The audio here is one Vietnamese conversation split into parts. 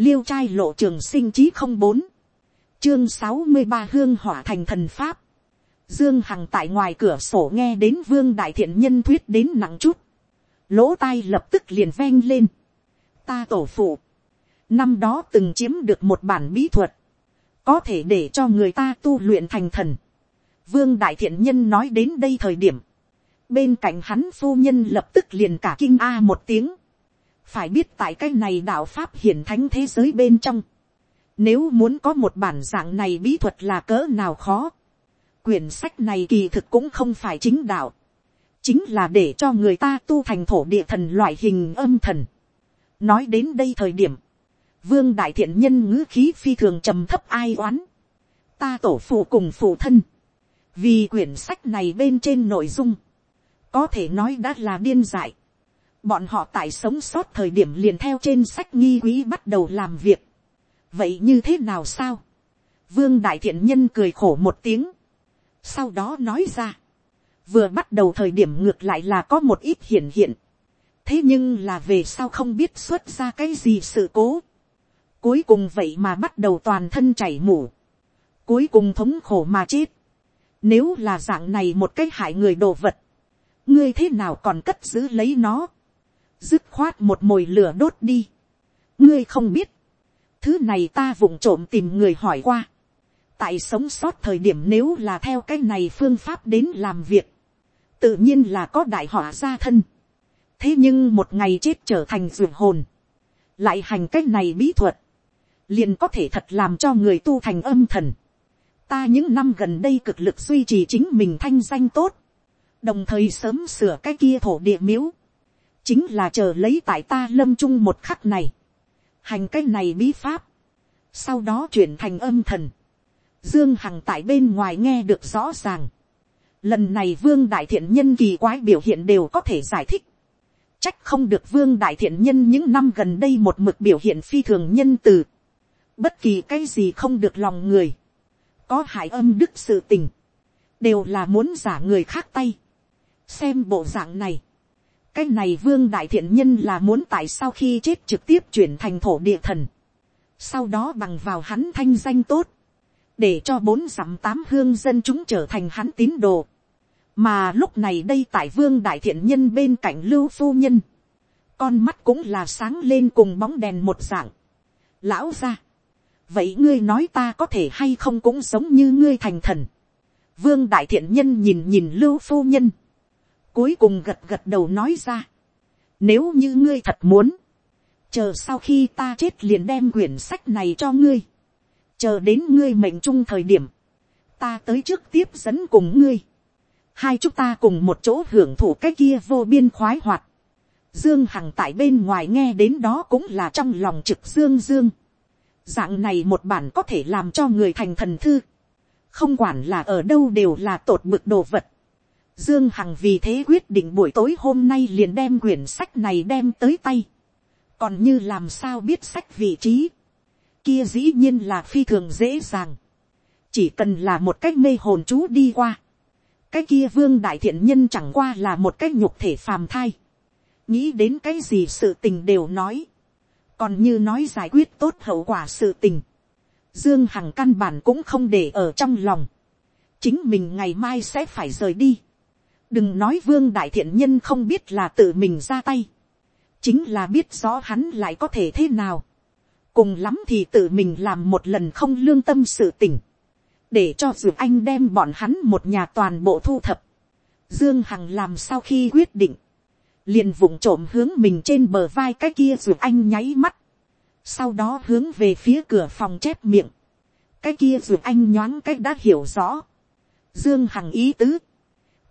liêu trai lộ trường sinh chí không bốn, chương sáu mươi ba hương hỏa thành thần pháp, dương hằng tại ngoài cửa sổ nghe đến vương đại thiện nhân thuyết đến nặng chút, lỗ tai lập tức liền veng lên, ta tổ phụ, năm đó từng chiếm được một bản bí thuật, có thể để cho người ta tu luyện thành thần. Vương đại thiện nhân nói đến đây thời điểm, bên cạnh hắn phu nhân lập tức liền cả kinh a một tiếng phải biết tại cái này đạo pháp hiển thánh thế giới bên trong, nếu muốn có một bản dạng này bí thuật là cỡ nào khó, quyển sách này kỳ thực cũng không phải chính đạo, chính là để cho người ta tu thành thổ địa thần loại hình âm thần. nói đến đây thời điểm, vương đại thiện nhân ngữ khí phi thường trầm thấp ai oán, ta tổ phụ cùng phụ thân, vì quyển sách này bên trên nội dung, có thể nói đã là điên dại. Bọn họ tại sống sót thời điểm liền theo trên sách nghi quý bắt đầu làm việc. Vậy như thế nào sao? Vương Đại Thiện Nhân cười khổ một tiếng. Sau đó nói ra. Vừa bắt đầu thời điểm ngược lại là có một ít hiện hiện. Thế nhưng là về sau không biết xuất ra cái gì sự cố. Cuối cùng vậy mà bắt đầu toàn thân chảy mủ. Cuối cùng thống khổ mà chết. Nếu là dạng này một cái hại người đồ vật ngươi thế nào còn cất giữ lấy nó, dứt khoát một mồi lửa đốt đi, ngươi không biết, thứ này ta vụng trộm tìm người hỏi qua, tại sống sót thời điểm nếu là theo cái này phương pháp đến làm việc, tự nhiên là có đại họa gia thân, thế nhưng một ngày chết trở thành ruột hồn, lại hành cái này bí thuật, liền có thể thật làm cho người tu thành âm thần. Ta những năm gần đây cực lực duy trì chính mình thanh danh tốt, đồng thời sớm sửa cái kia thổ địa miếu, chính là chờ lấy tại ta lâm chung một khắc này, hành cái này bí pháp, sau đó chuyển thành âm thần, dương hằng tại bên ngoài nghe được rõ ràng, lần này vương đại thiện nhân kỳ quái biểu hiện đều có thể giải thích, trách không được vương đại thiện nhân những năm gần đây một mực biểu hiện phi thường nhân từ, bất kỳ cái gì không được lòng người, có hại âm đức sự tình, đều là muốn giả người khác tay, xem bộ dạng này, cái này vương đại thiện nhân là muốn tại sau khi chết trực tiếp chuyển thành thổ địa thần, sau đó bằng vào hắn thanh danh tốt, để cho bốn dặm tám hương dân chúng trở thành hắn tín đồ, mà lúc này đây tại vương đại thiện nhân bên cạnh lưu phu nhân, con mắt cũng là sáng lên cùng bóng đèn một dạng, lão ra, vậy ngươi nói ta có thể hay không cũng giống như ngươi thành thần, vương đại thiện nhân nhìn nhìn lưu phu nhân, Cuối cùng gật gật đầu nói ra. Nếu như ngươi thật muốn. Chờ sau khi ta chết liền đem quyển sách này cho ngươi. Chờ đến ngươi mệnh chung thời điểm. Ta tới trước tiếp dẫn cùng ngươi. Hai chúng ta cùng một chỗ hưởng thụ cái kia vô biên khoái hoạt. Dương Hằng tại bên ngoài nghe đến đó cũng là trong lòng trực dương dương. Dạng này một bản có thể làm cho người thành thần thư. Không quản là ở đâu đều là tột bực đồ vật. Dương Hằng vì thế quyết định buổi tối hôm nay liền đem quyển sách này đem tới tay. Còn như làm sao biết sách vị trí. Kia dĩ nhiên là phi thường dễ dàng. Chỉ cần là một cách mê hồn chú đi qua. Cái kia vương đại thiện nhân chẳng qua là một cách nhục thể phàm thai. Nghĩ đến cái gì sự tình đều nói. Còn như nói giải quyết tốt hậu quả sự tình. Dương Hằng căn bản cũng không để ở trong lòng. Chính mình ngày mai sẽ phải rời đi đừng nói vương đại thiện nhân không biết là tự mình ra tay, chính là biết rõ hắn lại có thể thế nào, cùng lắm thì tự mình làm một lần không lương tâm sự tình, để cho dù anh đem bọn hắn một nhà toàn bộ thu thập, dương hằng làm sau khi quyết định, liền vụng trộm hướng mình trên bờ vai cái kia dù anh nháy mắt, sau đó hướng về phía cửa phòng chép miệng, cái kia dù anh nhoáng cách đã hiểu rõ, dương hằng ý tứ,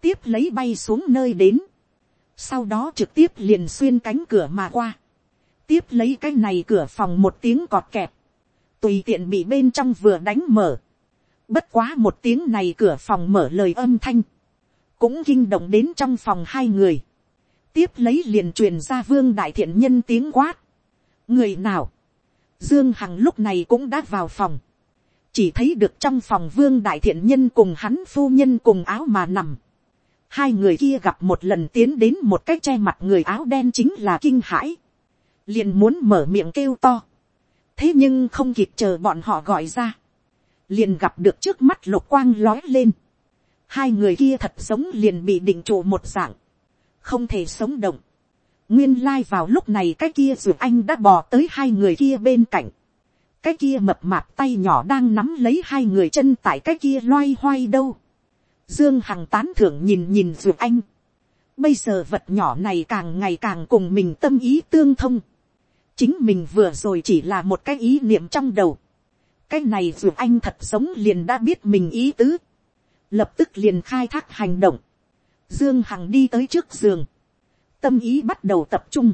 tiếp lấy bay xuống nơi đến, sau đó trực tiếp liền xuyên cánh cửa mà qua, tiếp lấy cái này cửa phòng một tiếng cọt kẹp, tùy tiện bị bên trong vừa đánh mở, bất quá một tiếng này cửa phòng mở lời âm thanh, cũng kinh động đến trong phòng hai người, tiếp lấy liền truyền ra vương đại thiện nhân tiếng quát, người nào, dương hằng lúc này cũng đã vào phòng, chỉ thấy được trong phòng vương đại thiện nhân cùng hắn phu nhân cùng áo mà nằm, hai người kia gặp một lần tiến đến một cái che mặt người áo đen chính là kinh hãi, liền muốn mở miệng kêu to, thế nhưng không kịp chờ bọn họ gọi ra, liền gặp được trước mắt lục quang lói lên, hai người kia thật sống liền bị định trụ một dạng, không thể sống động. nguyên lai vào lúc này cái kia dù anh đã bò tới hai người kia bên cạnh, cái kia mập mạp tay nhỏ đang nắm lấy hai người chân tại cái kia loay hoay đâu. Dương Hằng tán thưởng nhìn nhìn dù anh. Bây giờ vật nhỏ này càng ngày càng cùng mình tâm ý tương thông. Chính mình vừa rồi chỉ là một cái ý niệm trong đầu. Cái này dù anh thật sống liền đã biết mình ý tứ. Lập tức liền khai thác hành động. Dương Hằng đi tới trước giường. Tâm ý bắt đầu tập trung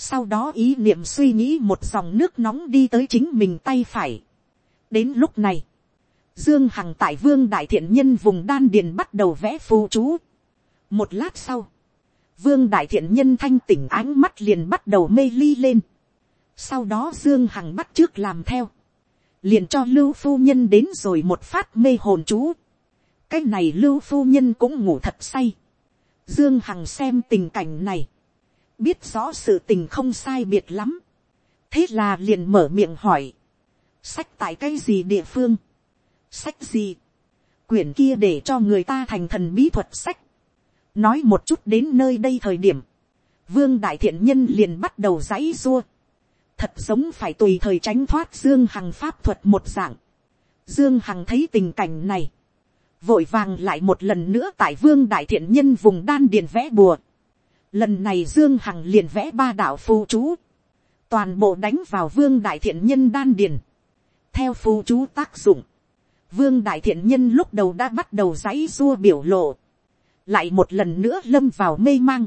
sau đó ý niệm suy nghĩ một dòng nước nóng đi tới chính mình tay phải. đến lúc này, dương hằng tại vương đại thiện nhân vùng đan điền bắt đầu vẽ phù chú. một lát sau, vương đại thiện nhân thanh tỉnh ánh mắt liền bắt đầu mê ly lên. sau đó dương hằng bắt trước làm theo. liền cho lưu phu nhân đến rồi một phát mê hồn chú. cái này lưu phu nhân cũng ngủ thật say. dương hằng xem tình cảnh này biết rõ sự tình không sai biệt lắm, thế là liền mở miệng hỏi, sách tại cái gì địa phương, sách gì, quyển kia để cho người ta thành thần bí thuật sách, nói một chút đến nơi đây thời điểm, vương đại thiện nhân liền bắt đầu giãy dua, thật giống phải tùy thời tránh thoát dương hằng pháp thuật một dạng, dương hằng thấy tình cảnh này, vội vàng lại một lần nữa tại vương đại thiện nhân vùng đan điền vẽ bùa, Lần này Dương Hằng liền vẽ ba đạo phù chú. Toàn bộ đánh vào vương đại thiện nhân đan điền. Theo phù chú tác dụng. Vương đại thiện nhân lúc đầu đã bắt đầu giãy rua biểu lộ. Lại một lần nữa lâm vào mê mang.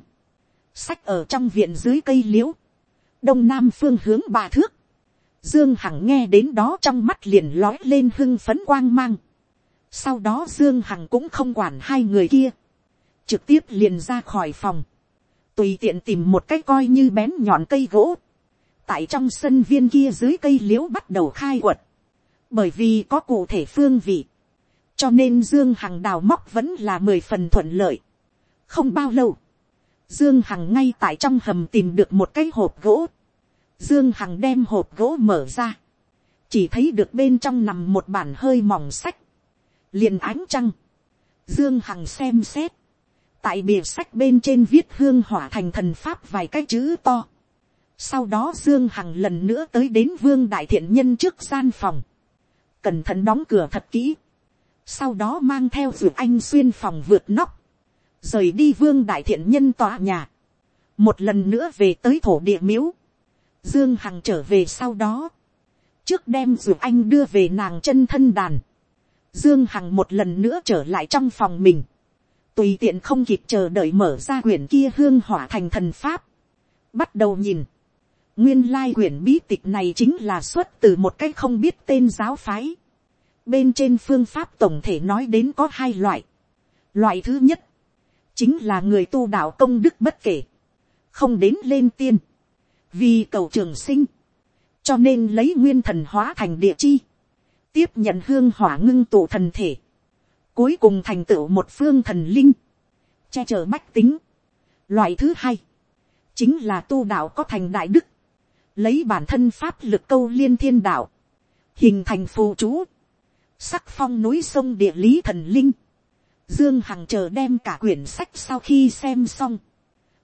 Sách ở trong viện dưới cây liễu. Đông Nam phương hướng ba thước. Dương Hằng nghe đến đó trong mắt liền lói lên hưng phấn quang mang. Sau đó Dương Hằng cũng không quản hai người kia. Trực tiếp liền ra khỏi phòng tùy tiện tìm một cái coi như bén nhọn cây gỗ, tại trong sân viên kia dưới cây l i ễ u bắt đầu khai quật, bởi vì có cụ thể phương vị, cho nên dương hằng đào móc vẫn là mười phần thuận lợi. không bao lâu, dương hằng ngay tại trong hầm tìm được một cái hộp gỗ, dương hằng đem hộp gỗ mở ra, chỉ thấy được bên trong nằm một bản hơi mỏng sách, liền ánh trăng, dương hằng xem xét, tại bìa sách bên trên viết hương hỏa thành thần pháp vài cái chữ to. sau đó dương hằng lần nữa tới đến vương đại thiện nhân trước gian phòng cẩn thận đóng cửa thật kỹ. sau đó mang theo ruột anh xuyên phòng vượt nóc. rời đi vương đại thiện nhân tòa nhà. một lần nữa về tới thổ địa miếu. dương hằng trở về sau đó. trước đem ruột anh đưa về nàng chân thân đàn. dương hằng một lần nữa trở lại trong phòng mình tùy tiện không kịp chờ đợi mở ra quyển kia hương hỏa thành thần pháp, bắt đầu nhìn, nguyên lai quyển bí tịch này chính là xuất từ một cái không biết tên giáo phái, bên trên phương pháp tổng thể nói đến có hai loại, loại thứ nhất, chính là người tu đạo công đức bất kể, không đến lên tiên, vì cầu trường sinh, cho nên lấy nguyên thần hóa thành địa chi, tiếp nhận hương hỏa ngưng tụ thần thể, cuối cùng thành tựu một phương thần linh, che chở bách tính. Loại thứ hai, chính là tu đạo có thành đại đức, lấy bản thân pháp lực câu liên thiên đạo, hình thành phù chú, sắc phong núi sông địa lý thần linh, dương hằng chờ đem cả quyển sách sau khi xem xong,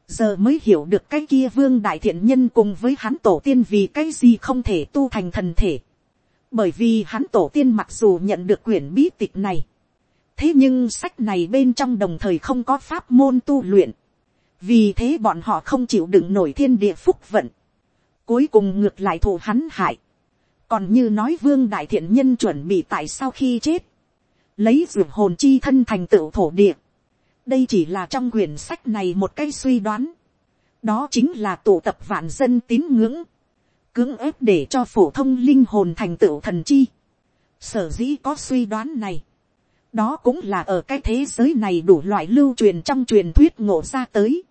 giờ mới hiểu được cái kia vương đại thiện nhân cùng với hắn tổ tiên vì cái gì không thể tu thành thần thể, bởi vì hắn tổ tiên mặc dù nhận được quyển bí tịch này, thế nhưng sách này bên trong đồng thời không có pháp môn tu luyện, vì thế bọn họ không chịu đựng nổi thiên địa phúc vận, cuối cùng ngược lại thù hắn hại, còn như nói vương đại thiện nhân chuẩn bị tại sau khi chết, lấy dược hồn chi thân thành tựu thổ địa, đây chỉ là trong quyển sách này một cái suy đoán, đó chính là tụ tập vạn dân tín ngưỡng, cưỡng ép để cho phổ thông linh hồn thành tựu thần chi. Sở dĩ có suy đoán này, đó cũng là ở cái thế giới này đủ loại lưu truyền trong truyền thuyết ngộ ra tới.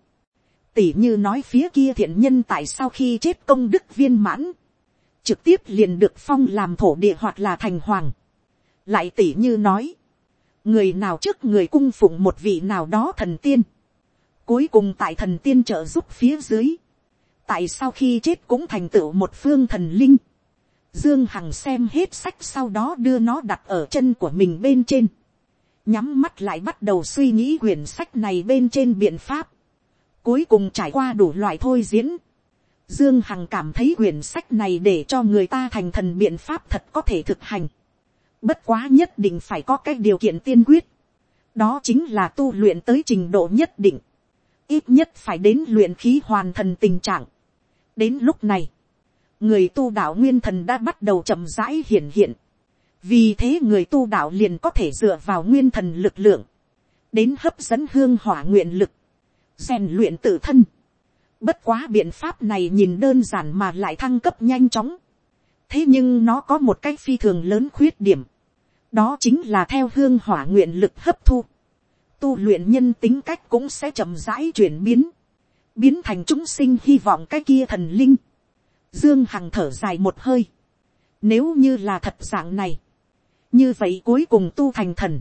Tỷ như nói phía kia thiện nhân tại sau khi chết công đức viên mãn, trực tiếp liền được phong làm thổ địa hoặc là thành hoàng. Lại tỷ như nói, người nào trước người cung phụng một vị nào đó thần tiên, cuối cùng tại thần tiên trợ giúp phía dưới, tại sau khi chết cũng thành tựu một phương thần linh, Dương Hằng xem hết sách sau đó đưa nó đặt ở chân của mình bên trên. Nhắm mắt lại bắt đầu suy nghĩ quyển sách này bên trên biện pháp. Cuối cùng trải qua đủ loại thôi diễn. Dương Hằng cảm thấy quyển sách này để cho người ta thành thần biện pháp thật có thể thực hành. Bất quá nhất định phải có cái điều kiện tiên quyết. Đó chính là tu luyện tới trình độ nhất định. Ít nhất phải đến luyện khí hoàn thần tình trạng. Đến lúc này, người tu đạo nguyên thần đã bắt đầu chậm rãi hiển hiện. Vì thế người tu đạo liền có thể dựa vào nguyên thần lực lượng. Đến hấp dẫn hương hỏa nguyện lực rèn luyện tự thân. Bất quá biện pháp này nhìn đơn giản mà lại thăng cấp nhanh chóng. Thế nhưng nó có một cái phi thường lớn khuyết điểm đó chính là theo hương hỏa nguyện lực hấp thu, tu luyện nhân tính cách cũng sẽ chậm rãi chuyển biến, biến thành chúng sinh hy vọng cái kia thần linh. Dương Hằng thở dài một hơi. Nếu như là thật dạng này, như vậy cuối cùng tu thành thần,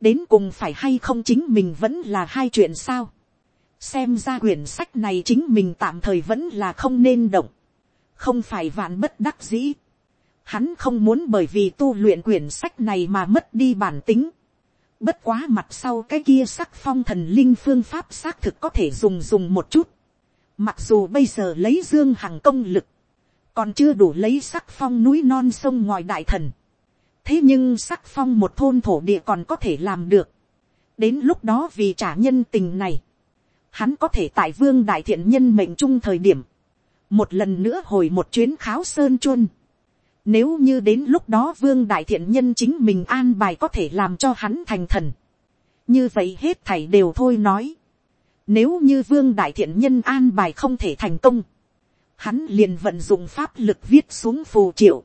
đến cùng phải hay không chính mình vẫn là hai chuyện sao xem ra quyển sách này chính mình tạm thời vẫn là không nên động, không phải vạn bất đắc dĩ Hắn không muốn bởi vì tu luyện quyển sách này mà mất đi bản tính. Bất quá mặt sau cái kia sắc phong thần linh phương pháp xác thực có thể dùng dùng một chút. Mặc dù bây giờ lấy dương hằng công lực. Còn chưa đủ lấy sắc phong núi non sông ngoài đại thần. Thế nhưng sắc phong một thôn thổ địa còn có thể làm được. Đến lúc đó vì trả nhân tình này. Hắn có thể tại vương đại thiện nhân mệnh trung thời điểm. Một lần nữa hồi một chuyến kháo sơn chuôn nếu như đến lúc đó vương đại thiện nhân chính mình an bài có thể làm cho hắn thành thần. Như vậy hết thảy đều thôi nói. Nếu như vương đại thiện nhân an bài không thể thành công. Hắn liền vận dụng pháp lực viết xuống phù triệu.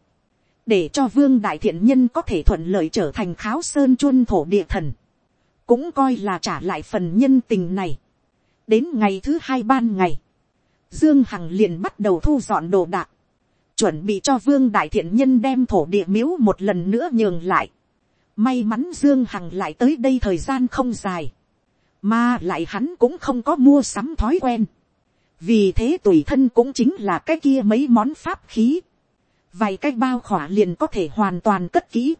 Để cho vương đại thiện nhân có thể thuận lợi trở thành kháo sơn chuôn thổ địa thần. Cũng coi là trả lại phần nhân tình này. Đến ngày thứ hai ban ngày. Dương Hằng liền bắt đầu thu dọn đồ đạc, chuẩn bị cho vương đại thiện nhân đem thổ địa miếu một lần nữa nhường lại. May mắn Dương Hằng lại tới đây thời gian không dài. Mà lại hắn cũng không có mua sắm thói quen. Vì thế tùy thân cũng chính là cái kia mấy món pháp khí. Vài cái bao khỏa liền có thể hoàn toàn cất kỹ.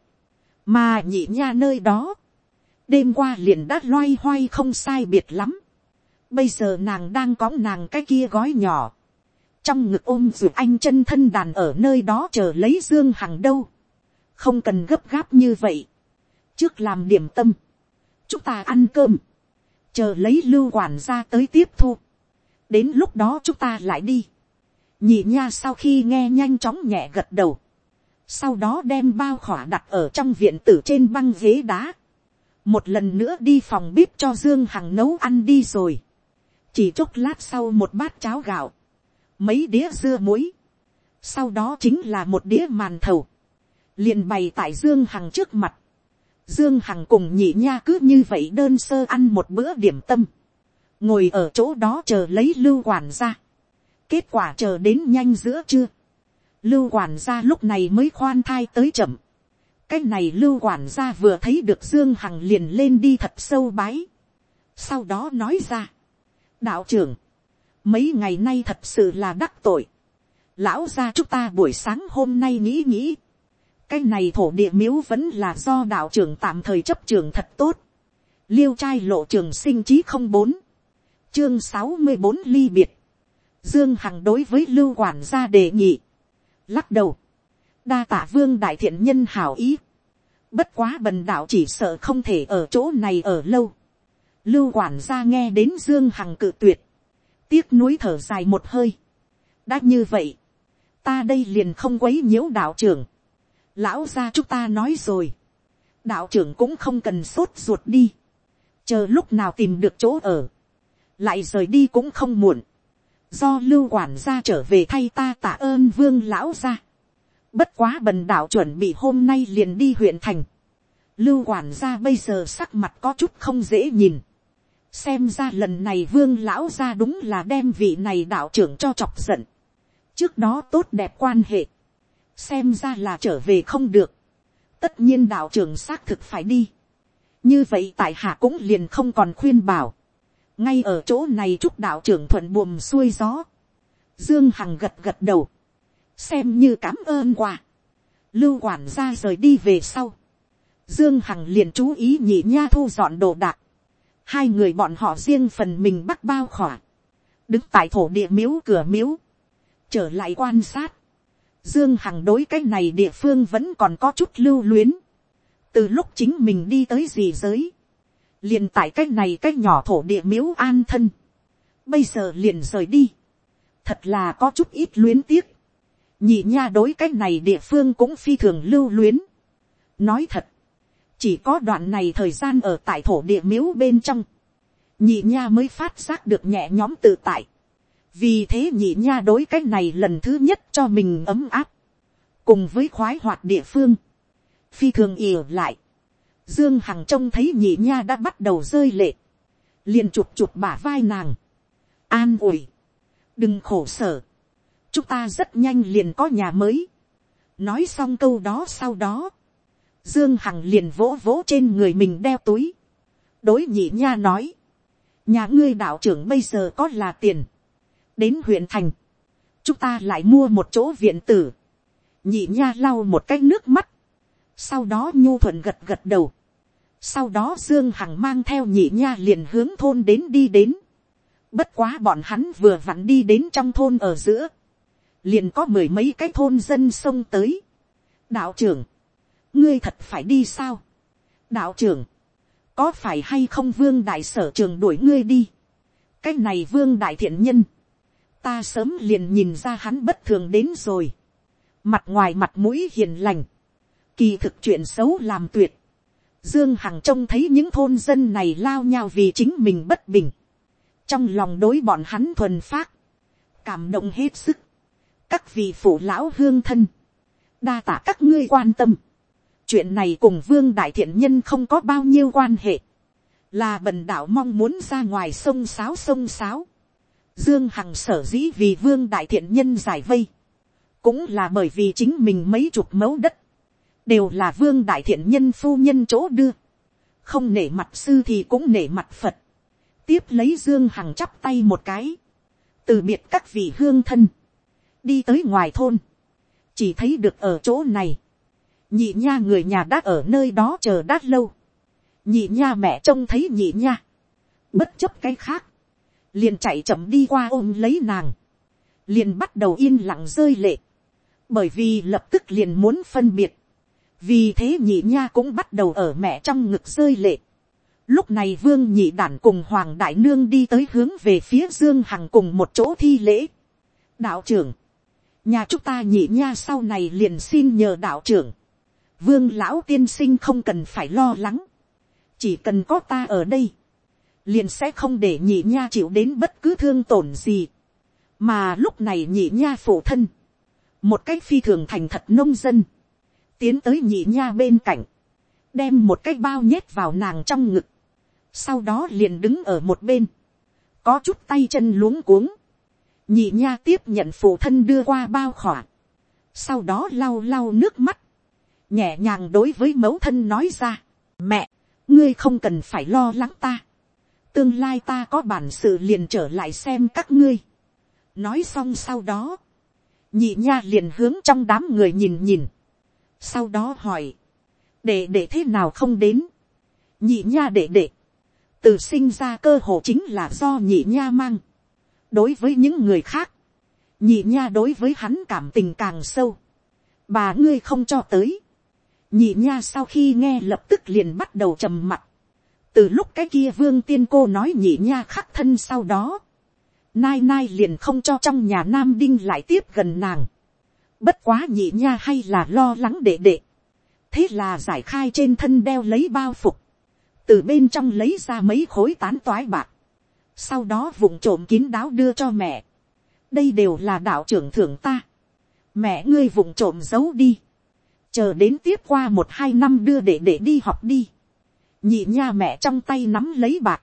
Mà nhị nha nơi đó. Đêm qua liền đã loay hoay không sai biệt lắm. Bây giờ nàng đang có nàng cái kia gói nhỏ. Trong ngực ôm dù anh chân thân đàn ở nơi đó chờ lấy dương hằng đâu, không cần gấp gáp như vậy, trước làm điểm tâm, chúng ta ăn cơm, chờ lấy lưu quản ra tới tiếp thu, đến lúc đó chúng ta lại đi, nhị nha sau khi nghe nhanh chóng nhẹ gật đầu, sau đó đem bao khỏa đặt ở trong viện tử trên băng ghế đá, một lần nữa đi phòng bếp cho dương hằng nấu ăn đi rồi, chỉ chốc lát sau một bát cháo gạo, mấy đĩa dưa muối, sau đó chính là một đĩa màn thầu, liền bày tại dương hằng trước mặt, dương hằng cùng nhị nha cứ như vậy đơn sơ ăn một bữa điểm tâm, ngồi ở chỗ đó chờ lấy lưu quản ra, kết quả chờ đến nhanh giữa trưa, lưu quản gia lúc này mới khoan thai tới chậm, cái này lưu quản gia vừa thấy được dương hằng liền lên đi thật sâu bái, sau đó nói ra, đạo trưởng, mấy ngày nay thật sự là đắc tội. lão gia chúng ta buổi sáng hôm nay nghĩ nghĩ, cái này thổ địa miếu vẫn là do đạo trưởng tạm thời chấp trường thật tốt. liêu trai lộ trường sinh chí không bốn, chương sáu mươi bốn ly biệt, dương hằng đối với lưu quản gia đề nghị, lắc đầu, đa tả vương đại thiện nhân hảo ý, bất quá bần đạo chỉ sợ không thể ở chỗ này ở lâu lưu quản gia nghe đến dương hằng cự tuyệt, tiếc nuối thở dài một hơi. đã như vậy, ta đây liền không quấy nhiễu đạo trưởng. lão gia chúng ta nói rồi, đạo trưởng cũng không cần sốt ruột đi, chờ lúc nào tìm được chỗ ở, lại rời đi cũng không muộn, do lưu quản gia trở về thay ta tạ ơn vương lão gia. bất quá bần đạo chuẩn bị hôm nay liền đi huyện thành, lưu quản gia bây giờ sắc mặt có chút không dễ nhìn, xem ra lần này vương lão ra đúng là đem vị này đạo trưởng cho chọc giận. trước đó tốt đẹp quan hệ, xem ra là trở về không được. tất nhiên đạo trưởng xác thực phải đi. như vậy tại hạ cũng liền không còn khuyên bảo. ngay ở chỗ này chúc đạo trưởng thuận buồm xuôi gió. dương hằng gật gật đầu, xem như cảm ơn qua. lưu quản gia rời đi về sau, dương hằng liền chú ý nhị nha thu dọn đồ đạc, hai người bọn họ riêng phần mình bắt bao khỏa, đứng tại thổ địa miếu cửa miếu, trở lại quan sát, dương hằng đối cái này địa phương vẫn còn có chút lưu luyến, từ lúc chính mình đi tới gì giới, liền tại cái này cái nhỏ thổ địa miếu an thân, bây giờ liền rời đi, thật là có chút ít luyến tiếc, nhị nha đối cái này địa phương cũng phi thường lưu luyến. nói thật, chỉ có đoạn này thời gian ở tại thổ địa miếu bên trong, nhị nha mới phát giác được nhẹ nhóm tự tại. vì thế nhị nha đối cái này lần thứ nhất cho mình ấm áp, cùng với khoái hoạt địa phương, phi thường ỉa lại. dương hằng trông thấy nhị nha đã bắt đầu rơi lệ, liền chụp chụp bả vai nàng, an ủi, đừng khổ sở, chúng ta rất nhanh liền có nhà mới. nói xong câu đó sau đó, dương hằng liền vỗ vỗ trên người mình đeo túi, đối nhị nha nói, nhà ngươi đạo trưởng bây giờ có là tiền, đến huyện thành, chúng ta lại mua một chỗ viện tử, nhị nha lau một cái nước mắt, sau đó nhu thuận gật gật đầu, sau đó dương hằng mang theo nhị nha liền hướng thôn đến đi đến, bất quá bọn hắn vừa vặn đi đến trong thôn ở giữa, liền có mười mấy cái thôn dân xông tới. đạo trưởng, ngươi thật phải đi sao. đạo trưởng, có phải hay không vương đại sở trường đuổi ngươi đi. cái này vương đại thiện nhân, ta sớm liền nhìn ra hắn bất thường đến rồi. mặt ngoài mặt mũi hiền lành, kỳ thực chuyện xấu làm tuyệt. Dương Hằng trông thấy những thôn dân này lao nhau vì chính mình bất bình. Trong lòng đối bọn hắn thuần phát. Cảm động hết sức các vị phụ lão hương thân, đa tạ các ngươi quan tâm, chuyện này cùng vương đại thiện nhân không có bao nhiêu quan hệ, là bần đạo mong muốn ra ngoài sông sáo sông sáo, dương hằng sở dĩ vì vương đại thiện nhân giải vây, cũng là bởi vì chính mình mấy chục mẫu đất, đều là vương đại thiện nhân phu nhân chỗ đưa, không nể mặt sư thì cũng nể mặt phật, tiếp lấy dương hằng chắp tay một cái, từ biệt các vị hương thân, đi tới ngoài thôn, chỉ thấy được ở chỗ này, nhị nha người nhà đã ở nơi đó chờ đã lâu, nhị nha mẹ trông thấy nhị nha, bất chấp cái khác, liền chạy chậm đi qua ôm lấy nàng, liền bắt đầu yên lặng rơi lệ, bởi vì lập tức liền muốn phân biệt, vì thế nhị nha cũng bắt đầu ở mẹ trong ngực rơi lệ. Lúc này vương nhị đản cùng hoàng đại nương đi tới hướng về phía dương hằng cùng một chỗ thi lễ. đạo trưởng, nhà chúng ta nhị nha sau này liền xin nhờ đạo trưởng, vương lão tiên sinh không cần phải lo lắng, chỉ cần có ta ở đây, liền sẽ không để nhị nha chịu đến bất cứ thương tổn gì, mà lúc này nhị nha phụ thân, một cái phi thường thành thật nông dân, tiến tới nhị nha bên cạnh, đem một cái bao nhét vào nàng trong ngực, sau đó liền đứng ở một bên, có chút tay chân luống cuống, nhị nha tiếp nhận phụ thân đưa qua bao khỏa, sau đó lau lau nước mắt, nhẹ nhàng đối với mẫu thân nói ra, mẹ, ngươi không cần phải lo lắng ta, tương lai ta có bản sự liền trở lại xem các ngươi. nói xong sau đó, nhị nha liền hướng trong đám người nhìn nhìn, sau đó hỏi, để để thế nào không đến, nhị nha để để, từ sinh ra cơ hồ chính là do nhị nha mang, đối với những người khác, nhị nha đối với hắn cảm tình càng sâu, bà ngươi không cho tới, nhị nha sau khi nghe lập tức liền bắt đầu trầm mặt, từ lúc cái kia vương tiên cô nói nhị nha khắc thân sau đó, nai nai liền không cho trong nhà nam đinh lại tiếp gần nàng, bất quá nhị nha hay là lo lắng đệ đệ, thế là giải khai trên thân đeo lấy bao phục, từ bên trong lấy ra mấy khối tán toái bạc, sau đó vụng trộm kín đáo đưa cho mẹ. đây đều là đạo trưởng thưởng ta. mẹ ngươi vụng trộm giấu đi chờ đến tiếp qua một hai năm đưa để để đi học đi. nhị nha mẹ trong tay nắm lấy bạc.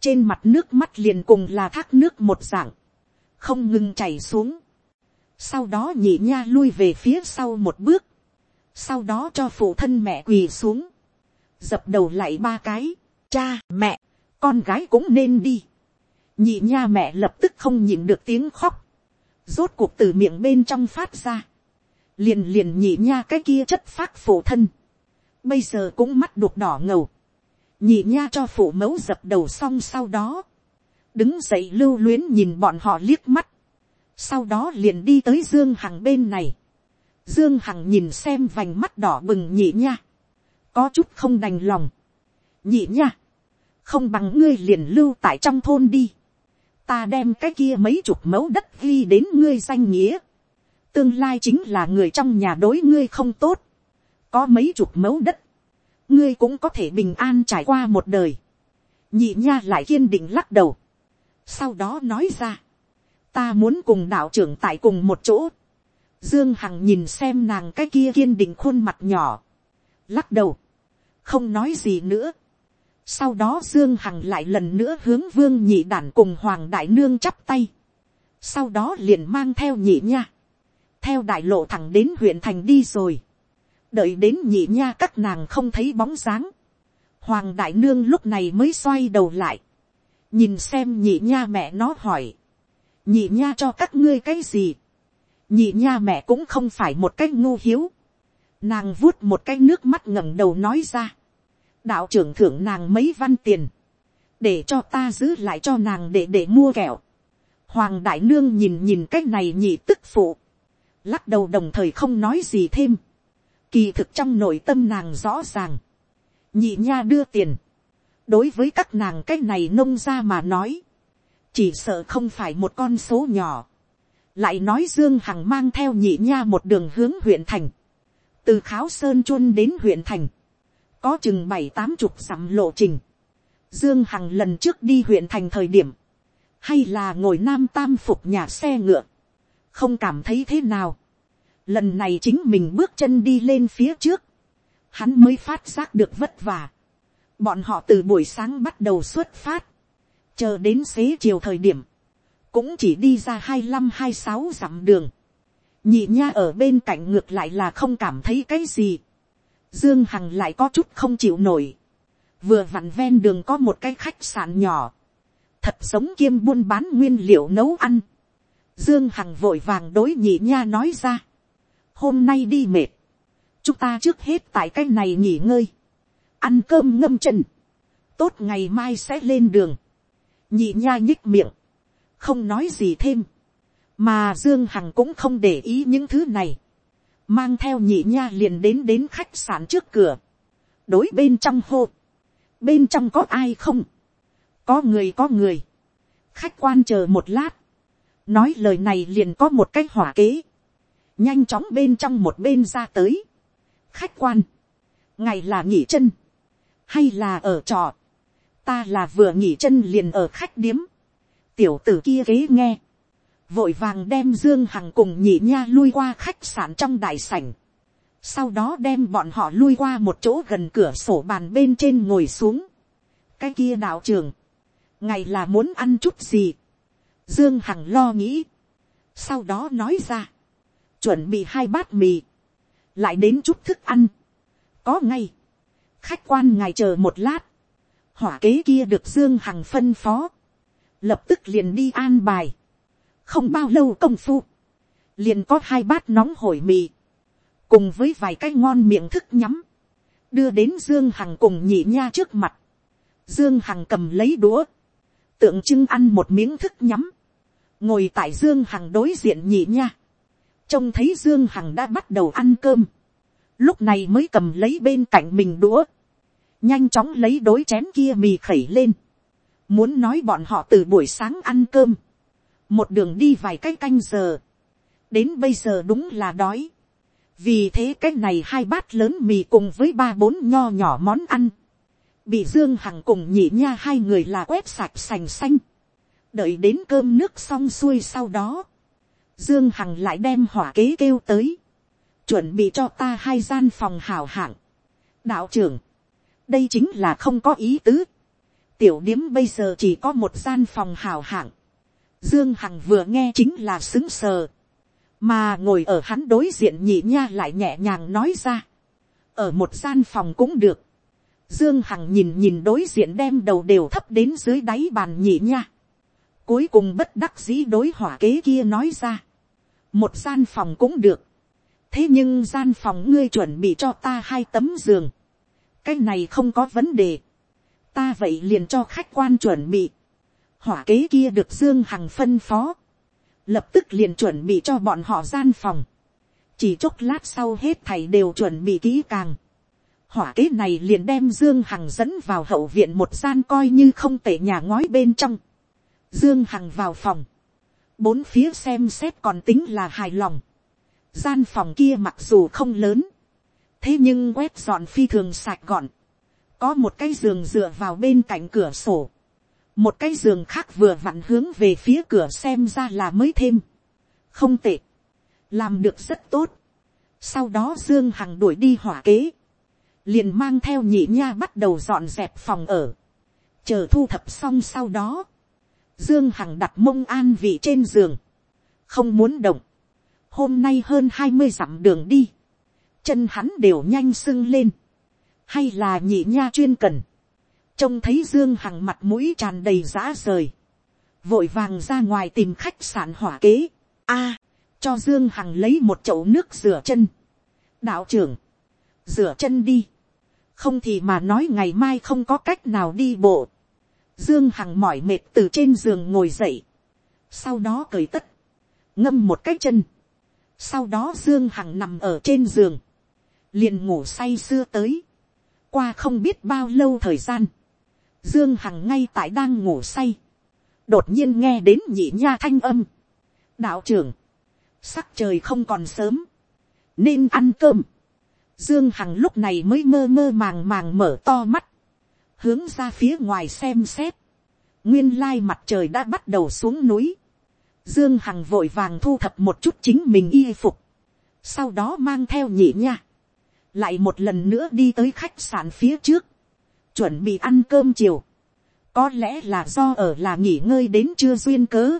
trên mặt nước mắt liền cùng là thác nước một dạng. không ngừng chảy xuống. sau đó nhị nha lui về phía sau một bước. sau đó cho phụ thân mẹ quỳ xuống. dập đầu lại ba cái. cha mẹ con gái cũng nên đi nhị nha mẹ lập tức không nhịn được tiếng khóc, rốt cuộc từ miệng bên trong phát ra, liền liền nhị nha cái kia chất phát phụ thân, bây giờ cũng mắt đục đỏ ngầu, nhị nha cho phụ mẫu dập đầu xong sau đó, đứng dậy lưu luyến nhìn bọn họ liếc mắt, sau đó liền đi tới dương hằng bên này, dương hằng nhìn xem vành mắt đỏ bừng nhị nha, có chút không đành lòng, nhị nha, không bằng ngươi liền lưu tại trong thôn đi, ta đem cái kia mấy chục mẫu đất ghi đến ngươi danh nghĩa, tương lai chính là người trong nhà đối ngươi không tốt, có mấy chục mẫu đất, ngươi cũng có thể bình an trải qua một đời, nhị nha lại kiên định lắc đầu, sau đó nói ra, ta muốn cùng đạo trưởng tại cùng một chỗ, dương hằng nhìn xem nàng cái kia kiên định khuôn mặt nhỏ, lắc đầu, không nói gì nữa, sau đó Dương Hằng lại lần nữa hướng vương nhị đản cùng Hoàng Đại Nương chắp tay. Sau đó liền mang theo nhị nha. Theo đại lộ thẳng đến huyện thành đi rồi. Đợi đến nhị nha các nàng không thấy bóng dáng. Hoàng Đại Nương lúc này mới xoay đầu lại. Nhìn xem nhị nha mẹ nó hỏi. Nhị nha cho các ngươi cái gì? Nhị nha mẹ cũng không phải một cái ngu hiếu. Nàng vuốt một cái nước mắt ngẩng đầu nói ra đạo trưởng thưởng nàng mấy văn tiền, để cho ta giữ lại cho nàng để để mua kẹo. Hoàng đại nương nhìn nhìn cái này nhị tức phụ, lắc đầu đồng thời không nói gì thêm. Kỳ thực trong nội tâm nàng rõ ràng, nhị nha đưa tiền, đối với các nàng cái này nông ra mà nói, chỉ sợ không phải một con số nhỏ. lại nói dương hằng mang theo nhị nha một đường hướng huyện thành, từ kháo sơn chuôn đến huyện thành, có chừng bảy tám chục dặm lộ trình. Dương Hằng lần trước đi huyện thành thời điểm, hay là ngồi nam tam phục nhà xe ngựa, không cảm thấy thế nào. Lần này chính mình bước chân đi lên phía trước, hắn mới phát giác được vất vả. Bọn họ từ buổi sáng bắt đầu xuất phát, chờ đến xế chiều thời điểm, cũng chỉ đi ra hai năm hai sáu dặm đường. Nhị nha ở bên cạnh ngược lại là không cảm thấy cái gì Dương Hằng lại có chút không chịu nổi. Vừa vặn ven đường có một cái khách sạn nhỏ. Thật giống kiêm buôn bán nguyên liệu nấu ăn. Dương Hằng vội vàng đối nhị nha nói ra. Hôm nay đi mệt. Chúng ta trước hết tại cái này nghỉ ngơi. Ăn cơm ngâm chân. Tốt ngày mai sẽ lên đường. Nhị nha nhích miệng. Không nói gì thêm. Mà Dương Hằng cũng không để ý những thứ này mang theo nhị nha liền đến đến khách sạn trước cửa, đối bên trong hô, bên trong có ai không, có người có người, khách quan chờ một lát, nói lời này liền có một cái hỏa kế, nhanh chóng bên trong một bên ra tới, khách quan, ngày là nghỉ chân, hay là ở trọ, ta là vừa nghỉ chân liền ở khách điếm, tiểu tử kia kế nghe, vội vàng đem dương hằng cùng nhị nha lui qua khách sạn trong đại sảnh, sau đó đem bọn họ lui qua một chỗ gần cửa sổ bàn bên trên ngồi xuống. cái kia đạo trường, ngày là muốn ăn chút gì, dương hằng lo nghĩ, sau đó nói ra, chuẩn bị hai bát mì, lại đến chút thức ăn, có ngay, khách quan ngài chờ một lát, hỏa kế kia được dương hằng phân phó, lập tức liền đi an bài, không bao lâu công phu, liền có hai bát nóng hổi mì, cùng với vài cái ngon miệng thức nhắm, đưa đến dương hằng cùng nhị nha trước mặt, dương hằng cầm lấy đũa, tượng trưng ăn một miếng thức nhắm, ngồi tại dương hằng đối diện nhị nha, trông thấy dương hằng đã bắt đầu ăn cơm, lúc này mới cầm lấy bên cạnh mình đũa, nhanh chóng lấy đối chén kia mì khẩy lên, muốn nói bọn họ từ buổi sáng ăn cơm, một đường đi vài cái canh giờ, đến bây giờ đúng là đói, vì thế cái này hai bát lớn mì cùng với ba bốn nho nhỏ món ăn, bị dương hằng cùng nhị nha hai người là quét sạch sành xanh, đợi đến cơm nước xong xuôi sau đó, dương hằng lại đem hỏa kế kêu tới, chuẩn bị cho ta hai gian phòng hào hạng. đạo trưởng, đây chính là không có ý tứ, tiểu điếm bây giờ chỉ có một gian phòng hào hạng, Dương Hằng vừa nghe chính là xứng sờ. Mà ngồi ở hắn đối diện nhị nha lại nhẹ nhàng nói ra. Ở một gian phòng cũng được. Dương Hằng nhìn nhìn đối diện đem đầu đều thấp đến dưới đáy bàn nhị nha. Cuối cùng bất đắc dĩ đối hỏa kế kia nói ra. Một gian phòng cũng được. thế nhưng gian phòng ngươi chuẩn bị cho ta hai tấm giường, cái này không có vấn đề, ta vậy liền cho khách quan chuẩn bị, hỏa kế kia được dương hằng phân phó, lập tức liền chuẩn bị cho bọn họ gian phòng, chỉ chốc lát sau hết thầy đều chuẩn bị kỹ càng, hỏa kế này liền đem dương hằng dẫn vào hậu viện một gian coi như không tệ nhà ngói bên trong, dương hằng vào phòng, bốn phía xem xét còn tính là hài lòng, gian phòng kia mặc dù không lớn, thế nhưng quét dọn phi thường sạch gọn, có một cái giường dựa vào bên cạnh cửa sổ, một cái giường khác vừa vặn hướng về phía cửa xem ra là mới thêm, không tệ, làm được rất tốt, sau đó dương hằng đuổi đi hỏa kế, liền mang theo nhị nha bắt đầu dọn dẹp phòng ở, chờ thu thập xong sau đó, dương hằng đặt mông an vị trên giường, không muốn động, hôm nay hơn hai mươi dặm đường đi, chân hắn đều nhanh sưng lên, hay là nhị nha chuyên cần, trông thấy dương hằng mặt mũi tràn đầy giã rời, vội vàng ra ngoài tìm khách sạn hỏa kế, a, cho dương hằng lấy một chậu nước rửa chân, đạo trưởng, rửa chân đi, không thì mà nói ngày mai không có cách nào đi bộ, dương hằng mỏi mệt từ trên giường ngồi dậy, sau đó cởi tất, ngâm một cái chân, sau đó dương hằng nằm ở trên giường, liền ngủ say xưa tới, qua không biết bao lâu thời gian, dương hằng ngay tại đang ngủ say, đột nhiên nghe đến nhị nha thanh âm, đạo trưởng, sắc trời không còn sớm, nên ăn cơm, dương hằng lúc này mới mơ mơ màng màng mở to mắt, hướng ra phía ngoài xem xét, nguyên lai mặt trời đã bắt đầu xuống núi, Dương Hằng vội vàng thu thập một chút chính mình y phục. Sau đó mang theo nhị nha. Lại một lần nữa đi tới khách sạn phía trước. Chuẩn bị ăn cơm chiều. Có lẽ là do ở là nghỉ ngơi đến chưa duyên cớ.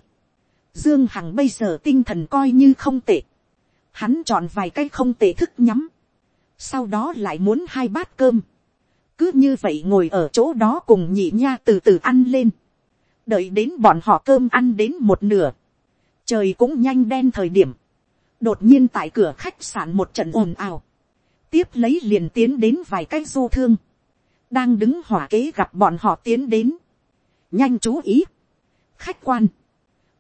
Dương Hằng bây giờ tinh thần coi như không tệ. Hắn chọn vài cái không tệ thức nhắm. Sau đó lại muốn hai bát cơm. Cứ như vậy ngồi ở chỗ đó cùng nhị nha từ từ ăn lên. Đợi đến bọn họ cơm ăn đến một nửa. Trời cũng nhanh đen thời điểm, đột nhiên tại cửa khách sạn một trận ồn ào, tiếp lấy liền tiến đến vài cái du thương, đang đứng hỏa kế gặp bọn họ tiến đến, nhanh chú ý, khách quan,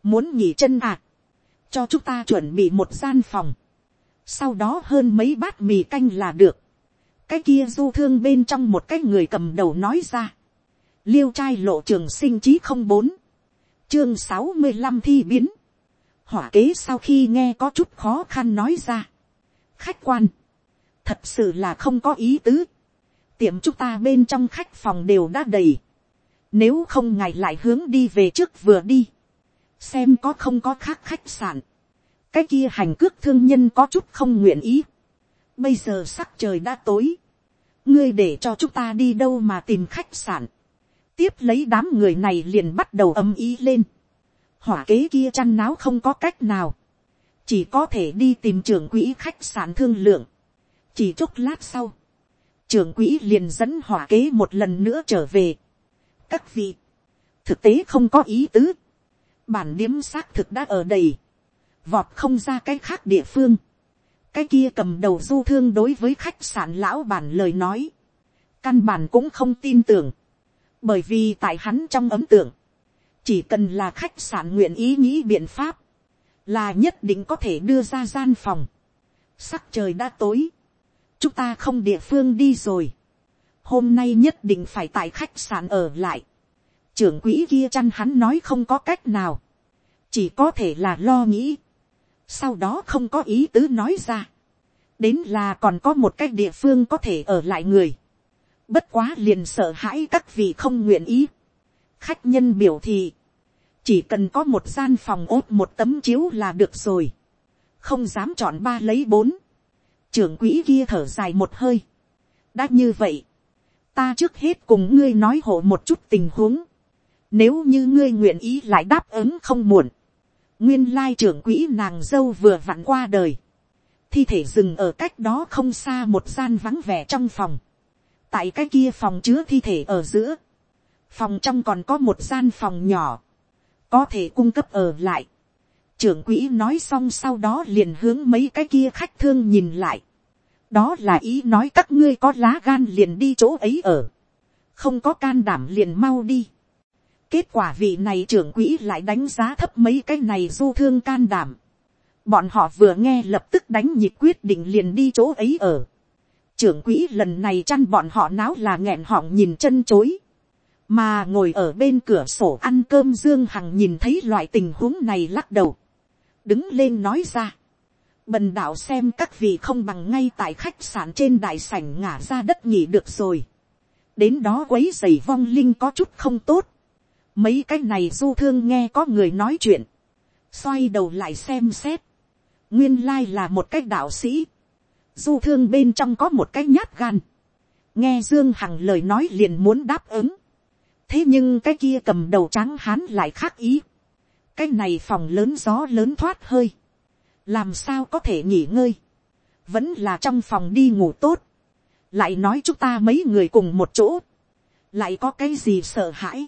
muốn nghỉ chân à, cho chúng ta chuẩn bị một gian phòng, sau đó hơn mấy bát mì canh là được, cái kia du thương bên trong một cái người cầm đầu nói ra, liêu trai lộ trường sinh chí không bốn, chương sáu mươi năm thi biến, hỏa kế sau khi nghe có chút khó khăn nói ra. khách quan, thật sự là không có ý tứ. tiệm chúng ta bên trong khách phòng đều đã đầy. nếu không ngài lại hướng đi về trước vừa đi. xem có không có khác khách sạn. cái kia hành cước thương nhân có chút không nguyện ý bây giờ sắc trời đã tối. ngươi để cho chúng ta đi đâu mà tìm khách sạn. tiếp lấy đám người này liền bắt đầu âm ý lên hỏa kế kia chăn náo không có cách nào, chỉ có thể đi tìm trưởng quỹ khách sạn thương lượng. chỉ chốc lát sau, trưởng quỹ liền dẫn hỏa kế một lần nữa trở về. các vị, thực tế không có ý tứ, bản điếm xác thực đã ở đầy, vọt không ra cái khác địa phương cái kia cầm đầu du thương đối với khách sạn lão bản lời nói, căn bản cũng không tin tưởng, bởi vì tại hắn trong ấm tượng, chỉ cần là khách sạn nguyện ý nghĩ biện pháp, là nhất định có thể đưa ra gian phòng. Sắc trời đã tối, chúng ta không địa phương đi rồi. Hôm nay nhất định phải tại khách sạn ở lại. Trưởng quỹ kia chăn hắn nói không có cách nào. Chỉ có thể là lo nghĩ. Sau đó không có ý tứ nói ra. Đến là còn có một cái địa phương có thể ở lại người. Bất quá liền sợ hãi các vị không nguyện ý. Khách nhân biểu thị, chỉ cần có một gian phòng ốt một tấm chiếu là được rồi, không dám chọn ba lấy bốn, trưởng quỹ kia thở dài một hơi, đã như vậy, ta trước hết cùng ngươi nói hộ một chút tình huống, nếu như ngươi nguyện ý lại đáp ứng không muộn, nguyên lai trưởng quỹ nàng dâu vừa vặn qua đời, thi thể dừng ở cách đó không xa một gian vắng vẻ trong phòng, tại cái kia phòng chứa thi thể ở giữa, phòng trong còn có một gian phòng nhỏ, có thể cung cấp ở lại. trưởng quỹ nói xong sau đó liền hướng mấy cái kia khách thương nhìn lại. đó là ý nói các ngươi có lá gan liền đi chỗ ấy ở. không có can đảm liền mau đi kết quả vị này trưởng quỹ lại đánh giá thấp mấy cái này du thương can đảm. bọn họ vừa nghe lập tức đánh nhịp quyết định liền đi chỗ ấy ở. trưởng quỹ lần này chăn bọn họ náo là nghẹn họng nhìn chân chối mà ngồi ở bên cửa sổ ăn cơm dương hằng nhìn thấy loại tình huống này lắc đầu đứng lên nói ra. Bần đạo xem các vị không bằng ngay tại khách sạn trên đại sảnh ngả ra đất nghỉ được rồi. Đến đó quấy giày vong linh có chút không tốt. Mấy cái này du thương nghe có người nói chuyện. Xoay đầu lại xem xét. Nguyên lai là một cái đạo sĩ. Du thương bên trong có một cái nhát gan. Nghe Dương Hằng lời nói liền muốn đáp ứng. Thế nhưng cái kia cầm đầu trắng hán lại khác ý cái này phòng lớn gió lớn thoát hơi, làm sao có thể nghỉ ngơi, vẫn là trong phòng đi ngủ tốt, lại nói chúng ta mấy người cùng một chỗ, lại có cái gì sợ hãi,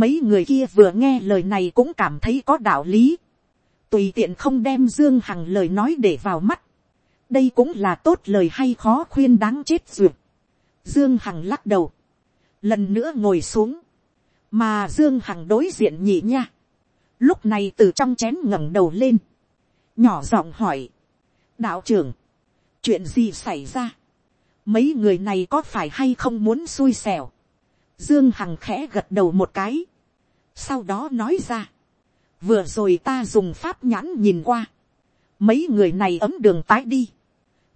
mấy người kia vừa nghe lời này cũng cảm thấy có đạo lý, tùy tiện không đem dương hằng lời nói để vào mắt, đây cũng là tốt lời hay khó khuyên đáng chết duyệt. Dương Hằng lắc đầu. Lần nữa ngồi xuống. Mà Dương Hằng đối diện nhị nha. Lúc này từ trong chén ngẩng đầu lên, nhỏ giọng hỏi, đạo trưởng, chuyện gì xảy ra, mấy người này có phải hay không muốn xui xẻo, dương hằng khẽ gật đầu một cái, sau đó nói ra, vừa rồi ta dùng pháp nhãn nhìn qua, mấy người này ấm đường tái đi,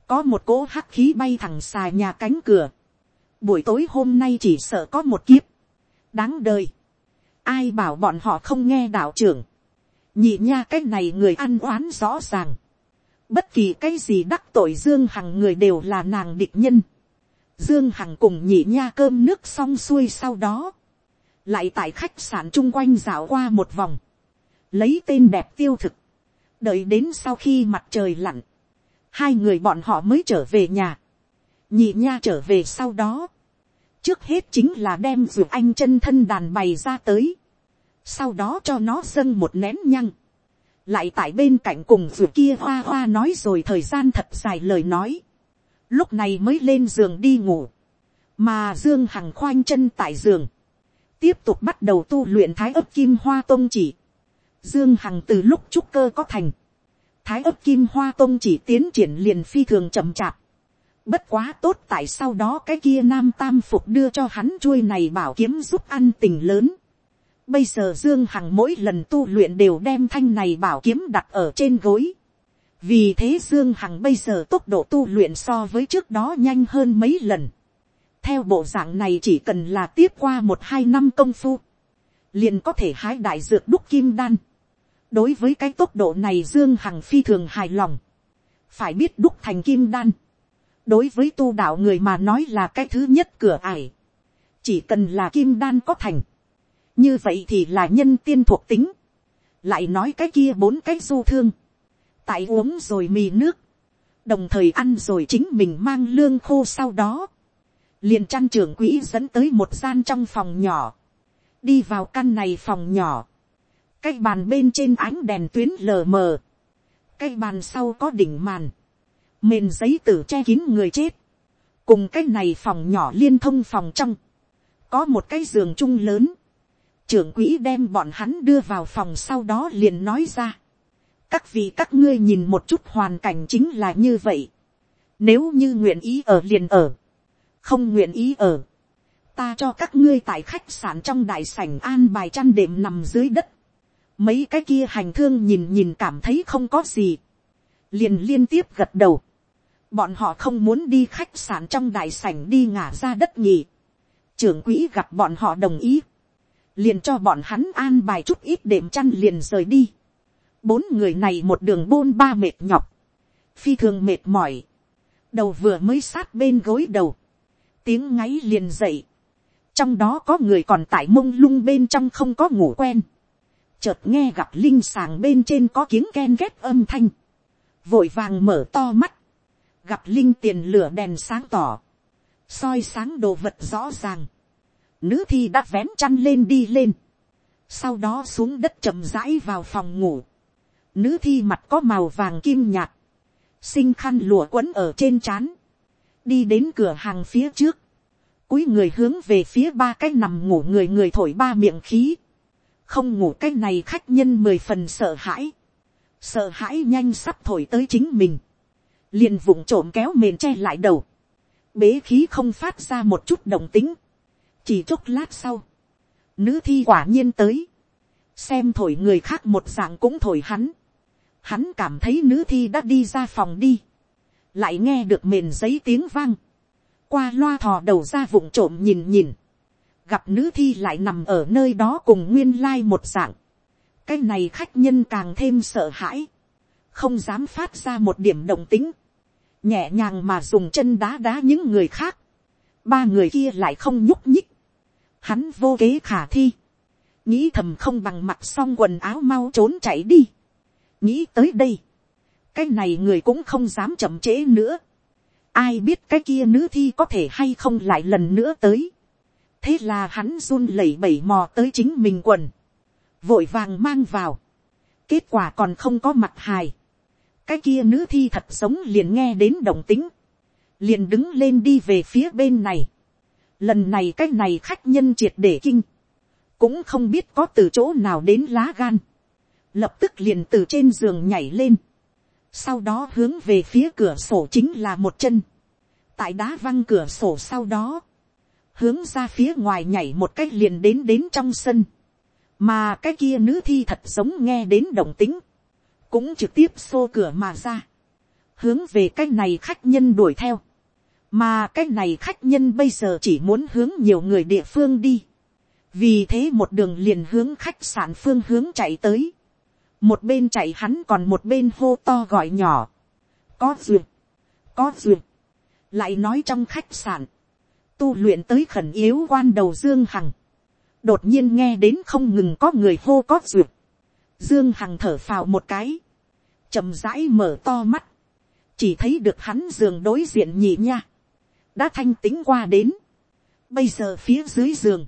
có một cỗ hắc khí bay thẳng xà nhà cánh cửa, buổi tối hôm nay chỉ sợ có một kiếp, đáng đời, ai bảo bọn họ không nghe đạo trưởng, nhị nha cái này người ăn oán rõ ràng, bất kỳ cái gì đắc tội dương hằng người đều là nàng địch nhân, dương hằng cùng nhị nha cơm nước xong xuôi sau đó, lại tại khách sạn chung quanh dạo qua một vòng, lấy tên đẹp tiêu thực, đợi đến sau khi mặt trời lặn, hai người bọn họ mới trở về nhà, nhị nha trở về sau đó, trước hết chính là đem ruột anh chân thân đàn bày ra tới, sau đó cho nó dâng một nén nhăng, lại tại bên cạnh cùng ruột kia hoa hoa nói rồi thời gian thật dài lời nói, lúc này mới lên giường đi ngủ, mà dương hằng khoanh chân tại giường, tiếp tục bắt đầu tu luyện thái ấp kim hoa tôn chỉ, dương hằng từ lúc trúc cơ có thành, thái ấp kim hoa tôn chỉ tiến triển liền phi thường chậm chạp, Bất quá tốt tại sau đó cái kia nam tam phục đưa cho hắn chuôi này bảo kiếm giúp ăn tình lớn. Bây giờ Dương Hằng mỗi lần tu luyện đều đem thanh này bảo kiếm đặt ở trên gối. Vì thế Dương Hằng bây giờ tốc độ tu luyện so với trước đó nhanh hơn mấy lần. Theo bộ dạng này chỉ cần là tiếp qua một hai năm công phu. Liền có thể hái đại dược đúc kim đan. Đối với cái tốc độ này Dương Hằng phi thường hài lòng. Phải biết đúc thành kim đan đối với tu đạo người mà nói là cái thứ nhất cửa ải. chỉ cần là kim đan có thành. như vậy thì là nhân tiên thuộc tính. lại nói cái kia bốn cái du thương tại uống rồi mì nước. đồng thời ăn rồi chính mình mang lương khô sau đó. liền trăn trưởng quỹ dẫn tới một gian trong phòng nhỏ. đi vào căn này phòng nhỏ. cái bàn bên trên ánh đèn tuyến lờ mờ. cái bàn sau có đỉnh màn mền giấy tử che kín người chết, cùng cái này phòng nhỏ liên thông phòng trong, có một cái giường chung lớn, trưởng quỹ đem bọn hắn đưa vào phòng sau đó liền nói ra, các vị các ngươi nhìn một chút hoàn cảnh chính là như vậy, nếu như nguyện ý ở liền ở, không nguyện ý ở, ta cho các ngươi tại khách sạn trong đại sảnh an bài chăn đệm nằm dưới đất, mấy cái kia hành thương nhìn nhìn cảm thấy không có gì, liền liên tiếp gật đầu, bọn họ không muốn đi khách sạn trong đại sảnh đi ngả ra đất nhỉ. trưởng quỹ gặp bọn họ đồng ý, liền cho bọn hắn an bài chút ít đệm chăn liền rời đi bốn người này một đường bôn ba mệt nhọc, phi thường mệt mỏi, đầu vừa mới sát bên gối đầu, tiếng ngáy liền dậy, trong đó có người còn tại mông lung bên trong không có ngủ quen, chợt nghe gặp linh sàng bên trên có tiếng ken ghét âm thanh, vội vàng mở to mắt, gặp linh tiền lửa đèn sáng tỏ, soi sáng đồ vật rõ ràng, nữ thi đã vén chăn lên đi lên, sau đó xuống đất chậm rãi vào phòng ngủ, Nữ thi mặt có màu vàng kim nhạt. Sinh khăn lụa quấn ở trên trán. Đi đến cửa hàng phía trước. cúi người hướng về phía ba cái nằm ngủ người người thổi ba miệng khí. Không ngủ cái này khách nhân mười phần sợ hãi. Sợ hãi nhanh sắp thổi tới chính mình. Liền vụng trộm kéo mền che lại đầu. Bế khí không phát ra một chút đồng tính. Chỉ chốc lát sau. Nữ thi quả nhiên tới xem thổi người khác một dạng cũng thổi hắn. Hắn cảm thấy nữ thi đã đi ra phòng đi. Lại nghe được mền giấy tiếng vang. Qua loa thò đầu ra vụng trộm nhìn nhìn. Gặp nữ thi lại nằm ở nơi đó cùng nguyên lai một dạng. Cái này khách nhân càng thêm sợ hãi. Không dám phát ra một điểm động tính. Nhẹ nhàng mà dùng chân đá đá những người khác. Ba người kia lại không nhúc nhích. Hắn vô kế khả thi nghĩ thầm không bằng mặc xong quần áo mau trốn chạy đi nghĩ tới đây, cái này người cũng không dám chậm trễ nữa. ai biết cái kia nữ thi có thể hay không lại lần nữa tới. thế là hắn run lẩy bẩy mò tới chính mình quần, vội vàng mang vào. kết quả còn không có mặt hài. cái kia nữ thi thật sống liền nghe đến động tính, liền đứng lên đi về phía bên này. lần này cái này khách nhân triệt để kinh cũng không biết có từ chỗ nào đến lá gan, lập tức liền từ trên giường nhảy lên, sau đó hướng về phía cửa sổ chính là một chân, tại đá văng cửa sổ sau đó, hướng ra phía ngoài nhảy một cách liền đến đến trong sân, mà cái kia nữ thi thật giống nghe đến động tính, cũng trực tiếp xô cửa mà ra, hướng về cái này khách nhân đuổi theo, mà cái này khách nhân bây giờ chỉ muốn hướng nhiều người địa phương đi, vì thế một đường liền hướng khách sạn phương hướng chạy tới, một bên chạy hắn còn một bên hô to gọi nhỏ, có duyệt, có duyệt, lại nói trong khách sạn, tu luyện tới khẩn yếu quan đầu dương hằng, đột nhiên nghe đến không ngừng có người hô có duyệt, dương hằng thở phào một cái, chậm rãi mở to mắt, chỉ thấy được hắn giường đối diện nhị nha, đã thanh tính qua đến, bây giờ phía dưới giường,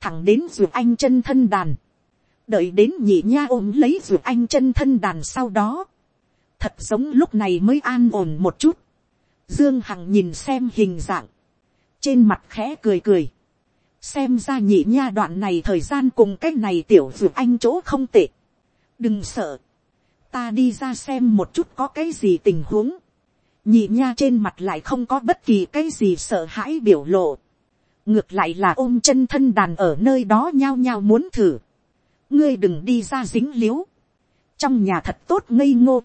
thẳng đến duyệt anh chân thân đàn, đợi đến nhị nha ôm lấy ruột anh chân thân đàn sau đó, thật giống lúc này mới an ổn một chút, dương hằng nhìn xem hình dạng, trên mặt khẽ cười cười, xem ra nhị nha đoạn này thời gian cùng cái này tiểu ruột anh chỗ không tệ, đừng sợ, ta đi ra xem một chút có cái gì tình huống, nhị nha trên mặt lại không có bất kỳ cái gì sợ hãi biểu lộ, ngược lại là ôm chân thân đàn ở nơi đó nhao nhao muốn thử ngươi đừng đi ra dính l i ễ u trong nhà thật tốt ngây ngô.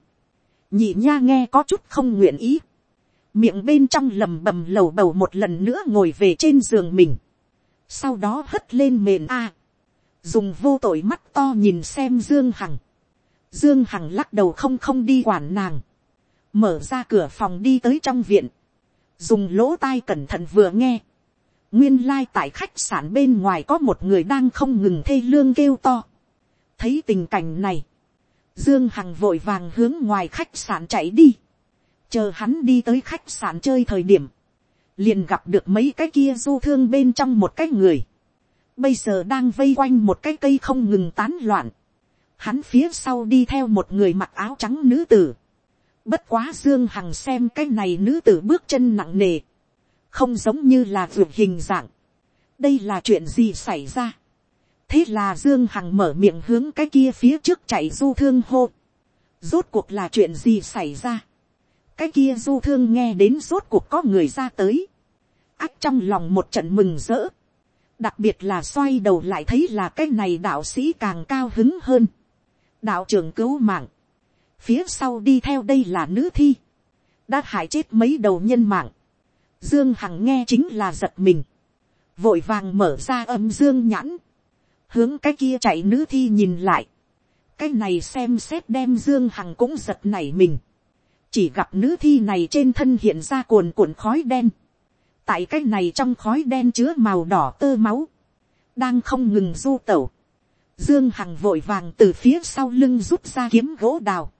nhị nha nghe có chút không nguyện ý. miệng bên trong lầm bầm lầu bầu một lần nữa ngồi về trên giường mình. sau đó hất lên mền a. dùng vô tội mắt to nhìn xem dương hằng. dương hằng lắc đầu không không đi quản nàng. mở ra cửa phòng đi tới trong viện. dùng lỗ tai cẩn thận vừa nghe nguyên lai tại khách sạn bên ngoài có một người đang không ngừng thê lương kêu to thấy tình cảnh này, dương hằng vội vàng hướng ngoài khách sạn chạy đi. chờ hắn đi tới khách sạn chơi thời điểm, liền gặp được mấy cái kia du thương bên trong một cái người. bây giờ đang vây quanh một cái cây không ngừng tán loạn. hắn phía sau đi theo một người mặc áo trắng nữ tử. bất quá dương hằng xem cái này nữ tử bước chân nặng nề không giống như là vượt hình dạng. đây là chuyện gì xảy ra thế là dương hằng mở miệng hướng cái kia phía trước chạy du thương hô. rốt cuộc là chuyện gì xảy ra. cái kia du thương nghe đến rốt cuộc có người ra tới. ác trong lòng một trận mừng rỡ. đặc biệt là xoay đầu lại thấy là cái này đạo sĩ càng cao hứng hơn. đạo trưởng cứu mạng. phía sau đi theo đây là nữ thi. đã hại chết mấy đầu nhân mạng Dương Hằng nghe chính là giật mình. Vội vàng mở ra âm dương nhãn. Hướng cái kia chạy nữ thi nhìn lại. Cái này xem xét đem Dương Hằng cũng giật nảy mình. Chỉ gặp nữ thi này trên thân hiện ra cuồn cuộn khói đen. Tại cái này trong khói đen chứa màu đỏ tơ máu. Đang không ngừng du tẩu. Dương Hằng vội vàng từ phía sau lưng rút ra kiếm gỗ đào.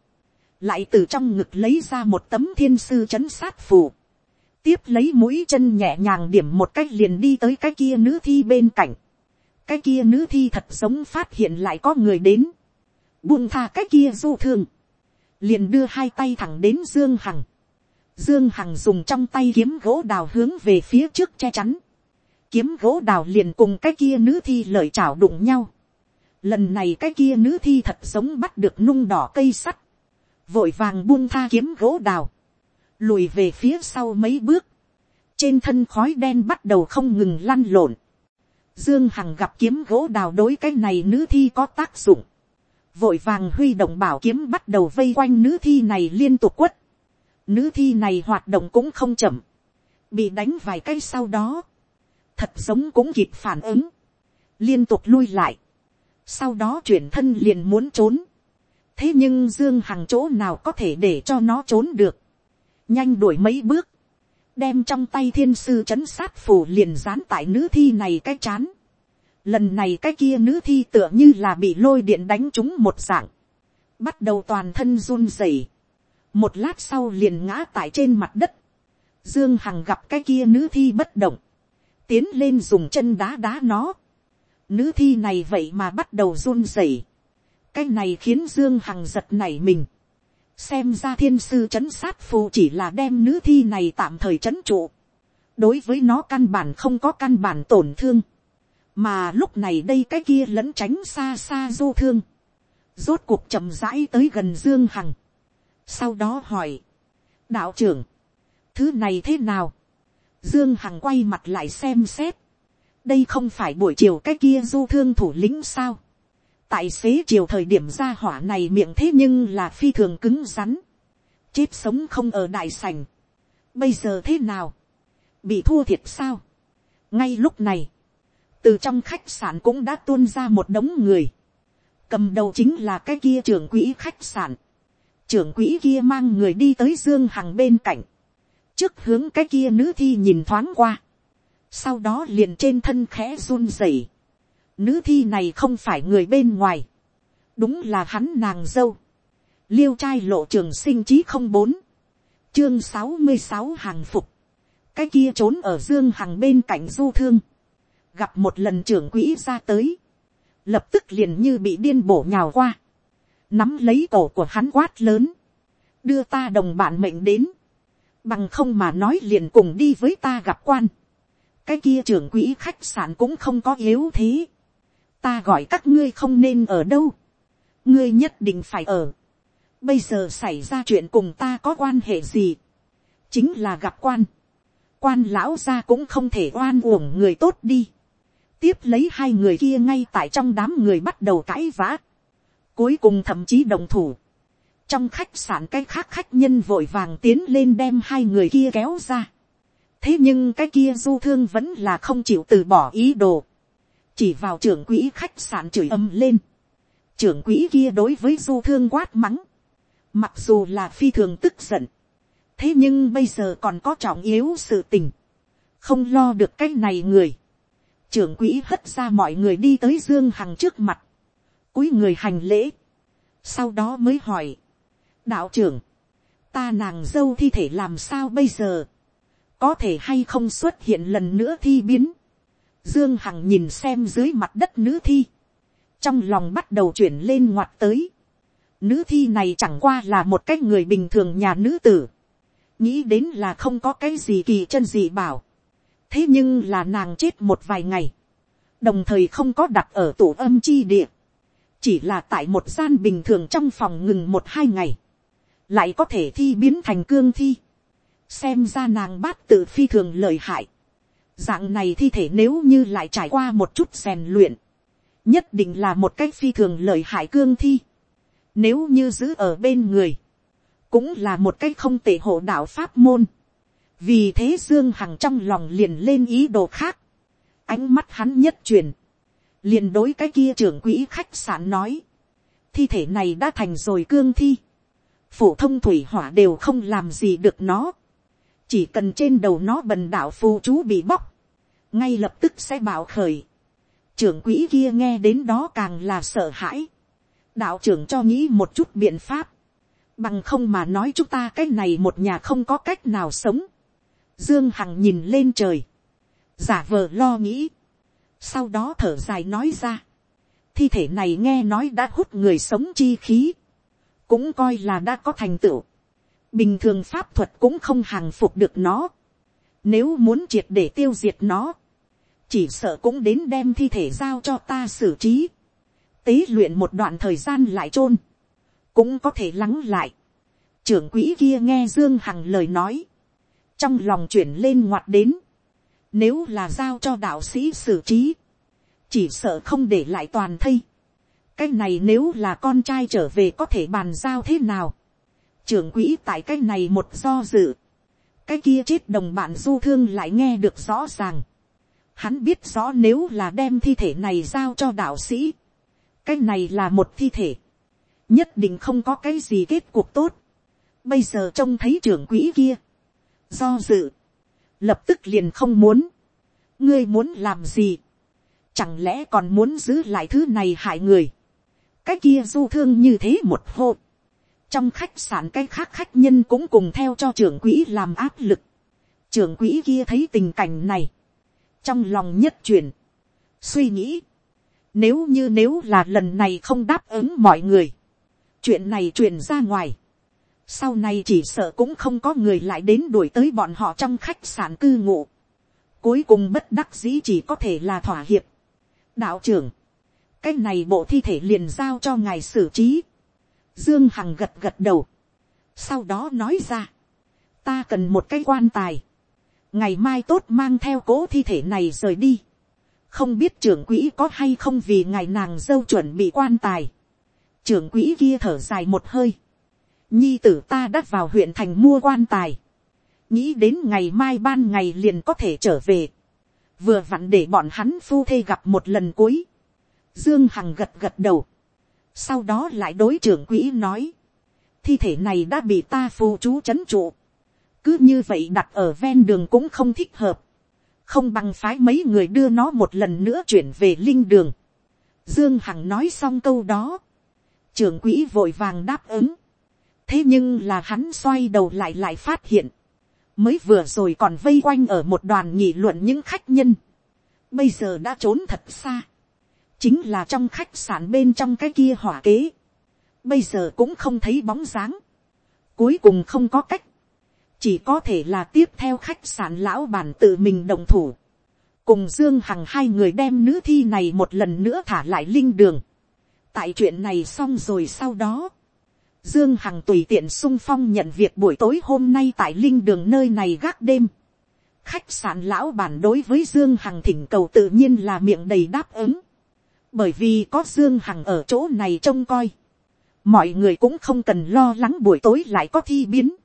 Lại từ trong ngực lấy ra một tấm thiên sư chấn sát phù tiếp lấy mũi chân nhẹ nhàng điểm một cách liền đi tới cái kia nữ thi bên cạnh cái kia nữ thi thật giống phát hiện lại có người đến. buông tha cái kia du thương, liền đưa hai tay thẳng đến dương hằng, dương hằng dùng trong tay kiếm gỗ đào hướng về phía trước che chắn, kiếm gỗ đào liền cùng cái kia nữ thi lợi chảo đụng nhau, lần này cái kia nữ thi thật giống bắt được nung đỏ cây sắt, vội vàng buông tha kiếm gỗ đào, lùi về phía sau mấy bước, trên thân khói đen bắt đầu không ngừng lăn lộn, dương hằng gặp kiếm gỗ đào đối cái này nữ thi có tác dụng, vội vàng huy động bảo kiếm bắt đầu vây quanh nữ thi này liên tục quất, nữ thi này hoạt động cũng không chậm, bị đánh vài cái sau đó, thật giống cũng kịp phản ứng, liên tục lui lại, sau đó chuyển thân liền muốn trốn, thế nhưng dương hằng chỗ nào có thể để cho nó trốn được, nhanh đuổi mấy bước, đem trong tay thiên sư c h ấ n sát phủ liền dán tại nữ thi này cái chán. lần này cái kia nữ thi tựa như là bị lôi điện đánh trúng một dạng, bắt đầu toàn thân run rẩy, một lát sau liền ngã tại trên mặt đất, dương hằng gặp cái kia nữ thi bất động, tiến lên dùng chân đá đá nó, nữ thi này vậy mà bắt đầu run rẩy, cái này khiến dương hằng giật nảy mình, xem ra thiên sư c h ấ n sát phù chỉ là đem nữ thi này tạm thời c h ấ n trụ, đối với nó căn bản không có căn bản tổn thương, mà lúc này đây cái kia lẫn tránh xa xa du thương, rốt cuộc chậm rãi tới gần dương hằng, sau đó hỏi, đạo trưởng, thứ này thế nào, dương hằng quay mặt lại xem xét, đây không phải buổi chiều cái kia du thương thủ lĩnh sao, tại xế chiều thời điểm ra hỏa này miệng thế nhưng là phi thường cứng rắn, chết sống không ở đại sành, bây giờ thế nào, bị thua thiệt sao, ngay lúc này, từ trong khách sạn cũng đã tuôn ra một đống người, cầm đầu chính là cái kia trưởng quỹ khách sạn, trưởng quỹ kia mang người đi tới dương hằng bên cạnh, trước hướng cái kia nữ thi nhìn thoáng qua, sau đó liền trên thân khẽ run rẩy, Nữ thi này không phải người bên ngoài. Đúng là hắn nàng dâu. Liêu trai lộ trường sinh chí không bốn Chương sáu mươi sáu hàng phục. Cái kia trốn ở dương hàng bên cạnh du thương. Gặp một lần trưởng quỹ ra tới. Lập tức liền như bị điên bổ nhào qua. Nắm lấy cổ của hắn quát lớn. Đưa ta đồng bạn mệnh đến. Bằng không mà nói liền cùng đi với ta gặp quan cái kia trưởng quỹ khách sạn cũng không có yếu thế ta gọi các ngươi không nên ở đâu, ngươi nhất định phải ở. bây giờ xảy ra chuyện cùng ta có quan hệ gì, chính là gặp quan, quan lão gia cũng không thể oan uổng người tốt đi. tiếp lấy hai người kia ngay tại trong đám người bắt đầu cãi vã, cuối cùng thậm chí đồng thủ. trong khách sạn cái khác khách nhân vội vàng tiến lên đem hai người kia kéo ra. thế nhưng cái kia du thương vẫn là không chịu từ bỏ ý đồ chỉ vào trưởng quỹ khách sạn chửi âm lên. trưởng quỹ kia đối với du thương quát mắng, mặc dù là phi thường tức giận, thế nhưng bây giờ còn có trọng yếu sự tình, không lo được cái này người. trưởng quỹ hất ra mọi người đi tới dương hằng trước mặt, cúi người hành lễ, sau đó mới hỏi, đạo trưởng, ta nàng dâu thi thể làm sao bây giờ, có thể hay không xuất hiện lần nữa thi biến, Dương Hằng nhìn xem dưới mặt đất nữ thi. Trong lòng bắt đầu chuyển lên ngoặt tới. Nữ thi này chẳng qua là một cái người bình thường nhà nữ tử. Nghĩ đến là không có cái gì kỳ chân gì bảo. Thế nhưng là nàng chết một vài ngày. Đồng thời không có đặt ở tổ âm chi địa. Chỉ là tại một gian bình thường trong phòng ngừng một hai ngày. Lại có thể thi biến thành cương thi. Xem ra nàng bát tự phi thường lợi hại Dạng này thi thể nếu như lại trải qua một chút rèn luyện. Nhất định là một cách phi thường lợi hại cương thi. Nếu như giữ ở bên người. Cũng là một cách không tệ hộ đạo pháp môn. Vì thế Dương Hằng trong lòng liền lên ý đồ khác. Ánh mắt hắn nhất truyền. Liền đối cái kia trưởng quỹ khách sạn nói. Thi thể này đã thành rồi cương thi. Phổ thông thủy hỏa đều không làm gì được nó chỉ cần trên đầu nó bần đạo phù chú bị bóc, ngay lập tức sẽ bảo khởi. trưởng quỹ kia nghe đến đó càng là sợ hãi. đạo trưởng cho nghĩ một chút biện pháp, bằng không mà nói chúng ta cái này một nhà không có cách nào sống. dương hằng nhìn lên trời, giả vờ lo nghĩ, sau đó thở dài nói ra, thi thể này nghe nói đã hút người sống chi khí, cũng coi là đã có thành tựu, bình thường pháp thuật cũng không hàng phục được nó, nếu muốn triệt để tiêu diệt nó, chỉ sợ cũng đến đem thi thể giao cho ta xử trí, tế luyện một đoạn thời gian lại chôn cũng có thể lắng lại. trưởng quỹ kia nghe dương hằng lời nói, trong lòng chuyển lên ngoặt đến, nếu là giao cho đạo sĩ xử trí, chỉ sợ không để lại toàn thây. cái này nếu là con trai trở về có thể bàn giao thế nào trưởng quỹ tại cái này một do dự. cái kia chết đồng bạn du thương lại nghe được rõ ràng. hắn biết rõ nếu là đem thi thể này giao cho đạo sĩ. cái này là một thi thể. nhất định không có cái gì kết cuộc tốt. bây giờ trông thấy trưởng quỹ kia. do dự. lập tức liền không muốn. ngươi muốn làm gì Chẳng lẽ còn muốn giữ lại thứ này hại người. Cái kia du thương như thế một hộp trong khách sạn cái khác khách nhân cũng cùng theo cho trưởng quỹ làm áp lực. Trưởng quỹ kia thấy tình cảnh này. Trong lòng nhất chuyển. Suy nghĩ. Nếu như nếu là lần này không đáp ứng mọi người. Chuyện này truyền ra ngoài. Sau này chỉ sợ cũng không có người lại đến đuổi tới bọn họ trong khách sạn cư ngụ. Cuối cùng bất đắc dĩ chỉ có thể là thỏa hiệp đạo trưởng, cái này bộ thi thể liền giao cho ngài xử trí. Dương Hằng gật gật đầu. Sau đó nói ra, ta cần một cái quan tài. Ngày mai tốt mang theo cố thi thể này rời đi. Không biết trưởng quỹ có hay không vì ngày nàng dâu chuẩn bị quan tài. Trưởng quỹ kia thở dài một hơi. Nhi tử ta đã vào huyện thành mua quan tài. Nghĩ đến ngày mai ban ngày liền có thể trở về vừa vặn để bọn hắn phu thê gặp một lần cuối. Dương Hằng gật gật đầu. Sau đó lại đối trưởng quỹ nói. Thi thể này đã bị ta phù chú chấn trụ. Cứ như vậy đặt ở ven đường cũng không thích hợp. Không bằng phái mấy người đưa nó một lần nữa chuyển về linh đường. Dương Hằng nói xong câu đó. Trưởng quỹ vội vàng đáp ứng. Thế nhưng là hắn xoay đầu lại lại phát hiện mới vừa rồi còn vây quanh ở một đoàn nghị luận những khách nhân, bây giờ đã trốn thật xa, chính là trong khách sạn bên trong cái kia hỏa kế, bây giờ cũng không thấy bóng dáng, cuối cùng không có cách, chỉ có thể là tiếp theo khách sạn lão bản tự mình đồng thủ, cùng dương hằng hai người đem nữ thi này một lần nữa thả lại linh đường, tại chuyện này xong rồi sau đó, Dương Hằng tùy tiện sung phong nhận việc buổi tối hôm nay tại linh đường nơi này gác đêm. Khách sạn lão bản đối với Dương Hằng thỉnh cầu tự nhiên là miệng đầy đáp ứng. Bởi vì có Dương Hằng ở chỗ này trông coi. Mọi người cũng không cần lo lắng buổi tối lại có thi biến.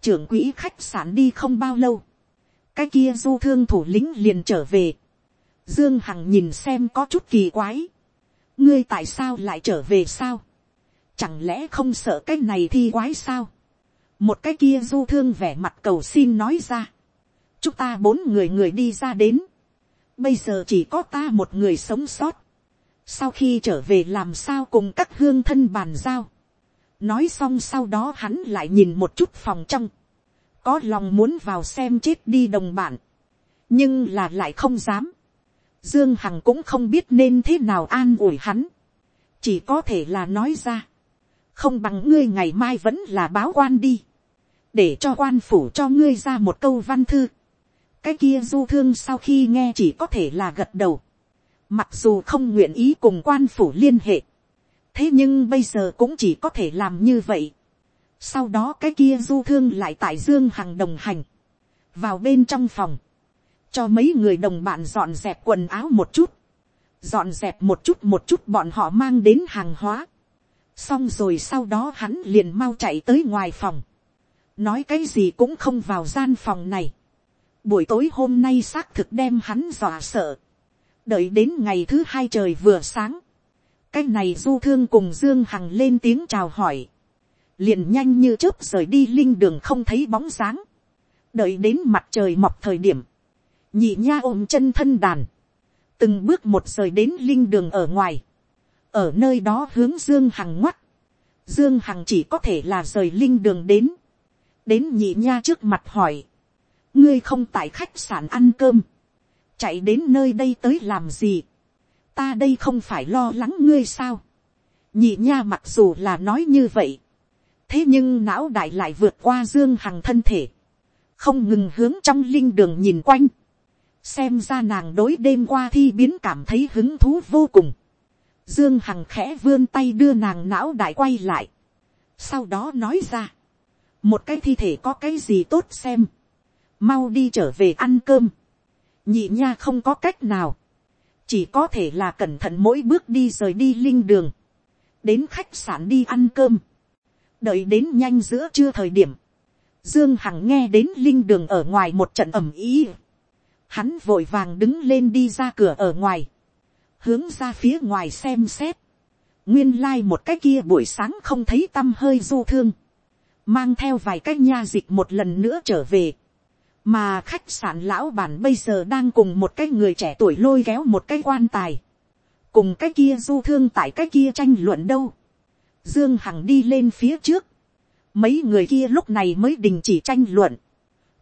Trưởng quỹ khách sạn đi không bao lâu. Cái kia du thương thủ lĩnh liền trở về. Dương Hằng nhìn xem có chút kỳ quái. Ngươi tại sao lại trở về sao? Chẳng lẽ không sợ cái này thi quái sao? Một cái kia du thương vẻ mặt cầu xin nói ra. Chúng ta bốn người người đi ra đến. Bây giờ chỉ có ta một người sống sót. Sau khi trở về làm sao cùng các hương thân bàn giao. Nói xong sau đó hắn lại nhìn một chút phòng trong. Có lòng muốn vào xem chết đi đồng bạn. Nhưng là lại không dám. Dương Hằng cũng không biết nên thế nào an ủi hắn. Chỉ có thể là nói ra không bằng ngươi ngày mai vẫn là báo quan đi, để cho quan phủ cho ngươi ra một câu văn thư. cái kia du thương sau khi nghe chỉ có thể là gật đầu, mặc dù không nguyện ý cùng quan phủ liên hệ, thế nhưng bây giờ cũng chỉ có thể làm như vậy. sau đó cái kia du thương lại tại dương hằng đồng hành, vào bên trong phòng, cho mấy người đồng bạn dọn dẹp quần áo một chút, dọn dẹp một chút một chút bọn họ mang đến hàng hóa, xong rồi sau đó hắn liền mau chạy tới ngoài phòng, nói cái gì cũng không vào gian phòng này. buổi tối hôm nay xác thực đem hắn dọa sợ, đợi đến ngày thứ hai trời vừa sáng, cái này du thương cùng dương hằng lên tiếng chào hỏi, liền nhanh như chớp rời đi linh đường không thấy bóng dáng, đợi đến mặt trời mọc thời điểm, nhị nha ôm chân thân đàn, từng bước một rời đến linh đường ở ngoài, ở nơi đó hướng dương hằng ngoắt, dương hằng chỉ có thể là rời linh đường đến, đến nhị nha trước mặt hỏi, ngươi không tại khách sạn ăn cơm, chạy đến nơi đây tới làm gì, ta đây không phải lo lắng ngươi sao. nhị nha mặc dù là nói như vậy. thế nhưng não đại lại vượt qua dương hằng thân thể. không ngừng hướng trong linh đường nhìn quanh. xem ra nàng đối đêm qua thi biến cảm thấy hứng thú vô cùng. dương hằng khẽ vươn tay đưa nàng não đại quay lại. sau đó nói ra. một cái thi thể có cái gì tốt xem. mau đi trở về ăn cơm nhị nha không có cách nào. Chỉ có thể là cẩn thận mỗi bước đi rời đi linh đường, đến khách sạn đi ăn cơm, đợi đến nhanh giữa trưa thời điểm, dương hằng nghe đến linh đường ở ngoài một trận ầm ý, hắn vội vàng đứng lên đi ra cửa ở ngoài, hướng ra phía ngoài xem xét, nguyên lai、like、một cái kia buổi sáng không thấy t â m hơi du thương, mang theo vài cái nha dịch một lần nữa trở về, mà khách sạn lão bản bây giờ đang cùng một cái người trẻ tuổi lôi kéo một cái quan tài, cùng cái kia du thương tại cái kia tranh luận đâu, dương hằng đi lên phía trước, mấy người kia lúc này mới đình chỉ tranh luận,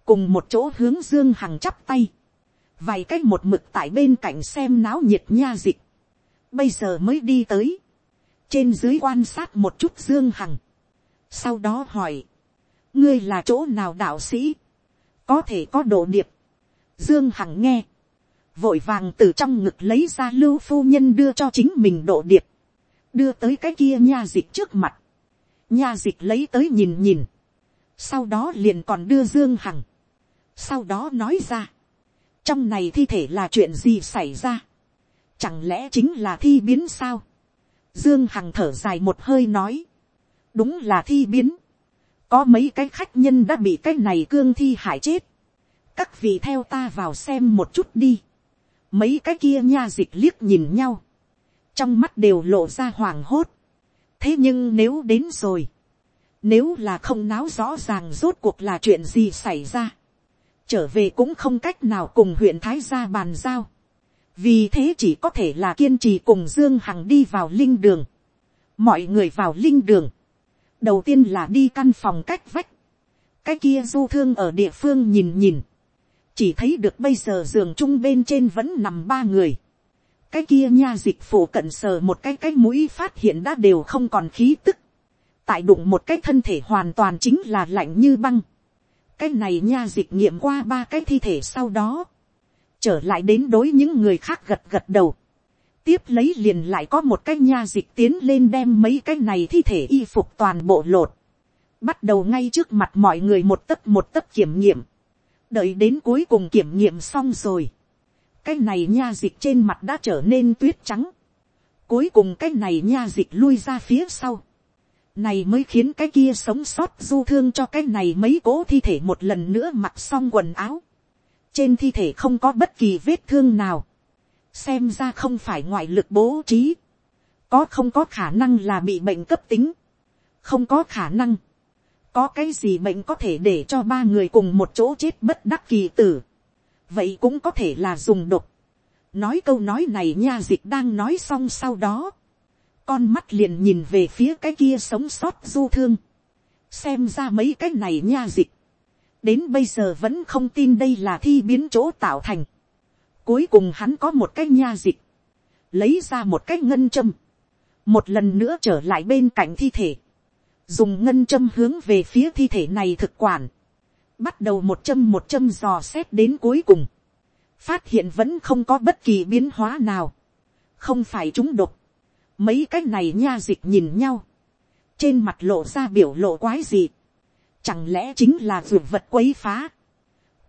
cùng một chỗ hướng dương hằng chắp tay, vài cái một mực tại bên cạnh xem náo nhiệt nha dịch, bây giờ mới đi tới, trên dưới quan sát một chút dương hằng, sau đó hỏi, ngươi là chỗ nào đạo sĩ, có thể có độ điệp. Dương Hằng nghe, vội vàng từ trong ngực lấy ra lưu phu nhân đưa cho chính mình độ điệp, đưa tới cái kia nha dịch trước mặt, nha dịch lấy tới nhìn nhìn, sau đó liền còn đưa Dương Hằng, sau đó nói ra, trong này thi thể là chuyện gì xảy ra, chẳng lẽ chính là thi biến sao, Dương Hằng thở dài một hơi nói, đúng là thi biến, có mấy cái khách nhân đã bị cái này cương thi hại chết. các vị theo ta vào xem một chút đi. mấy cái kia nha dịch liếc nhìn nhau. trong mắt đều lộ ra hoảng hốt. thế nhưng nếu đến rồi, nếu là không náo rõ ràng rốt cuộc là chuyện gì xảy ra, trở về cũng không cách nào cùng huyện thái gia bàn giao. vì thế chỉ có thể là kiên trì cùng dương hằng đi vào linh đường. mọi người vào linh đường đầu tiên là đi căn phòng cách vách, cái kia du thương ở địa phương nhìn nhìn, chỉ thấy được bây giờ giường chung bên trên vẫn nằm ba người, cái kia nha dịch phủ cận sờ một cái cái mũi phát hiện đã đều không còn khí tức, tại đụng một cái thân thể hoàn toàn chính là lạnh như băng, cái này nha dịch nghiệm qua ba cái thi thể sau đó, trở lại đến đối những người khác gật gật đầu, tiếp lấy liền lại có một cái nha dịch tiến lên đem mấy cái này thi thể y phục toàn bộ lột. Bắt đầu ngay trước mặt mọi người một tấc một tấc kiểm nghiệm. Đợi đến cuối cùng kiểm nghiệm xong rồi. Cái này nha dịch trên mặt đã trở nên tuyết trắng. Cuối cùng cái này nha dịch lui ra phía sau. Này mới khiến cái kia sống sót du thương cho cái này mấy cố thi thể một lần nữa mặc xong quần áo. Trên thi thể không có bất kỳ vết thương nào xem ra không phải ngoại lực bố trí, có không có khả năng là bị bệnh cấp tính, không có khả năng, có cái gì bệnh có thể để cho ba người cùng một chỗ chết bất đắc kỳ tử, vậy cũng có thể là dùng độc, nói câu nói này nha dịch đang nói xong sau đó, con mắt liền nhìn về phía cái kia sống sót du thương, xem ra mấy cái này nha dịch, đến bây giờ vẫn không tin đây là thi biến chỗ tạo thành, Cuối cùng hắn có một cái nha dịch. Lấy ra một cái ngân châm. Một lần nữa trở lại bên cạnh thi thể. Dùng ngân châm hướng về phía thi thể này thực quản. Bắt đầu một châm một châm dò xét đến cuối cùng. Phát hiện vẫn không có bất kỳ biến hóa nào. Không phải chúng độc. Mấy cái này nha dịch nhìn nhau. Trên mặt lộ ra biểu lộ quái gì. Chẳng lẽ chính là vượt vật quấy phá.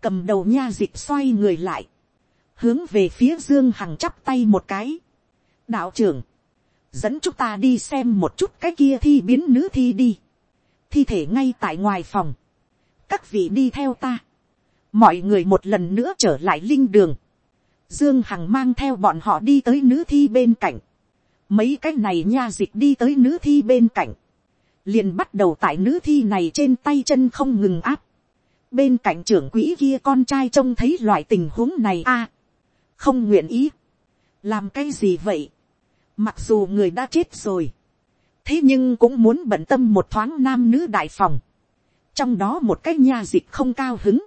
Cầm đầu nha dịch xoay người lại hướng về phía dương hằng chắp tay một cái. đạo trưởng, dẫn chúng ta đi xem một chút cái kia thi biến nữ thi đi. thi thể ngay tại ngoài phòng. các vị đi theo ta. mọi người một lần nữa trở lại linh đường. dương hằng mang theo bọn họ đi tới nữ thi bên cạnh. mấy cái này nha dịch đi tới nữ thi bên cạnh. liền bắt đầu tại nữ thi này trên tay chân không ngừng áp bên cạnh trưởng quỹ kia con trai trông thấy loại tình huống này a không nguyện ý, làm cái gì vậy, mặc dù người đã chết rồi, thế nhưng cũng muốn bận tâm một thoáng nam nữ đại phòng, trong đó một cái nha dịch không cao hứng,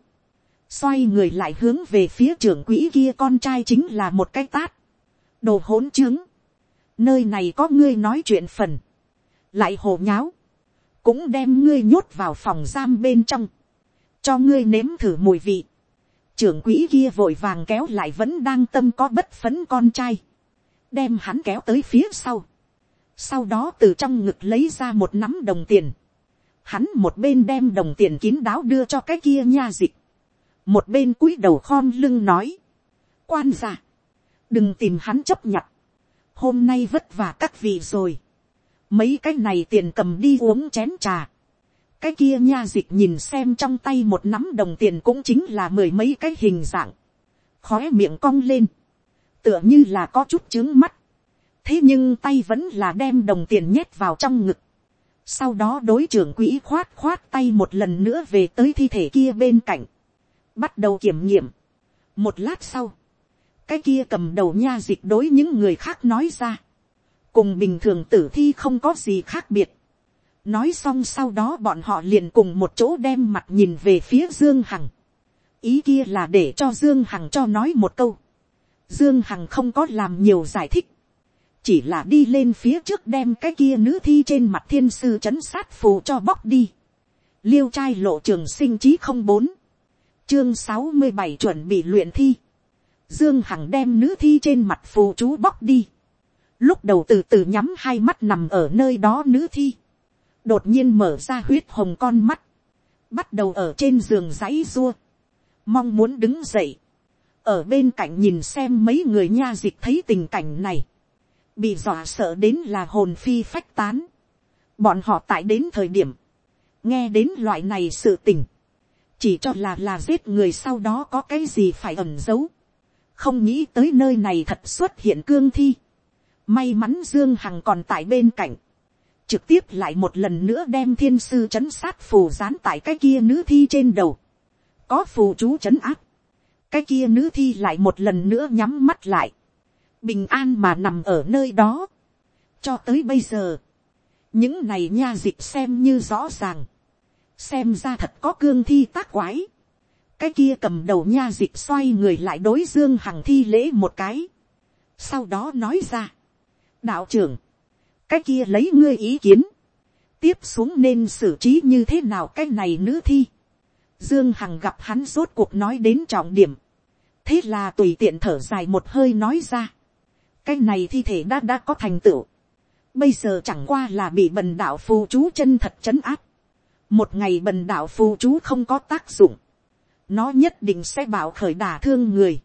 xoay người lại hướng về phía trưởng quỹ kia con trai chính là một cái tát, đồ hỗn trứng, nơi này có ngươi nói chuyện phần, lại hồ nháo, cũng đem ngươi nhốt vào phòng giam bên trong, cho ngươi nếm thử mùi vị trưởng quỹ kia vội vàng kéo lại vẫn đang tâm có bất phấn con trai, đem hắn kéo tới phía sau, sau đó từ trong ngực lấy ra một nắm đồng tiền, hắn một bên đem đồng tiền kín đáo đưa cho cái kia nha dịch, một bên cúi đầu khom lưng nói, quan ra, đừng tìm hắn chấp nhận, hôm nay vất vả các vị rồi, mấy cái này tiền cầm đi uống chén trà, cái kia nha dịch nhìn xem trong tay một nắm đồng tiền cũng chính là mười mấy cái hình dạng, khói miệng cong lên, tựa như là có chút trướng mắt, thế nhưng tay vẫn là đem đồng tiền nhét vào trong ngực, sau đó đối trưởng quỹ khoát khoát tay một lần nữa về tới thi thể kia bên cạnh, bắt đầu kiểm nghiệm. một lát sau, cái kia cầm đầu nha dịch đối những người khác nói ra, cùng bình thường tử thi không có gì khác biệt nói xong sau đó bọn họ liền cùng một chỗ đem mặt nhìn về phía dương hằng. ý kia là để cho dương hằng cho nói một câu. dương hằng không có làm nhiều giải thích chỉ là đi lên phía trước đem cái kia nữ thi trên mặt thiên sư chấn sát phù cho bóc đi. liêu trai lộ trường sinh chí không bốn, chương sáu mươi bảy chuẩn bị luyện thi. dương hằng đem nữ thi trên mặt phù chú bóc đi. lúc đầu từ từ nhắm hai mắt nằm ở nơi đó nữ thi đột nhiên mở ra huyết hồng con mắt. bắt đầu ở trên giường giấy dua, mong muốn đứng dậy. ở bên cạnh nhìn xem mấy người nha dịch thấy tình cảnh này bị dọa sợ đến là hồn phi phách tán. bọn họ tại đến thời điểm, nghe đến loại này sự tình, chỉ cho là là giết người sau đó có cái gì phải ẩn giấu, không nghĩ tới nơi này thật xuất hiện cương thi. may mắn dương hằng còn tại bên cạnh, trực tiếp lại một lần nữa đem thiên sư c h ấ n sát phù dán tại cái kia nữ thi trên đầu, có phù chú c h ấ n áp, cái kia nữ thi lại một lần nữa nhắm mắt lại, bình an mà nằm ở nơi đó. cho tới bây giờ, những này nha dịch xem như rõ ràng, xem ra thật có cương thi tác quái. cái kia cầm đầu nha dịch xoay người lại đối dương hằng thi lễ một cái. sau đó nói ra, đạo trưởng, cái kia lấy ngươi ý kiến, tiếp xuống nên xử trí như thế nào cái này nữ thi. Dương Hằng gặp hắn rốt cuộc nói đến trọng điểm. Thế là tùy tiện thở dài một hơi nói ra cái này thi thể đã đã có thành tựu. Bây giờ chẳng qua là bị bần đạo phù chú chân thật chấn áp. Một ngày bần đạo phù chú không có tác dụng. Nó nhất định sẽ bảo khởi đả thương người.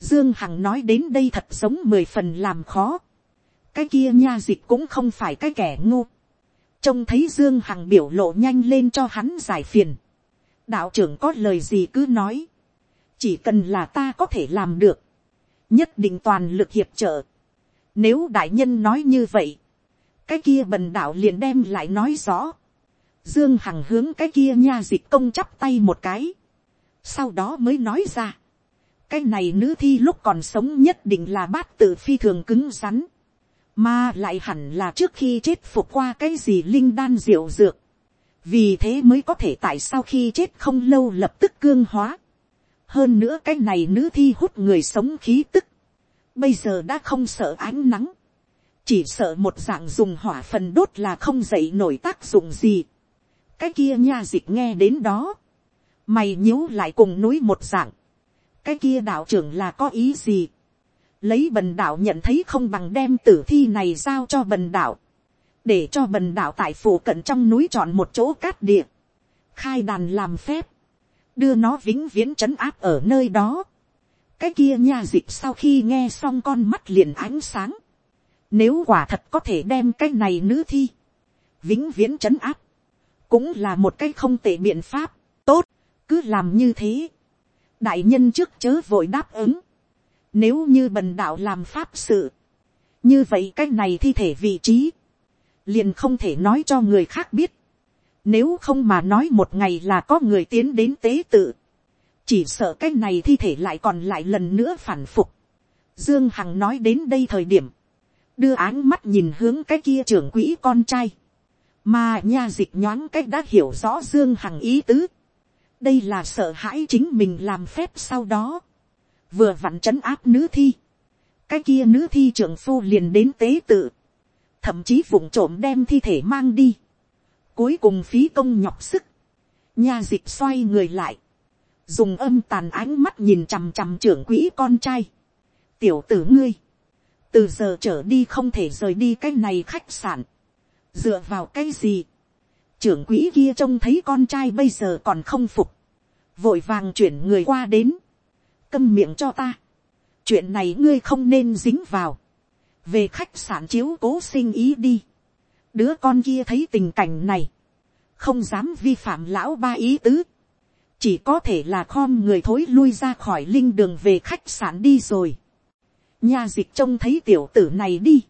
Dương Hằng nói đến đây thật giống mười phần làm khó. Cái kia nha dịch cũng không phải cái kẻ ngu. Trông thấy Dương Hằng biểu lộ nhanh lên cho hắn giải phiền. Đạo trưởng có lời gì cứ nói. Chỉ cần là ta có thể làm được nhất định toàn lực hiệp trợ. Nếu đại nhân nói như vậy, cái kia bần đạo liền đem lại nói rõ. Dương Hằng hướng cái kia nha dịch công chắp tay một cái. Sau đó mới nói ra. Cái này nữ thi lúc còn sống nhất định là bát tự phi thường cứng rắn. Mà lại hẳn là trước khi chết phục qua cái gì linh đan diệu dược. Vì thế mới có thể tại sau khi chết không lâu lập tức cương hóa. Hơn nữa cái này nữ thi hút người sống khí tức, bây giờ đã không sợ ánh nắng, chỉ sợ một dạng dùng hỏa phần đốt là không dậy nổi tác dụng gì. cái kia nha dịch nghe đến đó, mày nhíu lại cùng núi một dạng, cái kia đạo trưởng là có ý gì, lấy bần đạo nhận thấy không bằng đem tử thi này giao cho bần đạo, để cho bần đạo tại phủ cận trong núi chọn một chỗ cát địa, khai đàn làm phép, đưa nó vĩnh viễn trấn áp ở nơi đó. cái kia nha dịp sau khi nghe xong con mắt liền ánh sáng. nếu quả thật có thể đem cái này nữ thi, vĩnh viễn trấn áp, cũng là một cái không tệ biện pháp, tốt, cứ làm như thế. đại nhân trước chớ vội đáp ứng nếu như bần đạo làm pháp sự, như vậy cái này thi thể vị trí, liền không thể nói cho người khác biết. Nếu không mà nói một ngày là có người tiến đến tế tự. Chỉ sợ cái này thi thể lại còn lại lần nữa phản phục. Dương Hằng nói đến đây thời điểm. Đưa áng mắt nhìn hướng cái kia trưởng quỹ con trai. Mà nha dịch nhoáng cách đã hiểu rõ Dương Hằng ý tứ. Đây là sợ hãi chính mình làm phép sau đó. Vừa vặn trấn áp nữ thi. cái kia nữ thi trưởng phu liền đến tế tự, thậm chí vụng trộm đem thi thể mang đi, cuối cùng phí công nhọc sức, nha dịch xoay người lại, dùng âm tàn ánh mắt nhìn chằm chằm trưởng quỹ con trai, tiểu tử ngươi, từ giờ trở đi không thể rời đi cái này khách sạn, dựa vào cái gì, trưởng quỹ kia trông thấy con trai bây giờ còn không phục, vội vàng chuyển người qua đến, câm miệng cho ta, chuyện này ngươi không nên dính vào, về khách sạn chiếu cố sinh ý đi, đứa con kia thấy tình cảnh này, không dám vi phạm lão ba ý tứ, chỉ có thể là khom người thối lui ra khỏi linh đường về khách sạn đi rồi. nha dịch trông thấy tiểu tử này đi,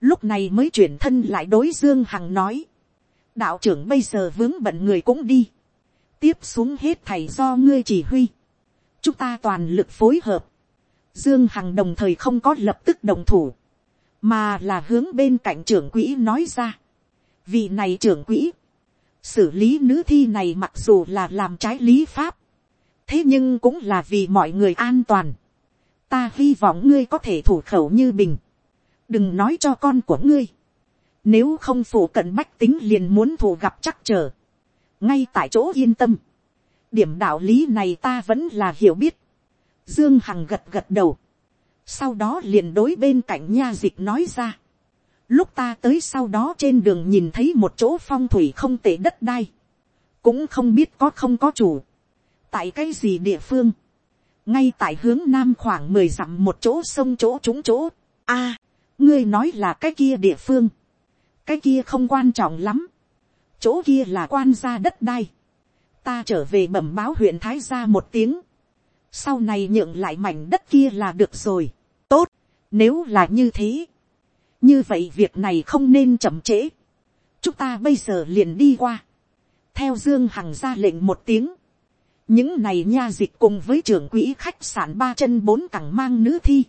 lúc này mới chuyển thân lại đối dương hằng nói, đạo trưởng bây giờ vướng bận người cũng đi, tiếp xuống hết thầy do ngươi chỉ huy, chúng ta toàn lực phối hợp, dương hằng đồng thời không có lập tức đồng thủ, mà là hướng bên cạnh trưởng quỹ nói ra, vì này trưởng quỹ, xử lý nữ thi này mặc dù là làm trái lý pháp, thế nhưng cũng là vì mọi người an toàn. ta hy vọng ngươi có thể thủ khẩu như bình, đừng nói cho con của ngươi, nếu không phụ cận bách tính liền muốn thủ gặp chắc trở, ngay tại chỗ yên tâm, điểm đạo lý này ta vẫn là hiểu biết, dương hằng gật gật đầu, sau đó liền đối bên cạnh nha dịch nói ra, Lúc ta tới sau đó trên đường nhìn thấy một chỗ phong thủy không tệ đất đai. Cũng không biết có không có chủ. Tại cái gì địa phương. Ngay tại hướng nam khoảng mười dặm một chỗ sông chỗ trúng chỗ. a ngươi nói là cái kia địa phương. Cái kia không quan trọng lắm. Chỗ kia là quan gia đất đai. Ta trở về bẩm báo huyện Thái gia một tiếng. Sau này nhượng lại mảnh đất kia là được rồi. Tốt. Nếu là như thế như vậy việc này không nên chậm trễ. chúng ta bây giờ liền đi qua. theo dương hằng ra lệnh một tiếng. những này nha dịch cùng với trưởng quỹ khách sạn ba chân bốn cẳng mang nữ thi.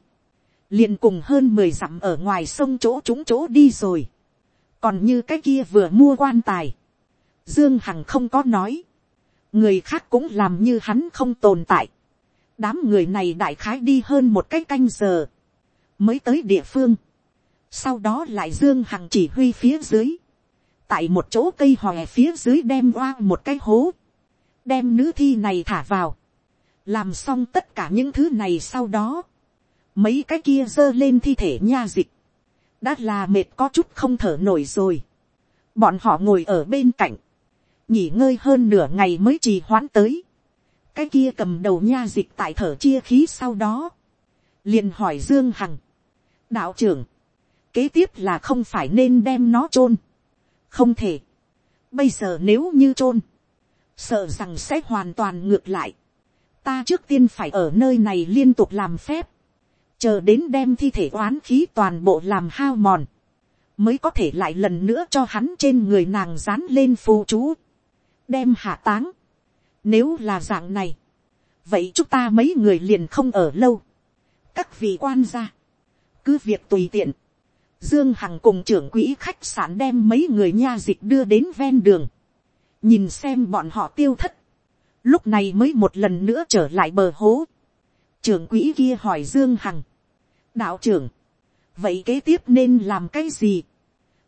liền cùng hơn mười dặm ở ngoài sông chỗ chúng chỗ đi rồi. còn như cái kia vừa mua quan tài. dương hằng không có nói người khác cũng làm như hắn không tồn tại. đám người này đại khái đi hơn một cái canh giờ. mới tới địa phương. Sau đó lại dương hằng chỉ huy phía dưới, tại một chỗ cây hòe phía dưới đem oa một cái hố, đem nữ thi này thả vào, làm xong tất cả những thứ này sau đó, mấy cái kia giơ lên thi thể nha dịch, đã là mệt có chút không thở nổi rồi, bọn họ ngồi ở bên cạnh, nghỉ ngơi hơn nửa ngày mới trì hoãn tới, cái kia cầm đầu nha dịch tại thở chia khí sau đó, liền hỏi dương hằng, đạo trưởng, kế tiếp là không phải nên đem nó chôn? Không thể. bây giờ nếu như chôn sợ rằng sẽ hoàn toàn ngược lại. ta trước tiên phải ở nơi này liên tục làm phép, chờ đến đem thi thể oán khí toàn bộ làm hao mòn, mới có thể lại lần nữa cho hắn trên người nàng dán lên phù chú, đem hạ táng. Nếu là dạng này, vậy chúng ta mấy người liền không ở lâu. các vị quan gia, cứ việc tùy tiện, Dương Hằng cùng trưởng quỹ khách sạn đem mấy người nha dịch đưa đến ven đường. Nhìn xem bọn họ tiêu thất. Lúc này mới một lần nữa trở lại bờ hố. Trưởng quỹ kia hỏi Dương Hằng. Đạo trưởng. Vậy kế tiếp nên làm cái gì?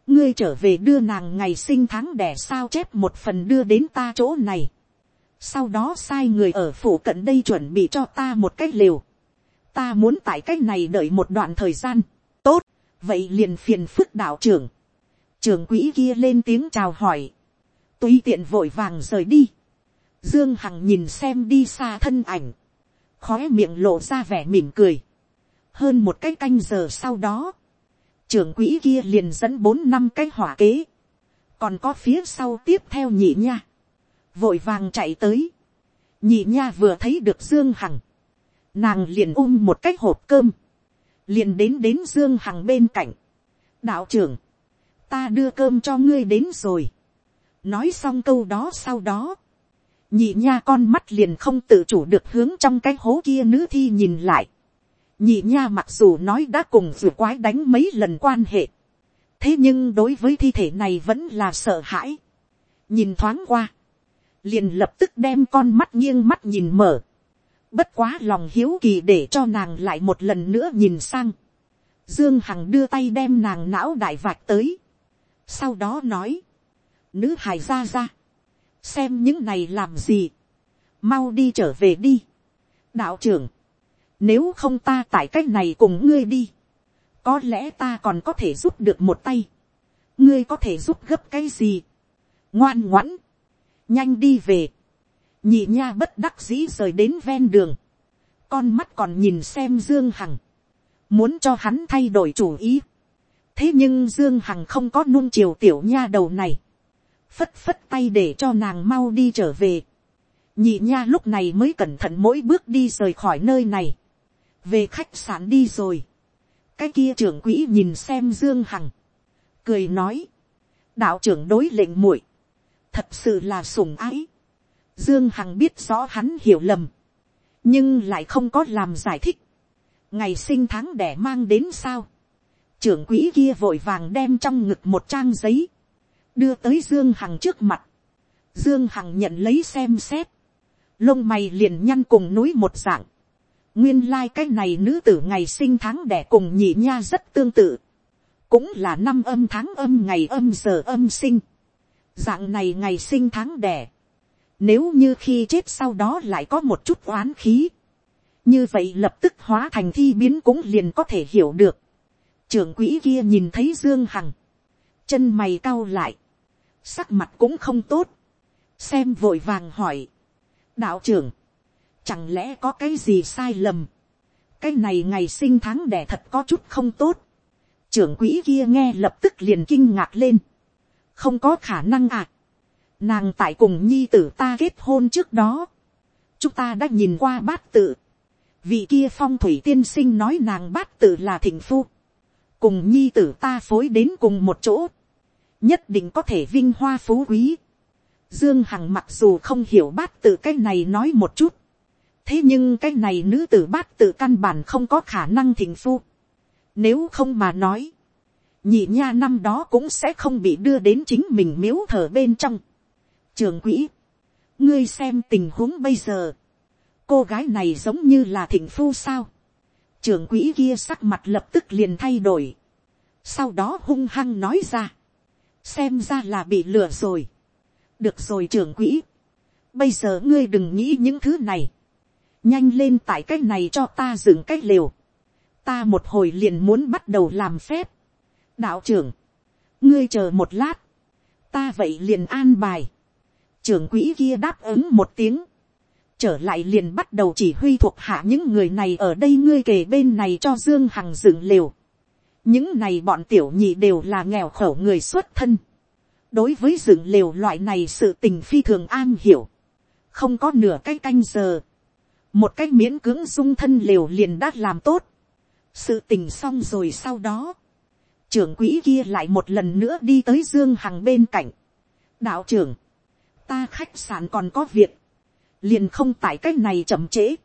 Ngươi trở về đưa nàng ngày sinh tháng đẻ sao chép một phần đưa đến ta chỗ này. Sau đó sai người ở phủ cận đây chuẩn bị cho ta một cách liều. Ta muốn tại cách này đợi một đoạn thời gian. Tốt vậy liền phiền phức đạo trưởng, trưởng quỹ kia lên tiếng chào hỏi, tùy tiện vội vàng rời đi, dương hằng nhìn xem đi xa thân ảnh, khó miệng lộ ra vẻ mỉm cười, hơn một cái canh giờ sau đó, trưởng quỹ kia liền dẫn bốn năm cái hỏa kế, còn có phía sau tiếp theo nhị nha, vội vàng chạy tới, nhị nha vừa thấy được dương hằng, nàng liền ôm một cái hộp cơm, liền đến đến dương hằng bên cạnh. đạo trưởng, ta đưa cơm cho ngươi đến rồi. nói xong câu đó sau đó, nhị nha con mắt liền không tự chủ được hướng trong cái hố kia nữ thi nhìn lại nhị nha mặc dù nói đã cùng vừa quái đánh mấy lần quan hệ, thế nhưng đối với thi thể này vẫn là sợ hãi. nhìn thoáng qua, liền lập tức đem con mắt nghiêng mắt nhìn mở Bất quá lòng hiếu kỳ để cho nàng lại một lần nữa nhìn sang. Dương Hằng đưa tay đem nàng não đại vạch tới. Sau đó nói. Nữ hài ra ra. Xem những này làm gì. Mau đi trở về đi. Đạo trưởng. Nếu không ta tại cách này cùng ngươi đi. Có lẽ ta còn có thể giúp được một tay. Ngươi có thể giúp gấp cái gì. Ngoan ngoãn. Nhanh đi về. Nhị nha bất đắc dĩ rời đến ven đường. Con mắt còn nhìn xem Dương Hằng muốn cho hắn thay đổi chủ ý. thế nhưng dương hằng không có nuông chiều tiểu nha đầu này, phất phất tay để cho nàng mau đi trở về. nhị nha lúc này mới cẩn thận mỗi bước đi rời khỏi nơi này, về khách sạn đi rồi. cái kia trưởng quỹ nhìn xem dương hằng, cười nói, đạo trưởng đối lệnh muội, thật sự là sủng ái. Dương Hằng biết rõ hắn hiểu lầm, nhưng lại không có làm giải thích. Ngày sinh tháng đẻ mang đến sao, trưởng quỹ kia vội vàng đem trong ngực một trang giấy, đưa tới dương hằng trước mặt, dương hằng nhận lấy xem xét, lông mày liền nhăn cùng núi một dạng, nguyên lai、like、cái này nữ tử ngày sinh tháng đẻ cùng nhị nha rất tương tự, cũng là năm âm tháng âm ngày âm giờ âm sinh, dạng này ngày sinh tháng đẻ, nếu như khi chết sau đó lại có một chút oán khí, như vậy lập tức hóa thành thi biến cũng liền có thể hiểu được. trưởng quỹ kia nhìn thấy dương hằng, chân mày cau lại, sắc mặt cũng không tốt, xem vội vàng hỏi, đạo trưởng, chẳng lẽ có cái gì sai lầm, cái này ngày sinh tháng đẻ thật có chút không tốt, trưởng quỹ kia nghe lập tức liền kinh ngạc lên, không có khả năng à, nàng tại cùng nhi tử ta kết hôn trước đó, chúng ta đã nhìn qua bát tự, vị kia phong thủy tiên sinh nói nàng bát tử là thịnh phu, cùng nhi tử ta phối đến cùng một chỗ, nhất định có thể vinh hoa phú quý. Dương Hằng mặc dù không hiểu bát tử cái này nói một chút, thế nhưng cái này nữ tử bát tự căn bản không có khả năng thịnh phu. Nếu không mà nói, nhị nha năm đó cũng sẽ không bị đưa đến chính mình miếu thờ bên trong. Trường quỹ, ngươi xem tình huống bây giờ, cô gái này giống như là thịnh phu sao. trường quỹ kia sắc mặt lập tức liền thay đổi. sau đó hung hăng nói ra. xem ra là bị lừa rồi. được rồi trưởng quỹ. bây giờ ngươi đừng nghĩ những thứ này nhanh lên tại cái này cho ta dựng cái liều. ta một hồi liền muốn bắt đầu làm phép. đạo trưởng, ngươi chờ một lát. ta vậy liền an bài. trưởng quỹ kia đáp ứng một tiếng trở lại liền bắt đầu chỉ huy thuộc hạ những người này ở đây ngươi kề bên này cho dương hằng dựng liều. những này bọn tiểu nhị đều là nghèo khổ người xuất thân. đối với dựng liều loại này sự tình phi thường an hiểu. không có nửa cái canh giờ một cách miễn cưỡng dung thân liều liền đã làm tốt. sự tình xong rồi sau đó. trưởng quỹ kia lại một lần nữa đi tới dương hằng bên cạnh. đạo trưởng, ta khách sạn còn có việc liền không tại cái này chậm trễ.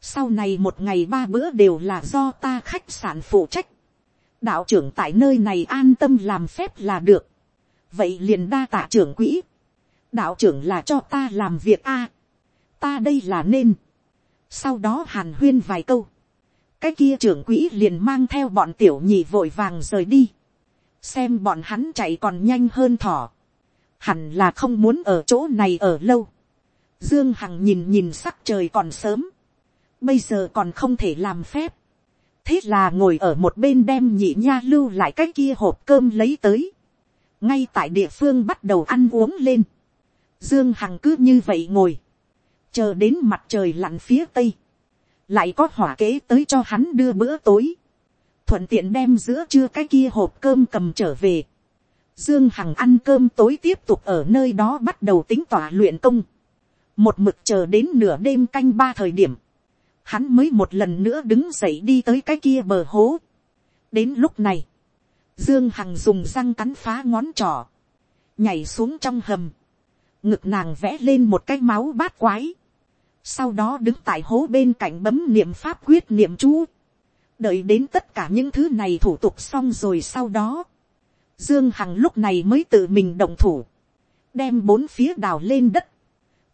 Sau này một ngày ba bữa đều là do ta khách sạn phụ trách. Đạo trưởng tại nơi này an tâm làm phép là được. Vậy liền đa tạ trưởng quỹ. Đạo trưởng là cho ta làm việc a. ta đây là nên. Sau đó hàn huyên vài câu. Cái kia trưởng quỹ liền mang theo bọn tiểu nhị vội vàng rời đi. Xem bọn hắn chạy còn nhanh hơn thỏ. Hẳn là không muốn ở chỗ này ở lâu Dương Hằng nhìn nhìn sắc trời còn sớm. Bây giờ còn không thể làm phép. Thế là ngồi ở một bên đem nhị nha lưu lại cái kia hộp cơm lấy tới. Ngay tại địa phương bắt đầu ăn uống lên. Dương Hằng cứ như vậy ngồi. Chờ đến mặt trời lặn phía tây. Lại có hỏa kế tới cho hắn đưa bữa tối. Thuận tiện đem giữa trưa cái kia hộp cơm cầm trở về. Dương Hằng ăn cơm tối tiếp tục ở nơi đó bắt đầu tính tỏa luyện công một mực chờ đến nửa đêm canh ba thời điểm, hắn mới một lần nữa đứng dậy đi tới cái kia bờ hố. đến lúc này, dương hằng dùng răng cắn phá ngón trỏ, nhảy xuống trong hầm, ngực nàng vẽ lên một cái máu bát quái, sau đó đứng tại hố bên cạnh bấm niệm pháp quyết niệm chú, đợi đến tất cả những thứ này thủ tục xong rồi sau đó, dương hằng lúc này mới tự mình động thủ, đem bốn phía đào lên đất,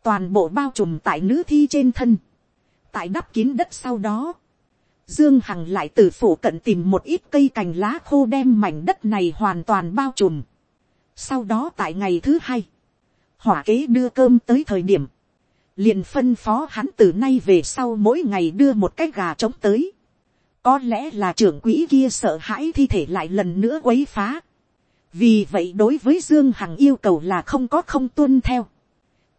toàn bộ bao trùm tại nữ thi trên thân, tại đắp kín đất sau đó, Dương Hằng lại từ phủ cận tìm một ít cây cành lá khô đem mảnh đất này hoàn toàn bao trùm. Sau đó tại ngày thứ hai, hỏa kế đưa cơm tới thời điểm, liền phân phó hắn từ nay về sau mỗi ngày đưa một cái gà trống tới. Có lẽ là trưởng quỹ kia sợ hãi thi thể lại lần nữa quấy phá. Vì vậy đối với Dương Hằng yêu cầu là không có không tuân theo.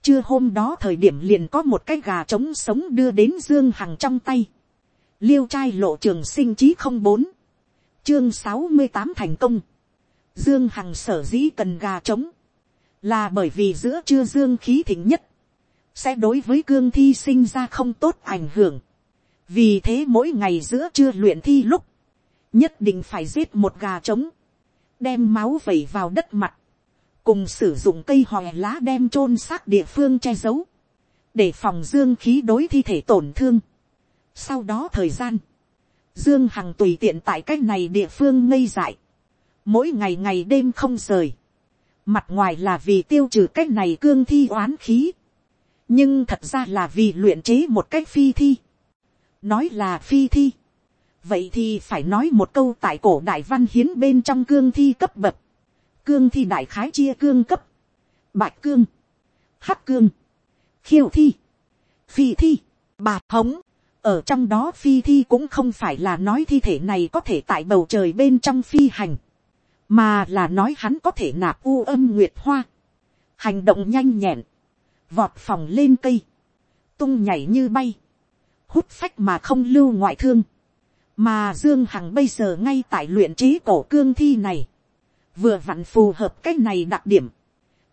Trưa hôm đó thời điểm liền có một cái gà trống sống đưa đến Dương Hằng trong tay. Liêu trai lộ trường sinh chí không bốn Chương sáu mươi tám thành công. Dương Hằng sở dĩ cần gà trống. Là bởi vì giữa chưa dương khí thịnh nhất. Sẽ đối với cương thi sinh ra không tốt ảnh hưởng. Vì thế mỗi ngày giữa chưa luyện thi lúc. Nhất định phải giết một gà trống. Đem máu vẩy vào đất mặt cùng sử dụng cây hòe lá đem chôn xác địa phương che giấu, để phòng dương khí đối thi thể tổn thương. Sau đó thời gian, dương hằng tùy tiện tại c á c h này địa phương ngây dại, mỗi ngày ngày đêm không rời, mặt ngoài là vì tiêu trừ cái này cương thi oán khí, nhưng thật ra là vì luyện chế một cách phi thi, nói là phi thi, vậy thì phải nói một câu tại cổ đại văn hiến bên trong cương thi cấp bậc, cương thi đại khái chia cương cấp, bạch cương, hắc cương, khiêu thi, phi thi, bà hống, ở trong đó phi thi cũng không phải là nói thi thể này có thể tại bầu trời bên trong phi hành, mà là nói hắn có thể nạp u âm nguyệt hoa, hành động nhanh nhẹn, vọt phòng lên cây, tung nhảy như bay, hút phách mà không lưu ngoại thương, mà dương hằng bây giờ ngay tại luyện trí cổ cương thi này, vừa vặn phù hợp cái này đặc điểm.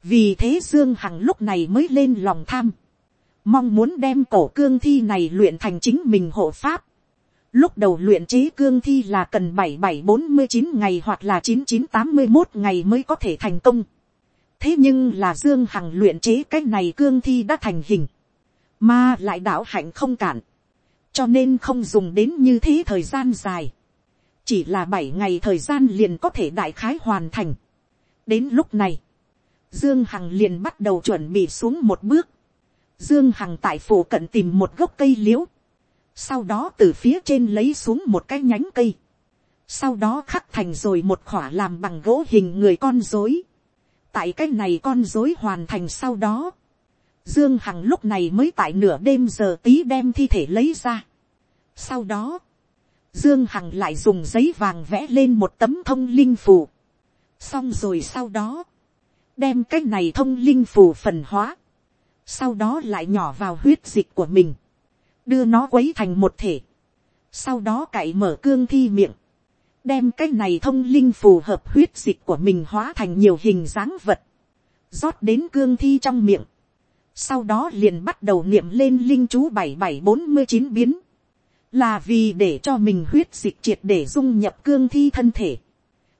vì thế dương hằng lúc này mới lên lòng tham, mong muốn đem cổ cương thi này luyện thành chính mình hộ pháp lúc đầu luyện chế cương thi là cần bảy bảy bốn mươi chín ngày hoặc là chín chín tám mươi một ngày mới có thể thành công. thế nhưng là dương hằng luyện chế cái này cương thi đã thành hình, mà lại đạo hạnh không cản, cho nên không dùng đến như thế thời gian dài chỉ là bảy ngày thời gian liền có thể đại khái hoàn thành. đến lúc này, dương hằng liền bắt đầu chuẩn bị xuống một bước. dương hằng tại phủ cận tìm một gốc cây liễu sau đó từ phía trên lấy xuống một cái nhánh cây. sau đó khắc thành rồi một khỏa làm bằng gỗ hình người con dối. tại cái này con dối hoàn thành sau đó, dương hằng lúc này mới tại nửa đêm giờ tí đem thi thể lấy ra. sau đó, Dương Hằng lại dùng giấy vàng vẽ lên một tấm thông linh phù. Xong rồi sau đó. Đem cái này thông linh phù phần hóa. Sau đó lại nhỏ vào huyết dịch của mình. Đưa nó quấy thành một thể. Sau đó cậy mở cương thi miệng. Đem cái này thông linh phù hợp huyết dịch của mình hóa thành nhiều hình dáng vật. rót đến cương thi trong miệng. Sau đó liền bắt đầu niệm lên linh chú bảy bảy bốn mươi chín biến là vì để cho mình huyết dịch triệt để dung nhập cương thi thân thể.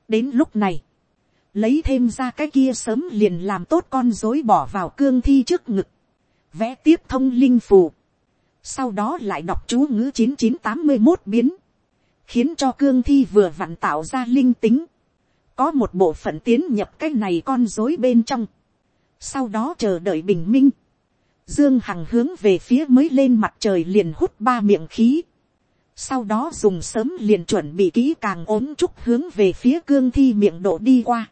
đến lúc này, lấy thêm ra cái kia sớm liền làm tốt con dối bỏ vào cương thi trước ngực, vẽ tiếp thông linh phù, sau đó lại đọc chú ngữ chín chín tám mươi một biến, khiến cho cương thi vừa vặn tạo ra linh tính, có một bộ phận tiến nhập cái này con dối bên trong, sau đó chờ đợi bình minh, dương hằng hướng về phía mới lên mặt trời liền hút ba miệng khí, sau đó dùng sớm liền chuẩn bị kỹ càng ốm trúc hướng về phía cương thi miệng độ đi qua.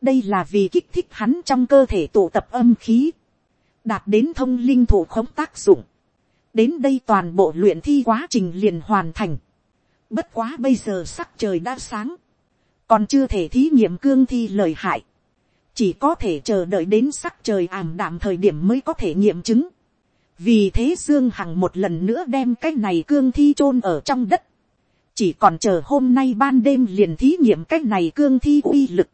đây là vì kích thích hắn trong cơ thể tụ tập âm khí, đạt đến thông linh thủ khống tác dụng đến đây toàn bộ luyện thi quá trình liền hoàn thành. bất quá bây giờ sắc trời đã sáng, còn chưa thể thí nghiệm cương thi lời hại, chỉ có thể chờ đợi đến sắc trời ảm đạm thời điểm mới có thể nghiệm chứng. Vì thế dương hằng một lần nữa đem cái này cương thi chôn ở trong đất, chỉ còn chờ hôm nay ban đêm liền thí nghiệm cái này cương thi uy lực,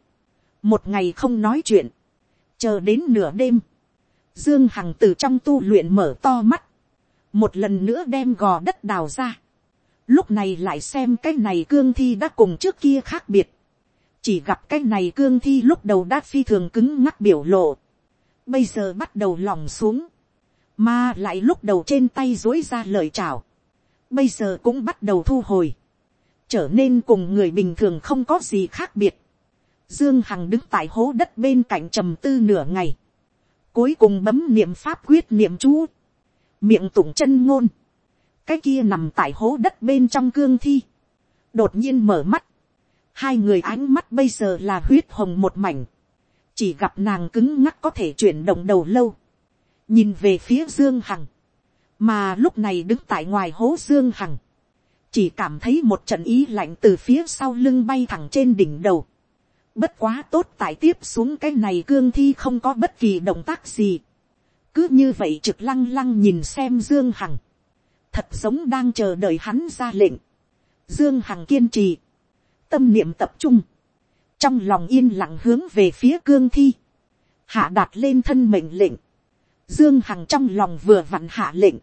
một ngày không nói chuyện, chờ đến nửa đêm, dương hằng từ trong tu luyện mở to mắt, một lần nữa đem gò đất đào ra, lúc này lại xem cái này cương thi đã cùng trước kia khác biệt, chỉ gặp cái này cương thi lúc đầu đã phi thường cứng ngắc biểu lộ, bây giờ bắt đầu lòng xuống, mà lại lúc đầu trên tay dối ra lời chào, bây giờ cũng bắt đầu thu hồi, trở nên cùng người bình thường không có gì khác biệt. Dương Hằng đứng tại hố đất bên cạnh trầm tư nửa ngày, cuối cùng bấm niệm pháp quyết niệm chú, miệng tụng chân ngôn, cái kia nằm tại hố đất bên trong cương thi, đột nhiên mở mắt, hai người ánh mắt bây giờ là huyết hồng một mảnh, chỉ gặp nàng cứng ngắc có thể chuyển động đầu lâu, nhìn về phía dương hằng, mà lúc này đứng tại ngoài hố dương hằng, chỉ cảm thấy một trận ý lạnh từ phía sau lưng bay thẳng trên đỉnh đầu, bất quá tốt tại tiếp xuống cái này cương thi không có bất kỳ động tác gì, cứ như vậy trực lăng lăng nhìn xem dương hằng, thật giống đang chờ đợi hắn ra lệnh, dương hằng kiên trì, tâm niệm tập trung, trong lòng yên lặng hướng về phía cương thi, hạ đạt lên thân mệnh lệnh, dương hằng trong lòng vừa vặn hạ lệnh,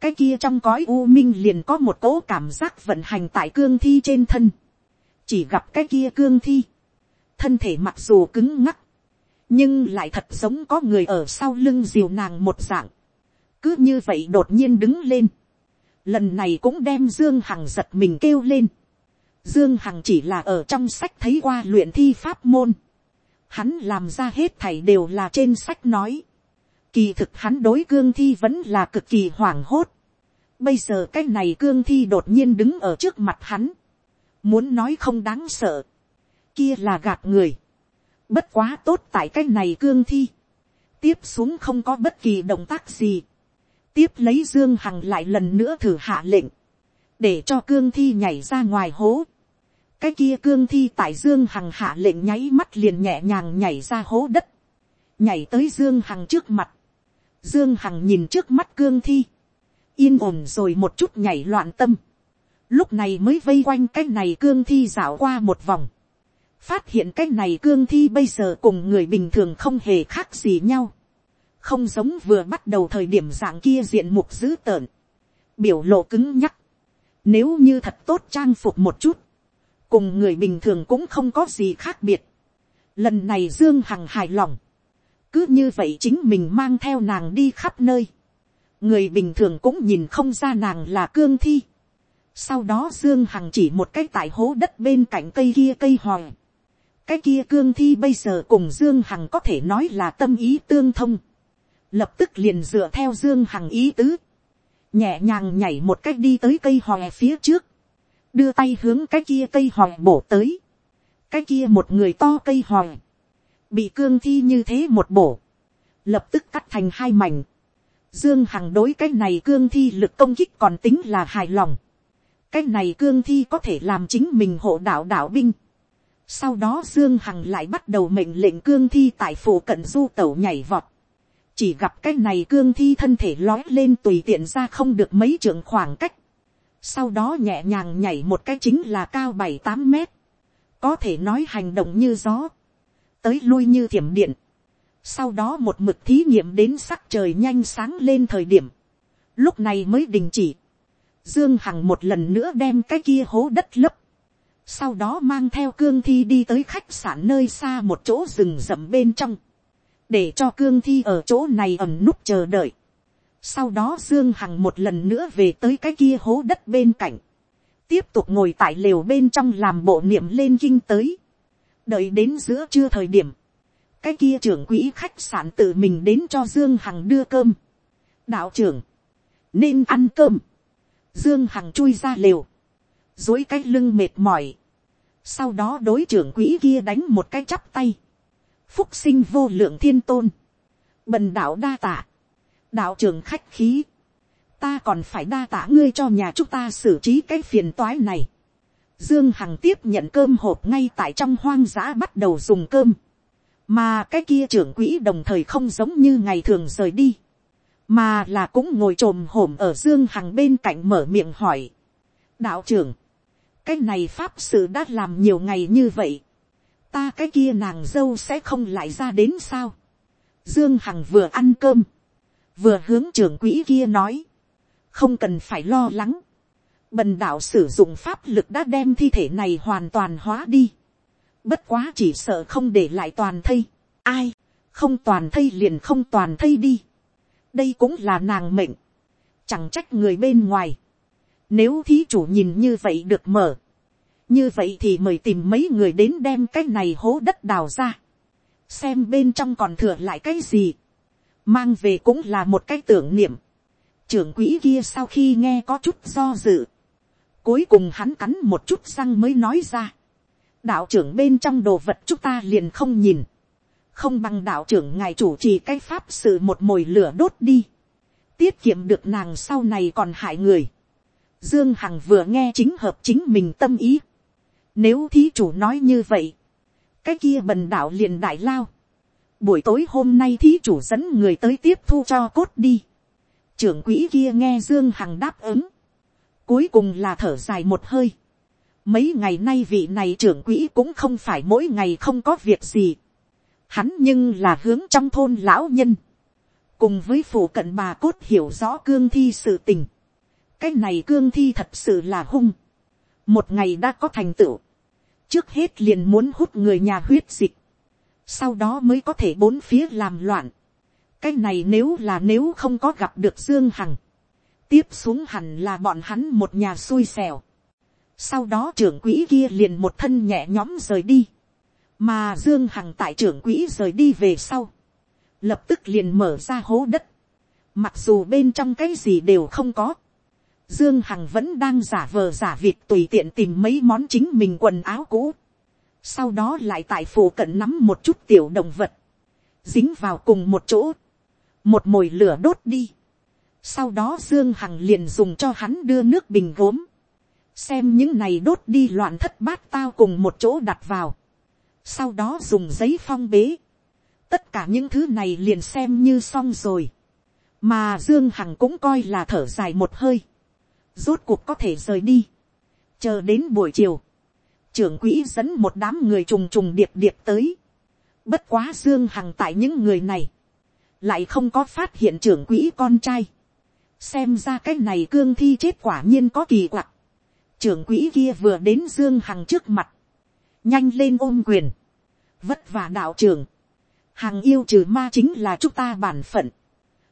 cái kia trong cõi u minh liền có một cỗ cảm giác vận hành tại cương thi trên thân, chỉ gặp cái kia cương thi, thân thể mặc dù cứng ngắc, nhưng lại thật giống có người ở sau lưng diều nàng một dạng, cứ như vậy đột nhiên đứng lên, lần này cũng đem dương hằng giật mình kêu lên, Dương Hằng chỉ là ở trong sách thấy qua luyện thi pháp môn. Hắn làm ra hết thảy đều là trên sách nói. Kỳ thực hắn đối cương thi vẫn là cực kỳ hoảng hốt. Bây giờ cái này cương thi đột nhiên đứng ở trước mặt hắn. Muốn nói không đáng sợ. Kia là gạt người. Bất quá tốt tại cái này cương thi. Tiếp xuống không có bất kỳ động tác gì. Tiếp lấy Dương Hằng lại lần nữa thử hạ lệnh để cho cương thi nhảy ra ngoài hố. cái kia cương thi tại dương hằng hạ lệnh nháy mắt liền nhẹ nhàng nhảy ra hố đất, nhảy tới dương hằng trước mặt. dương hằng nhìn trước mắt cương thi, yên ổn rồi một chút nhảy loạn tâm. lúc này mới vây quanh cái này cương thi dạo qua một vòng phát hiện cái này cương thi bây giờ cùng người bình thường không hề khác gì nhau. không giống vừa bắt đầu thời điểm dạng kia diện mục dữ tợn. biểu lộ cứng nhắc nếu như thật tốt trang phục một chút, cùng người bình thường cũng không có gì khác biệt. Lần này Dương Hằng hài lòng. Cứ như vậy chính mình mang theo nàng đi khắp nơi. Người bình thường cũng nhìn không ra nàng là cương thi. Sau đó Dương Hằng chỉ một cái tại hố đất bên cạnh cây kia cây hòi. Cái kia cương thi bây giờ cùng Dương Hằng có thể nói là tâm ý tương thông. Lập tức liền dựa theo Dương Hằng ý tứ. Nhẹ nhàng nhảy một cách đi tới cây hòe phía trước, đưa tay hướng cái kia cây hòe bổ tới, cái kia một người to cây hòe, bị cương thi như thế một bổ, lập tức cắt thành hai mảnh, dương hằng đối cái này cương thi lực công kích còn tính là hài lòng, cái này cương thi có thể làm chính mình hộ đạo đạo binh, sau đó dương hằng lại bắt đầu mệnh lệnh cương thi tại phủ cận du tẩu nhảy vọt, chỉ gặp cái này cương thi thân thể lói lên tùy tiện ra không được mấy trường khoảng cách, sau đó nhẹ nhàng nhảy một cái chính là cao bảy tám mét, có thể nói hành động như gió, tới lui như thiểm điện, sau đó một mực thí nghiệm đến sắc trời nhanh sáng lên thời điểm, lúc này mới đình chỉ, dương hằng một lần nữa đem cái kia hố đất lấp, sau đó mang theo cương thi đi tới khách sạn nơi xa một chỗ rừng rậm bên trong, để cho cương thi ở chỗ này ẩm núp chờ đợi. Sau đó Dương Hằng một lần nữa về tới cái kia hố đất bên cạnh. Tiếp tục ngồi tại lều bên trong làm bộ niệm lên kinh tới. Đợi đến giữa trưa thời điểm. Cái kia trưởng quỹ khách sạn tự mình đến cho Dương Hằng đưa cơm. Đạo trưởng. Nên ăn cơm. Dương Hằng chui ra lều. Dối cái lưng mệt mỏi. Sau đó đối trưởng quỹ kia đánh một cái chắp tay phúc sinh vô lượng thiên tôn, bần đạo đa tạ, đạo trưởng khách khí, ta còn phải đa tạ ngươi cho nhà chúng ta xử trí cái phiền toái này. Dương Hằng tiếp nhận cơm hộp ngay tại trong hoang dã bắt đầu dùng cơm. Mà cái kia trưởng quỹ đồng thời không giống như ngày thường rời đi. Mà là cũng ngồi trồm hổm ở Dương Hằng bên cạnh mở miệng hỏi. Đạo trưởng, cái này pháp sự đã làm nhiều ngày như vậy ta cái kia nàng dâu sẽ không lại ra đến sao. Dương Hằng vừa ăn cơm, vừa hướng trưởng quỹ kia nói, không cần phải lo lắng. Bần đạo sử dụng pháp lực đã đem thi thể này hoàn toàn hóa đi. Bất quá chỉ sợ không để lại toàn thây. Ai, không toàn thây liền không toàn thây đi. Đây cũng là nàng mệnh. Chẳng trách người bên ngoài. Nếu thí chủ nhìn như vậy được mở. Như vậy thì mời tìm mấy người đến đem cái này hố đất đào ra, xem bên trong còn thừa lại cái gì, mang về cũng là một cái tưởng niệm, trưởng quỹ kia sau khi nghe có chút do dự, cuối cùng hắn cắn một chút răng mới nói ra, đạo trưởng bên trong đồ vật chúng ta liền không nhìn, không bằng đạo trưởng ngài chủ trì cái pháp sự một mồi lửa đốt đi, tiết kiệm được nàng sau này còn hại người. Dương Hằng vừa nghe chính hợp chính mình tâm ý. Nếu thí chủ nói như vậy, cái kia bần đạo liền đại lao. Buổi tối hôm nay thí chủ dẫn người tới tiếp thu cho cốt đi. Trưởng quỹ kia nghe Dương Hằng đáp ứng. Cuối cùng là thở dài một hơi. Mấy ngày nay vị này trưởng quỹ cũng không phải mỗi ngày không có việc gì. Hắn nhưng là hướng trong thôn lão nhân. Cùng với phủ cận bà cốt hiểu rõ cương thi sự tình. Cái này cương thi thật sự là hung. Một ngày đã có thành tựu. Trước hết liền muốn hút người nhà huyết dịch. Sau đó mới có thể bốn phía làm loạn. Cái này nếu là nếu không có gặp được Dương Hằng. Tiếp xuống hẳn là bọn hắn một nhà xui xẻo sau đó trưởng quỹ kia liền một thân nhẹ nhõm rời đi. Mà Dương Hằng tại trưởng quỹ rời đi về sau. Lập tức liền mở ra hố đất. Mặc dù bên trong cái gì đều không có. Dương Hằng vẫn đang giả vờ giả vịt tùy tiện tìm mấy món chính mình quần áo cũ. Sau đó lại tại phủ cận nắm một chút tiểu động vật. Dính vào cùng một chỗ. Một mồi lửa đốt đi. Sau đó Dương Hằng liền dùng cho hắn đưa nước bình gốm xem những này đốt đi loạn thất bát tao cùng một chỗ đặt vào, sau đó dùng giấy phong bế, tất cả những thứ này liền xem như xong rồi, mà dương hằng cũng coi là thở dài một hơi, rốt cuộc có thể rời đi, chờ đến buổi chiều, trưởng quỹ dẫn một đám người trùng trùng điệp điệp tới, bất quá dương hằng tại những người này, lại không có phát hiện trưởng quỹ con trai, xem ra cái này cương thi chết quả nhiên có kỳ quặc, trưởng quỹ kia vừa đến dương hằng trước mặt, nhanh lên ôm quyền, vất vả đạo trưởng, hằng yêu trừ ma chính là chúng ta bản phận,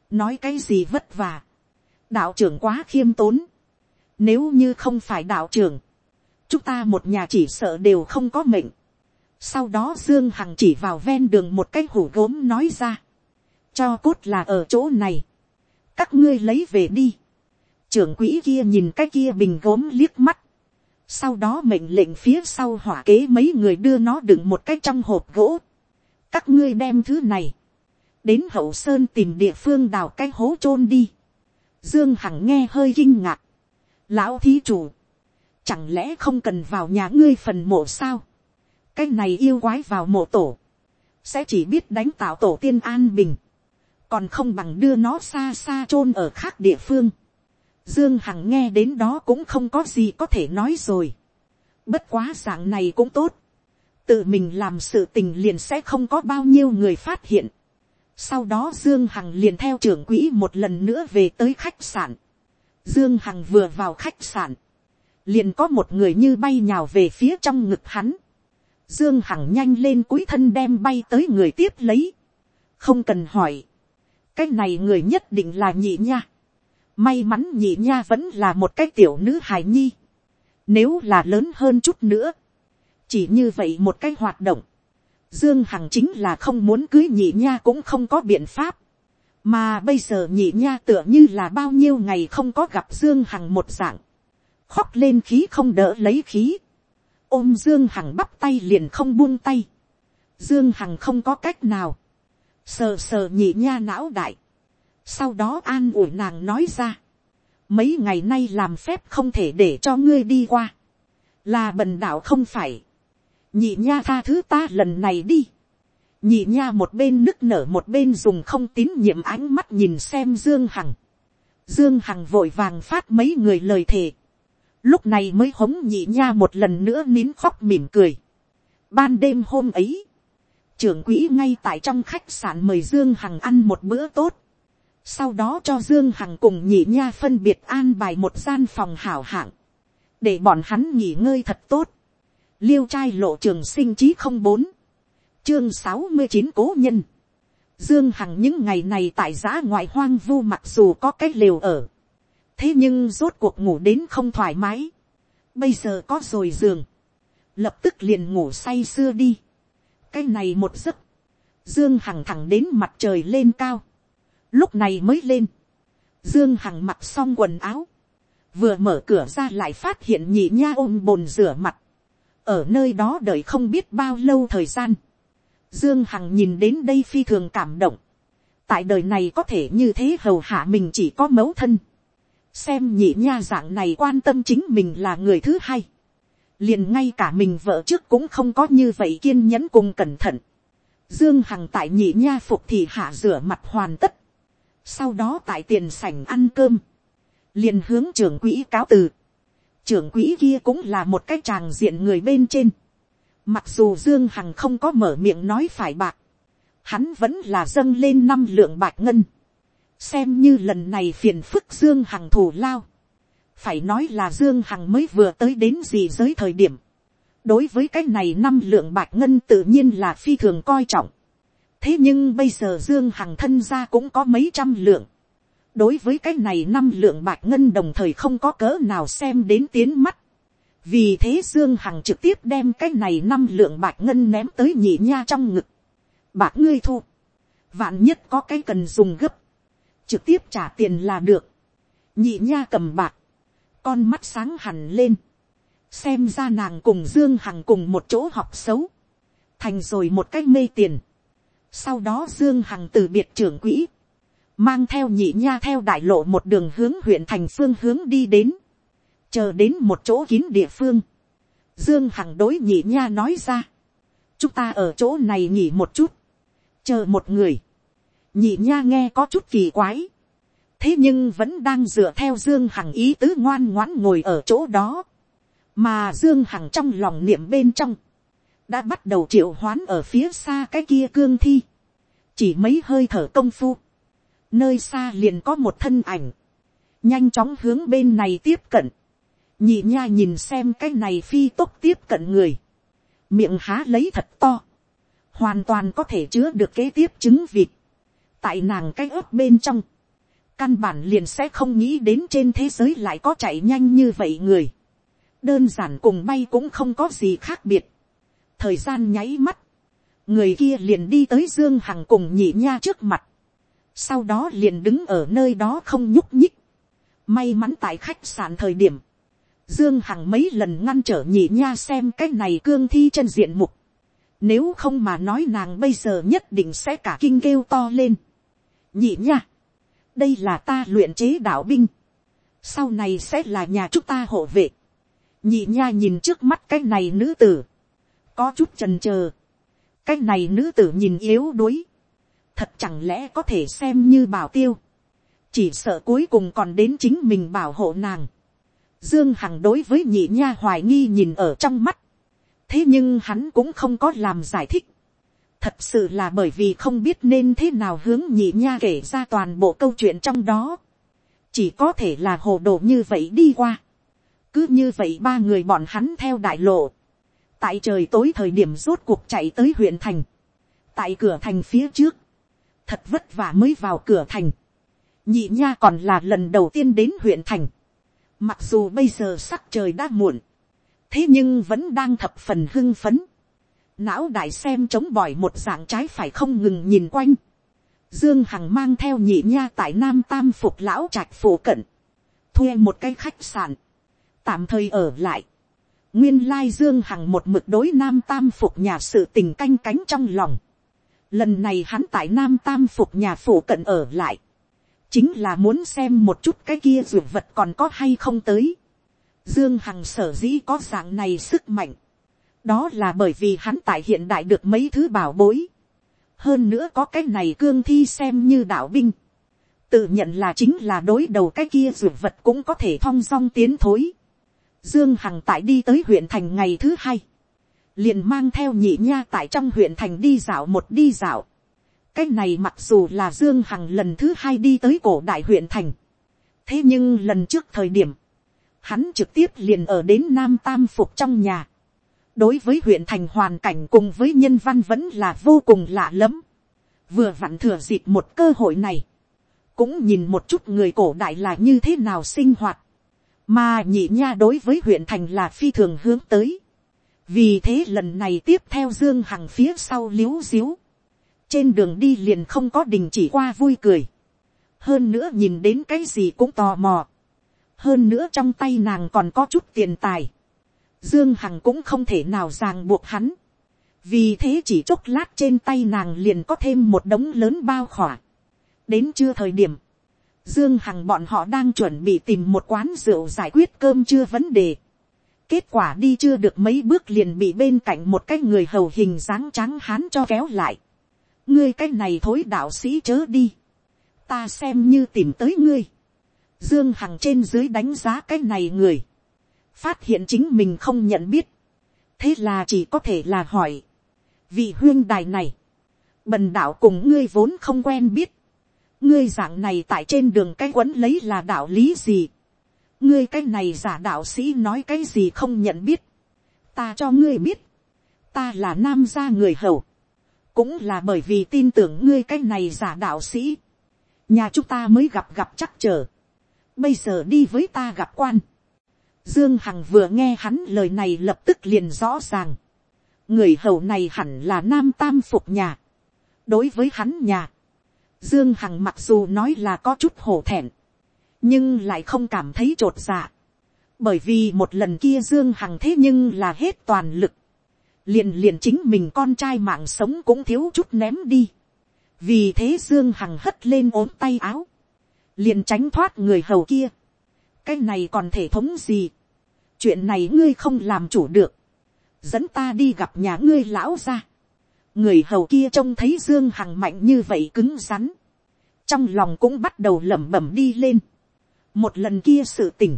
nói cái gì vất vả, đạo trưởng quá khiêm tốn, nếu như không phải đạo trưởng, chúng ta một nhà chỉ sợ đều không có mệnh. Sau đó Dương Hằng chỉ vào ven đường một cái hủ gốm nói ra. Cho cốt là ở chỗ này. Các ngươi lấy về đi trưởng quỹ kia nhìn cái kia bình gốm liếc mắt. Sau đó mệnh lệnh phía sau hỏa kế mấy người đưa nó đựng một cái trong hộp gỗ. Các ngươi đem thứ này. Đến hậu sơn tìm địa phương đào cái hố chôn đi. Dương Hằng nghe hơi kinh ngạc. Lão thí chủ. Chẳng lẽ không cần vào nhà ngươi phần mộ sao? Cái này yêu quái vào mộ tổ. Sẽ chỉ biết đánh tạo tổ tiên an bình. Còn không bằng đưa nó xa xa chôn ở khác địa phương Dương Hằng nghe đến đó cũng không có gì có thể nói rồi. Bất quá dạng này cũng tốt. Tự mình làm sự tình liền sẽ không có bao nhiêu người phát hiện. Sau đó Dương Hằng liền theo trưởng quỹ một lần nữa về tới khách sạn. Dương Hằng vừa vào khách sạn. Liền có một người như bay nhào về phía trong ngực hắn. Dương Hằng nhanh lên cúi thân đem bay tới người tiếp lấy. Không cần hỏi. Cái này người nhất định là nhị nha May mắn nhị nha vẫn là một cái tiểu nữ hài nhi. Nếu là lớn hơn chút nữa. Chỉ như vậy một cái hoạt động. Dương Hằng chính là không muốn cưới nhị nha cũng không có biện pháp. Mà bây giờ nhị nha tựa như là bao nhiêu ngày không có gặp Dương Hằng một dạng. Khóc lên khí không đỡ lấy khí. Ôm Dương Hằng bắp tay liền không buông tay. Dương Hằng không có cách nào. Sờ sờ nhị nha não đại sau đó an ủi nàng nói ra, mấy ngày nay làm phép không thể để cho ngươi đi qua, là bần đạo không phải, nhị nha tha thứ ta lần này đi, nhị nha một bên nức nở một bên dùng không tín nhiệm ánh mắt nhìn xem dương hằng, dương hằng vội vàng phát mấy người lời thề, lúc này mới hống nhị nha một lần nữa nín khóc mỉm cười. ban đêm hôm ấy, trưởng quỹ ngay tại trong khách sạn mời dương hằng ăn một bữa tốt, sau đó cho dương hằng cùng nhị nha phân biệt an bài một gian phòng hảo hạng, để bọn hắn nghỉ ngơi thật tốt. liêu trai lộ trường sinh chí không bốn, chương sáu mươi chín cố nhân. dương hằng những ngày này tại giã ngoại hoang vu mặc dù có cái lều ở, thế nhưng rốt cuộc ngủ đến không thoải mái. bây giờ có rồi giường, lập tức liền ngủ say sưa đi. cái này một giấc, dương hằng thẳng đến mặt trời lên cao lúc này mới lên, Dương Hằng mặc xong quần áo. Vừa mở cửa ra lại phát hiện nhị nha ôm bồn rửa mặt. Ở nơi đó đợi không biết bao lâu thời gian. Dương Hằng nhìn đến đây phi thường cảm động. Tại đời này có thể như thế hầu hạ mình chỉ có mẫu thân. Xem nhị nha dạng này quan tâm chính mình là người thứ hai. Liền ngay cả mình vợ trước cũng không có như vậy kiên nhẫn cùng cẩn thận. Dương Hằng tại nhị nha phục thì hạ rửa mặt hoàn tất. Sau đó tại tiền sảnh ăn cơm. Liền hướng trưởng quỹ cáo từ. Trưởng quỹ kia cũng là một cái tràng diện người bên trên. Mặc dù Dương Hằng không có mở miệng nói phải bạc. Hắn vẫn là dâng lên năm lượng bạc ngân. Xem như lần này phiền phức Dương Hằng thủ lao. Phải nói là Dương Hằng mới vừa tới đến gì giới thời điểm đối với cái này năm lượng bạc ngân tự nhiên là phi thường coi trọng. thế nhưng bây giờ dương hằng thân ra cũng có mấy trăm lượng. đối với cái này năm lượng bạc ngân đồng thời không có cỡ nào xem đến tiến mắt vì thế dương hằng trực tiếp đem cái này năm lượng bạc ngân ném tới nhị nha trong ngực. bạc ngươi thu. vạn nhất có cái cần dùng gấp. trực tiếp trả tiền là được. nhị nha cầm bạc. con mắt sáng hẳn lên xem ra nàng cùng dương hằng cùng một chỗ học xấu, thành rồi một cách mê tiền. sau đó dương hằng từ biệt trưởng quỹ, mang theo nhị nha theo đại lộ một đường hướng huyện thành phương hướng đi đến, chờ đến một chỗ kín địa phương. dương hằng đối nhị nha nói ra, chúng ta ở chỗ này nghỉ một chút, chờ một người, nhị nha nghe có chút kỳ quái, thế nhưng vẫn đang dựa theo dương hằng ý tứ ngoan ngoãn ngồi ở chỗ đó. Mà dương hằng trong lòng niệm bên trong, đã bắt đầu triệu hoán ở phía xa cái kia cương thi, chỉ mấy hơi thở công phu, nơi xa liền có một thân ảnh, nhanh chóng hướng bên này tiếp cận, nhị nha nhìn xem cái này phi tốc tiếp cận người, miệng há lấy thật to, hoàn toàn có thể chứa được kế tiếp trứng vịt, tại nàng cái ớt bên trong, căn bản liền sẽ không nghĩ đến trên thế giới lại có chạy nhanh như vậy người. Đơn giản cùng bay cũng không có gì khác biệt. thời gian nháy mắt, người kia liền đi tới dương hằng cùng nhị nha trước mặt, sau đó liền đứng ở nơi đó không nhúc nhích. may mắn tại khách sạn thời điểm, dương hằng mấy lần ngăn trở nhị nha xem cái này cương thi chân diện mục. nếu không mà nói nàng bây giờ nhất định sẽ cả kinh kêu to lên. nhị nha, đây là ta luyện chế đạo binh, sau này sẽ là nhà chúng ta hộ vệ nhị nha nhìn trước mắt cái này nữ tử, có chút trần chờ cái này nữ tử nhìn yếu đuối, thật chẳng lẽ có thể xem như bảo tiêu, chỉ sợ cuối cùng còn đến chính mình bảo hộ nàng. Dương Hằng đối với nhị nha hoài nghi nhìn ở trong mắt, thế nhưng hắn cũng không có làm giải thích, thật sự là bởi vì không biết nên thế nào hướng nhị nha kể ra toàn bộ câu chuyện trong đó, chỉ có thể là hồ đồ như vậy đi qua cứ như vậy ba người bọn hắn theo đại lộ. tại trời tối thời điểm rốt cuộc chạy tới huyện thành. tại cửa thành phía trước. thật vất vả mới vào cửa thành. nhị nha còn là lần đầu tiên đến huyện thành mặc dù bây giờ sắc trời đã muộn. thế nhưng vẫn đang thập phần hưng phấn. não đại xem chống bỏi một dạng trái phải không ngừng nhìn quanh. Dương Hằng mang theo nhị nha tại Nam Tam Phục Lão Trạch Phủ Cận. Thuê một cái khách sạn, tạm thời ở lại. Nguyên lai Dương Hằng một mực đối Nam Tam Phục nhà sự tình canh cánh trong lòng. Lần này hắn tại Nam Tam Phục nhà phủ cận ở lại. Chính là muốn xem một chút cái kia ruột vật còn có hay không tới. Dương Hằng sở dĩ có dạng này sức mạnh. Đó là bởi vì hắn tại hiện đại được mấy thứ bảo bối. Hơn nữa có cái này cương thi xem như đạo binh. Tự nhận là chính là đối đầu cái kia ruột vật cũng có thể thong dong tiến thối Dương Hằng tại đi tới huyện thành ngày thứ hai. Liền mang theo nhị nha tại trong huyện thành đi dạo một đi dạo. Cái này mặc dù là Dương Hằng lần thứ hai đi tới cổ đại huyện thành. Thế nhưng lần trước thời điểm. Hắn trực tiếp liền ở đến Nam Tam Phục trong nhà. Đối với huyện thành hoàn cảnh cùng với nhân văn vẫn là vô cùng lạ lẫm Vừa vặn thừa dịp một cơ hội này. Cũng nhìn một chút người cổ đại là như thế nào sinh hoạt mà nhị nha đối với huyện thành là phi thường hướng tới. vì thế lần này tiếp theo dương hằng phía sau liếu i xíu trên đường đi liền không có đình chỉ qua vui cười. hơn nữa nhìn đến cái gì cũng tò mò, hơn nữa trong tay nàng còn có chút tiền tài, dương hằng cũng không thể nào ràng buộc hắn, vì thế chỉ chốc lát trên tay nàng liền có thêm một đống lớn bao khỏa. đến trưa thời điểm, dương hằng bọn họ đang chuẩn bị tìm một quán rượu giải quyết cơm chưa vấn đề. kết quả đi chưa được mấy bước liền bị bên cạnh một cái người hầu hình dáng trắng hán cho kéo lại ngươi cái này thối đạo sĩ chớ đi. ta xem như tìm tới ngươi. dương hằng trên dưới đánh giá cái này người. phát hiện chính mình không nhận biết. thế là chỉ có thể là hỏi vị huyên đài này, bần đạo cùng ngươi vốn không quen biết, ngươi dạng này tại trên đường cái quấn lấy là đạo lý gì, ngươi cái này giả đạo sĩ nói cái gì không nhận biết, ta cho ngươi biết, ta là nam gia người hầu, cũng là bởi vì tin tưởng ngươi cái này giả đạo sĩ, nhà chúng ta mới gặp gặp chắc chờ, bây giờ đi với ta gặp quan, dương hằng vừa nghe hắn lời này lập tức liền rõ ràng, người hầu này hẳn là nam tam phục nhà. đối với hắn nhà, dương hằng mặc dù nói là có chút hổ thẹn, nhưng lại không cảm thấy trột dạ. bởi vì một lần kia dương hằng thế nhưng là hết toàn lực, liền liền chính mình con trai mạng sống cũng thiếu chút ném đi. vì thế dương hằng hất lên ốm tay áo, liền tránh thoát người hầu kia. cái này còn thể thống gì. chuyện này ngươi không làm chủ được dẫn ta đi gặp nhà ngươi lão ra. người hầu kia trông thấy dương hằng mạnh như vậy cứng rắn. trong lòng cũng bắt đầu lẩm bẩm đi lên. một lần kia sự tỉnh.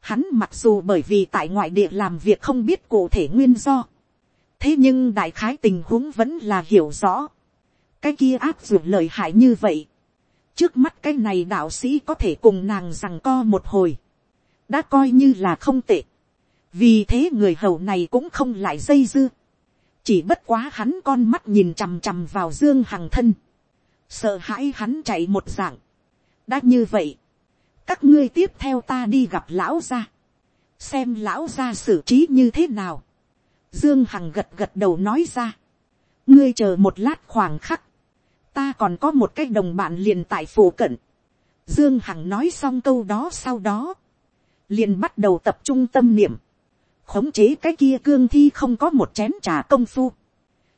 hắn mặc dù bởi vì tại ngoại địa làm việc không biết cụ thể nguyên do thế nhưng đại khái tình huống vẫn là hiểu rõ. cái kia áp dụng lời hại như vậy. trước mắt cái này đạo sĩ có thể cùng nàng rằng co một hồi. đã coi như là không tệ. Vì thế người hầu này cũng không lại dây dưa, chỉ bất quá hắn con mắt nhìn chằm chằm vào dương hằng thân, sợ hãi hắn chạy một dạng, đã như vậy, các ngươi tiếp theo ta đi gặp lão gia, xem lão gia xử trí như thế nào, dương hằng gật gật đầu nói ra, ngươi chờ một lát khoảng khắc, ta còn có một cái đồng bạn liền tại phủ cận, dương hằng nói xong câu đó sau đó, liền bắt đầu tập trung tâm niệm, khống chế cái kia cương thi không có một chén trà công phu,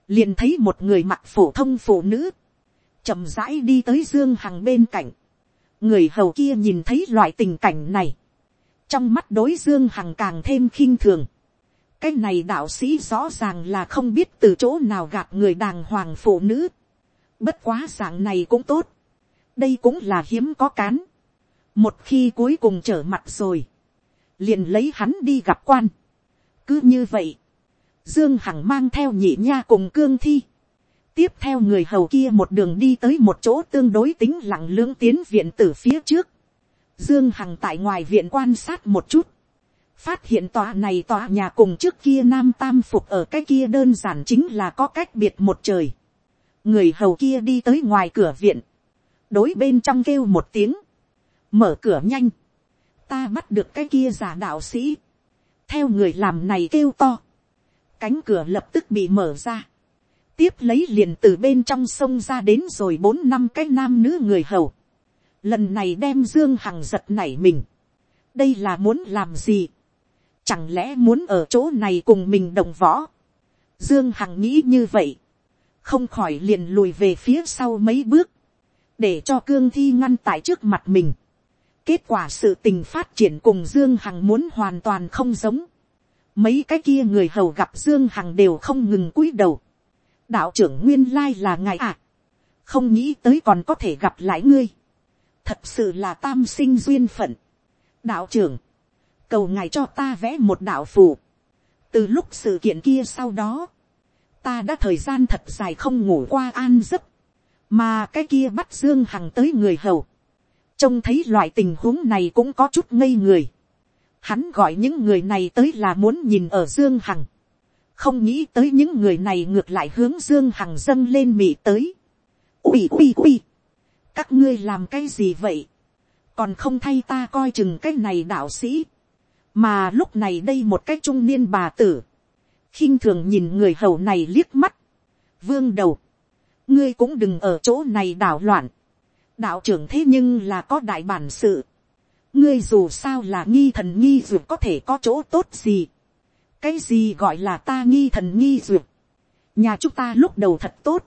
liền thấy một người mặc phổ thông phụ nữ, chậm rãi đi tới dương hằng bên cạnh, người hầu kia nhìn thấy loại tình cảnh này, trong mắt đối dương hằng càng thêm khinh thường, cái này đạo sĩ rõ ràng là không biết từ chỗ nào gạt người đàng hoàng phụ nữ, bất quá dạng này cũng tốt, đây cũng là hiếm có cán, một khi cuối cùng trở mặt rồi, liền lấy hắn đi gặp quan, cứ như vậy, dương hằng mang theo nhị nha cùng cương thi, tiếp theo người hầu kia một đường đi tới một chỗ tương đối tính lặng lưỡng tiến viện từ phía trước, dương hằng tại ngoài viện quan sát một chút, phát hiện tòa này tòa nhà cùng trước kia nam tam phục ở cái kia đơn giản chính là có cách biệt một trời. người hầu kia đi tới ngoài cửa viện, đối bên trong kêu một tiếng, mở cửa nhanh, ta bắt được cái kia giả đạo sĩ, theo người làm này kêu to, cánh cửa lập tức bị mở ra, tiếp lấy liền từ bên trong sông ra đến rồi bốn năm cái nam nữ người hầu, lần này đem dương hằng giật nảy mình, đây là muốn làm gì, chẳng lẽ muốn ở chỗ này cùng mình đồng võ, dương hằng nghĩ như vậy, không khỏi liền lùi về phía sau mấy bước, để cho cương thi ngăn tại trước mặt mình. Kết quả sự tình phát triển cùng Dương Hằng muốn hoàn toàn không giống. Mấy cái kia người hầu gặp Dương Hằng đều không ngừng cúi đầu. Đạo trưởng nguyên lai là ngài à. Không nghĩ tới còn có thể gặp lại ngươi. Thật sự là tam sinh duyên phận. Đạo trưởng. Cầu ngài cho ta vẽ một đạo phù. Từ lúc sự kiện kia sau đó. Ta đã thời gian thật dài không ngủ qua an giấc. Mà cái kia bắt Dương Hằng tới người hầu trông thấy loại tình huống này cũng có chút ngây người. Hắn gọi những người này tới là muốn nhìn ở Dương Hằng. Không nghĩ tới những người này ngược lại hướng Dương Hằng dâng lên mị tới. Ui ui ui. Các ngươi làm cái gì vậy? Còn không thay ta coi chừng cái này đạo sĩ. Mà lúc này đây một cái trung niên bà tử. khinh thường nhìn người hầu này liếc mắt. Vương đầu. Ngươi cũng đừng ở chỗ này đảo loạn. Đạo trưởng thế nhưng là có đại bản sự, ngươi dù sao là nghi thần nghi duyệt có thể có chỗ tốt gì, cái gì gọi là ta nghi thần nghi duyệt, nhà chúng ta lúc đầu thật tốt,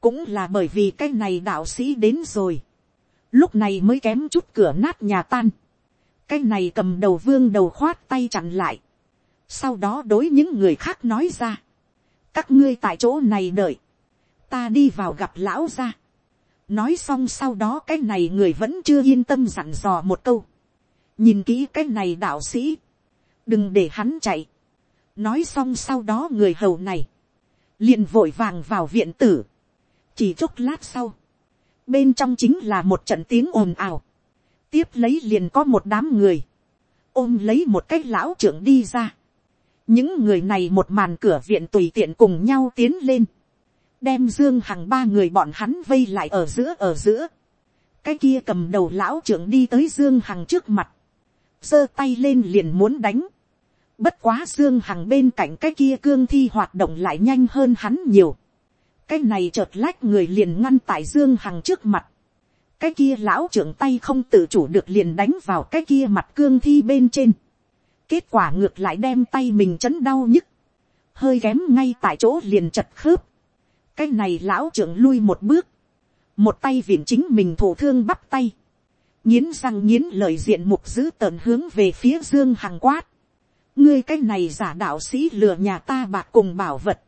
cũng là bởi vì cái này đạo sĩ đến rồi, lúc này mới kém chút cửa nát nhà tan, cái này cầm đầu vương đầu khoát tay chặn lại, sau đó đối những người khác nói ra, các ngươi tại chỗ này đợi, ta đi vào gặp lão ra, nói xong sau đó cái này người vẫn chưa yên tâm dặn dò một câu, nhìn kỹ cái này đạo sĩ, đừng để hắn chạy, nói xong sau đó người hầu này, liền vội vàng vào viện tử, chỉ chốc lát sau, bên trong chính là một trận tiếng ồn ào, tiếp lấy liền có một đám người, ôm lấy một cái lão trưởng đi ra, những người này một màn cửa viện tùy tiện cùng nhau tiến lên, đem dương hằng ba người bọn hắn vây lại ở giữa ở giữa, cái kia cầm đầu lão trưởng đi tới dương hằng trước mặt, giơ tay lên liền muốn đánh, bất quá dương hằng bên cạnh cái kia cương thi hoạt động lại nhanh hơn hắn nhiều, cái này chợt lách người liền ngăn tại dương hằng trước mặt, cái kia lão trưởng tay không tự chủ được liền đánh vào cái kia mặt cương thi bên trên, kết quả ngược lại đem tay mình chấn đau nhức, hơi kém ngay tại chỗ liền chật khớp, cái này lão trưởng lui một bước, một tay viện chính mình thổ thương bắp tay, nghiến răng nghiến lời diện mục dữ tợn hướng về phía dương hằng quát, ngươi cái này giả đạo sĩ lừa nhà ta bạc cùng bảo vật,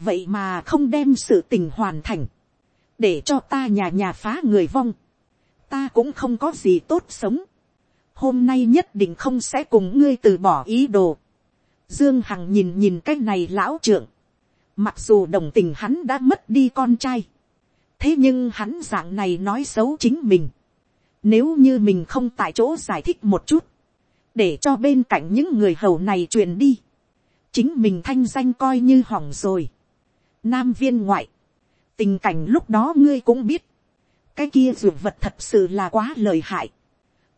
vậy mà không đem sự tình hoàn thành, để cho ta nhà nhà phá người vong, ta cũng không có gì tốt sống, hôm nay nhất định không sẽ cùng ngươi từ bỏ ý đồ. Dương Hằng nhìn nhìn cái này lão trưởng, mặc dù đồng tình hắn đã mất đi con trai, thế nhưng hắn dạng này nói xấu chính mình, nếu như mình không tại chỗ giải thích một chút, để cho bên cạnh những người hầu này truyền đi, chính mình thanh danh coi như hỏng rồi. Nam viên ngoại, tình cảnh lúc đó ngươi cũng biết, cái kia dược vật thật sự là quá lời hại.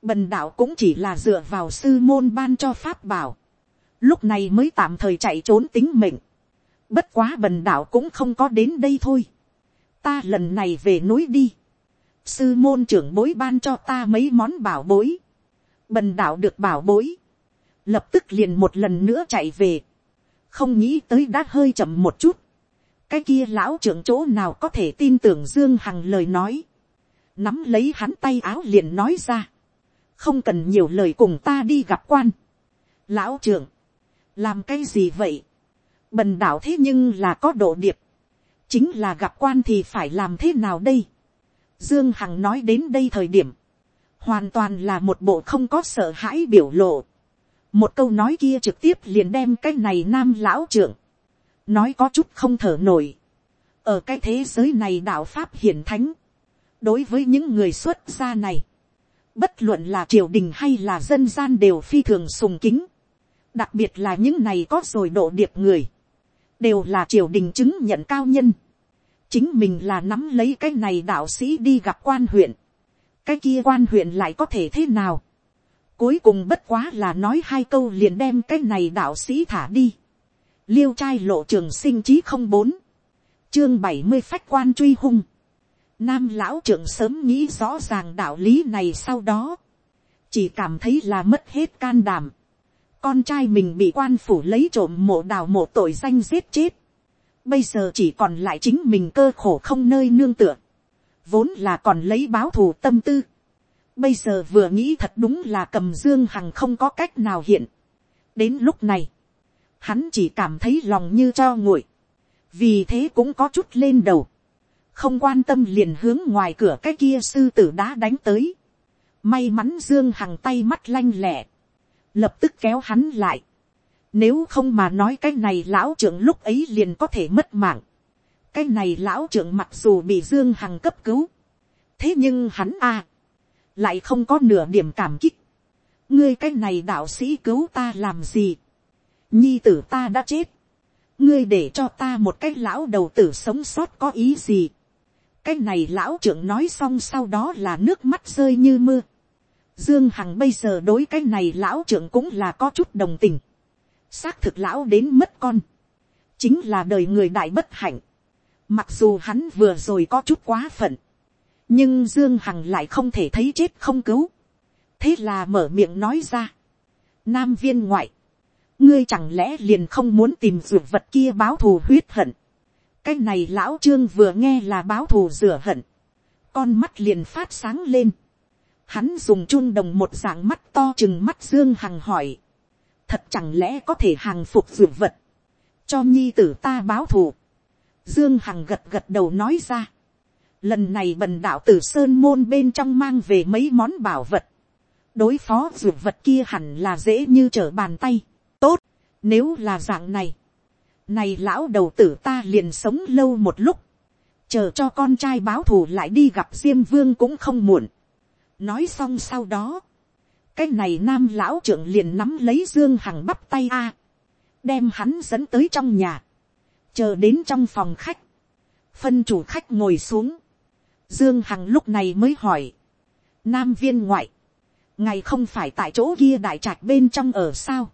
Bần đạo cũng chỉ là dựa vào sư môn ban cho pháp bảo. Lúc này mới tạm thời chạy trốn tính mệnh. Bất quá bần đạo cũng không có đến đây thôi. Ta lần này về núi đi. Sư môn trưởng bối ban cho ta mấy món bảo bối. Bần đạo được bảo bối. Lập tức liền một lần nữa chạy về. Không nghĩ tới đã hơi chậm một chút. Cái kia lão trưởng chỗ nào có thể tin tưởng Dương Hằng lời nói. Nắm lấy hắn tay áo liền nói ra không cần nhiều lời cùng ta đi gặp quan. lão trưởng, làm cái gì vậy, bần đạo thế nhưng là có độ điệp, chính là gặp quan thì phải làm thế nào đây. dương hằng nói đến đây thời điểm, hoàn toàn là một bộ không có sợ hãi biểu lộ. một câu nói kia trực tiếp liền đem cái này nam lão trưởng, nói có chút không thở nổi. ở cái thế giới này đạo pháp hiển thánh, đối với những người xuất gia này, bất luận là triều đình hay là dân gian đều phi thường sùng kính, đặc biệt là những này có rồi độ điệp người, đều là triều đình chứng nhận cao nhân, chính mình là nắm lấy cái này đạo sĩ đi gặp quan huyện, cái kia quan huyện lại có thể thế nào, cuối cùng bất quá là nói hai câu liền đem cái này đạo sĩ thả đi, liêu trai lộ trường sinh chí không bốn, chương bảy mươi phách quan truy hung, Nam lão trưởng sớm nghĩ rõ ràng đạo lý này sau đó. Chỉ cảm thấy là mất hết can đảm. Con trai mình bị quan phủ lấy trộm mộ đào mộ tội danh giết chết. Bây giờ chỉ còn lại chính mình cơ khổ không nơi nương tựa. Vốn là còn lấy báo thù tâm tư. Bây giờ vừa nghĩ thật đúng là cầm dương hằng không có cách nào hiện. Đến lúc này. Hắn chỉ cảm thấy lòng như cho nguội. Vì thế cũng có chút lên đầu không quan tâm liền hướng ngoài cửa cái kia sư tử đá đánh tới. May mắn Dương Hằng tay mắt lanh lẹ. Lập tức kéo hắn lại. Nếu không mà nói cái này lão trưởng lúc ấy liền có thể mất mạng. Cái này lão trưởng mặc dù bị Dương Hằng cấp cứu. Thế nhưng hắn a, Lại không có nửa điểm cảm kích. Ngươi cái này đạo sĩ cứu ta làm gì? Nhi tử ta đã chết. Ngươi để cho ta một cái lão đầu tử sống sót có ý gì? cái này lão trưởng nói xong sau đó là nước mắt rơi như mưa. Dương Hằng bây giờ đối cái này lão trưởng cũng là có chút đồng tình. Xác thực lão đến mất con. Chính là đời người đại bất hạnh. Mặc dù hắn vừa rồi có chút quá phận. nhưng dương hằng lại không thể thấy chết không cứu, thế là mở miệng nói ra, nam viên ngoại, ngươi chẳng lẽ liền không muốn tìm ruột vật kia báo thù huyết hận, cái này lão trương vừa nghe là báo thù rửa hận, con mắt liền phát sáng lên, hắn dùng chun đồng một dạng mắt to chừng mắt dương hằng hỏi, thật chẳng lẽ có thể hàng phục ruột vật, cho nhi tử ta báo thù, dương hằng gật gật đầu nói ra, lần này bần đạo tử sơn môn bên trong mang về mấy món bảo vật, đối phó ruột vật kia hẳn là dễ như trở bàn tay, nếu là dạng này, này lão đầu tử ta liền sống lâu một lúc. Chờ cho con trai báo thù lại đi gặp Diêm Vương cũng không muộn. Nói xong sau đó. Cái này nam lão trưởng liền nắm lấy Dương Hằng bắp tay a Đem hắn dẫn tới trong nhà. Chờ đến trong phòng khách. Phân chủ khách ngồi xuống. Dương Hằng lúc này mới hỏi. Nam viên ngoại. Ngày không phải tại chỗ kia đại trạch bên trong ở sao.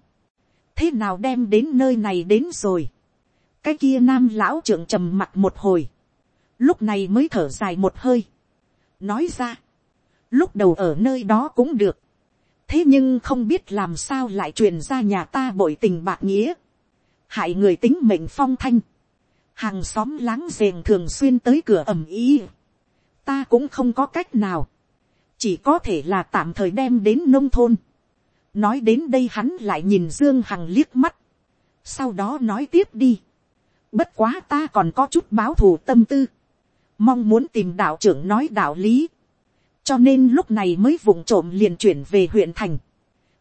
Thế nào đem đến nơi này đến rồi. Cái kia nam lão trưởng trầm mặt một hồi, lúc này mới thở dài một hơi, nói ra, lúc đầu ở nơi đó cũng được, thế nhưng không biết làm sao lại truyền ra nhà ta bội tình bạc nghĩa, hại người tính mệnh phong thanh, hàng xóm láng giềng thường xuyên tới cửa ầm ý, ta cũng không có cách nào, chỉ có thể là tạm thời đem đến nông thôn nói đến đây hắn lại nhìn dương hằng liếc mắt, sau đó nói tiếp đi. Bất quá ta còn có chút báo thù tâm tư. Mong muốn tìm đạo trưởng nói đạo lý. Cho nên lúc này mới vụng trộm liền chuyển về huyện thành.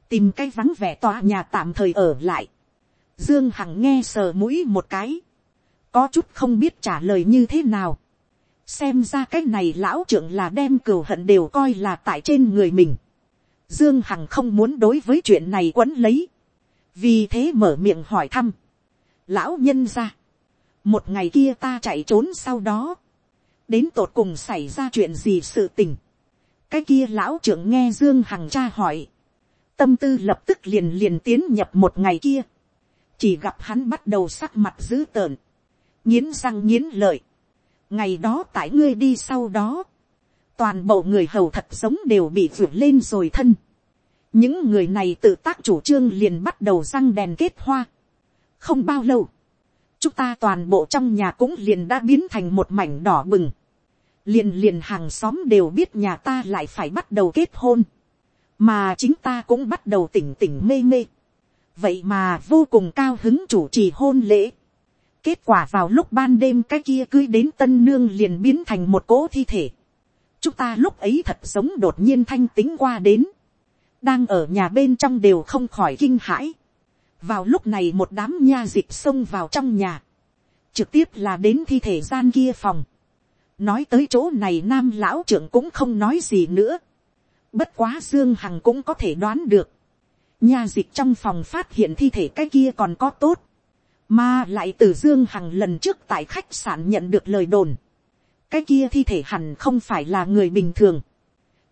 Tìm cái vắng vẻ tòa nhà tạm thời ở lại. Dương Hằng nghe sờ mũi một cái. Có chút không biết trả lời như thế nào. Xem ra cái này lão trưởng là đem cừu hận đều coi là tại trên người mình. Dương Hằng không muốn đối với chuyện này quấn lấy. Vì thế mở miệng hỏi thăm. Lão nhân ra. Một ngày kia ta chạy trốn sau đó, đến tột cùng xảy ra chuyện gì sự tình. cái kia lão trưởng nghe dương hằng cha hỏi, tâm tư lập tức liền liền tiến nhập một ngày kia, chỉ gặp hắn bắt đầu sắc mặt dữ tợn, nghiến răng nghiến lợi, ngày đó tại ngươi đi sau đó, toàn bộ người hầu thật giống đều bị vượt lên rồi thân. những người này tự tác chủ trương liền bắt đầu răng đèn kết hoa. không bao lâu, chúng ta toàn bộ trong nhà cũng liền đã biến thành một mảnh đỏ bừng. liền liền hàng xóm đều biết nhà ta lại phải bắt đầu kết hôn. mà chính ta cũng bắt đầu tỉnh tỉnh mê mê. vậy mà vô cùng cao hứng chủ trì hôn lễ. kết quả vào lúc ban đêm cái kia cưới đến tân nương liền biến thành một cỗ thi thể chúng ta lúc ấy thật giống đột nhiên thanh tính qua đến. đang ở nhà bên trong đều không khỏi kinh hãi vào lúc này một đám nha dịch xông vào trong nhà, trực tiếp là đến thi thể gian kia phòng. nói tới chỗ này nam lão trưởng cũng không nói gì nữa. bất quá dương hằng cũng có thể đoán được. nha dịch trong phòng phát hiện thi thể cái kia còn có tốt. mà lại từ dương hằng lần trước tại khách sạn nhận được lời đồn cái kia thi thể hẳn không phải là người bình thường.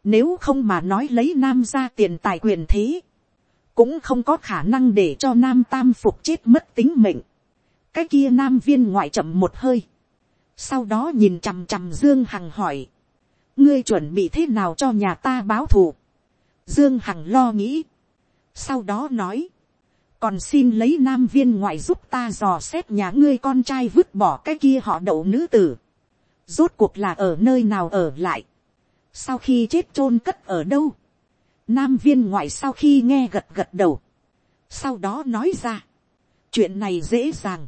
nếu không mà nói lấy nam ra tiền tài quyền thế, cũng không có khả năng để cho nam tam phục chết mất tính mệnh. cái kia nam viên ngoại chậm một hơi. sau đó nhìn chằm chằm dương hằng hỏi. ngươi chuẩn bị thế nào cho nhà ta báo thù. dương hằng lo nghĩ. sau đó nói. còn xin lấy nam viên ngoại giúp ta dò xét nhà ngươi con trai vứt bỏ cái kia họ đậu nữ tử rốt cuộc là ở nơi nào ở lại. sau khi chết chôn cất ở đâu Nam viên ngoại sau khi nghe gật gật đầu. Sau đó nói ra. Chuyện này dễ dàng.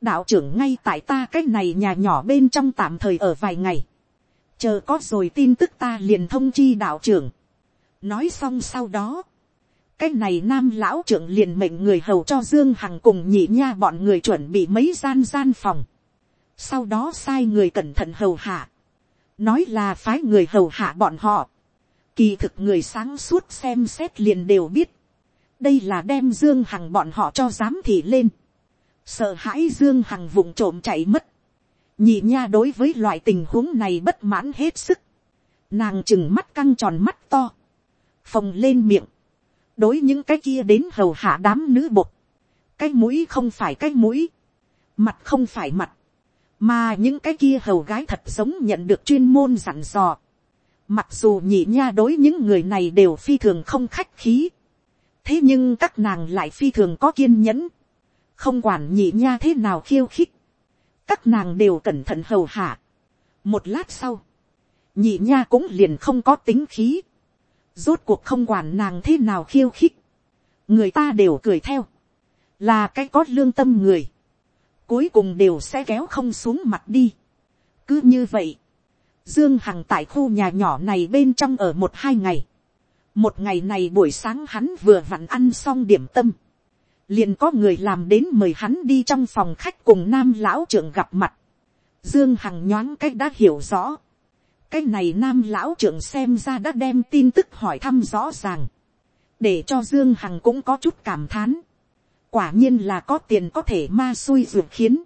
Đạo trưởng ngay tại ta cái này nhà nhỏ bên trong tạm thời ở vài ngày. Chờ có rồi tin tức ta liền thông chi đạo trưởng. Nói xong sau đó. Cái này nam lão trưởng liền mệnh người hầu cho Dương Hằng cùng nhị nha bọn người chuẩn bị mấy gian gian phòng. Sau đó sai người cẩn thận hầu hạ. Nói là phái người hầu hạ bọn họ Kỳ thực người sáng suốt xem xét liền đều biết. Đây là đem Dương Hằng bọn họ cho dám thị lên. Sợ hãi Dương Hằng vùng trộm chạy mất. Nhị nha đối với loại tình huống này bất mãn hết sức. Nàng chừng mắt căng tròn mắt to. Phồng lên miệng. Đối những cái kia đến hầu hạ đám nữ bột. Cái mũi không phải cái mũi. Mặt không phải mặt mà những cái kia hầu gái thật sống nhận được chuyên môn dặn dò. mặc dù nhị nha đối những người này đều phi thường không khách khí. thế nhưng các nàng lại phi thường có kiên nhẫn. không quản nhị nha thế nào khiêu khích. các nàng đều cẩn thận hầu hạ. một lát sau, nhị nha cũng liền không có tính khí. rốt cuộc không quản nàng thế nào khiêu khích. người ta đều cười theo. là cái có lương tâm người cuối cùng đều sẽ kéo không xuống mặt đi. cứ như vậy, dương hằng tại khu nhà nhỏ này bên trong ở một hai ngày. một ngày này buổi sáng hắn vừa vặn ăn xong điểm tâm. liền có người làm đến mời hắn đi trong phòng khách cùng nam lão trưởng gặp mặt. dương hằng nhoáng cách đã hiểu rõ. cái này nam lão trưởng xem ra đã đem tin tức hỏi thăm rõ ràng. để cho dương hằng cũng có chút cảm thán quả nhiên là có tiền có thể ma xui ruột khiến.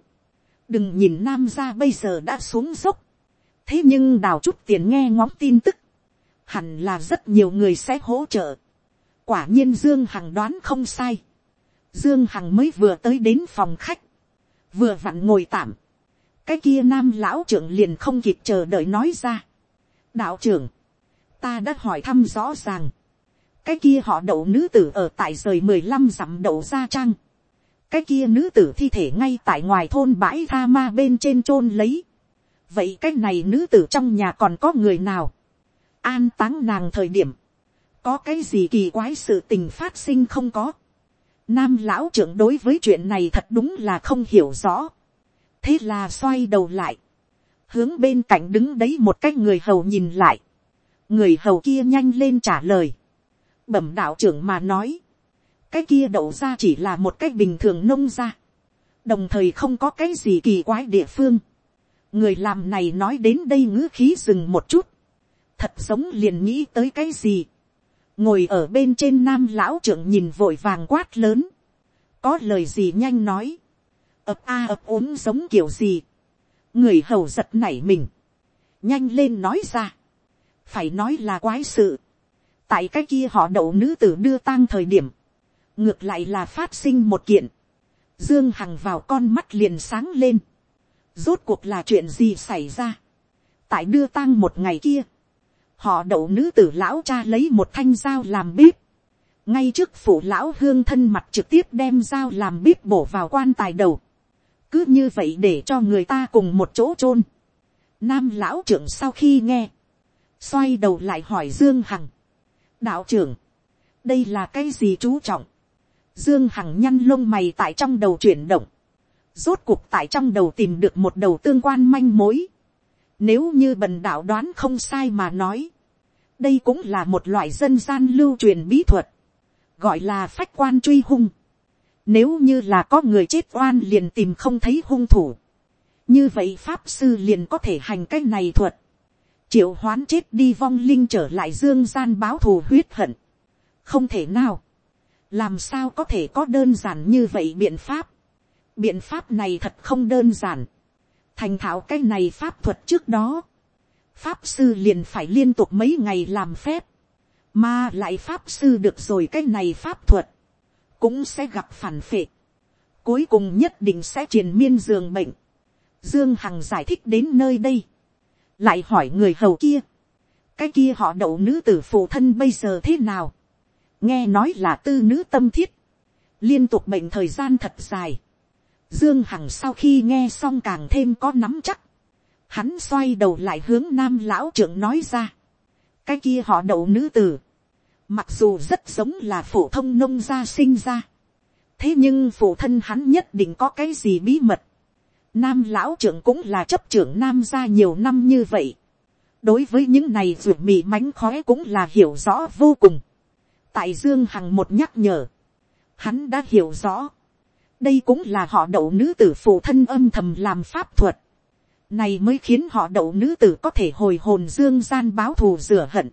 đừng nhìn nam gia bây giờ đã xuống dốc. thế nhưng đào chút tiền nghe ngóng tin tức. hẳn là rất nhiều người sẽ hỗ trợ. quả nhiên dương hằng đoán không sai. dương hằng mới vừa tới đến phòng khách. vừa vặn ngồi tạm. cái kia nam lão trưởng liền không kịp chờ đợi nói ra. đạo trưởng, ta đã hỏi thăm rõ ràng cái kia họ đậu nữ tử ở tại rời mười lăm dặm đậu gia trang. cái kia nữ tử thi thể ngay tại ngoài thôn bãi tha ma bên trên chôn lấy. vậy cái này nữ tử trong nhà còn có người nào. an táng nàng thời điểm. có cái gì kỳ quái sự tình phát sinh không có. nam lão trưởng đối với chuyện này thật đúng là không hiểu rõ. thế là xoay đầu lại. hướng bên cạnh đứng đấy một cái người hầu nhìn lại. người hầu kia nhanh lên trả lời bẩm đạo trưởng mà nói, cái kia đậu ra chỉ là một cái bình thường nông ra, đồng thời không có cái gì kỳ quái địa phương. người làm này nói đến đây ngữ khí dừng một chút, thật giống liền nghĩ tới cái gì. ngồi ở bên trên nam lão trưởng nhìn vội vàng quát lớn, có lời gì nhanh nói, ập a ập ốm giống kiểu gì, người hầu giật nảy mình, nhanh lên nói ra, phải nói là quái sự, tại cái kia họ đậu nữ tử đưa tang thời điểm, ngược lại là phát sinh một kiện, dương hằng vào con mắt liền sáng lên, rốt cuộc là chuyện gì xảy ra, tại đưa tang một ngày kia, họ đậu nữ tử lão cha lấy một thanh dao làm bếp, ngay trước phủ lão hương thân mặt trực tiếp đem dao làm bếp bổ vào quan tài đầu, cứ như vậy để cho người ta cùng một chỗ chôn. Nam lão trưởng sau khi nghe, xoay đầu lại hỏi Dương Hằng đạo trưởng, đây là cái gì chú trọng, dương hằng nhăn lông mày tại trong đầu chuyển động, rốt cuộc tại trong đầu tìm được một đầu tương quan manh mối, nếu như bần đạo đoán không sai mà nói, đây cũng là một loại dân gian lưu truyền bí thuật, gọi là phách quan truy hung. Nếu như là có người chết oan liền tìm không thấy hung thủ, như vậy pháp sư liền có thể hành cái này thuật, triệu hoán chết đi vong linh trở lại dương gian báo thù huyết hận. không thể nào. làm sao có thể có đơn giản như vậy biện pháp. biện pháp này thật không đơn giản. thành thạo cái này pháp thuật trước đó. pháp sư liền phải liên tục mấy ngày làm phép. mà lại pháp sư được rồi cái này pháp thuật. cũng sẽ gặp phản phệ. cuối cùng nhất định sẽ triền miên giường bệnh. Dương Hằng giải thích đến nơi đây lại hỏi người hầu kia, cái kia họ đậu nữ tử phụ thân bây giờ thế nào, nghe nói là tư nữ tâm thiết, liên tục bệnh thời gian thật dài, dương hằng sau khi nghe xong càng thêm có nắm chắc, hắn xoay đầu lại hướng nam lão trưởng nói ra, cái kia họ đậu nữ tử, mặc dù rất giống là phổ thông nông gia sinh ra, thế nhưng phụ thân hắn nhất định có cái gì bí mật, Nam lão trưởng cũng là chấp trưởng nam gia nhiều năm như vậy. Đối với những này ruột mì mánh khóe cũng là hiểu rõ vô cùng. Tại Dương Hằng một nhắc nhở. Hắn đã hiểu rõ. Đây cũng là họ đậu nữ tử phụ thân âm thầm làm pháp thuật. Này mới khiến họ đậu nữ tử có thể hồi hồn Dương gian báo thù rửa hận.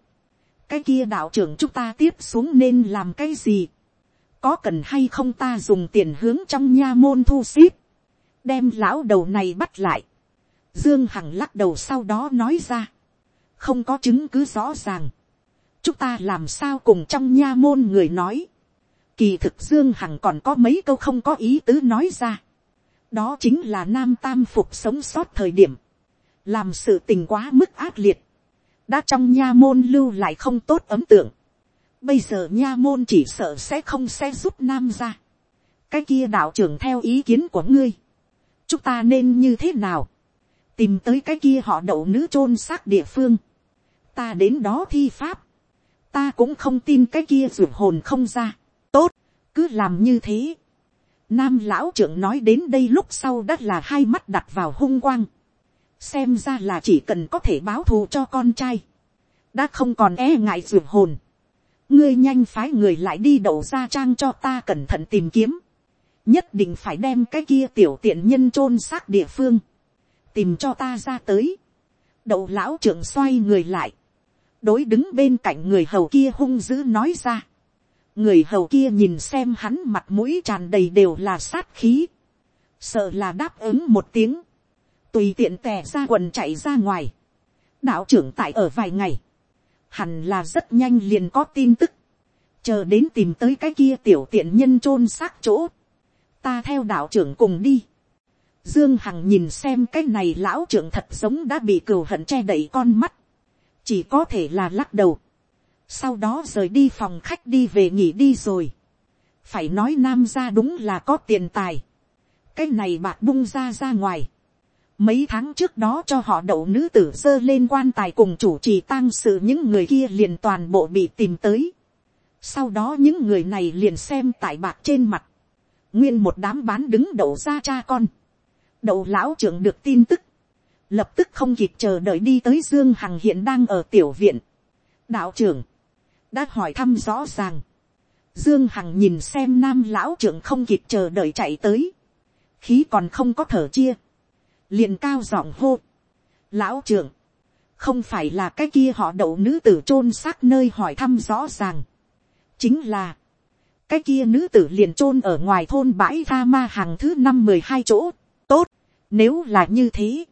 Cái kia đạo trưởng chúng ta tiếp xuống nên làm cái gì? Có cần hay không ta dùng tiền hướng trong nha môn thu xếp đem lão đầu này bắt lại. Dương Hằng lắc đầu sau đó nói ra. Không có chứng cứ rõ ràng. Chúng ta làm sao cùng trong nha môn người nói. Kỳ thực Dương Hằng còn có mấy câu không có ý tứ nói ra. đó chính là nam tam phục sống sót thời điểm, làm sự tình quá mức ác liệt, đã trong nha môn lưu lại không tốt ấm tượng, bây giờ nha môn chỉ sợ sẽ không sẽ giúp nam ra, cái kia đạo trưởng theo ý kiến của ngươi, chúng ta nên như thế nào, tìm tới cái kia họ đậu nữ chôn xác địa phương, ta đến đó thi pháp, ta cũng không tin cái kia ruột hồn không ra, tốt, cứ làm như thế. Nam lão trưởng nói đến đây lúc sau đã là hai mắt đặt vào hung quang, xem ra là chỉ cần có thể báo thù cho con trai, đã không còn e ngại ruột hồn, ngươi nhanh phái người lại đi đậu ra trang cho ta cẩn thận tìm kiếm, nhất định phải đem cái kia tiểu tiện nhân chôn xác địa phương, tìm cho ta ra tới. đậu lão trưởng xoay người lại, đối đứng bên cạnh người hầu kia hung dữ nói ra. người hầu kia nhìn xem hắn mặt mũi tràn đầy đều là sát khí, sợ là đáp ứng một tiếng, tùy tiện tè ra quần chạy ra ngoài, đạo trưởng tại ở vài ngày, hẳn là rất nhanh liền có tin tức, chờ đến tìm tới cái kia tiểu tiện nhân chôn xác chỗ, ta theo đạo trưởng cùng đi. Dương Hằng nhìn xem cái này lão trưởng thật giống đã bị cừu hận che đậy con mắt, chỉ có thể là lắc đầu, sau đó rời đi phòng khách đi về nghỉ đi rồi, phải nói nam ra đúng là có tiền tài, cái này bạc bung ra ra ngoài, mấy tháng trước đó cho họ đậu nữ tử dơ lên quan tài cùng chủ trì tang sự những người kia liền toàn bộ bị tìm tới, sau đó những người này liền xem tại bạc trên mặt, nguyên một đám bán đứng đậu ra cha con, đậu lão trưởng được tin tức, lập tức không kịp chờ đợi đi tới dương hằng hiện đang ở tiểu viện. đạo trưởng, đã hỏi thăm rõ ràng. dương hằng nhìn xem nam lão trưởng không kịp chờ đợi chạy tới. khí còn không có thở chia. liền cao giọng hô. lão trưởng, không phải là cái kia họ đậu nữ tử chôn xác nơi hỏi thăm rõ ràng. chính là, cái kia nữ tử liền chôn ở ngoài thôn bãi tha ma hàng thứ năm mười hai chỗ. tốt, nếu là như thế,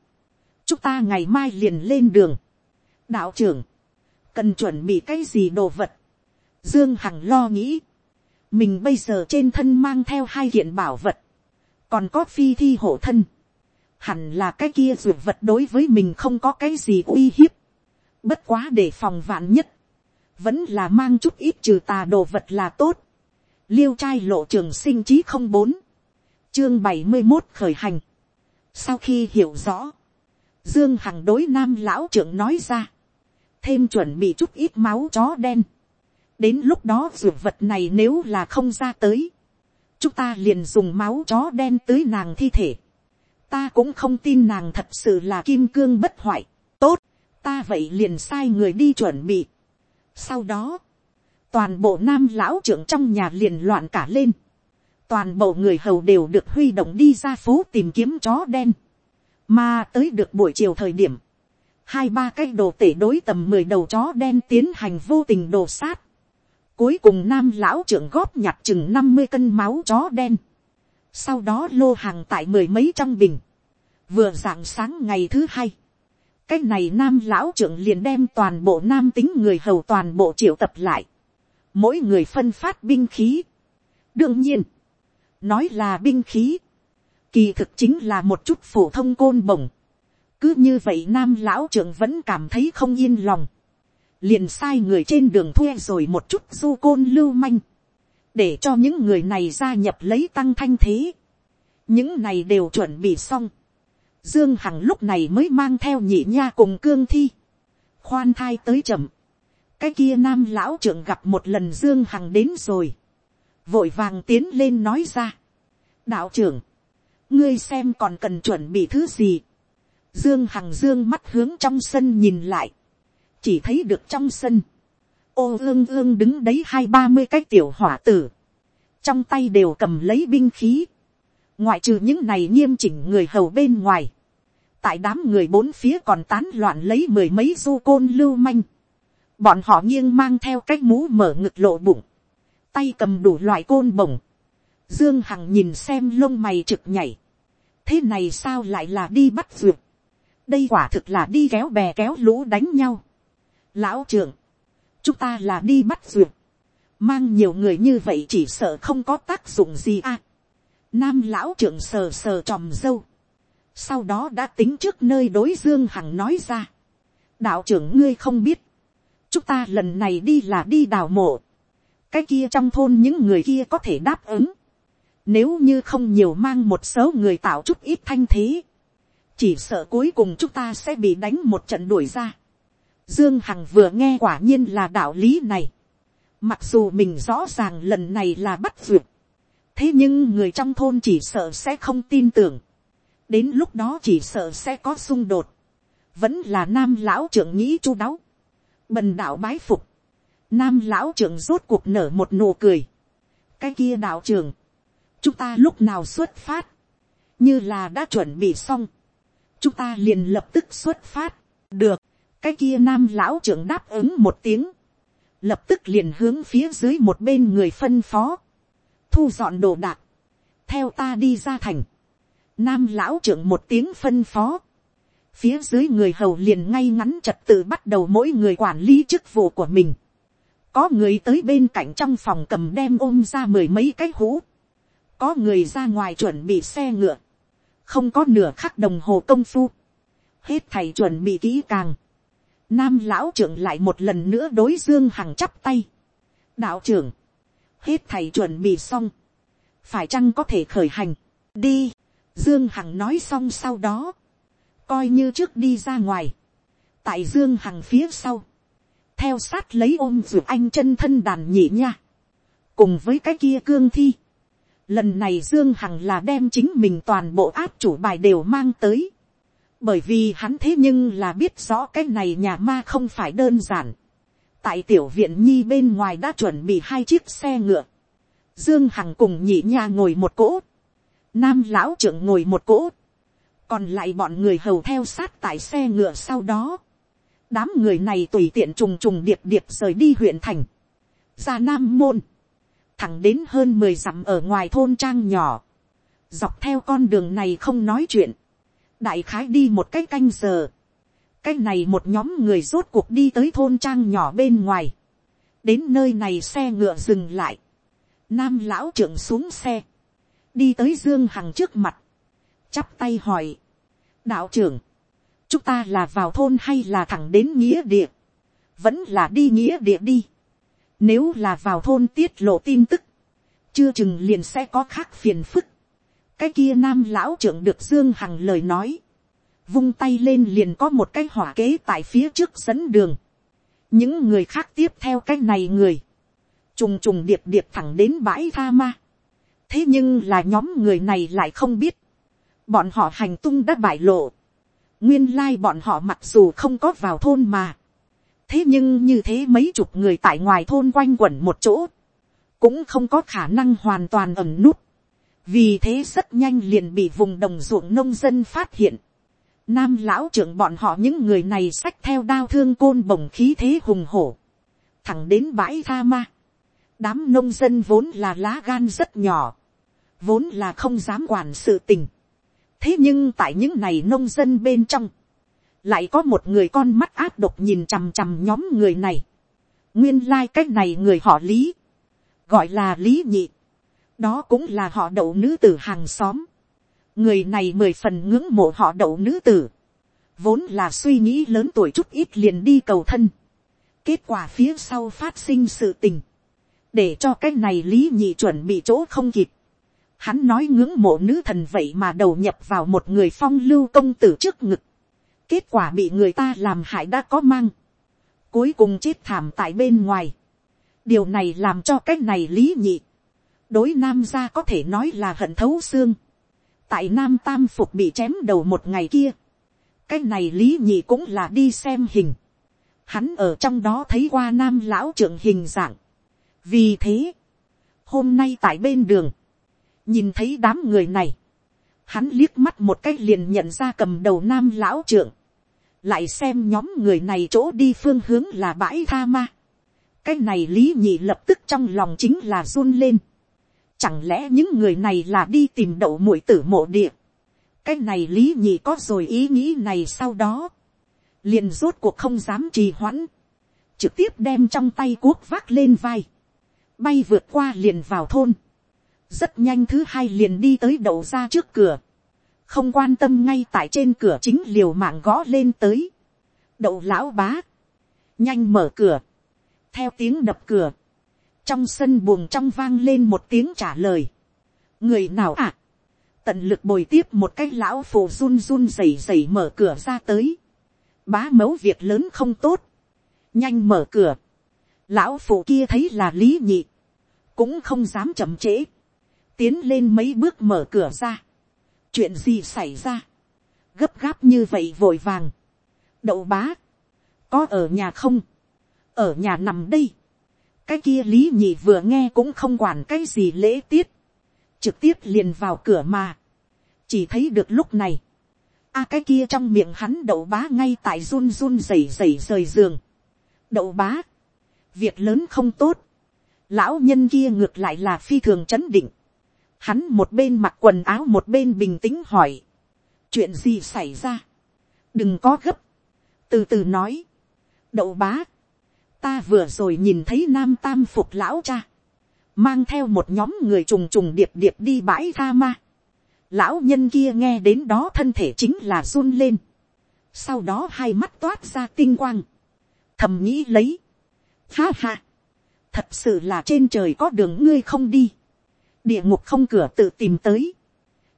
chúng ta ngày mai liền lên đường. đạo trưởng, cần chuẩn bị cái gì đồ vật. dương hằng lo nghĩ, mình bây giờ trên thân mang theo hai kiện bảo vật, còn có phi thi hộ thân, hẳn là cái kia ruột vật đối với mình không có cái gì uy hiếp, bất quá để phòng vạn nhất, vẫn là mang chút ít trừ tà đồ vật là tốt, liêu trai lộ trường sinh chí không bốn, chương bảy mươi một khởi hành, sau khi hiểu rõ, Dương Hằng đối nam lão trưởng nói ra. Thêm chuẩn bị chút ít máu chó đen. Đến lúc đó dược vật này nếu là không ra tới. Chúng ta liền dùng máu chó đen tưới nàng thi thể. Ta cũng không tin nàng thật sự là kim cương bất hoại. Tốt, ta vậy liền sai người đi chuẩn bị. Sau đó, toàn bộ nam lão trưởng trong nhà liền loạn cả lên. Toàn bộ người hầu đều được huy động đi ra phố tìm kiếm chó đen mà tới được buổi chiều thời điểm, hai ba cái đồ tể đối tầm mười đầu chó đen tiến hành vô tình đồ sát. Cuối cùng nam lão trưởng góp nhặt chừng năm mươi cân máu chó đen. Sau đó lô hàng tại mười mấy trong bình. Vừa rạng sáng ngày thứ hai. Cái này nam lão trưởng liền đem toàn bộ nam tính người hầu toàn bộ triệu tập lại. Mỗi người phân phát binh khí. Đương nhiên. Nói là binh khí, kỳ thực chính là một chút phổ thông côn bổng. cứ như vậy nam lão trưởng vẫn cảm thấy không yên lòng. liền sai người trên đường thuê rồi một chút du côn lưu manh. để cho những người này gia nhập lấy tăng thanh thế. những này đều chuẩn bị xong. dương hằng lúc này mới mang theo nhị nha cùng cương thi. khoan thai tới chậm cái kia nam lão trưởng gặp một lần dương hằng đến rồi. vội vàng tiến lên nói ra. đạo trưởng ngươi xem còn cần chuẩn bị thứ gì. dương hằng dương mắt hướng trong sân nhìn lại, chỉ thấy được trong sân, ô ương ương đứng đấy hai ba mươi cái tiểu hỏa tử, trong tay đều cầm lấy binh khí, ngoại trừ những này nghiêm chỉnh người hầu bên ngoài, tại đám người bốn phía còn tán loạn lấy mười mấy du côn lưu manh, bọn họ nghiêng mang theo cái mũ mở ngực lộ bụng, tay cầm đủ loại côn bổng, Dương Hằng nhìn xem lông mày trực nhảy. Thế này sao lại là đi bắt duyệt. Đây quả thực là đi kéo bè kéo lũ đánh nhau. Lão trưởng. Chúng ta là đi bắt duyệt. Mang nhiều người như vậy chỉ sợ không có tác dụng gì à. nam lão trưởng sờ sờ tròm dâu, sau đó đã tính trước nơi đối dương hằng nói ra, đạo trưởng ngươi không biết, chúng ta lần này đi là đi đào mộ, cái kia trong thôn những người kia có thể đáp ứng, nếu như không nhiều mang một số người tạo chút ít thanh thế, chỉ sợ cuối cùng chúng ta sẽ bị đánh một trận đuổi ra. Dương Hằng vừa nghe quả nhiên là đạo lý này. Mặc dù mình rõ ràng lần này là bắt vượt. Thế nhưng người trong thôn chỉ sợ sẽ không tin tưởng. Đến lúc đó chỉ sợ sẽ có xung đột. Vẫn là nam lão trưởng nghĩ chu đáo. Bần đạo bái phục. Nam lão trưởng rốt cuộc nở một nụ cười. Cái kia đạo trưởng. Chúng ta lúc nào xuất phát. Như là đã chuẩn bị xong. Chúng ta liền lập tức xuất phát. Được. Cái kia nam lão trưởng đáp ứng một tiếng lập tức liền hướng phía dưới một bên người phân phó, thu dọn đồ đạc, theo ta đi ra thành, nam lão trưởng một tiếng phân phó, phía dưới người hầu liền ngay ngắn trật tự bắt đầu mỗi người quản lý chức vụ của mình, có người tới bên cạnh trong phòng cầm đem ôm ra mười mấy cái hũ, có người ra ngoài chuẩn bị xe ngựa, không có nửa khắc đồng hồ công phu, hết thầy chuẩn bị kỹ càng, Nam lão trưởng lại một lần nữa đối Dương Hằng chắp tay. Đạo trưởng. Hết thầy chuẩn bị xong. Phải chăng có thể khởi hành. Đi. Dương Hằng nói xong sau đó. Coi như trước đi ra ngoài. Tại Dương Hằng phía sau. Theo sát lấy ôm dù anh chân thân đàn nhị nha. Cùng với cái kia cương thi. Lần này Dương Hằng là đem chính mình toàn bộ áp chủ bài đều mang tới bởi vì hắn thế nhưng là biết rõ cái này nhà ma không phải đơn giản. tại tiểu viện nhi bên ngoài đã chuẩn bị hai chiếc xe ngựa. dương hằng cùng nhị nha ngồi một cỗ. nam lão trưởng ngồi một cỗ còn lại bọn người hầu theo sát tại xe ngựa sau đó. đám người này tùy tiện trùng trùng điệp điệp rời đi huyện thành. ra nam môn. thẳng đến hơn mười dặm ở ngoài thôn trang nhỏ. dọc theo con đường này không nói chuyện đại khái đi một cái canh giờ, cái này một nhóm người rốt cuộc đi tới thôn trang nhỏ bên ngoài, đến nơi này xe ngựa dừng lại, nam lão trưởng xuống xe, đi tới dương hằng trước mặt, chắp tay hỏi, đạo trưởng, chúng ta là vào thôn hay là thẳng đến nghĩa địa, vẫn là đi nghĩa địa đi, nếu là vào thôn tiết lộ tin tức, chưa chừng liền sẽ có khác phiền phức, cái kia nam lão trưởng được dương hằng lời nói, vung tay lên liền có một cái hỏa kế tại phía trước dẫn đường, những người khác tiếp theo cái này người, trùng trùng điệp điệp thẳng đến bãi tha ma, thế nhưng là nhóm người này lại không biết, bọn họ hành tung đã bại lộ, nguyên lai bọn họ mặc dù không có vào thôn mà, thế nhưng như thế mấy chục người tại ngoài thôn quanh quẩn một chỗ, cũng không có khả năng hoàn toàn ẩm nút, vì thế rất nhanh liền bị vùng đồng ruộng nông dân phát hiện. Nam lão trưởng bọn họ những người này xách theo đao thương côn bồng khí thế hùng hổ. Thẳng đến bãi tha ma. Đám nông dân vốn là lá gan rất nhỏ. Vốn là không dám quản sự tình. Thế nhưng tại những này nông dân bên trong. Lại có một người con mắt áp độc nhìn chằm chằm nhóm người này. Nguyên lai cách này người họ lý. Gọi là lý nhị đó cũng là họ đậu nữ tử hàng xóm. người này mười phần ngưỡng mộ họ đậu nữ tử. vốn là suy nghĩ lớn tuổi chút ít liền đi cầu thân. kết quả phía sau phát sinh sự tình. để cho cái này lý nhị chuẩn bị chỗ không kịp hắn nói ngưỡng mộ nữ thần vậy mà đầu nhập vào một người phong lưu công tử trước ngực. kết quả bị người ta làm hại đã có mang. cuối cùng chết thảm tại bên ngoài. điều này làm cho cái này lý nhị đối nam gia có thể nói là hận thấu xương. tại nam tam phục bị chém đầu một ngày kia, cái này lý nhị cũng là đi xem hình. hắn ở trong đó thấy qua nam lão trưởng hình dạng. vì thế, hôm nay tại bên đường, nhìn thấy đám người này, hắn liếc mắt một cái liền nhận ra cầm đầu nam lão trưởng, lại xem nhóm người này chỗ đi phương hướng là bãi tha ma. cái này lý nhị lập tức trong lòng chính là run lên. Chẳng lẽ những người này là đi tìm đậu mũi tử mộ địa. Cái này lý nhị có rồi ý nghĩ này sau đó. Liền rốt cuộc không dám trì hoãn. Trực tiếp đem trong tay cuốc vác lên vai. Bay vượt qua liền vào thôn rất nhanh thứ hai liền đi tới đầu ra trước cửa, không quan tâm ngay tại trên cửa chính liều mạng gõ lên tới, đậu lão bá, nhanh mở cửa, theo tiếng đập cửa, trong sân buồng trong vang lên một tiếng trả lời, người nào ạ, à? tận lực bồi tiếp một cái lão phù run run rẩy rẩy mở cửa ra tới, bá mấu việc lớn không tốt, nhanh mở cửa, lão phù kia thấy là lý nhị, cũng không dám chậm trễ, tiến lên mấy bước mở cửa ra, chuyện gì xảy ra, gấp gáp như vậy vội vàng, đậu bá, có ở nhà không, ở nhà nằm đây, cái kia lý nhị vừa nghe cũng không quản cái gì lễ tiết, trực tiếp liền vào cửa mà, chỉ thấy được lúc này, a cái kia trong miệng hắn đậu bá ngay tại run run rẩy rẩy rời giường, đậu bá, việc lớn không tốt, lão nhân kia ngược lại là phi thường chấn định, hắn một bên mặc quần áo một bên bình tĩnh hỏi, chuyện gì xảy ra, đừng có gấp, từ từ nói, đậu bá, ta vừa rồi nhìn thấy nam tam phục lão cha, mang theo một nhóm người trùng trùng điệp điệp đi bãi tha ma. Lão nhân kia nghe đến đó thân thể chính là run lên. Sau đó hai mắt toát ra tinh quang. Thầm nghĩ lấy. Ha ha. Thật sự là trên trời có đường ngươi không đi. Địa ngục không cửa tự tìm tới.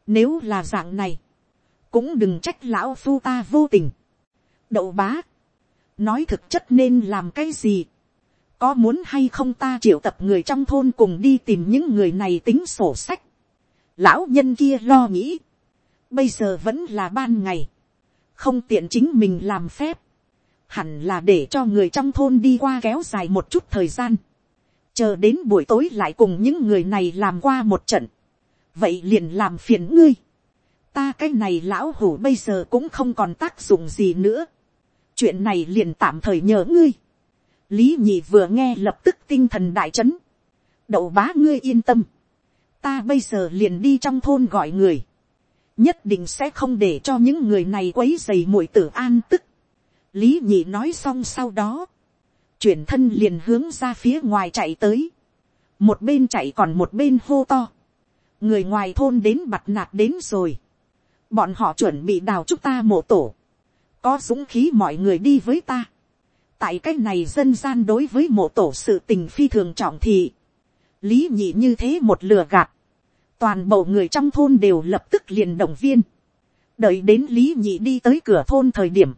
Nếu là dạng này. Cũng đừng trách lão phu ta vô tình. Đậu bá nói thực chất nên làm cái gì, có muốn hay không ta triệu tập người trong thôn cùng đi tìm những người này tính sổ sách. lão nhân kia lo nghĩ, bây giờ vẫn là ban ngày, không tiện chính mình làm phép, hẳn là để cho người trong thôn đi qua kéo dài một chút thời gian, chờ đến buổi tối lại cùng những người này làm qua một trận, vậy liền làm phiền ngươi, ta cái này lão hủ bây giờ cũng không còn tác dụng gì nữa, chuyện này liền tạm thời nhờ ngươi. lý nhị vừa nghe lập tức tinh thần đại chấn. đậu bá ngươi yên tâm. ta bây giờ liền đi trong thôn gọi người. nhất định sẽ không để cho những người này quấy dày mũi tử an tức. lý nhị nói xong sau đó chuyển thân liền hướng ra phía ngoài chạy tới. một bên chạy còn một bên hô to. người ngoài thôn đến bặt nạt đến rồi. bọn họ chuẩn bị đào chúc ta mộ tổ có dũng khí mọi người đi với ta. tại cái này dân gian đối với mộ tổ sự tình phi thường trọng thị. lý nhị như thế một lừa gạt. toàn bộ người trong thôn đều lập tức liền động viên. đợi đến lý nhị đi tới cửa thôn thời điểm.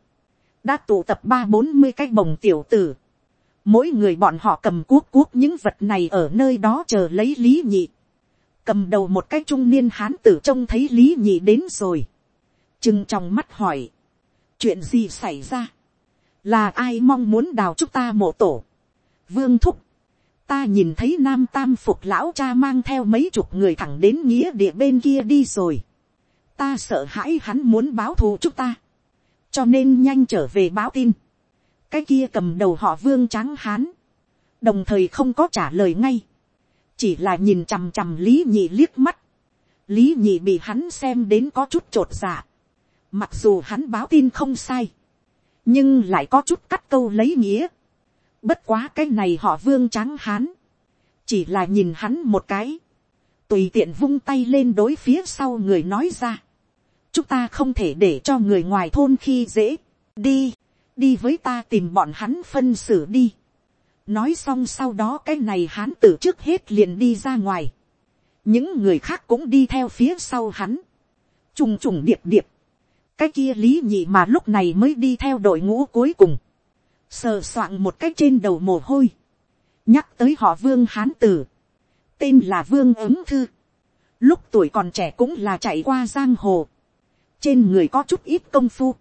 đã tụ tập ba bốn mươi cái bồng tiểu tử mỗi người bọn họ cầm cuốc cuốc những vật này ở nơi đó chờ lấy lý nhị. cầm đầu một cái trung niên hán tử trông thấy lý nhị đến rồi. chừng trong mắt hỏi. Chuyện gì xảy ra, là ai mong muốn đào chúc ta mộ tổ, vương thúc, ta nhìn thấy nam tam phục lão cha mang theo mấy chục người thẳng đến nghĩa địa bên kia đi rồi, ta sợ hãi hắn muốn báo thù chúc ta, cho nên nhanh trở về báo tin, cái kia cầm đầu họ vương trắng hán, đồng thời không có trả lời ngay, chỉ là nhìn chằm chằm lý nhị liếc mắt, lý nhị bị hắn xem đến có chút t r ộ t dạ, Mặc dù hắn báo tin không sai. Nhưng lại có chút cắt câu lấy nghĩa. Bất quá cái này họ vương trắng hán. Chỉ là nhìn hắn một cái. Tùy tiện vung tay lên đối phía sau người nói ra. Chúng ta không thể để cho người ngoài thôn khi dễ. Đi. Đi với ta tìm bọn hắn phân xử đi. Nói xong sau đó cái này hắn tử trước hết liền đi ra ngoài. Những người khác cũng đi theo phía sau hắn. Trùng trùng điệp điệp. Cái kia lý nhị mà lúc này mới đi theo đội ngũ cuối cùng, sờ soạng một cách trên đầu mồ hôi, nhắc tới họ vương hán tử, tên là vương ứng thư, lúc tuổi còn trẻ cũng là chạy qua giang hồ, trên người có chút ít công phu,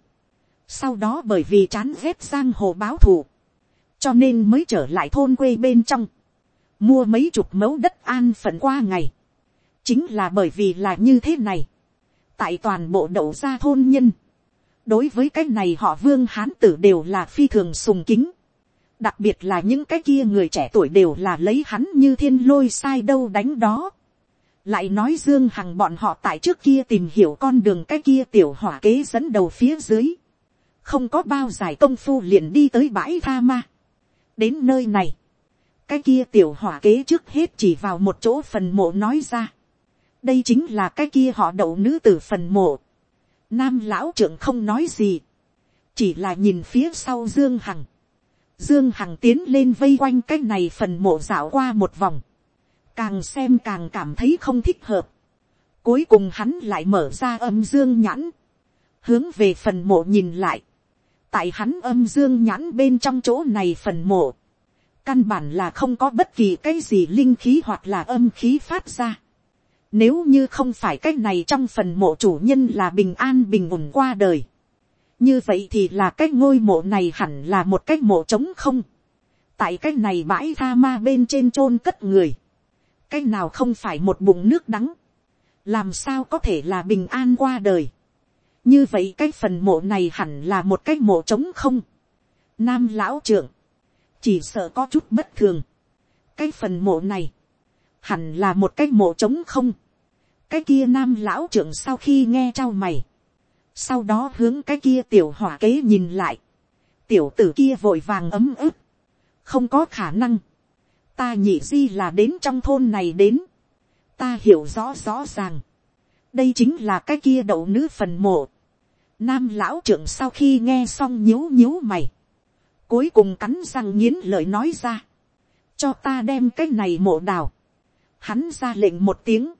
sau đó bởi vì chán ghét giang hồ báo thù, cho nên mới trở lại thôn quê bên trong, mua mấy chục mẫu đất an phận qua ngày, chính là bởi vì là như thế này, tại toàn bộ đậu gia thôn nhân, đối với cái này họ vương hán tử đều là phi thường sùng kính, đặc biệt là những cái kia người trẻ tuổi đều là lấy hắn như thiên lôi sai đâu đánh đó. lại nói dương hằng bọn họ tại trước kia tìm hiểu con đường cái kia tiểu hỏa kế dẫn đầu phía dưới, không có bao giải công phu liền đi tới bãi tha ma. đến nơi này, cái kia tiểu hỏa kế trước hết chỉ vào một chỗ phần mộ nói ra, đây chính là cái kia họ đậu nữ t ử phần mộ. nam lão trưởng không nói gì, chỉ là nhìn phía sau dương hằng. dương hằng tiến lên vây quanh cái này phần mộ dạo qua một vòng, càng xem càng cảm thấy không thích hợp. cuối cùng hắn lại mở ra âm dương nhãn, hướng về phần mộ nhìn lại, tại hắn âm dương nhãn bên trong chỗ này phần mộ, căn bản là không có bất kỳ cái gì linh khí hoặc là âm khí phát ra. Nếu như không phải cái này trong phần mộ chủ nhân là bình an bình ổn qua đời. Như vậy thì là cái ngôi mộ này hẳn là một cái mộ trống không. Tại cái này bãi tha ma bên trên chôn cất người. Cái nào không phải một bụng nước đắng. Làm sao có thể là bình an qua đời. Như vậy cái phần mộ này hẳn là một cái mộ trống không. Nam lão trưởng chỉ sợ có chút bất thường. cái phần mộ này, hẳn là một cái mộ trống không. cái kia nam lão trưởng sau khi nghe trao mày, sau đó hướng cái kia tiểu hỏa kế nhìn lại, tiểu tử kia vội vàng ấm ức, không có khả năng, ta nhị di là đến trong thôn này đến, ta hiểu rõ rõ ràng, đây chính là cái kia đậu nữ phần mộ, nam lão trưởng sau khi nghe xong nhíu nhíu mày, cuối cùng cắn răng nghiến lời nói ra, cho ta đem cái này mộ đào, hắn ra lệnh một tiếng,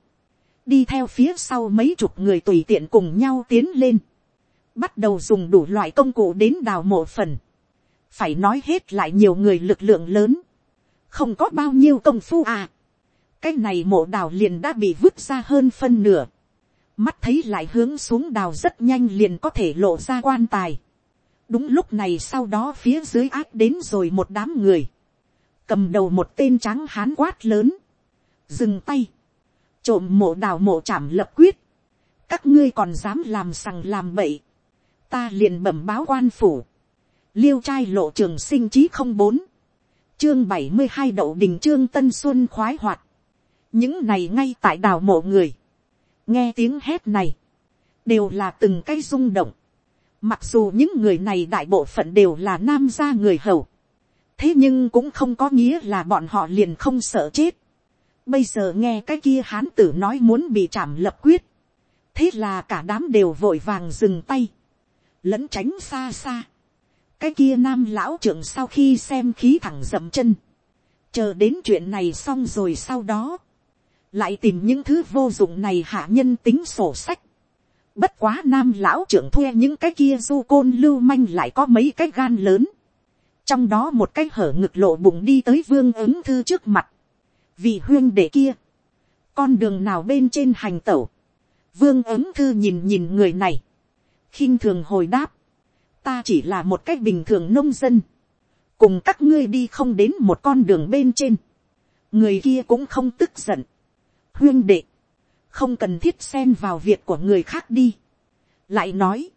đi theo phía sau mấy chục người tùy tiện cùng nhau tiến lên, bắt đầu dùng đủ loại công cụ đến đào mộ phần, phải nói hết lại nhiều người lực lượng lớn, không có bao nhiêu công phu à, cái này mộ đào liền đã bị vứt ra hơn phân nửa, mắt thấy lại hướng xuống đào rất nhanh liền có thể lộ ra quan tài, đúng lúc này sau đó phía dưới ác đến rồi một đám người, cầm đầu một tên trắng hán quát lớn, dừng tay, trộm mộ đào mộ chảm lập quyết, các ngươi còn dám làm sằng làm bậy, ta liền bẩm báo quan phủ, liêu trai lộ trường sinh chí không bốn, chương bảy mươi hai đậu đình trương tân xuân khoái hoạt, những này ngay tại đào mộ người, nghe tiếng hét này, đều là từng cái rung động, Mặc dù những người này đại bộ phận đều là nam gia người hầu. Thế nhưng cũng không có nghĩa là bọn họ liền không sợ chết. Bây giờ nghe cái kia hán tử nói muốn bị chạm lập quyết. Thế là cả đám đều vội vàng dừng tay. Lẫn tránh xa xa. Cái kia nam lão trưởng sau khi xem khí thẳng dậm chân. Chờ đến chuyện này xong rồi sau đó. Lại tìm những thứ vô dụng này hạ nhân tính sổ sách Bất quá nam lão trưởng thuê những cái kia du côn lưu manh lại có mấy cái gan lớn. Trong đó một cái hở ngực lộ bụng đi tới vương ứng thư trước mặt. Vì huyên đệ kia. Con đường nào bên trên hành tẩu. Vương ứng thư nhìn nhìn người này. khinh thường hồi đáp. Ta chỉ là một cách bình thường nông dân. Cùng các ngươi đi không đến một con đường bên trên. Người kia cũng không tức giận. Huyên đệ không cần thiết xen vào việc của người khác đi. lại nói,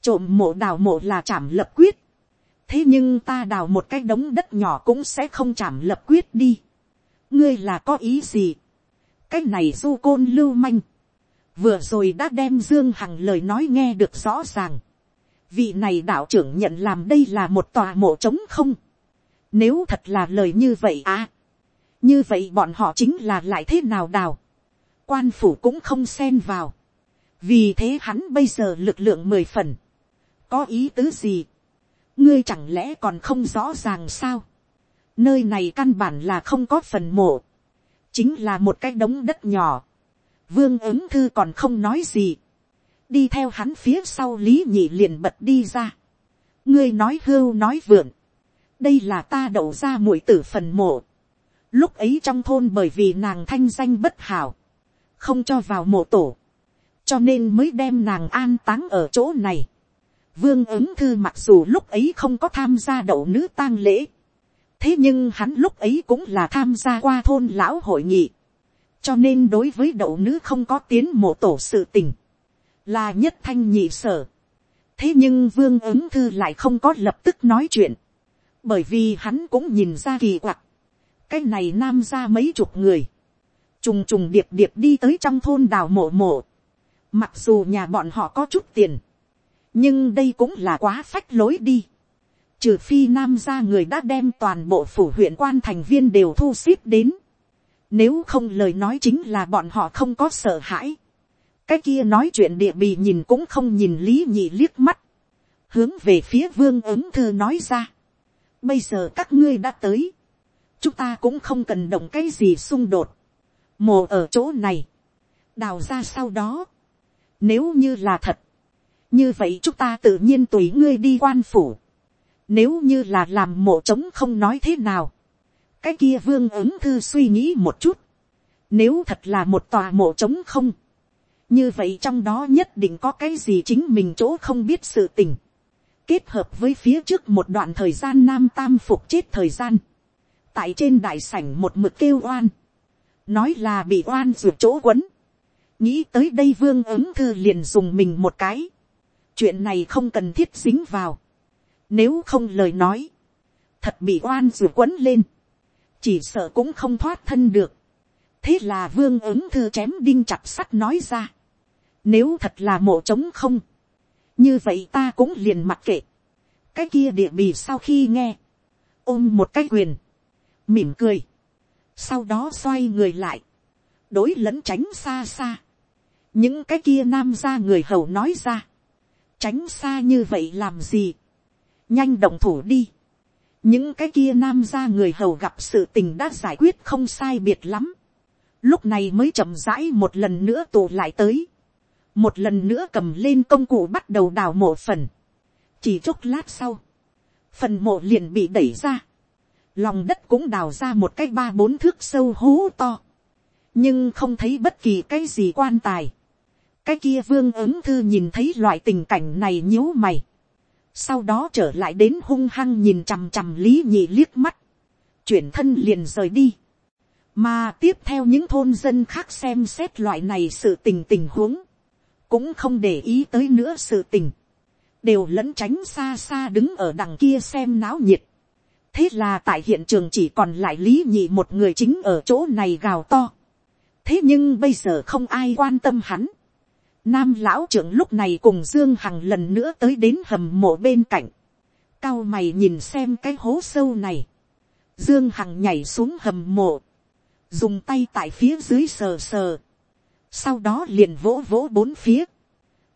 trộm mộ đào mộ là chảm lập quyết. thế nhưng ta đào một cái đống đất nhỏ cũng sẽ không chảm lập quyết đi. ngươi là có ý gì. cái này du côn lưu manh. vừa rồi đã đem dương hằng lời nói nghe được rõ ràng. vị này đạo trưởng nhận làm đây là một tòa mộ trống không. nếu thật là lời như vậy à như vậy bọn họ chính là lại thế nào đào quan phủ cũng không xen vào. vì thế hắn bây giờ lực lượng mười phần. có ý tứ gì. ngươi chẳng lẽ còn không rõ ràng sao. nơi này căn bản là không có phần mộ. chính là một cái đống đất nhỏ. vương ứng thư còn không nói gì. đi theo hắn phía sau lý nhị liền bật đi ra. ngươi nói hưu nói vượn. đây là ta đậu ra mũi tử phần mộ lúc ấy trong thôn bởi vì nàng thanh danh bất hảo không cho vào mộ tổ, cho nên mới đem nàng an táng ở chỗ này. Vương ứng thư mặc dù lúc ấy không có tham gia đậu nữ tang lễ, thế nhưng hắn lúc ấy cũng là tham gia qua thôn lão hội nghị, cho nên đối với đậu nữ không có tiến mộ tổ sự tình, là nhất thanh nhị sở. thế nhưng vương ứng thư lại không có lập tức nói chuyện, bởi vì hắn cũng nhìn ra kỳ quặc, cái này nam ra mấy chục người, trùng trùng điệp điệp đi tới trong thôn đào mộ mộ. Mặc dù nhà bọn họ có chút tiền, nhưng đây cũng là quá phách lối đi. Trừ phi nam gia người đã đem toàn bộ phủ huyện quan thành viên đều thu xếp đến. Nếu không lời nói chính là bọn họ không có sợ hãi. Cái kia nói chuyện địa bì nhìn cũng không nhìn lý nhị liếc mắt. Hướng về phía vương ứng thư nói ra. Bây giờ các ngươi đã tới. Chúng ta cũng không cần động cái gì xung đột. Mồ ở chỗ này. Đào ra sau đó. Nếu như là thật. Như vậy chúng ta tự nhiên tùy ngươi đi quan phủ. Nếu như là làm mộ trống không nói thế nào cái kia vương ứng thư suy nghĩ một chút, nếu thật là một tòa mộ trống không, như vậy trong đó nhất định có cái gì chính mình chỗ không biết sự tình, kết hợp với phía trước một đoạn thời gian nam tam phục chết thời gian, tại trên đại sảnh một mực kêu oan, nói là bị oan ruột chỗ quấn, nghĩ tới đây vương ứng thư liền dùng mình một cái, chuyện này không cần thiết dính vào, nếu không lời nói, thật bị oan ruột quấn lên, chỉ sợ cũng không thoát thân được. thế là vương ứng thư chém đinh chặt sắt nói ra. nếu thật là mộ trống không, như vậy ta cũng liền mặc kệ. cái kia địa bì sau khi nghe, ôm một cái quyền, mỉm cười, sau đó xoay người lại, đối lẫn tránh xa xa. những cái kia nam ra người hầu nói ra, tránh xa như vậy làm gì, nhanh động thủ đi. Những cái kia nam ra người hầu gặp sự tình đã giải quyết không sai biệt lắm, lúc này mới chậm rãi một lần nữa tụ lại tới, một lần nữa cầm lên công cụ bắt đầu đào mộ phần, chỉ chốc lát sau, phần mộ liền bị đẩy ra, lòng đất cũng đào ra một cái ba bốn thước sâu hố to, nhưng không thấy bất kỳ cái gì quan tài, cái kia vương ứng thư nhìn thấy loại tình cảnh này nhíu mày, sau đó trở lại đến hung hăng nhìn chằm chằm lý nhị liếc mắt, chuyển thân liền rời đi, mà tiếp theo những thôn dân khác xem xét loại này sự tình tình huống, cũng không để ý tới nữa sự tình, đều lẫn tránh xa xa đứng ở đằng kia xem náo nhiệt thế là tại hiện trường chỉ còn lại lý nhị một người chính ở chỗ này gào to. thế nhưng bây giờ không ai quan tâm hắn. Nam lão trưởng lúc này cùng Dương Hằng lần nữa tới đến hầm mộ bên cạnh. Cao mày nhìn xem cái hố sâu này. Dương Hằng nhảy xuống hầm mộ. Dùng tay tại phía dưới sờ sờ. Sau đó liền vỗ vỗ bốn phía.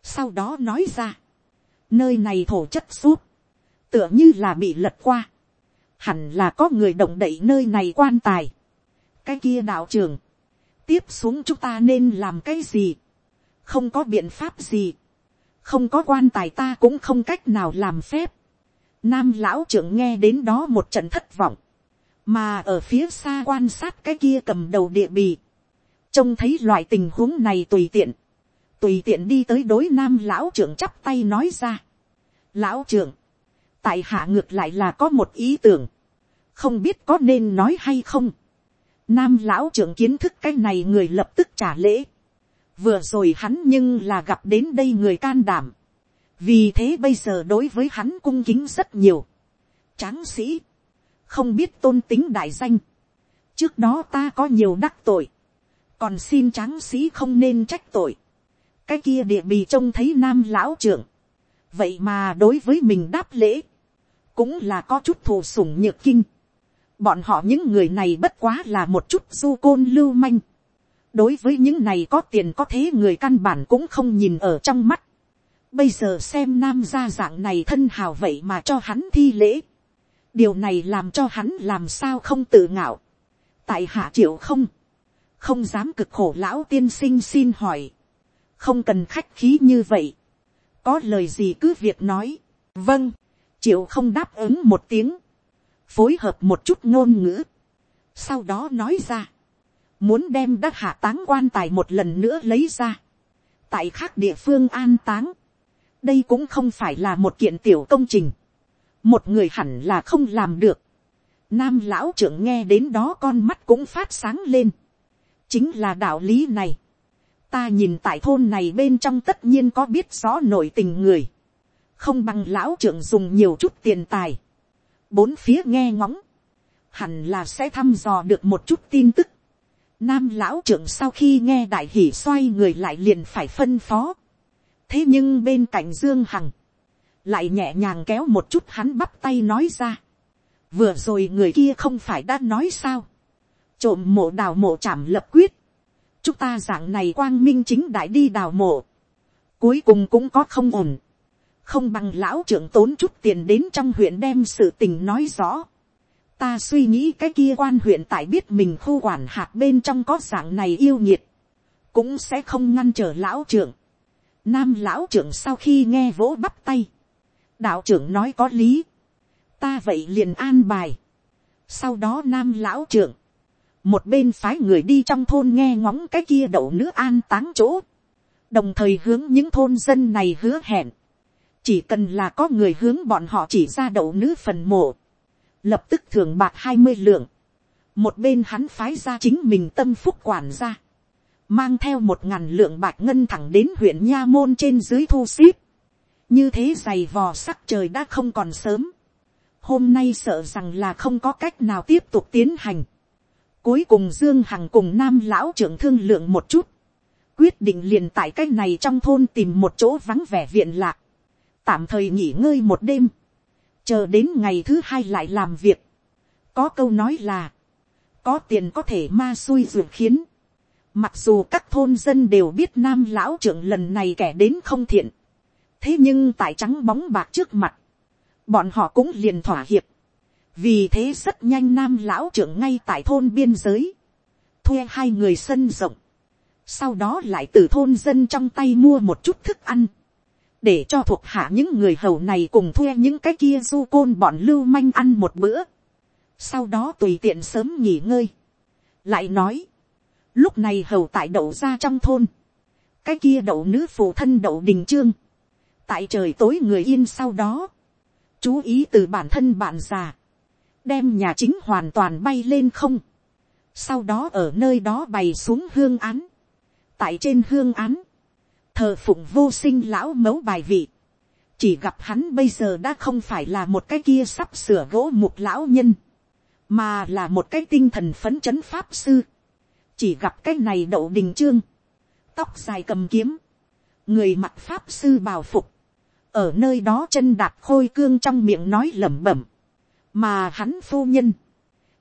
Sau đó nói ra. Nơi này thổ chất suốt. Tựa như là bị lật qua. Hẳn là có người động đậy nơi này quan tài. Cái kia đạo trưởng. Tiếp xuống chúng ta nên làm cái gì? không có biện pháp gì, không có quan tài ta cũng không cách nào làm phép. Nam lão trưởng nghe đến đó một trận thất vọng, mà ở phía xa quan sát cái kia cầm đầu địa bì, trông thấy loại tình huống này tùy tiện, tùy tiện đi tới đối nam lão trưởng chắp tay nói ra. Lão trưởng, tại hạ ngược lại là có một ý tưởng, không biết có nên nói hay không. Nam lão trưởng kiến thức cái này người lập tức trả lễ vừa rồi hắn nhưng là gặp đến đây người can đảm, vì thế bây giờ đối với hắn cung kính rất nhiều. Tráng sĩ, không biết tôn tính đại danh, trước đó ta có nhiều đắc tội, còn xin tráng sĩ không nên trách tội. cái kia địa bì trông thấy nam lão trưởng, vậy mà đối với mình đáp lễ, cũng là có chút thù sủng nhược kinh bọn họ những người này bất quá là một chút du côn lưu manh đối với những này có tiền có thế người căn bản cũng không nhìn ở trong mắt. Bây giờ xem nam gia dạng này thân hào vậy mà cho hắn thi lễ. Điều này làm cho hắn làm sao không tự ngạo. Tại hạ triệu không. Không dám cực khổ lão tiên sinh xin hỏi. Không cần khách khí như vậy. Có lời gì cứ việc nói. Vâng. Triệu không đáp ứng một tiếng. Phối hợp một chút ngôn ngữ. Sau đó nói ra. Muốn đem đắc hạ táng quan tài một lần nữa lấy ra, tại khác địa phương an táng, đây cũng không phải là một kiện tiểu công trình, một người hẳn là không làm được, nam lão trưởng nghe đến đó con mắt cũng phát sáng lên, chính là đạo lý này, ta nhìn tại thôn này bên trong tất nhiên có biết rõ nổi tình người, không bằng lão trưởng dùng nhiều chút tiền tài, bốn phía nghe ngóng, hẳn là sẽ thăm dò được một chút tin tức, Nam lão trưởng sau khi nghe đại hỉ xoay người lại liền phải phân phó. Thế nhưng bên cạnh Dương Hằng. Lại nhẹ nhàng kéo một chút hắn bắp tay nói ra. Vừa rồi người kia không phải đã nói sao. trộm mộ đào mộ chảm lập quyết, chúng ta dạng này quang minh chính đại đi đào mộ, cuối cùng cũng có không ổn, không bằng lão trưởng tốn chút tiền đến trong huyện đem sự tình nói rõ. ta suy nghĩ cái kia quan huyện tại biết mình khu quản hạt bên trong có dạng này yêu nhiệt, cũng sẽ không ngăn trở lão trưởng. nam lão trưởng sau khi nghe vỗ bắp tay, đạo trưởng nói có lý, ta vậy liền an bài. sau đó nam lão trưởng, một bên phái người đi trong thôn nghe ngóng cái kia đậu nữ an táng chỗ, đồng thời hướng những thôn dân này hứa hẹn, chỉ cần là có người hướng bọn họ chỉ ra đậu nữ phần mộ, lập tức thưởng bạc hai mươi lượng, một bên hắn phái ra chính mình tâm phúc quản ra, mang theo một ngàn lượng bạc ngân thẳng đến huyện nha môn trên dưới thu xíp, như thế giày vò sắc trời đã không còn sớm, hôm nay sợ rằng là không có cách nào tiếp tục tiến hành, cuối cùng dương hằng cùng nam lão trưởng thương lượng một chút, quyết định liền tại cách này trong thôn tìm một chỗ vắng vẻ viện lạc, tạm thời nghỉ ngơi một đêm, chờ đến ngày thứ hai lại làm việc. có câu nói là, có tiền có thể ma xui ruột khiến. mặc dù các thôn dân đều biết nam lão trưởng lần này kẻ đến không thiện, thế nhưng tại trắng bóng bạc trước mặt, bọn họ cũng liền thỏa hiệp. vì thế rất nhanh nam lão trưởng ngay tại thôn biên giới, thuê hai người sân rộng, sau đó lại từ thôn dân trong tay mua một chút thức ăn, để cho thuộc hạ những người hầu này cùng thuê những cái kia du côn bọn lưu manh ăn một bữa, sau đó tùy tiện sớm nghỉ ngơi, lại nói, lúc này hầu tại đậu ra trong thôn, cái kia đậu nữ phụ thân đậu đình trương, tại trời tối người yên sau đó, chú ý từ bản thân bạn già, đem nhà chính hoàn toàn bay lên không, sau đó ở nơi đó bày xuống hương án, tại trên hương án, thờ phụng vô sinh lão mấu bài vị, chỉ gặp hắn bây giờ đã không phải là một cái kia sắp sửa gỗ mục lão nhân, mà là một cái tinh thần phấn chấn pháp sư, chỉ gặp cái này đậu đình trương, tóc dài cầm kiếm, người mặc pháp sư bào phục, ở nơi đó chân đạp khôi cương trong miệng nói lẩm bẩm, mà hắn phu nhân,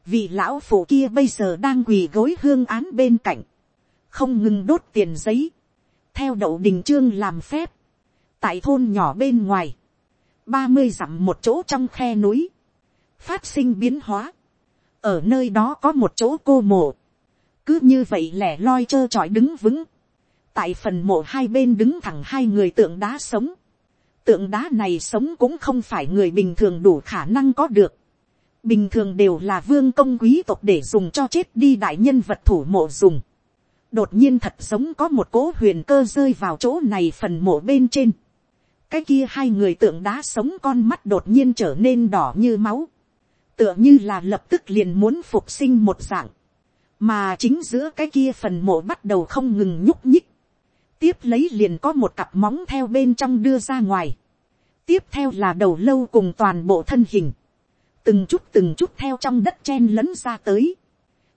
vị lão phụ kia bây giờ đang quỳ gối hương án bên cạnh, không ngừng đốt tiền giấy, theo đậu đình trương làm phép, tại thôn nhỏ bên ngoài, ba mươi dặm một chỗ trong khe núi, phát sinh biến hóa, ở nơi đó có một chỗ cô mộ, cứ như vậy lẻ loi trơ trọi đứng vững, tại phần mộ hai bên đứng thẳng hai người tượng đá sống, tượng đá này sống cũng không phải người bình thường đủ khả năng có được, bình thường đều là vương công quý tộc để dùng cho chết đi đại nhân vật thủ mộ dùng, đột nhiên thật giống có một cố huyền cơ rơi vào chỗ này phần mộ bên trên. cái kia hai người tượng đá sống con mắt đột nhiên trở nên đỏ như máu. tựa như là lập tức liền muốn phục sinh một dạng. mà chính giữa cái kia phần mộ bắt đầu không ngừng nhúc nhích. tiếp lấy liền có một cặp móng theo bên trong đưa ra ngoài. tiếp theo là đầu lâu cùng toàn bộ thân hình. từng chút từng chút theo trong đất chen lấn ra tới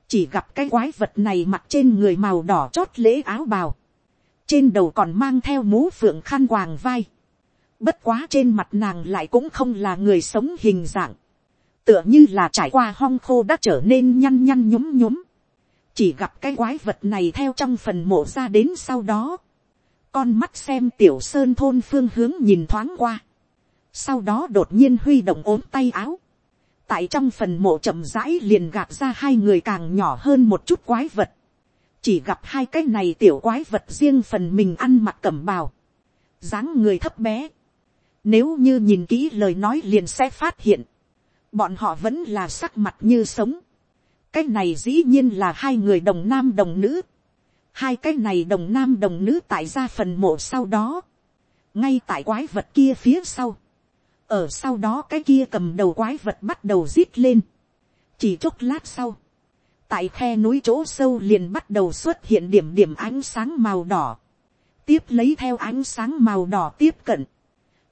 chỉ gặp cái quái vật này mặc trên người màu đỏ chót lễ áo bào, trên đầu còn mang theo mũ phượng khăn quàng vai, bất quá trên mặt nàng lại cũng không là người sống hình dạng, tựa như là trải qua hong khô đã trở nên nhăn nhăn nhúm nhúm, chỉ gặp cái quái vật này theo trong phần mộ ra đến sau đó, con mắt xem tiểu sơn thôn phương hướng nhìn thoáng qua, sau đó đột nhiên huy động ốm tay áo, tại trong phần mộ chậm rãi liền gạt ra hai người càng nhỏ hơn một chút quái vật. chỉ gặp hai cái này tiểu quái vật riêng phần mình ăn mặc cẩm bào. dáng người thấp bé. nếu như nhìn kỹ lời nói liền sẽ phát hiện. bọn họ vẫn là sắc mặt như sống. cái này dĩ nhiên là hai người đồng nam đồng nữ. hai cái này đồng nam đồng nữ tại ra phần mộ sau đó. ngay tại quái vật kia phía sau ở sau đó cái kia cầm đầu quái vật bắt đầu rít lên. chỉ chốc lát sau, tại khe núi chỗ sâu liền bắt đầu xuất hiện điểm điểm ánh sáng màu đỏ. tiếp lấy theo ánh sáng màu đỏ tiếp cận,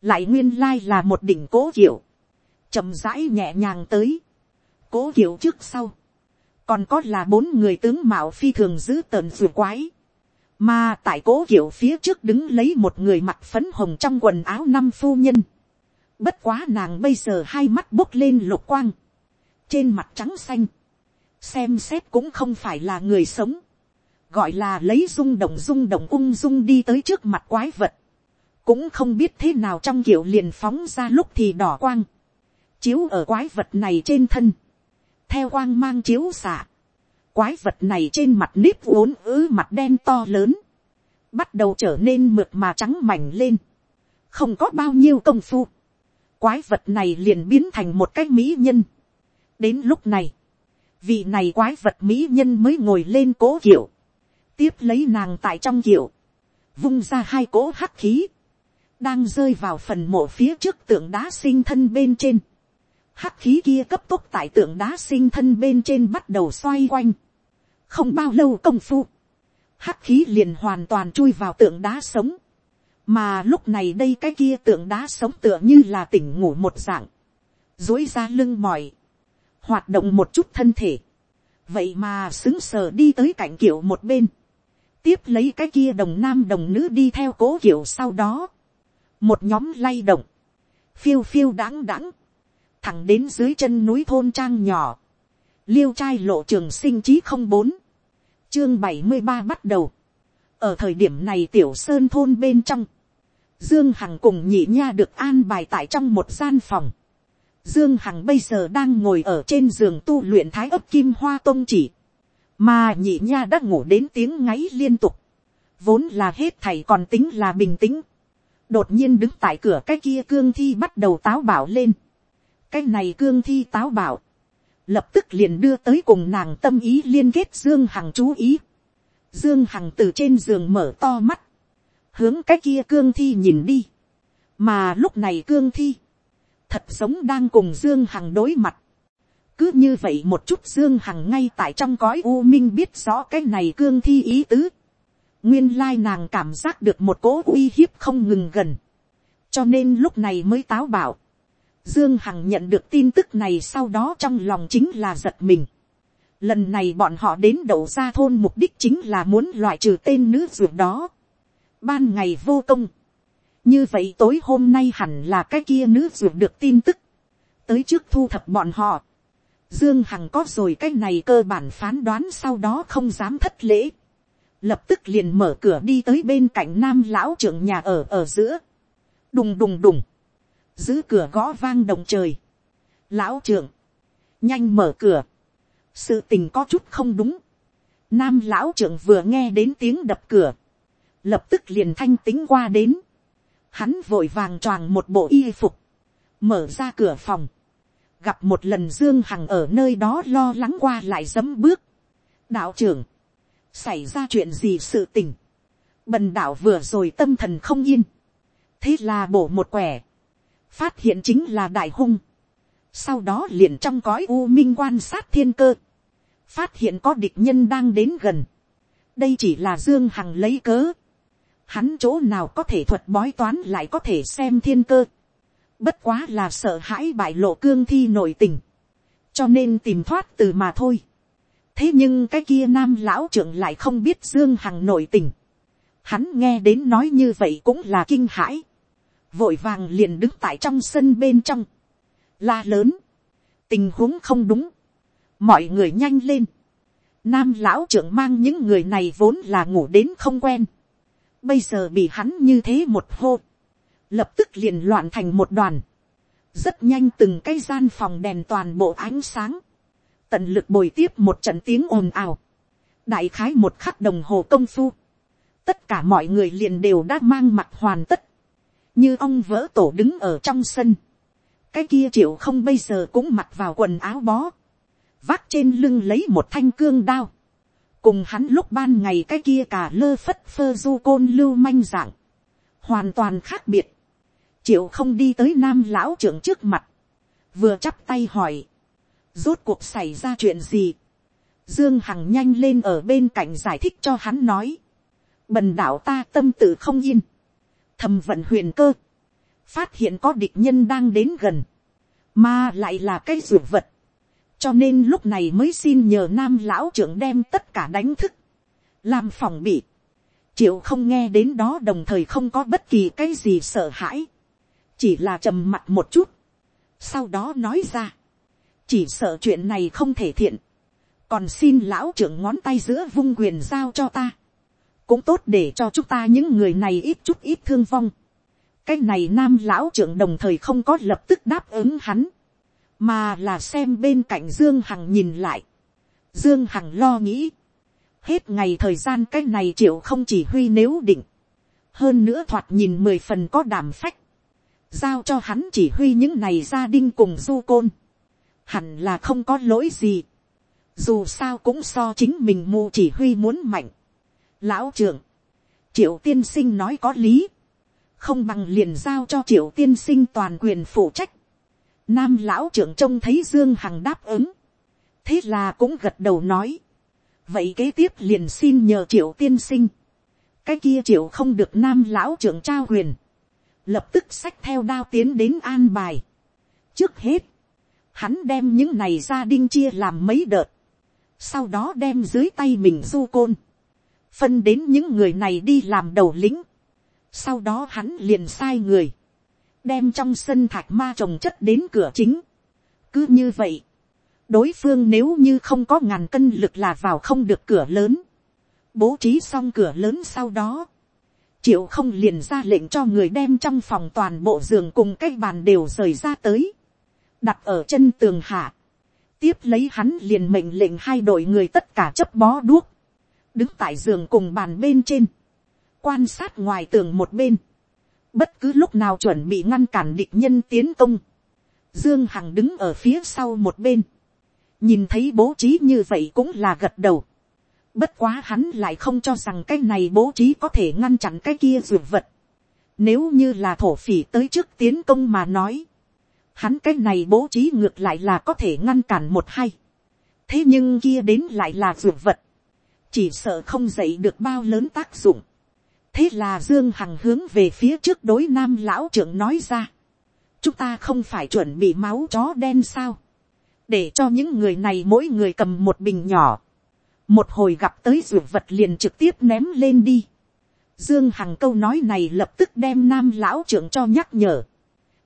lại nguyên lai là một đỉnh cố kiệu chậm rãi nhẹ nhàng tới, cố kiệu trước sau, còn có là bốn người tướng mạo phi thường giữ tợn vừa quái, mà tại cố kiệu phía trước đứng lấy một người mặc phấn hồng trong quần áo năm phu nhân, Bất quá nàng bây giờ hai mắt bốc lên lục quang. Trên mặt trắng xanh. xem xét cũng không phải là người sống, gọi là lấy rung động rung động ung dung đi tới trước mặt quái vật, cũng không biết thế nào trong kiểu liền phóng ra lúc thì đỏ quang, chiếu ở quái vật này trên thân, theo quang mang chiếu xạ, quái vật này trên mặt nếp uốn ứ mặt đen to lớn, bắt đầu trở nên mượt mà trắng mảnh lên, không có bao nhiêu công phu, quái vật này liền biến thành một cái mỹ nhân. đến lúc này, vị này quái vật mỹ nhân mới ngồi lên cố kiểu, tiếp lấy nàng tại trong kiểu, vung ra hai cỗ hắc khí, đang rơi vào phần mộ phía trước tượng đá sinh thân bên trên. Hắc khí kia cấp tốc tại tượng đá sinh thân bên trên bắt đầu xoay quanh. Không bao lâu công phu, hắc khí liền hoàn toàn chui vào tượng đá sống. Mà lúc này đây cái kia tượng đá sống tựa như là tỉnh ngủ một dạng. Dối ra lưng mỏi. Hoạt động một chút thân thể. Vậy mà xứng sờ đi tới cạnh kiểu một bên. Tiếp lấy cái kia đồng nam đồng nữ đi theo cố kiểu sau đó một nhóm lay động, phiêu phiêu đáng đáng, thẳng đến dưới chân núi thôn trang nhỏ, liêu trai lộ trường sinh chí không bốn, chương bảy mươi ba bắt đầu, ở thời điểm này tiểu sơn thôn bên trong, dương hằng cùng nhị nha được an bài tại trong một gian phòng, dương hằng bây giờ đang ngồi ở trên giường tu luyện thái ấp kim hoa Tông chỉ, mà nhị nha đã ngủ đến tiếng ngáy liên tục, vốn là hết thầy còn tính là bình tĩnh, đột nhiên đứng tại cửa cái kia cương thi bắt đầu táo bảo lên. cái này cương thi táo bảo, lập tức liền đưa tới cùng nàng tâm ý liên kết dương hằng chú ý. dương hằng từ trên giường mở to mắt, hướng cái kia cương thi nhìn đi. mà lúc này cương thi, thật giống đang cùng dương hằng đối mặt. cứ như vậy một chút dương hằng ngay tại trong cõi u minh biết rõ cái này cương thi ý tứ nguyên lai nàng cảm giác được một cố uy hiếp không ngừng gần, cho nên lúc này mới táo bảo. Dương Hằng nhận được tin tức này sau đó trong lòng chính là giật mình. Lần này bọn họ đến đậu ra thôn mục đích chính là muốn loại trừ tên nữ ruột đó. Ban ngày vô công. Như vậy tối hôm nay hẳn là cái kia nữ ruột được tin tức. Tới trước thu thập bọn họ. Dương Hằng có rồi cái này cơ bản phán đoán sau đó không dám thất lễ. Lập tức liền mở cửa đi tới bên cạnh nam lão trưởng nhà ở ở giữa, đùng đùng đùng, giữ cửa gõ vang động trời, lão trưởng, nhanh mở cửa, sự tình có chút không đúng, nam lão trưởng vừa nghe đến tiếng đập cửa, lập tức liền thanh tính qua đến, hắn vội vàng choàng một bộ y phục, mở ra cửa phòng, gặp một lần dương hằng ở nơi đó lo lắng qua lại dấm bước, đạo trưởng, xảy ra chuyện gì sự tình, bần đạo vừa rồi tâm thần không yên, thế là bổ một quẻ, phát hiện chính là đại hung, sau đó liền trong cõi u minh quan sát thiên cơ, phát hiện có địch nhân đang đến gần, đây chỉ là dương hằng lấy cớ, hắn chỗ nào có thể thuật bói toán lại có thể xem thiên cơ, bất quá là sợ hãi bại lộ cương thi nội tình, cho nên tìm thoát từ mà thôi thế nhưng cái kia nam lão trưởng lại không biết dương hằng nội tình. hắn nghe đến nói như vậy cũng là kinh hãi. vội vàng liền đứng tại trong sân bên trong. la lớn. tình huống không đúng. mọi người nhanh lên. nam lão trưởng mang những người này vốn là ngủ đến không quen bây giờ bị hắn như thế một hô. lập tức liền loạn thành một đoàn. rất nhanh từng cái gian phòng đèn toàn bộ ánh sáng. Tận lực bồi tiếp một trận tiếng ồn ào, đại khái một khắc đồng hồ công phu, tất cả mọi người liền đều đã mang mặt hoàn tất, như ông vỡ tổ đứng ở trong sân, cái kia triệu không bây giờ cũng mặc vào quần áo bó, vác trên lưng lấy một thanh cương đao, cùng hắn lúc ban ngày cái kia cả lơ phất phơ du côn lưu manh dạng, hoàn toàn khác biệt, triệu không đi tới nam lão trưởng trước mặt, vừa chắp tay hỏi, rốt cuộc xảy ra chuyện gì. Dương Hằng nhanh lên ở bên cạnh giải thích cho hắn nói. Bần đảo ta tâm tự không yên. Thầm vận huyền cơ. Phát hiện có địch nhân đang đến gần. Mà lại là cái ruột vật. Cho nên lúc này mới xin nhờ nam lão trưởng đem tất cả đánh thức. Làm phòng bị. Triệu không nghe đến đó đồng thời không có bất kỳ cái gì sợ hãi. Chỉ là trầm mặt một chút. Sau đó nói ra chỉ sợ chuyện này không thể thiện, còn xin lão trưởng ngón tay giữa vung quyền giao cho ta, cũng tốt để cho chúng ta những người này ít chút ít thương vong. cái này nam lão trưởng đồng thời không có lập tức đáp ứng hắn, mà là xem bên cạnh dương hằng nhìn lại. dương hằng lo nghĩ, hết ngày thời gian cái này triệu không chỉ huy nếu định, hơn nữa thoạt nhìn mười phần có đảm phách, giao cho hắn chỉ huy những này gia đình cùng du côn, hẳn là không có lỗi gì, dù sao cũng so chính mình mù chỉ huy muốn mạnh. Lão trưởng, triệu tiên sinh nói có lý, không bằng liền giao cho triệu tiên sinh toàn quyền phụ trách. Nam lão trưởng trông thấy dương hằng đáp ứng, thế là cũng gật đầu nói, vậy kế tiếp liền xin nhờ triệu tiên sinh, cái kia triệu không được nam lão trưởng trao quyền, lập tức sách theo đao tiến đến an bài. trước hết, hắn đem những này gia đinh chia làm mấy đợt, sau đó đem dưới tay mình du côn, phân đến những người này đi làm đầu lính, sau đó hắn liền sai người, đem trong sân thạch ma trồng chất đến cửa chính. cứ như vậy, đối phương nếu như không có ngàn cân lực là vào không được cửa lớn, bố trí xong cửa lớn sau đó, triệu không liền ra lệnh cho người đem trong phòng toàn bộ giường cùng cái bàn đều rời ra tới, đặt ở chân tường hạ, tiếp lấy hắn liền mệnh lệnh hai đội người tất cả chấp bó đuốc, đứng tại giường cùng bàn bên trên, quan sát ngoài tường một bên, bất cứ lúc nào chuẩn bị ngăn cản địch nhân tiến công, dương hằng đứng ở phía sau một bên, nhìn thấy bố trí như vậy cũng là gật đầu, bất quá hắn lại không cho rằng cái này bố trí có thể ngăn chặn cái kia dược vật, nếu như là thổ phỉ tới trước tiến công mà nói, hắn cái này bố trí ngược lại là có thể ngăn cản một hay. thế nhưng kia đến lại là dược vật, chỉ sợ không dậy được bao lớn tác dụng thế là dương hằng hướng về phía trước đối nam lão trưởng nói ra, chúng ta không phải chuẩn bị máu chó đen sao, để cho những người này mỗi người cầm một bình nhỏ, một hồi gặp tới ruột vật liền trực tiếp ném lên đi. Dương Hằng câu nói này lập tức đem nam lão trưởng cho nhắc nhở.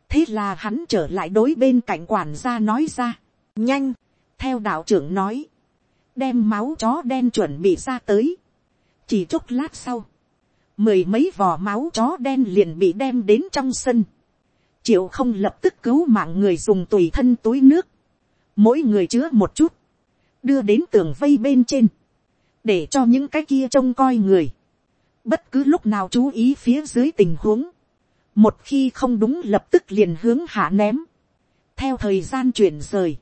Thế là hắn trở lại đối bên cạnh quản gia nói ra, nhanh, theo đạo trưởng nói, đem máu chó đen chuẩn bị ra tới, chỉ chốc lát sau, mười mấy vò máu chó đen liền bị đem đến trong sân, triệu không lập tức cứu mạng người dùng tùy thân túi nước, mỗi người chứa một chút, đưa đến tường vây bên trên, để cho những cái kia trông coi người, bất cứ lúc nào chú ý phía dưới tình huống, một khi không đúng lập tức liền hướng hạ ném, theo thời gian chuyển rời,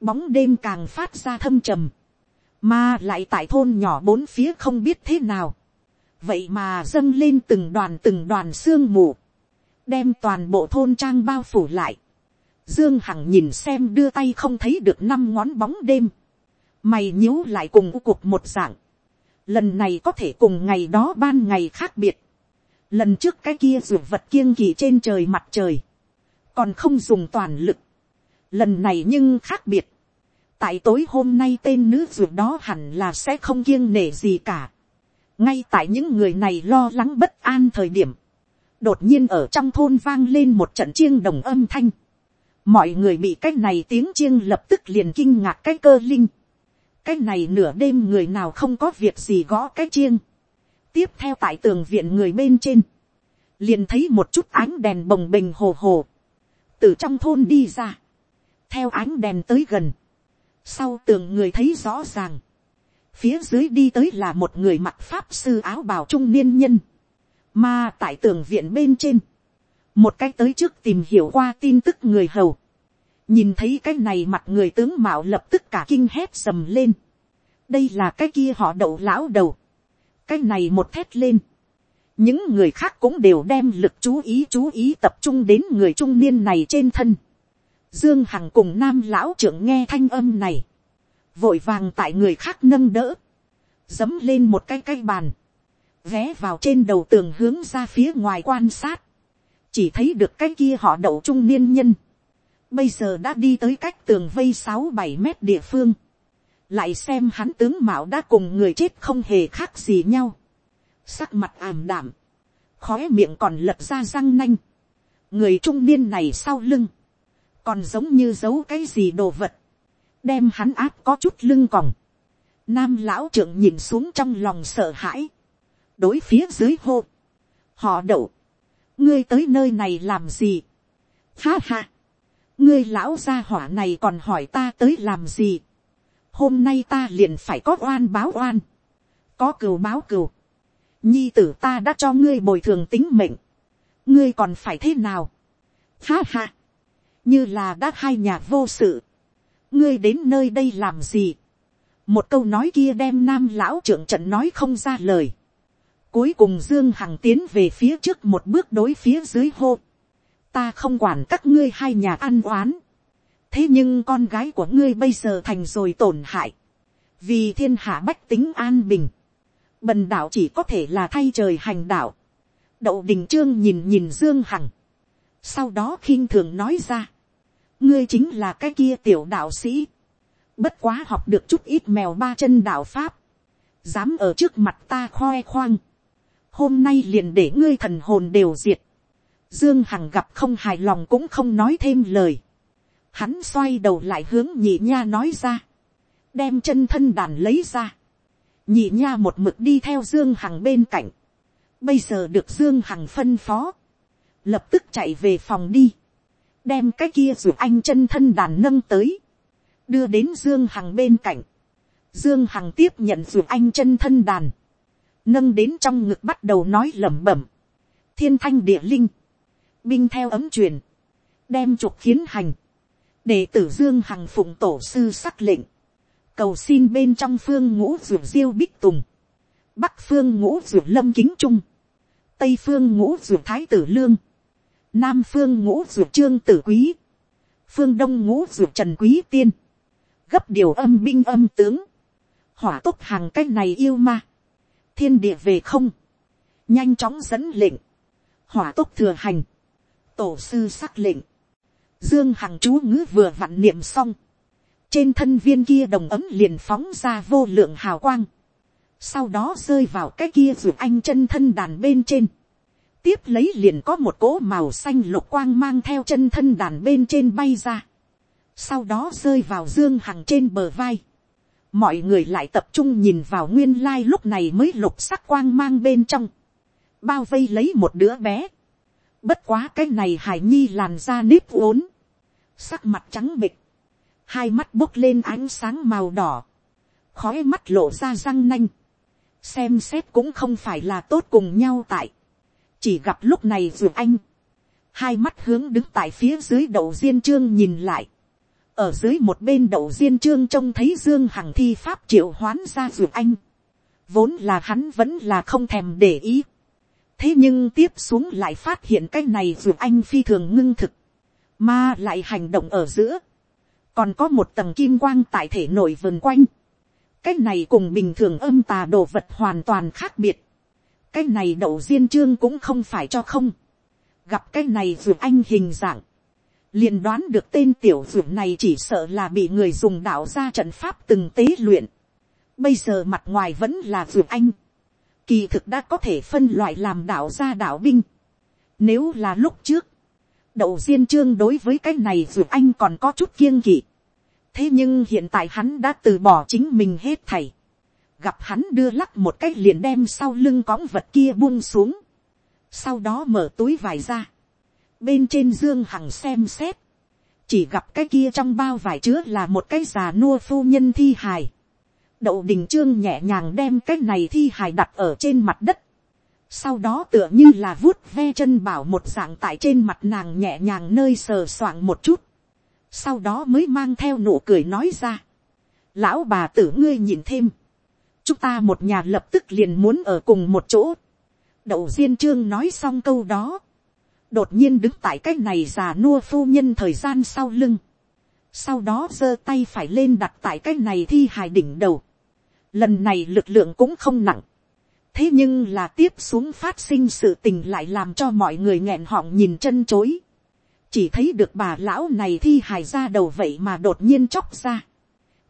bóng đêm càng phát ra thâm trầm, mà lại tại thôn nhỏ bốn phía không biết thế nào, vậy mà dâng lên từng đoàn từng đoàn sương mù, đem toàn bộ thôn trang bao phủ lại, dương hằng nhìn xem đưa tay không thấy được năm ngón bóng đêm, mày nhíu lại cùng cục một dạng, lần này có thể cùng ngày đó ban ngày khác biệt, lần trước cái kia rượu vật kiêng kỳ trên trời mặt trời, còn không dùng toàn lực. lần này nhưng khác biệt, tại tối hôm nay tên nữ rượu đó hẳn là sẽ không kiêng nể gì cả ngay tại những người này lo lắng bất an thời điểm, đột nhiên ở trong thôn vang lên một trận chiêng đồng âm thanh. mọi người bị cái này tiếng chiêng lập tức liền kinh ngạc cái cơ linh. cái này nửa đêm người nào không có việc gì gõ cái chiêng tiếp theo tại tường viện người bên trên, liền thấy một chút ánh đèn bồng bềnh hồ hồ, từ trong thôn đi ra, theo ánh đèn tới gần, sau tường người thấy rõ ràng, phía dưới đi tới là một người mặc pháp sư áo bào trung niên nhân, mà tại tường viện bên trên, một cái tới trước tìm hiểu qua tin tức người hầu, nhìn thấy cái này mặt người tướng mạo lập tức cả kinh hét sầm lên, đây là cái kia họ đậu lão đầu, cái này một thét lên, những người khác cũng đều đem lực chú ý chú ý tập trung đến người trung niên này trên thân. Dương Hằng cùng nam lão trưởng nghe thanh âm này, vội vàng tại người khác nâng đỡ, dấm lên một cái cái bàn, ghé vào trên đầu tường hướng ra phía ngoài quan sát, chỉ thấy được cái kia họ đậu trung niên nhân, bây giờ đã đi tới cách tường vây sáu bảy mét địa phương, lại xem hắn tướng mạo đã cùng người chết không hề khác gì nhau, sắc mặt ảm đảm, khói miệng còn lật ra răng nanh, người trung niên này sau lưng, còn giống như giấu cái gì đồ vật, đem hắn áp có chút lưng còng, Nam lão trưởng nhìn xuống trong lòng sợ hãi. Đối phía dưới hô. Họ đậu. Ngươi tới nơi này làm gì? Ha ha. Ngươi lão gia hỏa này còn hỏi ta tới làm gì? Hôm nay ta liền phải có oan báo oan. Có cừu báo cừu. Nhi tử ta đã cho ngươi bồi thường tính mệnh. Ngươi còn phải thế nào? Ha ha. Như là đã hai nhà vô sự. Ngươi đến nơi đây làm gì? một câu nói kia đem nam lão trưởng trận nói không ra lời. cuối cùng dương hằng tiến về phía trước một bước đối phía dưới hô. ta không quản các ngươi hai nhà ăn oán. thế nhưng con gái của ngươi bây giờ thành rồi tổn hại. vì thiên hạ bách tính an bình. bần đạo chỉ có thể là thay trời hành đạo. đậu đình trương nhìn nhìn dương hằng. sau đó khinh thường nói ra ngươi chính là cái kia tiểu đạo sĩ Bất quá học được chút ít mèo ba chân đạo pháp. Dám ở trước mặt ta khoe khoang. Hôm nay liền để ngươi thần hồn đều diệt. Dương Hằng gặp không hài lòng cũng không nói thêm lời. Hắn xoay đầu lại hướng nhị nha nói ra. Đem chân thân đàn lấy ra. Nhị nha một mực đi theo Dương Hằng bên cạnh. Bây giờ được Dương Hằng phân phó. Lập tức chạy về phòng đi. Đem cái kia ruột anh chân thân đàn nâng tới đưa đến dương hằng bên cạnh, dương hằng tiếp nhận ruột anh chân thân đàn, nâng đến trong ngực bắt đầu nói lẩm bẩm, thiên thanh địa linh, binh theo ấm truyền, đem trục khiến hành, để tử dương hằng phụng tổ sư sắc lệnh, cầu xin bên trong phương ngũ ruột diêu bích tùng, bắc phương ngũ ruột lâm kính trung, tây phương ngũ ruột thái tử lương, nam phương ngũ ruột trương tử quý, phương đông ngũ ruột trần quý tiên, gấp điều âm binh âm tướng, hỏa tốc hàng cách này yêu ma, thiên địa về không, nhanh chóng dẫn lệnh, hỏa tốc thừa hành, tổ sư sắc lệnh, dương hằng chú ngữ vừa vặn niệm xong, trên thân viên kia đồng ấm liền phóng ra vô lượng hào quang, sau đó rơi vào cái kia rượu anh chân thân đàn bên trên, tiếp lấy liền có một cỗ màu xanh lục quang mang theo chân thân đàn bên trên bay ra, sau đó rơi vào dương hằng trên bờ vai. mọi người lại tập trung nhìn vào nguyên lai lúc này mới lục sắc quang mang bên trong, bao vây lấy một đứa bé. bất quá cái này hải nhi làn da nếp uốn, sắc mặt trắng bịch, hai mắt bốc lên ánh sáng màu đỏ, khói mắt lộ ra răng nanh, xem xét cũng không phải là tốt cùng nhau tại, chỉ gặp lúc này ruột anh, hai mắt hướng đứng tại phía dưới đầu diên trương nhìn lại, ở dưới một bên đậu diên trương trông thấy dương hằng thi pháp triệu hoán ra ruột anh, vốn là hắn vẫn là không thèm để ý, thế nhưng tiếp xuống lại phát hiện cái này ruột anh phi thường ngưng thực, mà lại hành động ở giữa, còn có một tầng kim quang tại thể nổi vần quanh, cái này cùng bình thường âm tà đồ vật hoàn toàn khác biệt, cái này đậu diên trương cũng không phải cho không, gặp cái này ruột anh hình dạng, liền đoán được tên tiểu ruột này chỉ sợ là bị người dùng đạo ra trận pháp từng tế luyện. Bây giờ mặt ngoài vẫn là ruột anh. Kỳ thực đã có thể phân loại làm đạo ra đạo binh. Nếu là lúc trước, đậu diên trương đối với cái này dược anh còn có chút kiêng kỵ. Thế nhưng hiện tại hắn đã từ bỏ chính mình hết thảy. Gặp hắn đưa lắc một cách liền đem sau lưng cõng vật kia buông xuống. Sau đó mở túi vải ra bên trên dương hằng xem xét, chỉ gặp cái kia trong bao vải chứa là một cái già nua phu nhân thi hài. đậu đình trương nhẹ nhàng đem cái này thi hài đặt ở trên mặt đất. sau đó tựa như là vuốt ve chân bảo một dạng tại trên mặt nàng nhẹ nhàng nơi sờ soạng một chút. sau đó mới mang theo nụ cười nói ra. lão bà tử ngươi nhìn thêm chúng ta một nhà lập tức liền muốn ở cùng một chỗ. đậu diên trương nói xong câu đó. Đột nhiên đứng tại cái này già nua phu nhân thời gian sau lưng, sau đó giơ tay phải lên đặt tại cái này thi hài đỉnh đầu, lần này lực lượng cũng không nặng, thế nhưng là tiếp xuống phát sinh sự tình lại làm cho mọi người nghẹn họng nhìn chân chối, chỉ thấy được bà lão này thi hài ra đầu vậy mà đột nhiên chóc ra,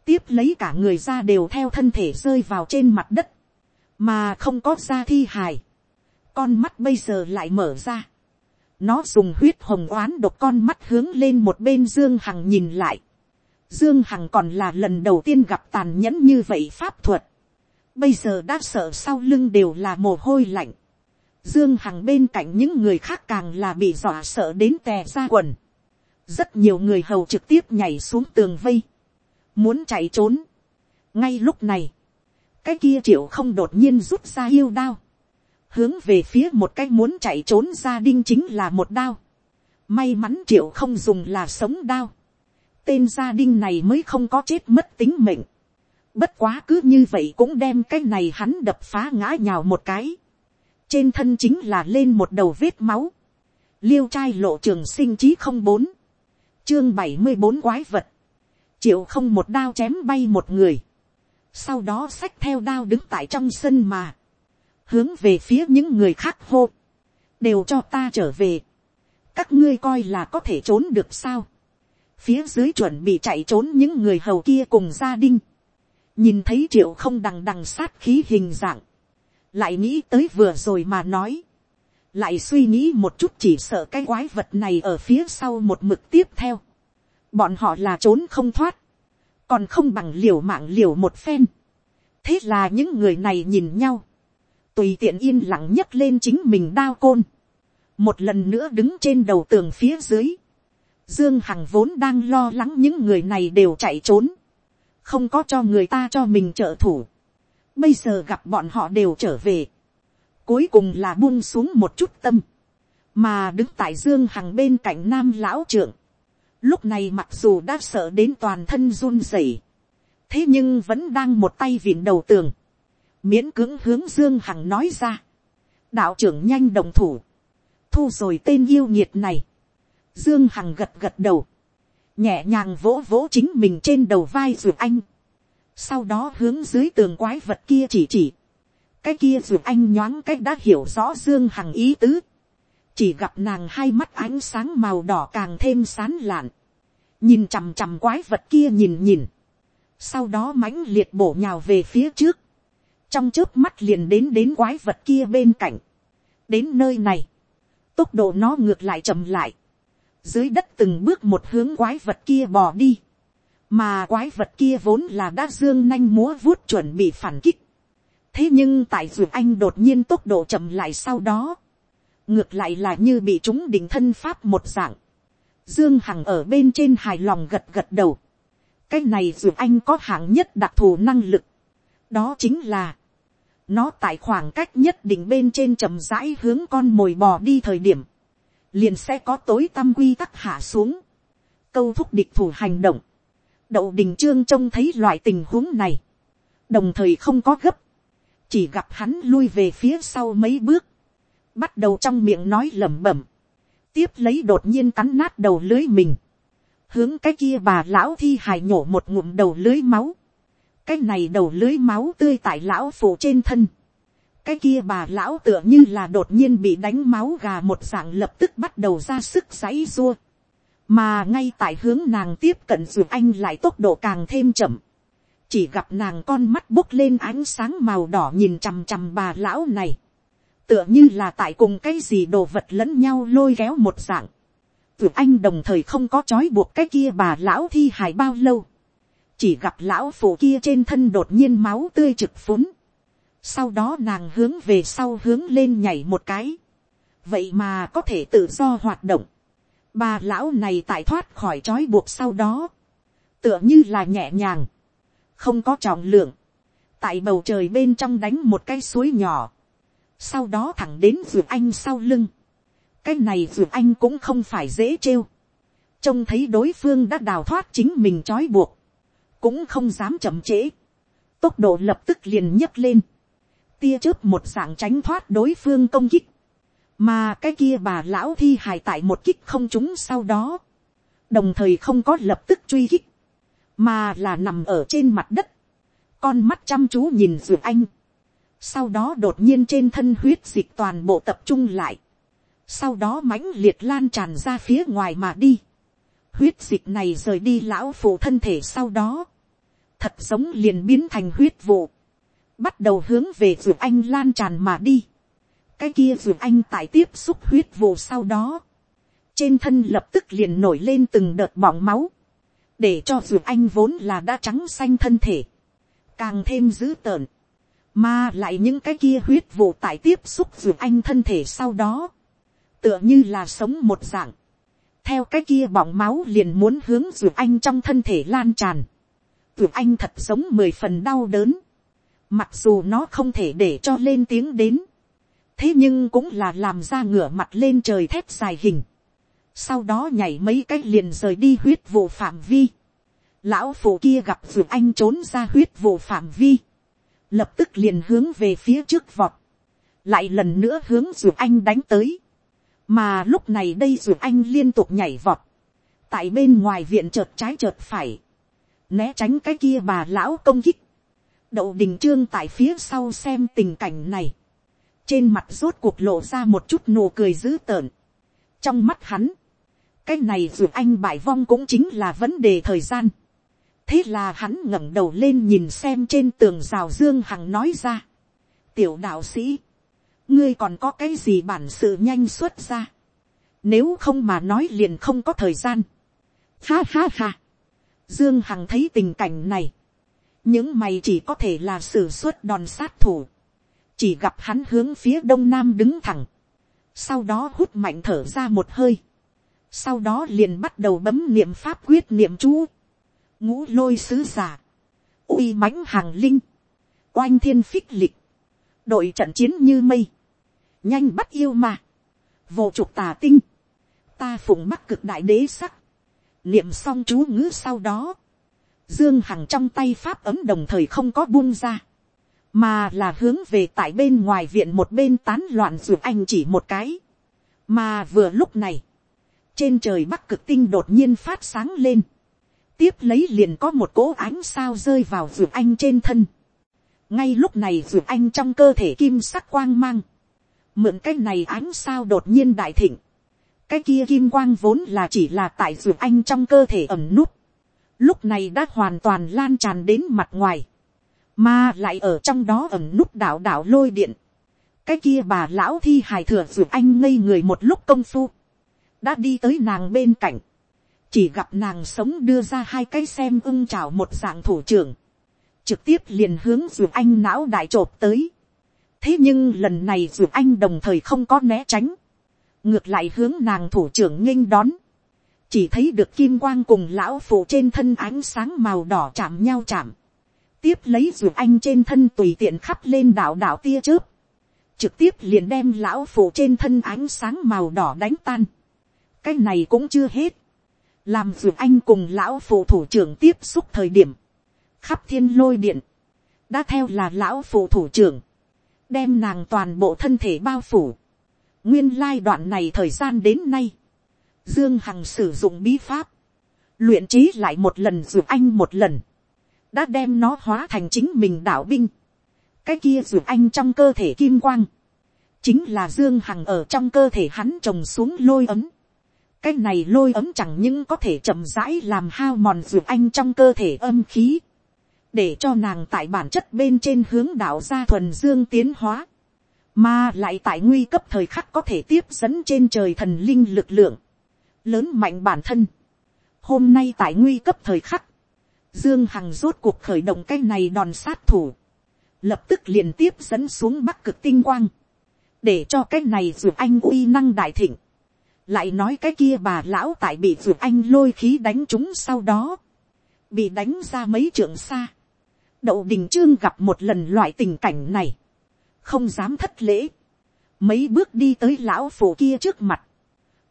tiếp lấy cả người ra đều theo thân thể rơi vào trên mặt đất, mà không có ra thi hài, con mắt bây giờ lại mở ra, nó dùng huyết hồng oán độc con mắt hướng lên một bên Dương Hằng nhìn lại. Dương Hằng còn là lần đầu tiên gặp tàn nhẫn như vậy pháp thuật. Bây giờ đã sợ sau lưng đều là mồ hôi lạnh. Dương Hằng bên cạnh những người khác càng là bị dọa sợ đến tè ra quần. Rất nhiều người hầu trực tiếp nhảy xuống tường vây. Muốn chạy trốn. Ngay lúc này. Cái kia triệu không đột nhiên rút ra yêu đao. Hướng về phía một cái muốn chạy trốn gia đinh chính là một đao. May mắn triệu không dùng là sống đao. Tên gia đinh này mới không có chết mất tính mệnh. Bất quá cứ như vậy cũng đem cái này hắn đập phá ngã nhào một cái. Trên thân chính là lên một đầu vết máu. Liêu trai lộ trường sinh chí không bốn chương bảy mươi bốn quái vật, triệu không một đao chém bay một người, sau đó xách theo đao đứng tại trong sân mà, hướng về phía những người khác hô, đều cho ta trở về, các ngươi coi là có thể trốn được sao, phía dưới chuẩn bị chạy trốn những người hầu kia cùng gia đình, nhìn thấy triệu không đằng đằng sát khí hình dạng, lại nghĩ tới vừa rồi mà nói, lại suy nghĩ một chút chỉ sợ cái quái vật này ở phía sau một mực tiếp theo. Bọn họ là trốn không thoát, còn không bằng liều mạng liều một phen. thế là những người này nhìn nhau, tùy tiện yên lặng nhấc lên chính mình đao côn, một lần nữa đứng trên đầu tường phía dưới. Dương Hằng vốn đang lo lắng những người này đều chạy trốn, không có cho người ta cho mình trợ thủ. Bây giờ gặp bọn họ đều trở về, cuối cùng là buông xuống một chút tâm, mà đứng tại Dương Hằng bên cạnh nam lão trưởng, lúc này mặc dù đã sợ đến toàn thân run rẩy, thế nhưng vẫn đang một tay vịn đầu tường, miễn cưỡng hướng Dương Hằng nói ra, đạo trưởng nhanh đồng thủ, thu rồi tên yêu nhiệt này, Dương Hằng gật gật đầu, nhẹ nhàng vỗ vỗ chính mình trên đầu vai ruột anh, sau đó hướng dưới tường quái vật kia chỉ chỉ, cái kia ruột anh nhoáng cách đã hiểu rõ Dương Hằng ý tứ, chỉ gặp nàng hai mắt ánh sáng màu đỏ càng thêm sán lạn, nhìn chằm chằm quái vật kia nhìn nhìn, sau đó mãnh liệt bổ nhào về phía trước, trong trước mắt liền đến đến quái vật kia bên cạnh, đến nơi này, tốc độ nó ngược lại chậm lại, dưới đất từng bước một hướng quái vật kia bò đi, mà quái vật kia vốn là đã dương nanh múa vuốt chuẩn bị phản kích, thế nhưng tại ruột anh đột nhiên tốc độ chậm lại sau đó, ngược lại là như bị chúng định thân pháp một dạng, dương hằng ở bên trên hài lòng gật gật đầu, cái này dù anh có hạng nhất đặc thù năng lực, đó chính là, nó tại khoảng cách nhất định bên trên chậm rãi hướng con mồi bò đi thời điểm, liền sẽ có tối tăm quy tắc hạ xuống, câu thúc địch thủ hành động, đậu đình trương trông thấy loại tình huống này, đồng thời không có gấp, chỉ gặp hắn lui về phía sau mấy bước, bắt đầu trong miệng nói lẩm bẩm, tiếp lấy đột nhiên cắn nát đầu lưới mình, hướng cái kia bà lão thi hài nhổ một ngụm đầu lưới máu, cái này đầu lưới máu tươi tại lão phủ trên thân, cái kia bà lão tựa như là đột nhiên bị đánh máu gà một dạng lập tức bắt đầu ra sức giãy dua, mà ngay tại hướng nàng tiếp cận dù anh lại tốc độ càng thêm chậm, chỉ gặp nàng con mắt bốc lên ánh sáng màu đỏ nhìn chằm chằm bà lão này, tựa như là tại cùng cái gì đồ vật lẫn nhau lôi kéo một dạng. Tưởng anh đồng thời không có trói buộc cái kia bà lão thi hài bao lâu. Chỉ gặp lão phụ kia trên thân đột nhiên máu tươi trực phún. Sau đó nàng hướng về sau hướng lên nhảy một cái. Vậy mà có thể tự do hoạt động. Bà lão này tại thoát khỏi trói buộc sau đó. Tựa như là nhẹ nhàng. Không có trọng lượng. Tại bầu trời bên trong đánh một cái suối nhỏ sau đó thẳng đến ruột anh sau lưng. cái này ruột anh cũng không phải dễ trêu. trông thấy đối phương đã đào thoát chính mình trói buộc, cũng không dám chậm trễ. tốc độ lập tức liền nhấc lên, tia chớp một dạng tránh thoát đối phương công kích, mà cái kia bà lão thi hài tại một kích không trúng sau đó, đồng thời không có lập tức truy kích, mà là nằm ở trên mặt đất, con mắt chăm chú nhìn ruột anh, sau đó đột nhiên trên thân huyết dịch toàn bộ tập trung lại, sau đó mãnh liệt lan tràn ra phía ngoài mà đi, huyết dịch này rời đi lão phụ thân thể sau đó, thật giống liền biến thành huyết vụ, bắt đầu hướng về ruột anh lan tràn mà đi, cái kia ruột anh tại tiếp xúc huyết vụ sau đó, trên thân lập tức liền nổi lên từng đợt bỏng máu, để cho dù anh vốn là đã trắng xanh thân thể, càng thêm dữ tợn, mà lại những cái kia huyết vụ tại tiếp xúc dù anh thân thể sau đó, tựa như là sống một dạng, theo cái kia bỏng máu liền muốn hướng dù anh trong thân thể lan tràn, dù anh thật sống mười phần đau đớn, mặc dù nó không thể để cho lên tiếng đến, thế nhưng cũng là làm ra ngửa mặt lên trời thép dài hình, sau đó nhảy mấy cái liền rời đi huyết vụ phạm vi, lão phụ kia gặp dù anh trốn ra huyết vụ phạm vi, lập tức liền hướng về phía trước vọt, lại lần nữa hướng ruột anh đánh tới, mà lúc này đây ruột anh liên tục nhảy vọt, tại bên ngoài viện chợt trái chợt phải, né tránh cái kia bà lão công kích, đậu đình trương tại phía sau xem tình cảnh này, trên mặt rốt cuộc lộ ra một chút nụ cười dữ tợn, trong mắt hắn, cái này ruột anh bại vong cũng chính là vấn đề thời gian, thế là hắn ngẩng đầu lên nhìn xem trên tường rào dương hằng nói ra, tiểu đạo sĩ, ngươi còn có cái gì bản sự nhanh xuất ra, nếu không mà nói liền không có thời gian, ha ha ha, dương hằng thấy tình cảnh này, những mày chỉ có thể là sử xuất đòn sát thủ, chỉ gặp hắn hướng phía đông nam đứng thẳng, sau đó hút mạnh thở ra một hơi, sau đó liền bắt đầu bấm niệm pháp quyết niệm chú, ngũ lôi sứ giả, uy mãnh hàng linh, oanh thiên phích lịch, đội trận chiến như mây, nhanh bắt yêu mà, vô trục tà tinh, ta phụng mắc cực đại đế sắc, niệm xong chú ngữ sau đó, dương hằng trong tay pháp ấm đồng thời không có buông ra, mà là hướng về tại bên ngoài viện một bên tán loạn ruột anh chỉ một cái, mà vừa lúc này, trên trời bắc cực tinh đột nhiên phát sáng lên, tiếp lấy liền có một cỗ ánh sao rơi vào ruột anh trên thân, ngay lúc này ruột anh trong cơ thể kim sắc quang mang, mượn cái này ánh sao đột nhiên đại thịnh, cái kia kim quang vốn là chỉ là tại ruột anh trong cơ thể ẩm nút, lúc này đã hoàn toàn lan tràn đến mặt ngoài, mà lại ở trong đó ẩm nút đảo đảo lôi điện, cái kia bà lão thi hài thừa ruột anh ngây người một lúc công phu, đã đi tới nàng bên cạnh, chỉ gặp nàng sống đưa ra hai cái xem ưng chào một dạng thủ trưởng, trực tiếp liền hướng ruột anh não đại chộp tới, thế nhưng lần này ruột anh đồng thời không có né tránh, ngược lại hướng nàng thủ trưởng nghênh đón, chỉ thấy được kim quang cùng lão phụ trên thân ánh sáng màu đỏ chạm nhau chạm, tiếp lấy ruột anh trên thân tùy tiện khắp lên đảo đảo tia chớp, trực tiếp liền đem lão phụ trên thân ánh sáng màu đỏ đánh tan. cái này cũng chưa hết, làm ruột anh cùng lão phụ thủ trưởng tiếp xúc thời điểm, khắp thiên lôi điện, đã theo là lão phụ thủ trưởng, đem nàng toàn bộ thân thể bao phủ. nguyên lai đoạn này thời gian đến nay, dương hằng sử dụng bí pháp, luyện trí lại một lần ruột anh một lần, đã đem nó hóa thành chính mình đạo binh. cái kia ruột anh trong cơ thể kim quang, chính là dương hằng ở trong cơ thể hắn trồng xuống lôi ấm cái này lôi ấm chẳng những có thể chậm rãi làm hao mòn ruột anh trong cơ thể âm khí, để cho nàng tại bản chất bên trên hướng đạo gia thuần dương tiến hóa, mà lại tại nguy cấp thời khắc có thể tiếp dẫn trên trời thần linh lực lượng, lớn mạnh bản thân. Hôm nay tại nguy cấp thời khắc, Dương Hằng rốt cuộc khởi động cái này đòn sát thủ. Lập tức liền tiếp dẫn xuống bắc cực tinh quang. Để cho cái này dù anh uy năng đại thịnh. Lại nói cái kia bà lão tại bị ruột anh lôi khí đánh chúng sau đó. Bị đánh ra mấy trường xa. Đậu đình trương gặp một lần loại tình cảnh này. Không dám thất lễ. Mấy bước đi tới lão phụ kia trước mặt.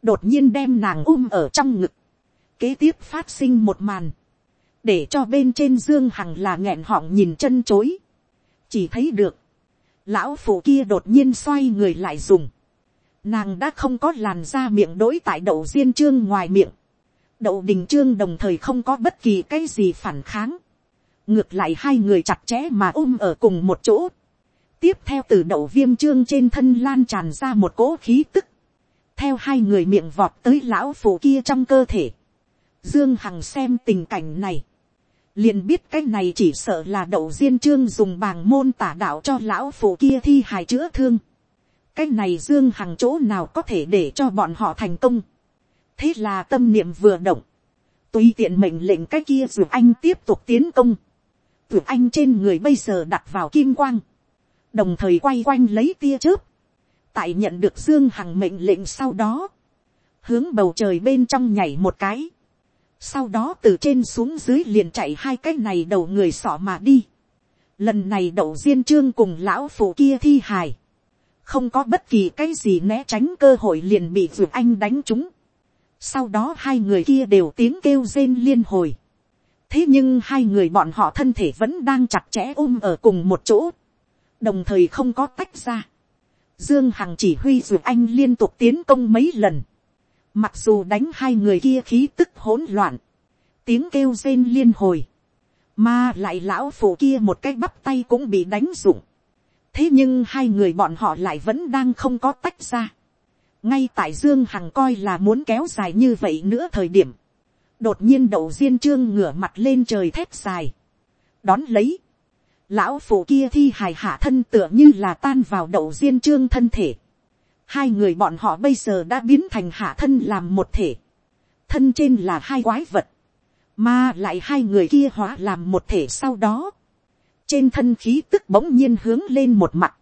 Đột nhiên đem nàng um ở trong ngực. Kế tiếp phát sinh một màn để cho bên trên dương hằng là nghẹn họng nhìn chân chối, chỉ thấy được, lão phụ kia đột nhiên xoay người lại dùng, nàng đã không có làn da miệng đối tại đậu diên trương ngoài miệng, đậu đình trương đồng thời không có bất kỳ cái gì phản kháng, ngược lại hai người chặt chẽ mà ôm ở cùng một chỗ, tiếp theo từ đậu viêm trương trên thân lan tràn ra một cỗ khí tức, theo hai người miệng vọt tới lão phụ kia trong cơ thể, dương hằng xem tình cảnh này, liền biết cái này chỉ sợ là đậu diên trương dùng bàng môn tả đạo cho lão phụ kia thi hài chữa thương cái này dương hằng chỗ nào có thể để cho bọn họ thành công. thế là tâm niệm vừa động, tùy tiện mệnh lệnh cái kia dù anh tiếp tục tiến công, dù anh trên người bây giờ đặt vào kim quang, đồng thời quay quanh lấy tia chớp, tại nhận được dương hằng mệnh lệnh sau đó, hướng bầu trời bên trong nhảy một cái, sau đó từ trên xuống dưới liền chạy hai cái này đầu người sọ mà đi. lần này đậu diên trương cùng lão phụ kia thi hài, không có bất kỳ cái gì né tránh cơ hội liền bị ruột anh đánh trúng. sau đó hai người kia đều tiếng kêu rên liên hồi. thế nhưng hai người bọn họ thân thể vẫn đang chặt chẽ ôm ở cùng một chỗ, đồng thời không có tách ra. dương hằng chỉ huy ruột anh liên tục tiến công mấy lần Mặc dù đánh hai người kia khí tức hỗn loạn. Tiếng kêu rên liên hồi. Mà lại lão phụ kia một cái bắp tay cũng bị đánh rụng. Thế nhưng hai người bọn họ lại vẫn đang không có tách ra. Ngay tại Dương Hằng coi là muốn kéo dài như vậy nữa thời điểm. Đột nhiên đậu diên trương ngửa mặt lên trời thét dài. Đón lấy. Lão phụ kia thi hài hạ thân tựa như là tan vào đậu diên trương thân thể hai người bọn họ bây giờ đã biến thành hạ thân làm một thể, thân trên là hai quái vật, mà lại hai người kia hóa làm một thể sau đó, trên thân khí tức bỗng nhiên hướng lên một mặt,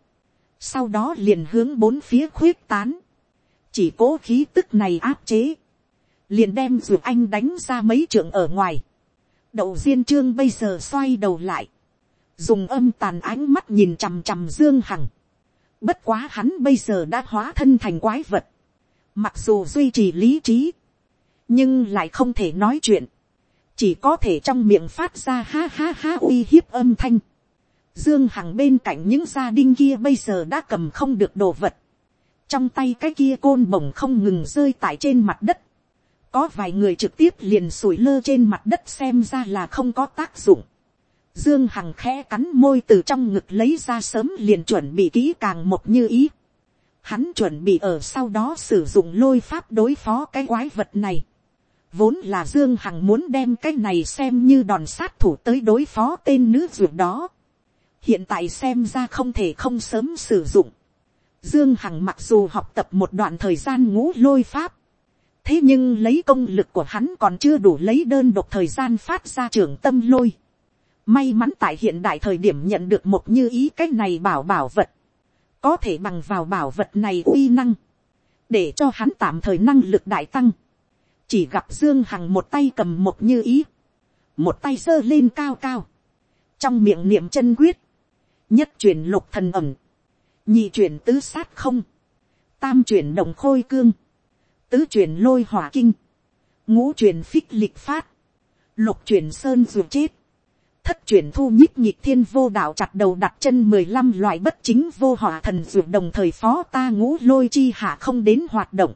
sau đó liền hướng bốn phía khuyết tán, chỉ cố khí tức này áp chế, liền đem ruột anh đánh ra mấy trường ở ngoài, đậu diên trương bây giờ xoay đầu lại, dùng âm tàn ánh mắt nhìn chằm chằm dương hằng, Bất quá hắn bây giờ đã hóa thân thành quái vật. Mặc dù duy trì lý trí. Nhưng lại không thể nói chuyện. Chỉ có thể trong miệng phát ra ha ha ha uy hiếp âm thanh. Dương Hằng bên cạnh những gia đình kia bây giờ đã cầm không được đồ vật. Trong tay cái kia côn bổng không ngừng rơi tại trên mặt đất. Có vài người trực tiếp liền sủi lơ trên mặt đất xem ra là không có tác dụng Dương Hằng khẽ cắn môi từ trong ngực lấy ra sớm liền chuẩn bị kỹ càng một như ý. Hắn chuẩn bị ở sau đó sử dụng lôi pháp đối phó cái quái vật này. Vốn là Dương Hằng muốn đem cái này xem như đòn sát thủ tới đối phó tên nữ ruột đó. Hiện tại xem ra không thể không sớm sử dụng. Dương Hằng mặc dù học tập một đoạn thời gian ngũ lôi pháp. Thế nhưng lấy công lực của hắn còn chưa đủ lấy đơn độc thời gian phát ra trưởng tâm lôi May mắn tại hiện đại thời điểm nhận được một như ý cách này bảo bảo vật. Có thể bằng vào bảo vật này uy năng. Để cho hắn tạm thời năng lực đại tăng. Chỉ gặp Dương Hằng một tay cầm một như ý. Một tay giơ lên cao cao. Trong miệng niệm chân quyết. Nhất chuyển lục thần ẩm. Nhị chuyển tứ sát không. Tam chuyển đồng khôi cương. Tứ chuyển lôi hỏa kinh. Ngũ chuyển phích lịch phát. Lục chuyển sơn dù chết, thất chuyển thu nhích nhịp thiên vô đạo chặt đầu đặt chân mười lăm loại bất chính vô hỏa thần dược đồng thời phó ta ngũ lôi chi hạ không đến hoạt động.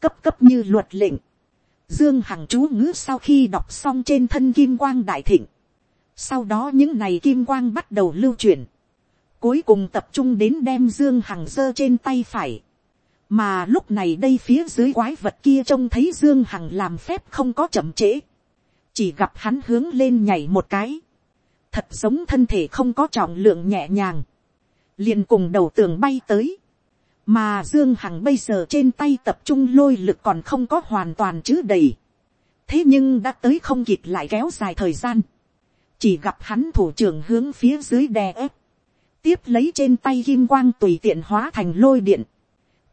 Cấp cấp như luật lệnh. Dương Hằng chú ngữ sau khi đọc xong trên thân kim quang đại thịnh. Sau đó những này kim quang bắt đầu lưu chuyển. Cuối cùng tập trung đến đem Dương Hằng giơ trên tay phải. Mà lúc này đây phía dưới quái vật kia trông thấy Dương Hằng làm phép không có chậm trễ. Chỉ gặp hắn hướng lên nhảy một cái. Thật giống thân thể không có trọng lượng nhẹ nhàng, liền cùng đầu tường bay tới, mà dương hằng bây giờ trên tay tập trung lôi lực còn không có hoàn toàn chứ đầy, thế nhưng đã tới không kịp lại kéo dài thời gian, chỉ gặp hắn thủ trưởng hướng phía dưới đè ép, tiếp lấy trên tay kim quang tùy tiện hóa thành lôi điện,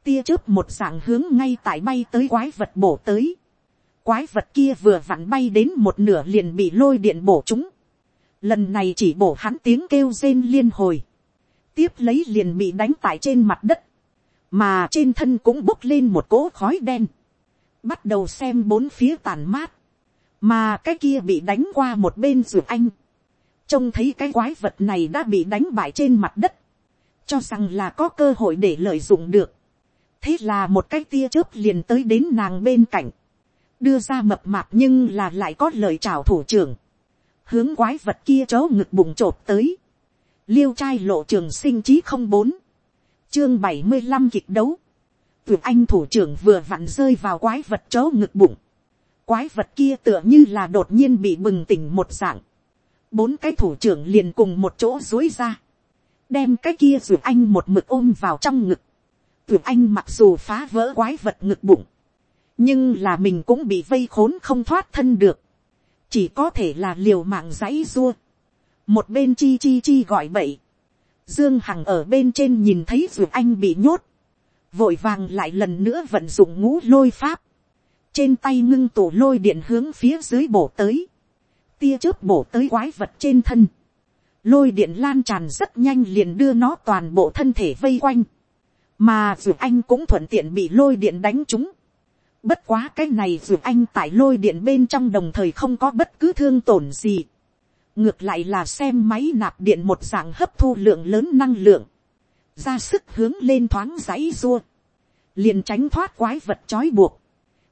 tia chớp một dạng hướng ngay tại bay tới quái vật bổ tới, quái vật kia vừa vặn bay đến một nửa liền bị lôi điện bổ chúng, lần này chỉ bổ hắn tiếng kêu rên liên hồi, tiếp lấy liền bị đánh tại trên mặt đất, mà trên thân cũng bốc lên một cỗ khói đen, bắt đầu xem bốn phía tàn mát, mà cái kia bị đánh qua một bên ruột anh, trông thấy cái quái vật này đã bị đánh bại trên mặt đất, cho rằng là có cơ hội để lợi dụng được, thế là một cái tia chớp liền tới đến nàng bên cạnh, đưa ra mập mạp nhưng là lại có lời chào thủ trưởng, hướng quái vật kia chó ngực bụng t tới, liêu trai lộ trường sinh chí không bốn, chương bảy mươi năm kịch đấu, tuyệt anh thủ trưởng vừa vặn rơi vào quái vật chó ngực bụng, quái vật kia tựa như là đột nhiên bị bừng tỉnh một dạng, bốn cái thủ trưởng liền cùng một chỗ dối ra, đem cái kia tuyệt anh một mực ôm vào trong ngực, tuyệt anh mặc dù phá vỡ quái vật ngực bụng, nhưng là mình cũng bị vây khốn không thoát thân được, chỉ có thể là liều mạng dãy dua, một bên chi chi chi gọi bậy, dương hằng ở bên trên nhìn thấy ruột anh bị nhốt, vội vàng lại lần nữa vận dụng ngũ lôi pháp, trên tay ngưng tủ lôi điện hướng phía dưới bổ tới, tia chớp bổ tới quái vật trên thân, lôi điện lan tràn rất nhanh liền đưa nó toàn bộ thân thể vây quanh, mà dù anh cũng thuận tiện bị lôi điện đánh trúng. Bất quá cái này dù anh tại lôi điện bên trong đồng thời không có bất cứ thương tổn gì. Ngược lại là xem máy nạp điện một dạng hấp thu lượng lớn năng lượng. Ra sức hướng lên thoáng giấy rua. Liền tránh thoát quái vật trói buộc.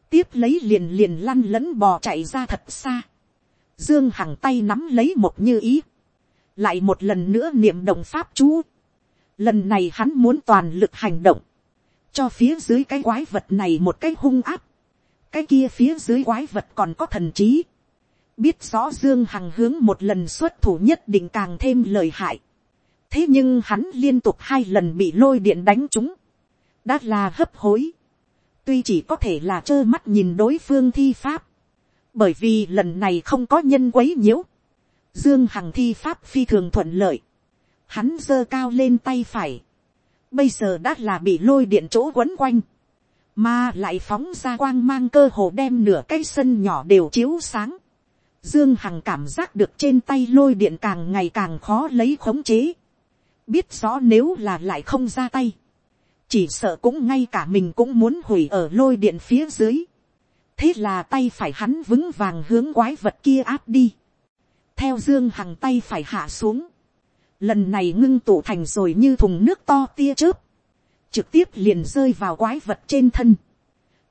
Tiếp lấy liền liền lăn lẫn bò chạy ra thật xa. Dương Hằng tay nắm lấy một như ý. Lại một lần nữa niệm động pháp chú Lần này hắn muốn toàn lực hành động. Cho phía dưới cái quái vật này một cái hung áp. Cái kia phía dưới quái vật còn có thần trí. Biết rõ Dương Hằng hướng một lần xuất thủ nhất định càng thêm lời hại. Thế nhưng hắn liên tục hai lần bị lôi điện đánh trúng. Đã là hấp hối. Tuy chỉ có thể là trơ mắt nhìn đối phương thi pháp. Bởi vì lần này không có nhân quấy nhiễu. Dương Hằng thi pháp phi thường thuận lợi hắn giơ cao lên tay phải, bây giờ đã là bị lôi điện chỗ quấn quanh, mà lại phóng ra quang mang cơ hồ đem nửa cái sân nhỏ đều chiếu sáng. Dương Hằng cảm giác được trên tay lôi điện càng ngày càng khó lấy khống chế. Biết rõ nếu là lại không ra tay. Chỉ sợ cũng ngay cả mình cũng muốn hủy ở lôi điện phía dưới. Thế là tay phải hắn vững vàng hướng quái vật kia áp đi. Theo Dương Hằng tay phải hạ xuống lần này ngưng tụ thành rồi như thùng nước to tia chớp, trực tiếp liền rơi vào quái vật trên thân.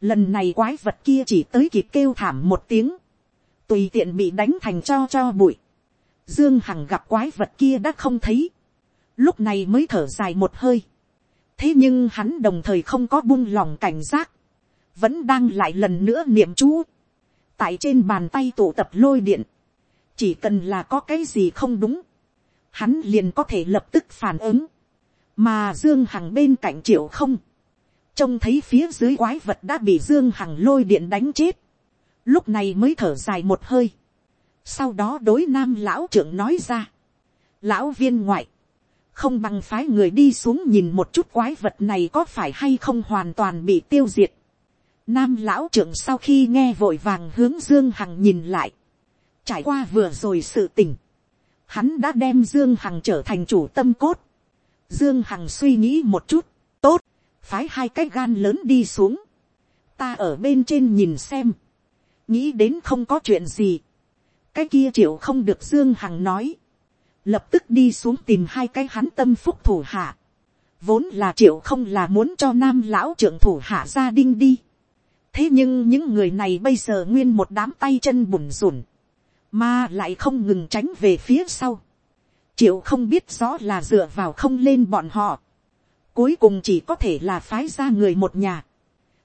Lần này quái vật kia chỉ tới kịp kêu thảm một tiếng, tùy tiện bị đánh thành cho cho bụi. Dương Hằng gặp quái vật kia đã không thấy, lúc này mới thở dài một hơi. thế nhưng hắn đồng thời không có buông lòng cảnh giác, vẫn đang lại lần nữa niệm chú. tại trên bàn tay tụ tập lôi điện, chỉ cần là có cái gì không đúng, hắn liền có thể lập tức phản ứng, mà dương hằng bên cạnh triệu không, trông thấy phía dưới quái vật đã bị dương hằng lôi điện đánh chết, lúc này mới thở dài một hơi, sau đó đối nam lão trưởng nói ra, lão viên ngoại, không bằng phái người đi xuống nhìn một chút quái vật này có phải hay không hoàn toàn bị tiêu diệt. Nam lão trưởng sau khi nghe vội vàng hướng Dương Hằng nhìn lại. Trải qua vừa rồi sự tỉnh hắn đã đem dương hằng trở thành chủ tâm cốt. dương hằng suy nghĩ một chút, tốt, phái hai cái gan lớn đi xuống, ta ở bên trên nhìn xem, nghĩ đến không có chuyện gì, cái kia triệu không được dương hằng nói, lập tức đi xuống tìm hai cái hắn tâm phúc thủ hạ, vốn là triệu không là muốn cho nam lão trưởng thủ hạ gia đinh đi, thế nhưng những người này bây giờ nguyên một đám tay chân bùn rùn, mà lại không ngừng tránh về phía sau. triệu không biết rõ là dựa vào không lên bọn họ. cuối cùng chỉ có thể là phái ra người một nhà.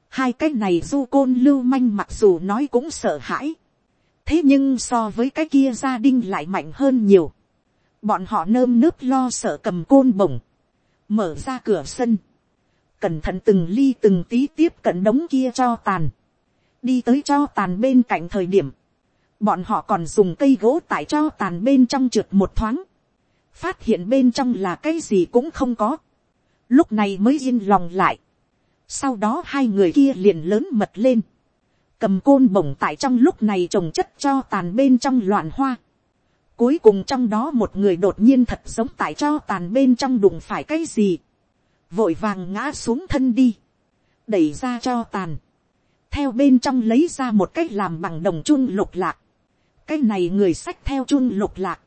hai cái này du côn lưu manh mặc dù nói cũng sợ hãi. thế nhưng so với cái kia gia đình lại mạnh hơn nhiều. bọn họ nơm nớp lo sợ cầm côn bổng. mở ra cửa sân cẩn thận từng ly từng tí tiếp cận đống kia cho tàn. đi tới cho tàn bên cạnh thời điểm bọn họ còn dùng cây gỗ tại cho tàn bên trong trượt một thoáng, phát hiện bên trong là cái gì cũng không có, lúc này mới yên lòng lại, sau đó hai người kia liền lớn mật lên, cầm côn bổng tại trong lúc này trồng chất cho tàn bên trong loạn hoa, cuối cùng trong đó một người đột nhiên thật giống tại cho tàn bên trong đụng phải cái gì, vội vàng ngã xuống thân đi, đẩy ra cho tàn, theo bên trong lấy ra một cách làm bằng đồng chun lục lạc, cái này người sách theo chun lục lạc,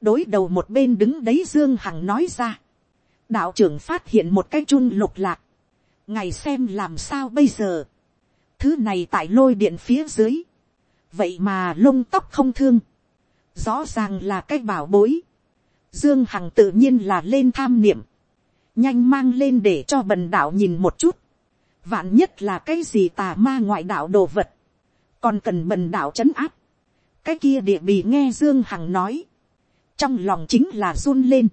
đối đầu một bên đứng đấy dương hằng nói ra, đạo trưởng phát hiện một cái chun lục lạc, ngày xem làm sao bây giờ, thứ này tại lôi điện phía dưới, vậy mà lông tóc không thương, rõ ràng là cái bảo bối, dương hằng tự nhiên là lên tham niệm, nhanh mang lên để cho bần đạo nhìn một chút, vạn nhất là cái gì tà ma ngoại đạo đồ vật, còn cần bần đạo c h ấ n áp, cái kia địa bì nghe dương hằng nói, trong lòng chính là run lên,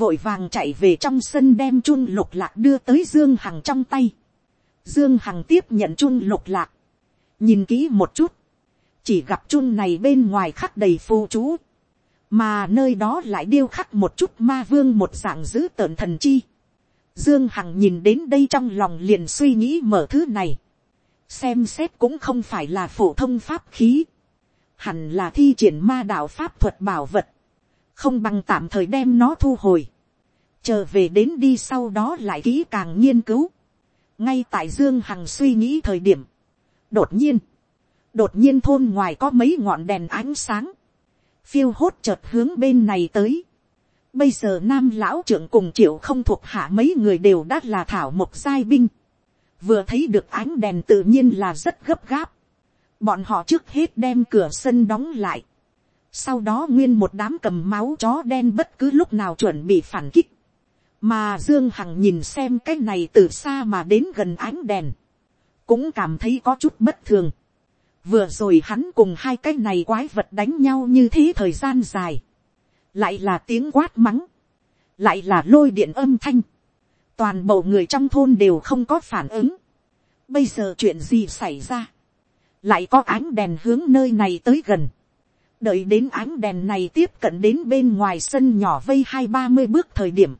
vội vàng chạy về trong sân đem chun lục lạc đưa tới dương hằng trong tay. Dương Hằng tiếp nhận chun lục lạc. Nhìn kỹ một chút. Chỉ gặp chun này bên ngoài khắc đầy phù chú. Mà nơi đó lại điêu khắc một chút ma vương một dạng giữ tợn thần chi. Dương Hằng nhìn đến đây trong lòng liền suy nghĩ mở thứ này. Xem xét cũng không phải là phổ thông pháp khí. Hẳn là thi triển ma đạo pháp thuật bảo vật. Không bằng tạm thời đem nó thu hồi. Chờ về đến đi sau đó lại kỹ càng nghiên cứu ngay tại dương hằng suy nghĩ thời điểm, đột nhiên, đột nhiên thôn ngoài có mấy ngọn đèn ánh sáng, phiêu hốt chợt hướng bên này tới. Bây giờ nam lão trưởng cùng triệu không thuộc hạ mấy người đều đã là thảo một giai binh. Vừa thấy được ánh đèn tự nhiên là rất gấp gáp. Bọn họ trước hết đem cửa sân đóng lại. Sau đó nguyên một đám cầm máu chó đen bất cứ lúc nào chuẩn bị phản kích mà dương hằng nhìn xem cái này từ xa mà đến gần ánh đèn, cũng cảm thấy có chút bất thường vừa rồi hắn cùng hai cái này quái vật đánh nhau như thế thời gian dài, lại là tiếng quát mắng, lại là lôi điện âm thanh, toàn bộ người trong thôn đều không có phản ứng. bây giờ chuyện gì xảy ra, lại có ánh đèn hướng nơi này tới gần, đợi đến ánh đèn này tiếp cận đến bên ngoài sân nhỏ vây hai ba mươi bước thời điểm,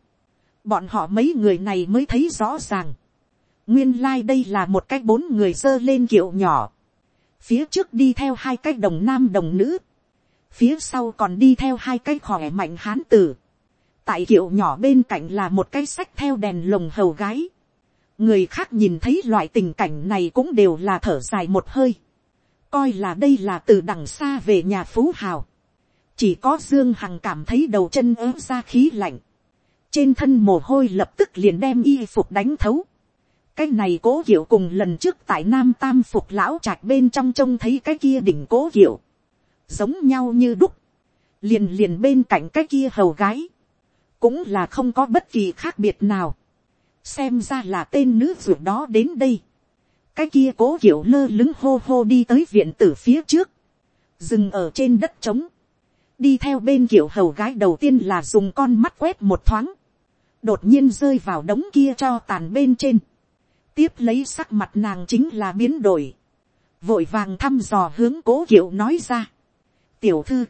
bọn họ mấy người này mới thấy rõ ràng. nguyên lai、like、đây là một cái bốn người dơ lên kiệu nhỏ phía trước đi theo hai cái đồng nam đồng nữ. phía sau còn đi theo hai cái khỏe mạnh hán tử. tại kiệu nhỏ bên cạnh là một cái sách theo đèn lồng hầu gái. người khác nhìn thấy loại tình cảnh này cũng đều là thở dài một hơi. coi là đây là từ đằng xa về nhà phú hào. chỉ có dương hằng cảm thấy đầu chân ớ ra khí lạnh trên thân mồ hôi lập tức liền đem y phục đánh thấu cái này cố hiểu cùng lần trước tại nam tam phục lão trạch bên trong trông thấy cái kia đỉnh cố hiểu. giống nhau như đúc. liền liền bên cạnh cái kia hầu gái. cũng là không có bất kỳ khác biệt nào. xem ra là tên nữ ruột đó đến đây. cái kia cố hiểu lơ lứng hô hô đi tới viện tử phía trước. dừng ở trên đất trống đi theo bên kiểu hầu gái đầu tiên là dùng con mắt quét một thoáng, đột nhiên rơi vào đống kia cho tàn bên trên tiếp lấy sắc mặt nàng chính là biến đổi. vội vàng thăm dò hướng cố kiệu nói ra. tiểu thư,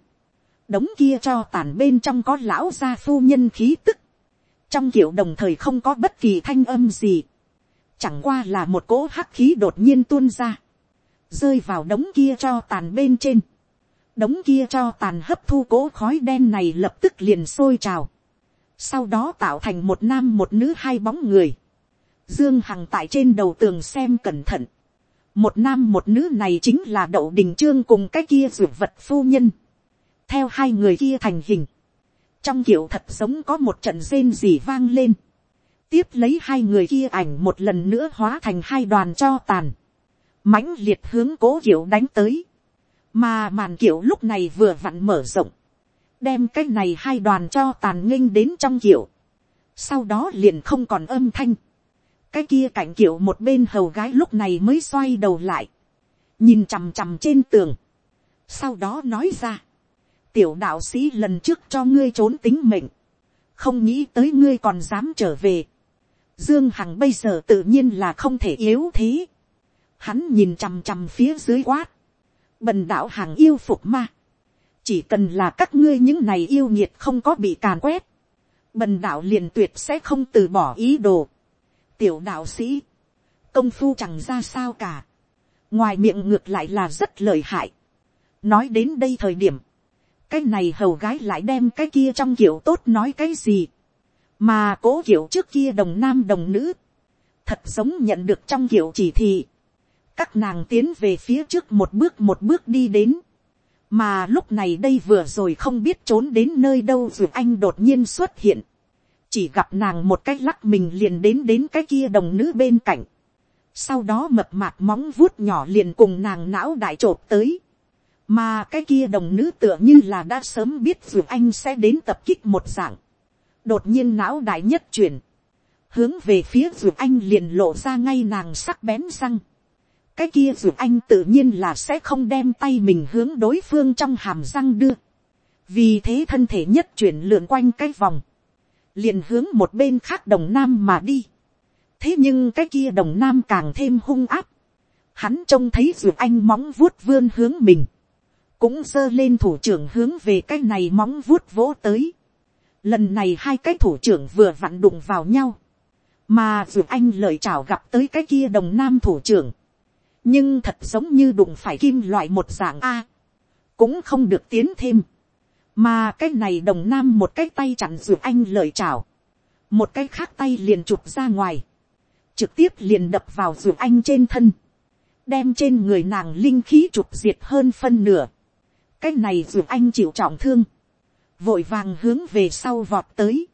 đống kia cho tàn bên trong có lão gia phu nhân khí tức. trong kiệu đồng thời không có bất kỳ thanh âm gì. chẳng qua là một cỗ hắc khí đột nhiên tuôn ra. rơi vào đống kia cho tàn bên trên. đống kia cho tàn hấp thu cỗ khói đen này lập tức liền sôi trào sau đó tạo thành một nam một nữ hai bóng người, dương hằng tại trên đầu tường xem cẩn thận, một nam một nữ này chính là đậu đình trương cùng cái kia rượu vật phu nhân, theo hai người kia thành hình, trong kiểu thật giống có một trận rên rỉ vang lên, tiếp lấy hai người kia ảnh một lần nữa hóa thành hai đoàn cho tàn, mãnh liệt hướng cố kiểu đánh tới, mà màn kiểu lúc này vừa vặn mở rộng, đem cái này hai đoàn cho tàn nghênh đến trong kiểu, sau đó liền không còn âm thanh, cái kia cạnh kiểu một bên hầu gái lúc này mới xoay đầu lại, nhìn chằm chằm trên tường, sau đó nói ra, tiểu đạo sĩ lần trước cho ngươi trốn tính mệnh, không nghĩ tới ngươi còn dám trở về, dương hằng bây giờ tự nhiên là không thể yếu thế, hắn nhìn chằm chằm phía dưới quát, bần đạo hàng yêu phục ma, chỉ cần là các ngươi những này yêu nhiệt không có bị càn quét, bần đạo liền tuyệt sẽ không từ bỏ ý đồ tiểu đạo sĩ, công phu chẳng ra sao cả, ngoài miệng ngược lại là rất lợi hại. nói đến đây thời điểm, cái này hầu gái lại đem cái kia trong kiểu tốt nói cái gì, mà cố kiểu trước kia đồng nam đồng nữ, thật giống nhận được trong kiểu chỉ thị, các nàng tiến về phía trước một bước một bước đi đến, mà lúc này đây vừa rồi không biết trốn đến nơi đâu rồi anh đột nhiên xuất hiện, chỉ gặp nàng một cái lắc mình liền đến đến cái kia đồng nữ bên cạnh, sau đó mập mạp móng vuốt nhỏ liền cùng nàng não đại trộp tới, mà cái kia đồng nữ tựa như là đã sớm biết dù anh sẽ đến tập kích một dạng, đột nhiên não đại nhất chuyển, hướng về phía dù anh liền lộ ra ngay nàng sắc bén răng, cái kia dù anh tự nhiên là sẽ không đem tay mình hướng đối phương trong hàm răng đưa. vì thế thân thể nhất chuyển lượn quanh cái vòng, liền hướng một bên khác đồng nam mà đi. thế nhưng cái kia đồng nam càng thêm hung áp, hắn trông thấy ruột anh móng vuốt vươn hướng mình, cũng giơ lên thủ trưởng hướng về cái này móng vuốt vỗ tới. Lần này hai cái thủ trưởng vừa vặn đụng vào nhau, mà ruột anh lời chào gặp tới cái kia đồng nam thủ trưởng, nhưng thật giống như đụng phải kim loại một dạng a, cũng không được tiến thêm, mà cái này đồng nam một cái tay chặn ruột anh lời chào, một cái khác tay liền chụp ra ngoài, trực tiếp liền đập vào ruột anh trên thân, đem trên người nàng linh khí chụp diệt hơn phân nửa, cái này ruột anh chịu trọng thương, vội vàng hướng về sau vọt tới,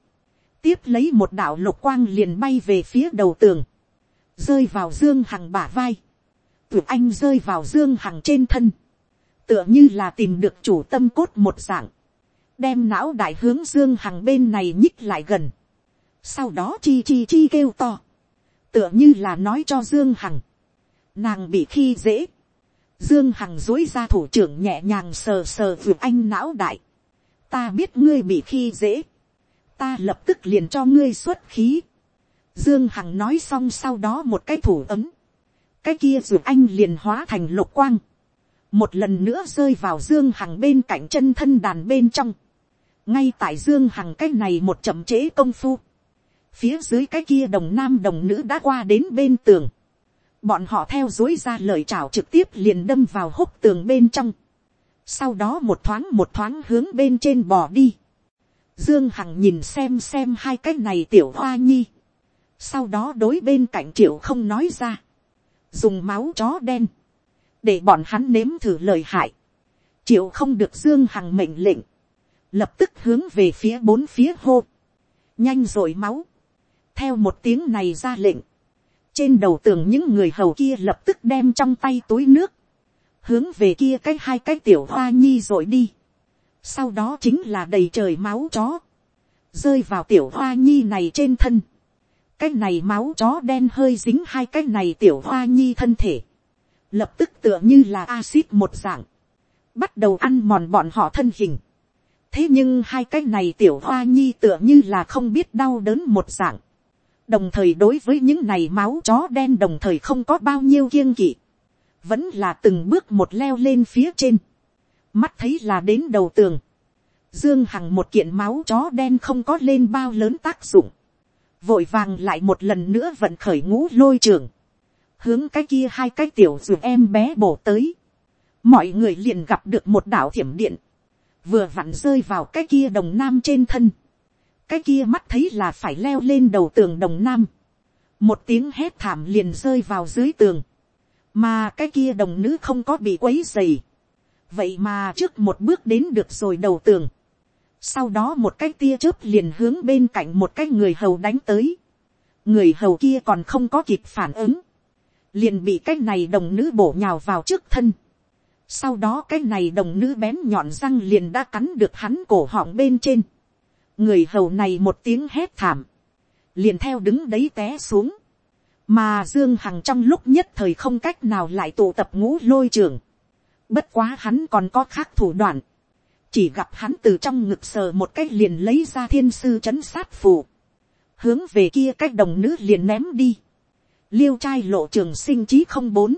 tiếp lấy một đạo lục quang liền bay về phía đầu tường, rơi vào dương hằng bả vai, ruột anh rơi vào dương hằng trên thân, tựa như là tìm được chủ tâm cốt một dạng, đem não đại hướng dương hằng bên này nhích lại gần, sau đó chi chi chi kêu to, tựa như là nói cho dương hằng, nàng bị khi dễ, dương hằng dối ra thủ trưởng nhẹ nhàng sờ sờ vượt anh não đại, ta biết ngươi bị khi dễ, ta lập tức liền cho ngươi xuất khí, dương hằng nói xong sau đó một cái thủ ấm, cái kia vượt anh liền hóa thành lục quang, một lần nữa rơi vào dương hằng bên cạnh chân thân đàn bên trong, ngay tại dương hằng cái này một chậm trễ công phu, phía dưới cái kia đồng nam đồng nữ đã qua đến bên tường, bọn họ theo dối ra lời chào trực tiếp liền đâm vào hốc tường bên trong, sau đó một thoáng một thoáng hướng bên trên bò đi, dương hằng nhìn xem xem hai cái này tiểu hoa nhi, sau đó đối bên cạnh triệu không nói ra, dùng máu chó đen, để bọn hắn nếm thử lời hại, triệu không được dương hằng mệnh lệnh, lập tức hướng về phía bốn phía hô, nhanh rồi máu, theo một tiếng này ra lệnh, trên đầu tường những người hầu kia lập tức đem trong tay túi nước, hướng về kia cái hai cái tiểu hoa nhi rồi đi, sau đó chính là đầy trời máu chó, rơi vào tiểu hoa nhi này trên thân, cái này máu chó đen hơi dính hai cái này tiểu hoa nhi thân thể, lập tức tựa như là axit một dạng, bắt đầu ăn mòn bọn họ thân hình thế nhưng hai cái này tiểu hoa nhi tựa như là không biết đau đớn một dạng, đồng thời đối với những này máu chó đen đồng thời không có bao nhiêu kiêng kỵ, vẫn là từng bước một leo lên phía trên, mắt thấy là đến đầu tường, dương hằng một kiện máu chó đen không có lên bao lớn tác dụng, vội vàng lại một lần nữa vận khởi ngũ lôi trường, hướng cái kia hai cái tiểu dù em bé bổ tới, mọi người liền gặp được một đảo thiểm điện, vừa vặn rơi vào cái kia đồng nam trên thân, cái kia mắt thấy là phải leo lên đầu tường đồng nam, một tiếng hét thảm liền rơi vào dưới tường, mà cái kia đồng nữ không có bị quấy dày, vậy mà trước một bước đến được rồi đầu tường, sau đó một cái tia chớp liền hướng bên cạnh một cái người hầu đánh tới, người hầu kia còn không có kịp phản ứng, liền bị cái này đồng nữ bổ nhào vào trước thân, sau đó cái này đồng nữ bén nhọn răng liền đã cắn được hắn cổ họng bên trên, người hầu này một tiếng hét thảm, liền theo đứng đấy té xuống, mà dương hằng trong lúc nhất thời không cách nào lại tụ tập ngũ lôi trường, bất quá hắn còn có khác thủ đoạn, chỉ gặp hắn từ trong ngực sờ một cách liền lấy ra thiên sư c h ấ n sát phù, hướng về kia cách đồng nữ liền ném đi, liêu trai lộ trường sinh chí không bốn,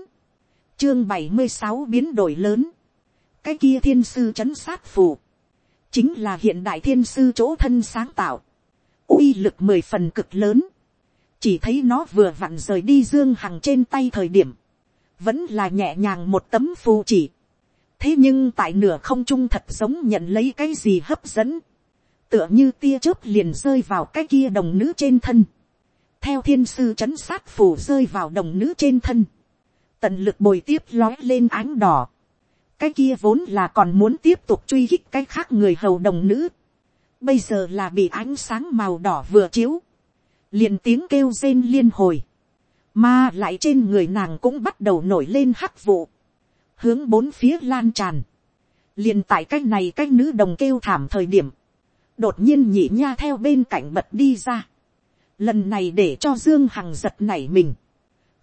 chương bảy mươi sáu biến đổi lớn, cái kia thiên sư c h ấ n sát phù, chính là hiện đại thiên sư chỗ thân sáng tạo, uy lực mười phần cực lớn, chỉ thấy nó vừa vặn rời đi dương hằng trên tay thời điểm, vẫn là nhẹ nhàng một tấm phù chỉ, thế nhưng tại nửa không trung thật giống nhận lấy cái gì hấp dẫn, tựa như tia chớp liền rơi vào cái kia đồng nữ trên thân, theo thiên sư c h ấ n sát phù rơi vào đồng nữ trên thân, tận lực bồi tiếp lói lên ánh đỏ, cái kia vốn là còn muốn tiếp tục truy hích cái khác người hầu đồng nữ. Bây giờ là bị ánh sáng màu đỏ vừa chiếu. liền tiếng kêu rên liên hồi. Mà lại trên người nàng cũng bắt đầu nổi lên hắc vụ. Hướng bốn phía lan tràn. liền tại cái này cái nữ đồng kêu thảm thời điểm. Đột nhiên nhị nha theo bên cạnh bật đi ra. Lần này để cho Dương Hằng giật nảy mình.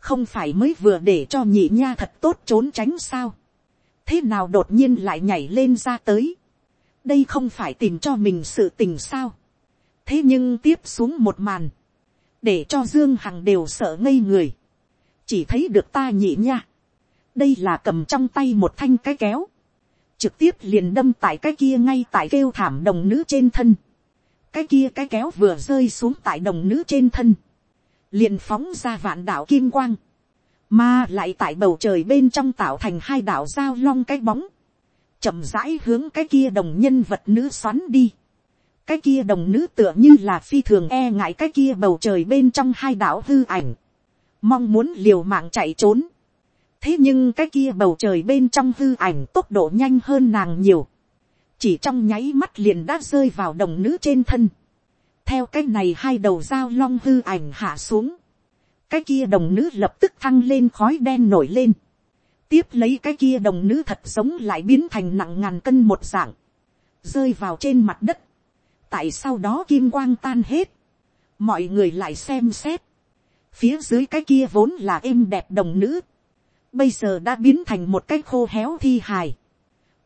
Không phải mới vừa để cho nhị nha thật tốt trốn tránh sao? Thế nào đột nhiên lại nhảy lên ra tới. đây không phải tìm cho mình sự tình sao. thế nhưng tiếp xuống một màn, để cho dương hằng đều sợ ngây người, chỉ thấy được ta nhị nha, đây là cầm trong tay một thanh cái kéo, trực tiếp liền đâm tại cái kia ngay tại kêu thảm đồng nữ trên thân, cái kia cái kéo vừa rơi xuống tại đồng nữ trên thân, liền phóng ra vạn đạo kim quang, mà lại tại bầu trời bên trong tạo thành hai đạo giao long cái bóng, chậm rãi hướng cái kia đồng nhân vật nữ xoắn đi, cái kia đồng nữ tựa như là phi thường e ngại cái kia bầu trời bên trong hai đạo hư ảnh, mong muốn liều mạng chạy trốn. thế nhưng cái kia bầu trời bên trong hư ảnh tốc độ nhanh hơn nàng nhiều, chỉ trong nháy mắt liền đã rơi vào đồng nữ trên thân theo cái này hai đầu dao long hư ảnh hạ xuống, cái kia đồng nữ lập tức thăng lên khói đen nổi lên, tiếp lấy cái kia đồng nữ thật giống lại biến thành nặng ngàn cân một dạng, rơi vào trên mặt đất, tại sau đó kim quang tan hết, mọi người lại xem xét, phía dưới cái kia vốn là êm đẹp đồng nữ, bây giờ đã biến thành một cái khô héo thi hài,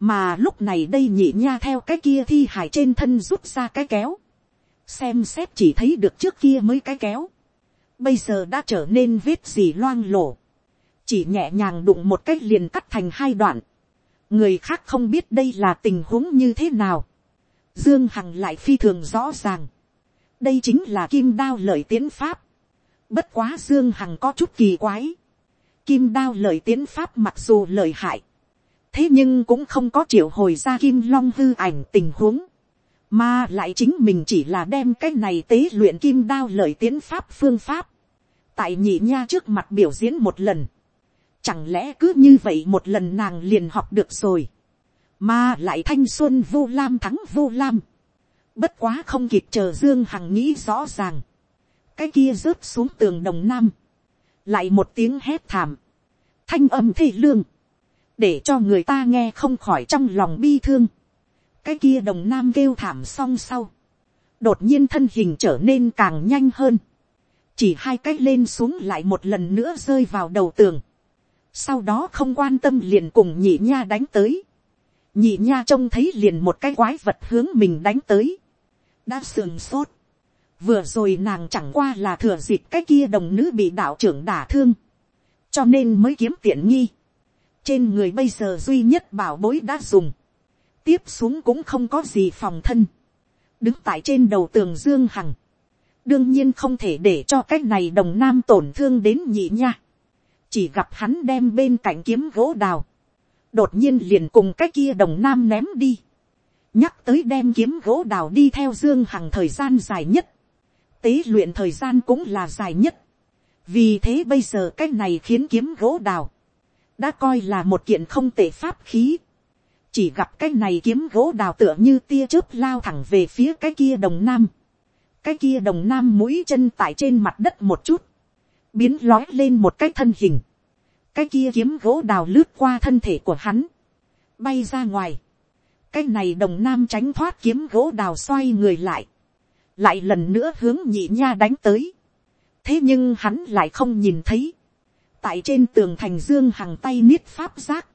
mà lúc này đây nhị nha theo cái kia thi hài trên thân rút ra cái kéo, xem xét chỉ thấy được trước kia mới cái kéo, bây giờ đã trở nên vết gì loang lổ, chỉ nhẹ nhàng đụng một cách liền cắt thành hai đoạn, người khác không biết đây là tình huống như thế nào, Dương Hằng lại phi thường rõ ràng. Đây chính là kim đao lợi tiến pháp. Bất quá Dương Hằng có chút kỳ quái. Kim đao lợi tiến pháp mặc dù lợi hại. Thế nhưng cũng không có triệu hồi ra kim long hư ảnh tình huống. Mà lại chính mình chỉ là đem cái này tế luyện kim đao lợi tiến pháp phương pháp. Tại nhị nha trước mặt biểu diễn một lần. Chẳng lẽ cứ như vậy một lần nàng liền học được rồi mà lại thanh xuân vô lam thắng vô lam. bất quá không kịp chờ dương hằng nghĩ rõ ràng. cái kia rớt xuống tường đồng nam. lại một tiếng hét thảm. thanh âm thê lương. để cho người ta nghe không khỏi trong lòng bi thương cái kia đồng nam kêu thảm xong sau. đột nhiên thân hình trở nên càng nhanh hơn. chỉ hai cái lên xuống lại một lần nữa rơi vào đầu tường. sau đó không quan tâm liền cùng nhị nha đánh tới nhị nha trông thấy liền một cái quái vật hướng mình đánh tới, đã sườn sốt, vừa rồi nàng chẳng qua là thừa dịp cái kia đồng nữ bị đạo trưởng đả thương, cho nên mới kiếm tiện nghi, trên người bây giờ duy nhất bảo bối đã dùng, tiếp xuống cũng không có gì phòng thân, đứng tại trên đầu tường dương hằng, đương nhiên không thể để cho cái này đồng nam tổn thương đến nhị nha, chỉ gặp hắn đem bên cạnh kiếm gỗ đào, đột nhiên liền cùng cái kia đồng nam ném đi. nhắc tới đem kiếm gỗ đào đi theo dương hằng thời gian dài nhất. tế luyện thời gian cũng là dài nhất. vì thế bây giờ cái này khiến kiếm gỗ đào đã coi là một kiện không tệ pháp khí chỉ gặp cái này kiếm gỗ đào tựa như tia chớp lao thẳng về phía cái kia đồng nam. cái kia đồng nam mũi chân tại trên mặt đất một chút, biến lói lên một cái thân hình. Cái kia kiếm gỗ đào lướt qua thân thể của hắn, bay ra ngoài, cái này đồng nam tránh thoát kiếm gỗ đào xoay người lại, lại lần nữa hướng nhị nha đánh tới, thế nhưng hắn lại không nhìn thấy, tại trên tường thành dương hằng tay niết pháp giác,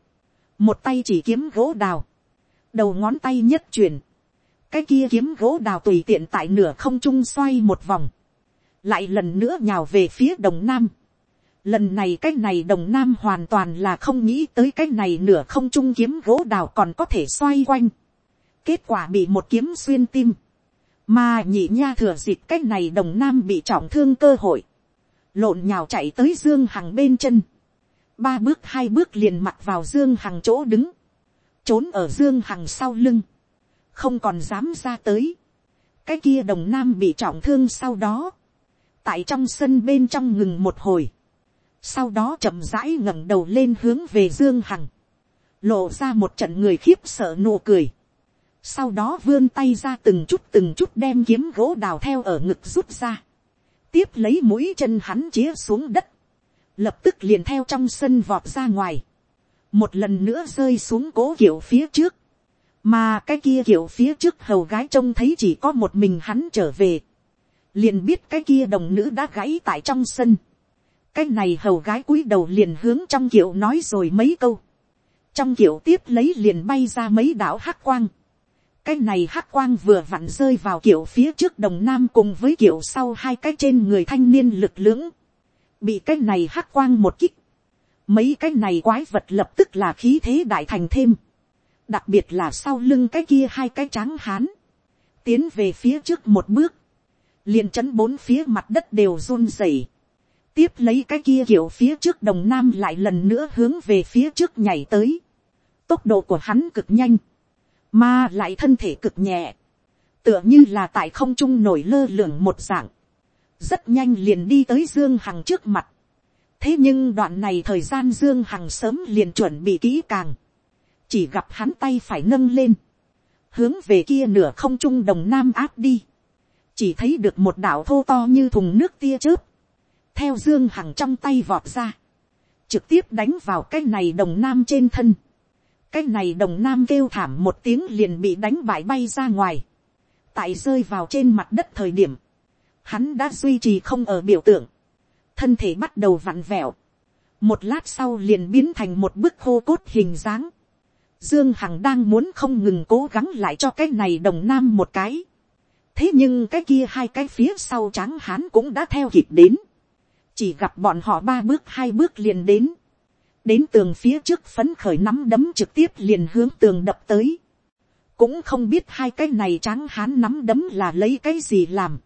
một tay chỉ kiếm gỗ đào, đầu ngón tay nhất chuyển, cái kia kiếm gỗ đào tùy tiện tại nửa không trung xoay một vòng, lại lần nữa nhào về phía đồng nam, Lần này cái này đồng nam hoàn toàn là không nghĩ tới cái này nửa không trung kiếm gỗ đào còn có thể xoay quanh. Kết quả bị một kiếm xuyên tim. Mà nhị nha thừa dịp cái này đồng nam bị trọng thương cơ hội. Lộn nhào chạy tới Dương Hằng bên chân. Ba bước hai bước liền mặt vào Dương Hằng chỗ đứng. Trốn ở Dương Hằng sau lưng. Không còn dám ra tới. Cái kia đồng nam bị trọng thương sau đó. Tại trong sân bên trong ngừng một hồi sau đó chậm rãi ngẩng đầu lên hướng về dương hằng, lộ ra một trận người khiếp sợ nụ cười, sau đó vươn tay ra từng chút từng chút đem kiếm gỗ đào theo ở ngực rút ra, tiếp lấy mũi chân hắn chĩa xuống đất, lập tức liền theo trong sân vọt ra ngoài, một lần nữa rơi xuống cố kiểu phía trước, mà cái kia kiểu phía trước hầu gái trông thấy chỉ có một mình hắn trở về, liền biết cái kia đồng nữ đã gãy tại trong sân, cái này hầu gái cúi đầu liền hướng trong kiệu nói rồi mấy câu. trong kiệu tiếp lấy liền bay ra mấy đảo hắc quang. cái này hắc quang vừa vặn rơi vào kiểu phía trước đồng nam cùng với kiểu sau hai cái trên người thanh niên lực lưỡng. Bị cái này hắc quang một kích. Mấy cái này quái vật lập tức là khí thế đại thành thêm. Đặc biệt là sau lưng cái kia hai cái trắng hán. Tiến về phía trước một bước. liền chấn bốn phía mặt đất đều run rẩy. Tiếp lấy cái kia kiểu phía trước đồng nam lại lần nữa hướng về phía trước nhảy tới. Tốc độ của hắn cực nhanh mà lại thân thể cực nhẹ, tựa như là tại không trung nổi lơ lửng một dạng, rất nhanh liền đi tới dương hằng trước mặt. thế nhưng đoạn này thời gian dương hằng sớm liền chuẩn bị kỹ càng, chỉ gặp hắn tay phải nâng lên, hướng về kia nửa không trung đồng nam áp đi, chỉ thấy được một đảo thô to như thùng nước tia chớp, theo dương hằng trong tay vọt ra, trực tiếp đánh vào cái này đồng nam trên thân, cái này đồng nam kêu thảm một tiếng liền bị đánh bại bay ra ngoài. tại rơi vào trên mặt đất thời điểm, hắn đã duy trì không ở biểu tượng, thân thể bắt đầu vặn vẹo, một lát sau liền biến thành một bức khô cốt hình dáng. Dương Hằng đang muốn không ngừng cố gắng lại cho cái này đồng nam một cái. Thế nhưng cái kia hai cái phía sau tráng hán cũng đã theo kịp đến. Chỉ gặp bọn họ ba bước hai bước liền đến đến tường phía trước phấn khởi nắm đấm trực tiếp liền hướng tường đập tới. cũng không biết hai cái này tráng hán nắm đấm là lấy cái gì làm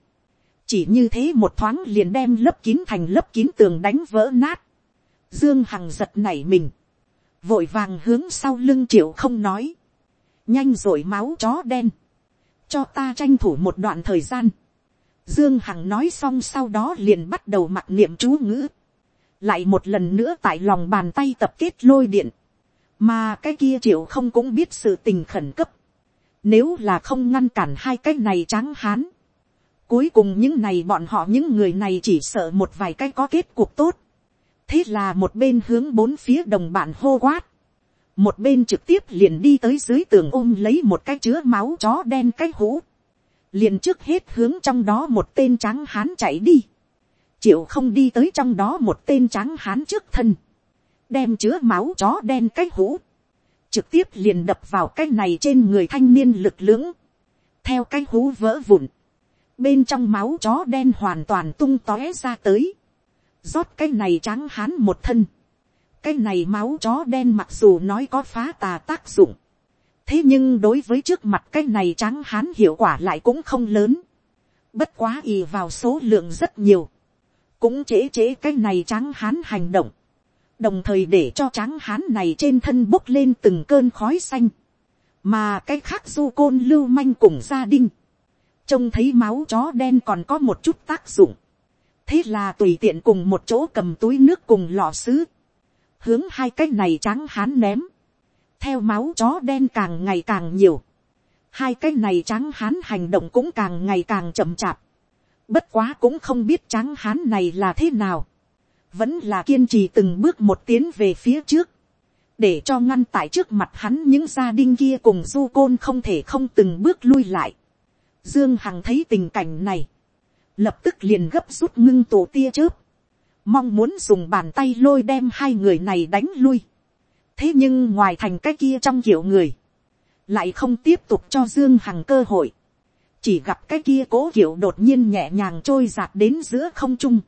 chỉ như thế một thoáng liền đem lấp kín thành lấp kín tường đánh vỡ nát. dương hằng giật nảy mình. vội vàng hướng sau lưng triệu không nói. nhanh rồi máu chó đen. cho ta tranh thủ một đoạn thời gian. Dương Hằng nói xong sau đó liền bắt đầu mặc niệm chú ngữ lại một lần nữa tại lòng bàn tay tập kết lôi điện, mà cái kia triệu không cũng biết sự tình khẩn cấp, nếu là không ngăn cản hai cái này tráng hán, cuối cùng những này bọn họ những người này chỉ sợ một vài cái có kết cuộc tốt, thế là một bên hướng bốn phía đồng bạn hô quát, một bên trực tiếp liền đi tới dưới tường ôm lấy một cái chứa máu chó đen cái hũ, liền trước hết hướng trong đó một tên tráng hán chạy đi, triệu không đi tới trong đó một tên tráng hán trước thân, đem chứa máu chó đen cái hũ, trực tiếp liền đập vào cái này trên người thanh niên lực lưỡng, theo cái hũ vỡ vụn, bên trong máu chó đen hoàn toàn tung tóe ra tới, rót cái này tráng hán một thân, cái này máu chó đen mặc dù nói có phá tà tác dụng, thế nhưng đối với trước mặt cái này tráng hán hiệu quả lại cũng không lớn, bất quá ì vào số lượng rất nhiều, cũng chế chế cái này tráng hán hành động, đồng thời để cho tráng hán này trên thân bốc lên từng cơn khói xanh, mà cái khác du côn lưu manh cùng gia đình, trông thấy máu chó đen còn có một chút tác dụng, thế là tùy tiện cùng một chỗ cầm túi nước cùng lọ sứ, hướng hai cái này tráng hán ném, theo máu chó đen càng ngày càng nhiều, hai cái này tráng hán hành động cũng càng ngày càng chậm chạp, Bất quá cũng không biết tráng hán này là thế nào. Vẫn là kiên trì từng bước một tiến về phía trước. Để cho ngăn tại trước mặt hắn những gia đình kia cùng du côn không thể không từng bước lui lại. Dương Hằng thấy tình cảnh này. Lập tức liền gấp rút ngưng tổ tia chớp. Mong muốn dùng bàn tay lôi đem hai người này đánh lui. Thế nhưng ngoài thành cái kia trong kiểu người. Lại không tiếp tục cho Dương Hằng cơ hội chỉ gặp cái kia cố kiểu đột nhiên nhẹ nhàng trôi giạt đến giữa không trung,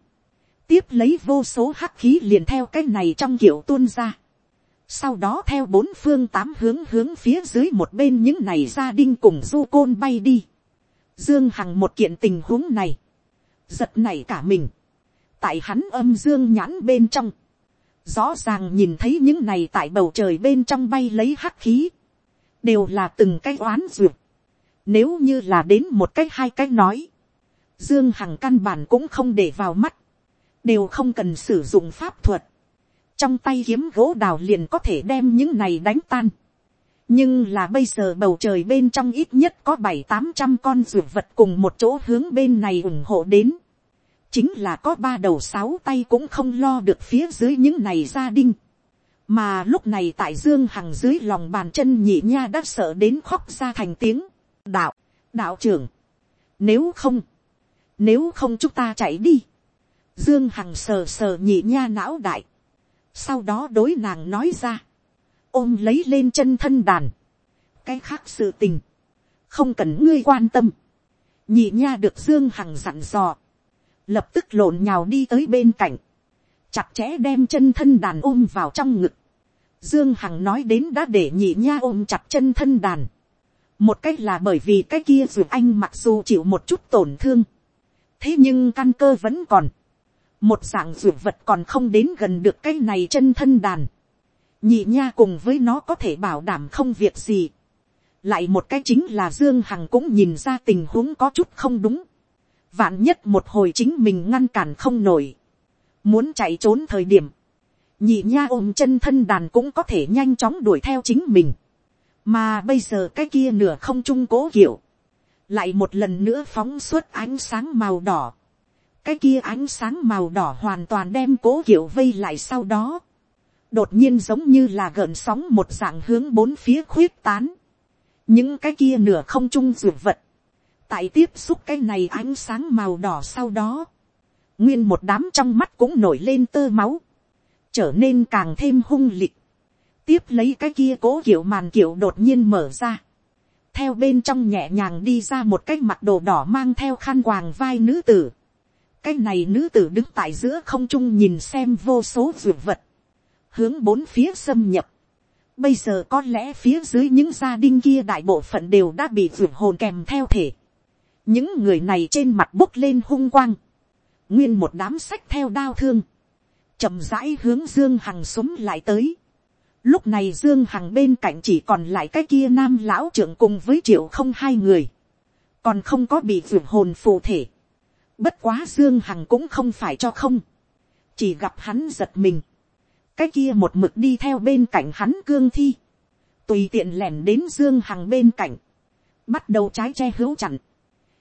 tiếp lấy vô số hắc khí liền theo cái này trong kiểu tuôn ra, sau đó theo bốn phương tám hướng hướng phía dưới một bên những này gia đinh cùng du côn bay đi, dương hằng một kiện tình huống này, giật này cả mình, tại hắn âm dương nhãn bên trong, rõ ràng nhìn thấy những này tại bầu trời bên trong bay lấy hắc khí, đều là từng cái oán duyệt, nếu như là đến một cách hai cách nói. Dương Hằng căn bản cũng không để vào mắt. Đều không cần sử dụng pháp thuật. Trong tay kiếm gỗ đào liền có thể đem những này đánh tan. Nhưng là bây giờ bầu trời bên trong ít nhất có bảy tám trăm con ruột vật cùng một chỗ hướng bên này ủng hộ đến. Chính là có ba đầu sáu tay cũng không lo được phía dưới những này gia đình. Mà lúc này tại Dương Hằng dưới lòng bàn chân nhị nha đã sợ đến khóc ra thành tiếng. Đạo, đạo trưởng, nếu không, nếu không chúng ta chạy đi, dương hằng sờ sờ nhị nha não đại, sau đó đối nàng nói ra, ôm lấy lên chân thân đàn, cái khác sự tình, không cần ngươi quan tâm, nhị nha được dương hằng dặn dò, lập tức lộn nhào đi tới bên cạnh, chặt chẽ đem chân thân đàn ôm vào trong ngực, dương hằng nói đến đã để nhị nha ôm chặt chân thân đàn, một cách là bởi vì cái kia dù anh mặc dù chịu một chút tổn thương, thế nhưng căn cơ vẫn còn, một dạng dù vật còn không đến gần được cái này chân thân đàn, nhị nha cùng với nó có thể bảo đảm không việc gì, lại một cái chính là dương hằng cũng nhìn ra tình huống có chút không đúng, vạn nhất một hồi chính mình ngăn cản không nổi, muốn chạy trốn thời điểm, nhị nha ôm chân thân đàn cũng có thể nhanh chóng đuổi theo chính mình, mà bây giờ cái kia nửa không trung cố kiểu, lại một lần nữa phóng suốt ánh sáng màu đỏ, cái kia ánh sáng màu đỏ hoàn toàn đem cố kiểu vây lại sau đó, đột nhiên giống như là gợn sóng một dạng hướng bốn phía khuyết tán, những cái kia nửa không trung dược vật, tại tiếp xúc cái này ánh sáng màu đỏ sau đó, nguyên một đám trong mắt cũng nổi lên tơ máu, trở nên càng thêm hung lịch, tiếp lấy cái kia cố kiểu màn kiểu đột nhiên mở ra, theo bên trong nhẹ nhàng đi ra một cái mặt đồ đỏ mang theo khăn quàng vai nữ tử, cái này nữ tử đứng tại giữa không trung nhìn xem vô số dược vật, hướng bốn phía xâm nhập, Bây giờ có lẽ phía dưới những gia đình kia đại bộ phận đều đã bị vượt hồn kèm theo thể. Những người này trên mặt bốc lên hung quang. Nguyên một đám sách theo đao thương. chậm rãi hướng Dương Hằng súng lại tới. Lúc này Dương Hằng bên cạnh chỉ còn lại cái kia nam lão trưởng cùng với triệu không hai người. Còn không có bị vượt hồn phù thể. Bất quá Dương Hằng cũng không phải cho không. Chỉ gặp hắn giật mình cái kia một mực đi theo bên cạnh hắn cương thi, tùy tiện lẻn đến dương hằng bên cạnh, bắt đầu trái che hữu chặn,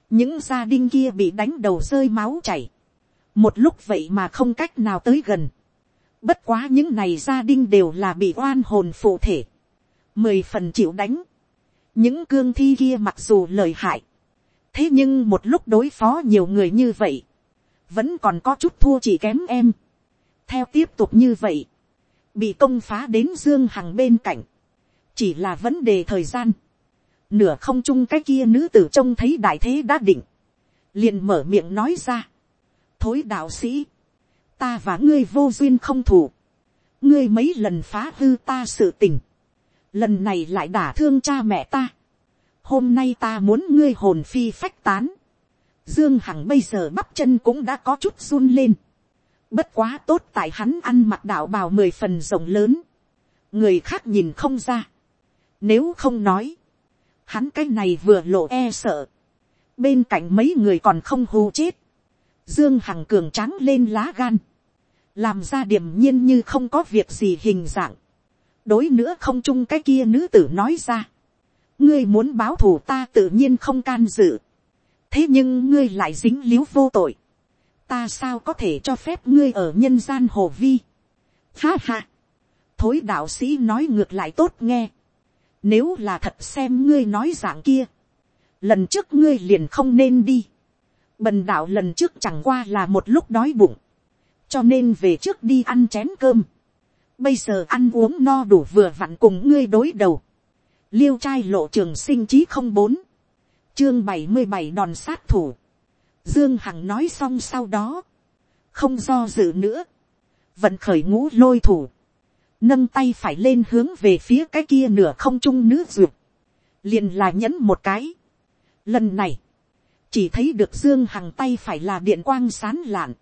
những gia đình kia bị đánh đầu rơi máu chảy, một lúc vậy mà không cách nào tới gần, bất quá những này gia đình đều là bị oan hồn phụ thể, mười phần chịu đánh, những cương thi kia mặc dù lời hại, thế nhưng một lúc đối phó nhiều người như vậy, vẫn còn có chút thua chỉ kém em. theo tiếp tục như vậy, bị công phá đến dương hằng bên cạnh, chỉ là vấn đề thời gian, nửa không chung cái kia nữ tử trông thấy đại thế đã định, liền mở miệng nói ra, thối đạo sĩ, ta và ngươi vô duyên không thủ, ngươi mấy lần phá hư ta sự tình, lần này lại đả thương cha mẹ ta, hôm nay ta muốn ngươi hồn phi phách tán, dương hằng bây giờ bắp chân cũng đã có chút run lên, Bất quá tốt tại hắn ăn mặc đạo bào mười phần rộng lớn. Người khác nhìn không ra. Nếu không nói. Hắn cái này vừa lộ e sợ. Bên cạnh mấy người còn không hù chết. Dương Hằng cường trắng lên lá gan. Làm ra điểm nhiên như không có việc gì hình dạng. Đối nữa không chung cái kia nữ tử nói ra. Ngươi muốn báo thù ta tự nhiên không can dự. Thế nhưng ngươi lại dính líu vô tội ta sao có thể cho phép ngươi ở nhân gian hồ vi. Ha ha, thối đạo sĩ nói ngược lại tốt nghe. Nếu là thật xem ngươi nói dạng kia, lần trước ngươi liền không nên đi. Bần đạo lần trước chẳng qua là một lúc đói bụng, cho nên về trước đi ăn chén cơm. Bây giờ ăn uống no đủ vừa vặn cùng ngươi đối đầu. Liêu trai lộ trường sinh chí không bốn chương bảy mươi bảy đòn sát thủ Dương Hằng nói xong sau đó. Không do dự nữa. Vận khởi ngũ lôi thủ. Nâng tay phải lên hướng về phía cái kia nửa không trung nữ duyệt. Liền là nhấn một cái. Lần này. Chỉ thấy được Dương Hằng tay phải là điện quang sán lạn.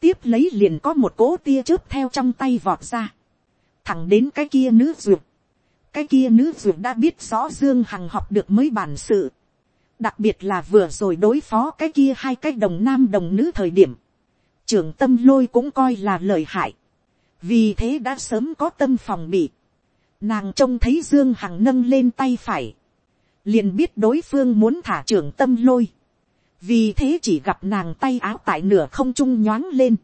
Tiếp lấy liền có một cỗ tia chớp theo trong tay vọt ra. Thẳng đến cái kia nữ duyệt. Cái kia nữ duyệt đã biết rõ Dương Hằng học được mấy bản sự đặc biệt là vừa rồi đối phó cái kia hai cái đồng nam đồng nữ thời điểm, trưởng tâm lôi cũng coi là lời hại, vì thế đã sớm có tâm phòng bị, nàng trông thấy dương hằng nâng lên tay phải, liền biết đối phương muốn thả trưởng tâm lôi, vì thế chỉ gặp nàng tay áo tại nửa không trung nhoáng lên,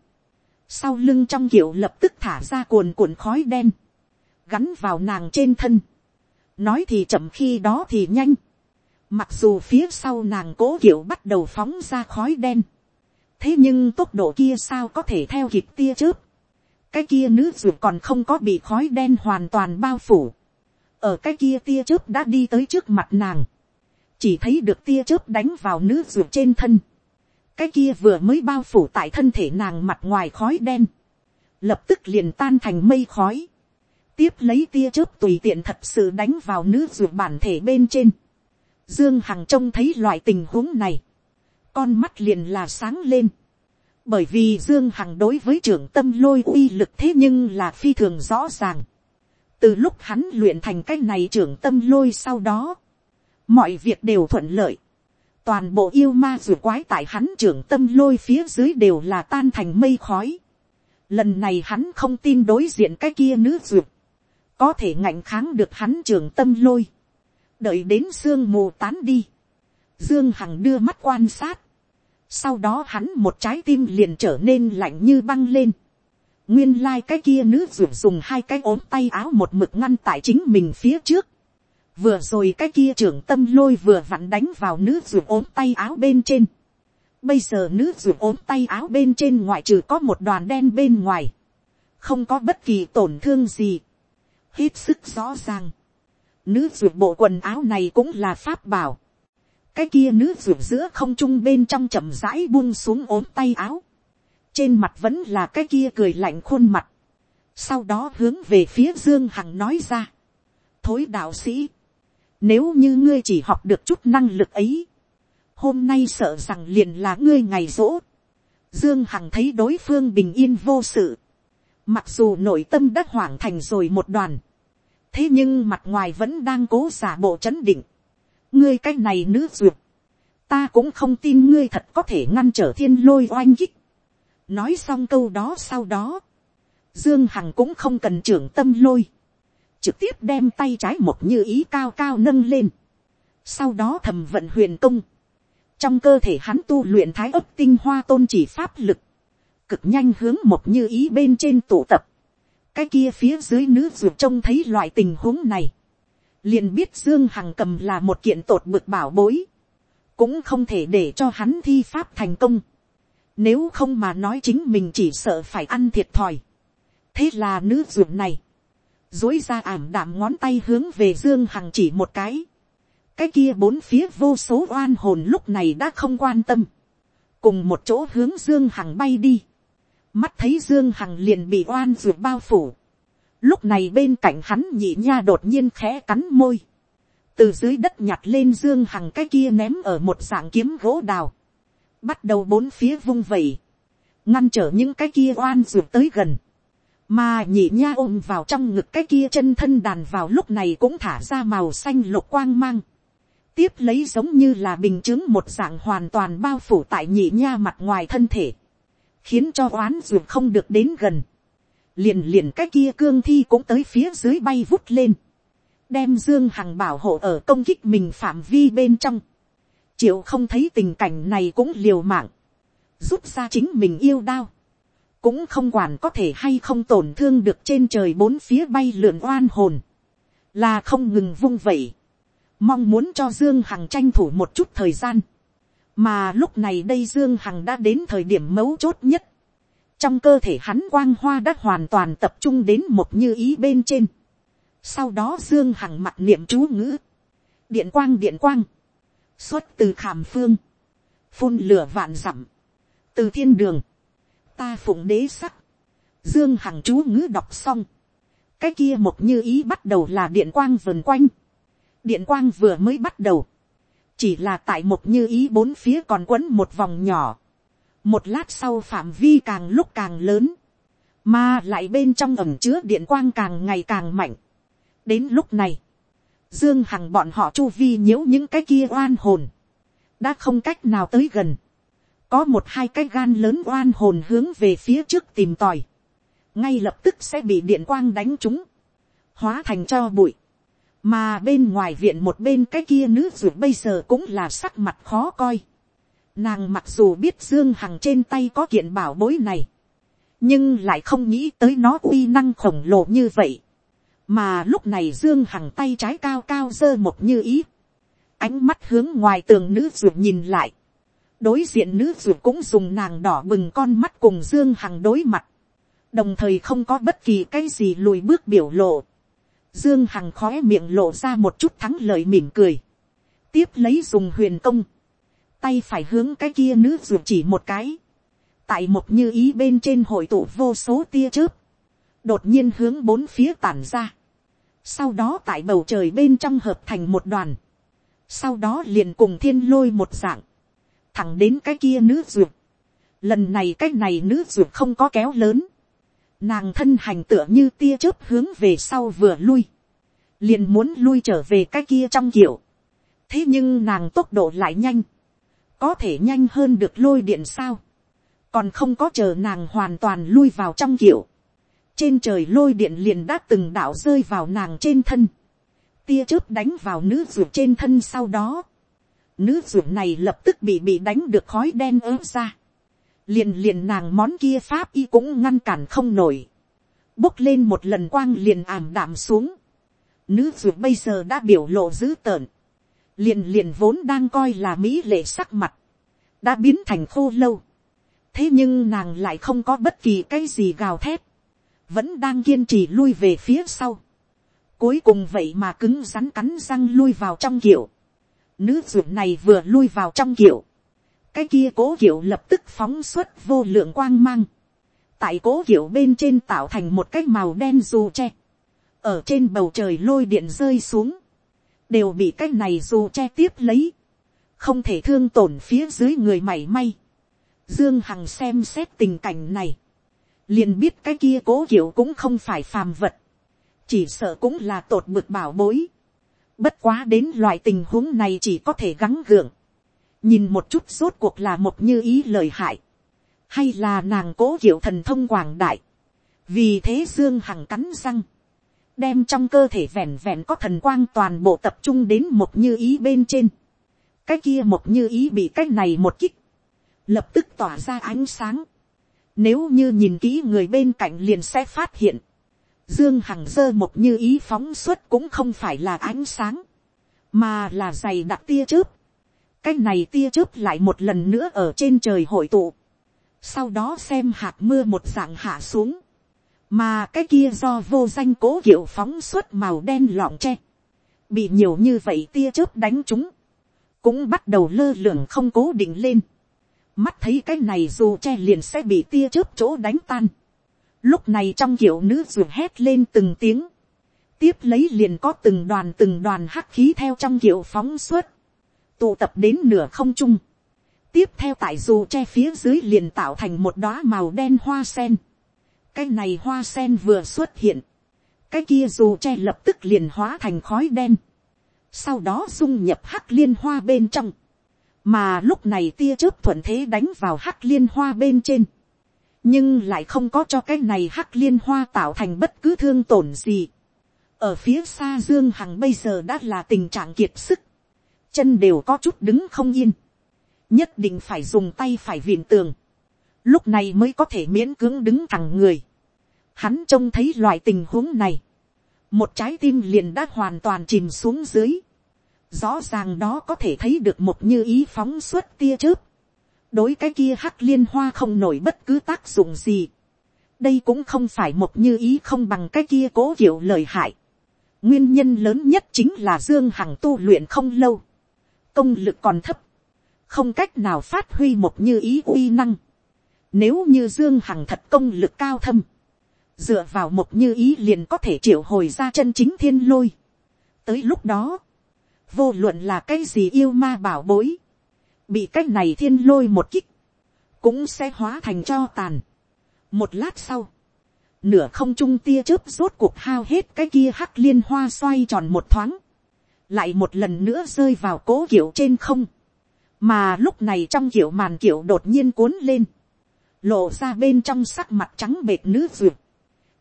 sau lưng trong kiểu lập tức thả ra cuồn cuộn khói đen, gắn vào nàng trên thân, nói thì chậm khi đó thì nhanh, Mặc dù phía sau nàng cố kiểu bắt đầu phóng ra khói đen. Thế nhưng tốc độ kia sao có thể theo kịp tia chớp. Cái kia nữ dù còn không có bị khói đen hoàn toàn bao phủ. Ở cái kia tia chớp đã đi tới trước mặt nàng. chỉ thấy được tia chớp đánh vào nữ dù trên thân, cái kia vừa mới bao phủ tại thân thể nàng mặt ngoài khói đen, lập tức liền tan thành mây khói, tiếp lấy tia chớp tùy tiện thật sự đánh vào nữ ruột bản thể bên trên, dương hằng trông thấy loại tình huống này, con mắt liền là sáng lên, bởi vì dương hằng đối với trưởng tâm lôi uy lực thế nhưng là phi thường rõ ràng, từ lúc hắn luyện thành cái này trưởng tâm lôi sau đó, mọi việc đều thuận lợi, toàn bộ yêu ma dù quái tại hắn trưởng tâm lôi phía dưới đều là tan thành mây khói. Lần này hắn không tin đối diện cái kia nữ duyệt, có thể ngạnh kháng được hắn trưởng tâm lôi, đợi đến sương mù tán đi, dương hằng đưa mắt quan sát, sau đó hắn một trái tim liền trở nên lạnh như băng lên, nguyên lai、like、cái kia nữ ruột dùng hai cái ốm tay áo một mực ngăn tại chính mình phía trước. vừa rồi cái kia trưởng tâm lôi vừa vặn đánh vào nữ ruột ốm tay áo bên trên. bây giờ nữ ruột ốm tay áo bên trên ngoại trừ có một đoàn đen bên ngoài. không có bất kỳ tổn thương gì. hết sức rõ ràng nữ ruột bộ quần áo này cũng là pháp bảo. cái kia nữ ruột giữa không trung bên trong chậm rãi buông xuống ốm tay áo. Trên mặt vẫn là cái kia cười lạnh khuôn mặt, sau đó hướng về phía dương hằng nói ra, thối đạo sĩ, nếu như ngươi chỉ học được chút năng lực ấy, hôm nay sợ rằng liền là ngươi ngày rỗ, dương hằng thấy đối phương bình yên vô sự, mặc dù nội tâm đã hoảng thành rồi một đoàn, thế nhưng mặt ngoài vẫn đang cố giả bộ c h ấ n định, ngươi cái này nữ duyệt, ta cũng không tin ngươi thật có thể ngăn trở thiên lôi oanh kích, nói xong câu đó sau đó, dương hằng cũng không cần trưởng tâm lôi, trực tiếp đem tay trái một như ý cao cao nâng lên, sau đó thầm vận huyền công, trong cơ thể hắn tu luyện thái ấp tinh hoa tôn chỉ pháp lực, cực nhanh hướng một như ý bên trên tụ tập, cái kia phía dưới nữ ruột trông thấy loại tình huống này, liền biết dương hằng cầm là một kiện tột bực bảo bối, cũng không thể để cho hắn thi pháp thành công, nếu không mà nói chính mình chỉ sợ phải ăn thiệt thòi. Thế là nữ ruột này. Dối ra ảm đạm ngón tay hướng về Dương Hằng chỉ một cái. Cái kia bốn phía vô số oan hồn lúc này đã không quan tâm. Cùng một chỗ hướng Dương Hằng bay đi. Mắt thấy Dương Hằng liền bị oan ruột bao phủ. Lúc này bên cạnh hắn nhị nha đột nhiên khẽ cắn môi. Từ dưới đất nhặt lên Dương Hằng cái kia ném ở một dạng kiếm gỗ đào. Bắt đầu bốn phía vung vẩy, ngăn trở những cái kia oan ruột tới gần, mà nhị nha ôm vào trong ngực cái kia chân thân đàn vào lúc này cũng thả ra màu xanh lục quang mang, tiếp lấy giống như là bình chứng một dạng hoàn toàn bao phủ tại nhị nha mặt ngoài thân thể, khiến cho oán ruột không được đến gần, liền liền cái kia cương thi cũng tới phía dưới bay vút lên, đem dương hằng bảo hộ ở công kích mình phạm vi bên trong, triệu không thấy tình cảnh này cũng liều mạng, rút ra chính mình yêu đao, cũng không quản có thể hay không tổn thương được trên trời bốn phía bay lượn oan hồn, là không ngừng vung vẩy, mong muốn cho dương hằng tranh thủ một chút thời gian, mà lúc này đây dương hằng đã đến thời điểm mấu chốt nhất, trong cơ thể hắn quang hoa đã hoàn toàn tập trung đến một như ý bên trên, sau đó dương hằng mặt niệm chú ngữ, điện quang điện quang, xuất từ khảm phương, phun lửa vạn dặm, từ thiên đường, ta phụng đế sắc, dương hằng chú ngữ đọc xong, cái kia một như ý bắt đầu là điện quang vần quanh, điện quang vừa mới bắt đầu, chỉ là tại một như ý bốn phía còn quấn một vòng nhỏ, một lát sau phạm vi càng lúc càng lớn, mà lại bên trong ẩm chứa điện quang càng ngày càng mạnh. đến lúc này, Dương Hằng bọn họ chu vi nhiễu những cái kia oan hồn. Đã không cách nào tới gần. Có một hai cái gan lớn oan hồn hướng về phía trước tìm tòi. Ngay lập tức sẽ bị điện quang đánh trúng. Hóa thành cho bụi. Mà bên ngoài viện một bên cái kia nữ ruột bây giờ cũng là sắc mặt khó coi. Nàng mặc dù biết Dương Hằng trên tay có kiện bảo bối này. Nhưng lại không nghĩ tới nó uy năng khổng lồ như vậy mà lúc này dương hằng tay trái cao cao giơ một như ý, ánh mắt hướng ngoài tường nữ ruột nhìn lại, đối diện nữ ruột cũng dùng nàng đỏ bừng con mắt cùng dương hằng đối mặt, đồng thời không có bất kỳ cái gì lùi bước biểu lộ, dương hằng khói miệng lộ ra một chút thắng lợi mỉm cười, tiếp lấy dùng huyền công, tay phải hướng cái kia nữ ruột chỉ một cái, tại một như ý bên trên hội tụ vô số tia chớp, đột nhiên hướng bốn phía tản ra, sau đó tại bầu trời bên trong hợp thành một đoàn, sau đó liền cùng thiên lôi một dạng, thẳng đến cái kia nữ ruột, lần này cái này nữ ruột không có kéo lớn, nàng thân hành tựa như tia chớp hướng về sau vừa lui, liền muốn lui trở về cái kia trong kiểu, thế nhưng nàng tốc độ lại nhanh, có thể nhanh hơn được lôi điện sao, còn không có chờ nàng hoàn toàn lui vào trong kiểu, trên trời lôi điện liền đã từng đạo rơi vào nàng trên thân, tia chớp đánh vào nữ ruột trên thân sau đó, nữ ruột này lập tức bị bị đánh được khói đen ớt ra, liền liền nàng món kia pháp y cũng ngăn cản không nổi, bốc lên một lần quang liền ảm đạm xuống, nữ ruột bây giờ đã biểu lộ dữ tợn, liền liền vốn đang coi là mỹ lệ sắc mặt, đã biến thành khô lâu, thế nhưng nàng lại không có bất kỳ cái gì gào thét, vẫn đang kiên trì lui về phía sau, cuối cùng vậy mà cứng rắn cắn răng lui vào trong kiểu, nữ ruột này vừa lui vào trong kiểu, cái kia cố kiểu lập tức phóng xuất vô lượng quang mang, tại cố kiểu bên trên tạo thành một cái màu đen dù tre, ở trên bầu trời lôi điện rơi xuống, đều bị cái này dù che tiếp lấy, không thể thương tổn phía dưới người mảy may. Dương Hằng xem xét tình cảnh này, liền biết cái kia cố kiểu cũng không phải phàm vật, chỉ sợ cũng là tột bực bảo bối. Bất quá đến loại tình huống này chỉ có thể gắng gượng, nhìn một chút rốt cuộc là một như ý lời hại, hay là nàng cố kiểu thần thông quảng đại, vì thế Dương Hằng cắn răng, đem trong cơ thể vẹn vẹn có thần quang toàn bộ tập trung đến một như ý bên trên. cái kia một như ý bị cái này một kích, lập tức tỏa ra ánh sáng. Nếu như nhìn kỹ người bên cạnh liền sẽ phát hiện, dương hằng dơ một như ý phóng xuất cũng không phải là ánh sáng, mà là dày đặc tia chớp cái này tia chớp lại một lần nữa ở trên trời hội tụ. sau đó xem hạt mưa một dạng hạ xuống. Mà cái kia do vô danh cố hiệu phóng suốt màu đen lọng tre, bị nhiều như vậy tia chớp đánh chúng, cũng bắt đầu lơ lửng không cố định lên, mắt thấy cái này dù tre liền sẽ bị tia chớp chỗ đánh tan, lúc này trong kiểu nữ ruột hét lên từng tiếng, tiếp lấy liền có từng đoàn từng đoàn hắc khí theo trong kiểu phóng suốt, tụ tập đến nửa không trung, tiếp theo tại dù che phía dưới liền tạo thành một đóa màu đen hoa sen, cái này hoa sen vừa xuất hiện, cái kia dù che lập tức liền hóa thành khói đen, sau đó dung nhập hắc liên hoa bên trong, mà lúc này tia chớp thuận thế đánh vào hắc liên hoa bên trên, nhưng lại không có cho cái này hắc liên hoa tạo thành bất cứ thương tổn gì. ở phía xa dương hằng bây giờ đã là tình trạng kiệt sức, chân đều có chút đứng không yên, nhất định phải dùng tay phải viện tường, lúc này mới có thể miễn cưỡng đứng thẳng người. Hắn trông thấy loại tình huống này. Một trái tim liền đã hoàn toàn chìm xuống dưới. Rõ ràng đó có thể thấy được một như ý phóng suốt tia chớp. Đối cái kia hắc liên hoa không nổi bất cứ tác dụng gì. Đây cũng không phải một như ý không bằng cái kia cố hiểu lời hại. Nguyên nhân lớn nhất chính là Dương Hằng tu luyện không lâu. Công lực còn thấp. Không cách nào phát huy một như ý uy năng. Nếu như Dương Hằng thật công lực cao thâm dựa vào một như ý liền có thể triệu hồi ra chân chính thiên lôi. tới lúc đó, vô luận là cái gì yêu ma bảo bối, bị cái này thiên lôi một kích, cũng sẽ hóa thành cho tàn. một lát sau, nửa không trung tia chớp rốt cuộc hao hết cái kia hắc liên hoa xoay tròn một thoáng, lại một lần nữa rơi vào cố kiểu trên không, mà lúc này trong kiểu màn kiểu đột nhiên cuốn lên, lộ ra bên trong sắc mặt trắng bệt nữ duyệt,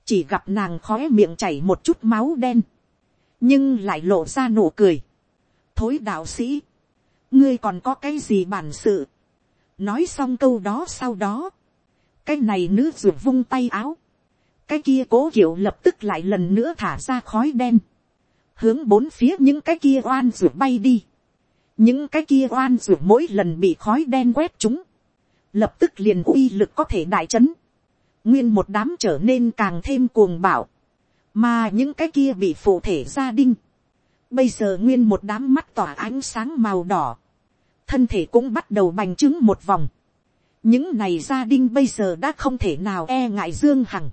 chỉ gặp nàng khói miệng chảy một chút máu đen, nhưng lại lộ ra nụ cười. thối đạo sĩ, ngươi còn có cái gì bản sự. nói xong câu đó sau đó, cái này nữ ruột vung tay áo, cái kia cố kiểu lập tức lại lần nữa thả ra khói đen, hướng bốn phía những cái kia oan ruột bay đi, những cái kia oan ruột mỗi lần bị khói đen quét chúng, lập tức liền uy lực có thể đại chấn, nguyên một đám trở nên càng thêm cuồng bạo, mà những cái kia bị phụ thể gia đinh, Bây giờ nguyên một đám mắt tỏa ánh sáng màu đỏ. Thân thể cũng bắt đầu bành trướng một vòng. Những này gia đình bây giờ đã không thể nào e ngại Dương Hằng.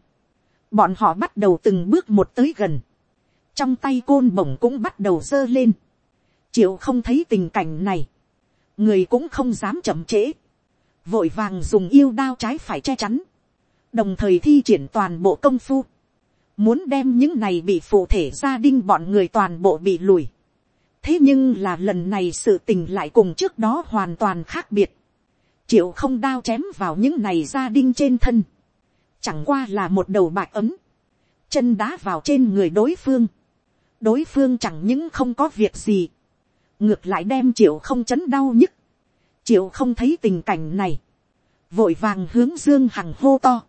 Bọn họ bắt đầu từng bước một tới gần. Trong tay côn bổng cũng bắt đầu dơ lên. Triệu không thấy tình cảnh này. Người cũng không dám chậm trễ. Vội vàng dùng yêu đao trái phải che chắn. Đồng thời thi triển toàn bộ công phu muốn đem những này bị phụ thể gia đình bọn người toàn bộ bị lùi. thế nhưng là lần này sự tình lại cùng trước đó hoàn toàn khác biệt. triệu không đao chém vào những này gia đình trên thân. chẳng qua là một đầu bạc ấm. chân đá vào trên người đối phương đối phương chẳng những không có việc gì. ngược lại đem triệu không chấn đau nhức. triệu không thấy tình cảnh này. vội vàng hướng dương hằng hô to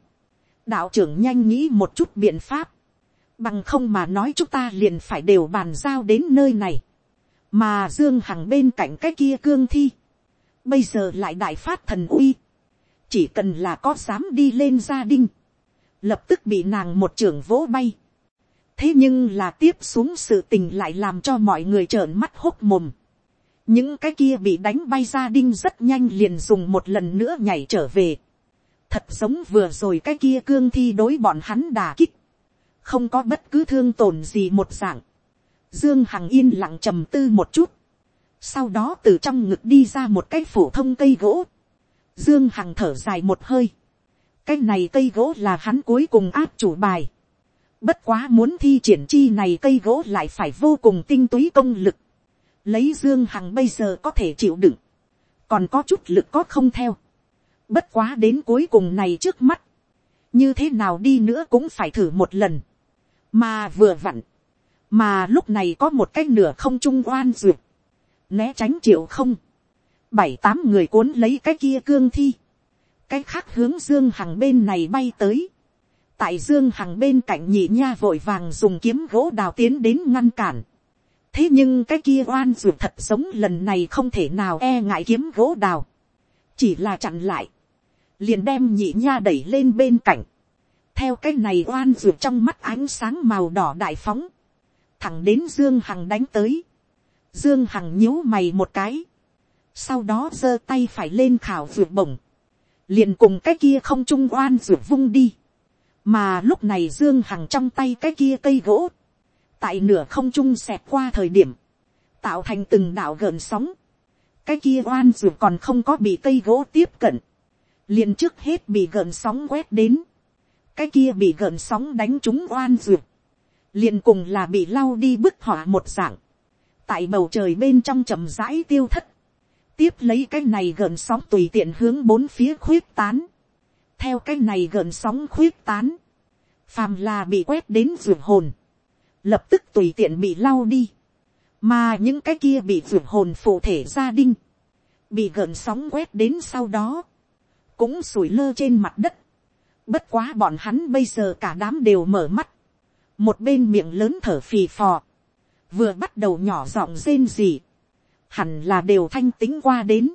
đạo trưởng nhanh nghĩ một chút biện pháp, Bằng không mà nói chúng ta liền phải đều bàn giao đến nơi này. Mà Dương Hằng bên cạnh cái kia cương thi. Bây giờ lại đại phát thần uy. Chỉ cần là có dám đi lên gia đình. Lập tức bị nàng một trưởng vỗ bay. Thế nhưng là tiếp xuống sự tình lại làm cho mọi người trợn mắt hốc mồm. Những cái kia bị đánh bay ra đinh rất nhanh liền dùng một lần nữa nhảy trở về. Thật giống vừa rồi cái kia cương thi đối bọn hắn đà kích không có bất cứ thương tổn gì một dạng. Dương Hằng yên lặng trầm tư một chút. Sau đó từ trong ngực đi ra một cái phổ thông cây gỗ. Dương Hằng thở dài một hơi. Cái này cây gỗ là hắn cuối cùng áp chủ bài. Bất quá muốn thi triển chi này cây gỗ lại phải vô cùng tinh túy công lực. Lấy Dương Hằng bây giờ có thể chịu đựng. Còn có chút lực có không theo. Bất quá đến cuối cùng này trước mắt. Như thế nào đi nữa cũng phải thử một lần mà vừa vặn, mà lúc này có một cái nửa không trung oan duyệt, né tránh triệu không, bảy tám người cuốn lấy cái kia cương thi, cái khác hướng dương hằng bên này bay tới, tại dương hằng bên cạnh nhị nha vội vàng dùng kiếm gỗ đào tiến đến ngăn cản, thế nhưng cái kia oan ruột thật sống lần này không thể nào e ngại kiếm gỗ đào, chỉ là chặn lại, liền đem nhị nha đẩy lên bên cạnh, theo cái này oan ruột trong mắt ánh sáng màu đỏ đại phóng, thẳng đến dương hằng đánh tới, dương hằng nhíu mày một cái, sau đó giơ tay phải lên khảo ruột bổng, liền cùng cái kia không trung oan ruột vung đi, mà lúc này dương hằng trong tay cái kia cây gỗ, tại nửa không trung xẹt qua thời điểm, tạo thành từng đạo gợn sóng, cái kia oan ruột còn không có bị cây gỗ tiếp cận, liền trước hết bị gợn sóng quét đến, cái kia bị gợn sóng đánh trúng oan duyệt, liền cùng là bị lau đi bức họa một dạng, tại bầu trời bên trong chậm rãi tiêu thất, tiếp lấy cái này gợn sóng tùy tiện hướng bốn phía khuyết tán, theo cái này gợn sóng khuyết tán, phàm là bị quét đến ruột hồn, lập tức tùy tiện bị lau đi, mà những cái kia bị ruột hồn phụ thể gia đình, bị gợn sóng quét đến sau đó, cũng sủi lơ trên mặt đất, Bất quá bọn hắn bây giờ cả đám đều mở mắt. Một bên miệng lớn thở phì phò. Vừa bắt đầu nhỏ giọng rên gì. Hẳn là đều thanh tính qua đến.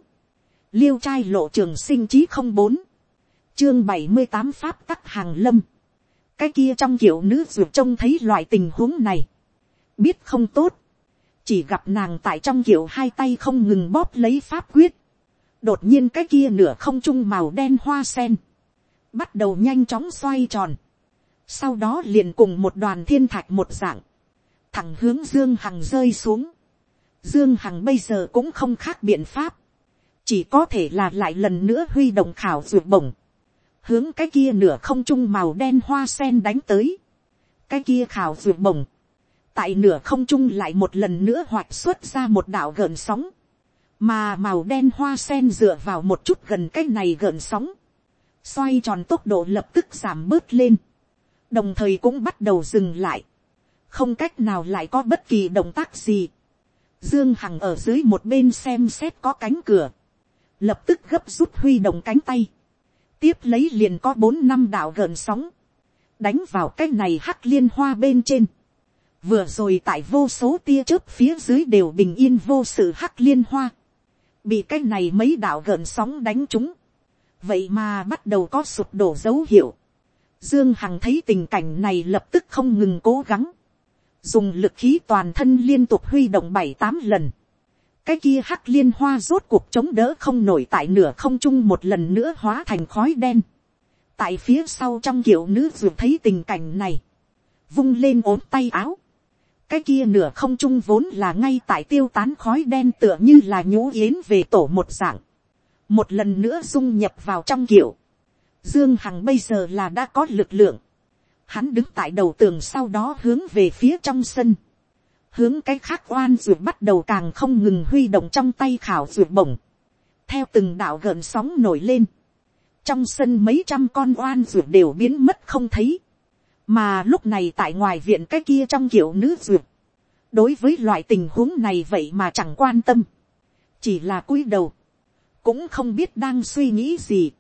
Liêu trai lộ trường sinh chí không bốn Chương bảy mươi tám Pháp tắc hàng lâm. Cái kia trong kiểu nữ ruột trông thấy loại tình huống này. Biết không tốt. Chỉ gặp nàng tại trong kiểu hai tay không ngừng bóp lấy pháp quyết. Đột nhiên cái kia nửa không trung màu đen hoa sen bắt đầu nhanh chóng xoay tròn, sau đó liền cùng một đoàn thiên thạch một dạng, thẳng hướng dương hằng rơi xuống. Dương hằng bây giờ cũng không khác biện pháp, chỉ có thể là lại lần nữa huy động khảo ruột bổng, hướng cái kia nửa không trung màu đen hoa sen đánh tới, cái kia khảo ruột bổng, tại nửa không trung lại một lần nữa hoạt xuất ra một đạo gợn sóng, mà màu đen hoa sen dựa vào một chút gần cái này gợn sóng, xoay tròn tốc độ lập tức giảm bớt lên, đồng thời cũng bắt đầu dừng lại, không cách nào lại có bất kỳ động tác gì. Dương Hằng ở dưới một bên xem xét có cánh cửa, lập tức gấp rút huy động cánh tay, tiếp lấy liền có bốn năm đạo gợn sóng, đánh vào cái này hắc liên hoa bên trên, vừa rồi tại vô số tia chớp phía dưới đều bình yên vô sự hắc liên hoa, bị cái này mấy đạo gợn sóng đánh chúng vậy mà bắt đầu có sụp đổ dấu hiệu. Dương Hằng thấy tình cảnh này lập tức không ngừng cố gắng. dùng lực khí toàn thân liên tục huy động bảy tám lần, cái kia hắc liên hoa rốt cuộc chống đỡ không nổi tại nửa không trung một lần nữa hóa thành khói đen. tại phía sau trong kiểu nữ ruột thấy tình cảnh này, vung lên ốm tay áo, cái kia nửa không trung vốn là ngay tại tiêu tán khói đen tựa như là nhũ yến về tổ một dạng, một lần nữa dung nhập vào trong kiểu, dương hằng bây giờ là đã có lực lượng, hắn đứng tại đầu tường sau đó hướng về phía trong sân, hướng cái khác oan ruột bắt đầu càng không ngừng huy động trong tay khảo ruột bổng, theo từng đạo gợn sóng nổi lên, trong sân mấy trăm con oan ruột đều biến mất không thấy, mà lúc này tại ngoài viện cái kia trong kiểu nữ ruột, đối với loại tình huống này vậy mà chẳng quan tâm, chỉ là cúi đầu, cũng không biết đang suy nghĩ gì.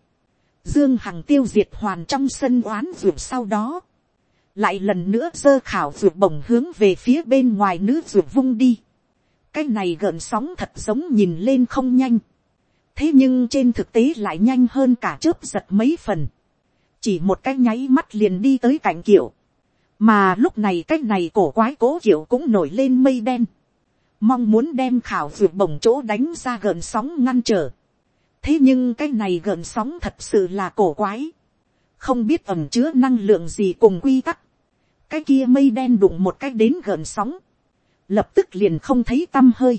Dương Hằng tiêu diệt hoàn trong sân oán ruột sau đó, lại lần nữa giơ khảo ruột bổng hướng về phía bên ngoài nữ ruột vung đi. cái này gợn sóng thật giống nhìn lên không nhanh, thế nhưng trên thực tế lại nhanh hơn cả chớp giật mấy phần. Chỉ một cái nháy mắt liền đi tới cạnh kiểu, mà lúc này cái này cổ quái cố kiểu cũng nổi lên mây đen, mong muốn đem khảo ruột bổng chỗ đánh ra gợn sóng ngăn trở. thế nhưng cái này gợn sóng thật sự là cổ quái, không biết ẩm chứa năng lượng gì cùng quy tắc, cái kia mây đen đụng một cái đến gợn sóng, lập tức liền không thấy t â m hơi.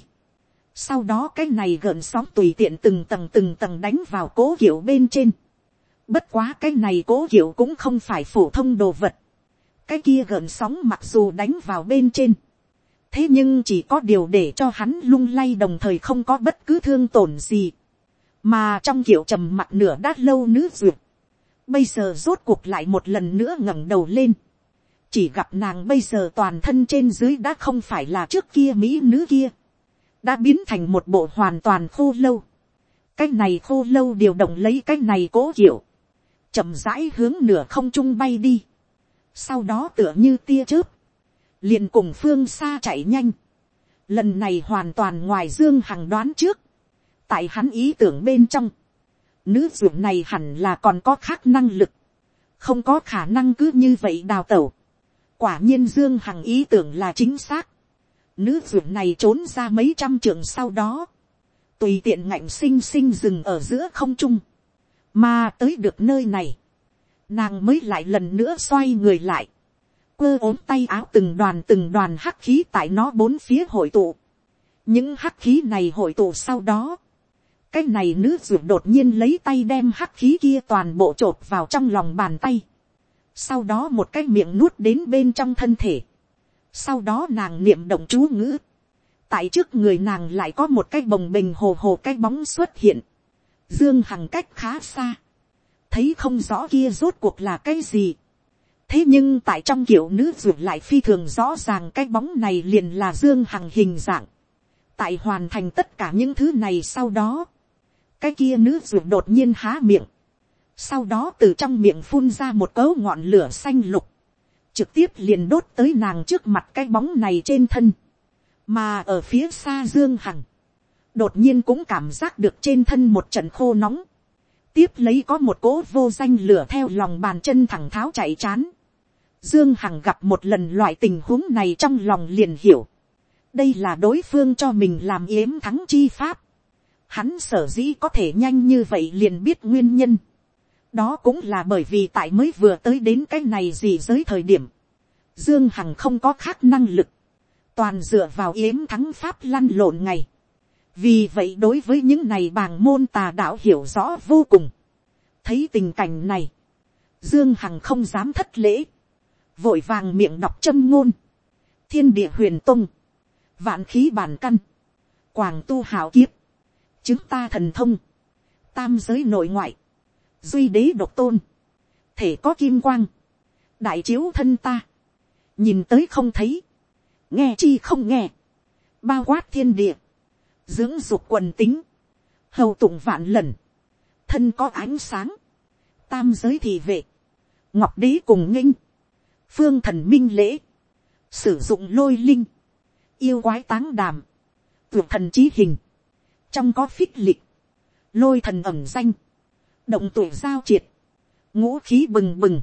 sau đó cái này gợn sóng tùy tiện từng tầng từng tầng đánh vào cố kiểu bên trên, Bất quá cái này cố hiệu cũng không phải phổ thông đồ vật. Cái kia gợn sóng mặc dù đánh vào bên trên. Thế nhưng chỉ có điều để cho hắn lung lay đồng thời không có bất cứ thương tổn gì. Mà trong kiểu trầm mặt nửa đát lâu nữ duyệt. Bây giờ rốt cuộc lại một lần nữa ngẩng đầu lên. Chỉ gặp nàng bây giờ toàn thân trên dưới đã không phải là trước kia mỹ nữ kia. Đã biến thành một bộ hoàn toàn khô lâu. Cái này khô lâu điều động lấy cái này cố hiểu chậm rãi hướng nửa không trung bay đi, sau đó tựa như tia chớp, liền cùng phương xa chạy nhanh, lần này hoàn toàn ngoài dương hằng đoán trước, tại hắn ý tưởng bên trong, nữ ruộng này hẳn là còn có khác năng lực, không có khả năng cứ như vậy đào tẩu, quả nhiên dương hằng ý tưởng là chính xác, nữ ruộng này trốn ra mấy trăm trường sau đó, tùy tiện ngạnh sinh sinh dừng ở giữa không trung, mà tới được nơi này, nàng mới lại lần nữa xoay người lại, quơ ốm tay áo từng đoàn từng đoàn hắc khí tại nó bốn phía hội tụ. những hắc khí này hội tụ sau đó, cái này nữ ruột đột nhiên lấy tay đem hắc khí kia toàn bộ t vào trong lòng bàn tay. sau đó một cái miệng nuốt đến bên trong thân thể. sau đó nàng niệm động chú ngữ. tại trước người nàng lại có một cái bồng bình hồ hồ cái bóng xuất hiện Dương Hằng cách khá xa. Thấy không rõ kia rốt cuộc là cái gì. Thế nhưng tại trong kiểu nữ ruột lại phi thường rõ ràng cái bóng này liền là Dương Hằng hình dạng. Tại hoàn thành tất cả những thứ này sau đó. Cái kia nữ ruột đột nhiên há miệng. Sau đó từ trong miệng phun ra một cấu ngọn lửa xanh lục. Trực tiếp liền đốt tới nàng trước mặt cái bóng này trên thân. Mà ở phía xa Dương Hằng đột nhiên cũng cảm giác được trên thân một trận khô nóng, tiếp lấy có một cỗ vô danh lửa theo lòng bàn chân thẳng tháo chạy chán. Dương Hằng gặp một lần loại tình huống này trong lòng liền hiểu. Đây là đối phương cho mình làm yếm thắng chi pháp. Hắn sở dĩ có thể nhanh như vậy liền biết nguyên nhân. Đó cũng là bởi vì tại mới vừa tới đến cái này gì giới thời điểm. Dương Hằng không có khác năng lực. Toàn dựa vào yếm thắng pháp lăn lộn ngày vì vậy đối với những này bàng môn tà đạo hiểu rõ vô cùng. thấy tình cảnh này, dương hằng không dám thất lễ, vội vàng miệng đọc châm ngôn, thiên địa huyền tung, vạn khí bản căn, quảng tu hảo kiếp, chứng ta thần thông, tam giới nội ngoại, duy đế độc tôn, thể có kim quang, đại chiếu thân ta, nhìn tới không thấy, nghe chi không nghe, bao quát thiên địa, dưỡng dục quần tính, hầu tụng vạn lần, thân có ánh sáng, tam giới thị vệ, ngọc đế cùng nghinh, phương thần minh lễ, sử dụng lôi linh, yêu quái táng đàm, tuyệt thần trí hình, trong có phích lịch, lôi thần ẩm danh, động tuổi giao triệt, ngũ khí bừng bừng,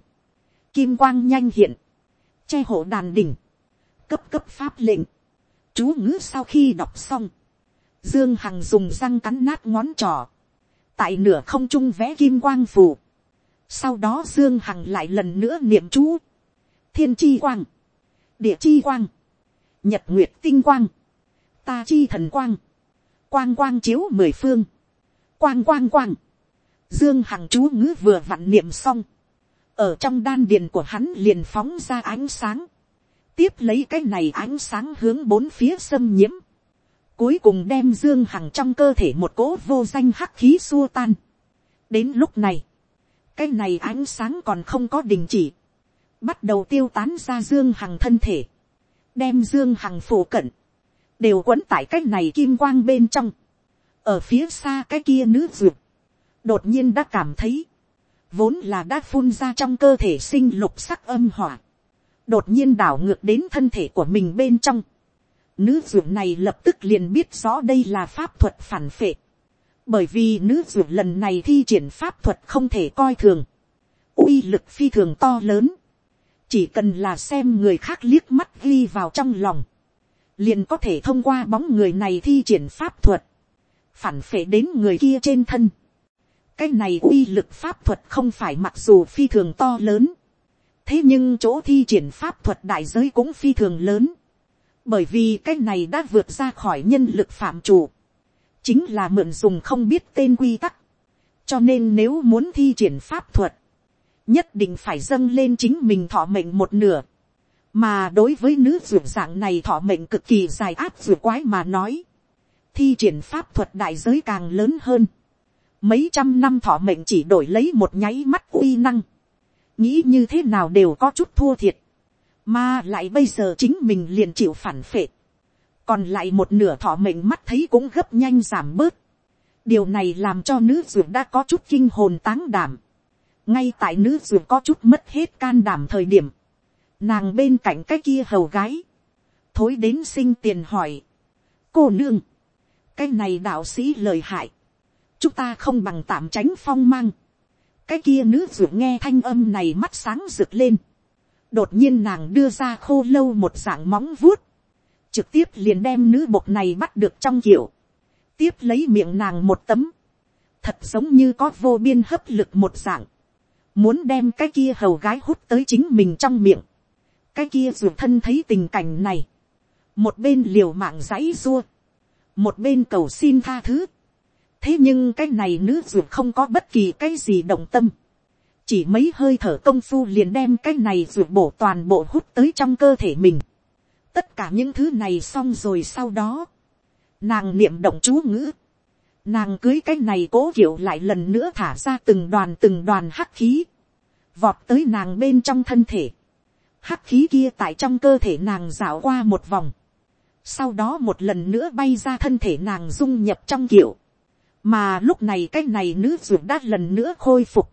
kim quang nhanh hiện, che hộ đàn đỉnh, cấp cấp pháp lệnh, chú ngữ sau khi đọc xong, dương hằng dùng răng cắn nát ngón trỏ, tại nửa không trung vẽ kim quang phù, sau đó dương hằng lại lần nữa niệm chú, thiên chi quang, địa chi quang, nhật nguyệt tinh quang, ta chi thần quang, quang quang chiếu mười phương, quang quang quang, dương hằng chú ngữ vừa vặn niệm xong, ở trong đan điền của hắn liền phóng ra ánh sáng, tiếp lấy cái này ánh sáng hướng bốn phía xâm nhiễm, cuối cùng đem dương hằng trong cơ thể một cỗ vô danh hắc khí xua tan. đến lúc này, cái này ánh sáng còn không có đình chỉ, bắt đầu tiêu tán ra dương hằng thân thể, đem dương hằng phổ cận, đều quấn tại cái này kim quang bên trong, ở phía xa cái kia nữ duyệt, đột nhiên đã cảm thấy, vốn là đã phun ra trong cơ thể sinh lục sắc âm hỏa, đột nhiên đảo ngược đến thân thể của mình bên trong. Nữ dược này lập tức liền biết rõ đây là pháp thuật phản phệ. Bởi vì nữ dược lần này thi triển pháp thuật không thể coi thường. uy lực phi thường to lớn. Chỉ cần là xem người khác liếc mắt ghi vào trong lòng. Liền có thể thông qua bóng người này thi triển pháp thuật. Phản phệ đến người kia trên thân. Cái này uy lực pháp thuật không phải mặc dù phi thường to lớn, thế nhưng chỗ thi triển pháp thuật đại giới cũng phi thường lớn, bởi vì cái này đã vượt ra khỏi nhân lực phạm chủ, chính là mượn dùng không biết tên quy tắc, cho nên nếu muốn thi triển pháp thuật, nhất định phải dâng lên chính mình thọ mệnh một nửa, mà đối với nữ ruột dạng này thọ mệnh cực kỳ dài áp ruột quái mà nói, thi triển pháp thuật đại giới càng lớn hơn, mấy trăm năm thọ mệnh chỉ đổi lấy một nháy mắt uy năng, nghĩ như thế nào đều có chút thua thiệt, mà lại bây giờ chính mình liền chịu phản phệ, còn lại một nửa thọ mệnh mắt thấy cũng gấp nhanh giảm bớt, điều này làm cho nữ ruột đã có chút kinh hồn táng đảm, ngay tại nữ ruột có chút mất hết can đảm thời điểm, nàng bên cạnh cái kia hầu gái, thối đến sinh tiền hỏi, cô nương, cái này đạo sĩ lời hại, chúng ta không bằng tạm tránh phong mang, cái kia nữ ruột nghe thanh âm này mắt sáng rực lên. đột nhiên nàng đưa ra khô lâu một dạng móng vuốt, trực tiếp liền đem nữ bột này bắt được trong kiểu, tiếp lấy miệng nàng một tấm, thật giống như có vô biên hấp lực một dạng, muốn đem cái kia hầu gái hút tới chính mình trong miệng, cái kia ruột thân thấy tình cảnh này, một bên liều mạng giãy dua, một bên cầu xin tha thứ, thế nhưng cái này nữ ruột không có bất kỳ cái gì động tâm. chỉ mấy hơi thở công phu liền đem cái này ruột bổ toàn bộ hút tới trong cơ thể mình. tất cả những thứ này xong rồi sau đó, nàng niệm động chú ngữ. nàng cưới cái này cố kiểu lại lần nữa thả ra từng đoàn từng đoàn hắc khí, vọt tới nàng bên trong thân thể hắc khí kia tại trong cơ thể nàng dạo qua một vòng. sau đó một lần nữa bay ra thân thể nàng dung nhập trong kiểu mà lúc này cái này nữ ruột đã lần nữa khôi phục.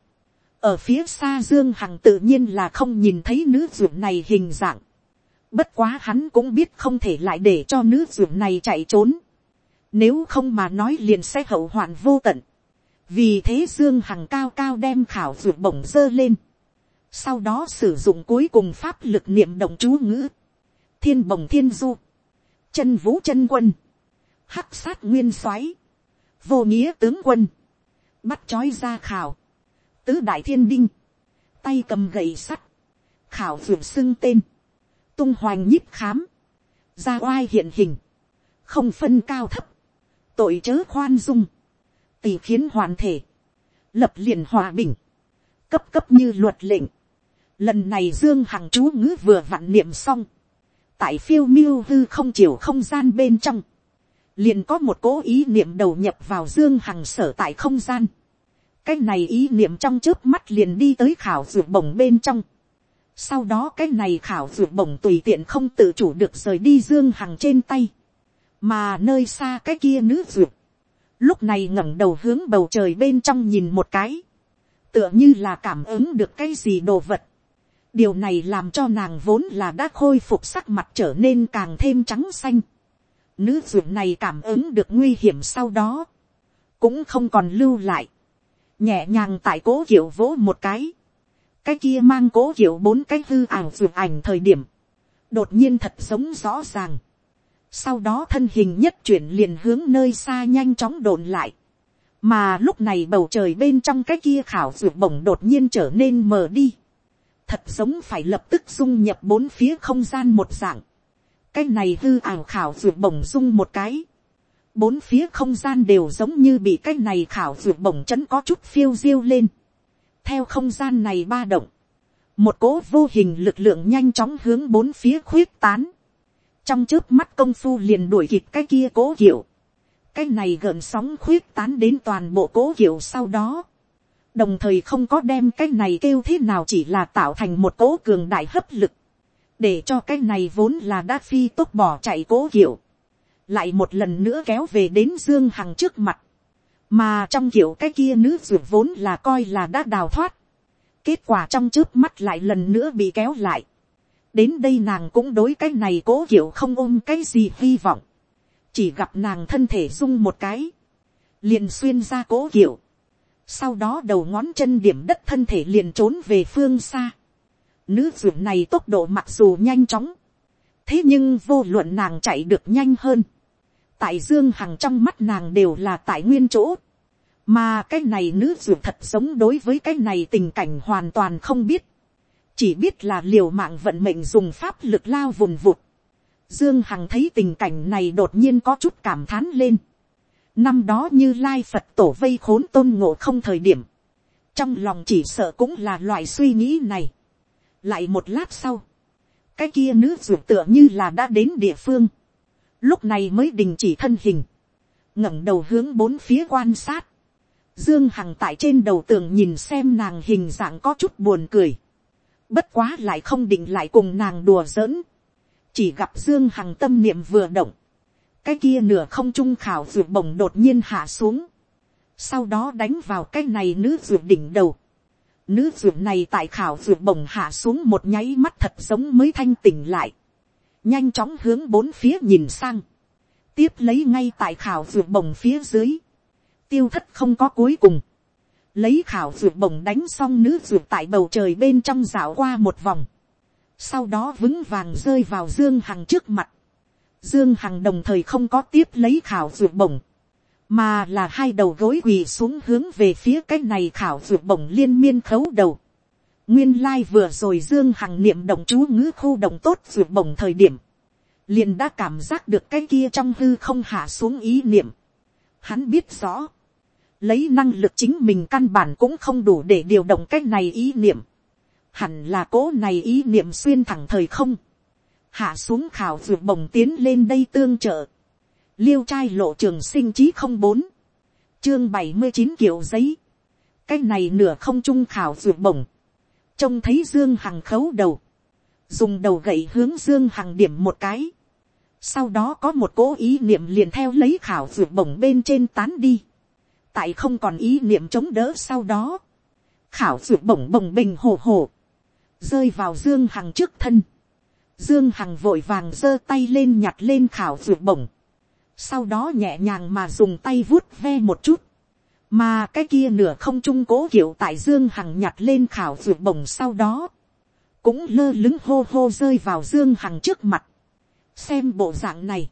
ở phía xa dương hằng tự nhiên là không nhìn thấy nữ ruột này hình dạng. bất quá hắn cũng biết không thể lại để cho nữ ruột này chạy trốn. nếu không mà nói liền sẽ hậu hoạn vô tận. vì thế dương hằng cao cao đem khảo ruột bổng dơ lên sau đó sử dụng cuối cùng pháp lực niệm động chú ngữ. thiên bồng thiên du. chân vũ chân quân. hắc sát nguyên soái. Vô nghĩa tướng quân, bắt chói ra khảo, tứ đại thiên đinh, tay cầm gậy sắt, khảo phượng xưng tên, tung hoành nhíp khám, ra oai hiện hình, không phân cao thấp, tội chớ khoan dung, tỳ khiến hoàn thể, lập liền hòa bình, cấp cấp như luật lệnh. Lần này Dương Hằng chú ngữ vừa vặn niệm xong. Tại phiêu miêu hư không chiều không gian bên trong liền có một cố ý niệm đầu nhập vào dương hằng sở tại không gian. cái này ý niệm trong trước mắt liền đi tới khảo ruột bổng bên trong. sau đó cái này khảo ruột bổng tùy tiện không tự chủ được rời đi dương hằng trên tay. mà nơi xa cái kia nữ ruột. lúc này ngẩng đầu hướng bầu trời bên trong nhìn một cái. tựa như là cảm ứng được cái gì đồ vật điều này làm cho nàng vốn là đã khôi phục sắc mặt trở nên càng thêm trắng xanh Nữ ruột này cảm ứng được nguy hiểm sau đó. Cũng không còn lưu lại. Nhẹ nhàng tại cố kiểu vỗ một cái. Cái kia mang cố kiểu bốn cái hư ảo ruột ảnh thời điểm. đột nhiên thật giống rõ ràng, sau đó thân hình nhất chuyển liền hướng nơi xa nhanh chóng đồn lại, mà lúc này bầu trời bên trong cái kia khảo ruột bổng đột nhiên trở nên mờ đi, thật giống phải lập tức dung nhập bốn phía không gian một dạng, cái này hư ảo khảo ruột bổng dung một cái, bốn phía không gian đều giống như bị cái này khảo ruột bổng chấn có chút phiêu diêu lên, theo không gian này ba động, một cỗ vô hình lực lượng nhanh chóng hướng bốn phía khuyết tán, trong trước mắt công phu liền đuổi kịp cái kia cố kiểu, cái này gợn sóng khuyết tán đến toàn bộ cố kiểu sau đó, đồng thời không có đem cái này kêu thế nào chỉ là tạo thành một cố cường đại hấp lực, để cho cái này vốn là đã phi tốt bỏ chạy cố kiểu, lại một lần nữa kéo về đến dương hằng trước mặt, mà trong kiểu cái kia nữ ruột vốn là coi là đã đào thoát, kết quả trong trước mắt lại lần nữa bị kéo lại, đến đây nàng cũng đối cái này cố kiểu không ôm cái gì hy vọng, chỉ gặp nàng thân thể rung một cái, liền xuyên ra cố kiểu, sau đó đầu ngón chân điểm đất thân thể liền trốn về phương xa. Nữ ruột này tốc độ mặc dù nhanh chóng, thế nhưng vô luận nàng chạy được nhanh hơn, tại dương hằng trong mắt nàng đều là tại nguyên chỗ, mà cái này nữ ruột thật giống đối với cái này tình cảnh hoàn toàn không biết, chỉ biết là liều mạng vận mệnh dùng pháp lực lao vùng vụt. Dương Hằng thấy tình cảnh này đột nhiên có chút cảm thán lên. Năm đó như Lai Phật tổ vây khốn tôn ngộ không thời điểm. Trong lòng chỉ sợ cũng là loại suy nghĩ này. Lại một lát sau. Cái kia nữ ruột tựa như là đã đến địa phương. Lúc này mới đình chỉ thân hình. ngẩng đầu hướng bốn phía quan sát. Dương Hằng tại trên đầu tường nhìn xem nàng hình dạng có chút buồn cười Bất quá lại không định lại cùng nàng đùa giỡn. Chỉ gặp Dương Hằng tâm niệm vừa động. Cái kia nửa không trung khảo ruột bổng đột nhiên hạ xuống. Sau đó đánh vào cái này nữ ruột đỉnh đầu. Nữ ruột này tại khảo ruột bổng hạ xuống một nháy mắt thật giống mới thanh tỉnh lại. Nhanh chóng hướng bốn phía nhìn sang. Tiếp lấy ngay tại khảo ruột bổng phía dưới. Tiêu thất không có cuối cùng lấy khảo ruột bổng đánh xong nữ ruột tại bầu trời bên trong rảo qua một vòng, sau đó vững vàng rơi vào dương hằng trước mặt, dương hằng đồng thời không có tiếp lấy khảo ruột bổng, mà là hai đầu gối quỳ xuống hướng về phía cái này khảo ruột bổng liên miên khấu đầu. nguyên lai vừa rồi dương hằng niệm động chú ngữ khu động tốt ruột bổng thời điểm, liền đã cảm giác được cái kia trong hư không hạ xuống ý niệm. Hắn biết rõ, lấy năng lực chính mình căn bản cũng không đủ để điều động cái này ý niệm. Hẳn là cố này ý niệm xuyên thẳng thời không. Hạ xuống khảo ruột bồng tiến lên đây tương trợ. Liêu trai lộ trường sinh chí không bốn Chương bảy mươi chín kiểu giấy. Cái này nửa không trung khảo ruột bồng. Trông thấy Dương Hằng khấu đầu. Dùng đầu gậy hướng Dương Hằng điểm một cái. Sau đó có một cố ý niệm liền theo lấy khảo ruột bổng bên trên tán đi tại không còn ý niệm chống đỡ sau đó, khảo ruột bổng bồng bình hồ hồ, rơi vào dương hằng trước thân, dương hằng vội vàng giơ tay lên nhặt lên khảo ruột bổng, sau đó nhẹ nhàng mà dùng tay vuốt ve một chút, mà cái kia nửa không trung cố kiểu tại dương hằng nhặt lên khảo ruột bổng sau đó, cũng lơ lứng hô hô rơi vào dương hằng trước mặt, xem bộ dạng này,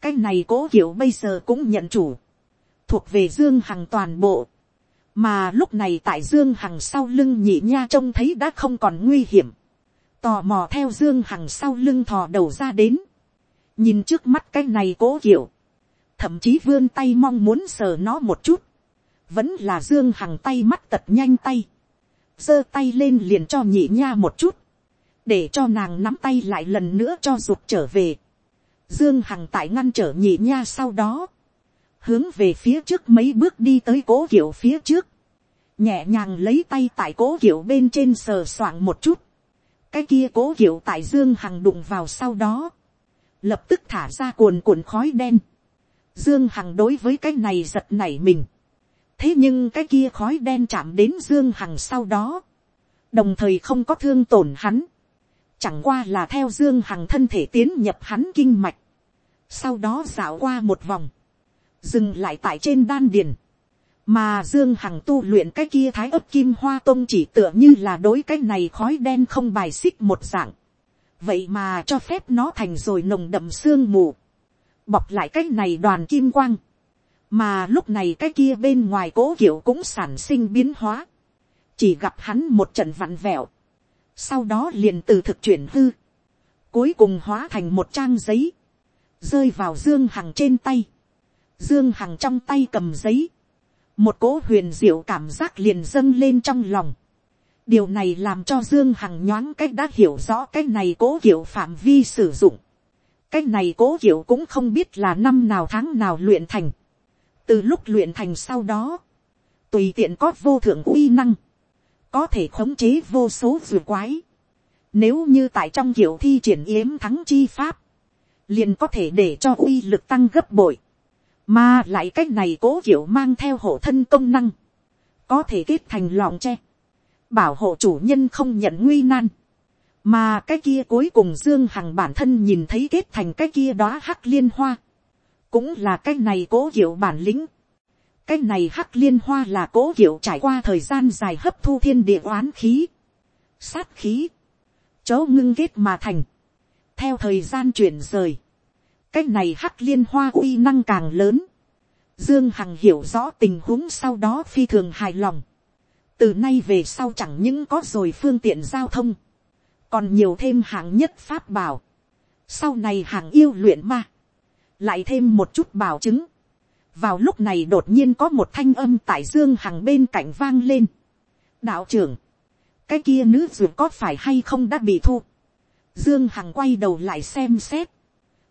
cái này cố kiểu bây giờ cũng nhận chủ, thuộc về Dương Hằng toàn bộ. Mà lúc này tại Dương Hằng sau lưng nhị nha trông thấy đã không còn nguy hiểm. Tò mò theo Dương Hằng sau lưng thò đầu ra đến. Nhìn trước mắt cái này cố kiểu. Thậm chí vươn tay mong muốn sờ nó một chút. Vẫn là Dương Hằng tay mắt tật nhanh tay. giơ tay lên liền cho nhị nha một chút. Để cho nàng nắm tay lại lần nữa cho rụt trở về. Dương Hằng tại ngăn trở nhị nha sau đó hướng về phía trước mấy bước đi tới cố kiểu phía trước, nhẹ nhàng lấy tay tại cố kiểu bên trên sờ soạng một chút, cái kia cố kiểu tại dương hằng đụng vào sau đó, lập tức thả ra cuồn cuộn khói đen, dương hằng đối với cái này giật nảy mình, thế nhưng cái kia khói đen chạm đến dương hằng sau đó, đồng thời không có thương tổn hắn, chẳng qua là theo dương hằng thân thể tiến nhập hắn kinh mạch, sau đó dạo qua một vòng, dừng lại tại trên đan điền, mà dương hằng tu luyện cái kia thái ấp kim hoa tông chỉ tựa như là đối cái này khói đen không bài xích một dạng, vậy mà cho phép nó thành rồi nồng đậm sương mù, bọc lại cái này đoàn kim quang, mà lúc này cái kia bên ngoài cố kiểu cũng sản sinh biến hóa, chỉ gặp hắn một trận vặn vẹo, sau đó liền từ thực chuyển hư, cuối cùng hóa thành một trang giấy, rơi vào dương hằng trên tay, dương hằng trong tay cầm giấy, một cỗ huyền diệu cảm giác liền dâng lên trong lòng, điều này làm cho dương hằng nhoáng cách đã hiểu rõ cái này cố kiểu phạm vi sử dụng, cái này cố kiểu cũng không biết là năm nào tháng nào luyện thành, từ lúc luyện thành sau đó, tùy tiện có vô thượng uy năng, có thể khống chế vô số vừa quái. Nếu như tại trong kiểu thi triển yếm thắng chi pháp, liền có thể để cho uy lực tăng gấp bội. Mà lại cách này cố kiểu mang theo hộ thân công năng, có thể kết thành lọng tre, bảo hộ chủ nhân không nhận nguy nan. Mà cái kia cuối cùng Dương Hằng bản thân nhìn thấy kết thành cái kia đó hắc liên hoa. Cũng là cái này cố kiểu bản lĩnh cái này hắc liên hoa là cố kiểu trải qua thời gian dài hấp thu thiên địa oán khí, sát khí, chớ ngưng kết mà thành. theo thời gian chuyển rời, cái này hắc liên hoa uy năng càng lớn. dương hằng hiểu rõ tình huống sau đó phi thường hài lòng. từ nay về sau chẳng những có rồi phương tiện giao thông, còn nhiều thêm hạng nhất pháp bảo. sau này hàng yêu luyện ma, lại thêm một chút bảo chứng vào lúc này đột nhiên có một thanh âm tại dương hằng bên cạnh vang lên. đạo trưởng, cái kia nữ dù có phải hay không đã bị thu. dương hằng quay đầu lại xem xét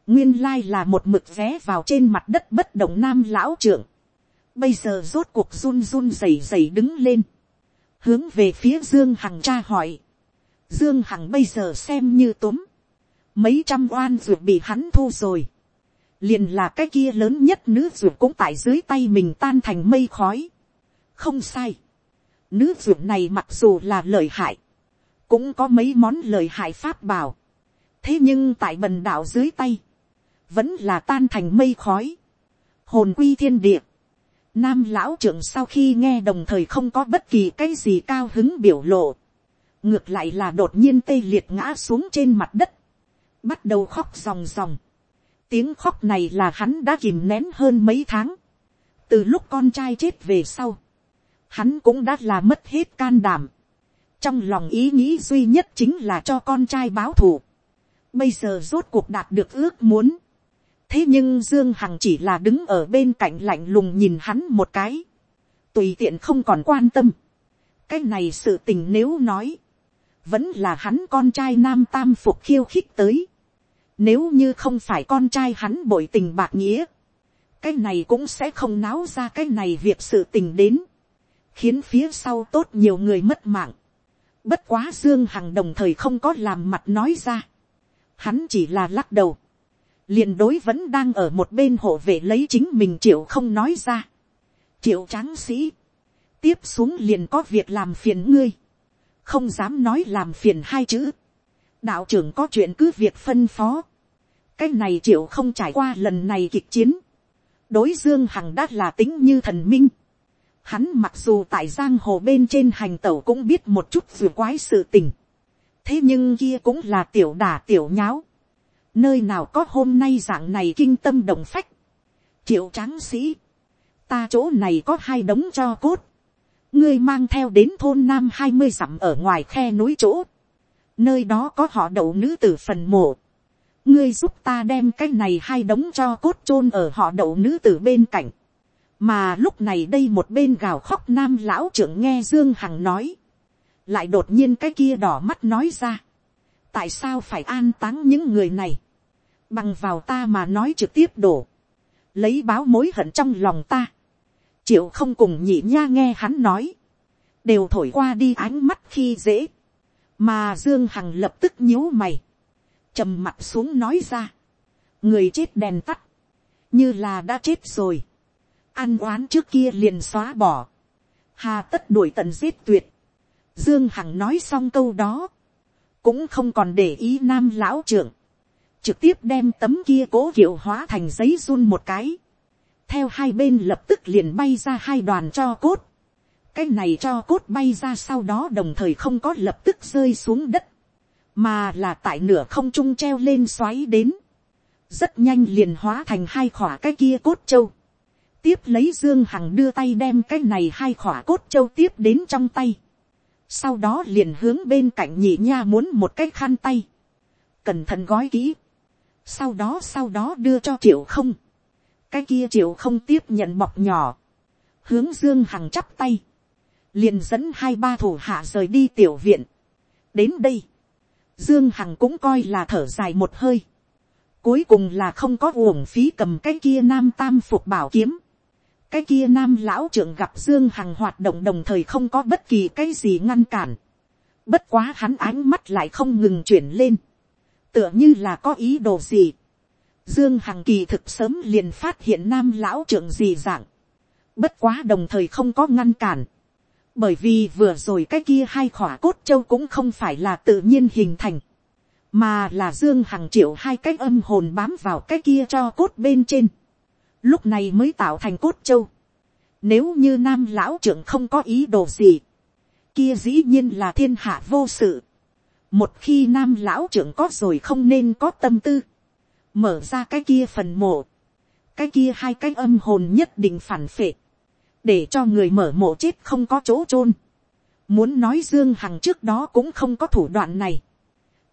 nguyên lai là một mực vé vào trên mặt đất bất động nam lão trưởng. bây giờ rốt cuộc run run rẩy rẩy đứng lên. hướng về phía dương hằng tra hỏi. dương hằng bây giờ xem như túm. mấy trăm oan ruột bị hắn thu rồi liền là cái kia lớn nhất nữ ruột cũng tại dưới tay mình tan thành mây khói. không sai. nữ ruột này mặc dù là lời hại, cũng có mấy món lời hại pháp bảo. thế nhưng tại bần đạo dưới tay, vẫn là tan thành mây khói. hồn quy thiên địa. Nam lão trưởng sau khi nghe đồng thời không có bất kỳ cái gì cao hứng biểu lộ. Ngược lại là đột nhiên tê liệt ngã xuống trên mặt đất. Bắt đầu khóc ròng ròng tiếng khóc này là hắn đã kìm nén hơn mấy tháng. từ lúc con trai chết về sau, hắn cũng đã là mất hết can đảm. trong lòng ý nghĩ duy nhất chính là cho con trai báo thù. bây giờ rốt cuộc đạt được ước muốn thế nhưng dương hằng chỉ là đứng ở bên cạnh lạnh lùng nhìn hắn một cái. tùy tiện không còn quan tâm. cái này sự tình nếu nói, vẫn là hắn con trai nam tam phục khiêu khích tới nếu như không phải con trai hắn bội tình bạc nghĩa, cái này cũng sẽ không náo ra cái này việc sự tình đến, khiến phía sau tốt nhiều người mất mạng. Bất quá Dương Hằng đồng thời không có làm mặt nói ra. Hắn chỉ là lắc đầu liền đối vẫn đang ở một bên hộ vệ lấy chính mình triệu không nói ra. Triệu tráng sĩ. Tiếp xuống liền có việc làm phiền ngươi. Không dám nói làm phiền hai chữ đạo trưởng có chuyện cứ việc phân phó. cái này triệu không trải qua lần này kịch chiến. đối dương hằng đã là tính như thần minh. hắn mặc dù tại giang hồ bên trên hành tẩu cũng biết một chút vừa quái sự tình. thế nhưng kia cũng là tiểu đà tiểu nháo nơi nào có hôm nay dạng này kinh tâm động phách. triệu tráng sĩ. ta chỗ này có hai đống cho cốt. ngươi mang theo đến thôn nam hai mươi dặm ở ngoài khe núi chỗ nơi đó có họ đậu nữ tử phần mộ, ngươi giúp ta đem cái này hai đống cho cốt chôn ở họ đậu nữ tử bên cạnh, mà lúc này đây một bên gào khóc nam lão trưởng nghe dương hằng nói, lại đột nhiên cái kia đỏ mắt nói ra, tại sao phải an táng những người này, bằng vào ta mà nói trực tiếp đổ, lấy báo mối hận trong lòng ta, triệu không cùng nhị nha nghe hắn nói, đều thổi qua đi ánh mắt khi dễ, mà dương hằng lập tức nhíu mày, trầm mặt xuống nói ra, người chết đèn tắt, như là đã chết rồi, ăn oán trước kia liền xóa bỏ, hà tất đuổi tận giết tuyệt, dương hằng nói xong câu đó, cũng không còn để ý nam lão trưởng, trực tiếp đem tấm kia cố kiệu hóa thành giấy run một cái, theo hai bên lập tức liền bay ra hai đoàn cho cốt, cái này cho cốt bay ra sau đó đồng thời không có lập tức rơi xuống đất, mà là tại nửa không trung treo lên xoáy đến, rất nhanh liền hóa thành hai khỏa cái kia cốt châu, tiếp lấy dương hằng đưa tay đem cái này hai khỏa cốt châu tiếp đến trong tay, sau đó liền hướng bên cạnh nhị nha muốn một cái khăn tay, cẩn thận gói kỹ, sau đó sau đó đưa cho triệu không, cái kia triệu không tiếp nhận bọc nhỏ, hướng dương hằng chắp tay, liền dẫn hai ba thủ hạ rời đi tiểu viện. đến đây, dương hằng cũng coi là thở dài một hơi, cuối cùng là không có uổng phí cầm cái kia nam tam phục bảo kiếm, cái kia nam lão trưởng gặp dương hằng hoạt động đồng thời không có bất kỳ cái gì ngăn cản, bất quá hắn ánh mắt lại không ngừng chuyển lên, tựa như là có ý đồ gì. Dương Hằng kỳ thực sớm liền phát hiện nam lão trưởng gì dạng. Bất quá đồng thời không có ngăn cản. Bởi vì vừa rồi cái kia hai khỏa cốt châu cũng không phải là tự nhiên hình thành. Mà là Dương Hằng triệu hai cái âm hồn bám vào cái kia cho cốt bên trên. Lúc này mới tạo thành cốt châu. Nếu như nam lão trưởng không có ý đồ gì. Kia dĩ nhiên là thiên hạ vô sự một khi nam lão trưởng có rồi không nên có tâm tư, mở ra cái kia phần mộ, cái kia hai cái âm hồn nhất định phản phệ, để cho người mở mộ chết không có chỗ chôn. Muốn nói Dương Hằng trước đó cũng không có thủ đoạn này.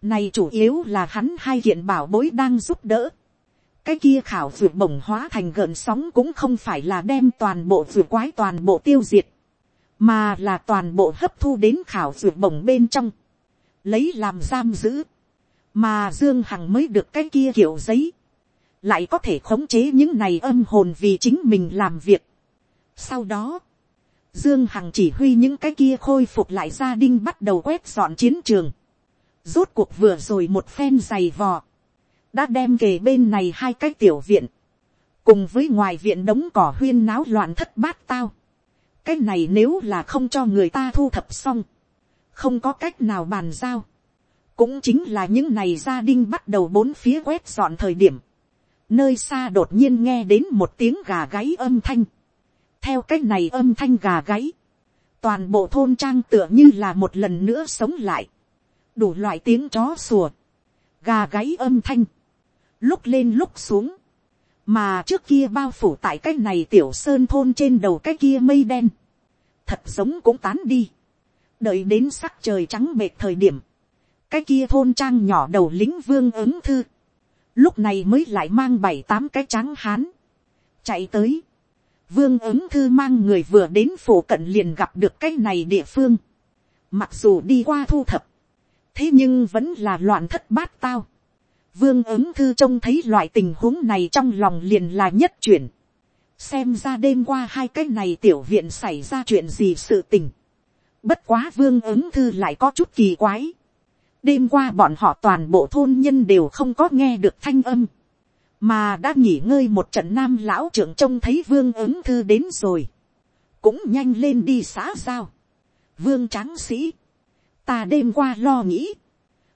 Này chủ yếu là hắn hai hiện bảo bối đang giúp đỡ. Cái kia khảo vượt bổng hóa thành gợn sóng cũng không phải là đem toàn bộ vượt quái toàn bộ tiêu diệt. Mà là toàn bộ hấp thu đến khảo vượt bổng bên trong lấy làm giam giữ, mà dương hằng mới được cái kia kiểu giấy, lại có thể khống chế những này âm hồn vì chính mình làm việc. Sau đó, dương hằng chỉ huy những cái kia khôi phục lại gia đình bắt đầu quét dọn chiến trường. rốt cuộc vừa rồi một phen giày vò, đã đem kề bên này hai cái tiểu viện, cùng với ngoài viện đống cỏ huyên náo loạn thất bát tao. cái này nếu là không cho người ta thu thập xong, không có cách nào bàn giao, cũng chính là những này gia đình bắt đầu bốn phía quét dọn thời điểm, nơi xa đột nhiên nghe đến một tiếng gà gáy âm thanh, theo cách này âm thanh gà gáy, toàn bộ thôn trang tựa như là một lần nữa sống lại, đủ loại tiếng chó sủa, gà gáy âm thanh, lúc lên lúc xuống, mà trước kia bao phủ tại cái này tiểu sơn thôn trên đầu cái kia mây đen, thật giống cũng tán đi, đợi đến sắc trời trắng mệt thời điểm, cái kia thôn trang nhỏ đầu lính vương ứng thư, lúc này mới lại mang bảy tám cái trắng hán, chạy tới, vương ứng thư mang người vừa đến phổ cận liền gặp được cái này địa phương, mặc dù đi qua thu thập, thế nhưng vẫn là loạn thất bát tao, vương ứng thư trông thấy loại tình huống này trong lòng liền là nhất chuyển, xem ra đêm qua hai cái này tiểu viện xảy ra chuyện gì sự tình, Bất quá vương ứng thư lại có chút kỳ quái. Đêm qua bọn họ toàn bộ thôn nhân đều không có nghe được thanh âm. Mà đã nghỉ ngơi một trận nam lão trưởng trông thấy vương ứng thư đến rồi. Cũng nhanh lên đi xã giao. Vương tráng sĩ. Ta đêm qua lo nghĩ.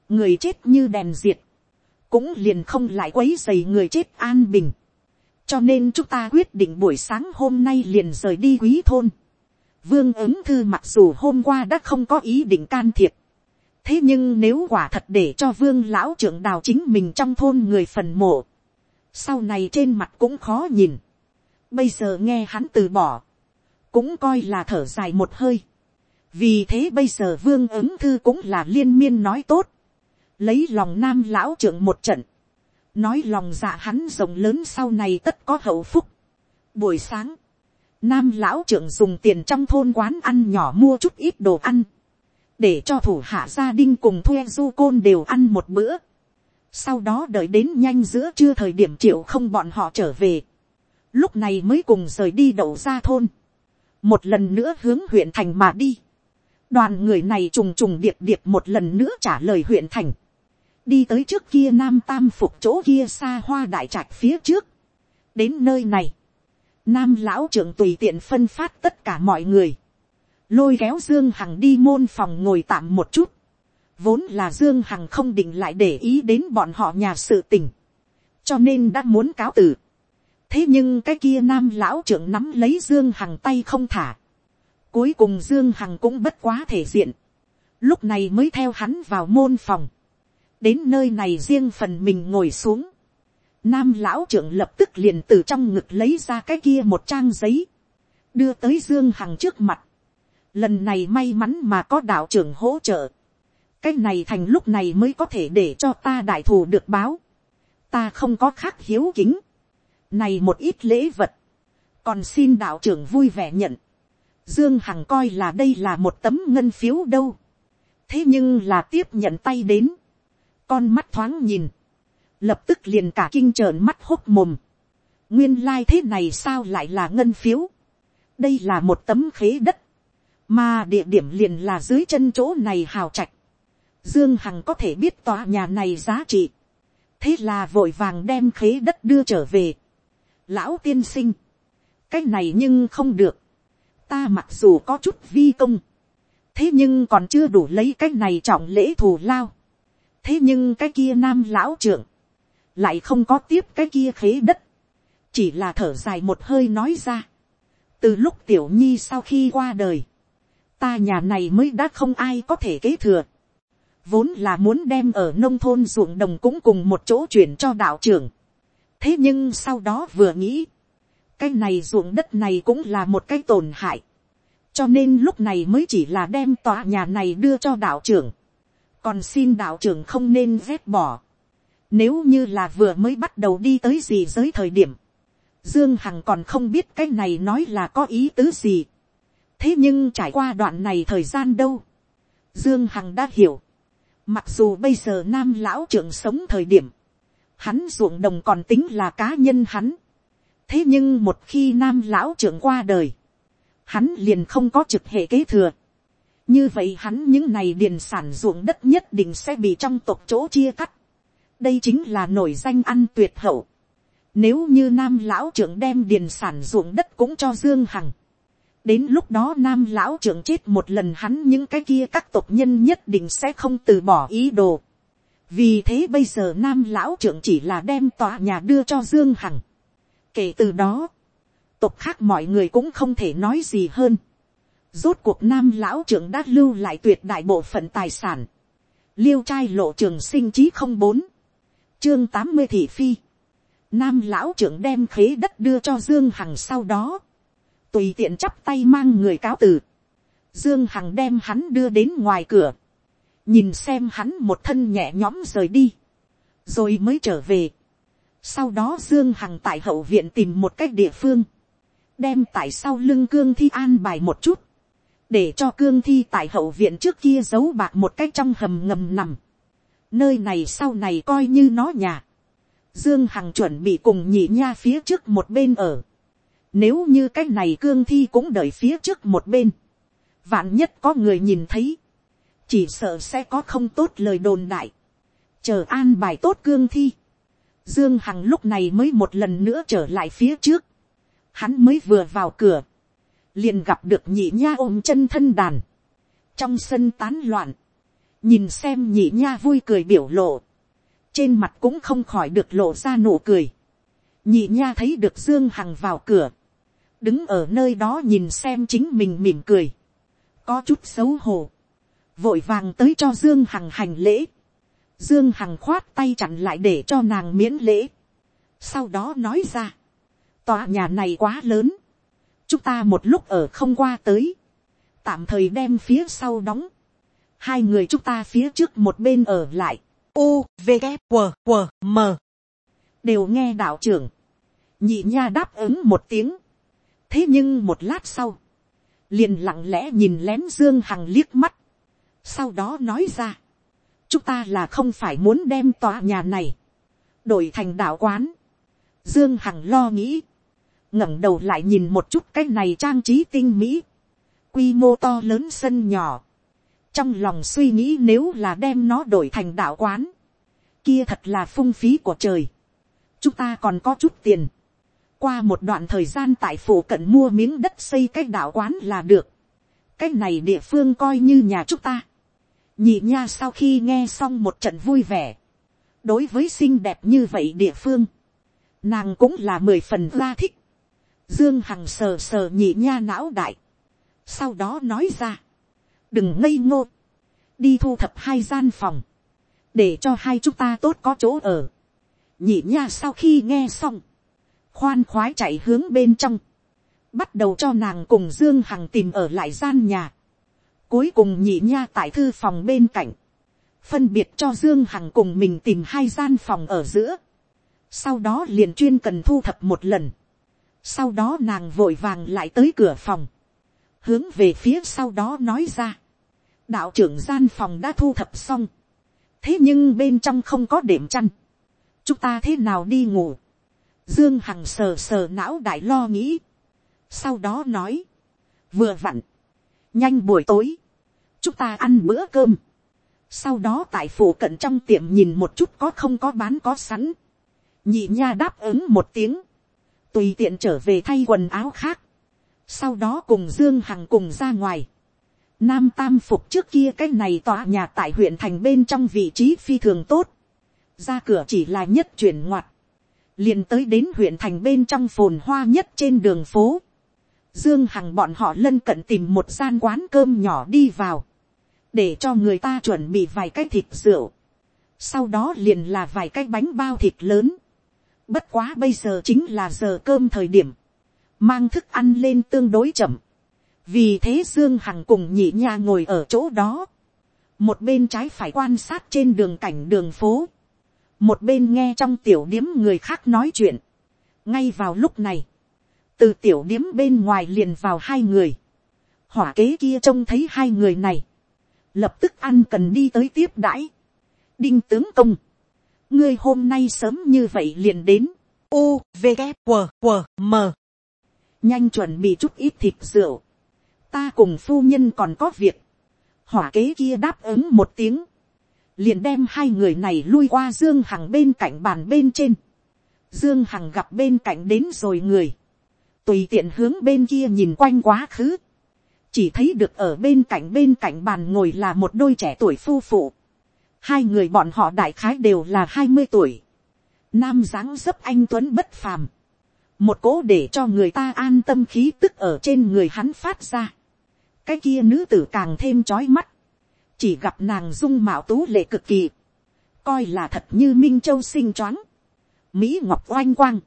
Người chết như đèn diệt. Cũng liền không lại quấy dày người chết an bình. Cho nên chúng ta quyết định buổi sáng hôm nay liền rời đi quý thôn Vương ứng thư mặc dù hôm qua đã không có ý định can thiệp. Thế nhưng nếu quả thật để cho vương lão trưởng đào chính mình trong thôn người phần mộ. Sau này trên mặt cũng khó nhìn. Bây giờ nghe hắn từ bỏ. Cũng coi là thở dài một hơi. Vì thế bây giờ vương ứng thư cũng là liên miên nói tốt. Lấy lòng nam lão trưởng một trận. Nói lòng dạ hắn rộng lớn sau này tất có hậu phúc. Buổi sáng Nam lão trưởng dùng tiền trong thôn quán ăn nhỏ mua chút ít đồ ăn. Để cho thủ hạ gia đình cùng thuê du côn đều ăn một bữa. Sau đó đợi đến nhanh giữa trưa thời điểm triệu không bọn họ trở về. Lúc này mới cùng rời đi đậu ra thôn. Một lần nữa hướng huyện thành mà đi. Đoàn người này trùng trùng điệp điệp một lần nữa trả lời huyện thành. Đi tới trước kia nam tam phục chỗ kia xa hoa đại trạch phía trước. Đến nơi này Nam lão trưởng tùy tiện phân phát tất cả mọi người. Lôi kéo Dương Hằng đi môn phòng ngồi tạm một chút. Vốn là Dương Hằng không định lại để ý đến bọn họ nhà sự tình. Cho nên đã muốn cáo từ. Thế nhưng cái kia nam lão trưởng nắm lấy Dương Hằng tay không thả. Cuối cùng Dương Hằng cũng bất quá thể diện. Lúc này mới theo hắn vào môn phòng. đến nơi này riêng phần mình ngồi xuống, nam lão trưởng lập tức liền từ trong ngực lấy ra cái kia một trang giấy, đưa tới dương hằng trước mặt, lần này may mắn mà có đạo trưởng hỗ trợ, cái này thành lúc này mới có thể để cho ta đại thù được báo, ta không có khác hiếu kính, này một ít lễ vật, còn xin đạo trưởng vui vẻ nhận, dương hằng coi là đây là một tấm ngân phiếu đâu, thế nhưng là tiếp nhận tay đến, con mắt thoáng nhìn, lập tức liền cả kinh trợn mắt hốc mồm, nguyên lai、like、thế này sao lại là ngân phiếu, đây là một tấm khế đất, mà địa điểm liền là dưới chân chỗ này hào trạch, dương hằng có thể biết tòa nhà này giá trị, thế là vội vàng đem khế đất đưa trở về, lão tiên sinh, cái này nhưng không được, ta mặc dù có chút vi công, thế nhưng còn chưa đủ lấy cái này trọng lễ thù lao, thế nhưng cái kia nam lão trưởng, lại không có tiếp cái kia khế đất, chỉ là thở dài một hơi nói ra. từ lúc tiểu nhi sau khi qua đời, ta nhà này mới đã không ai có thể kế thừa, vốn là muốn đem ở nông thôn ruộng đồng cũng cùng một chỗ chuyển cho đạo trưởng. thế nhưng sau đó vừa nghĩ, cái này ruộng đất này cũng là một cái tổn hại, cho nên lúc này mới chỉ là đem tòa nhà này đưa cho đạo trưởng, còn xin đạo trưởng không nên vét bỏ. Nếu như là vừa mới bắt đầu đi tới gì giới thời điểm, Dương Hằng còn không biết cái này nói là có ý tứ gì. Thế nhưng trải qua đoạn này thời gian đâu, Dương Hằng đã hiểu. Mặc dù bây giờ nam lão trưởng sống thời điểm, hắn ruộng đồng còn tính là cá nhân hắn. Thế nhưng một khi nam lão trưởng qua đời, hắn liền không có trực hệ kế thừa như vậy hắn những này điền sản ruộng đất nhất định sẽ bị trong tộc chỗ chia cắt đây chính là nổi danh ăn tuyệt hậu. nếu như nam lão trưởng đem điền sản ruộng đất cũng cho dương hằng. đến lúc đó nam lão trưởng chết một lần hắn những cái kia các tộc nhân nhất định sẽ không từ bỏ ý đồ. vì thế bây giờ nam lão trưởng chỉ là đem tòa nhà đưa cho dương hằng. kể từ đó, tộc khác mọi người cũng không thể nói gì hơn Rốt cuộc nam lão trưởng đã lưu lại tuyệt đại bộ phận tài sản. Liêu trai lộ trường sinh chí không bốn Chương tám mươi thị phi. Nam lão trưởng đem khế đất đưa cho Dương Hằng sau đó. Tùy tiện chắp tay mang người cáo từ. Dương Hằng đem hắn đưa đến ngoài cửa. Nhìn xem hắn một thân nhẹ nhõm rời đi. Rồi mới trở về. Sau đó Dương Hằng tại hậu viện tìm một cách địa phương. Đem tại sau lưng cương thi an bài một chút để cho cương thi tại hậu viện trước kia giấu bạc một cách trong hầm ngầm nằm nơi này sau này coi như nó nhà. dương hằng chuẩn bị cùng nhị nha phía trước một bên ở. nếu như cái này cương thi cũng đợi phía trước một bên. vạn nhất có người nhìn thấy. chỉ sợ sẽ có không tốt lời đồn đại. chờ an bài tốt cương thi. dương hằng lúc này mới một lần nữa trở lại phía trước. hắn mới vừa vào cửa liền gặp được nhị nha ôm chân thân đàn, trong sân tán loạn, nhìn xem nhị nha vui cười biểu lộ, trên mặt cũng không khỏi được lộ ra nụ cười, nhị nha thấy được dương hằng vào cửa, đứng ở nơi đó nhìn xem chính mình mỉm cười, có chút xấu hổ, vội vàng tới cho dương hằng hành lễ, dương hằng khoát tay chặn lại để cho nàng miễn lễ, sau đó nói ra, tòa nhà này quá lớn, chúng ta một lúc ở không qua tới, tạm thời đem phía sau đóng, hai người chúng ta phía trước một bên ở lại, u v g q q m. Đều nghe đạo trưởng, nhị nha đáp ứng một tiếng, thế nhưng một lát sau, liền lặng lẽ nhìn lén dương hằng liếc mắt, sau đó nói ra, chúng ta là không phải muốn đem tòa nhà này, đổi thành đạo quán, dương hằng lo nghĩ, ngẩng đầu lại nhìn một chút cái này trang trí tinh mỹ, quy mô to lớn sân nhỏ, trong lòng suy nghĩ nếu là đem nó đổi thành đạo quán, kia thật là phung phí của trời, chúng ta còn có chút tiền, qua một đoạn thời gian tại phủ cận mua miếng đất xây cái đạo quán là được, cái này địa phương coi như nhà chúng ta, nhị nha sau khi nghe xong một trận vui vẻ, đối với xinh đẹp như vậy địa phương, nàng cũng là mười phần ra thích, Dương Hằng sờ sờ nhị nha não đại. Sau đó nói ra. Đừng ngây ngô. Đi thu thập hai gian phòng. để cho hai chúng ta tốt có chỗ ở. nhị nha sau khi nghe xong, khoan khoái chạy hướng bên trong, bắt đầu cho nàng cùng dương hằng tìm ở lại gian nhà. cuối cùng nhị nha tại thư phòng bên cạnh, phân biệt cho dương hằng cùng mình tìm hai gian phòng ở giữa. sau đó liền chuyên cần thu thập một lần. sau đó nàng vội vàng lại tới cửa phòng, hướng về phía sau đó nói ra đạo trưởng gian phòng đã thu thập xong, thế nhưng bên trong không có đệm chăn, chúng ta thế nào đi ngủ. dương hằng sờ sờ não đại lo nghĩ, sau đó nói, vừa vặn, nhanh buổi tối, chúng ta ăn bữa cơm, sau đó tại phủ cận trong tiệm nhìn một chút có không có bán có sẵn, nhị nha đáp ứng một tiếng, tùy tiện trở về thay quần áo khác, sau đó cùng dương hằng cùng ra ngoài, nam tam phục trước kia cái này tòa nhà tại huyện thành bên trong vị trí phi thường tốt, ra cửa chỉ là nhất chuyển ngoặt, liền tới đến huyện thành bên trong phồn hoa nhất trên đường phố, Dương Hằng bọn họ lân cận tìm một gian quán cơm nhỏ đi vào. Để cho người ta chuẩn bị vài cái thịt rượu. Sau đó liền là vài cái bánh bao thịt lớn. Bất quá bây giờ chính là giờ cơm thời điểm. Mang thức ăn lên tương đối chậm. Vì thế Dương Hằng cùng nhị nha ngồi ở chỗ đó. Một bên trái phải quan sát trên đường cảnh đường phố. Một bên nghe trong tiểu điếm người khác nói chuyện. Ngay vào lúc này từ tiểu điếm bên ngoài liền vào hai người, hỏa kế kia trông thấy hai người này, lập tức ăn cần đi tới tiếp đãi, đinh tướng công, ngươi hôm nay sớm như vậy liền đến, u v g q q m nhanh chuẩn bị chút ít thịt rượu, ta cùng phu nhân còn có việc, hỏa kế kia đáp ứng một tiếng, liền đem hai người này lui qua dương hằng bên cạnh bàn bên trên, dương hằng gặp bên cạnh đến rồi người, tùy tiện hướng bên kia nhìn quanh quá khứ, chỉ thấy được ở bên cạnh bên cạnh bàn ngồi là một đôi trẻ tuổi phu phụ, hai người bọn họ đại khái đều là hai mươi tuổi, nam dáng dấp anh tuấn bất phàm, một cố để cho người ta an tâm khí tức ở trên người hắn phát ra, cái kia nữ tử càng thêm trói mắt, chỉ gặp nàng dung mạo tú lệ cực kỳ, coi là thật như minh châu sinh choáng, mỹ ngọc oanh quang,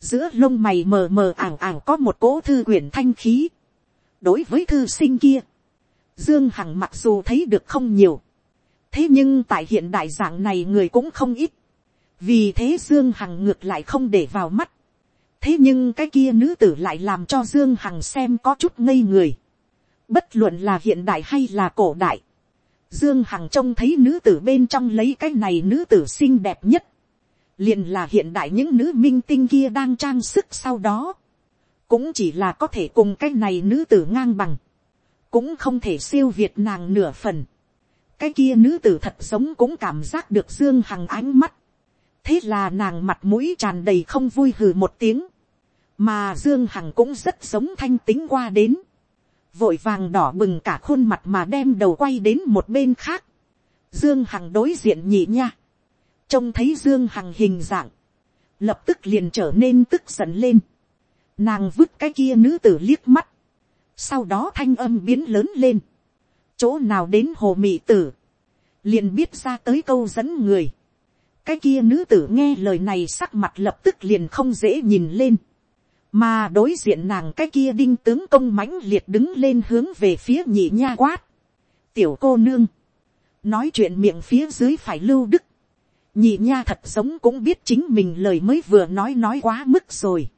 giữa lông mày mờ mờ ảng ảng có một cỗ thư quyển thanh khí. đối với thư sinh kia, dương hằng mặc dù thấy được không nhiều, thế nhưng tại hiện đại dạng này người cũng không ít, vì thế dương hằng ngược lại không để vào mắt, thế nhưng cái kia nữ tử lại làm cho dương hằng xem có chút ngây người, bất luận là hiện đại hay là cổ đại, dương hằng trông thấy nữ tử bên trong lấy cái này nữ tử xinh đẹp nhất, liền là hiện đại những nữ minh tinh kia đang trang sức sau đó, cũng chỉ là có thể cùng cái này nữ tử ngang bằng, cũng không thể siêu việt nàng nửa phần. cái kia nữ tử thật sống cũng cảm giác được dương hằng ánh mắt, thế là nàng mặt mũi tràn đầy không vui hừ một tiếng, mà dương hằng cũng rất giống thanh tính qua đến, vội vàng đỏ bừng cả khuôn mặt mà đem đầu quay đến một bên khác, dương hằng đối diện nhị nha, trông thấy dương hằng hình dạng, lập tức liền trở nên tức giận lên. Nàng vứt cái kia nữ tử liếc mắt, sau đó thanh âm biến lớn lên, chỗ nào đến hồ mị tử, liền biết ra tới câu dẫn người. cái kia nữ tử nghe lời này sắc mặt lập tức liền không dễ nhìn lên, mà đối diện nàng cái kia đinh tướng công mãnh liệt đứng lên hướng về phía nhị nha quát. tiểu cô nương, nói chuyện miệng phía dưới phải lưu đức, nhị nha thật sống cũng biết chính mình lời mới vừa nói nói quá mức rồi.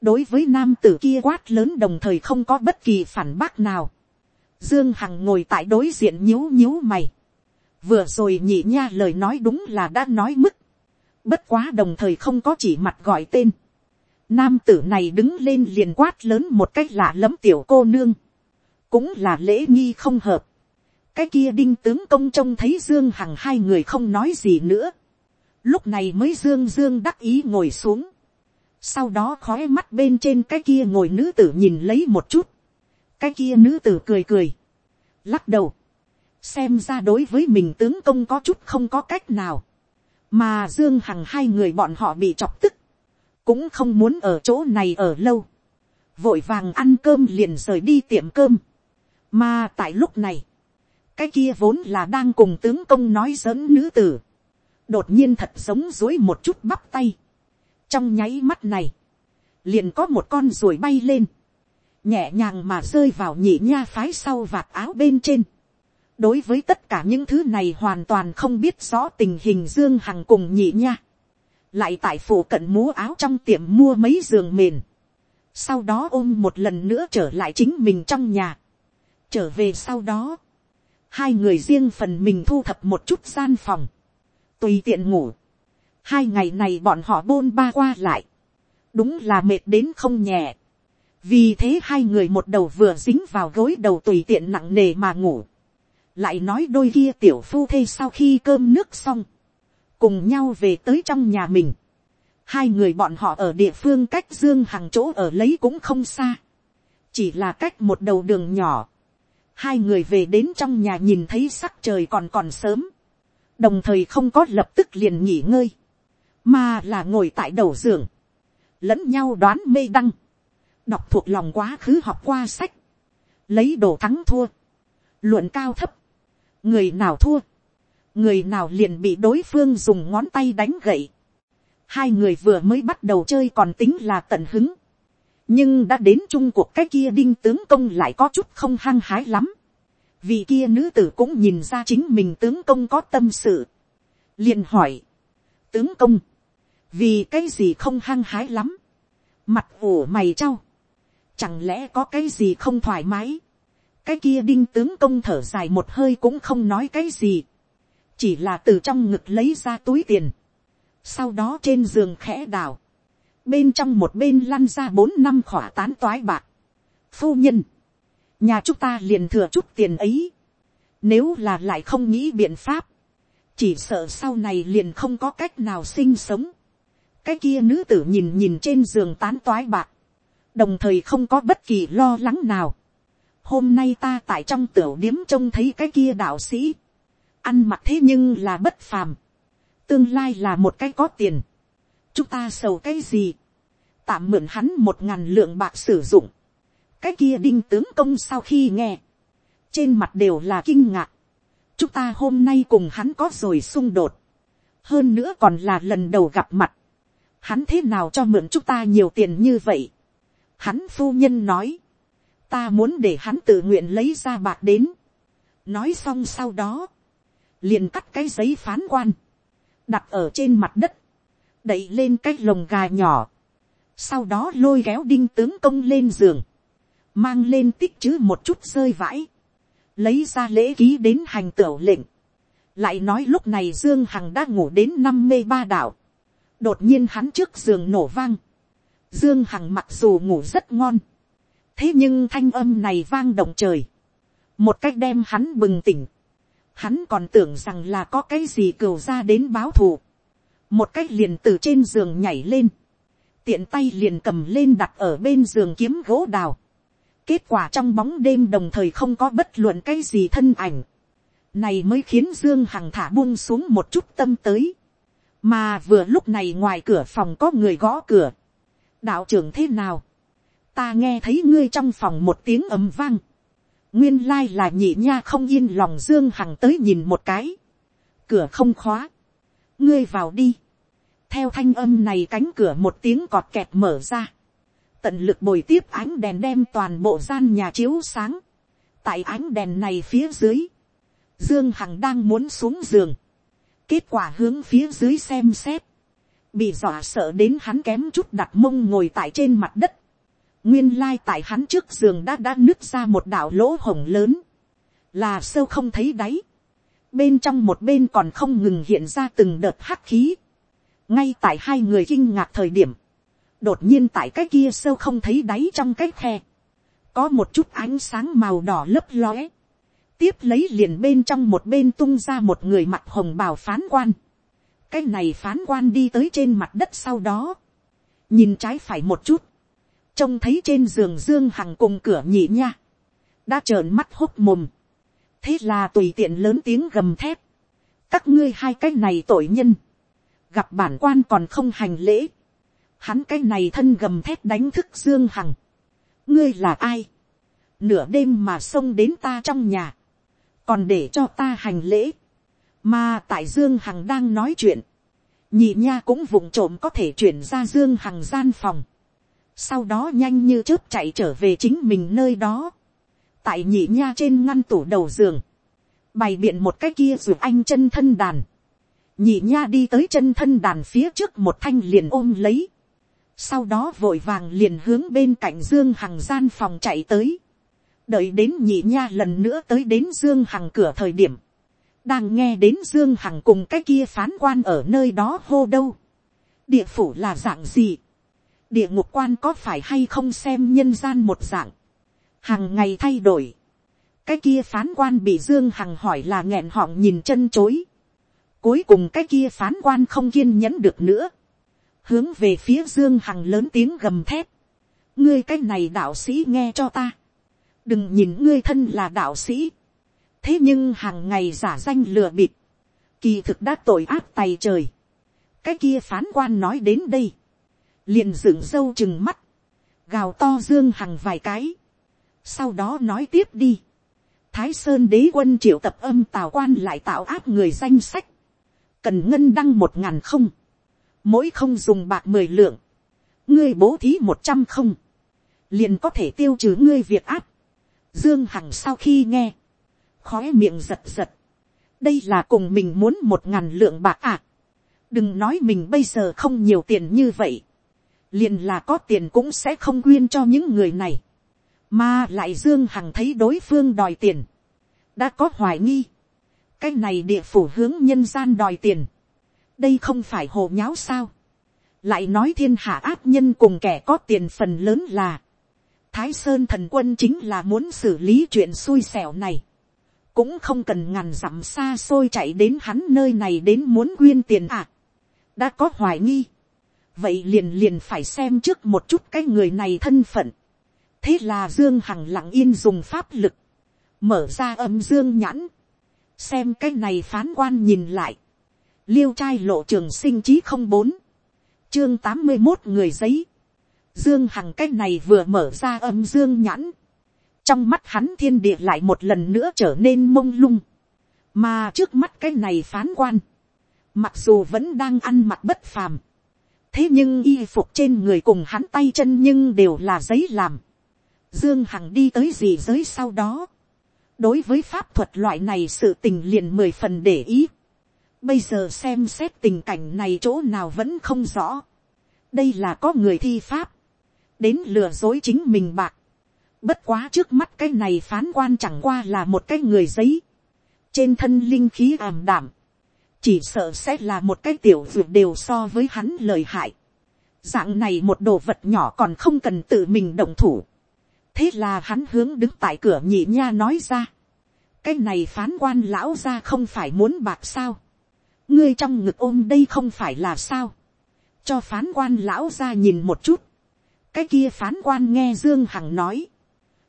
đối với nam tử kia quát lớn đồng thời không có bất kỳ phản bác nào. dương hằng ngồi tại đối diện nhíu nhíu mày. vừa rồi nhị nha lời nói đúng là đã nói mức. bất quá đồng thời không có chỉ mặt gọi tên nam tử này đứng lên liền quát lớn một cách lạ lẫm tiểu cô nương. cũng là lễ nghi không hợp. Cái kia đinh tướng công trông thấy dương hằng hai người không nói gì nữa. Lúc này mới dương dương đắc ý ngồi xuống, sau đó khói mắt bên trên cái kia ngồi nữ tử nhìn lấy một chút, cái kia nữ tử cười cười, lắc đầu, xem ra đối với mình tướng công có chút không có cách nào, mà dương hằng hai người bọn họ bị chọc tức, cũng không muốn ở chỗ này ở lâu, vội vàng ăn cơm liền rời đi tiệm cơm, mà tại lúc này, cái kia vốn là đang cùng tướng công nói giỡn nữ tử, đột nhiên thật giống dối một chút bắp tay, trong nháy mắt này, liền có một con ruồi bay lên, nhẹ nhàng mà rơi vào nhị nha phái sau vạt áo bên trên. đối với tất cả những thứ này hoàn toàn không biết rõ tình hình dương hằng cùng nhị nha, lại tại phủ cận múa áo trong tiệm mua mấy giường mền, sau đó ôm một lần nữa trở lại chính mình trong nhà, trở về sau đó, hai người riêng phần mình thu thập một chút gian phòng, tùy tiện ngủ, hai ngày này bọn họ bôn ba qua lại, đúng là mệt đến không nhẹ, vì thế hai người một đầu vừa dính vào gối đầu tùy tiện nặng nề mà ngủ, lại nói đôi kia tiểu phu thê sau khi cơm nước xong, cùng nhau về tới trong nhà mình, hai người bọn họ ở địa phương cách dương hàng chỗ ở lấy cũng không xa, chỉ là cách một đầu đường nhỏ, hai người về đến trong nhà nhìn thấy sắc trời còn còn sớm, đồng thời không có lập tức liền nghỉ ngơi, mà là ngồi tại đầu giường, lẫn nhau đoán mê đăng, đọc thuộc lòng quá khứ học qua sách, lấy đồ thắng thua, luận cao thấp, người nào thua, người nào liền bị đối phương dùng ngón tay đánh gậy. Hai người vừa mới bắt đầu chơi còn tính là tận hứng, nhưng đã đến chung cuộc cái kia đinh tướng công lại có chút không hăng hái lắm. vì kia nữ tử cũng nhìn ra chính mình tướng công có tâm sự, liền hỏi, tướng công, vì cái gì không hăng hái lắm, mặt ủ mày trao, chẳng lẽ có cái gì không thoải mái, cái kia đinh tướng công thở dài một hơi cũng không nói cái gì, chỉ là từ trong ngực lấy ra túi tiền, sau đó trên giường khẽ đào, bên trong một bên lăn ra bốn năm khỏa tán toái bạc, phu nhân, nhà chúng ta liền thừa chút tiền ấy, nếu là lại không nghĩ biện pháp, chỉ sợ sau này liền không có cách nào sinh sống, cái kia nữ tử nhìn nhìn trên giường tán toái bạc, đồng thời không có bất kỳ lo lắng nào. hôm nay ta tại trong tiểu điếm trông thấy cái kia đạo sĩ, ăn mặc thế nhưng là bất phàm, tương lai là một cái có tiền, chúng ta sầu cái gì, tạm mượn hắn một ngàn lượng bạc sử dụng, cái kia đinh tướng công sau khi nghe, trên mặt đều là kinh ngạc, chúng ta hôm nay cùng hắn có rồi xung đột, hơn nữa còn là lần đầu gặp mặt, hắn thế nào cho mượn chúng ta nhiều tiền như vậy. Hắn phu nhân nói, ta muốn để hắn tự nguyện lấy ra bạc đến. nói xong sau đó, liền cắt cái giấy phán quan, đặt ở trên mặt đất, đẩy lên cái lồng gà nhỏ, sau đó lôi kéo đinh tướng công lên giường, mang lên tích chữ một chút rơi vãi, lấy ra lễ ký đến hành tửu lệnh, lại nói lúc này dương hằng đã ngủ đến năm mê ba đạo, đột nhiên hắn trước giường nổ vang, dương hằng mặc dù ngủ rất ngon, thế nhưng thanh âm này vang động trời, một cách đem hắn bừng tỉnh, hắn còn tưởng rằng là có cái gì cừu ra đến báo thù, một cách liền từ trên giường nhảy lên, tiện tay liền cầm lên đặt ở bên giường kiếm gỗ đào, kết quả trong bóng đêm đồng thời không có bất luận cái gì thân ảnh, này mới khiến dương hằng thả buông xuống một chút tâm tới, mà vừa lúc này ngoài cửa phòng có người gõ cửa, đạo trưởng thế nào, ta nghe thấy ngươi trong phòng một tiếng ầm vang, nguyên lai là nhị nha không yên lòng dương hằng tới nhìn một cái, cửa không khóa, ngươi vào đi, theo thanh âm này cánh cửa một tiếng cọt kẹt mở ra, tận lực bồi tiếp ánh đèn đem toàn bộ gian nhà chiếu sáng, tại ánh đèn này phía dưới, dương hằng đang muốn xuống giường, kết quả hướng phía dưới xem xét, bị dọa sợ đến hắn kém chút đặt mông ngồi tại trên mặt đất, nguyên lai tại hắn trước giường đã đã nứt ra một đảo lỗ hồng lớn, là sâu không thấy đáy, bên trong một bên còn không ngừng hiện ra từng đợt hắc khí, ngay tại hai người kinh ngạc thời điểm, đột nhiên tại cái kia sâu không thấy đáy trong cái khe, có một chút ánh sáng màu đỏ lấp lóe, tiếp lấy liền bên trong một bên tung ra một người mặt hồng bào phán quan. cái này phán quan đi tới trên mặt đất sau đó, nhìn trái phải một chút, trông thấy trên giường dương hằng cùng cửa nhị nha, đã trợn mắt hốc mồm, thế là tùy tiện lớn tiếng gầm thép, các ngươi hai cái này tội nhân, gặp bản quan còn không hành lễ, hắn cái này thân gầm thép đánh thức dương hằng, ngươi là ai, nửa đêm mà xông đến ta trong nhà, còn để cho ta hành lễ, mà tại dương hằng đang nói chuyện, nhị nha cũng vụng trộm có thể chuyển ra dương hằng gian phòng, sau đó nhanh như chớp chạy trở về chính mình nơi đó, tại nhị nha trên ngăn tủ đầu giường, bày biện một cái kia ruột anh chân thân đàn, nhị nha đi tới chân thân đàn phía trước một thanh liền ôm lấy, sau đó vội vàng liền hướng bên cạnh dương hằng gian phòng chạy tới, đợi đến nhị nha lần nữa tới đến dương hằng cửa thời điểm, đang nghe đến dương hằng cùng cái kia phán quan ở nơi đó hô đâu, địa phủ là dạng gì, địa ngục quan có phải hay không xem nhân gian một dạng, hàng ngày thay đổi, cái kia phán quan bị dương hằng hỏi là nghẹn họng nhìn chân chối, cuối cùng cái kia phán quan không kiên nhẫn được nữa, hướng về phía dương hằng lớn tiếng gầm thép, ngươi cái này đạo sĩ nghe cho ta, đừng nhìn ngươi thân là đạo sĩ, thế nhưng hàng ngày giả danh lừa bịp, kỳ thực đã tội ác tay trời, cái kia phán quan nói đến đây, liền dựng râu chừng mắt, gào to dương hằng vài cái, sau đó nói tiếp đi, thái sơn đế quân triệu tập âm tào quan lại tạo áp người danh sách, cần ngân đăng một ngàn không, mỗi không dùng bạc mười lượng, ngươi bố thí một trăm không, liền có thể tiêu trừ ngươi việc áp. Dương Hằng sau khi nghe, khóe miệng giật giật, đây là cùng mình muốn một ngàn lượng bạc à. đừng nói mình bây giờ không nhiều tiền như vậy, liền là có tiền cũng sẽ không quyên cho những người này, mà lại Dương Hằng thấy đối phương đòi tiền, đã có hoài nghi, cái này địa phủ hướng nhân gian đòi tiền, đây không phải hồ nháo sao, lại nói thiên hạ áp nhân cùng kẻ có tiền phần lớn là, thái sơn thần quân chính là muốn xử lý chuyện xui xẻo này, cũng không cần ngàn dặm xa xôi chạy đến hắn nơi này đến muốn quyên tiền à, đã có hoài nghi, vậy liền liền phải xem trước một chút cái người này thân phận, thế là dương hằng lặng yên dùng pháp lực, mở ra âm dương nhãn, xem cái này phán quan nhìn lại, liêu trai lộ trường sinh chí không bốn, chương tám mươi một người giấy, dương hằng cái này vừa mở ra âm dương nhãn, trong mắt hắn thiên địa lại một lần nữa trở nên mông lung, mà trước mắt cái này phán quan, mặc dù vẫn đang ăn mặc bất phàm, thế nhưng y phục trên người cùng hắn tay chân nhưng đều là giấy làm, dương hằng đi tới gì giới sau đó, đối với pháp thuật loại này sự tình liền mười phần để ý. Bây giờ xem xét tình cảnh này chỗ nào vẫn không rõ. Đây là có người thi pháp. Đến lừa dối chính mình bạc. Bất quá trước mắt cái này phán quan chẳng qua là một cái người giấy. Trên thân linh khí ảm đảm. Chỉ sợ sẽ là một cái tiểu vượt đều so với hắn lời hại. Dạng này một đồ vật nhỏ còn không cần tự mình động thủ thế là hắn hướng đứng tại cửa nhị nha nói ra. cái này phán quan lão ra không phải muốn bạc sao. ngươi trong ngực ôm đây không phải là sao. cho phán quan lão ra nhìn một chút. cái kia phán quan nghe dương hằng nói.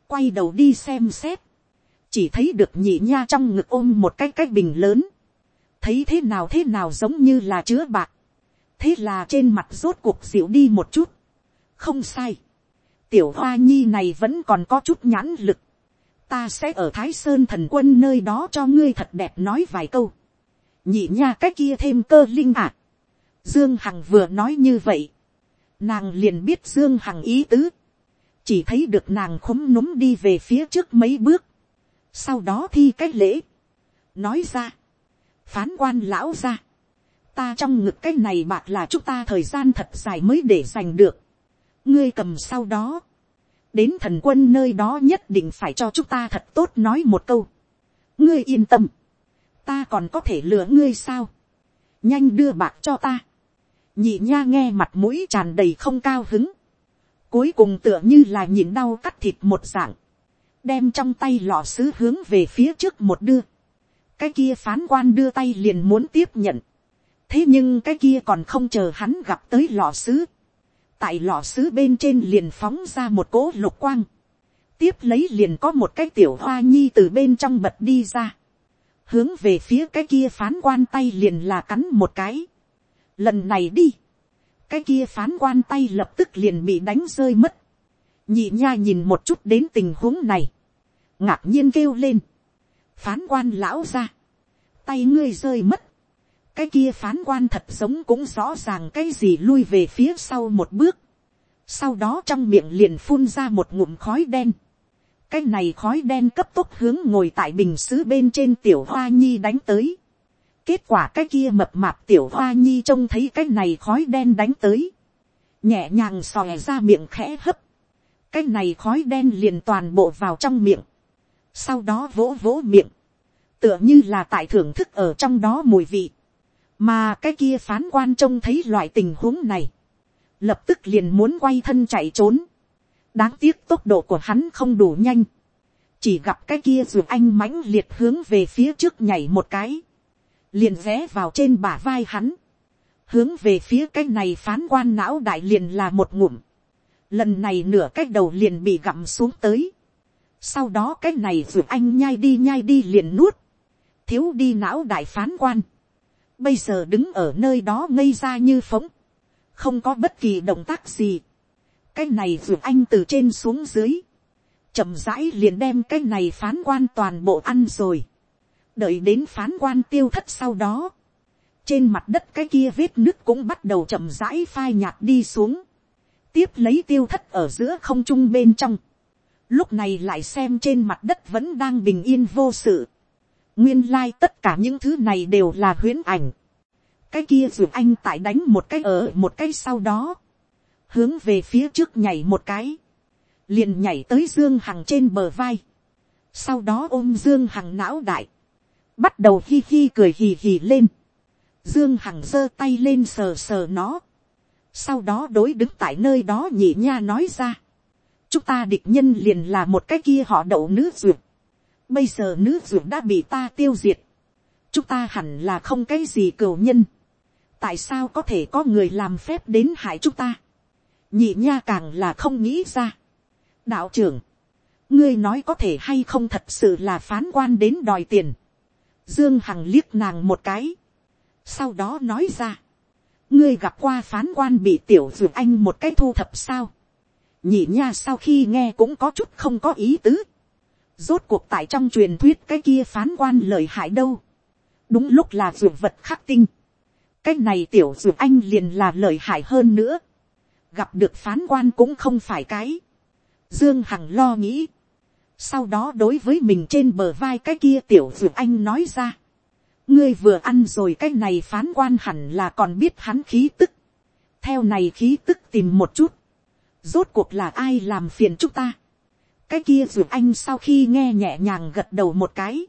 quay đầu đi xem xét. chỉ thấy được nhị nha trong ngực ôm một cái cái bình lớn thấy thế nào thế nào giống như là chứa bạc. thế là trên mặt rốt cuộc dịu đi một chút. không sai tiểu hoa nhi này vẫn còn có chút nhãn lực. ta sẽ ở thái sơn thần quân nơi đó cho ngươi thật đẹp nói vài câu. nhị nha cách kia thêm cơ linh ạ. À. dương hằng vừa nói như vậy. nàng liền biết dương hằng ý tứ. chỉ thấy được nàng khúm núm đi về phía trước mấy bước. sau đó thi cái lễ. nói ra phán quan lão ra. ta trong ngực cái này bạc là chúng ta thời gian thật dài mới để giành được. Ngươi cầm sau đó, đến thần quân nơi đó nhất định phải cho chúng ta thật tốt nói một câu. ngươi yên tâm, ta còn có thể lừa ngươi sao, nhanh đưa bạc cho ta. nhị nha nghe mặt mũi tràn đầy không cao hứng, cuối cùng tựa như là nhịn đau cắt thịt một dạng, đem trong tay lọ sứ hướng về phía trước một đưa, cái kia phán quan đưa tay liền muốn tiếp nhận, thế nhưng cái kia còn không chờ hắn gặp tới lò sứ, tại lò sứ bên trên liền phóng ra một cỗ lục quang, tiếp lấy liền có một cái tiểu hoa nhi từ bên trong bật đi ra, hướng về phía cái kia phán quan tay liền là cắn một cái, lần này đi, cái kia phán quan tay lập tức liền bị đánh rơi mất, nhị nha nhìn một chút đến tình huống này, ngạc nhiên kêu lên, phán quan lão ra, tay ngươi rơi mất, cái kia phán quan thật giống cũng rõ ràng cái gì lui về phía sau một bước, sau đó trong miệng liền phun ra một ngụm khói đen, cái này khói đen cấp tốc hướng ngồi tại bình xứ bên trên tiểu hoa nhi đánh tới, kết quả cái kia mập mạp tiểu hoa nhi trông thấy cái này khói đen đánh tới, nhẹ nhàng xòe ra miệng khẽ hấp, cái này khói đen liền toàn bộ vào trong miệng, sau đó vỗ vỗ miệng, tựa như là tại thưởng thức ở trong đó mùi vị, mà cái kia phán quan trông thấy loại tình huống này, lập tức liền muốn quay thân chạy trốn, đáng tiếc tốc độ của hắn không đủ nhanh, chỉ gặp cái kia ruột anh mãnh liệt hướng về phía trước nhảy một cái, liền rẽ vào trên bả vai hắn, hướng về phía cái này phán quan não đại liền là một ngụm, lần này nửa cái đầu liền bị gặm xuống tới, sau đó cái này ruột anh nhai đi nhai đi liền nuốt, thiếu đi não đại phán quan, bây giờ đứng ở nơi đó ngây ra như phóng, không có bất kỳ động tác gì, cái này ruột anh từ trên xuống dưới, chậm rãi liền đem cái này phán quan toàn bộ ăn rồi, đợi đến phán quan tiêu thất sau đó, trên mặt đất cái kia vết nứt cũng bắt đầu chậm rãi phai nhạt đi xuống, tiếp lấy tiêu thất ở giữa không trung bên trong, lúc này lại xem trên mặt đất vẫn đang bình yên vô sự, nguyên lai tất cả những thứ này đều là huyễn ảnh, cái kia dù anh tại đánh một cái ở một cái sau đó, hướng về phía trước nhảy một cái, liền nhảy tới dương hằng trên bờ vai, sau đó ôm dương hằng não đại, bắt đầu hi hi cười hì hì lên, dương hằng giơ tay lên sờ sờ nó, sau đó đối đứng tại nơi đó nhị nha nói ra, chúng ta địch nhân liền là một cái kia họ đậu nữ duyệt, bây giờ nữ duyệt đã bị ta tiêu diệt, chúng ta hẳn là không cái gì cừu nhân, tại sao có thể có người làm phép đến hại chúng ta, nhị nha càng là không nghĩ ra. đạo trưởng, ngươi nói có thể hay không thật sự là phán quan đến đòi tiền, dương hằng liếc nàng một cái, sau đó nói ra, ngươi gặp qua phán quan bị tiểu dược anh một cái thu thập sao, nhị nha sau khi nghe cũng có chút không có ý tứ, rốt cuộc tại trong truyền thuyết cái kia phán quan lời hại đâu, đúng lúc là ruột vật khắc tinh, cái này tiểu ruột anh liền là lời hại hơn nữa, gặp được phán quan cũng không phải cái, dương hằng lo nghĩ, sau đó đối với mình trên bờ vai cái kia tiểu ruột anh nói ra, ngươi vừa ăn rồi cái này phán quan hẳn là còn biết hắn khí tức, theo này khí tức tìm một chút, rốt cuộc là ai làm phiền chúng ta, cái kia dược anh sau khi nghe nhẹ nhàng gật đầu một cái,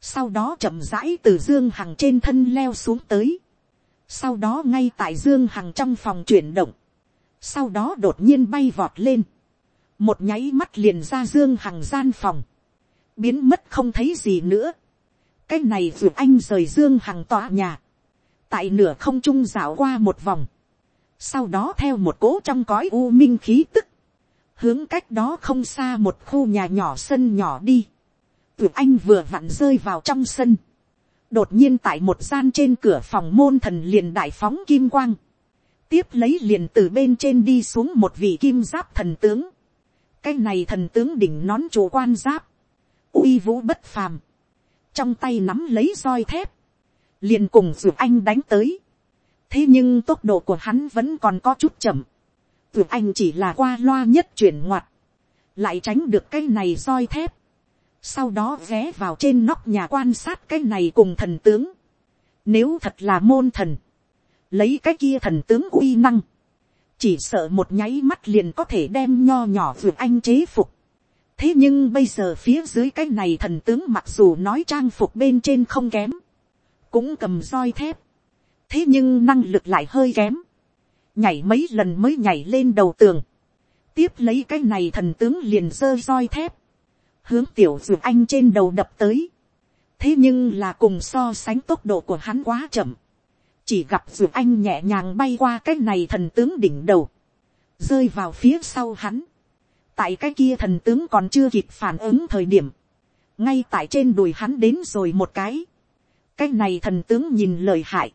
sau đó chậm rãi từ dương hằng trên thân leo xuống tới, sau đó ngay tại dương hằng trong phòng chuyển động, sau đó đột nhiên bay vọt lên, một nháy mắt liền ra dương hằng gian phòng, biến mất không thấy gì nữa, cái này vượt anh rời dương hằng tòa nhà, tại nửa không trung dạo qua một vòng, sau đó theo một cố trong cõi u minh khí tức, hướng cách đó không xa một khu nhà nhỏ sân nhỏ đi, vượt anh vừa vặn rơi vào trong sân, đột nhiên tại một gian trên cửa phòng môn thần liền đại phóng kim quang, tiếp lấy liền từ bên trên đi xuống một vị kim giáp thần tướng, cái này thần tướng đỉnh nón chủ quan giáp, uy vũ bất phàm, trong tay nắm lấy roi thép, liền cùng ruột anh đánh tới thế nhưng tốc độ của hắn vẫn còn có chút chậm, tưởng anh chỉ là qua loa nhất chuyển ngoặt, lại tránh được cái này roi thép, sau đó ghé vào trên nóc nhà quan sát cái này cùng thần tướng. Nếu thật là môn thần, lấy cái kia thần tướng uy năng, chỉ sợ một nháy mắt liền có thể đem nho nhỏ vượt anh chế phục. thế nhưng bây giờ phía dưới cái này thần tướng mặc dù nói trang phục bên trên không kém, cũng cầm roi thép, thế nhưng năng lực lại hơi kém, nhảy mấy lần mới nhảy lên đầu tường, tiếp lấy cái này thần tướng liền giơ roi thép, hướng tiểu dược anh trên đầu đập tới. thế nhưng là cùng so sánh tốc độ của hắn quá chậm. chỉ gặp dược anh nhẹ nhàng bay qua cái này thần tướng đỉnh đầu, rơi vào phía sau hắn. tại cái kia thần tướng còn chưa kịp phản ứng thời điểm, ngay tại trên đùi hắn đến rồi một cái. cái này thần tướng nhìn lời hại,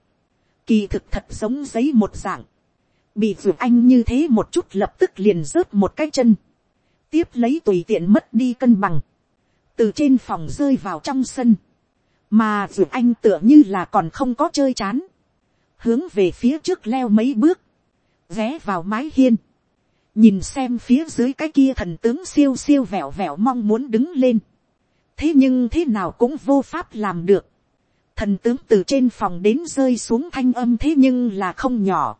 kỳ thực thật giống giấy một dạng, bị dược anh như thế một chút lập tức liền rớt một cái chân. Tiếp lấy tùy tiện mất đi cân bằng, từ trên phòng rơi vào trong sân, mà dù anh tựa như là còn không có chơi chán, hướng về phía trước leo mấy bước, ghé vào mái hiên, nhìn xem phía dưới cái kia thần tướng siêu siêu vẹo vẹo mong muốn đứng lên, thế nhưng thế nào cũng vô pháp làm được, thần tướng từ trên phòng đến rơi xuống thanh âm thế nhưng là không nhỏ,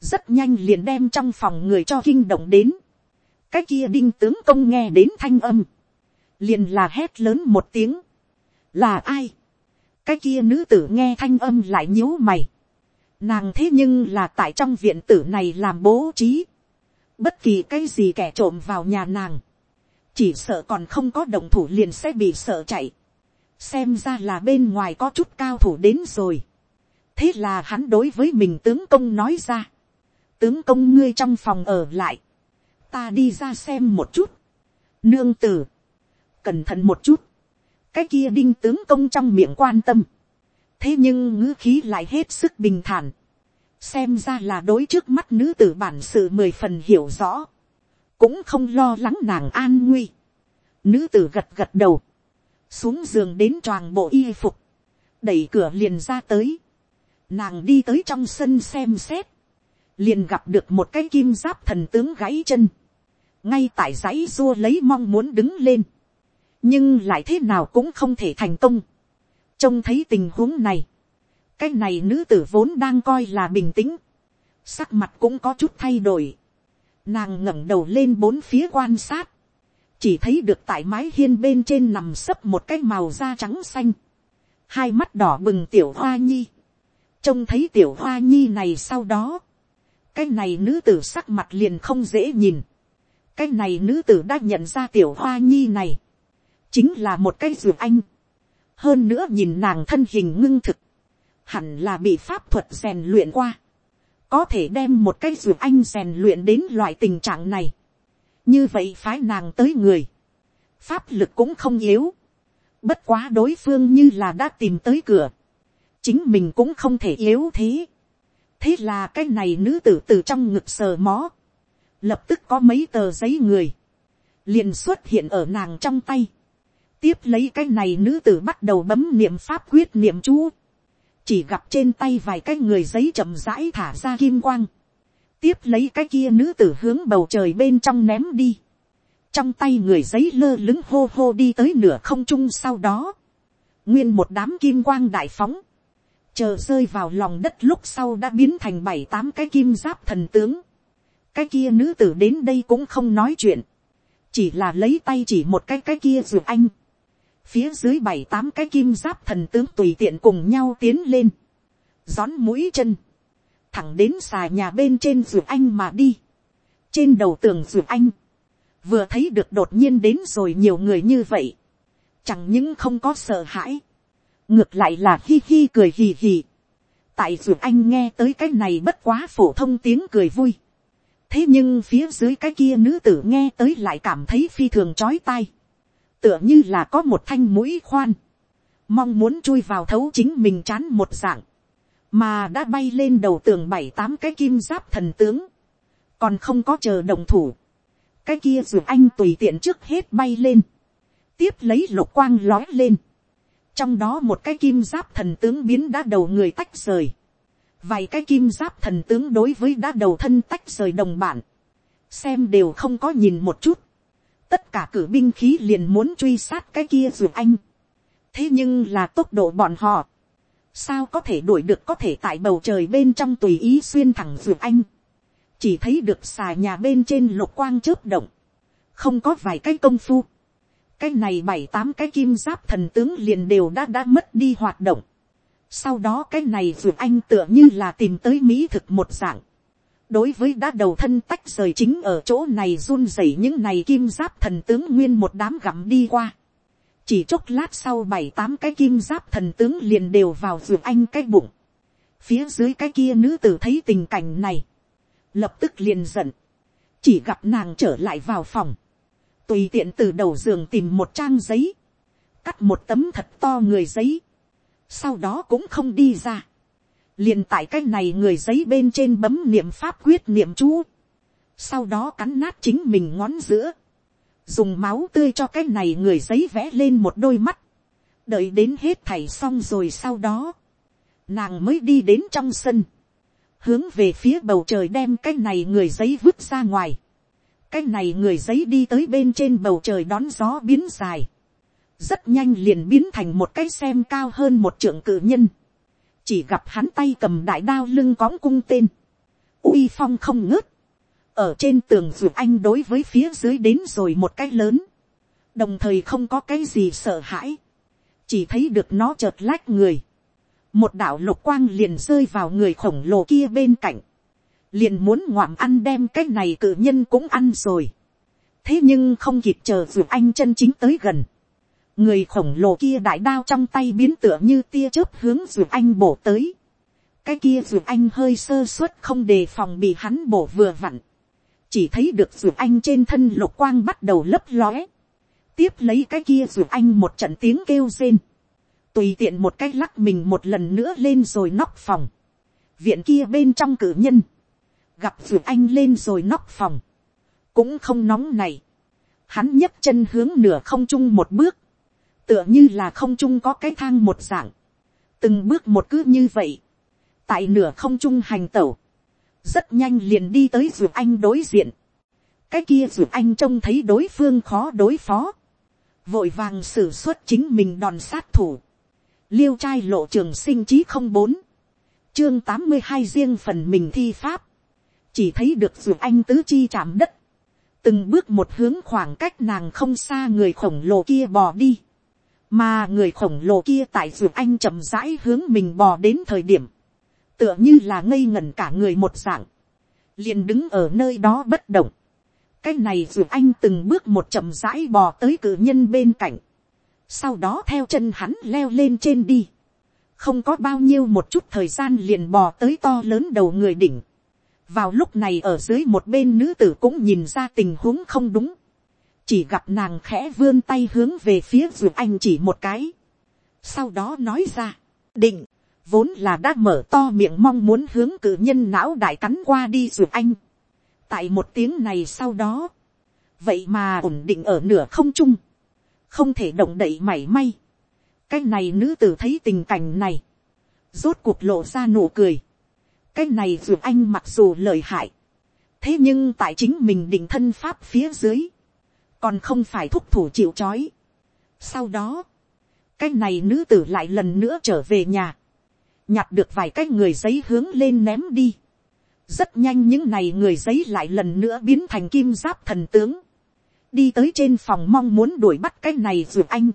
rất nhanh liền đem trong phòng người cho kinh động đến, cái kia đinh tướng công nghe đến thanh âm, liền là hét lớn một tiếng, là ai, cái kia nữ tử nghe thanh âm lại nhíu mày, nàng thế nhưng là tại trong viện tử này làm bố trí, bất kỳ cái gì kẻ trộm vào nhà nàng, chỉ sợ còn không có đồng thủ liền sẽ bị sợ chạy, xem ra là bên ngoài có chút cao thủ đến rồi, thế là hắn đối với mình tướng công nói ra, tướng công ngươi trong phòng ở lại, ta đi ra xem một chút, nương tử, cẩn thận một chút, cái kia đinh tướng công trong miệng quan tâm, thế nhưng ngữ khí lại hết sức bình thản, xem ra là đối trước mắt nữ tử bản sự mười phần hiểu rõ, cũng không lo lắng nàng an nguy. Nữ tử gật gật đầu, xuống giường đến choàng bộ y phục, đẩy cửa liền ra tới, nàng đi tới trong sân xem xét, liền gặp được một cái kim giáp thần tướng gãy chân, ngay tại dãy dua lấy mong muốn đứng lên, nhưng lại thế nào cũng không thể thành công. trông thấy tình huống này, cái này nữ tử vốn đang coi là bình tĩnh, sắc mặt cũng có chút thay đổi, nàng ngẩng đầu lên bốn phía quan sát, chỉ thấy được tại mái hiên bên trên nằm sấp một cái màu da trắng xanh, hai mắt đỏ bừng tiểu hoa nhi, trông thấy tiểu hoa nhi này sau đó, cái này nữ tử sắc mặt liền không dễ nhìn, cái này nữ tử đã nhận ra tiểu hoa nhi này, chính là một cái ruột anh, hơn nữa nhìn nàng thân hình ngưng thực, hẳn là bị pháp thuật rèn luyện qua, có thể đem một cái ruột anh rèn luyện đến loại tình trạng này, như vậy phái nàng tới người, pháp lực cũng không yếu, bất quá đối phương như là đã tìm tới cửa, chính mình cũng không thể yếu thế, thế là cái này nữ tử từ trong ngực sờ mó, lập tức có mấy tờ giấy người, liền xuất hiện ở nàng trong tay, tiếp lấy cái này nữ tử bắt đầu bấm niệm pháp quyết niệm chú, chỉ gặp trên tay vài cái người giấy chậm rãi thả ra kim quang, tiếp lấy cái kia nữ tử hướng bầu trời bên trong ném đi, trong tay người giấy lơ lứng hô hô đi tới nửa không trung sau đó, nguyên một đám kim quang đại phóng, chờ rơi vào lòng đất lúc sau đã biến thành bảy tám cái kim giáp thần tướng, cái kia nữ tử đến đây cũng không nói chuyện, chỉ là lấy tay chỉ một cái cái kia ruột anh, phía dưới bảy tám cái kim giáp thần tướng tùy tiện cùng nhau tiến lên, gión mũi chân, thẳng đến xà nhà bên trên ruột anh mà đi, trên đầu tường ruột anh, vừa thấy được đột nhiên đến rồi nhiều người như vậy, chẳng những không có sợ hãi, ngược lại là hi hi cười hì hì, tại ruột anh nghe tới cái này bất quá phổ thông tiếng cười vui, thế nhưng phía dưới cái kia nữ tử nghe tới lại cảm thấy phi thường chói tai, tựa như là có một thanh mũi khoan, mong muốn chui vào thấu chính mình chán một dạng, mà đã bay lên đầu tường bảy tám cái kim giáp thần tướng, còn không có chờ đồng thủ, cái kia dù anh tùy tiện trước hết bay lên, tiếp lấy lục quang lói lên, trong đó một cái kim giáp thần tướng biến đã đầu người tách rời, vài cái kim giáp thần tướng đối với đã đầu thân tách rời đồng bản, xem đều không có nhìn một chút, tất cả cử binh khí liền muốn truy sát cái kia dù anh. thế nhưng là tốc độ bọn họ, sao có thể đuổi được có thể tại bầu trời bên trong tùy ý xuyên thẳng ruột anh. chỉ thấy được xà nhà bên trên lục quang chớp động, không có vài cái công phu. cái này bảy tám cái kim giáp thần tướng liền đều đã đã mất đi hoạt động. sau đó cái này ruột anh tựa như là tìm tới mỹ thực một dạng đối với đã đầu thân tách rời chính ở chỗ này run rẩy những này kim giáp thần tướng nguyên một đám gặm đi qua chỉ chốc lát sau bảy tám cái kim giáp thần tướng liền đều vào ruột anh cái bụng. phía dưới cái kia nữ tử thấy tình cảnh này, lập tức liền giận, chỉ gặp nàng trở lại vào phòng, tùy tiện từ đầu giường tìm một trang giấy, cắt một tấm thật to người giấy, sau đó cũng không đi ra. Liền tại cái này người giấy bên trên bấm niệm pháp quyết niệm chú, sau đó cắn nát chính mình ngón giữa, dùng máu tươi cho cái này người giấy vẽ lên một đôi mắt, đợi đến hết thảy xong rồi sau đó, nàng mới đi đến trong sân, hướng về phía bầu trời đem cái này người giấy vứt ra ngoài, cái này người giấy đi tới bên trên bầu trời đón gió biến dài, rất nhanh liền biến thành một cái xem cao hơn một trưởng cự nhân, chỉ gặp hắn tay cầm đại đao lưng cõng cung tên, uy phong không ngớt, ở trên tường ruột anh đối với phía dưới đến rồi một cái lớn, đồng thời không có cái gì sợ hãi, chỉ thấy được nó chợt lách người, một đạo lục quang liền rơi vào người khổng lồ kia bên cạnh, liền muốn ngoạm ăn đem cái này cự nhân cũng ăn rồi, thế nhưng không kịp chờ ruột anh chân chính tới gần, người khổng lồ kia đại đao trong tay biến tựa như tia chớp hướng ruột anh bổ tới, cái kia ruột anh hơi sơ suất không đề phòng bị hắn bổ vừa vặn, chỉ thấy được ruột anh trên thân lục quang bắt đầu lấp lóe, tiếp lấy cái kia ruột anh một trận tiếng kêu rên, tùy tiện một cái lắc mình một lần nữa lên rồi nóc phòng, viện kia bên trong cử nhân, gặp ruột anh lên rồi nóc phòng, cũng không nóng này, hắn nhấc chân hướng nửa không trung một bước, tựa như là không trung có cái thang một dạng, từng bước một cứ như vậy, tại nửa không trung hành tẩu, rất nhanh liền đi tới ruột anh đối diện, cái kia ruột anh trông thấy đối phương khó đối phó, vội vàng xử suất chính mình đòn sát thủ, liêu trai lộ trường sinh trí không bốn, chương tám mươi hai riêng phần mình thi pháp, chỉ thấy được ruột anh tứ chi chạm đất, từng bước một hướng khoảng cách nàng không xa người khổng lồ kia bò đi, mà người khổng lồ kia tại ruột anh chậm rãi hướng mình bò đến thời điểm, tựa như là ngây ngẩn cả người một dạng, liền đứng ở nơi đó bất động. cái này dù anh từng bước một chậm rãi bò tới cử nhân bên cạnh, sau đó theo chân hắn leo lên trên đi, không có bao nhiêu một chút thời gian liền bò tới to lớn đầu người đỉnh. vào lúc này ở dưới một bên nữ tử cũng nhìn ra tình huống không đúng, chỉ gặp nàng khẽ vươn tay hướng về phía dù anh chỉ một cái, sau đó nói ra, định, vốn là đã mở to miệng mong muốn hướng cử nhân não đại cắn qua đi ruột anh. tại một tiếng này sau đó, vậy mà ổn định ở nửa không trung, không thể động đậy mảy may. cái này nữ tử thấy tình cảnh này, rốt cuộc lộ ra nụ cười. cái này ruột anh mặc dù lời hại, thế nhưng tại chính mình định thân pháp phía dưới, còn không phải thúc thủ chịu c h ó i sau đó, cái này nữ tử lại lần nữa trở về nhà, nhặt được vài cái người giấy hướng lên ném đi. rất nhanh những này người giấy lại lần nữa biến thành kim giáp thần tướng. đi tới trên phòng mong muốn đuổi bắt cái này dù anh.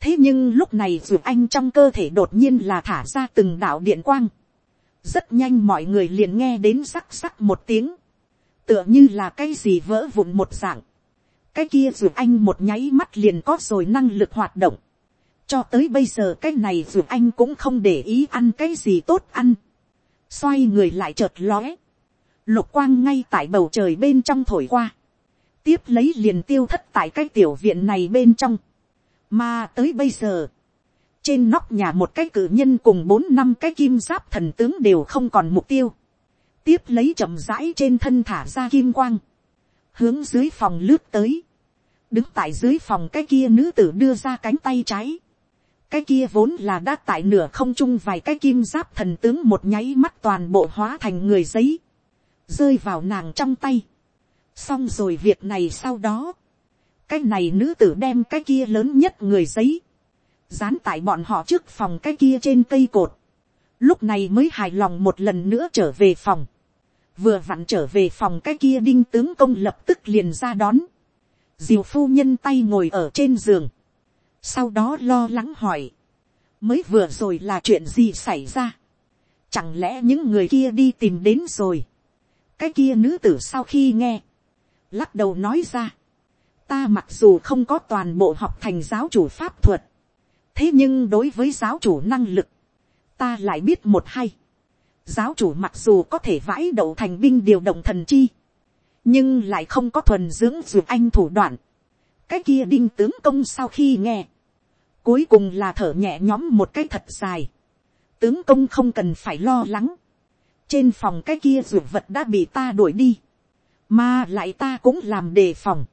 thế nhưng lúc này dù anh trong cơ thể đột nhiên là thả ra từng đạo điện quang. rất nhanh mọi người liền nghe đến sắc sắc một tiếng. tựa như là cái gì vỡ vụn một dạng. cái kia dù anh một nháy mắt liền có rồi năng lực hoạt động cho tới bây giờ cái này dù anh cũng không để ý ăn cái gì tốt ăn. xoay người lại chợt lóe. lục quang ngay tại bầu trời bên trong thổi qua. tiếp lấy liền tiêu thất tại cái tiểu viện này bên trong. mà tới bây giờ, trên nóc nhà một cái cử nhân cùng bốn năm cái kim giáp thần tướng đều không còn mục tiêu. tiếp lấy chậm rãi trên thân thả ra kim quang. hướng dưới phòng lướt tới đứng tại dưới phòng cái kia nữ tử đưa ra cánh tay trái, cái kia vốn là đã tại nửa không trung vài cái kim giáp thần tướng một nháy mắt toàn bộ hóa thành người giấy, rơi vào nàng trong tay. xong rồi việc này sau đó, cái này nữ tử đem cái kia lớn nhất người giấy, dán tại bọn họ trước phòng cái kia trên cây cột, lúc này mới hài lòng một lần nữa trở về phòng, vừa vặn trở về phòng cái kia đinh tướng công lập tức liền ra đón, diều phu nhân tay ngồi ở trên giường, sau đó lo lắng hỏi, mới vừa rồi là chuyện gì xảy ra, chẳng lẽ những người kia đi tìm đến rồi, cái kia nữ tử sau khi nghe, lắc đầu nói ra, ta mặc dù không có toàn bộ học thành giáo chủ pháp thuật, thế nhưng đối với giáo chủ năng lực, ta lại biết một hay, giáo chủ mặc dù có thể vãi đậu thành binh điều động thần chi, nhưng lại không có thuần dưỡng dù anh thủ đoạn, cái kia đinh tướng công sau khi nghe, cuối cùng là thở nhẹ nhõm một cái thật dài, tướng công không cần phải lo lắng, trên phòng cái kia ruột vật đã bị ta đuổi đi, mà lại ta cũng làm đề phòng,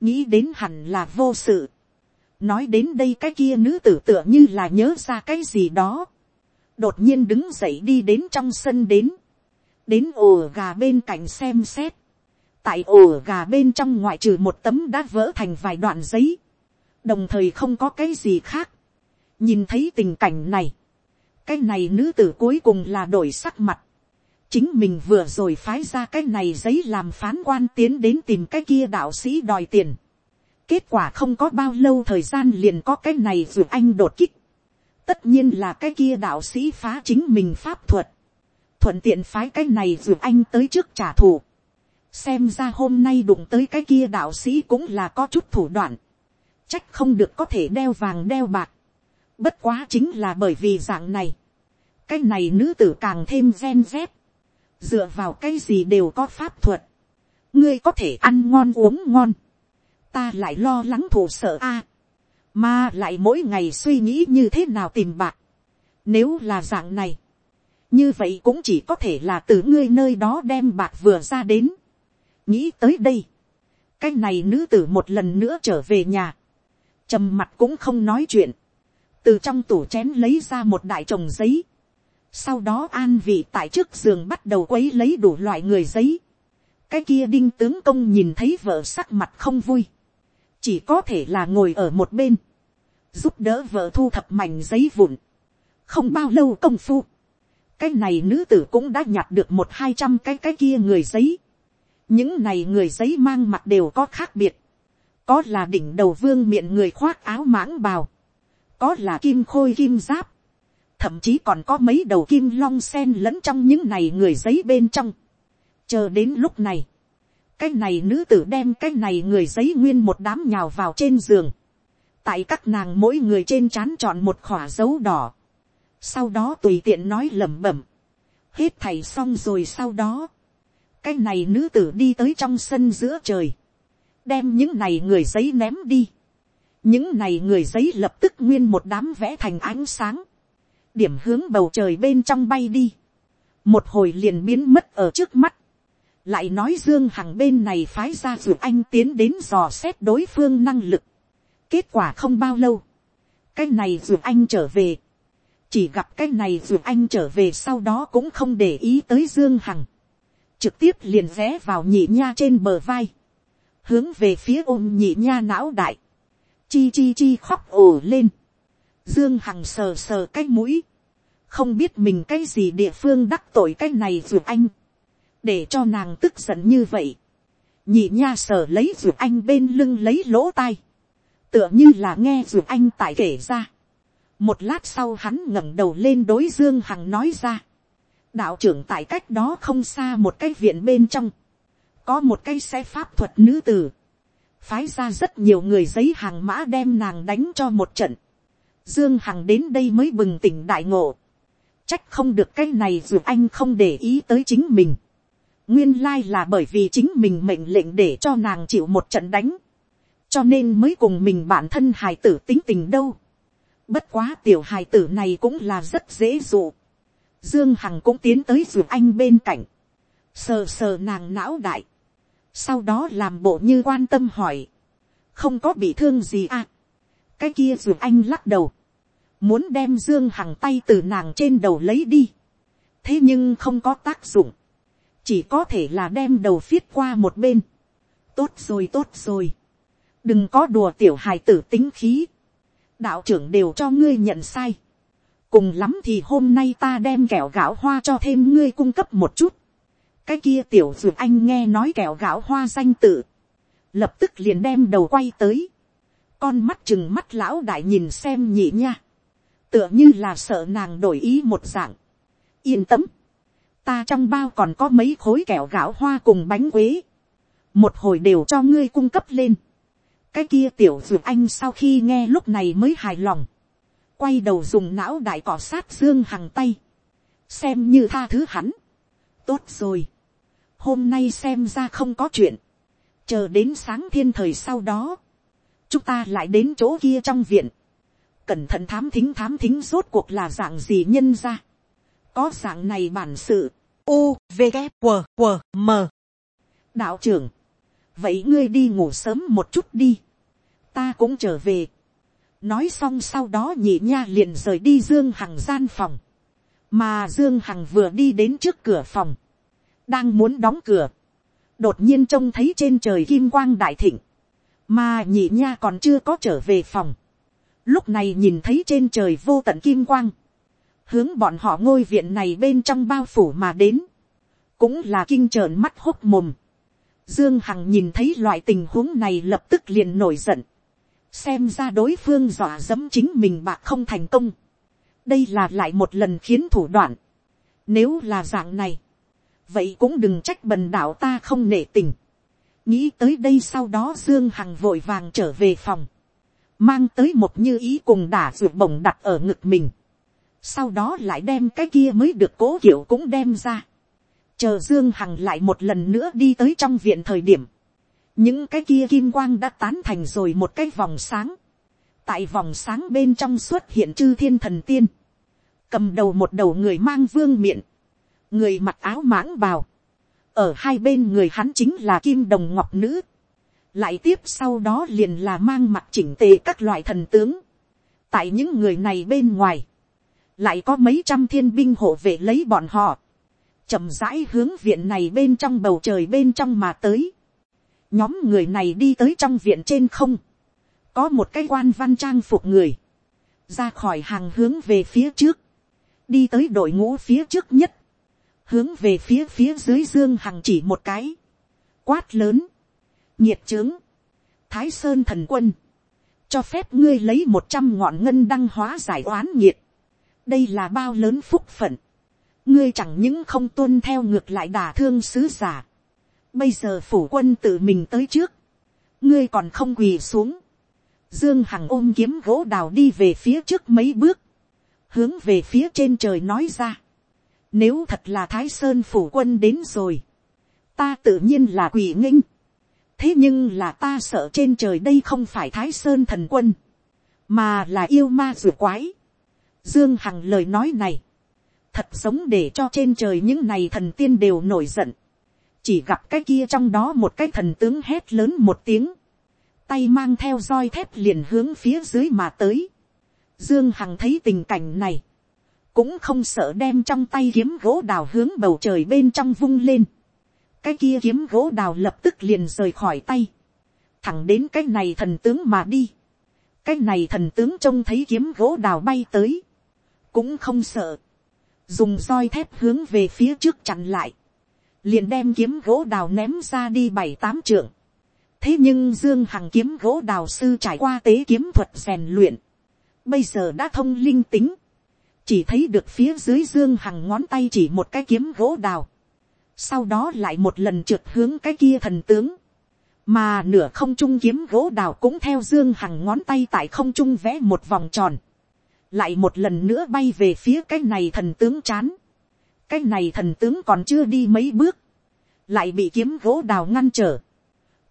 nghĩ đến hẳn là vô sự, nói đến đây cái kia nữ tử tựa như là nhớ ra cái gì đó, đột nhiên đứng dậy đi đến trong sân đến, đến ổ gà bên cạnh xem xét, tại ổ gà bên trong ngoại trừ một tấm đã vỡ thành vài đoạn giấy, đồng thời không có cái gì khác, nhìn thấy tình cảnh này, cái này nữ tử cuối cùng là đổi sắc mặt, chính mình vừa rồi phái ra cái này giấy làm phán quan tiến đến tìm cái kia đạo sĩ đòi tiền, kết quả không có bao lâu thời gian liền có cái này ruột anh đột kích, tất nhiên là cái kia đạo sĩ phá chính mình pháp thuật, thuận tiện phái cái này ruột anh tới trước trả thù, xem ra hôm nay đụng tới cái kia đạo sĩ cũng là có chút thủ đoạn, trách không được có thể đeo vàng đeo bạc, bất quá chính là bởi vì dạng này, cái này nữ tử càng thêm gen dép. dựa vào cái gì đều có pháp thuật, ngươi có thể ăn ngon uống ngon, ta lại lo lắng thủ sợ a, mà lại mỗi ngày suy nghĩ như thế nào tìm bạc, nếu là dạng này, như vậy cũng chỉ có thể là từ ngươi nơi đó đem bạc vừa ra đến, nghĩ tới đây, cái này nữ tử một lần nữa trở về nhà, trầm mặt cũng không nói chuyện, từ trong tủ chén lấy ra một đại chồng giấy, sau đó an vị tại trước giường bắt đầu quấy lấy đủ loại người giấy, cái kia đinh tướng công nhìn thấy vợ sắc mặt không vui, chỉ có thể là ngồi ở một bên, giúp đỡ vợ thu thập mảnh giấy vụn, không bao lâu công phu, cái này nữ tử cũng đã nhặt được một hai trăm cái cái kia người giấy, những này người giấy mang mặt đều có khác biệt, có là đỉnh đầu vương miệng người khoác áo mãng bào, có là kim khôi kim giáp, thậm chí còn có mấy đầu kim long sen lẫn trong những này người giấy bên trong. chờ đến lúc này, cái này nữ tử đem cái này người giấy nguyên một đám nhào vào trên giường, tại các nàng mỗi người trên c h á n chọn một khỏa dấu đỏ, sau đó tùy tiện nói lẩm bẩm, hết thầy xong rồi sau đó, cái này nữ tử đi tới trong sân giữa trời, đem những này người giấy ném đi, những này người giấy lập tức nguyên một đám vẽ thành ánh sáng, điểm hướng bầu trời bên trong bay đi, một hồi liền biến mất ở trước mắt, lại nói dương hằng bên này phái ra ruột anh tiến đến dò xét đối phương năng lực, kết quả không bao lâu, cái này ruột anh trở về, chỉ gặp cái này ruột anh trở về sau đó cũng không để ý tới dương hằng, trực tiếp liền rẽ vào nhị nha trên bờ vai, hướng về phía ôm nhị nha não đại, chi chi chi khóc ồ lên, Dương Hằng sờ sờ cái mũi. Không biết mình cái gì địa phương đắc tội cái này ruột anh. Để cho nàng tức giận như vậy. Nhị nha sờ lấy ruột anh bên lưng lấy lỗ tai. Tựa như là nghe ruột anh tại kể ra. Một lát sau hắn ngẩng đầu lên đối Dương Hằng nói ra. Đạo trưởng tại cách đó không xa một cái viện bên trong. Có một cái xe pháp thuật nữ tử phái ra rất nhiều người giấy hàng mã đem nàng đánh cho một trận. Dương Hằng đến đây mới bừng tỉnh đại ngộ. Trách không được cái này dù anh không để ý tới chính mình. Nguyên lai là bởi vì chính mình mệnh lệnh để cho nàng chịu một trận đánh. Cho nên mới cùng mình bản thân hài tử tính tình đâu. Bất quá tiểu hài tử này cũng là rất dễ dụ. Dương Hằng cũng tiến tới dù anh bên cạnh. Sờ sờ nàng não đại. Sau đó làm bộ như quan tâm hỏi. Không có bị thương gì à? Cái kia dù anh lắc đầu, muốn đem dương hằng tay từ nàng trên đầu lấy đi, thế nhưng không có tác dụng, chỉ có thể là đem đầu viết qua một bên, tốt rồi tốt rồi, đừng có đùa tiểu hài tử tính khí, đạo trưởng đều cho ngươi nhận sai, cùng lắm thì hôm nay ta đem kẹo gạo hoa cho thêm ngươi cung cấp một chút, cái kia tiểu dược anh nghe nói kẹo gạo hoa danh tự, lập tức liền đem đầu quay tới, con mắt chừng mắt lão đại nhìn xem nhị nha, tựa như là sợ nàng đổi ý một dạng, yên tâm, ta trong bao còn có mấy khối kẹo gạo hoa cùng bánh quế, một hồi đều cho ngươi cung cấp lên, cái kia tiểu dược anh sau khi nghe lúc này mới hài lòng, quay đầu dùng não đại cỏ sát dương hằng tay, xem như tha thứ hắn, tốt rồi, hôm nay xem ra không có chuyện, chờ đến sáng thiên thời sau đó, chúng ta lại đến chỗ kia trong viện, cẩn thận thám thính thám thính rốt cuộc là dạng gì nhân ra, có dạng này bản sự, u v g q q m. Đạo trưởng, vậy ngươi đi ngủ sớm một chút đi, ta cũng trở về, nói xong sau đó nhị nha liền rời đi dương hằng gian phòng, mà dương hằng vừa đi đến trước cửa phòng, đang muốn đóng cửa, đột nhiên trông thấy trên trời kim quang đại thịnh, mà nhị nha còn chưa có trở về phòng, lúc này nhìn thấy trên trời vô tận kim quang, hướng bọn họ ngôi viện này bên trong bao phủ mà đến, cũng là kinh trợn mắt hốc mồm. Dương Hằng nhìn thấy loại tình huống này lập tức liền nổi giận, xem ra đối phương dọa dẫm chính mình bạc không thành công, đây là lại một lần khiến thủ đoạn, nếu là dạng này, vậy cũng đừng trách bần đạo ta không nể tình, nghĩ tới đây sau đó dương hằng vội vàng trở về phòng, mang tới một như ý cùng đả ruột bổng đặt ở ngực mình, sau đó lại đem cái kia mới được cố kiểu cũng đem ra, chờ dương hằng lại một lần nữa đi tới trong viện thời điểm, những cái kia kim quang đã tán thành rồi một cái vòng sáng, tại vòng sáng bên trong xuất hiện chư thiên thần tiên, cầm đầu một đầu người mang vương miệng, người mặc áo mãng bào, ở hai bên người hắn chính là kim đồng ngọc nữ, lại tiếp sau đó liền là mang mặt chỉnh tề các loại thần tướng, tại những người này bên ngoài, lại có mấy trăm thiên binh hộ vệ lấy bọn họ, chậm rãi hướng viện này bên trong bầu trời bên trong mà tới, nhóm người này đi tới trong viện trên không, có một cái quan văn trang phục người, ra khỏi hàng hướng về phía trước, đi tới đội ngũ phía trước nhất, hướng về phía phía dưới dương hằng chỉ một cái, quát lớn, nhiệt trướng, thái sơn thần quân, cho phép ngươi lấy một trăm ngọn ngân đăng hóa giải oán nhiệt, đây là bao lớn phúc phận, ngươi chẳng những không tuân theo ngược lại đả thương sứ giả, bây giờ phủ quân tự mình tới trước, ngươi còn không quỳ xuống, dương hằng ôm kiếm gỗ đào đi về phía trước mấy bước, hướng về phía trên trời nói ra, nếu thật là thái sơn phủ quân đến rồi, ta tự nhiên là quỷ nghinh, thế nhưng là ta sợ trên trời đây không phải thái sơn thần quân, mà là yêu ma rùa quái. Dương Hằng lời nói này, thật sống để cho trên trời những này thần tiên đều nổi giận. Chỉ gặp cái kia trong đó một cái thần tướng hét lớn một tiếng, tay mang theo roi thép liền hướng phía dưới mà tới. Dương Hằng thấy tình cảnh này, cũng không sợ đem trong tay kiếm gỗ đào hướng bầu trời bên trong vung lên. cái kia kiếm gỗ đào lập tức liền rời khỏi tay, thẳng đến cái này thần tướng mà đi. cái này thần tướng trông thấy kiếm gỗ đào bay tới, cũng không sợ, dùng roi thép hướng về phía trước chặn lại, liền đem kiếm gỗ đào ném ra đi bảy tám trượng. thế nhưng dương hằng kiếm gỗ đào sư trải qua tế kiếm thuật rèn luyện, bây giờ đã thông linh tính, chỉ thấy được phía dưới dương hằng ngón tay chỉ một cái kiếm gỗ đào, sau đó lại một lần trượt hướng cái kia thần tướng, mà nửa không trung kiếm gỗ đào cũng theo dương hằng ngón tay tại không trung vẽ một vòng tròn, lại một lần nữa bay về phía cái này thần tướng chán, cái này thần tướng còn chưa đi mấy bước, lại bị kiếm gỗ đào ngăn trở,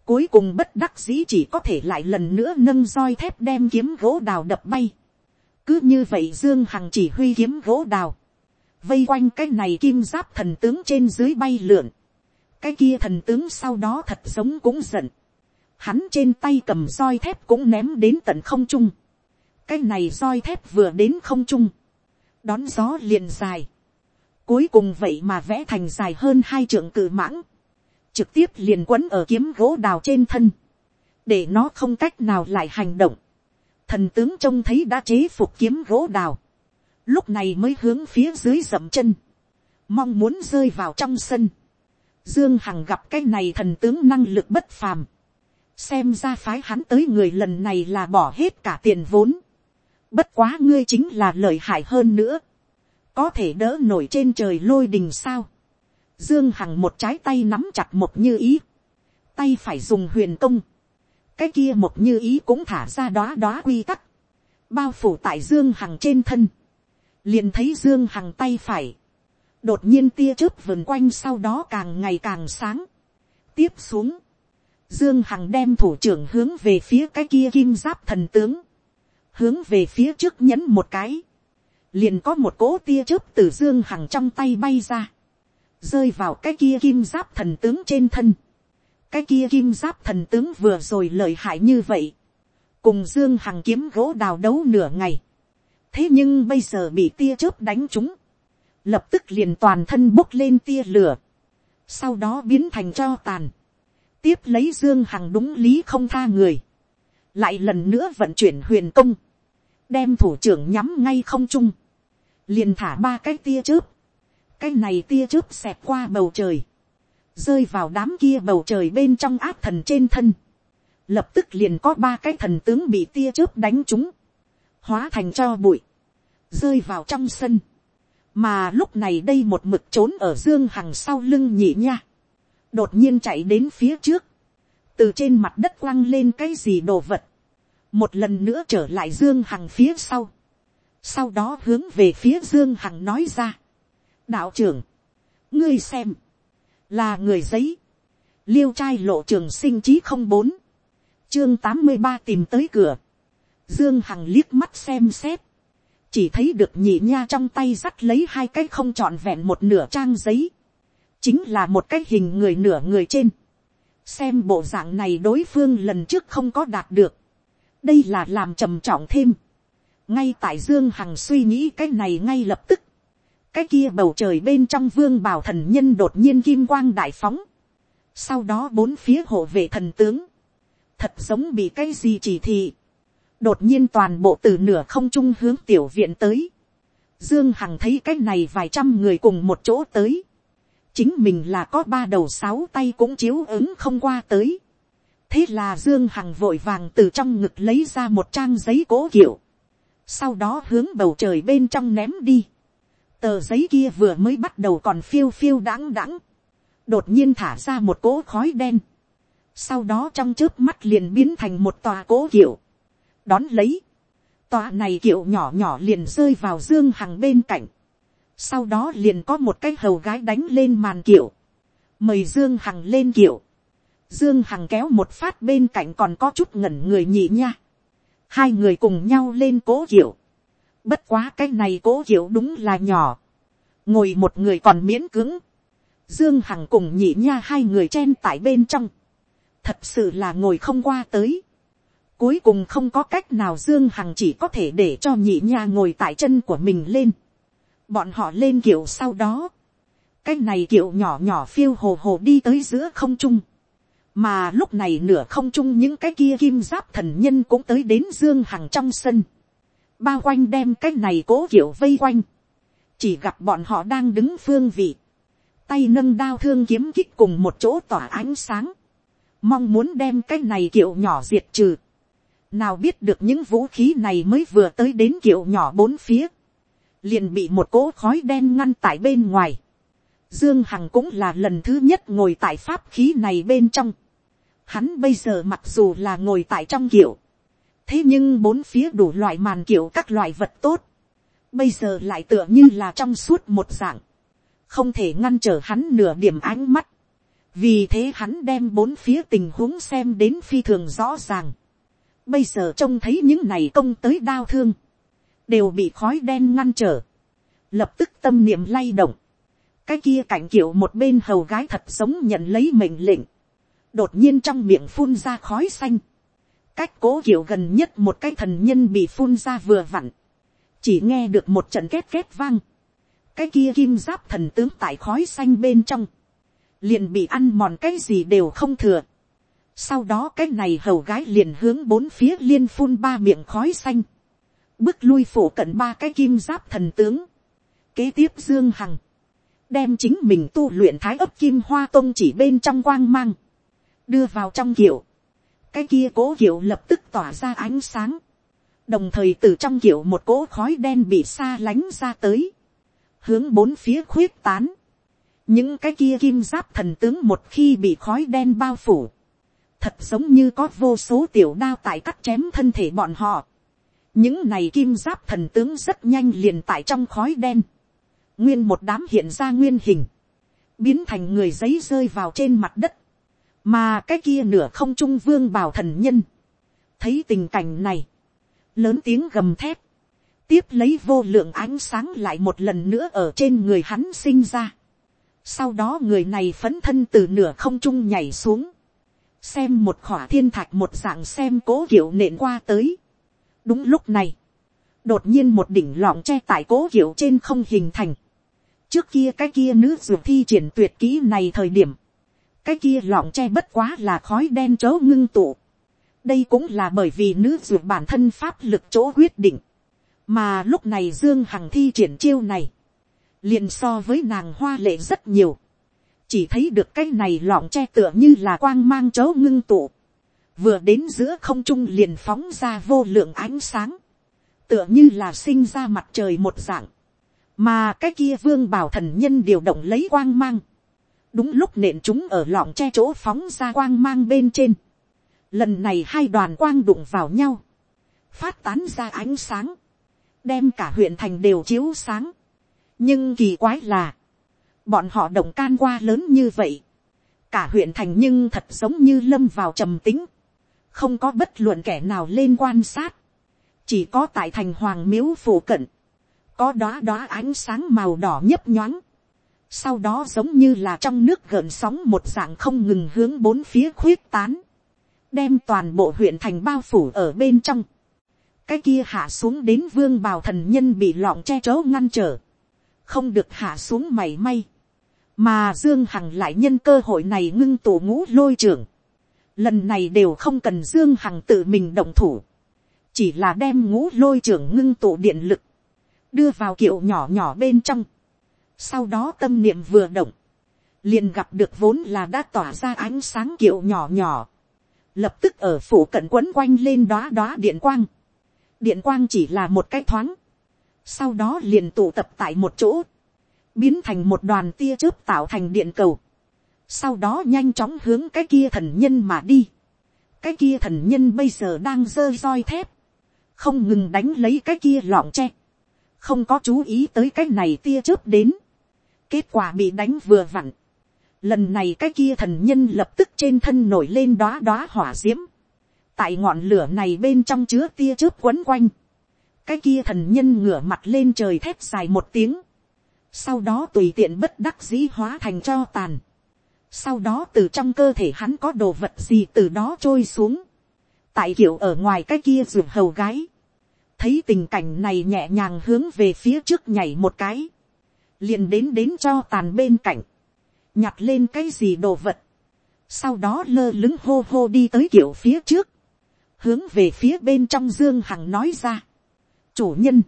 cuối cùng bất đắc dĩ chỉ có thể lại lần nữa nâng roi thép đem kiếm gỗ đào đập bay, cứ như vậy dương hằng chỉ huy kiếm gỗ đào, vây quanh cái này kim giáp thần tướng trên dưới bay lượn, cái kia thần tướng sau đó thật giống cũng giận, hắn trên tay cầm roi thép cũng ném đến tận không trung, cái này roi thép vừa đến không trung, đón gió liền dài, cuối cùng vậy mà vẽ thành dài hơn hai trượng cự mãng, trực tiếp liền quấn ở kiếm gỗ đào trên thân, để nó không cách nào lại hành động, thần tướng trông thấy đã chế phục kiếm gỗ đào, lúc này mới hướng phía dưới dậm chân, mong muốn rơi vào trong sân. Dương Hằng gặp cái này thần tướng năng lực bất phàm, xem ra phái hắn tới người lần này là bỏ hết cả tiền vốn, bất quá ngươi chính là lợi hại hơn nữa, có thể đỡ nổi trên trời lôi đình sao. Dương Hằng một trái tay nắm chặt một như ý, tay phải dùng huyền công, cái kia một như ý cũng thả ra đóa đóa quy tắc, bao phủ tại dương hằng trên thân, liền thấy dương hằng tay phải, đột nhiên tia chớp vườn quanh sau đó càng ngày càng sáng, tiếp xuống, dương hằng đem thủ trưởng hướng về phía cái kia kim giáp thần tướng, hướng về phía trước nhấn một cái, liền có một cỗ tia chớp từ dương hằng trong tay bay ra, rơi vào cái kia kim giáp thần tướng trên thân, cái kia kim giáp thần tướng vừa rồi lợi hại như vậy, cùng dương hằng kiếm gỗ đào đấu nửa ngày, thế nhưng bây giờ bị tia chớp đánh trúng, lập tức liền toàn thân bốc lên tia lửa, sau đó biến thành cho tàn, tiếp lấy dương hằng đúng lý không tha người, lại lần nữa vận chuyển huyền công, đem thủ trưởng nhắm ngay không trung, liền thả ba cái tia chớp, cái này tia chớp xẹt qua bầu trời, rơi vào đám kia bầu trời bên trong áp thần trên thân, lập tức liền có ba cái thần tướng bị tia chớp đánh chúng hóa thành cho bụi, rơi vào trong sân, mà lúc này đây một mực trốn ở dương hằng sau lưng nhị nha, đột nhiên chạy đến phía trước, từ trên mặt đất quăng lên cái gì đồ vật, một lần nữa trở lại dương hằng phía sau, sau đó hướng về phía dương hằng nói ra, đạo trưởng, ngươi xem, là người giấy, liêu trai lộ trường sinh chí không bốn, chương tám mươi ba tìm tới cửa, dương hằng liếc mắt xem xét, chỉ thấy được nhị nha trong tay dắt lấy hai cái không trọn vẹn một nửa trang giấy, chính là một cái hình người nửa người trên, xem bộ dạng này đối phương lần trước không có đạt được, đây là làm trầm trọng thêm, ngay tại dương hằng suy nghĩ cái này ngay lập tức, cái kia bầu trời bên trong vương bảo thần nhân đột nhiên kim quang đại phóng, sau đó bốn phía hộ vệ thần tướng, thật giống bị cái gì chỉ thị, đột nhiên toàn bộ từ nửa không trung hướng tiểu viện tới, dương hằng thấy cái này vài trăm người cùng một chỗ tới, chính mình là có ba đầu sáu tay cũng chiếu ứng không qua tới, thế là dương hằng vội vàng từ trong ngực lấy ra một trang giấy cố kiệu, sau đó hướng bầu trời bên trong ném đi, tờ giấy kia vừa mới bắt đầu còn phiêu phiêu đãng đãng, đột nhiên thả ra một cỗ khói đen, sau đó trong trước mắt liền biến thành một tòa cỗ kiệu, đón lấy, tòa này kiệu nhỏ nhỏ liền rơi vào dương hằng bên cạnh, sau đó liền có một cái hầu gái đánh lên màn kiệu, mời dương hằng lên kiệu, dương hằng kéo một phát bên cạnh còn có chút ngẩn người nhị nha, hai người cùng nhau lên cố kiệu, bất quá cái này cố hiểu đúng là nhỏ, ngồi một người còn miễn cứng, dương hằng cùng nhị nha hai người chen tại bên trong, thật sự là ngồi không qua tới, cuối cùng không có cách nào dương hằng chỉ có thể để cho nhị nha ngồi tại chân của mình lên, bọn họ lên kiệu sau đó, cái này kiệu nhỏ nhỏ phiêu hồ hồ đi tới giữa không trung, mà lúc này nửa không trung những cái kia kim giáp thần nhân cũng tới đến dương hằng trong sân, bao quanh đem cái này cố kiểu vây quanh, chỉ gặp bọn họ đang đứng phương vị, tay nâng đao thương kiếm kích cùng một chỗ tỏa ánh sáng, mong muốn đem cái này kiệu nhỏ diệt trừ, nào biết được những vũ khí này mới vừa tới đến kiệu nhỏ bốn phía, liền bị một cỗ khói đen ngăn tại bên ngoài. Dương Hằng cũng là lần thứ nhất ngồi tại pháp khí này bên trong. Hắn bây giờ mặc dù là ngồi tại trong kiệu. Thế nhưng bốn phía đủ loại màn kiểu các loại vật tốt. Bây giờ lại tựa như là trong suốt một dạng. Không thể ngăn trở hắn nửa điểm ánh mắt. Vì thế hắn đem bốn phía tình huống xem đến phi thường rõ ràng. Bây giờ trông thấy những này công tới đau thương đều bị khói đen ngăn trở, lập tức tâm niệm lay động, cái kia cảnh kiểu một bên hầu gái thật sống nhận lấy mệnh lệnh, đột nhiên trong miệng phun ra khói xanh, cách cố kiểu gần nhất một cái thần nhân bị phun ra vừa vặn, chỉ nghe được một trận két két vang, cái kia kim giáp thần tướng tại khói xanh bên trong, liền bị ăn mòn cái gì đều không thừa. Sau đó cái này hầu gái liền hướng bốn phía liên phun ba miệng khói xanh bước lui phủ cận ba cái kim giáp thần tướng. Kế tiếp Dương Hằng. Đem chính mình tu luyện thái ấp kim hoa tông chỉ bên trong quang mang. Đưa vào trong kiểu. Cái kia cố kiểu lập tức tỏa ra ánh sáng. Đồng thời từ trong kiểu một cỗ khói đen bị xa lánh ra tới. Hướng bốn phía khuyết tán. Những cái kia kim giáp thần tướng một khi bị khói đen bao phủ. Thật giống như có vô số tiểu đao tại cắt chém thân thể bọn họ những này kim giáp thần tướng rất nhanh liền tại trong khói đen, nguyên một đám hiện ra nguyên hình, biến thành người giấy rơi vào trên mặt đất, mà cái kia nửa không trung vương bảo thần nhân, thấy tình cảnh này, lớn tiếng gầm thép, tiếp lấy vô lượng ánh sáng lại một lần nữa ở trên người hắn sinh ra. Sau đó người này phấn thân từ nửa không trung nhảy xuống, xem một khỏa thiên thạch một dạng xem cố kiểu nện qua tới. đúng lúc này, đột nhiên một đỉnh lọng che tại cố kiểu trên không hình thành. trước kia cái kia nữ ruột thi triển tuyệt kỹ này thời điểm, cái kia lọng che bất quá là khói đen chớ ngưng tụ. đây cũng là bởi vì nữ ruột bản thân pháp lực chỗ quyết định. mà lúc này dương hằng thi triển chiêu này, liền so với nàng hoa lệ rất nhiều. Chỉ thấy được cái này lọng che tựa như là quang mang chớ ngưng tụ, vừa đến giữa không trung liền phóng ra vô lượng ánh sáng, tựa như là sinh ra mặt trời một dạng, mà cái kia vương bảo thần nhân điều động lấy quang mang, đúng lúc nện chúng ở lọng che chỗ phóng ra quang mang bên trên, lần này hai đoàn quang đụng vào nhau, phát tán ra ánh sáng, đem cả huyện thành đều chiếu sáng, nhưng kỳ quái là, bọn họ động can qua lớn như vậy, cả huyện thành nhưng thật giống như lâm vào trầm tính, không có bất luận kẻ nào lên quan sát, chỉ có tại thành hoàng miếu phổ cận, có đóa đóa ánh sáng màu đỏ nhấp nhoáng, sau đó giống như là trong nước gợn sóng một dạng không ngừng hướng bốn phía khuyết tán, đem toàn bộ huyện thành bao phủ ở bên trong, cái kia hạ xuống đến vương bào thần nhân bị lọng che chấu ngăn trở, không được hạ xuống mảy may, mà dương hằng lại nhân cơ hội này ngưng tổ ngũ lôi trưởng, lần này đều không cần dương hằng tự mình động thủ, chỉ là đem ngũ lôi trưởng ngưng tổ điện lực, đưa vào kiệu nhỏ nhỏ bên trong, sau đó tâm niệm vừa động, liền gặp được vốn là đã tỏa ra ánh sáng kiệu nhỏ nhỏ, lập tức ở phủ cận quấn quanh lên đó đó điện quang, điện quang chỉ là một cái thoáng, sau đó liền tụ tập tại một chỗ, biến thành một đoàn tia chớp tạo thành điện cầu, sau đó nhanh chóng hướng cái kia thần nhân mà đi. cái kia thần nhân bây giờ đang giơ roi thép, không ngừng đánh lấy cái kia lọng tre, không có chú ý tới cái này tia chớp đến, kết quả bị đánh vừa vặn. lần này cái kia thần nhân lập tức trên thân nổi lên đóa đóa hỏa diễm. tại ngọn lửa này bên trong chứa tia chớp quấn quanh, cái kia thần nhân ngửa mặt lên trời thép dài một tiếng, sau đó tùy tiện bất đắc dĩ hóa thành cho tàn, sau đó từ trong cơ thể hắn có đồ vật gì từ đó trôi xuống, tại kiểu ở ngoài cái kia ruột hầu gái, thấy tình cảnh này nhẹ nhàng hướng về phía trước nhảy một cái, liền đến đến cho tàn bên cạnh, nhặt lên cái gì đồ vật, sau đó lơ lứng hô hô đi tới kiểu phía trước, hướng về phía bên trong dương hằng nói ra, chủ nhân,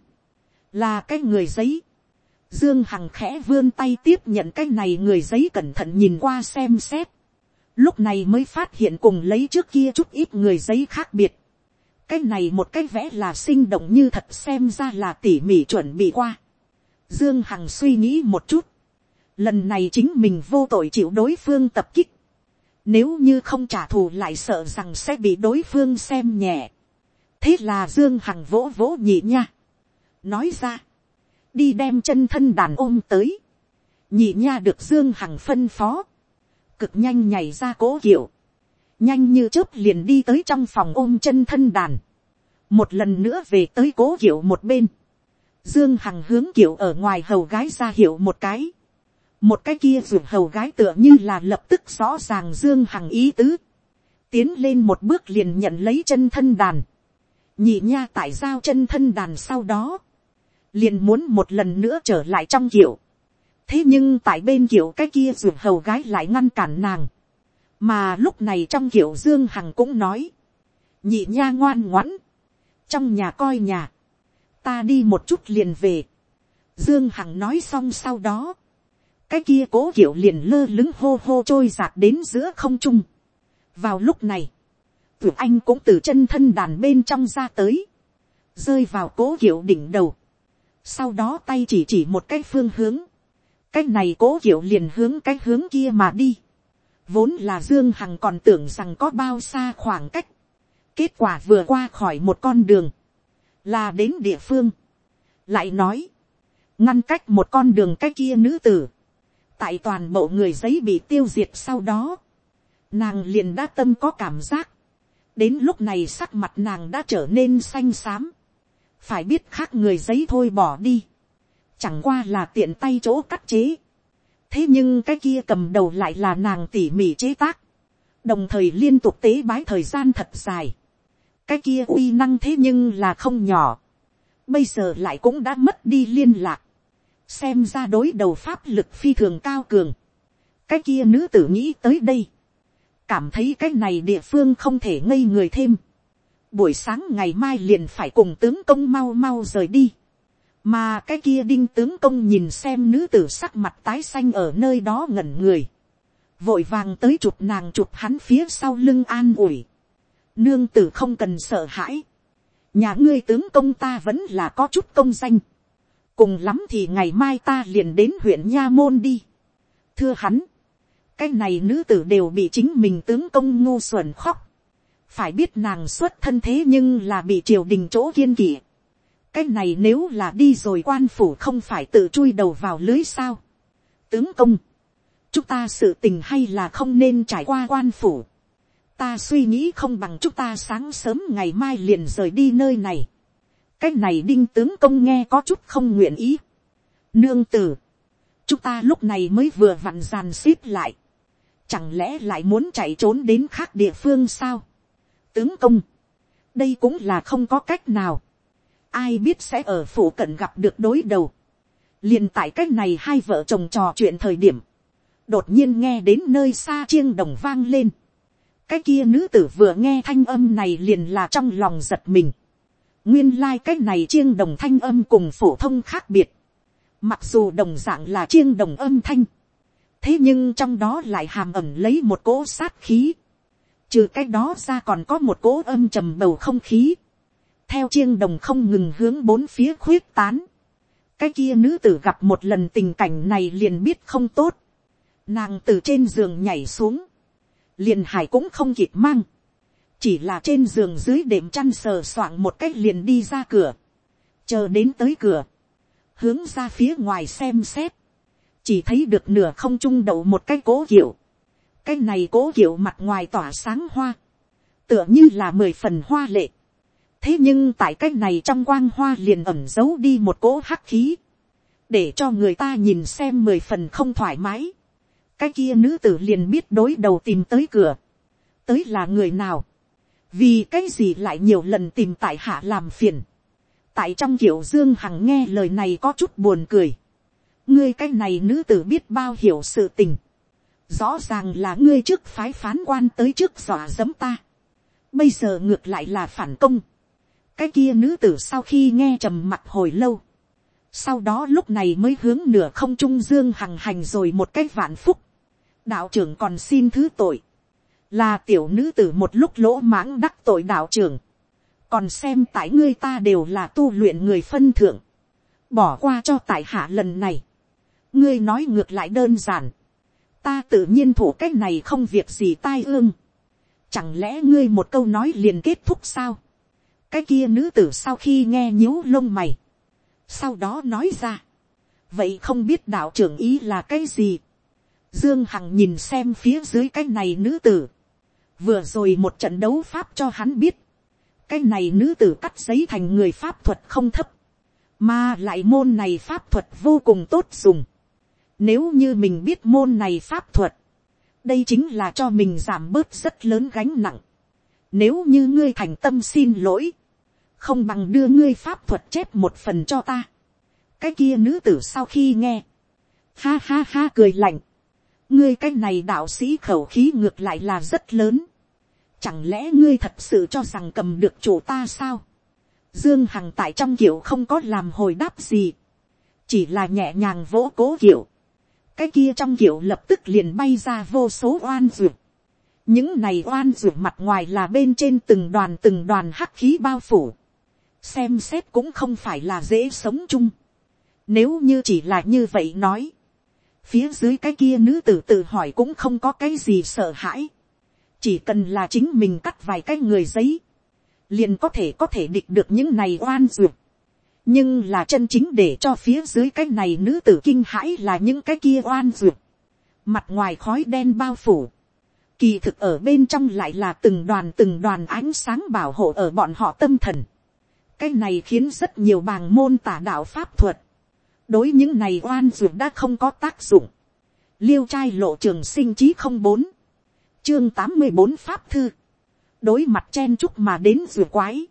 là cái người giấy, Dương Hằng khẽ vươn tay tiếp nhận cái này người giấy cẩn thận nhìn qua xem xét. Lúc này mới phát hiện cùng lấy trước kia chút ít người giấy khác biệt. Cái này một cái vẽ là sinh động như thật xem ra là tỉ mỉ chuẩn bị qua. Dương Hằng suy nghĩ một chút. Lần này chính mình vô tội chịu đối phương tập kích. Nếu như không trả thù lại sợ rằng sẽ bị đối phương xem nhẹ. Thế là Dương Hằng vỗ vỗ nhị nha. Nói ra đi đem chân thân đàn ôm tới, nhị nha được dương hằng phân phó, cực nhanh nhảy ra cố kiệu, nhanh như chớp liền đi tới trong phòng ôm chân thân đàn, một lần nữa về tới cố kiệu một bên, dương hằng hướng kiểu ở ngoài hầu gái ra hiệu một cái, một cái kia ruột hầu gái tựa như là lập tức rõ ràng dương hằng ý tứ, tiến lên một bước liền nhận lấy chân thân đàn, nhị nha tại giao chân thân đàn sau đó, liền muốn một lần nữa trở lại trong kiểu. thế nhưng tại bên kiểu cái kia ruột hầu gái lại ngăn cản nàng. mà lúc này trong kiểu dương hằng cũng nói, nhị nha ngoan ngoãn, trong nhà coi nhà, ta đi một chút liền về. dương hằng nói xong sau đó, cái kia cố kiểu liền lơ lứng hô hô trôi giạt đến giữa không trung. vào lúc này, Tử anh cũng từ chân thân đàn bên trong ra tới, rơi vào cố kiểu đỉnh đầu. Sau đó tay chỉ chỉ một cái phương hướng, cái này cố kiểu liền hướng cái hướng kia mà đi, vốn là dương hằng còn tưởng rằng có bao xa khoảng cách, kết quả vừa qua khỏi một con đường, là đến địa phương, lại nói, ngăn cách một con đường cách kia nữ tử, tại toàn bộ người giấy bị tiêu diệt sau đó, nàng liền đã tâm có cảm giác, đến lúc này sắc mặt nàng đã trở nên xanh xám, phải biết khác người giấy thôi bỏ đi, chẳng qua là tiện tay chỗ cắt chế, thế nhưng cái kia cầm đầu lại là nàng tỉ mỉ chế tác, đồng thời liên tục tế bái thời gian thật dài, cái kia uy năng thế nhưng là không nhỏ, bây giờ lại cũng đã mất đi liên lạc, xem ra đối đầu pháp lực phi thường cao cường, cái kia nữ tử nghĩ tới đây, cảm thấy cái này địa phương không thể ngây người thêm, buổi sáng ngày mai liền phải cùng tướng công mau mau rời đi, mà cái kia đinh tướng công nhìn xem nữ tử sắc mặt tái xanh ở nơi đó ngẩn người, vội vàng tới chụp nàng chụp hắn phía sau lưng an ủi, nương tử không cần sợ hãi, nhà ngươi tướng công ta vẫn là có chút công danh, cùng lắm thì ngày mai ta liền đến huyện nha môn đi, thưa hắn, cái này nữ tử đều bị chính mình tướng công ngu xuẩn khóc, phải biết nàng xuất thân thế nhưng là bị triều đình chỗ kiên kỵ, cái này nếu là đi rồi quan phủ không phải tự chui đầu vào lưới sao. tướng công, chúng ta sự tình hay là không nên trải qua quan phủ ta suy nghĩ không bằng chúng ta sáng sớm ngày mai liền rời đi nơi này. cái này đinh tướng công nghe có chút không nguyện ý. nương tử, chúng ta lúc này mới vừa vặn dàn xếp lại. chẳng lẽ lại muốn chạy trốn đến khác địa phương sao. tướng công, đây cũng là không có cách nào ai biết sẽ ở phủ cận gặp được đối đầu. liền tại cách này hai vợ chồng trò chuyện thời điểm, đột nhiên nghe đến nơi xa chiêng đồng vang lên cái kia nữ tử vừa nghe thanh âm này liền là trong lòng giật mình. nguyên lai、like、cái này chiêng đồng thanh âm cùng phổ thông khác biệt. mặc dù đồng d ạ n g là chiêng đồng âm thanh. thế nhưng trong đó lại hàm ẩm lấy một cỗ sát khí. trừ cái đó ra còn có một cỗ âm trầm bầu không khí theo chiêng đồng không ngừng hướng bốn phía khuyết tán. cái kia nữ tử gặp một lần tình cảnh này liền biết không tốt. nàng từ trên giường nhảy xuống liền hải cũng không kịp mang. chỉ là trên giường dưới đệm chăn sờ soạng một cách liền đi ra cửa. chờ đến tới cửa. hướng ra phía ngoài xem xét. chỉ thấy được nửa không trung đậu một cái cố kiểu. cái này cố kiểu mặt ngoài tỏa sáng hoa. tựa như là mười phần hoa lệ thế nhưng tại cái này trong quang hoa liền ẩm giấu đi một cỗ hắc khí, để cho người ta nhìn xem mười phần không thoải mái cái kia nữ tử liền biết đối đầu tìm tới cửa, tới là người nào, vì cái gì lại nhiều lần tìm tại hạ làm phiền. tại trong kiểu dương hằng nghe lời này có chút buồn cười. ngươi cái này nữ tử biết bao hiểu sự tình. rõ ràng là ngươi trước phái phán quan tới trước dọa dẫm ta. bây giờ ngược lại là phản công cái kia nữ tử sau khi nghe trầm mặt hồi lâu, sau đó lúc này mới hướng nửa không trung dương hằng hành rồi một cái vạn phúc, đạo trưởng còn xin thứ tội, là tiểu nữ tử một lúc lỗ mãng đắc tội đạo trưởng, còn xem tại ngươi ta đều là tu luyện người phân thượng, bỏ qua cho tại hạ lần này, ngươi nói ngược lại đơn giản, ta tự nhiên thủ cái này không việc gì tai ương, chẳng lẽ ngươi một câu nói liền kết thúc sao, cái kia nữ tử sau khi nghe nhíu lông mày, sau đó nói ra, vậy không biết đạo trưởng ý là cái gì, dương hằng nhìn xem phía dưới cái này nữ tử, vừa rồi một trận đấu pháp cho hắn biết, cái này nữ tử cắt giấy thành người pháp thuật không thấp, mà lại môn này pháp thuật vô cùng tốt dùng. Nếu như mình biết môn này pháp thuật, đây chính là cho mình giảm bớt rất lớn gánh nặng. Nếu như ngươi thành tâm xin lỗi, không bằng đưa ngươi pháp thuật chép một phần cho ta. cái kia nữ tử sau khi nghe, ha ha ha cười lạnh, ngươi cái này đạo sĩ khẩu khí ngược lại là rất lớn. Chẳng lẽ ngươi thật sự cho rằng cầm được chủ ta sao? Dương Hằng tại trong kiểu không có làm hồi đáp gì. Chỉ là nhẹ nhàng vỗ cố kiểu. Cái kia trong kiểu lập tức liền bay ra vô số oan dược. Những này oan dược mặt ngoài là bên trên từng đoàn từng đoàn hắc khí bao phủ xem xét cũng không phải là dễ sống chung. Nếu như chỉ là như vậy nói, phía dưới cái kia nữ tử tự hỏi cũng không có cái gì sợ hãi. Chỉ cần là chính mình cắt vài cái người giấy, liền có thể có thể địch được những này oan ruột Nhưng là chân chính để cho phía dưới cái này nữ tử kinh hãi là những cái kia oan ruột Mặt ngoài khói đen bao phủ. Kỳ thực ở bên trong lại là từng đoàn từng đoàn ánh sáng bảo hộ ở bọn họ tâm thần cái này khiến rất nhiều bàng môn tả đạo pháp thuật, đối những này oan ruột đã không có tác dụng, liêu trai lộ trường sinh trí không bốn, chương tám mươi bốn pháp thư, đối mặt chen chúc mà đến rùa quái,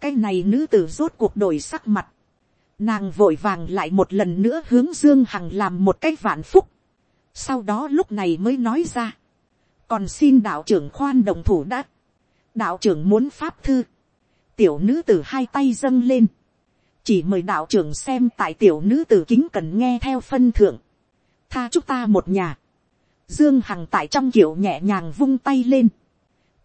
cái này nữ tử rốt cuộc đổi sắc mặt, nàng vội vàng lại một lần nữa hướng dương hằng làm một cái vạn phúc, sau đó lúc này mới nói ra, còn xin đạo trưởng khoan đồng thủ đã, đạo trưởng muốn pháp thư, tiểu nữ tử hai tay dâng lên, chỉ mời đạo trưởng xem tại tiểu nữ tử kính cần nghe theo phân thượng, tha chúng ta một nhà, dương hằng tại trong kiểu nhẹ nhàng vung tay lên,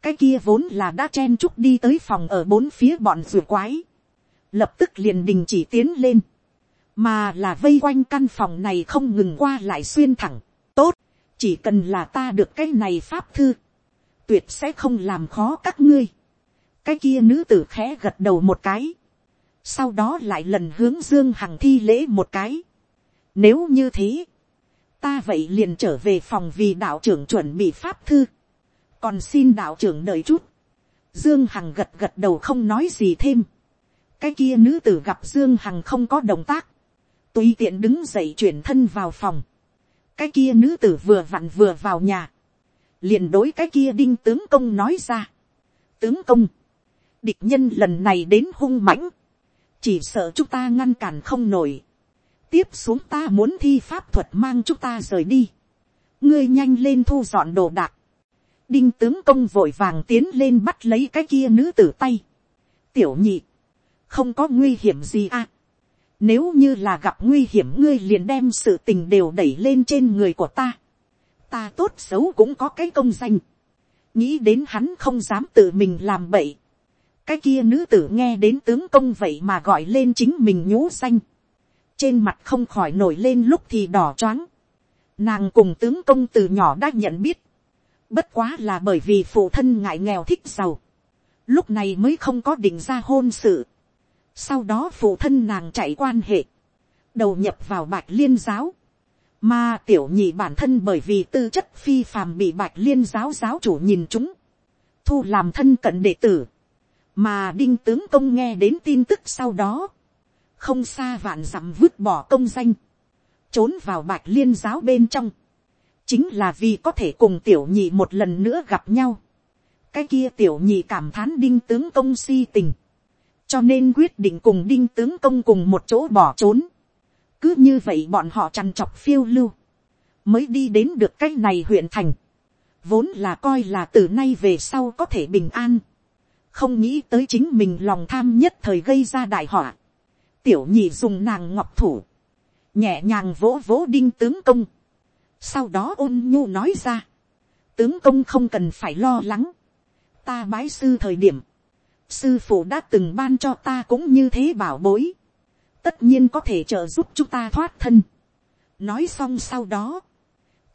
cái kia vốn là đã chen chúc đi tới phòng ở bốn phía bọn rùa quái, lập tức liền đình chỉ tiến lên, mà là vây quanh căn phòng này không ngừng qua lại xuyên thẳng, tốt, chỉ cần là ta được cái này pháp thư, tuyệt sẽ không làm khó các ngươi. cái kia nữ tử khẽ gật đầu một cái, sau đó lại lần hướng dương hằng thi lễ một cái. nếu như thế, ta vậy liền trở về phòng vì đạo trưởng chuẩn bị pháp thư, còn xin đạo trưởng đợi chút. dương hằng gật gật đầu không nói gì thêm. cái kia nữ tử gặp dương hằng không có động tác, tùy tiện đứng dậy chuyển thân vào phòng. cái kia nữ tử vừa vặn vừa vào nhà, liền đối cái kia đinh tướng công nói ra. tướng công, địch nhân lần này đến hung mãnh, chỉ sợ chúng ta ngăn cản không nổi. tiếp xuống ta muốn thi pháp thuật mang chúng ta rời đi. ngươi nhanh lên thu dọn đồ đạc. đinh tướng công vội vàng tiến lên bắt lấy cái kia nữ tử tay. tiểu nhị, không có nguy hiểm gì à. nếu như là gặp nguy hiểm ngươi liền đem sự tình đều đẩy lên trên người của ta. ta tốt xấu cũng có cái công danh. nghĩ đến hắn không dám tự mình làm bậy cái kia nữ tử nghe đến tướng công vậy mà gọi lên chính mình nhũ xanh. trên mặt không khỏi nổi lên lúc thì đỏ choáng. nàng cùng tướng công từ nhỏ đã nhận biết. bất quá là bởi vì phụ thân ngại nghèo thích giàu. lúc này mới không có định ra hôn sự. sau đó phụ thân nàng chạy quan hệ. đầu nhập vào bạch liên giáo. mà tiểu nhị bản thân bởi vì tư chất phi phàm bị bạch liên giáo giáo chủ nhìn chúng. thu làm thân cận đệ tử mà đinh tướng công nghe đến tin tức sau đó, không xa vạn dặm vứt bỏ công danh, trốn vào bạch liên giáo bên trong, chính là vì có thể cùng tiểu nhị một lần nữa gặp nhau. cái kia tiểu nhị cảm thán đinh tướng công si tình, cho nên quyết định cùng đinh tướng công cùng một chỗ bỏ trốn. cứ như vậy bọn họ chăn chọc phiêu lưu, mới đi đến được cái này huyện thành, vốn là coi là từ nay về sau có thể bình an không nghĩ tới chính mình lòng tham nhất thời gây ra đại họa. tiểu nhị dùng nàng ngọc thủ, nhẹ nhàng vỗ vỗ đinh tướng công, sau đó ôn nhu nói ra, tướng công không cần phải lo lắng, ta bái sư thời điểm, sư phụ đã từng ban cho ta cũng như thế bảo bối, tất nhiên có thể trợ giúp chúng ta thoát thân. nói xong sau đó,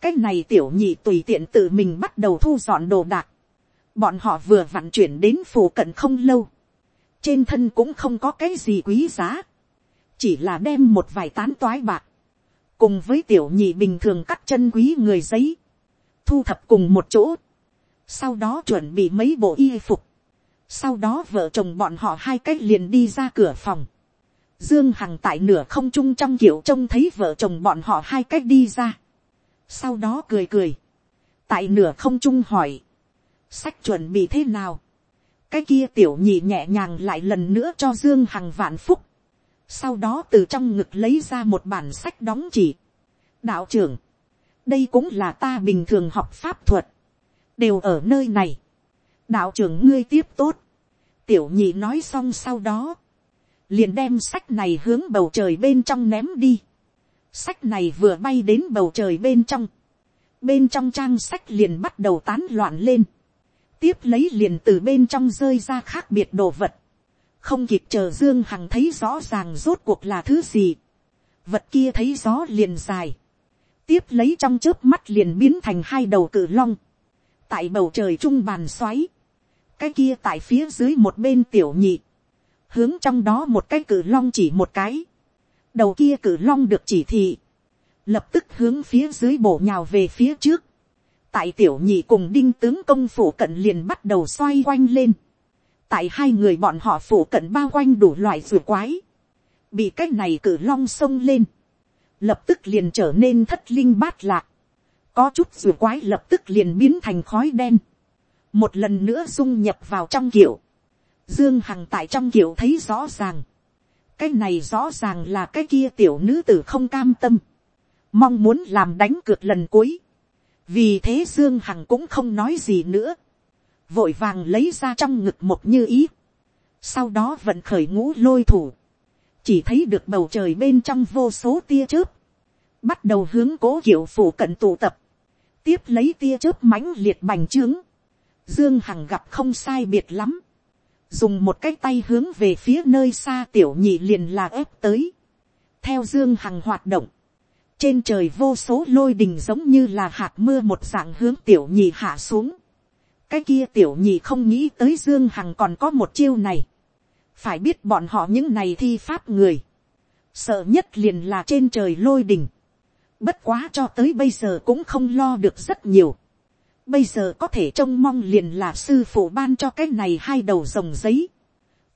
cái này tiểu nhị tùy tiện tự mình bắt đầu thu dọn đồ đạc, bọn họ vừa vặn chuyển đến phủ cận không lâu, trên thân cũng không có cái gì quý giá, chỉ là đem một vài tán toái bạc, cùng với tiểu nhị bình thường cắt chân quý người giấy, thu thập cùng một chỗ, sau đó chuẩn bị mấy bộ y phục, sau đó vợ chồng bọn họ hai cách liền đi ra cửa phòng, dương hằng tại nửa không trung trong kiểu trông thấy vợ chồng bọn họ hai cách đi ra, sau đó cười cười, tại nửa không trung hỏi, sách chuẩn bị thế nào, cái kia tiểu nhị nhẹ nhàng lại lần nữa cho dương hằng vạn phúc, sau đó từ trong ngực lấy ra một bản sách đóng chỉ. đạo trưởng, đây cũng là ta bình thường học pháp thuật, đều ở nơi này. đạo trưởng ngươi tiếp tốt, tiểu nhị nói xong sau đó, liền đem sách này hướng bầu trời bên trong ném đi. sách này vừa bay đến bầu trời bên trong, bên trong trang sách liền bắt đầu tán loạn lên tiếp lấy liền từ bên trong rơi ra khác biệt đồ vật, không kịp chờ dương hằng thấy rõ ràng rốt cuộc là thứ gì, vật kia thấy gió liền dài, tiếp lấy trong trước mắt liền biến thành hai đầu cự long, tại bầu trời trung bàn xoáy, cái kia tại phía dưới một bên tiểu nhị, hướng trong đó một cái cự long chỉ một cái, đầu kia cự long được chỉ thị, lập tức hướng phía dưới bổ nhào về phía trước, tại tiểu nhị cùng đinh tướng công phủ cận liền bắt đầu xoay quanh lên. tại hai người bọn họ phủ cận bao quanh đủ loại rùa quái. bị cái này cử long xông lên. lập tức liền trở nên thất linh bát lạc. có chút rùa quái lập tức liền biến thành khói đen, một lần nữa dung nhập vào trong kiểu, dương hằng tại trong kiểu thấy rõ ràng, cái này rõ ràng là cái kia tiểu nữ tử không cam tâm, mong muốn làm đánh cược lần cuối, vì thế dương hằng cũng không nói gì nữa, vội vàng lấy ra trong ngực một như ý, sau đó vận khởi ngũ lôi thủ, chỉ thấy được bầu trời bên trong vô số tia chớp, bắt đầu hướng cố kiểu phủ cận tụ tập, tiếp lấy tia chớp mãnh liệt bành trướng, dương hằng gặp không sai biệt lắm, dùng một cái tay hướng về phía nơi xa tiểu nhị liền là ép tới, theo dương hằng hoạt động, trên trời vô số lôi đình giống như là hạt mưa một dạng hướng tiểu nhị hạ xuống, cái kia tiểu nhị không nghĩ tới dương hằng còn có một chiêu này, phải biết bọn họ những này thi pháp người, sợ nhất liền là trên trời lôi đình, bất quá cho tới bây giờ cũng không lo được rất nhiều, bây giờ có thể trông mong liền là sư phụ ban cho cái này hai đầu rồng giấy,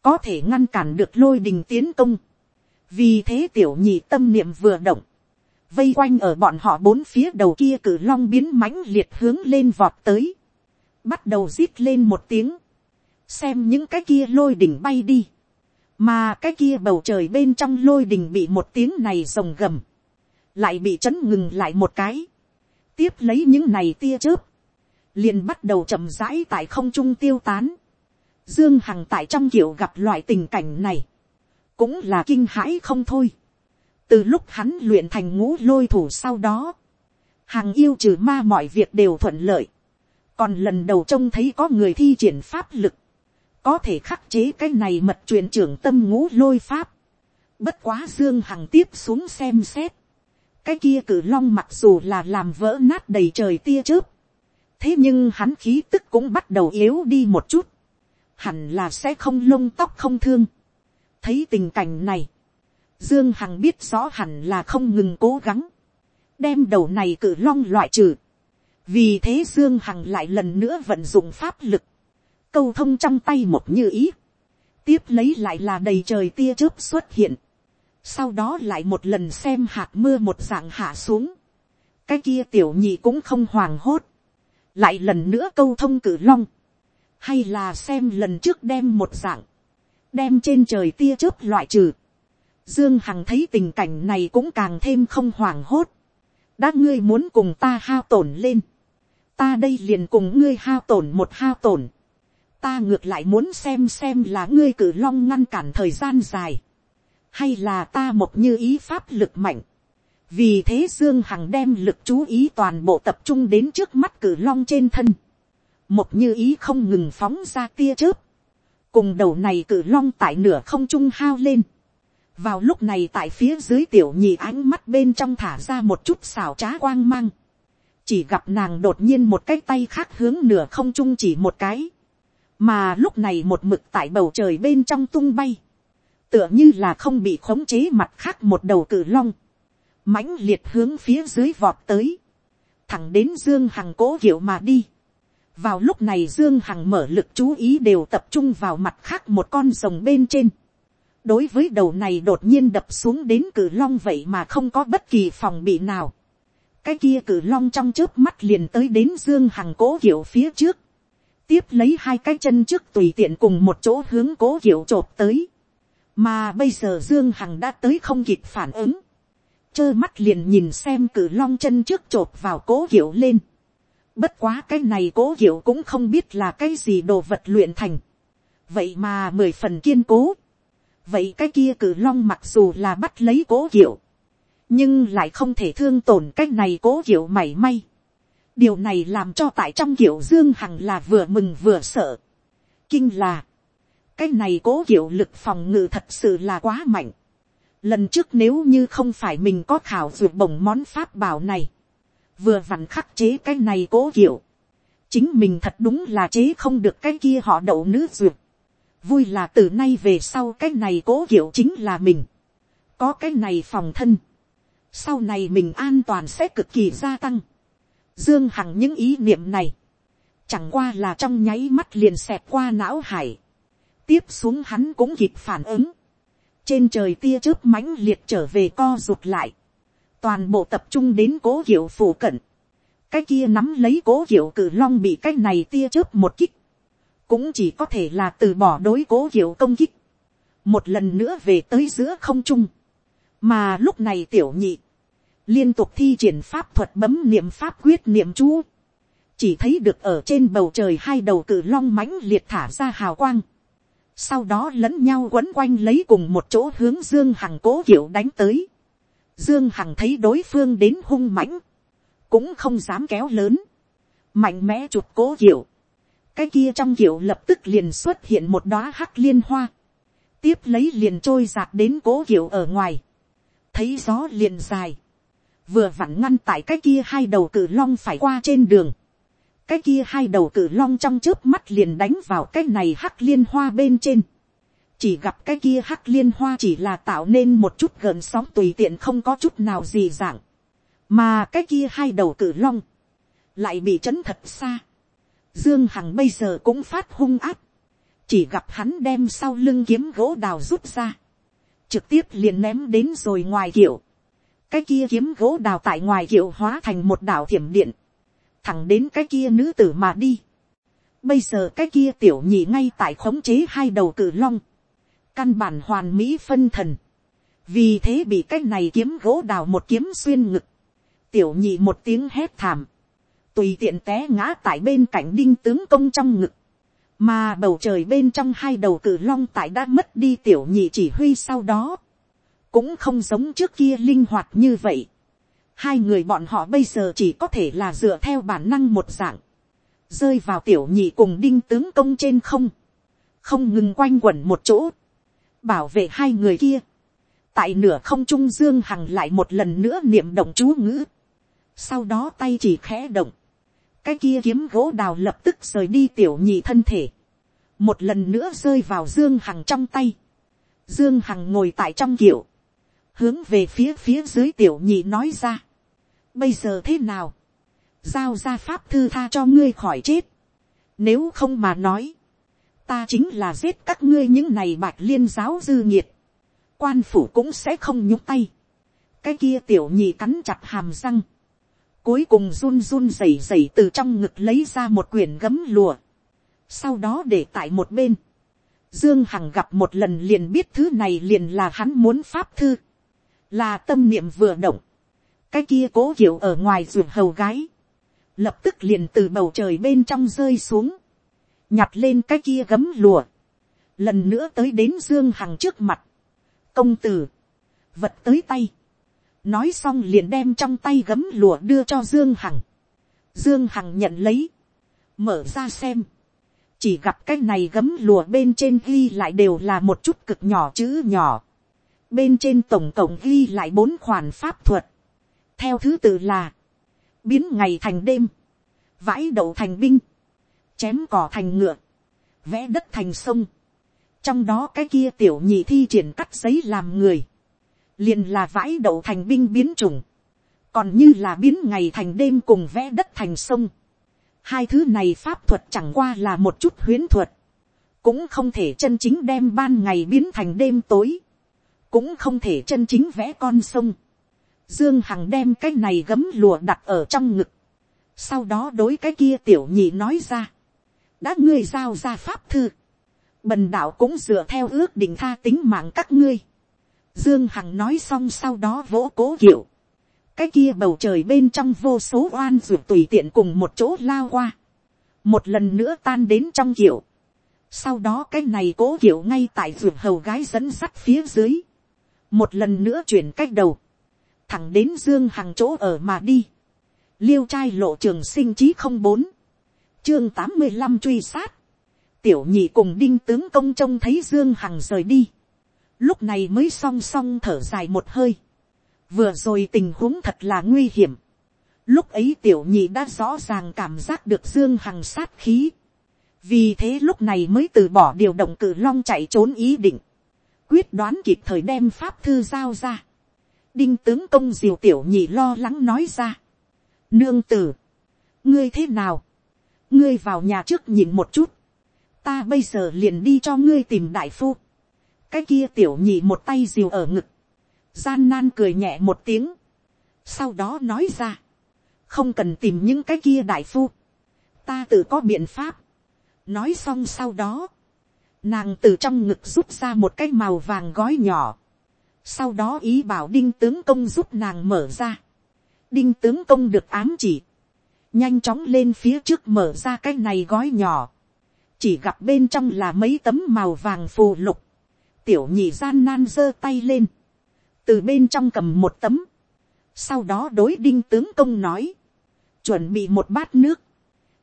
có thể ngăn cản được lôi đình tiến công, vì thế tiểu nhị tâm niệm vừa động, vây quanh ở bọn họ bốn phía đầu kia cử long biến mãnh liệt hướng lên vọt tới, bắt đầu rít lên một tiếng, xem những cái kia lôi đỉnh bay đi, mà cái kia bầu trời bên trong lôi đỉnh bị một tiếng này rồng gầm, lại bị chấn ngừng lại một cái, tiếp lấy những này tia chớp, liền bắt đầu chậm rãi tại không trung tiêu tán, dương hằng tại trong kiểu gặp loại tình cảnh này, cũng là kinh hãi không thôi, từ lúc hắn luyện thành ngũ lôi thủ sau đó, hàng yêu trừ ma mọi việc đều thuận lợi, còn lần đầu trông thấy có người thi triển pháp lực, có thể khắc chế cái này mật truyền trưởng tâm ngũ lôi pháp. Bất quá Dương Hằng tiếp xuống xem xét. Cái kia cử long mặc dù là làm vỡ nát đầy trời tia chớp. Thế nhưng hắn khí tức cũng bắt đầu yếu đi một chút. Hẳn là sẽ không lông tóc không thương. Thấy tình cảnh này. Dương Hằng biết rõ hẳn là không ngừng cố gắng. Đem đầu này cử long loại trừ. Vì thế Dương Hằng lại lần nữa vận dụng pháp lực. Câu thông trong tay một như ý, tiếp lấy lại là đầy trời tia chớp xuất hiện, sau đó lại một lần xem hạt mưa một dạng hạ xuống, cái kia tiểu nhị cũng không hoàng hốt, lại lần nữa câu thông cử long, hay là xem lần trước đem một dạng, đem trên trời tia chớp loại trừ, dương hằng thấy tình cảnh này cũng càng thêm không hoảng hốt, đã ngươi muốn cùng ta hao tổn lên, ta đây liền cùng ngươi hao tổn một hao tổn, ta ngược lại muốn xem xem là ngươi cử long ngăn cản thời gian dài, hay là ta một như ý pháp lực mạnh. vì thế dương hằng đem lực chú ý toàn bộ tập trung đến trước mắt cử long trên thân, một như ý không ngừng phóng ra tia chớp, cùng đầu này cử long tại nửa không trung hao lên vào lúc này tại phía dưới tiểu nhị ánh mắt bên trong thả ra một chút xào trá quang mang, chỉ gặp nàng đột nhiên một cái tay khác hướng nửa không trung chỉ một cái, mà lúc này một mực tại bầu trời bên trong tung bay, tựa như là không bị khống chế mặt khác một đầu cử long, mãnh liệt hướng phía dưới vọt tới, thẳng đến dương hằng cố hiểu mà đi. vào lúc này dương hằng mở lực chú ý đều tập trung vào mặt khác một con rồng bên trên đối với đầu này đột nhiên đập xuống đến cử long vậy mà không có bất kỳ phòng bị nào. cái kia cử long trong trước mắt liền tới đến dương hằng cố hiểu phía trước tiếp lấy hai cái chân trước tùy tiện cùng một chỗ hướng cố kiểu chộp tới. mà bây giờ dương hằng đã tới không kịp phản ứng. trơ mắt liền nhìn xem cử long chân trước chộp vào cố kiểu lên. bất quá cái này cố kiểu cũng không biết là cái gì đồ vật luyện thành. vậy mà mười phần kiên cố vậy cái kia cử long mặc dù là bắt lấy cố kiểu. nhưng lại không thể thương tổn cái này cố kiểu mảy may điều này làm cho tại trong kiểu dương hằng là vừa mừng vừa sợ. kinh là, cái này cố kiểu lực phòng ngự thật sự là quá mạnh. lần trước nếu như không phải mình có khảo ruột bổng món pháp bảo này, vừa vặn khắc chế cái này cố kiểu, chính mình thật đúng là chế không được cái kia họ đậu nữ ruột vui là từ nay về sau cái này cố kiểu chính là mình. có cái này phòng thân. sau này mình an toàn sẽ cực kỳ gia tăng Dương Hằng những ý niệm này. Chẳng qua là trong nháy mắt liền xẹt qua não hải. Tiếp xuống hắn cũng kịp phản ứng. Trên trời tia chớp mãnh liệt trở về co rụt lại. Toàn bộ tập trung đến cố hiệu phủ cận. cái kia nắm lấy cố hiệu cử long bị cái này tia chớp một kích, cũng chỉ có thể là từ bỏ đối cố kiểu công kích, một lần nữa về tới giữa không trung, mà lúc này tiểu nhị, liên tục thi triển pháp thuật bấm niệm pháp quyết niệm chú, chỉ thấy được ở trên bầu trời hai đầu cự long mãnh liệt thả ra hào quang, sau đó lẫn nhau quấn quanh lấy cùng một chỗ hướng dương hằng cố kiểu đánh tới, dương hằng thấy đối phương đến hung mãnh, cũng không dám kéo lớn, mạnh mẽ chụp cố kiểu, cái kia trong kiểu lập tức liền xuất hiện một đóa hắc liên hoa, tiếp lấy liền trôi giạt đến cố kiểu ở ngoài, thấy gió liền dài, vừa vặn ngăn tại cái kia hai đầu cử long phải qua trên đường, cái kia hai đầu cử long trong trước mắt liền đánh vào cái này hắc liên hoa bên trên, chỉ gặp cái kia hắc liên hoa chỉ là tạo nên một chút gần sóng tùy tiện không có chút nào gì dạng, mà cái kia hai đầu cử long, lại bị trấn thật xa. Dương Hằng bây giờ cũng phát hung áp, chỉ gặp hắn đem sau lưng kiếm gỗ đào rút ra, trực tiếp liền ném đến rồi ngoài kiệu. cái kia kiếm gỗ đào tại ngoài kiệu hóa thành một đảo thiểm điện, thẳng đến cái kia nữ tử mà đi. Bây giờ cái kia tiểu nhị ngay tại khống chế hai đầu cử long, căn bản hoàn mỹ phân thần, vì thế bị cái này kiếm gỗ đào một kiếm xuyên ngực, tiểu nhị một tiếng hét thảm, tùy tiện té ngã tại bên cạnh đinh tướng công trong ngực, mà bầu trời bên trong hai đầu cử long tại đã mất đi tiểu nhị chỉ huy sau đó, cũng không giống trước kia linh hoạt như vậy. hai người bọn họ bây giờ chỉ có thể là dựa theo bản năng một dạng, rơi vào tiểu nhị cùng đinh tướng công trên không, không ngừng quanh quẩn một chỗ, bảo vệ hai người kia. tại nửa không trung dương hằng lại một lần nữa niệm động chú ngữ, sau đó tay chỉ khẽ động, cái kia kiếm gỗ đào lập tức rời đi tiểu nhị thân thể, một lần nữa rơi vào dương hằng trong tay, dương hằng ngồi tại trong kiệu. Hướng về phía phía dưới tiểu nhị nói ra, bây giờ thế nào, giao ra pháp thư tha cho ngươi khỏi chết, nếu không mà nói, ta chính là giết các ngươi những này bạch liên giáo dư nhiệt, quan phủ cũng sẽ không nhúc tay, cái kia tiểu nhị cắn chặt hàm răng, Cuối cùng run run rẩy rẩy từ trong ngực lấy ra một quyển gấm lùa. Sau đó để tại một bên. Dương Hằng gặp một lần liền biết thứ này liền là hắn muốn pháp thư. Là tâm niệm vừa động. Cái kia cố hiểu ở ngoài ruột hầu gái. Lập tức liền từ bầu trời bên trong rơi xuống. Nhặt lên cái kia gấm lùa. Lần nữa tới đến Dương Hằng trước mặt. Công tử. Vật tới tay nói xong liền đem trong tay gấm lụa đưa cho dương hằng. dương hằng nhận lấy, mở ra xem, chỉ gặp cái này gấm lụa bên trên ghi lại đều là một chút cực nhỏ chữ nhỏ, bên trên tổng tổng ghi lại bốn khoản pháp thuật, theo thứ tự là, biến ngày thành đêm, vãi đậu thành binh, chém cỏ thành ngựa, vẽ đất thành sông, trong đó cái kia tiểu nhị thi triển cắt giấy làm người, liền là vãi đậu thành binh biến chủng, còn như là biến ngày thành đêm cùng vẽ đất thành sông. Hai thứ này pháp thuật chẳng qua là một chút huyến thuật, cũng không thể chân chính đem ban ngày biến thành đêm tối, cũng không thể chân chính vẽ con sông. Dương Hằng đem cái này gấm lùa đặt ở trong ngực, sau đó đối cái kia tiểu nhị nói ra, đã ngươi giao ra pháp thư, bần đạo cũng dựa theo ước định tha tính mạng các ngươi, Dương Hằng nói xong sau đó vỗ cố kiệu. Cái kia bầu trời bên trong vô số oan ruột tùy tiện cùng một chỗ lao qua. Một lần nữa tan đến trong kiệu. Sau đó cái này cố kiệu ngay tại ruột hầu gái dẫn sắt phía dưới. Một lần nữa chuyển cách đầu. Thẳng đến Dương Hằng chỗ ở mà đi. Liêu trai lộ trường sinh chí không bốn Chương tám mươi 85 truy sát. Tiểu nhị cùng đinh tướng công trông thấy Dương Hằng rời đi lúc này mới song song thở dài một hơi, vừa rồi tình huống thật là nguy hiểm, lúc ấy tiểu nhị đã rõ ràng cảm giác được dương hằng sát khí, vì thế lúc này mới từ bỏ điều động cử long chạy trốn ý định, quyết đoán kịp thời đem pháp thư giao ra, đinh tướng công diều tiểu nhị lo lắng nói ra, nương tử, ngươi thế nào, ngươi vào nhà trước nhìn một chút, ta bây giờ liền đi cho ngươi tìm đại phu, cái kia tiểu nhị một tay diều ở ngực, gian nan cười nhẹ một tiếng, sau đó nói ra, không cần tìm những cái kia đại phu, ta tự có biện pháp, nói xong sau đó, nàng từ trong ngực rút ra một cái màu vàng gói nhỏ, sau đó ý bảo đinh tướng công giúp nàng mở ra, đinh tướng công được ám chỉ, nhanh chóng lên phía trước mở ra cái này gói nhỏ, chỉ gặp bên trong là mấy tấm màu vàng phù lục, tiểu nhị gian nan giơ tay lên, từ bên trong cầm một tấm, sau đó đối đinh tướng công nói, chuẩn bị một bát nước,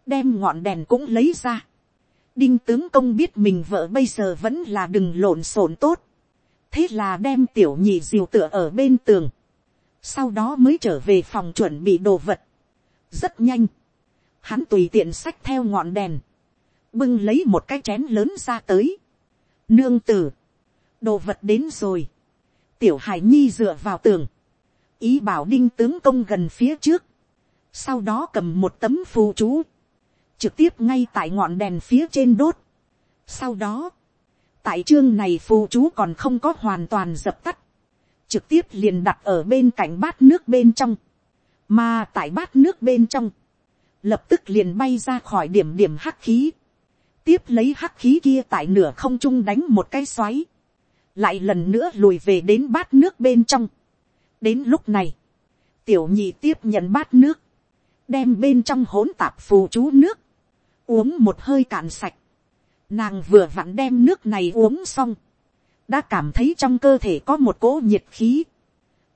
đem ngọn đèn cũng lấy ra. đinh tướng công biết mình vợ bây giờ vẫn là đừng lộn xộn tốt, thế là đem tiểu nhị diều tựa ở bên tường, sau đó mới trở về phòng chuẩn bị đồ vật. rất nhanh, hắn tùy tiện xách theo ngọn đèn, bưng lấy một cái chén lớn ra tới. nương tử, đồ vật đến rồi, tiểu hải nhi dựa vào tường, ý bảo đinh tướng công gần phía trước, sau đó cầm một tấm phù chú, trực tiếp ngay tại ngọn đèn phía trên đốt. sau đó, tại chương này phù chú còn không có hoàn toàn dập tắt, trực tiếp liền đặt ở bên cạnh bát nước bên trong, mà tại bát nước bên trong, lập tức liền bay ra khỏi điểm điểm hắc khí, tiếp lấy hắc khí kia tại nửa không trung đánh một cái xoáy, lại lần nữa lùi về đến bát nước bên trong. đến lúc này, tiểu nhị tiếp nhận bát nước, đem bên trong hỗn tạp phù chú nước, uống một hơi cạn sạch, nàng vừa vặn đem nước này uống xong, đã cảm thấy trong cơ thể có một cỗ nhiệt khí,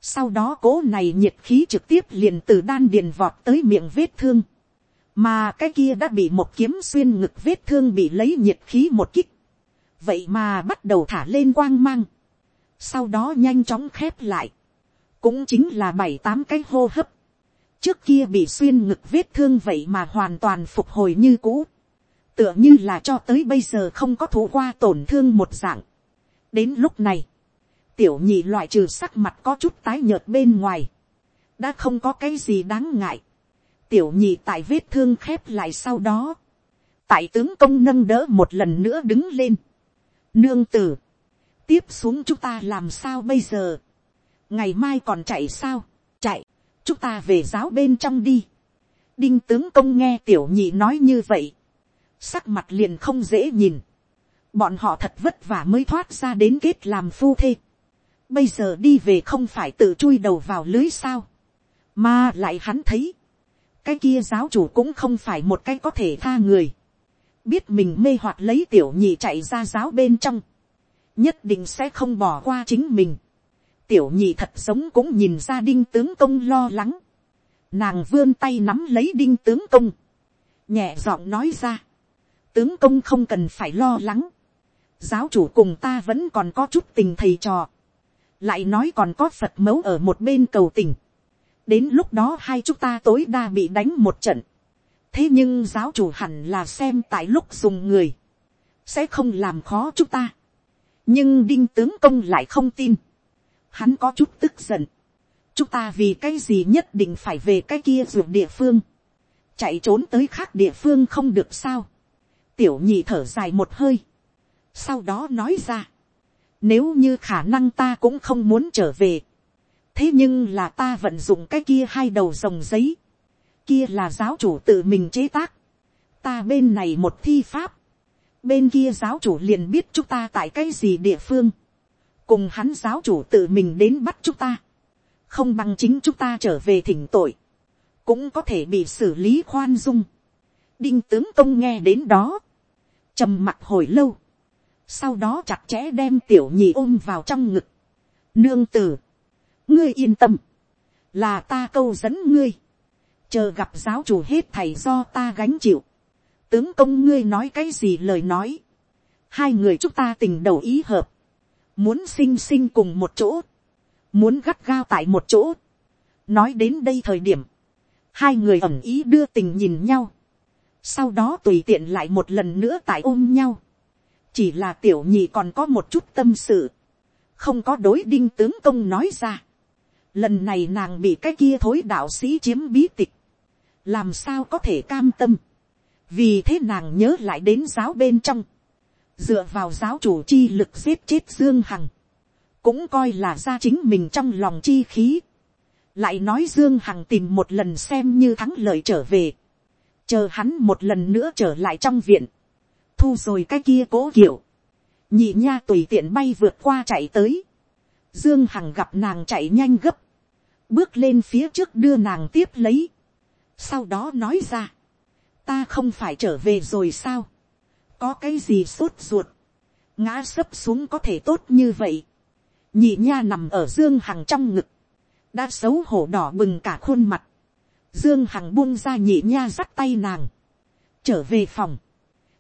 sau đó cỗ này nhiệt khí trực tiếp liền từ đan điền vọt tới miệng vết thương, mà cái kia đã bị một kiếm xuyên ngực vết thương bị lấy nhiệt khí một kích, vậy mà bắt đầu thả lên quang mang, sau đó nhanh chóng khép lại, cũng chính là bảy tám cái hô hấp, trước kia bị xuyên ngực vết thương vậy mà hoàn toàn phục hồi như cũ, tựa như là cho tới bây giờ không có thủ qua tổn thương một dạng. đến lúc này, tiểu nhị loại trừ sắc mặt có chút tái nhợt bên ngoài, đã không có cái gì đáng ngại. tiểu nhị tại vết thương khép lại sau đó, tại tướng công nâng đỡ một lần nữa đứng lên nương tử, tiếp xuống chúng ta làm sao bây giờ, ngày mai còn chạy sao, chạy, chúng ta về giáo bên trong đi. đinh tướng công nghe tiểu nhị nói như vậy, sắc mặt liền không dễ nhìn. bọn họ thật vất vả mới thoát ra đến kết làm phu thê. bây giờ đi về không phải tự chui đầu vào lưới sao, mà lại hắn thấy, cái kia giáo chủ cũng không phải một cái có thể tha người, biết mình mê hoặc lấy tiểu nhị chạy ra giáo bên trong, nhất định sẽ không bỏ qua chính mình tiểu nhị thật sống cũng nhìn ra đinh tướng công lo lắng. Nàng vươn tay nắm lấy đinh tướng công. Nhẹ giọng nói ra. Tướng công không cần phải lo lắng. Giáo chủ cùng ta vẫn còn có chút tình thầy trò. Lại nói còn có Phật mẫu ở một bên cầu tình. Đến lúc đó hai chúng ta tối đa bị đánh một trận. Thế nhưng giáo chủ hẳn là xem tại lúc dùng người. Sẽ không làm khó chúng ta. Nhưng đinh tướng công lại không tin hắn có chút tức giận. chúng ta vì cái gì nhất định phải về cái kia ruột địa phương. chạy trốn tới khác địa phương không được sao. tiểu nhị thở dài một hơi. sau đó nói ra. nếu như khả năng ta cũng không muốn trở về. thế nhưng là ta vận dụng cái kia hai đầu dòng giấy kia là giáo chủ tự mình chế tác. ta bên này một thi pháp. bên kia giáo chủ liền biết chúng ta tại cái gì địa phương cùng hắn giáo chủ tự mình đến bắt chúng ta, không bằng chính chúng ta trở về thỉnh tội, cũng có thể bị xử lý khoan dung. đinh tướng công nghe đến đó, trầm mặt hồi lâu, sau đó chặt chẽ đem tiểu nhị ôm vào trong ngực. nương tử, ngươi yên tâm, là ta câu dẫn ngươi, chờ gặp giáo chủ hết thầy do ta gánh chịu, tướng công ngươi nói cái gì lời nói, hai người chúng ta tình đầu ý hợp, muốn sinh sinh cùng một chỗ, muốn gắt gao tại một chỗ. nói đến đây thời điểm, hai người ẩm ý đưa tình nhìn nhau, sau đó tùy tiện lại một lần nữa tại ôm nhau, chỉ là tiểu nhị còn có một chút tâm sự, không có đối đinh tướng công nói ra. lần này nàng bị cái kia thối đạo sĩ chiếm bí tịch, làm sao có thể cam tâm, vì thế nàng nhớ lại đến giáo bên trong, dựa vào giáo chủ chi lực giết chết dương hằng, cũng coi là ra chính mình trong lòng chi khí, lại nói dương hằng tìm một lần xem như thắng lợi trở về, chờ hắn một lần nữa trở lại trong viện, thu rồi cái kia cố kiểu, nhị nha tùy tiện bay vượt qua chạy tới, dương hằng gặp nàng chạy nhanh gấp, bước lên phía trước đưa nàng tiếp lấy, sau đó nói ra, ta không phải trở về rồi sao, có cái gì sốt ruột, ngã sấp xuống có thể tốt như vậy, nhị nha nằm ở dương hằng trong ngực, đã xấu hổ đỏ bừng cả khuôn mặt, dương hằng buông ra nhị nha dắt tay nàng, trở về phòng,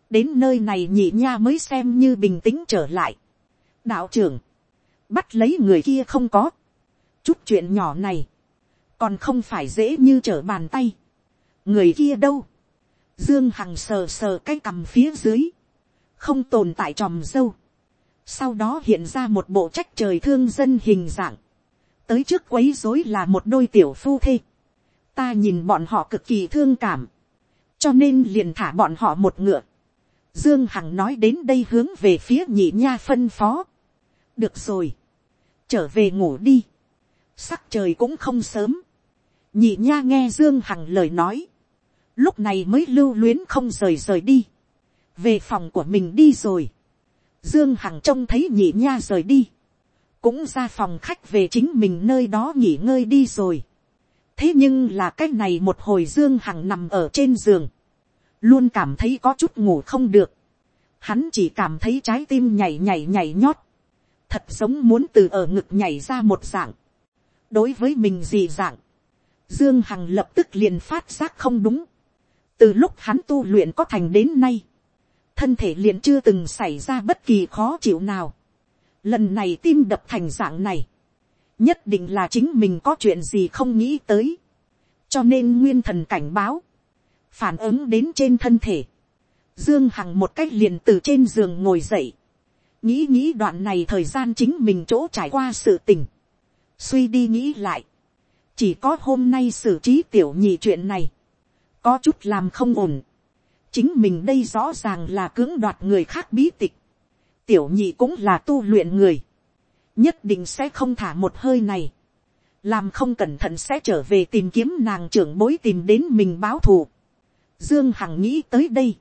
đến nơi này nhị nha mới xem như bình tĩnh trở lại. đạo trưởng, bắt lấy người kia không có, chút chuyện nhỏ này, còn không phải dễ như trở bàn tay, người kia đâu, dương hằng sờ sờ cái cằm phía dưới, không tồn tại tròm dâu, sau đó hiện ra một bộ trách trời thương dân hình dạng, tới trước quấy rối là một đôi tiểu phu thê, ta nhìn bọn họ cực kỳ thương cảm, cho nên liền thả bọn họ một ngựa. Dương Hằng nói đến đây hướng về phía nhị nha phân phó. được rồi, trở về ngủ đi, sắc trời cũng không sớm. nhị nha nghe Dương Hằng lời nói, lúc này mới lưu luyến không rời rời đi, về phòng của mình đi rồi. Dương Hằng trông thấy nhị nha rời đi, cũng ra phòng khách về chính mình nơi đó nghỉ ngơi đi rồi. thế nhưng là cái này một hồi Dương Hằng nằm ở trên giường, luôn cảm thấy có chút ngủ không được. Hắn chỉ cảm thấy trái tim nhảy nhảy nhảy nhót, thật giống muốn từ ở ngực nhảy ra một dạng. đối với mình gì dạng, Dương Hằng lập tức liền phát giác không đúng từ lúc hắn tu luyện có thành đến nay, thân thể liền chưa từng xảy ra bất kỳ khó chịu nào. lần này tim đập thành dạng này, nhất định là chính mình có chuyện gì không nghĩ tới, cho nên nguyên thần cảnh báo, phản ứng đến trên thân thể, dương hằng một cách liền từ trên giường ngồi dậy, nghĩ nghĩ đoạn này thời gian chính mình chỗ trải qua sự tình, suy đi nghĩ lại, chỉ có hôm nay xử trí tiểu nhị chuyện này, có chút làm không ổn, chính mình đây rõ ràng là cưỡng đoạt người khác bí tịch, tiểu nhị cũng là tu luyện người, nhất định sẽ không thả một hơi này, làm không cẩn thận sẽ trở về tìm kiếm nàng trưởng bối tìm đến mình báo thù. Dương Hằng nghĩ tới đây,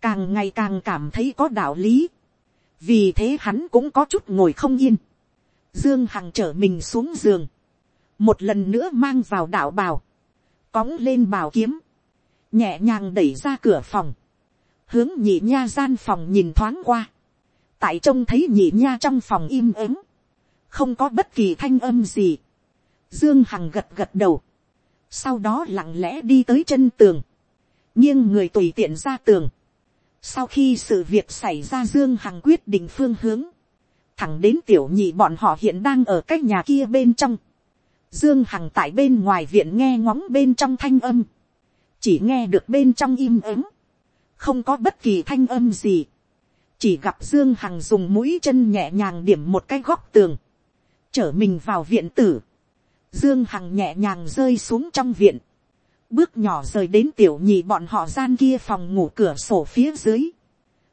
càng ngày càng cảm thấy có đạo lý, vì thế hắn cũng có chút ngồi không yên. Dương Hằng trở mình xuống giường, một lần nữa mang vào đạo bào, cõng lên bào kiếm, nhẹ nhàng đẩy ra cửa phòng, hướng nhị nha gian phòng nhìn thoáng qua, tại trông thấy nhị nha trong phòng im ắng, không có bất kỳ thanh âm gì, dương hằng gật gật đầu, sau đó lặng lẽ đi tới chân tường, nghiêng người tùy tiện ra tường, sau khi sự việc xảy ra dương hằng quyết định phương hướng, thẳng đến tiểu nhị bọn họ hiện đang ở cách nhà kia bên trong, dương hằng tại bên ngoài viện nghe ngóng bên trong thanh âm, chỉ nghe được bên trong im ắng, không có bất kỳ thanh âm gì, chỉ gặp dương hằng dùng mũi chân nhẹ nhàng điểm một cái góc tường, chở mình vào viện tử, dương hằng nhẹ nhàng rơi xuống trong viện, bước nhỏ rời đến tiểu nhị bọn họ gian kia phòng ngủ cửa sổ phía dưới,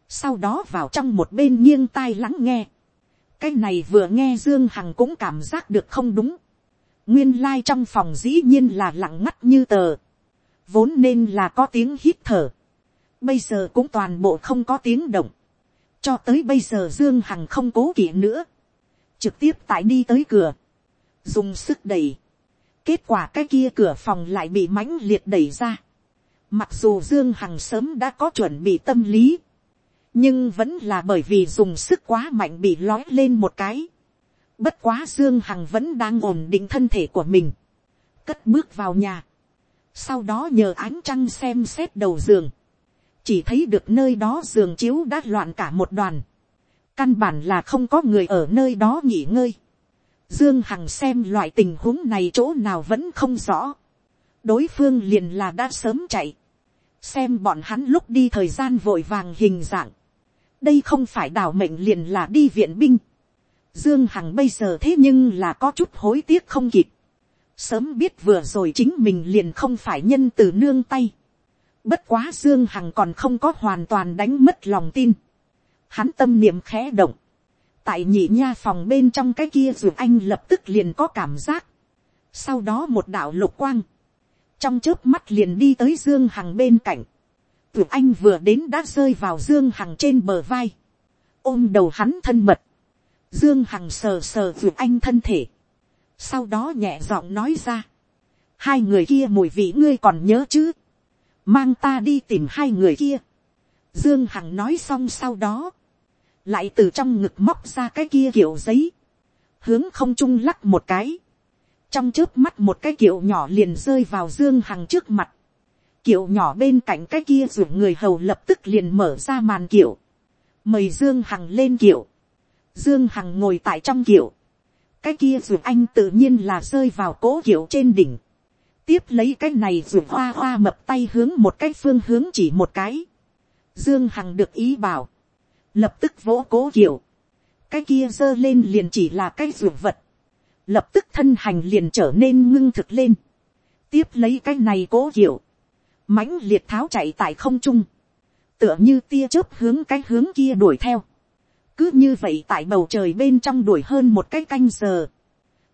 sau đó vào trong một bên nghiêng tai lắng nghe, cái này vừa nghe dương hằng cũng cảm giác được không đúng, nguyên lai、like、trong phòng dĩ nhiên là lặng ngắt như tờ, vốn nên là có tiếng hít thở, bây giờ cũng toàn bộ không có tiếng động, cho tới bây giờ dương hằng không cố kỵ nữa, trực tiếp tại đi tới cửa, dùng sức đẩy, kết quả cái kia cửa phòng lại bị mãnh liệt đẩy ra, mặc dù dương hằng sớm đã có chuẩn bị tâm lý, nhưng vẫn là bởi vì dùng sức quá mạnh bị lói lên một cái, bất quá dương hằng vẫn đang ổn định thân thể của mình, cất bước vào nhà, sau đó nhờ ánh trăng xem xét đầu giường, chỉ thấy được nơi đó giường chiếu đã loạn cả một đoàn, căn bản là không có người ở nơi đó nghỉ ngơi. Dương Hằng xem loại tình huống này chỗ nào vẫn không rõ. Đối phương liền là đã sớm chạy. Xem bọn hắn lúc đi thời gian vội vàng hình dạng. Đây không phải đảo mệnh liền là đi viện binh. Dương Hằng bây giờ thế nhưng là có chút hối tiếc không kịp. Sớm biết vừa rồi chính mình liền không phải nhân từ nương tay. Bất quá Dương Hằng còn không có hoàn toàn đánh mất lòng tin. Hắn tâm niệm khẽ động. Tại nhị nha phòng bên trong cái kia dù anh lập tức liền có cảm giác. sau đó một đạo lục quang, trong chớp mắt liền đi tới dương hằng bên cạnh, tuyệt anh vừa đến đã rơi vào dương hằng trên bờ vai, ôm đầu hắn thân mật, dương hằng sờ sờ tuyệt anh thân thể, sau đó nhẹ giọng nói ra, hai người kia mùi vị ngươi còn nhớ chứ, mang ta đi tìm hai người kia, dương hằng nói xong sau đó, lại từ trong ngực móc ra cái kia kiểu giấy, hướng không trung lắc một cái, trong trước mắt một cái kiểu nhỏ liền rơi vào dương hằng trước mặt, kiểu nhỏ bên cạnh cái kia ruột người hầu lập tức liền mở ra màn kiểu. Mời dương hằng lên kiểu. Dương hằng ngồi tại trong kiểu cái kia ruột anh tự nhiên là rơi vào cố kiểu trên đỉnh, tiếp lấy cái này ruột hoa hoa mập tay hướng một cái phương hướng chỉ một cái, dương hằng được ý bảo, lập tức vỗ cố kiểu, cái kia giơ lên liền chỉ là cái ruột vật, lập tức thân hành liền trở nên ngưng thực lên, tiếp lấy cái này cố kiểu, mãnh liệt tháo chạy tại không trung, tựa như tia chớp hướng cái hướng kia đuổi theo, cứ như vậy tại bầu trời bên trong đuổi hơn một cái canh giờ,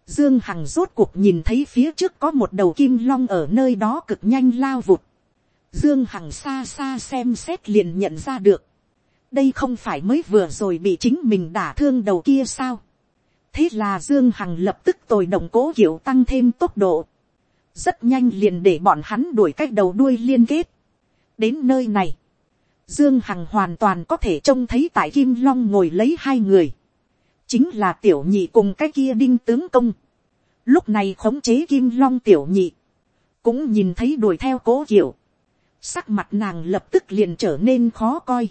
dương hằng rốt cuộc nhìn thấy phía trước có một đầu kim long ở nơi đó cực nhanh lao vụt, dương hằng xa xa xem xét liền nhận ra được, đây không phải mới vừa rồi bị chính mình đả thương đầu kia sao. thế là dương hằng lập tức tồi động cố hiểu tăng thêm tốc độ. rất nhanh liền để bọn hắn đuổi cách đầu đuôi liên kết. đến nơi này, dương hằng hoàn toàn có thể trông thấy tại kim long ngồi lấy hai người. chính là tiểu nhị cùng cái kia đinh tướng công. lúc này khống chế kim long tiểu nhị, cũng nhìn thấy đuổi theo cố kiểu. sắc mặt nàng lập tức liền trở nên khó coi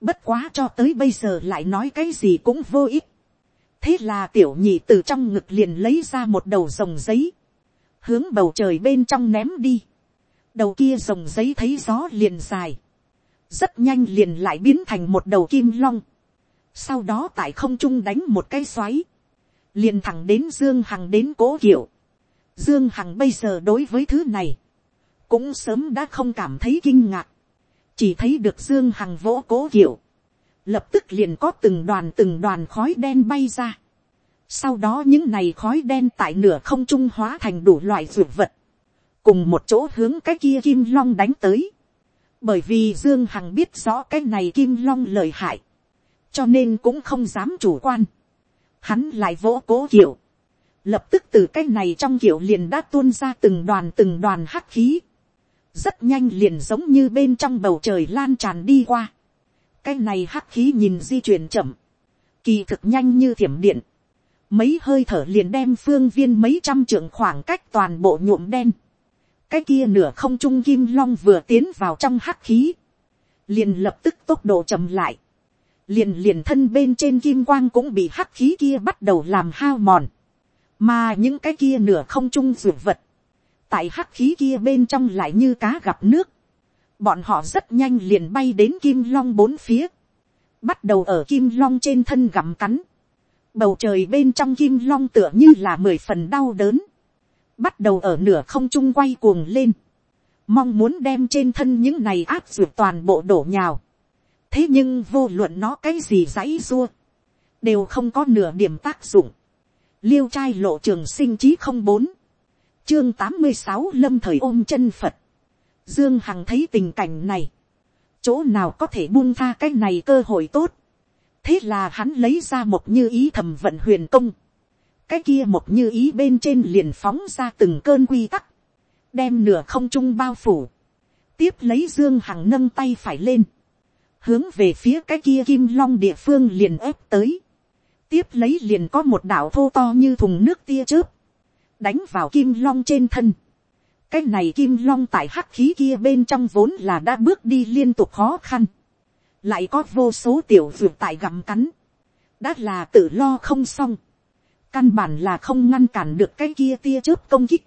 Bất quá cho tới bây giờ lại nói cái gì cũng vô ích. Thế là tiểu nhị từ trong ngực liền lấy ra một đầu rồng giấy. Hướng bầu trời bên trong ném đi. Đầu kia rồng giấy thấy gió liền dài. Rất nhanh liền lại biến thành một đầu kim long. Sau đó tại không trung đánh một cái xoáy. Liền thẳng đến Dương Hằng đến cố hiểu. Dương Hằng bây giờ đối với thứ này. Cũng sớm đã không cảm thấy kinh ngạc chỉ thấy được dương hằng vỗ cố kiểu, lập tức liền có từng đoàn từng đoàn khói đen bay ra. sau đó những này khói đen tại nửa không trung hóa thành đủ loại ruột vật, cùng một chỗ hướng cái kia kim long đánh tới bởi vì dương hằng biết rõ cái này kim long lời hại, cho nên cũng không dám chủ quan. hắn lại vỗ cố kiểu, lập tức từ cái này trong kiểu liền đã tuôn ra từng đoàn từng đoàn hắc khí rất nhanh liền giống như bên trong bầu trời lan tràn đi qua. cái này hắc khí nhìn di chuyển chậm, kỳ thực nhanh như thiểm điện, mấy hơi thở liền đem phương viên mấy trăm trượng khoảng cách toàn bộ nhuộm đen cái kia nửa không trung kim long vừa tiến vào trong hắc khí, liền lập tức tốc độ chậm lại, liền liền thân bên trên kim quang cũng bị hắc khí kia bắt đầu làm hao mòn, mà những cái kia nửa không trung ruột vật, tại hắc khí kia bên trong lại như cá gặp nước, bọn họ rất nhanh liền bay đến kim long bốn phía, bắt đầu ở kim long trên thân gặm cắn, bầu trời bên trong kim long tựa như là mười phần đau đớn, bắt đầu ở nửa không trung quay cuồng lên, mong muốn đem trên thân những này áp dụng toàn bộ đổ nhào, thế nhưng vô luận nó cái gì dãy dua, đều không có nửa điểm tác dụng, liêu trai lộ trường sinh chí không bốn, chương tám mươi sáu lâm thời ôm chân phật. dương hằng thấy tình cảnh này. chỗ nào có thể buông tha cái này cơ hội tốt. thế là hắn lấy ra một như ý thầm vận huyền công cái kia một như ý bên trên liền phóng ra từng cơn quy tắc. đem nửa không trung bao phủ. tiếp lấy dương hằng nâng tay phải lên. hướng về phía cái kia kim long địa phương liền ép tới. tiếp lấy liền có một đảo thô to như thùng nước tia chớp, đánh vào kim long trên thân. cái này kim long tại hắc khí kia bên trong vốn là đã bước đi liên tục khó khăn. lại có vô số tiểu vượt tại gặm cắn. đã là tự lo không xong căn bản là không ngăn cản được cái kia tia chớp công kích.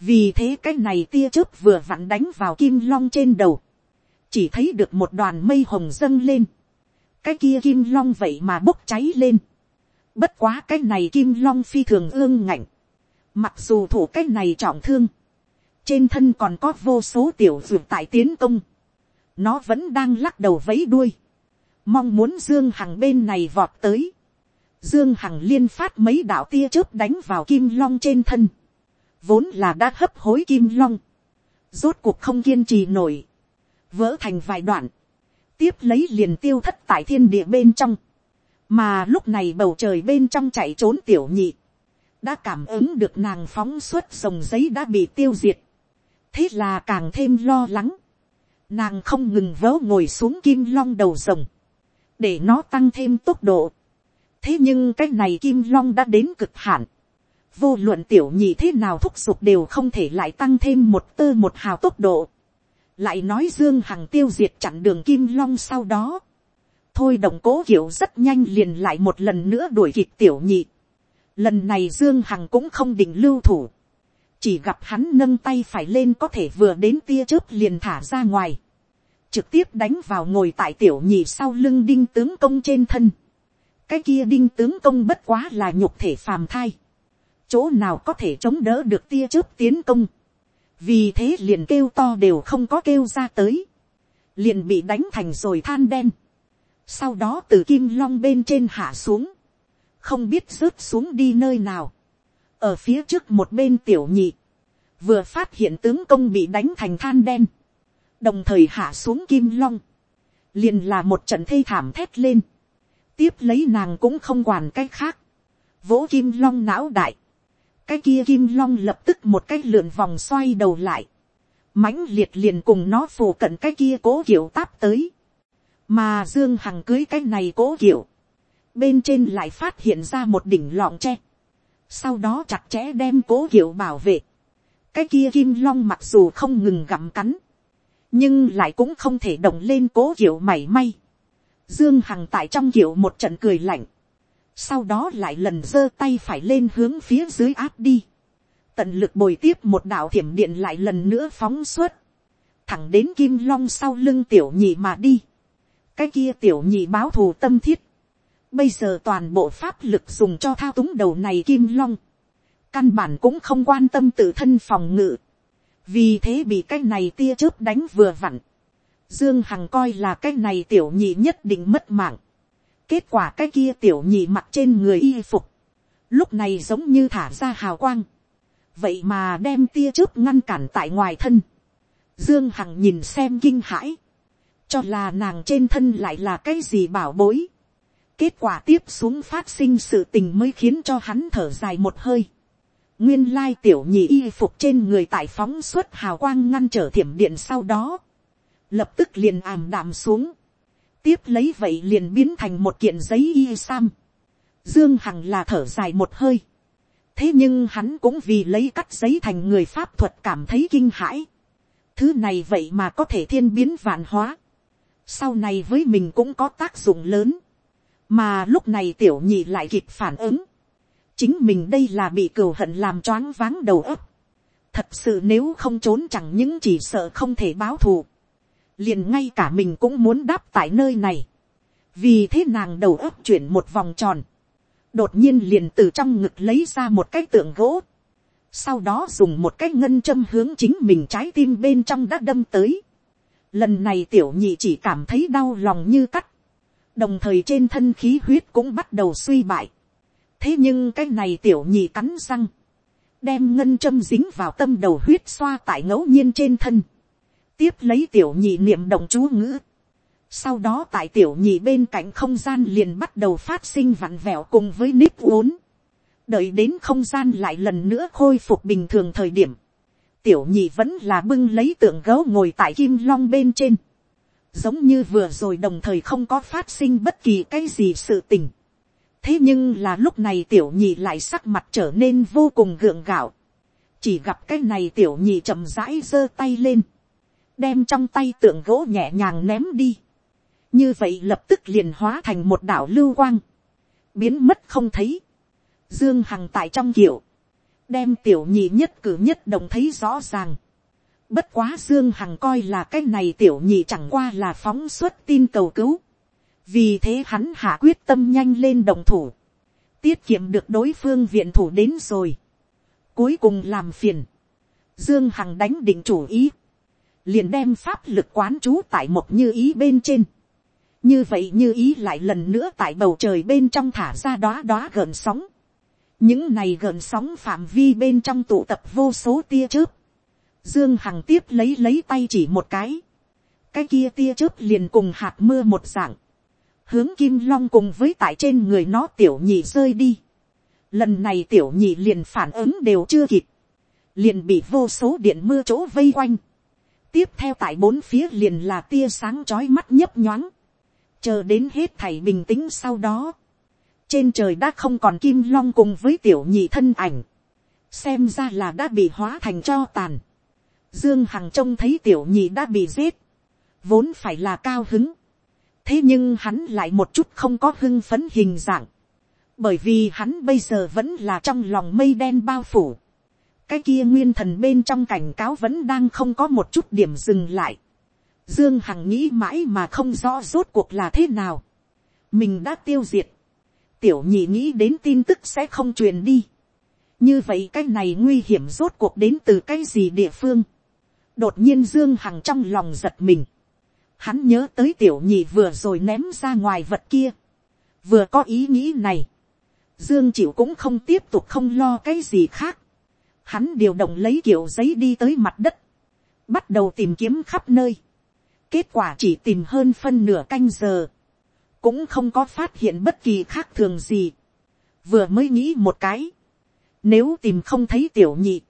vì thế cái này tia chớp vừa vặn đánh vào kim long trên đầu. chỉ thấy được một đoàn mây hồng dâng lên. cái kia kim long vậy mà bốc cháy lên. bất quá cái này kim long phi thường ương ngạnh Mặc dù thủ cái này trọng thương. Trên thân còn có vô số tiểu dược tại tiến công. Nó vẫn đang lắc đầu vấy đuôi. Mong muốn Dương Hằng bên này vọt tới. Dương Hằng liên phát mấy đạo tia chớp đánh vào kim long trên thân. vốn là đã hấp hối kim long, rốt cuộc không kiên trì nổi, vỡ thành vài đoạn, tiếp lấy liền tiêu thất tại thiên địa bên trong, mà lúc này bầu trời bên trong chạy trốn tiểu nhị, đã cảm ứng được nàng phóng xuất dòng giấy đã bị tiêu diệt, thế là càng thêm lo lắng, nàng không ngừng vớ ngồi xuống kim long đầu rồng, để nó tăng thêm tốc độ thế nhưng cái này kim long đã đến cực hạn, vô luận tiểu nhị thế nào thúc giục đều không thể lại tăng thêm một tơ một hào tốc độ, lại nói dương hằng tiêu diệt chặn đường kim long sau đó, thôi đồng cố kiểu rất nhanh liền lại một lần nữa đuổi kịp tiểu nhị, lần này dương hằng cũng không định lưu thủ, chỉ gặp hắn nâng tay phải lên có thể vừa đến tia chớp liền thả ra ngoài, trực tiếp đánh vào ngồi tại tiểu nhị sau lưng đinh tướng công trên thân cái kia đinh tướng công bất quá là nhục thể phàm thai, chỗ nào có thể chống đỡ được tia chớp tiến công, vì thế liền kêu to đều không có kêu ra tới, liền bị đánh thành rồi than đen, sau đó từ kim long bên trên hạ xuống, không biết rớt xuống đi nơi nào, ở phía trước một bên tiểu nhị, vừa phát hiện tướng công bị đánh thành than đen, đồng thời hạ xuống kim long, liền là một trận thê thảm thét lên, tiếp lấy nàng cũng không quản cái khác, vỗ kim long não đại, cái kia kim long lập tức một cái lượn vòng xoay đầu lại, mãnh liệt liền cùng nó phù cận cái kia cố kiểu táp tới, mà dương hằng cưới cái này cố kiểu, bên trên lại phát hiện ra một đỉnh lọng tre, sau đó chặt chẽ đem cố kiểu bảo vệ, cái kia kim long mặc dù không ngừng gặm cắn, nhưng lại cũng không thể động lên cố kiểu mảy may. Dương Hằng tại trong kiểu một trận cười lạnh, sau đó lại lần giơ tay phải lên hướng phía dưới áp đi, tận lực bồi tiếp một đạo thiểm điện lại lần nữa phóng suốt, thẳng đến kim long sau lưng tiểu nhị mà đi, cái kia tiểu nhị báo thù tâm thiết, bây giờ toàn bộ pháp lực dùng cho thao túng đầu này kim long, căn bản cũng không quan tâm tự thân phòng ngự, vì thế bị cái này tia chớp đánh vừa vặn, dương hằng coi là cái này tiểu nhị nhất định mất mạng, kết quả cái kia tiểu nhị mặc trên người y phục, lúc này giống như thả ra hào quang, vậy mà đem tia chớp ngăn cản tại ngoài thân, dương hằng nhìn xem kinh hãi, cho là nàng trên thân lại là cái gì bảo bối, kết quả tiếp xuống phát sinh sự tình mới khiến cho hắn thở dài một hơi, nguyên lai tiểu nhị y phục trên người tại phóng suốt hào quang ngăn trở thiểm điện sau đó, lập tức liền ảm đạm xuống, tiếp lấy vậy liền biến thành một kiện giấy y sam, dương hằng là thở dài một hơi, thế nhưng hắn cũng vì lấy cắt giấy thành người pháp thuật cảm thấy kinh hãi, thứ này vậy mà có thể thiên biến vạn hóa, sau này với mình cũng có tác dụng lớn, mà lúc này tiểu nhị lại kịp phản ứng, chính mình đây là bị cừu hận làm choáng váng đầu óc. thật sự nếu không trốn chẳng những chỉ sợ không thể báo thù liền ngay cả mình cũng muốn đáp tại nơi này. vì thế nàng đầu óc chuyển một vòng tròn. đột nhiên liền từ trong ngực lấy ra một cái tượng gỗ. sau đó dùng một cái ngân châm hướng chính mình trái tim bên trong đã đâm tới. lần này tiểu nhị chỉ cảm thấy đau lòng như cắt. đồng thời trên thân khí huyết cũng bắt đầu suy bại thế nhưng cái này tiểu nhị cắn răng, đem ngân châm dính vào tâm đầu huyết xoa tại ngẫu nhiên trên thân, tiếp lấy tiểu nhị niệm động chú ngữ, sau đó tại tiểu nhị bên cạnh không gian liền bắt đầu phát sinh vặn vẹo cùng với nếp uốn, đợi đến không gian lại lần nữa khôi phục bình thường thời điểm, tiểu nhị vẫn là bưng lấy tượng gấu ngồi tại kim long bên trên, giống như vừa rồi đồng thời không có phát sinh bất kỳ cái gì sự tình. Thế nhưng là lúc này tiểu nhị lại sắc mặt trở nên vô cùng gượng gạo. chỉ gặp cái này tiểu nhị chậm rãi giơ tay lên, đem trong tay tượng gỗ nhẹ nhàng ném đi. như vậy lập tức liền hóa thành một đảo lưu quang, biến mất không thấy. dương hằng tại trong kiểu, đem tiểu nhị nhất cử nhất đồng thấy rõ ràng. Bất quá Dương Hằng coi là cái này tiểu nhị chẳng qua là phóng xuất tin cầu cứu. Vì thế hắn hạ quyết tâm nhanh lên đồng thủ, tiết kiệm được đối phương viện thủ đến rồi, cuối cùng làm phiền, dương hằng đánh định chủ ý, liền đem pháp lực quán trú tại một như ý bên trên, như vậy như ý lại lần nữa tại bầu trời bên trong thả ra đoá đoá gợn sóng, những này gợn sóng phạm vi bên trong tụ tập vô số tia chớp, dương hằng tiếp lấy lấy tay chỉ một cái, cái kia tia chớp liền cùng hạt mưa một dạng, hướng kim long cùng với tại trên người nó tiểu nhị rơi đi. Lần này tiểu nhị liền phản ứng đều chưa kịp, liền bị vô số điện mưa chỗ vây quanh tiếp theo tại bốn phía liền là tia sáng chói mắt nhấp nhoáng, chờ đến hết thảy bình tĩnh sau đó, trên trời đã không còn kim long cùng với tiểu nhị thân ảnh, xem ra là đã bị hóa thành cho tàn. Dương Hằng trông thấy tiểu nhị đã bị giết, vốn phải là cao hứng, thế nhưng hắn lại một chút không có hưng phấn hình dạng, bởi vì hắn bây giờ vẫn là trong lòng mây đen bao phủ, cái kia nguyên thần bên trong cảnh cáo vẫn đang không có một chút điểm dừng lại. Dương Hằng nghĩ mãi mà không rõ rốt cuộc là thế nào. Mình đã tiêu diệt. Tiểu nhị nghĩ đến tin tức sẽ không truyền đi. Như vậy cái này nguy hiểm rốt cuộc đến từ cái gì địa phương. Đột nhiên Dương Hằng trong lòng giật mình. Hắn nhớ tới tiểu nhị vừa rồi ném ra ngoài vật kia. Vừa có ý nghĩ này. Dương chịu cũng không tiếp tục không lo cái gì khác. Hắn điều động lấy kiểu giấy đi tới mặt đất. Bắt đầu tìm kiếm khắp nơi. Kết quả chỉ tìm hơn phân nửa canh giờ. Cũng không có phát hiện bất kỳ khác thường gì. Vừa mới nghĩ một cái. Nếu tìm không thấy tiểu nhị.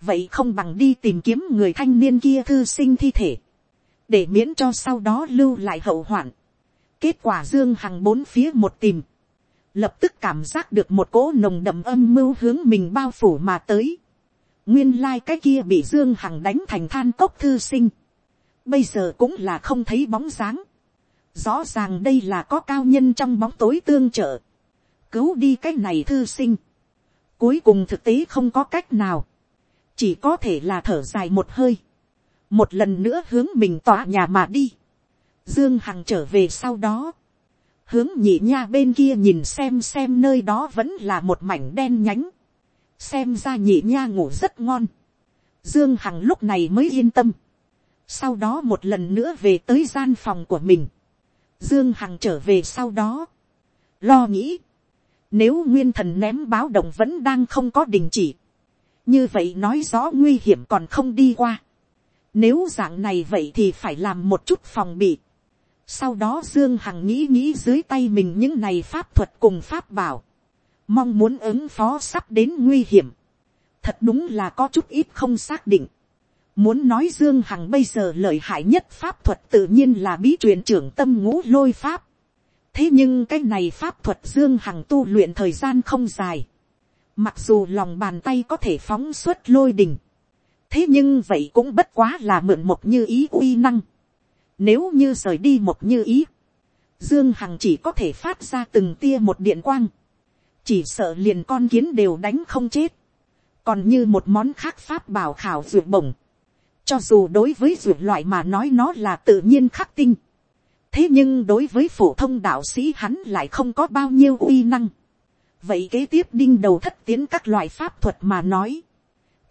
Vậy không bằng đi tìm kiếm người thanh niên kia thư sinh thi thể để miễn cho sau đó lưu lại hậu hoạn. kết quả dương hằng bốn phía một tìm, lập tức cảm giác được một cỗ nồng đậm âm mưu hướng mình bao phủ mà tới nguyên lai、like、cái kia bị dương hằng đánh thành than cốc thư sinh. bây giờ cũng là không thấy bóng dáng. rõ ràng đây là có cao nhân trong bóng tối tương trợ. cứu đi cái này thư sinh. cuối cùng thực tế không có cách nào. chỉ có thể là thở dài một hơi một lần nữa hướng mình tỏa nhà mà đi. Dương Hằng trở về sau đó, hướng nhị nha bên kia nhìn xem xem nơi đó vẫn là một mảnh đen nhánh, xem ra nhị nha ngủ rất ngon. Dương Hằng lúc này mới yên tâm, sau đó một lần nữa về tới gian phòng của mình. Dương Hằng trở về sau đó, lo nghĩ, nếu nguyên thần ném báo động vẫn đang không có đình chỉ, như vậy nói rõ nguy hiểm còn không đi qua nếu dạng này vậy thì phải làm một chút phòng bị. Sau đó Dương Hằng nghĩ nghĩ dưới tay mình những này pháp thuật cùng pháp bảo. Mong muốn ứng phó sắp đến nguy hiểm. Thật đúng là có chút ít không xác định. Muốn nói Dương Hằng bây giờ lợi hại nhất pháp thuật tự nhiên là bí truyền trưởng tâm ngũ lôi pháp. Thế nhưng cái này pháp thuật Dương Hằng tu luyện thời gian không dài. Mặc dù lòng bàn tay có thể phóng xuất lôi đình thế nhưng vậy cũng bất quá là mượn một như ý uy năng. Nếu như rời đi một như ý, Dương Hằng chỉ có thể phát ra từng tia một điện quang. Chỉ sợ liền con kiến đều đánh không chết. Còn như một món khác pháp bảo khảo ruột bổng. Cho dù đối với ruột loại mà nói nó là tự nhiên khắc tinh. Thế nhưng đối với phổ thông đạo sĩ hắn lại không có bao nhiêu uy năng. Vậy kế tiếp đinh đầu thất tiến các loại pháp thuật mà nói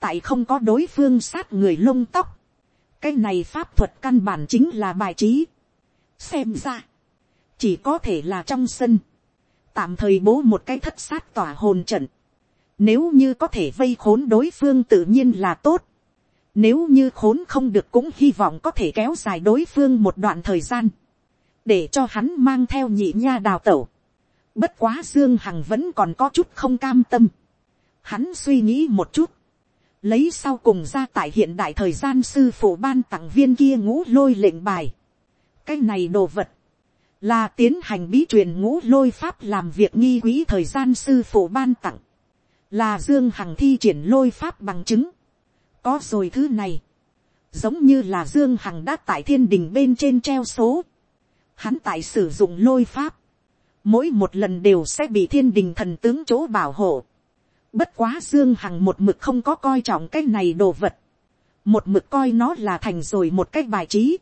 tại không có đối phương sát người lông tóc, cái này pháp thuật căn bản chính là bài trí. xem ra, chỉ có thể là trong sân, tạm thời bố một cái thất sát tỏa hồn trận, nếu như có thể vây khốn đối phương tự nhiên là tốt, nếu như khốn không được cũng hy vọng có thể kéo dài đối phương một đoạn thời gian, để cho hắn mang theo nhị nha đào tẩu. Bất quá Dương Hằng vẫn còn có chút không cam tâm. Hắn suy nghĩ một chút lấy sau cùng ra tại hiện đại thời gian sư phụ ban tặng viên kia ngũ lôi lệnh bài. cái này đồ vật, là tiến hành bí truyền ngũ lôi pháp làm việc nghi quý thời gian sư phụ ban tặng, là dương hằng thi triển lôi pháp bằng chứng. có rồi thứ này, giống như là dương hằng đã tại thiên đình bên trên treo số, hắn tại sử dụng lôi pháp, mỗi một lần đều sẽ bị thiên đình thần tướng chỗ bảo hộ Bất quá Dương Hằng một mực không có coi trọng cái này đồ vật. Một mực coi nó là thành rồi một cái bài trí.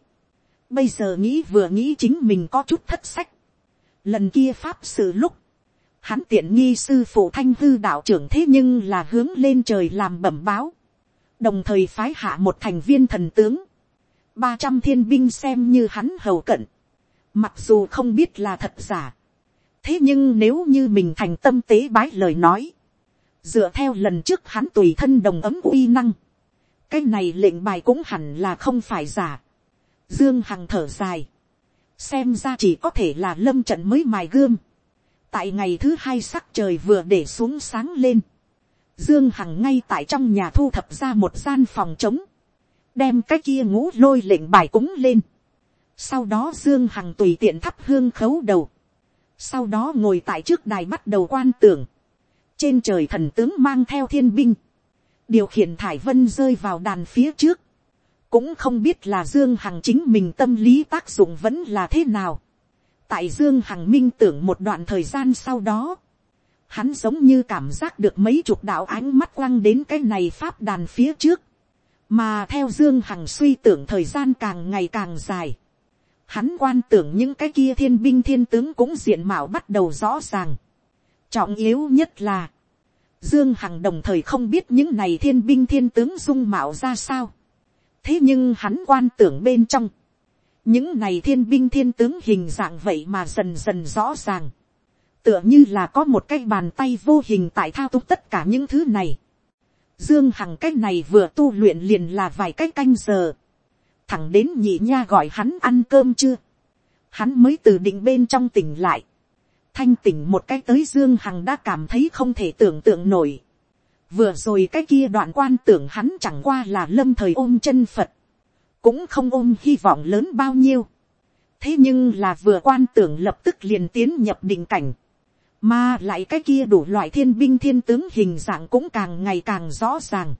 Bây giờ nghĩ vừa nghĩ chính mình có chút thất sách. Lần kia pháp sự lúc. Hắn tiện nghi sư phụ thanh hư đạo trưởng thế nhưng là hướng lên trời làm bẩm báo. Đồng thời phái hạ một thành viên thần tướng. ba trăm thiên binh xem như hắn hầu cận. Mặc dù không biết là thật giả. Thế nhưng nếu như mình thành tâm tế bái lời nói dựa theo lần trước hắn tùy thân đồng ấm uy năng, cái này lệnh bài cũng hẳn là không phải giả. Dương Hằng thở dài, xem ra chỉ có thể là lâm trận mới mài gươm. tại ngày thứ hai sắc trời vừa để xuống sáng lên, Dương Hằng ngay tại trong nhà thu thập ra một gian phòng trống, đem cái kia ngũ lôi lệnh bài cúng lên. Sau đó Dương Hằng tùy tiện thắp hương khấu đầu. Sau đó ngồi tại trước đài bắt đầu quan tưởng. Trên trời thần tướng mang theo thiên binh. Điều khiển Thải Vân rơi vào đàn phía trước. Cũng không biết là Dương Hằng chính mình tâm lý tác dụng vẫn là thế nào. Tại Dương Hằng minh tưởng một đoạn thời gian sau đó. Hắn giống như cảm giác được mấy chục đạo ánh mắt quăng đến cái này pháp đàn phía trước. Mà theo Dương Hằng suy tưởng thời gian càng ngày càng dài hắn quan tưởng những cái kia thiên binh thiên tướng cũng diện mạo bắt đầu rõ ràng. Trọng yếu nhất là, Dương Hằng đồng thời không biết những này thiên binh thiên tướng dung mạo ra sao. Thế nhưng hắn quan tưởng bên trong, những này thiên binh thiên tướng hình dạng vậy mà dần dần rõ ràng. Tựa như là có một cái bàn tay vô hình tại thao túng tất cả những thứ này. Dương Hằng cái này vừa tu luyện liền là vài cái canh giờ. Thẳng đến nhị nha gọi hắn ăn cơm chưa, hắn mới từ định bên trong tỉnh lại, thanh tỉnh một cái tới dương hằng đã cảm thấy không thể tưởng tượng nổi, vừa rồi cái kia đoạn quan tưởng hắn chẳng qua là lâm thời ôm chân phật, cũng không ôm hy vọng lớn bao nhiêu, thế nhưng là vừa quan tưởng lập tức liền tiến nhập định cảnh, mà lại cái kia đủ loại thiên binh thiên tướng hình dạng cũng càng ngày càng rõ ràng.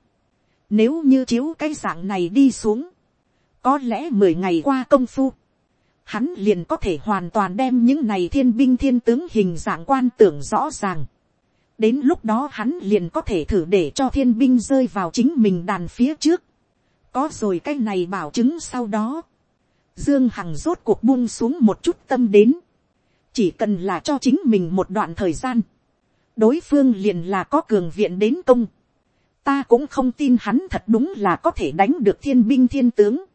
Nếu như chiếu cái dạng này đi xuống, có lẽ mười ngày qua công phu, hắn liền có thể hoàn toàn đem những này thiên binh thiên tướng hình dạng quan tưởng rõ ràng đến lúc đó hắn liền có thể thử để cho thiên binh rơi vào chính mình đàn phía trước. có rồi cái này bảo chứng sau đó. dương hằng rốt cuộc buông xuống một chút tâm đến. chỉ cần là cho chính mình một đoạn thời gian. đối phương liền là có cường viện đến công. ta cũng không tin hắn thật đúng là có thể đánh được thiên binh thiên tướng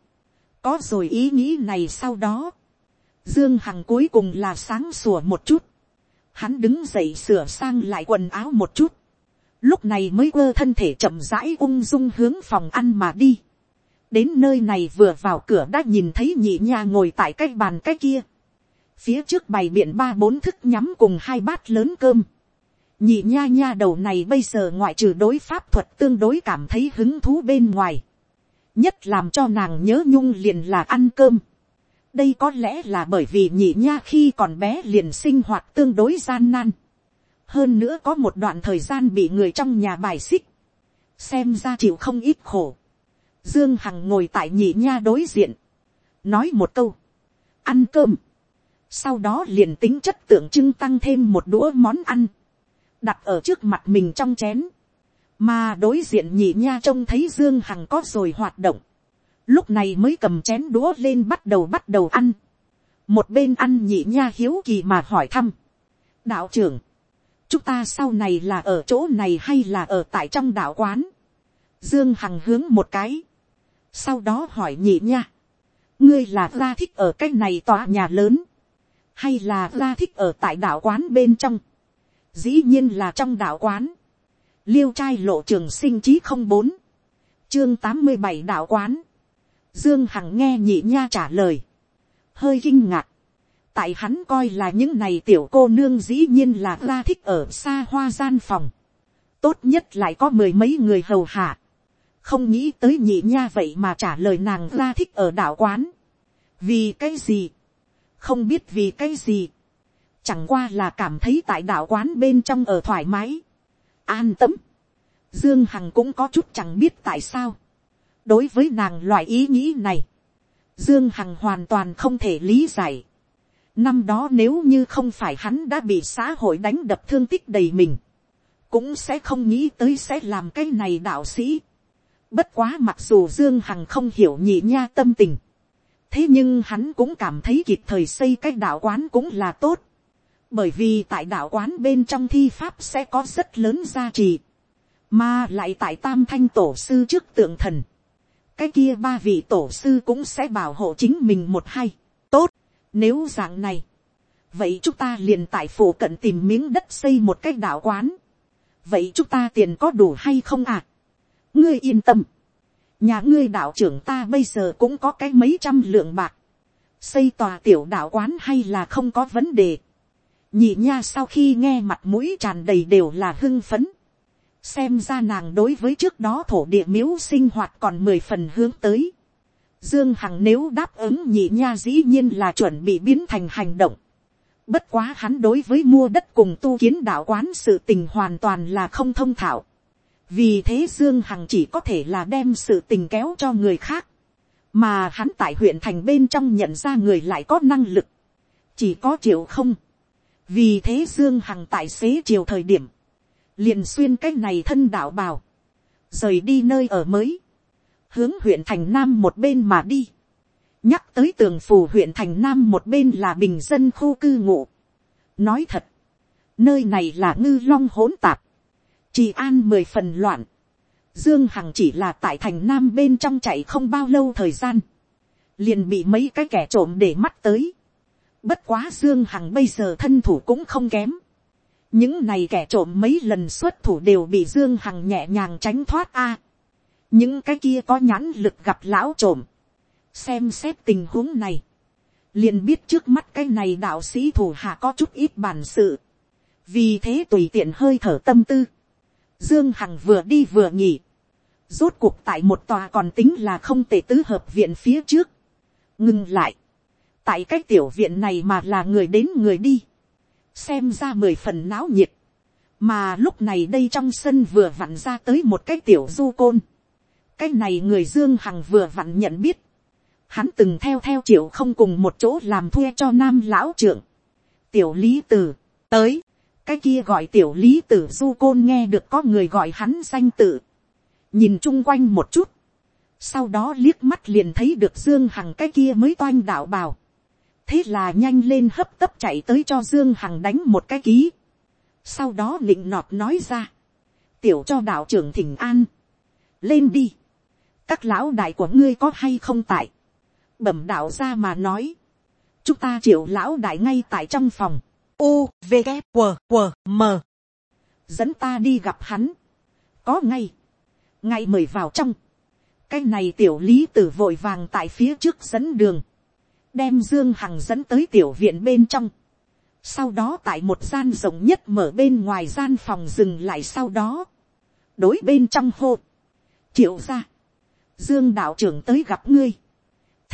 có rồi ý nghĩ này sau đó, dương hằng cuối cùng là sáng sủa một chút, hắn đứng dậy sửa sang lại quần áo một chút, lúc này mới quơ thân thể chậm rãi ung dung hướng phòng ăn mà đi, đến nơi này vừa vào cửa đã nhìn thấy nhị nha ngồi tại cái bàn cái kia, phía trước bày biện ba bốn thức nhắm cùng hai bát lớn cơm, nhị nha nha đầu này bây giờ ngoại trừ đối pháp thuật tương đối cảm thấy hứng thú bên ngoài, nhất làm cho nàng nhớ nhung liền là ăn cơm đây có lẽ là bởi vì nhị nha khi còn bé liền sinh hoạt tương đối gian nan. hơn nữa có một đoạn thời gian bị người trong nhà bài xích. xem ra chịu không ít khổ. dương hằng ngồi tại nhị nha đối diện. nói một câu. ăn cơm. sau đó liền tính chất tượng trưng tăng thêm một đũa món ăn. đặt ở trước mặt mình trong chén mà đối diện nhị nha trông thấy dương hằng có rồi hoạt động, lúc này mới cầm chén đũa lên bắt đầu bắt đầu ăn, một bên ăn nhị nha hiếu kỳ mà hỏi thăm, đạo trưởng, chúng ta sau này là ở chỗ này hay là ở tại trong đạo quán, dương hằng hướng một cái, sau đó hỏi nhị nha, ngươi là ra thích ở cái này tòa nhà lớn, hay là ra thích ở tại đạo quán bên trong, dĩ nhiên là trong đạo quán, liêu trai lộ trường sinh chí không bốn, chương tám mươi bảy đạo quán, dương hằng nghe nhị nha trả lời, hơi kinh ngạc, tại hắn coi là những này tiểu cô nương dĩ nhiên là ra thích ở xa hoa gian phòng, tốt nhất lại có mười mấy người hầu hạ, không nghĩ tới nhị nha vậy mà trả lời nàng ra thích ở đạo quán, vì cái gì, không biết vì cái gì, chẳng qua là cảm thấy tại đạo quán bên trong ở thoải mái, an tâm. Dương Hằng cũng có chút chẳng biết tại sao. Đối với nàng loại ý nghĩ này. Dương Hằng hoàn toàn không thể lý giải. Năm đó nếu như không phải hắn đã bị xã hội đánh đập thương tích đầy mình. Cũng sẽ không nghĩ tới sẽ làm cái này đạo sĩ. Bất quá mặc dù Dương Hằng không hiểu nhị nha tâm tình. Thế nhưng hắn cũng cảm thấy kịp thời xây cái đạo quán cũng là tốt bởi vì tại đạo quán bên trong thi pháp sẽ có rất lớn gia trì, mà lại tại tam thanh tổ sư trước tượng thần, cái kia ba vị tổ sư cũng sẽ bảo hộ chính mình một hay, tốt, nếu dạng này, vậy chúng ta liền tại phủ cận tìm miếng đất xây một cái đạo quán, vậy chúng ta tiền có đủ hay không à. ngươi yên tâm. nhà ngươi đạo trưởng ta bây giờ cũng có cái mấy trăm lượng bạc. xây tòa tiểu đạo quán hay là không có vấn đề. nhị nha sau khi nghe mặt mũi tràn đầy đều là hưng phấn xem ra nàng đối với trước đó thổ địa miếu sinh hoạt còn mười phần hướng tới. Dương Hằng nếu đáp ứng nhị nha dĩ nhiên là chuẩn bị biến thành hành động. Bất quá hắn đối với mua đất cùng tu kiến đạo quán sự tình hoàn toàn là không thông thạo. Vì thế Dương Hằng chỉ có thể là đem sự tình kéo cho người khác. Mà hắn tại huyện thành bên trong nhận ra người lại có năng lực. Chỉ có triệu không. Vì thế Dương Hằng tại xế chiều thời điểm liền xuyên cái này thân đạo bào. Rời đi nơi ở mới. Hướng huyện thành Nam một bên mà đi nhắc tới tường phù huyện thành nam một bên là bình dân khu cư ngụ. nói thật, nơi này là ngư long hỗn tạp, trì an mười phần loạn, dương hằng chỉ là tại thành nam bên trong chạy không bao lâu thời gian, liền bị mấy cái kẻ trộm để mắt tới. bất quá dương hằng bây giờ thân thủ cũng không kém những này kẻ trộm mấy lần xuất thủ đều bị dương hằng nhẹ nhàng tránh thoát a. những cái kia có nhãn lực gặp lão trộm. Xem xét tình huống này, liền biết trước mắt cái này đạo sĩ thủ hạ có chút ít bản sự, vì thế tùy tiện hơi thở tâm tư, dương hằng vừa đi vừa nghỉ, rốt cuộc tại một tòa còn tính là không tệ tứ hợp viện phía trước, ngừng lại, tại cái tiểu viện này mà là người đến người đi, xem ra mười phần náo nhiệt, mà lúc này đây trong sân vừa vặn ra tới một cái tiểu du côn, cái này người dương hằng vừa vặn nhận biết, hắn từng theo theo triệu không cùng một chỗ làm thuê cho nam lão trưởng. tiểu lý tử, tới, cái kia gọi tiểu lý tử du côn nghe được có người gọi hắn danh tự, nhìn chung quanh một chút, sau đó liếc mắt liền thấy được dương hằng cái kia mới toanh đạo bào, thế là nhanh lên hấp tấp chạy tới cho dương hằng đánh một cái ký, sau đó nịnh nọt nói ra, tiểu cho đạo trưởng thỉnh an, lên đi, các lão đại của ngươi có hay không tại, bẩm đạo ra mà nói. chúng ta triệu lão đại ngay tại trong phòng. u v g q q m dẫn ta đi gặp hắn. có ngay. ngay mời vào trong. cái này tiểu lý tử vội vàng tại phía trước dẫn đường đem dương hằng dẫn tới tiểu viện bên trong. sau đó tại một gian rộng nhất mở bên ngoài gian phòng dừng lại sau đó. đối bên trong hô. triệu ra. dương đạo trưởng tới gặp ngươi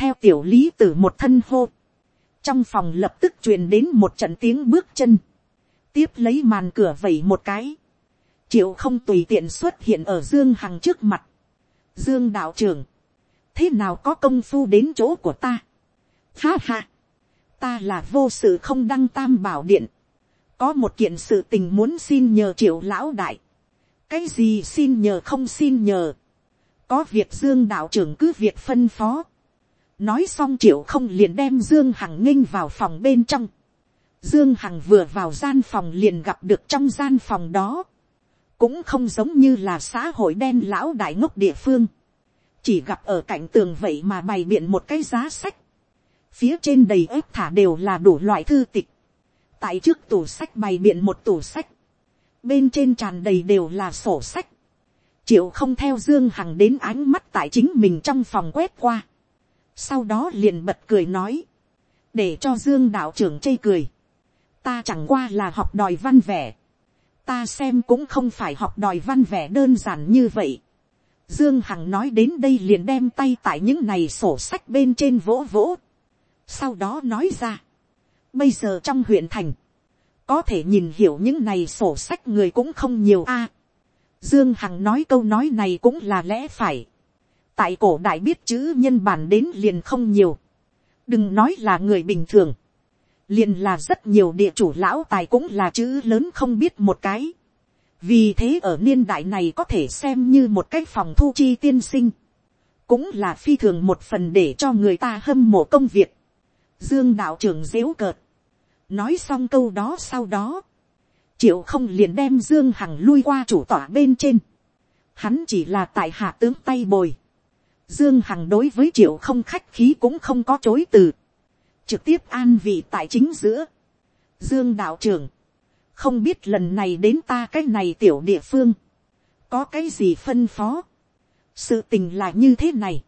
theo tiểu lý tử một thân hô, trong phòng lập tức truyền đến một trận tiếng bước chân, tiếp lấy màn cửa vẩy một cái, triệu không tùy tiện xuất hiện ở dương hằng trước mặt, dương đạo trưởng, thế nào có công phu đến chỗ của ta, ha ha, ta là vô sự không đăng tam bảo điện, có một kiện sự tình muốn xin nhờ triệu lão đại, cái gì xin nhờ không xin nhờ, có việc dương đạo trưởng cứ việc phân phó, nói xong triệu không liền đem dương hằng nghênh vào phòng bên trong. dương hằng vừa vào gian phòng liền gặp được trong gian phòng đó. cũng không giống như là xã hội đen lão đại ngốc địa phương. chỉ gặp ở cạnh tường vậy mà bày biện một cái giá sách phía trên đầy ếp thả đều là đủ loại thư tịch. tại trước tủ sách bày biện một tủ sách. bên trên tràn đầy đều là sổ sách. triệu không theo dương hằng đến ánh mắt tại chính mình trong phòng quét qua sau đó liền bật cười nói, để cho dương đạo trưởng chê cười, ta chẳng qua là học đòi văn vẻ, ta xem cũng không phải học đòi văn vẻ đơn giản như vậy. Dương Hằng nói đến đây liền đem tay tại những này sổ sách bên trên vỗ vỗ. Sau đó nói ra. Bây giờ trong huyện thành. Có thể nhìn hiểu những này sổ sách người cũng không nhiều a. Dương Hằng nói câu nói này cũng là lẽ phải tại cổ đại biết chữ nhân bản đến liền không nhiều, đừng nói là người bình thường, liền là rất nhiều địa chủ lão tài cũng là chữ lớn không biết một cái, vì thế ở niên đại này có thể xem như một cái phòng thu chi tiên sinh, cũng là phi thường một phần để cho người ta hâm mộ công việc. Dương đạo trưởng dễu cợt, nói xong câu đó sau đó, triệu không liền đem dương hằng lui qua chủ tỏa bên trên, hắn chỉ là tại hạ tướng tay bồi, Dương Hằng đối với triệu không khách khí cũng không có chối từ. Trực tiếp an vị tại chính giữa. Dương đạo trưởng. không biết lần này đến ta cái này tiểu địa phương, có cái gì phân phó, sự tình là như thế này,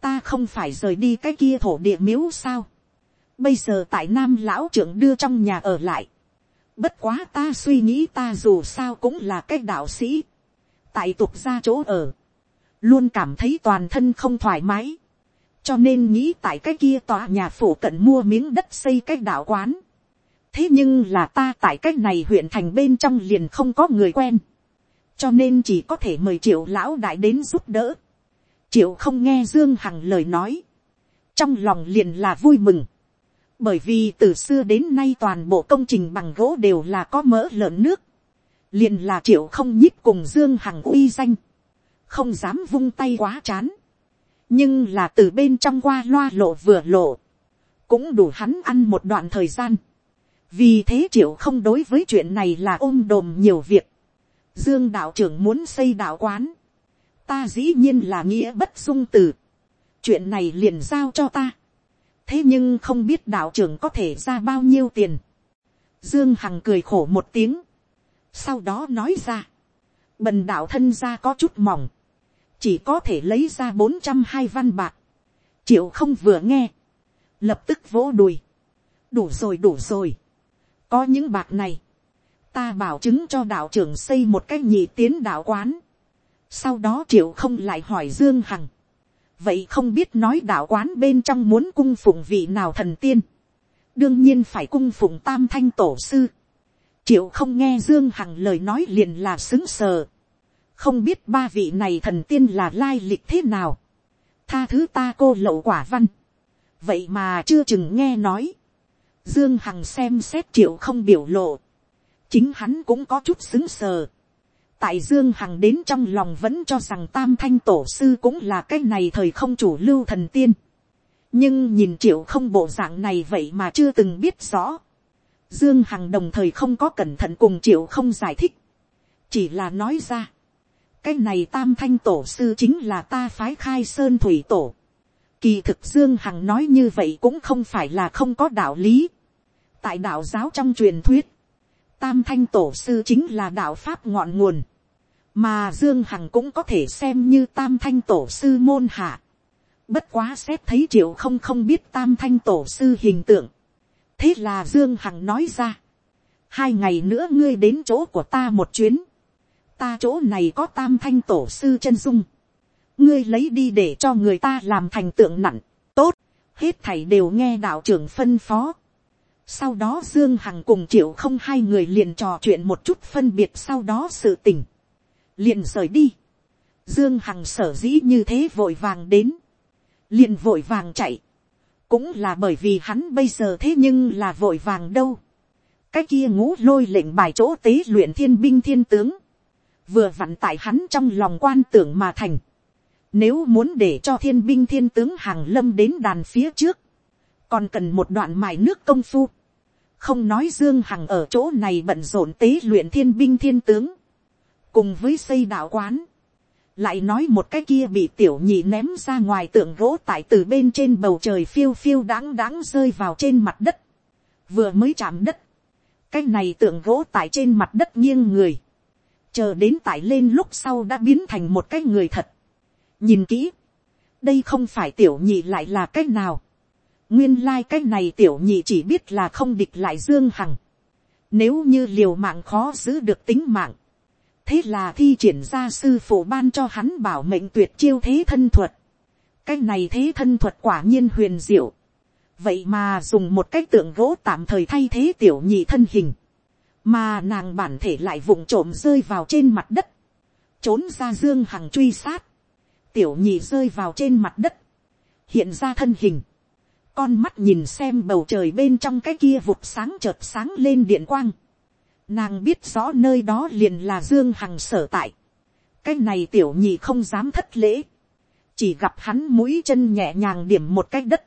ta không phải rời đi cái kia thổ địa miếu sao, bây giờ tại nam lão trưởng đưa trong nhà ở lại, bất quá ta suy nghĩ ta dù sao cũng là cái đạo sĩ, tại tục ra chỗ ở, luôn cảm thấy toàn thân không thoải mái, cho nên nghĩ tại cái kia tòa nhà phủ cận mua miếng đất xây cái đạo quán. thế nhưng là ta tại cái này huyện thành bên trong liền không có người quen, cho nên chỉ có thể mời triệu lão đại đến giúp đỡ. triệu không nghe dương hằng lời nói, trong lòng liền là vui mừng, bởi vì từ xưa đến nay toàn bộ công trình bằng gỗ đều là có mỡ lợn nước, liền là triệu không nhíp cùng dương hằng uy danh, không dám vung tay quá chán, nhưng là từ bên trong qua loa lộ vừa lộ, cũng đủ hắn ăn một đoạn thời gian. vì thế triệu không đối với chuyện này là ôm đồm nhiều việc. dương đạo trưởng muốn xây đạo quán, ta dĩ nhiên là nghĩa bất dung từ. chuyện này liền giao cho ta thế nhưng không biết đạo trưởng có thể ra bao nhiêu tiền. dương hằng cười khổ một tiếng. sau đó nói ra, bần đạo thân ra có chút mỏng chỉ có thể lấy ra bốn trăm hai văn bạc. triệu không vừa nghe, lập tức vỗ đùi. đủ rồi đủ rồi. có những bạc này, ta bảo chứng cho đạo trưởng xây một cái nhị tiến đạo quán. sau đó triệu không lại hỏi dương hằng vậy không biết nói đạo quán bên trong muốn cung phụng vị nào thần tiên. đương nhiên phải cung phụng tam thanh tổ sư. triệu không nghe dương hằng lời nói liền là xứng sờ. Không biết ba vị này thần tiên là lai lịch thế nào, tha thứ ta cô lậu quả văn, vậy mà chưa chừng nghe nói, dương hằng xem xét triệu không biểu lộ, chính hắn cũng có chút xứng sờ, tại dương hằng đến trong lòng vẫn cho rằng tam thanh tổ sư cũng là cái này thời không chủ lưu thần tiên, nhưng nhìn triệu không bộ dạng này vậy mà chưa từng biết rõ, dương hằng đồng thời không có cẩn thận cùng triệu không giải thích, chỉ là nói ra, cái này tam thanh tổ sư chính là ta phái khai sơn thủy tổ. Kỳ thực Dương Hằng nói như vậy cũng không phải là không có đạo lý. Tại đạo giáo trong truyền thuyết, tam thanh tổ sư chính là đạo pháp ngọn nguồn. Mà Dương Hằng cũng có thể xem như tam thanh tổ sư môn hạ. Bất quá xét thấy triệu không không biết tam thanh tổ sư hình tượng. Thế là Dương Hằng nói ra. Hai ngày nữa ngươi đến chỗ của ta một chuyến ta chỗ này có tam thanh tổ sư chân dung, ngươi lấy đi để cho người ta làm thành tượng nặng, tốt, hết thảy đều nghe đạo trưởng phân phó sau đó dương hằng cùng triệu không hai người liền trò chuyện một chút phân biệt sau đó sự tình, liền rời đi. dương hằng sở dĩ như thế vội vàng đến, liền vội vàng chạy, cũng là bởi vì hắn bây giờ thế nhưng là vội vàng đâu. cái kia ngũ lôi lệnh bài chỗ tế luyện thiên binh thiên tướng, vừa vặn tại hắn trong lòng quan tưởng mà thành. Nếu muốn để cho thiên binh thiên tướng hàng lâm đến đàn phía trước, còn cần một đoạn mài nước công phu. Không nói Dương Hằng ở chỗ này bận rộn tế luyện thiên binh thiên tướng. Cùng với xây đạo quán. Lại nói một cái kia bị tiểu nhị ném ra ngoài tượng gỗ tại từ bên trên bầu trời phiêu phiêu đáng đáng rơi vào trên mặt đất. Vừa mới chạm đất. Cái này tượng gỗ tại trên mặt đất nghiêng người chờ đến tải lên lúc sau đã biến thành một cái người thật. nhìn kỹ, đây không phải tiểu nhị lại là cái nào nguyên lai、like、cái này tiểu nhị chỉ biết là không địch lại dương hằng. nếu như liều mạng khó giữ được tính mạng, thế là thi triển ra sư phụ ban cho hắn bảo mệnh tuyệt chiêu thế thân thuật. cái này thế thân thuật quả nhiên huyền diệu. vậy mà dùng một cái tượng gỗ tạm thời thay thế tiểu nhị thân hình mà nàng bản thể lại vụng trộm rơi vào trên mặt đất, trốn ra dương hằng truy sát, tiểu nhị rơi vào trên mặt đất, hiện ra thân hình, con mắt nhìn xem bầu trời bên trong cái kia vụt sáng chợt sáng lên điện quang, nàng biết rõ nơi đó liền là dương hằng sở tại, cái này tiểu nhị không dám thất lễ, chỉ gặp hắn mũi chân nhẹ nhàng điểm một cái đất,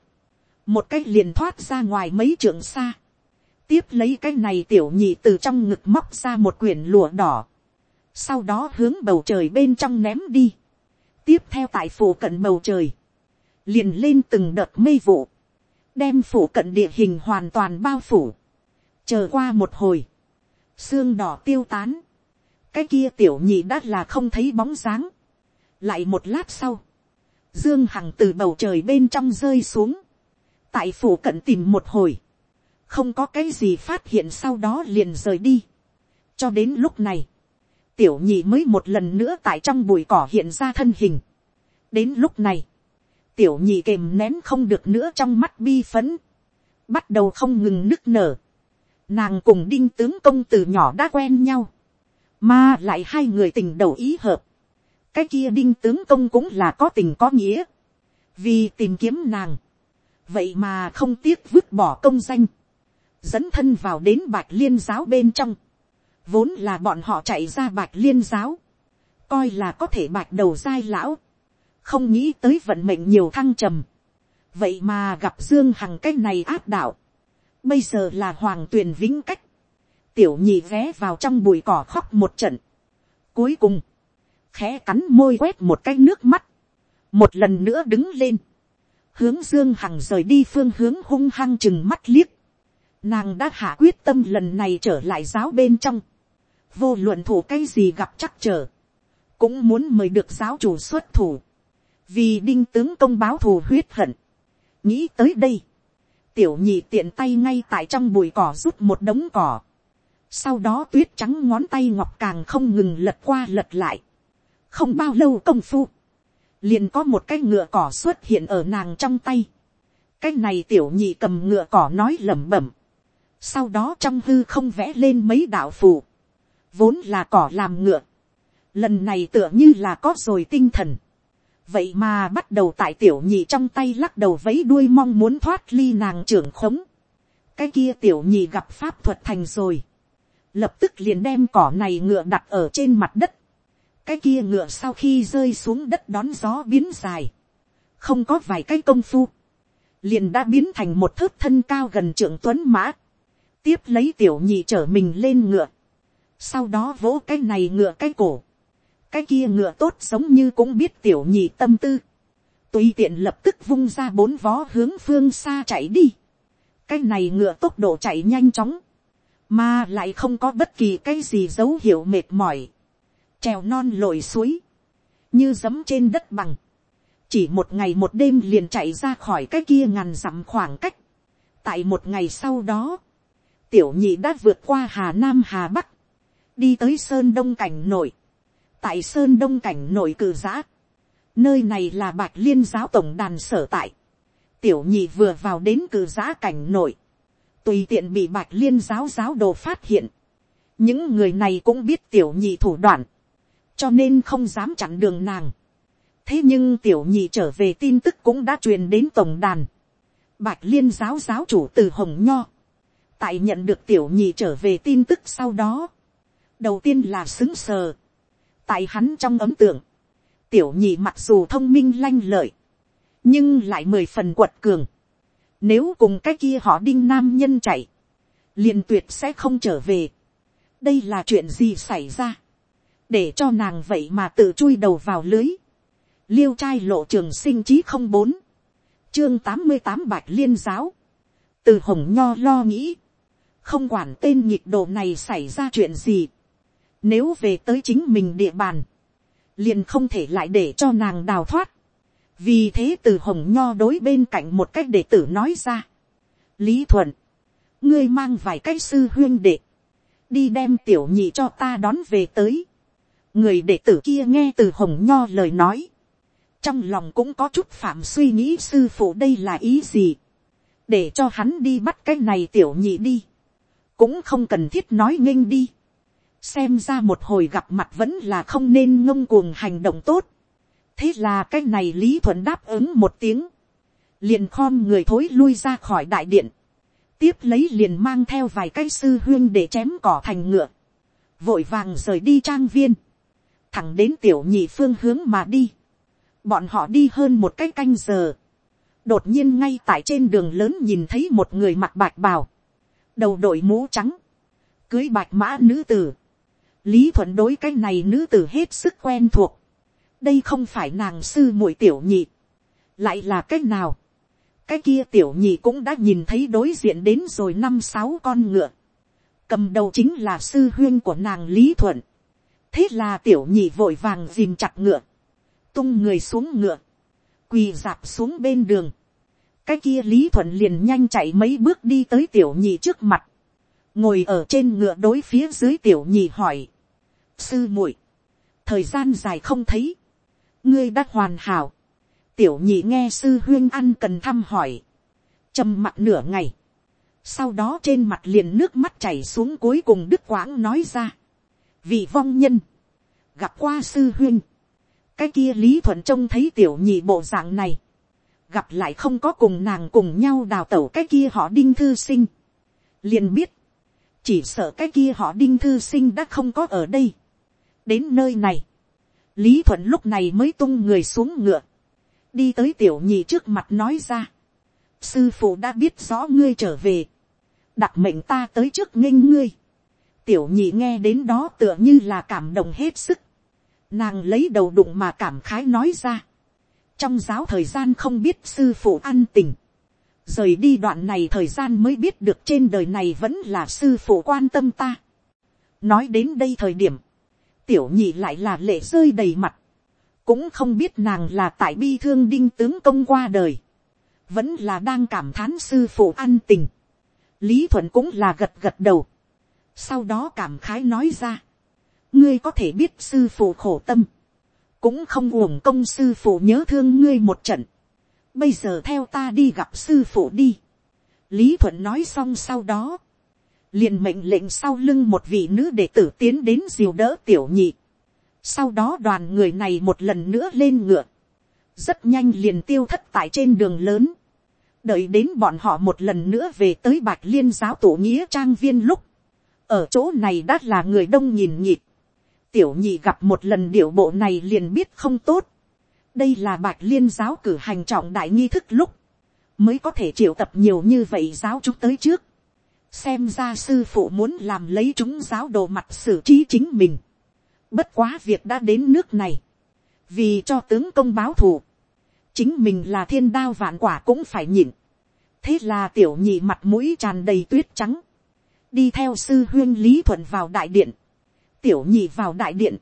một cái liền thoát ra ngoài mấy trượng xa, tiếp lấy cái này tiểu nhị từ trong ngực móc ra một quyển lụa đỏ, sau đó hướng bầu trời bên trong ném đi, tiếp theo tại phủ cận bầu trời, liền lên từng đợt mây vụ, đem phủ cận địa hình hoàn toàn bao phủ, chờ qua một hồi, xương đỏ tiêu tán, cái kia tiểu nhị đã là không thấy bóng dáng, lại một lát sau, dương hằng từ bầu trời bên trong rơi xuống, tại phủ cận tìm một hồi, không có cái gì phát hiện sau đó liền rời đi. cho đến lúc này, tiểu nhị mới một lần nữa tại trong bụi cỏ hiện ra thân hình. đến lúc này, tiểu nhị kềm nén không được nữa trong mắt bi phấn, bắt đầu không ngừng nức nở. nàng cùng đinh tướng công từ nhỏ đã quen nhau, mà lại hai người tình đầu ý hợp. cái kia đinh tướng công cũng là có tình có nghĩa, vì tìm kiếm nàng, vậy mà không tiếc vứt bỏ công danh, dẫn thân vào đến bạch liên giáo bên trong, vốn là bọn họ chạy ra bạch liên giáo, coi là có thể bạch đầu dai lão, không nghĩ tới vận mệnh nhiều thăng trầm, vậy mà gặp dương hằng cái này áp đảo. Bây giờ là hoàng tuyền vĩnh cách, tiểu nhị vé vào trong bụi cỏ khóc một trận, cuối cùng, khẽ cắn môi quét một cái nước mắt, một lần nữa đứng lên, hướng dương hằng rời đi phương hướng hung hăng chừng mắt liếc, nàng đã hạ quyết tâm lần này trở lại giáo bên trong, vô luận thủ cái gì gặp chắc trở, cũng muốn mời được giáo chủ xuất thủ, vì đinh tướng công báo thù huyết hận. nghĩ tới đây, tiểu nhị tiện tay ngay tại trong bụi cỏ rút một đống cỏ, sau đó tuyết trắng ngón tay ngọc càng không ngừng lật qua lật lại, không bao lâu công phu, liền có một cái ngựa cỏ xuất hiện ở nàng trong tay, cái này tiểu nhị cầm ngựa cỏ nói lẩm bẩm, sau đó trong hư không vẽ lên mấy đạo phù, vốn là cỏ làm ngựa, lần này tựa như là có rồi tinh thần, vậy mà bắt đầu tại tiểu nhị trong tay lắc đầu vấy đuôi mong muốn thoát ly nàng trưởng khống, cái kia tiểu nhị gặp pháp thuật thành rồi, lập tức liền đem cỏ này ngựa đặt ở trên mặt đất, cái kia ngựa sau khi rơi xuống đất đón gió biến dài, không có vài cái công phu, liền đã biến thành một thước thân cao gần trưởng tuấn mã, tiếp lấy tiểu nhị trở mình lên ngựa, sau đó vỗ cái này ngựa cái cổ, cái kia ngựa tốt giống như cũng biết tiểu nhị tâm tư, tùy tiện lập tức vung ra bốn vó hướng phương xa chạy đi, cái này ngựa tốc độ chạy nhanh chóng, mà lại không có bất kỳ cái gì dấu hiệu mệt mỏi, trèo non lội suối, như giấm trên đất bằng, chỉ một ngày một đêm liền chạy ra khỏi cái kia ngàn dặm khoảng cách, tại một ngày sau đó, tiểu nhị đã vượt qua hà nam hà bắc, đi tới sơn đông cảnh nội, tại sơn đông cảnh nội cử giã, nơi này là bạch liên giáo tổng đàn sở tại, tiểu nhị vừa vào đến cử giã cảnh nội, tùy tiện bị bạch liên giáo giáo đồ phát hiện, những người này cũng biết tiểu nhị thủ đoạn, cho nên không dám chặn đường nàng. thế nhưng tiểu nhị trở về tin tức cũng đã truyền đến tổng đàn, bạch liên giáo giáo chủ từ hồng nho, tại nhận được tiểu nhị trở về tin tức sau đó, đầu tiên là xứng sờ, tại hắn trong ấm tượng, tiểu nhị mặc dù thông minh lanh lợi, nhưng lại mười phần quật cường, nếu cùng cái kia họ đinh nam nhân chạy, liền tuyệt sẽ không trở về. đây là chuyện gì xảy ra, để cho nàng vậy mà tự chui đầu vào lưới, liêu trai lộ trường sinh chí không bốn, chương tám mươi tám bạch liên giáo, từ hồng nho lo nghĩ, không quản tên nhịp độ này xảy ra chuyện gì, nếu về tới chính mình địa bàn, liền không thể lại để cho nàng đào thoát. vì thế từ hồng nho đối bên cạnh một cách đệ tử nói ra. lý thuận, ngươi mang vài cái sư huyên đệ, đi đem tiểu nhị cho ta đón về tới. người đệ tử kia nghe từ hồng nho lời nói, trong lòng cũng có chút phạm suy nghĩ sư phụ đây là ý gì, để cho hắn đi bắt cái này tiểu nhị đi cũng không cần thiết nói nghênh đi xem ra một hồi gặp mặt vẫn là không nên ngông cuồng hành động tốt. thế là cái này lý thuận đáp ứng một tiếng, liền khom người thối lui ra khỏi đại điện, tiếp lấy liền mang theo vài cái sư huyên để chém cỏ thành ngựa, vội vàng rời đi trang viên, thẳng đến tiểu nhị phương hướng mà đi. bọn họ đi hơn một cái canh giờ, đột nhiên ngay tại trên đường lớn nhìn thấy một người mặt bạch bào, đầu đội mũ trắng, cưới bạch mã nữ tử, lý thuận đối cái này nữ tử hết sức quen thuộc, đây không phải nàng sư muội tiểu nhị, lại là cái nào, cái kia tiểu nhị cũng đã nhìn thấy đối diện đến rồi năm sáu con ngựa, cầm đầu chính là sư huyên của nàng lý thuận, thế là tiểu nhị vội vàng dìm chặt ngựa, tung người xuống ngựa, quỳ dạp xuống bên đường, cái kia lý thuận liền nhanh chạy mấy bước đi tới tiểu nhị trước mặt, ngồi ở trên ngựa đối phía dưới tiểu nhị hỏi, sư muội, thời gian dài không thấy, ngươi đã hoàn hảo, tiểu nhị nghe sư huyên ăn cần thăm hỏi, trầm mặt nửa ngày, sau đó trên mặt liền nước mắt chảy xuống cuối cùng đức quãng nói ra, vì vong nhân, gặp qua sư huyên, cái kia lý thuận trông thấy tiểu nhị bộ dạng này, gặp lại không có cùng nàng cùng nhau đào tẩu cái kia họ đinh thư sinh, liền biết, chỉ sợ cái kia họ đinh thư sinh đã không có ở đây. đến nơi này, lý thuận lúc này mới tung người xuống ngựa, đi tới tiểu nhị trước mặt nói ra, sư phụ đã biết rõ ngươi trở về, đặt mệnh ta tới trước nghênh ngươi, tiểu nhị nghe đến đó tựa như là cảm động hết sức, nàng lấy đầu đụng mà cảm khái nói ra, trong giáo thời gian không biết sư phụ ăn tình, rời đi đoạn này thời gian mới biết được trên đời này vẫn là sư phụ quan tâm ta. nói đến đây thời điểm, tiểu nhị lại là lệ rơi đầy mặt, cũng không biết nàng là tại bi thương đinh tướng công qua đời, vẫn là đang cảm thán sư phụ an tình. lý thuận cũng là gật gật đầu, sau đó cảm khái nói ra, ngươi có thể biết sư phụ khổ tâm, cũng không uổng công sư phụ nhớ thương ngươi một trận, bây giờ theo ta đi gặp sư phụ đi. lý thuận nói xong sau đó, liền mệnh lệnh sau lưng một vị nữ đệ tử tiến đến diều đỡ tiểu nhị. sau đó đoàn người này một lần nữa lên ngựa, rất nhanh liền tiêu thất tại trên đường lớn, đợi đến bọn họ một lần nữa về tới bạc liên giáo tổ nghĩa trang viên lúc, ở chỗ này đã là người đông nhìn nhịp, tiểu nhị gặp một lần điệu bộ này liền biết không tốt, đây là bạch liên giáo cử hành trọng đại nghi thức lúc, mới có thể triệu tập nhiều như vậy giáo chúng tới trước. xem ra sư phụ muốn làm lấy chúng giáo đồ mặt xử trí chính mình. bất quá việc đã đến nước này, vì cho tướng công báo thù, chính mình là thiên đao vạn quả cũng phải nhịn. thế là tiểu nhị mặt mũi tràn đầy tuyết trắng, đi theo sư huyên lý thuận vào đại điện, tiểu nhị vào đại điện,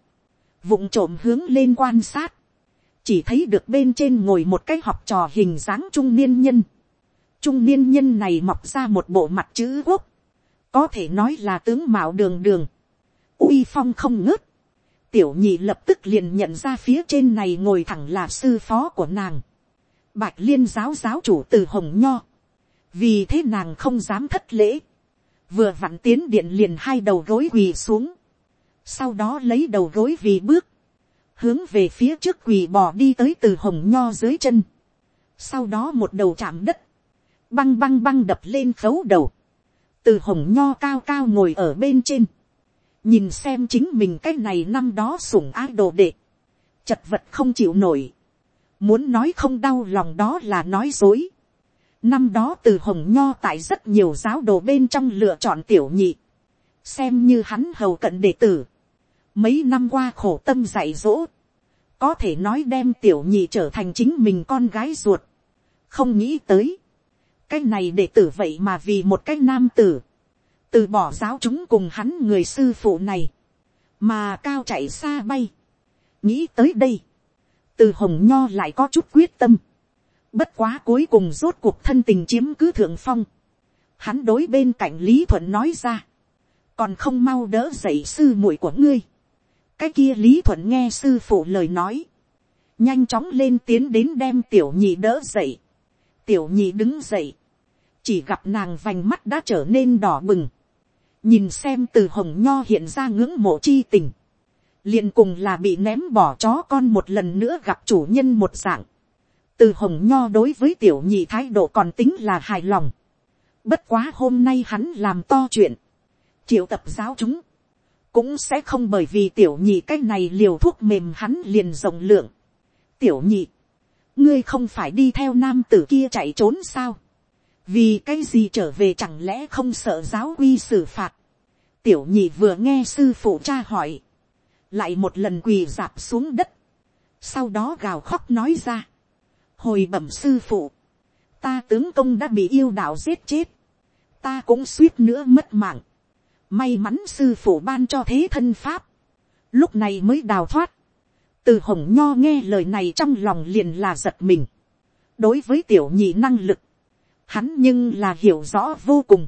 vụng trộm hướng lên quan sát, chỉ thấy được bên trên ngồi một cái học trò hình dáng trung niên nhân. Trung niên nhân này mọc ra một bộ mặt chữ quốc, có thể nói là tướng mạo đường đường, uy phong không ngớt. Tiểu nhị lập tức liền nhận ra phía trên này ngồi thẳng là sư phó của nàng. Bạch liên giáo giáo chủ từ hồng nho. Vì thế nàng không dám thất lễ. Vừa vặn tiến điện liền hai đầu gối quỳ xuống. Sau đó lấy đầu gối vì bước hướng về phía trước quỳ bò đi tới từ hồng nho dưới chân, sau đó một đầu chạm đất, băng băng băng đập lên khấu đầu, từ hồng nho cao cao ngồi ở bên trên, nhìn xem chính mình cái này năm đó sủng ái đồ đệ, chật vật không chịu nổi, muốn nói không đau lòng đó là nói dối. Năm đó từ hồng nho tại rất nhiều giáo đồ bên trong lựa chọn tiểu nhị, xem như hắn hầu cận đệ tử, mấy năm qua khổ tâm dạy dỗ, có thể nói đem tiểu nhị trở thành chính mình con gái ruột, không nghĩ tới, cái này để tử vậy mà vì một cái nam tử, từ bỏ giáo chúng cùng hắn người sư phụ này, mà cao chạy xa bay, nghĩ tới đây, từ hồng nho lại có chút quyết tâm, bất quá cuối cùng rốt cuộc thân tình chiếm cứ thượng phong, hắn đối bên cạnh lý thuận nói ra, còn không mau đỡ dậy sư muội của ngươi, cái kia lý thuận nghe sư phụ lời nói, nhanh chóng lên tiến đến đem tiểu nhị đỡ dậy, tiểu nhị đứng dậy, chỉ gặp nàng vành mắt đã trở nên đỏ bừng, nhìn xem từ hồng nho hiện ra ngưỡng mộ chi tình, liền cùng là bị ném bỏ chó con một lần nữa gặp chủ nhân một dạng, từ hồng nho đối với tiểu nhị thái độ còn tính là hài lòng, bất quá hôm nay hắn làm to chuyện, triệu tập giáo chúng, cũng sẽ không bởi vì tiểu nhị cái này liều thuốc mềm hắn liền rộng lượng. tiểu nhị, ngươi không phải đi theo nam tử kia chạy trốn sao. vì cái gì trở về chẳng lẽ không sợ giáo quy xử phạt. tiểu nhị vừa nghe sư phụ cha hỏi, lại một lần quỳ dạp xuống đất, sau đó gào khóc nói ra. hồi bẩm sư phụ, ta tướng công đã bị yêu đạo giết chết, ta cũng suýt nữa mất mạng, may mắn sư phụ ban cho thế thân pháp, lúc này mới đào thoát, từ hồng nho nghe lời này trong lòng liền là giật mình, đối với tiểu nhị năng lực, hắn nhưng là hiểu rõ vô cùng,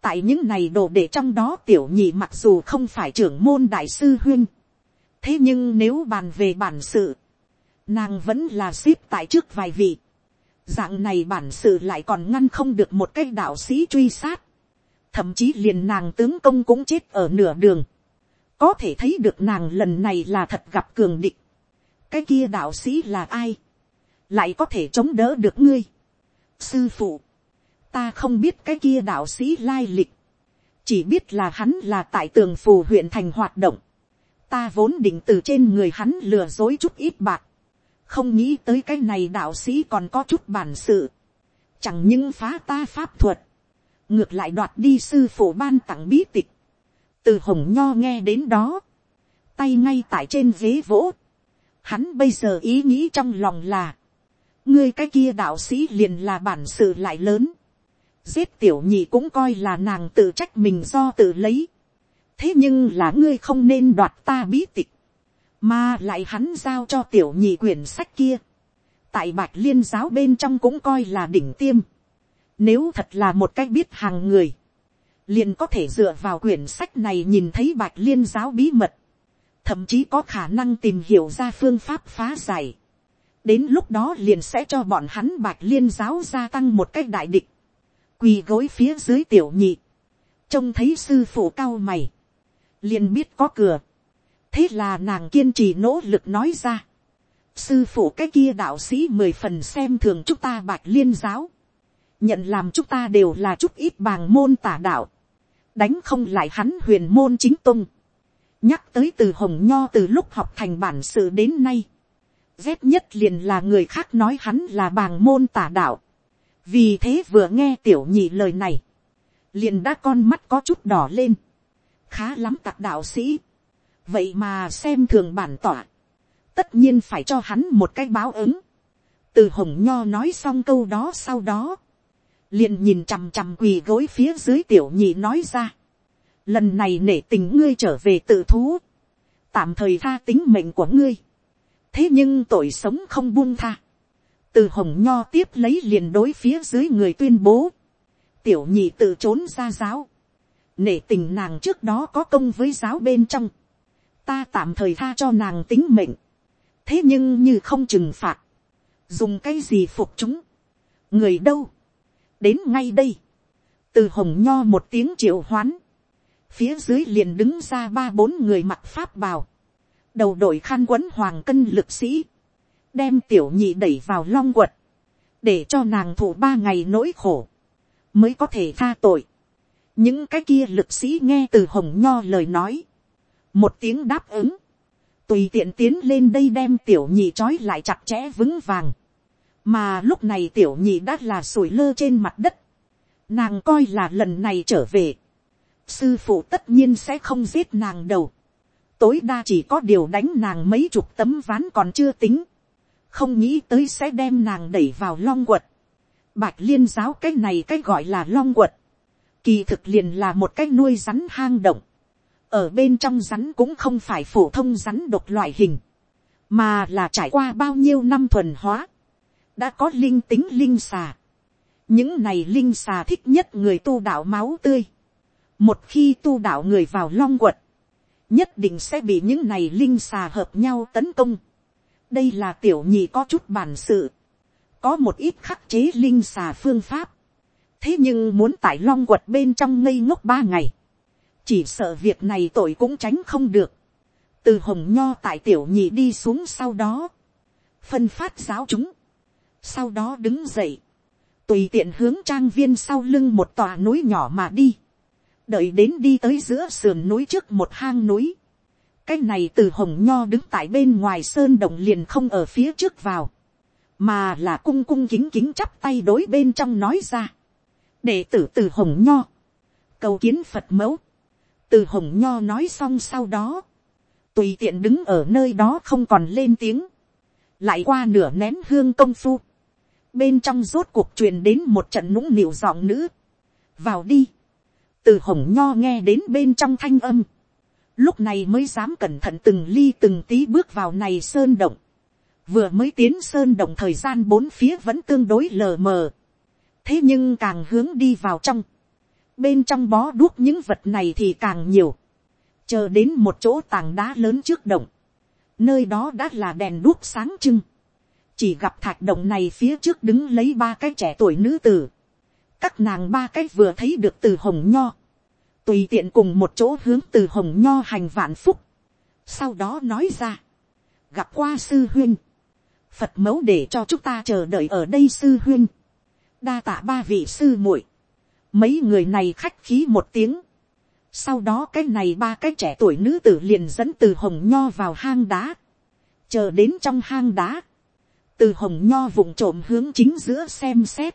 tại những này đồ để trong đó tiểu nhị mặc dù không phải trưởng môn đại sư huyên, thế nhưng nếu bàn về bản sự, nàng vẫn là ship tại trước vài vị, dạng này bản sự lại còn ngăn không được một cái đạo sĩ truy sát, thậm chí liền nàng tướng công cũng chết ở nửa đường, có thể thấy được nàng lần này là thật gặp cường địch, cái kia đạo sĩ là ai, lại có thể chống đỡ được ngươi. sư phụ, ta không biết cái kia đạo sĩ lai lịch, chỉ biết là hắn là tại tường phù huyện thành hoạt động, ta vốn định từ trên người hắn lừa dối chút ít bạc, không nghĩ tới cái này đạo sĩ còn có chút bản sự, chẳng những phá ta pháp thuật, ngược lại đoạt đi sư phụ ban tặng bí tịch, từ hồng nho nghe đến đó, tay ngay tại trên ghế vỗ, hắn bây giờ ý nghĩ trong lòng là, ngươi cái kia đạo sĩ liền là bản sự lại lớn, giết tiểu nhị cũng coi là nàng tự trách mình do tự lấy, thế nhưng là ngươi không nên đoạt ta bí tịch, mà lại hắn giao cho tiểu nhị quyển sách kia, tại bạch liên giáo bên trong cũng coi là đỉnh tiêm, nếu thật là một cách biết hàng người, liền có thể dựa vào quyển sách này nhìn thấy bạch liên giáo bí mật, thậm chí có khả năng tìm hiểu ra phương pháp phá giải. đến lúc đó liền sẽ cho bọn hắn bạch liên giáo gia tăng một cách đại địch, quỳ gối phía dưới tiểu nhị, trông thấy sư phụ cao mày, liền biết có cửa, thế là nàng kiên trì nỗ lực nói ra, sư phụ cái kia đạo sĩ mười phần xem thường chúng ta bạch liên giáo, nhận làm chúng ta đều là chút ít bàng môn tả đạo, đánh không lại hắn huyền môn chính tung, nhắc tới từ hồng nho từ lúc học thành bản sự đến nay, rét nhất liền là người khác nói hắn là bàng môn tả đạo, vì thế vừa nghe tiểu nhị lời này, liền đã con mắt có chút đỏ lên, khá lắm tặc đạo sĩ, vậy mà xem thường bản tỏa, tất nhiên phải cho hắn một cái báo ứng, từ hồng nho nói xong câu đó sau đó, liền nhìn chằm chằm quỳ gối phía dưới tiểu nhị nói ra, lần này nể tình ngươi trở về tự thú, tạm thời tha tính mệnh của ngươi, thế nhưng tội sống không buông tha, từ hồng nho tiếp lấy liền đối phía dưới người tuyên bố, tiểu nhị tự trốn ra giáo, nể tình nàng trước đó có công với giáo bên trong, ta tạm thời tha cho nàng tính mệnh, thế nhưng như không trừng phạt, dùng cái gì phục chúng, người đâu, đến ngay đây, từ hồng nho một tiếng triệu hoán, phía dưới liền đứng ra ba bốn người mặc pháp bào, đầu đội khăn quấn hoàng cân lực sĩ, đem tiểu nhị đẩy vào long quật, để cho nàng thủ ba ngày nỗi khổ, mới có thể tha tội. những cái kia lực sĩ nghe từ hồng nho lời nói, một tiếng đáp ứng, tùy tiện tiến lên đây đem tiểu nhị trói lại chặt chẽ vững vàng, mà lúc này tiểu nhị đã là sủi lơ trên mặt đất, nàng coi là lần này trở về, sư phụ tất nhiên sẽ không giết nàng đầu, tối đa chỉ có điều đánh nàng mấy chục tấm ván còn chưa tính, không nghĩ tới sẽ đem nàng đẩy vào long quật. Bạch liên giáo cái này cái gọi là long quật, kỳ thực liền là một cái nuôi rắn hang động, ở bên trong rắn cũng không phải phổ thông rắn độc loại hình, mà là trải qua bao nhiêu năm thuần hóa, đã có linh tính linh xà. những này linh xà thích nhất người tu đạo máu tươi, một khi tu đạo người vào long quật, nhất định sẽ bị những này linh xà hợp nhau tấn công. đây là tiểu nhị có chút bản sự, có một ít khắc chế linh xà phương pháp. thế nhưng muốn tại long quật bên trong ngây ngốc ba ngày, chỉ sợ việc này tội cũng tránh không được. từ hồng nho tại tiểu nhị đi xuống sau đó, phân phát giáo chúng, sau đó đứng dậy, tùy tiện hướng trang viên sau lưng một tòa núi nhỏ mà đi đợi đến đi tới giữa sườn núi trước một hang núi. cái này từ hồng nho đứng tại bên ngoài sơn động liền không ở phía trước vào, mà là cung cung kính kính chắp tay đối bên trong nói ra. đệ tử từ hồng nho, cầu kiến phật mẫu, từ hồng nho nói xong sau đó, tùy tiện đứng ở nơi đó không còn lên tiếng, lại qua nửa nén hương công phu, bên trong rốt cuộc truyền đến một trận nũng nịu giọng nữ, vào đi, từ hồng nho nghe đến bên trong thanh âm, lúc này mới dám cẩn thận từng ly từng tí bước vào này sơn động, vừa mới tiến sơn động thời gian bốn phía vẫn tương đối lờ mờ, thế nhưng càng hướng đi vào trong, bên trong bó đuốc những vật này thì càng nhiều, chờ đến một chỗ tảng đá lớn trước động, nơi đó đã là đèn đuốc sáng trưng, chỉ gặp thạch động này phía trước đứng lấy ba cái trẻ tuổi nữ tử, các nàng ba cái vừa thấy được từ hồng nho, tùy tiện cùng một chỗ hướng từ hồng nho hành vạn phúc, sau đó nói ra, gặp qua sư huyên, phật mẫu để cho chúng ta chờ đợi ở đây sư huyên, đa tạ ba vị sư muội, mấy người này khách khí một tiếng, sau đó cái này ba cái trẻ tuổi nữ tử liền dẫn từ hồng nho vào hang đá, chờ đến trong hang đá, từ hồng nho vùng trộm hướng chính giữa xem xét,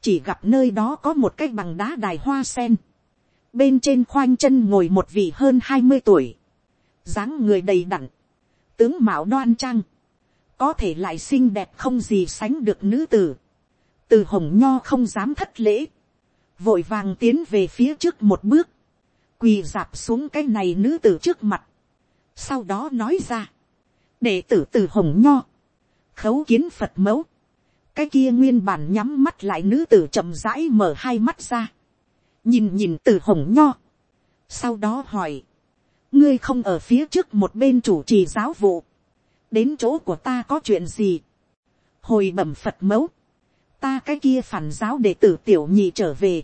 chỉ gặp nơi đó có một cái bằng đá đài hoa sen, bên trên khoanh chân ngồi một vị hơn hai mươi tuổi, dáng người đầy đặn, tướng mạo đoan trang, có thể lại xinh đẹp không gì sánh được nữ tử, từ hồng nho không dám thất lễ, vội vàng tiến về phía trước một bước, quỳ dạp xuống cái này nữ tử trước mặt, sau đó nói ra, đệ tử từ hồng nho, khấu kiến phật mẫu, cái kia nguyên bản nhắm mắt lại nữ tử chậm rãi mở hai mắt ra, nhìn nhìn từ hồng nho, sau đó hỏi, ngươi không ở phía trước một bên chủ trì giáo vụ, đến chỗ của ta có chuyện gì, hồi bẩm phật mẫu, ta cái kia phản giáo để tử tiểu nhị trở về,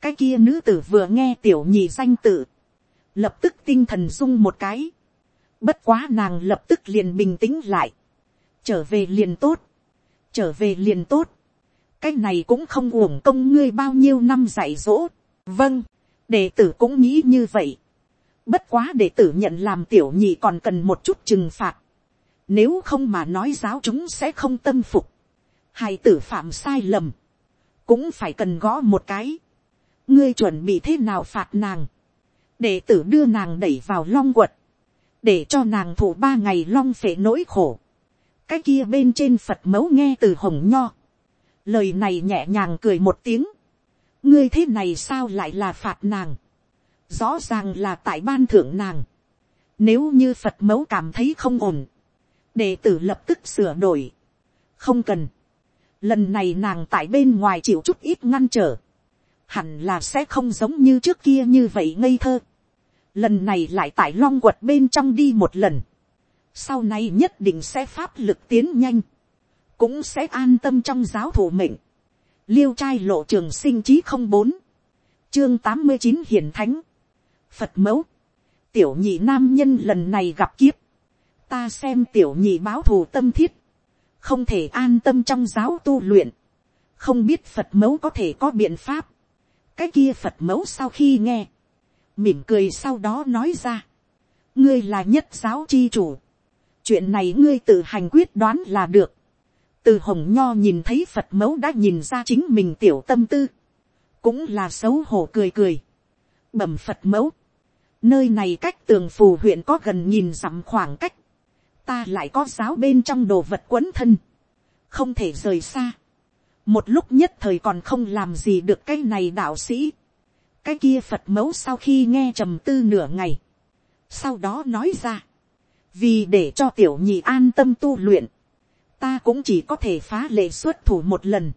cái kia nữ tử vừa nghe tiểu nhị danh tử lập tức tinh thần rung một cái, bất quá nàng lập tức liền bình tĩnh lại, trở về liền tốt, trở về liền tốt, cái này cũng không uổng công ngươi bao nhiêu năm dạy dỗ, vâng, đệ tử cũng nghĩ như vậy, bất quá đệ tử nhận làm tiểu nhị còn cần một chút trừng phạt, nếu không mà nói giáo chúng sẽ không tâm phục, hài tử phạm sai lầm, cũng phải cần gõ một cái, ngươi chuẩn bị thế nào phạt nàng, đệ tử đưa nàng đẩy vào long quật, để cho nàng thủ ba ngày long phệ nỗi khổ, cái kia bên trên phật mẫu nghe từ hồng nho, lời này nhẹ nhàng cười một tiếng, ngươi thế này sao lại là phạt nàng, rõ ràng là tại ban thưởng nàng, nếu như phật mẫu cảm thấy không ổn, đệ tử lập tức sửa đổi, không cần, lần này nàng tại bên ngoài chịu chút ít ngăn trở, hẳn là sẽ không giống như trước kia như vậy ngây thơ, lần này lại tại long quật bên trong đi một lần, sau này nhất định sẽ pháp lực tiến nhanh, cũng sẽ an tâm trong giáo thủ mệnh, liêu trai lộ trường sinh chí không bốn, chương tám mươi chín hiển thánh, phật mẫu, tiểu nhị nam nhân lần này gặp kiếp, ta xem tiểu nhị báo thù tâm thiết, không thể an tâm trong giáo tu luyện, không biết phật mẫu có thể có biện pháp, cái kia phật mẫu sau khi nghe, mỉm cười sau đó nói ra, ngươi là nhất giáo chi chủ, chuyện này ngươi tự hành quyết đoán là được, từ hồng nho nhìn thấy phật mẫu đã nhìn ra chính mình tiểu tâm tư, cũng là xấu hổ cười cười, bẩm phật mẫu, nơi này cách tường phù huyện có gần nhìn dặm khoảng cách, ta lại có giáo bên trong đồ vật quấn thân, không thể rời xa, một lúc nhất thời còn không làm gì được cái này đạo sĩ, cái kia phật mẫu sau khi nghe trầm tư nửa ngày, sau đó nói ra, vì để cho tiểu nhị an tâm tu luyện, ta cũng chỉ có thể phá lệ xuất thủ một lần.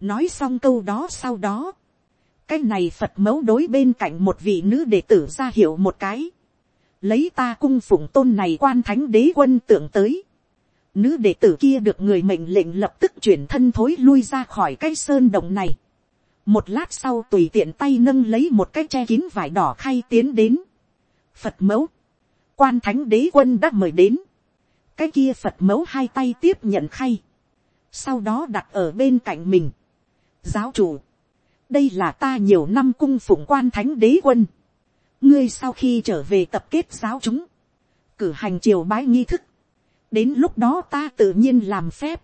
nói xong câu đó sau đó, cái này phật mẫu đối bên cạnh một vị nữ đệ tử ra hiểu một cái, lấy ta cung phụng tôn này quan thánh đế quân tưởng tới, nữ đệ tử kia được người mệnh lệnh lập tức chuyển thân thối lui ra khỏi cái sơn động này. một lát sau tùy tiện tay nâng lấy một cái che kín vải đỏ khay tiến đến. phật mẫu, quan thánh đế quân đã mời đến, cái kia phật mẫu hai tay tiếp nhận khay, sau đó đặt ở bên cạnh mình. giáo chủ, đây là ta nhiều năm cung phụng quan thánh đế quân, ngươi sau khi trở về tập kết giáo chúng, cử hành triều bái nghi thức, đến lúc đó ta tự nhiên làm phép,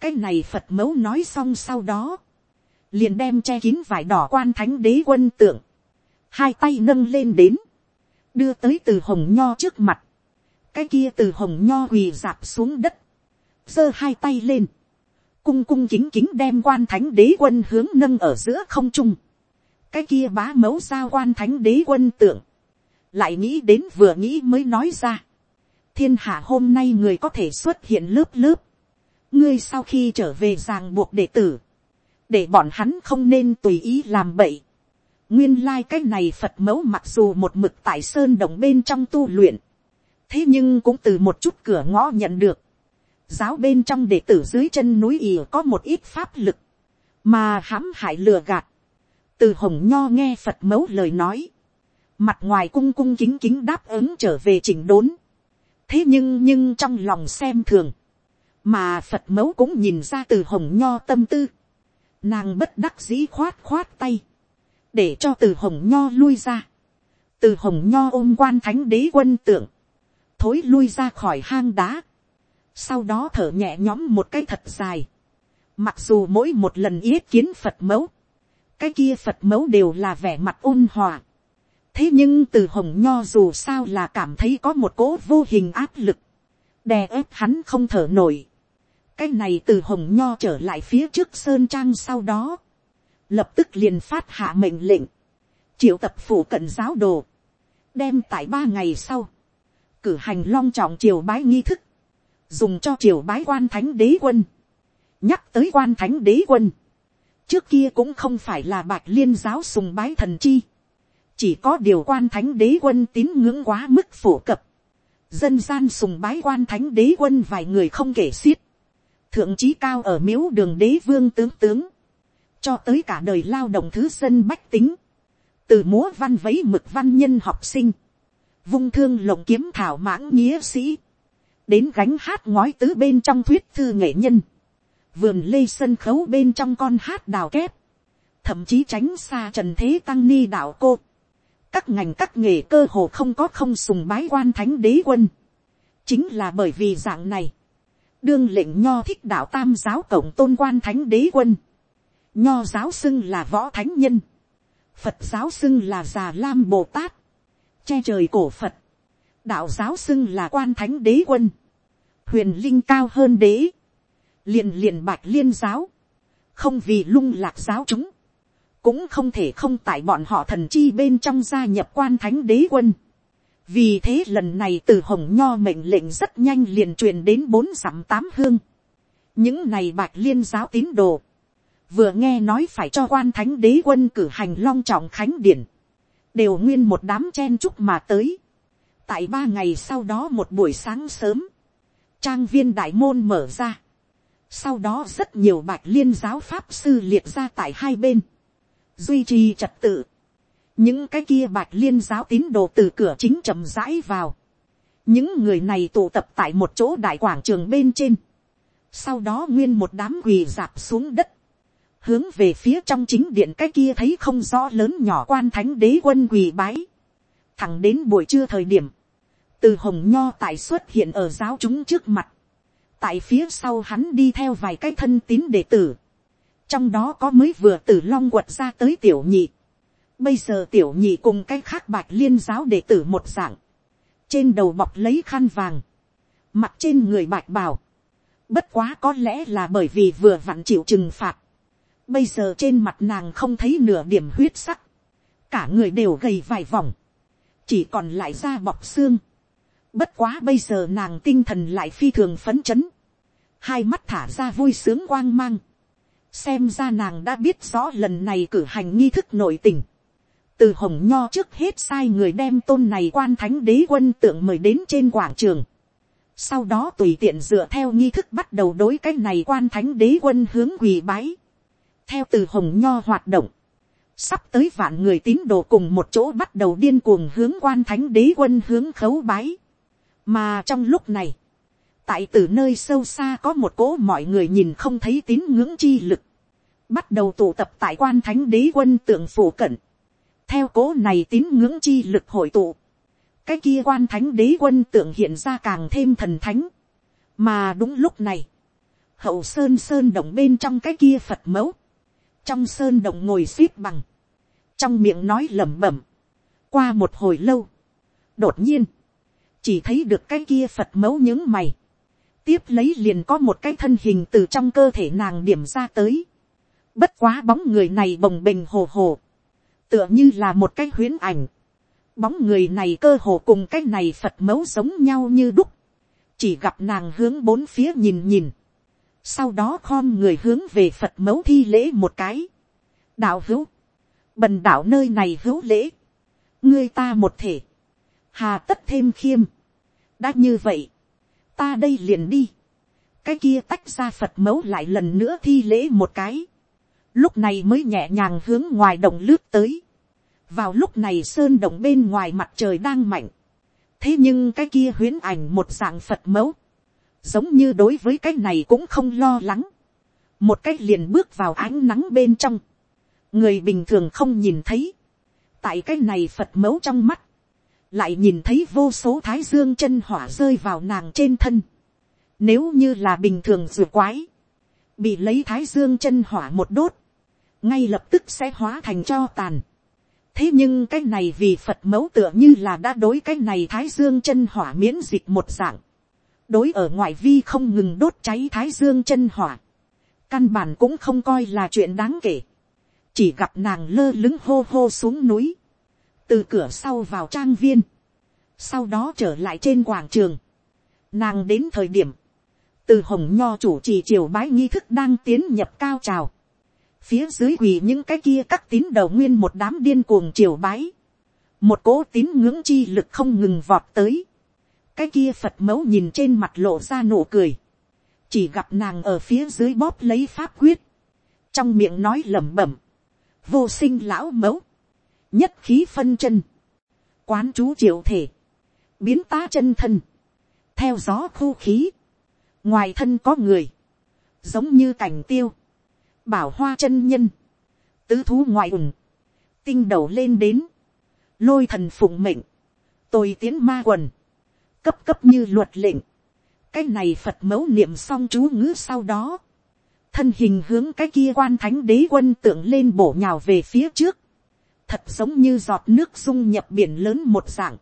cái này phật mẫu nói xong sau đó, liền đem che kín vải đỏ quan thánh đế quân tượng, hai tay nâng lên đến, đưa tới từ hồng nho trước mặt, cái kia từ hồng nho quỳ dạp xuống đất, giơ hai tay lên, cung cung chính chính đem quan thánh đế quân hướng nâng ở giữa không trung, cái kia bá mẫu sao quan thánh đế quân tưởng, lại nghĩ đến vừa nghĩ mới nói ra, thiên hạ hôm nay người có thể xuất hiện lớp lớp, ngươi sau khi trở về ràng buộc đệ tử, để bọn hắn không nên tùy ý làm bậy nguyên lai cái này phật mẫu mặc dù một mực tại sơn đồng bên trong tu luyện, thế nhưng cũng từ một chút cửa ngõ nhận được, giáo bên trong đệ tử dưới chân núi ỉa có một ít pháp lực, mà hãm hại lừa gạt, từ hồng nho nghe phật mẫu lời nói, mặt ngoài cung cung kính kính đáp ứng trở về chỉnh đốn, thế nhưng nhưng trong lòng xem thường, mà phật mẫu cũng nhìn ra từ hồng nho tâm tư, nàng bất đắc dĩ khoát khoát tay, để cho từ hồng nho lui ra, từ hồng nho ôm quan thánh đế quân tượng, thối lui ra khỏi hang đá, sau đó thở nhẹ nhõm một cái thật dài, mặc dù mỗi một lần yết kiến phật mẫu, cái kia phật mẫu đều là vẻ mặt ôn hòa, thế nhưng từ hồng nho dù sao là cảm thấy có một cỗ vô hình áp lực, đè ép hắn không thở nổi, cái này từ hồng nho trở lại phía trước sơn trang sau đó, lập tức liền phát hạ mệnh lệnh, triệu tập phủ cận giáo đồ, đem tại ba ngày sau, cử hành long trọng triều bái nghi thức, dùng cho triều bái quan thánh đế quân, nhắc tới quan thánh đế quân, trước kia cũng không phải là bạch liên giáo sùng bái thần chi, chỉ có điều quan thánh đế quân tín ngưỡng quá mức phổ cập, dân gian sùng bái quan thánh đế quân vài người không kể xiết, thượng trí cao ở miếu đường đế vương tướng tướng, cho tới cả đời lao động thứ dân bách tính, từ múa văn vấy mực văn nhân học sinh, vung thương lồng kiếm thảo mãng nghĩa sĩ, đến gánh hát ngói tứ bên trong thuyết thư nghệ nhân, vườn lê sân khấu bên trong con hát đào kép, thậm chí tránh xa trần thế tăng ni đạo cô, các ngành các nghề cơ hồ không có không sùng bái quan thánh đế quân, chính là bởi vì dạng này, đương lệnh nho thích đạo tam giáo cổng tôn quan thánh đế quân, nho giáo xưng là võ thánh nhân, phật giáo xưng là già lam bồ tát, che trời cổ phật, đạo giáo xưng là quan thánh đế quân, huyền linh cao hơn đế, liền liền bạch liên giáo, không vì lung lạc giáo chúng, cũng không thể không tại bọn họ thần chi bên trong gia nhập quan thánh đế quân. vì thế lần này từ hồng nho mệnh lệnh rất nhanh liền truyền đến bốn dặm tám hương. những này bạch liên giáo tín đồ, vừa nghe nói phải cho quan thánh đế quân cử hành long trọng khánh điển, đều nguyên một đám chen chúc mà tới. tại ba ngày sau đó một buổi sáng sớm, trang viên đại môn mở ra. sau đó rất nhiều bạch liên giáo pháp sư liệt ra tại hai bên, duy trì trật tự. những cái kia bạch liên giáo tín đồ từ cửa chính chậm rãi vào. những người này tụ tập tại một chỗ đại quảng trường bên trên. sau đó nguyên một đám quỳ dạp xuống đất hướng về phía trong chính điện cái kia thấy không rõ lớn nhỏ quan thánh đế quân quỳ bái. Thẳng đến buổi trưa thời điểm, từ hồng nho tại xuất hiện ở giáo chúng trước mặt. Tại phía sau hắn đi theo vài cái thân tín đệ tử. Trong đó có mới vừa từ long quật ra tới tiểu nhị. Bây giờ tiểu nhị cùng cái khác bạch liên giáo đệ tử một dạng. Trên đầu bọc lấy khăn vàng. Mặt trên người bạch bào. Bất quá có lẽ là bởi vì vừa vặn chịu trừng phạt Bây giờ trên mặt nàng không thấy nửa điểm huyết sắc. Cả người đều gầy vài vòng. Chỉ còn lại da bọc xương. Bất quá bây giờ nàng tinh thần lại phi thường phấn chấn. Hai mắt thả ra vui sướng quang mang. Xem ra nàng đã biết rõ lần này cử hành nghi thức nội tình. Từ hồng nho trước hết sai người đem tôn này quan thánh đế quân tượng mời đến trên quảng trường. Sau đó tùy tiện dựa theo nghi thức bắt đầu đối cái này quan thánh đế quân hướng quỳ bái theo từ hồng nho hoạt động, sắp tới vạn người tín đồ cùng một chỗ bắt đầu điên cuồng hướng quan thánh đế quân hướng khấu bái. mà trong lúc này, tại từ nơi sâu xa có một cỗ mọi người nhìn không thấy tín ngưỡng chi lực, bắt đầu tụ tập tại quan thánh đế quân tượng phủ cận. theo cố này tín ngưỡng chi lực hội tụ, cái kia quan thánh đế quân tượng hiện ra càng thêm thần thánh. mà đúng lúc này, hậu sơn sơn động bên trong cái kia phật mẫu, trong sơn động ngồi x ế p bằng, trong miệng nói lẩm bẩm, qua một hồi lâu, đột nhiên, chỉ thấy được cái kia phật mấu những mày, tiếp lấy liền có một cái thân hình từ trong cơ thể nàng điểm ra tới, bất quá bóng người này bồng bềnh hồ hồ, tựa như là một cái huyến ảnh, bóng người này cơ hồ cùng cái này phật mấu giống nhau như đúc, chỉ gặp nàng hướng bốn phía nhìn nhìn, sau đó khom người hướng về phật mẫu thi lễ một cái, đạo hữu, bần đạo nơi này hữu lễ, ngươi ta một thể, hà tất thêm khiêm, đã như vậy, ta đây liền đi, cái kia tách ra phật mẫu lại lần nữa thi lễ một cái, lúc này mới nhẹ nhàng hướng ngoài đồng lướt tới, vào lúc này sơn động bên ngoài mặt trời đang mạnh, thế nhưng cái kia huyến ảnh một dạng phật mẫu, giống như đối với cái này cũng không lo lắng, một cách liền bước vào ánh nắng bên trong, người bình thường không nhìn thấy, tại cái này phật mấu trong mắt, lại nhìn thấy vô số thái dương chân hỏa rơi vào nàng trên thân, nếu như là bình thường rùa quái, bị lấy thái dương chân hỏa một đốt, ngay lập tức sẽ hóa thành cho tàn. thế nhưng cái này vì phật mẫu tựa như là đã đối cái này thái dương chân hỏa miễn dịch một dạng đối ở ngoại vi không ngừng đốt cháy thái dương chân hỏa. căn bản cũng không coi là chuyện đáng kể. chỉ gặp nàng lơ lứng hô hô xuống núi. từ cửa sau vào trang viên. sau đó trở lại trên quảng trường. nàng đến thời điểm, từ hồng nho chủ trì triều bái nghi thức đang tiến nhập cao trào phía dưới quỳ những cái kia các tín đầu nguyên một đám điên cuồng triều bái, một cố tín ngưỡng chi lực không ngừng vọt tới, cái kia phật mẫu nhìn trên mặt lộ ra nụ cười, chỉ gặp nàng ở phía dưới bóp lấy pháp quyết, trong miệng nói lẩm bẩm, vô sinh lão mẫu, nhất khí phân chân, quán chú triệu thể, biến tá chân thân, theo gió khu khí, ngoài thân có người, giống như cảnh tiêu, bảo hoa chân nhân, tứ thú ngoại ủng, tinh đầu lên đến, lôi thần phụng mệnh, tôi tiến ma quần, cấp cấp như luật lệnh, cái này phật mẫu niệm xong chú ngữ sau đó, thân hình hướng cái kia quan thánh đế quân tượng lên bổ nhào về phía trước, thật giống như giọt nước dung nhập biển lớn một dạng,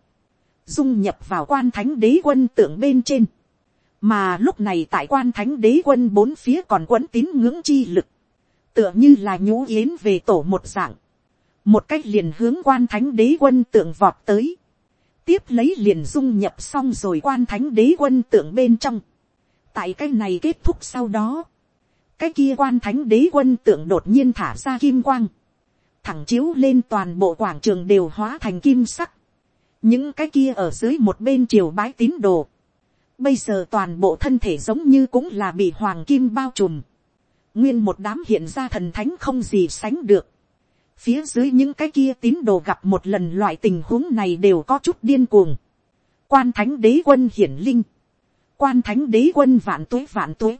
dung nhập vào quan thánh đế quân tượng bên trên, mà lúc này tại quan thánh đế quân bốn phía còn quấn tín ngưỡng chi lực, tựa như là nhũ yến về tổ một dạng, một cách liền hướng quan thánh đế quân tượng vọt tới, tiếp lấy liền dung nhập xong rồi quan thánh đế quân tượng bên trong, tại cái này kết thúc sau đó, cái kia quan thánh đế quân tượng đột nhiên thả ra kim quang, thẳng chiếu lên toàn bộ quảng trường đều hóa thành kim sắc, những cái kia ở dưới một bên triều bái tín đồ, bây giờ toàn bộ thân thể giống như cũng là bị hoàng kim bao trùm, nguyên một đám hiện ra thần thánh không gì sánh được phía dưới những cái kia tín đồ gặp một lần loại tình huống này đều có chút điên cuồng. quan thánh đế quân hiển linh, quan thánh đế quân vạn tuế vạn tuế,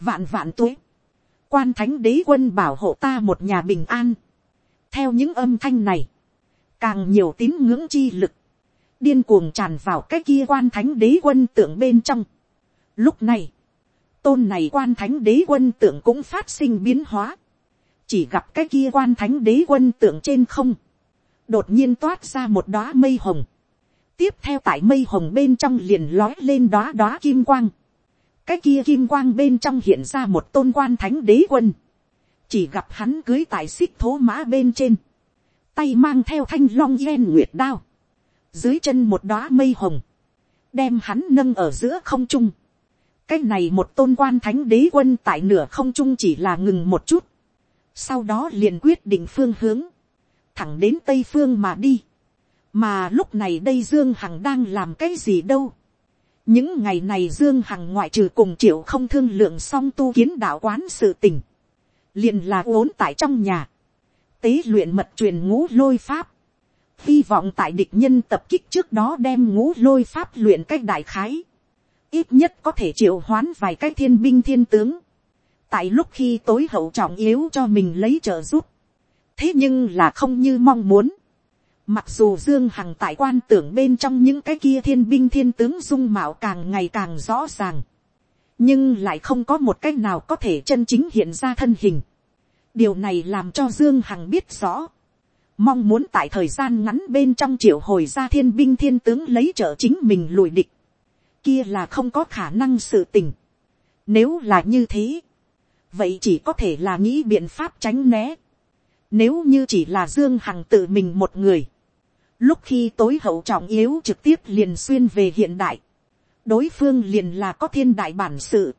vạn vạn tuế, quan thánh đế quân bảo hộ ta một nhà bình an. theo những âm thanh này, càng nhiều tín ngưỡng chi lực, điên cuồng tràn vào cái kia quan thánh đế quân tượng bên trong. lúc này, tôn này quan thánh đế quân tượng cũng phát sinh biến hóa chỉ gặp cái kia quan thánh đế quân tượng trên không. đột nhiên toát ra một đóa mây hồng. tiếp theo tại mây hồng bên trong liền lói lên đóa đóa kim quang. cái kia kim quang bên trong hiện ra một tôn quan thánh đế quân. chỉ gặp hắn cưới tại xích thố mã bên trên. tay mang theo thanh long yen nguyệt đao. dưới chân một đóa mây hồng. đem hắn nâng ở giữa không trung cái này một tôn quan thánh đế quân tại nửa không trung chỉ là ngừng một chút, sau đó liền quyết định phương hướng, thẳng đến tây phương mà đi, mà lúc này đây dương hằng đang làm cái gì đâu, những ngày này dương hằng ngoại trừ cùng triệu không thương lượng song tu kiến đạo quán sự tình, liền là ốn tại trong nhà, tế luyện mật truyền ngũ lôi pháp, hy vọng tại địch nhân tập kích trước đó đem ngũ lôi pháp luyện cách đại khái, ít nhất có thể triệu hoán vài cái thiên binh thiên tướng, tại lúc khi tối hậu trọng yếu cho mình lấy trợ giúp, thế nhưng là không như mong muốn, mặc dù dương hằng tại quan tưởng bên trong những cái kia thiên binh thiên tướng dung mạo càng ngày càng rõ ràng, nhưng lại không có một cách nào có thể chân chính hiện ra thân hình. điều này làm cho dương hằng biết rõ, mong muốn tại thời gian ngắn bên trong triệu hồi ra thiên binh thiên tướng lấy trợ chính mình lùi địch, kia là không có khả năng sự tình. Nếu là như thế, vậy chỉ có thể là nghĩ biện pháp tránh né. Nếu như chỉ là Dương Hằng tự mình một người. Lúc khi tối hậu trọng yếu trực tiếp liền xuyên về hiện đại. Đối phương liền là có thiên đại bản sự.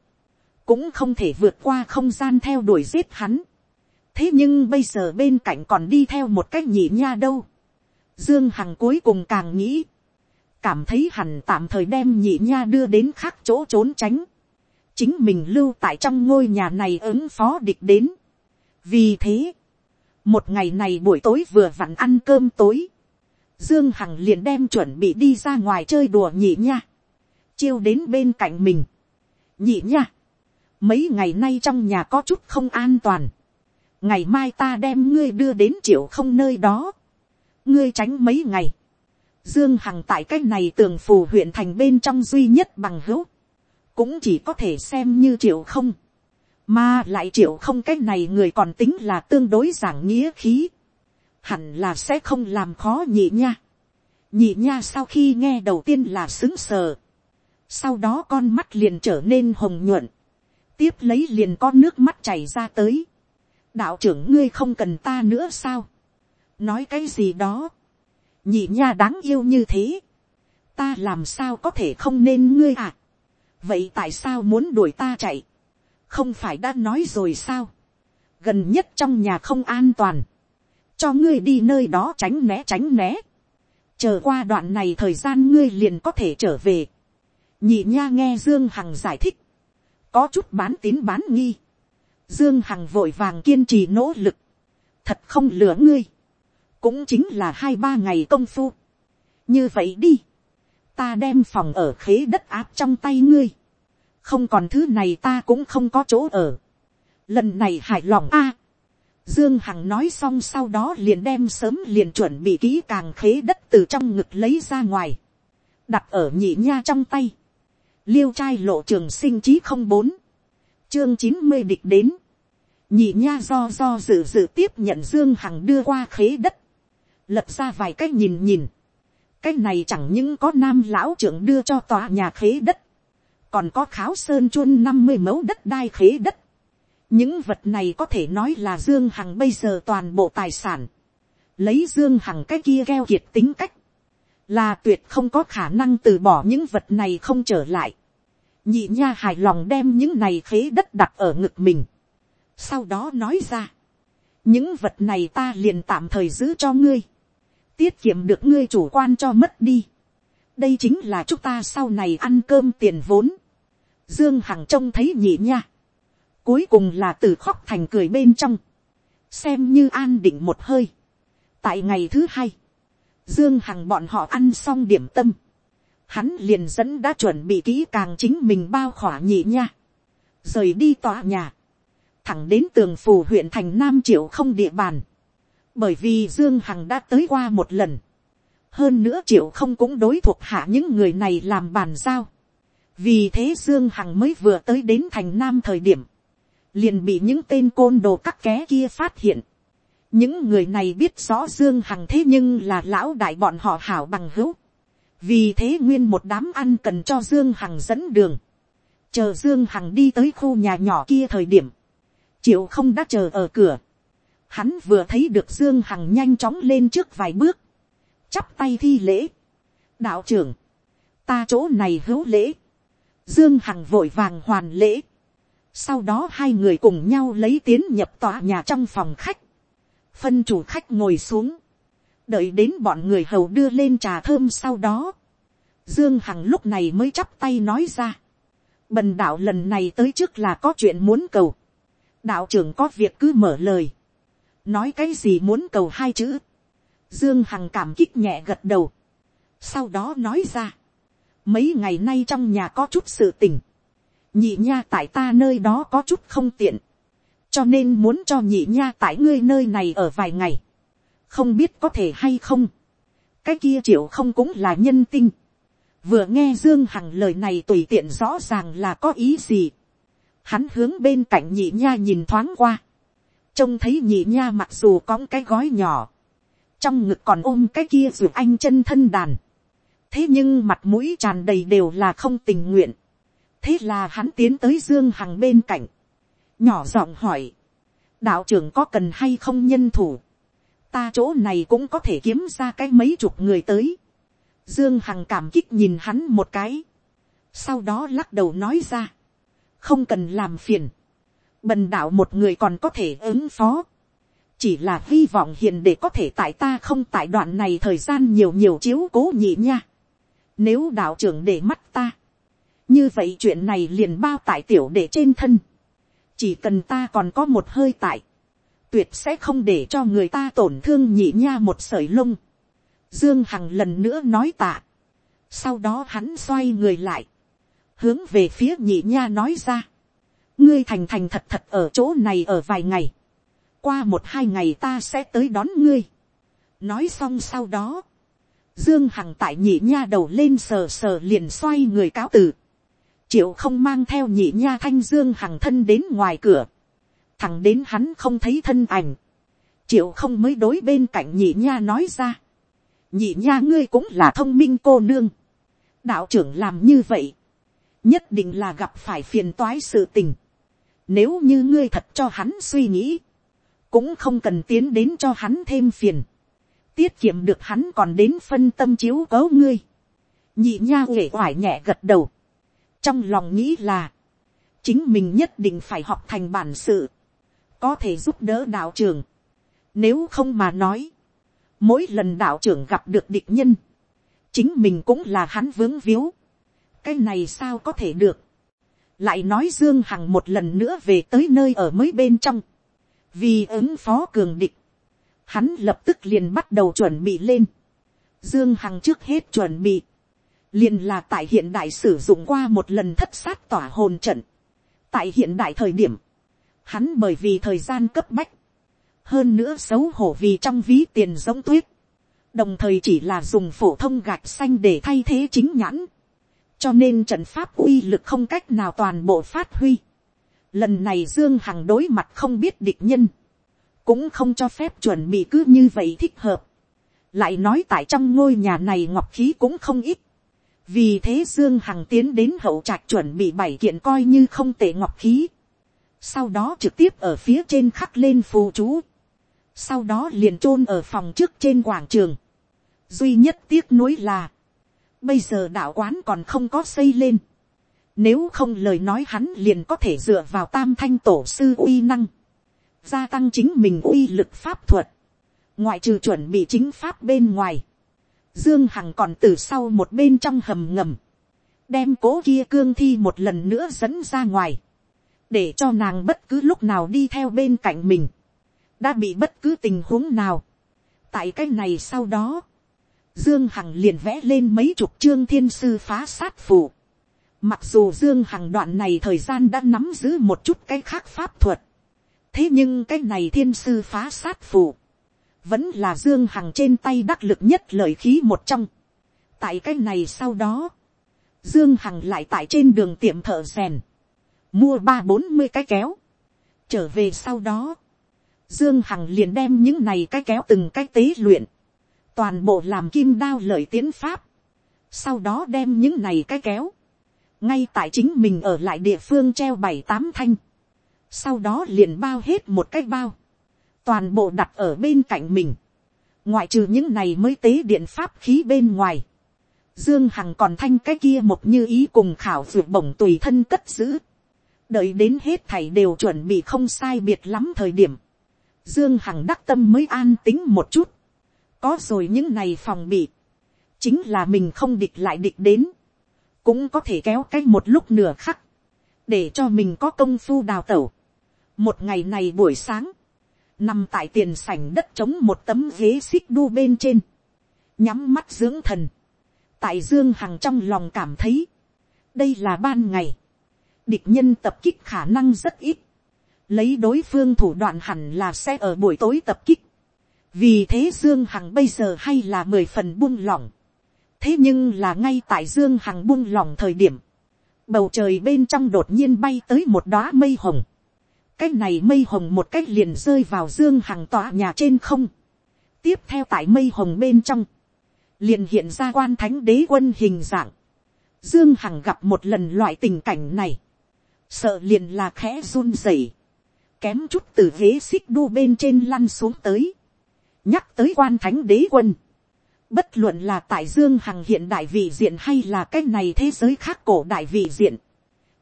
Cũng không thể vượt qua không gian theo đuổi giết hắn. Thế nhưng bây giờ bên cạnh còn đi theo một cách nhị nha đâu. Dương Hằng cuối cùng càng nghĩ. Cảm thấy hẳn tạm thời đem nhị nha đưa đến khác chỗ trốn tránh. Chính mình lưu tại trong ngôi nhà này ứng phó địch đến. Vì thế. Một ngày này buổi tối vừa vặn ăn cơm tối. Dương Hằng liền đem chuẩn bị đi ra ngoài chơi đùa nhị nha. Chiêu đến bên cạnh mình. Nhị nha. Mấy ngày nay trong nhà có chút không an toàn. Ngày mai ta đem ngươi đưa đến triệu không nơi đó. Ngươi tránh mấy ngày. Dương Hằng tại cách này tường phù huyện thành bên trong duy nhất bằng hữu. Cũng chỉ có thể xem như triệu không. Mà lại triệu không cách này người còn tính là tương đối giảng nghĩa khí. Hẳn là sẽ không làm khó nhị nha. Nhị nha sau khi nghe đầu tiên là xứng sờ. Sau đó con mắt liền trở nên hồng nhuận. Tiếp lấy liền có nước mắt chảy ra tới. Đạo trưởng ngươi không cần ta nữa sao? Nói cái gì đó? Nhị nha đáng yêu như thế. Ta làm sao có thể không nên ngươi à? Vậy tại sao muốn đuổi ta chạy? Không phải đã nói rồi sao? Gần nhất trong nhà không an toàn. Cho ngươi đi nơi đó tránh né tránh né. Chờ qua đoạn này thời gian ngươi liền có thể trở về. Nhị nha nghe Dương Hằng giải thích. Có chút bán tín bán nghi. Dương Hằng vội vàng kiên trì nỗ lực. Thật không lừa ngươi. Cũng chính là hai ba ngày công phu. Như vậy đi. Ta đem phòng ở khế đất áp trong tay ngươi. Không còn thứ này ta cũng không có chỗ ở. Lần này hài lòng a. Dương Hằng nói xong sau đó liền đem sớm liền chuẩn bị kỹ càng khế đất từ trong ngực lấy ra ngoài. Đặt ở nhị nha trong tay. Liêu trai lộ trường sinh chí không bốn chương chín mươi địch đến. Nhị nha do do dự dự tiếp nhận Dương Hằng đưa qua khế đất. Lật ra vài cách nhìn nhìn. Cái này chẳng những có nam lão trưởng đưa cho tòa nhà khế đất. Còn có kháo sơn chuôn năm mươi mẫu đất đai khế đất. Những vật này có thể nói là Dương Hằng bây giờ toàn bộ tài sản. Lấy Dương Hằng cái kia gheo kiệt tính cách. Là tuyệt không có khả năng từ bỏ những vật này không trở lại nhị nha hài lòng đem những này khế đất đặt ở ngực mình. sau đó nói ra, những vật này ta liền tạm thời giữ cho ngươi, tiết kiệm được ngươi chủ quan cho mất đi. đây chính là chúng ta sau này ăn cơm tiền vốn. dương hằng trông thấy nhị nha, cuối cùng là từ khóc thành cười bên trong, xem như an định một hơi. tại ngày thứ hai, dương hằng bọn họ ăn xong điểm tâm, hắn liền dẫn đã chuẩn bị kỹ càng chính mình bao khỏa nhị nha, rời đi tòa nhà, thẳng đến tường phù huyện thành nam triệu không địa bàn, bởi vì dương hằng đã tới qua một lần, hơn nữa triệu không cũng đối thuộc hạ những người này làm bàn giao, vì thế dương hằng mới vừa tới đến thành nam thời điểm, liền bị những tên côn đồ các ké kia phát hiện, những người này biết rõ dương hằng thế nhưng là lão đại bọn họ hảo bằng hữu, vì thế nguyên một đám ăn cần cho dương hằng dẫn đường, chờ dương hằng đi tới khu nhà nhỏ kia thời điểm, triệu không đã chờ ở cửa, hắn vừa thấy được dương hằng nhanh chóng lên trước vài bước, chắp tay thi lễ, đạo trưởng, ta chỗ này hữu lễ, dương hằng vội vàng hoàn lễ, sau đó hai người cùng nhau lấy tiến nhập tòa nhà trong phòng khách, phân chủ khách ngồi xuống, đợi đến bọn người hầu đưa lên trà thơm sau đó, dương hằng lúc này mới chắp tay nói ra, bần đạo lần này tới trước là có chuyện muốn cầu, đạo trưởng có việc cứ mở lời, nói cái gì muốn cầu hai chữ, dương hằng cảm kích nhẹ gật đầu, sau đó nói ra, mấy ngày nay trong nhà có chút sự tình, nhị nha tại ta nơi đó có chút không tiện, cho nên muốn cho nhị nha tại ngươi nơi này ở vài ngày, không biết có thể hay không, cái kia triệu không cũng là nhân tinh, vừa nghe dương hằng lời này tùy tiện rõ ràng là có ý gì, hắn hướng bên cạnh nhị nha nhìn thoáng qua, trông thấy nhị nha mặc dù có cái gói nhỏ, trong ngực còn ôm cái kia ruột anh chân thân đàn, thế nhưng mặt mũi tràn đầy đều là không tình nguyện, thế là hắn tiến tới dương hằng bên cạnh, nhỏ giọng hỏi, đạo trưởng có cần hay không nhân thủ, ta chỗ này cũng có thể kiếm ra cái mấy chục người tới. Dương Hằng cảm kích nhìn hắn một cái, sau đó lắc đầu nói ra, không cần làm phiền, bần đạo một người còn có thể ứng phó, chỉ là hy vọng hiền để có thể tại ta không tại đoạn này thời gian nhiều nhiều chiếu cố nhị nha. Nếu đạo trưởng để mắt ta, như vậy chuyện này liền bao tại tiểu để trên thân. chỉ cần ta còn có một hơi tại, tuyệt sẽ không để cho người ta tổn thương nhị nha một sợi lông. Dương Hằng lần nữa nói tạ. Sau đó hắn xoay người lại, hướng về phía nhị nha nói ra ngươi thành thành thật thật ở chỗ này ở vài ngày qua một hai ngày ta sẽ tới đón ngươi. nói xong sau đó, dương hằng tại nhị nha đầu lên sờ sờ liền xoay người cáo từ. triệu không mang theo nhị nha thanh dương hằng thân đến ngoài cửa. thằng đến hắn không thấy thân ảnh. triệu không mới đối bên cạnh nhị nha nói ra. nhị nha ngươi cũng là thông minh cô nương. đạo trưởng làm như vậy. nhất định là gặp phải phiền toái sự tình. Nếu như ngươi thật cho hắn suy nghĩ, cũng không cần tiến đến cho hắn thêm phiền, tiết kiệm được hắn còn đến phân tâm chiếu cấu ngươi, nhị nha uể oải nhẹ gật đầu, trong lòng nghĩ là, chính mình nhất định phải học thành bản sự, có thể giúp đỡ đạo trưởng, nếu không mà nói, mỗi lần đạo trưởng gặp được địch nhân, chính mình cũng là hắn vướng víu, cái này sao có thể được, lại nói dương hằng một lần nữa về tới nơi ở mới bên trong, vì ứng phó cường địch, hắn lập tức liền bắt đầu chuẩn bị lên. Dương Hằng trước hết chuẩn bị, liền là tại hiện đại sử dụng qua một lần thất sát tỏa hồn trận. Tại hiện đại thời điểm, hắn bởi vì thời gian cấp bách, hơn nữa xấu hổ vì trong ví tiền giống tuyết, đồng thời chỉ là dùng phổ thông gạch xanh để thay thế chính nhãn, cho nên trận pháp uy lực không cách nào toàn bộ phát huy. Lần này Dương Hằng đối mặt không biết địch nhân. Cũng không cho phép chuẩn bị cứ như vậy thích hợp. Lại nói tại trong ngôi nhà này ngọc khí cũng không ít. Vì thế Dương Hằng tiến đến hậu trạch chuẩn bị bảy kiện coi như không tệ ngọc khí. Sau đó trực tiếp ở phía trên khắc lên phù chú. Sau đó liền chôn ở phòng trước trên quảng trường. Duy nhất tiếc nuối là. Bây giờ đạo quán còn không có xây lên nếu không lời nói hắn liền có thể dựa vào tam thanh tổ sư uy năng. Gia tăng chính mình uy lực pháp thuật. Ngoại trừ chuẩn bị chính pháp bên ngoài. Dương Hằng còn từ sau một bên trong hầm ngầm. Đem cố kia cương thi một lần nữa dẫn ra ngoài. Để cho nàng bất cứ lúc nào đi theo bên cạnh mình. Đã bị bất cứ tình huống nào. Tại cái này sau đó. Dương Hằng liền vẽ lên mấy chục chương thiên sư phá sát phù Mặc dù Dương Hằng đoạn này thời gian đã nắm giữ một chút cái khác pháp thuật. Thế nhưng cái này thiên sư phá sát phù. Vẫn là Dương Hằng trên tay đắc lực nhất lợi khí một trong. Tại cái này sau đó. Dương Hằng lại tại trên đường tiệm thợ rèn. Mua ba bốn mươi cái kéo. Trở về sau đó. Dương Hằng liền đem những này cái kéo từng cái tế luyện. Toàn bộ làm kim đao lợi tiến pháp. Sau đó đem những này cái kéo ngay tại chính mình ở lại địa phương treo bảy tám thanh, sau đó liền bao hết một cái bao, toàn bộ đặt ở bên cạnh mình, ngoại trừ những này mới tế điện pháp khí bên ngoài, dương hằng còn thanh cái kia một như ý cùng khảo ruột bổng tùy thân cất giữ, đợi đến hết thảy đều chuẩn bị không sai biệt lắm thời điểm, dương hằng đắc tâm mới an tính một chút, có rồi những này phòng bị, chính là mình không địch lại địch đến, cũng có thể kéo cái một lúc nửa khắc, để cho mình có công phu đào tẩu. một ngày này buổi sáng, nằm tại tiền sảnh đất trống một tấm ghế xích đu bên trên, nhắm mắt dưỡng thần, tại dương hằng trong lòng cảm thấy, đây là ban ngày, địch nhân tập kích khả năng rất ít, lấy đối phương thủ đoạn hẳn là sẽ ở buổi tối tập kích, vì thế dương hằng bây giờ hay là mười phần buông lỏng, thế nhưng là ngay tại dương hằng buông lỏng thời điểm, bầu trời bên trong đột nhiên bay tới một đóa mây hồng, cái này mây hồng một cách liền rơi vào dương hằng tòa nhà trên không, tiếp theo tại mây hồng bên trong, liền hiện ra quan thánh đế quân hình dạng, dương hằng gặp một lần loại tình cảnh này, sợ liền là khẽ run rẩy, kém chút từ ghế xích đu bên trên lăn xuống tới, nhắc tới quan thánh đế quân, bất luận là tại dương hằng hiện đại vị diện hay là cái này thế giới khác cổ đại vị diện,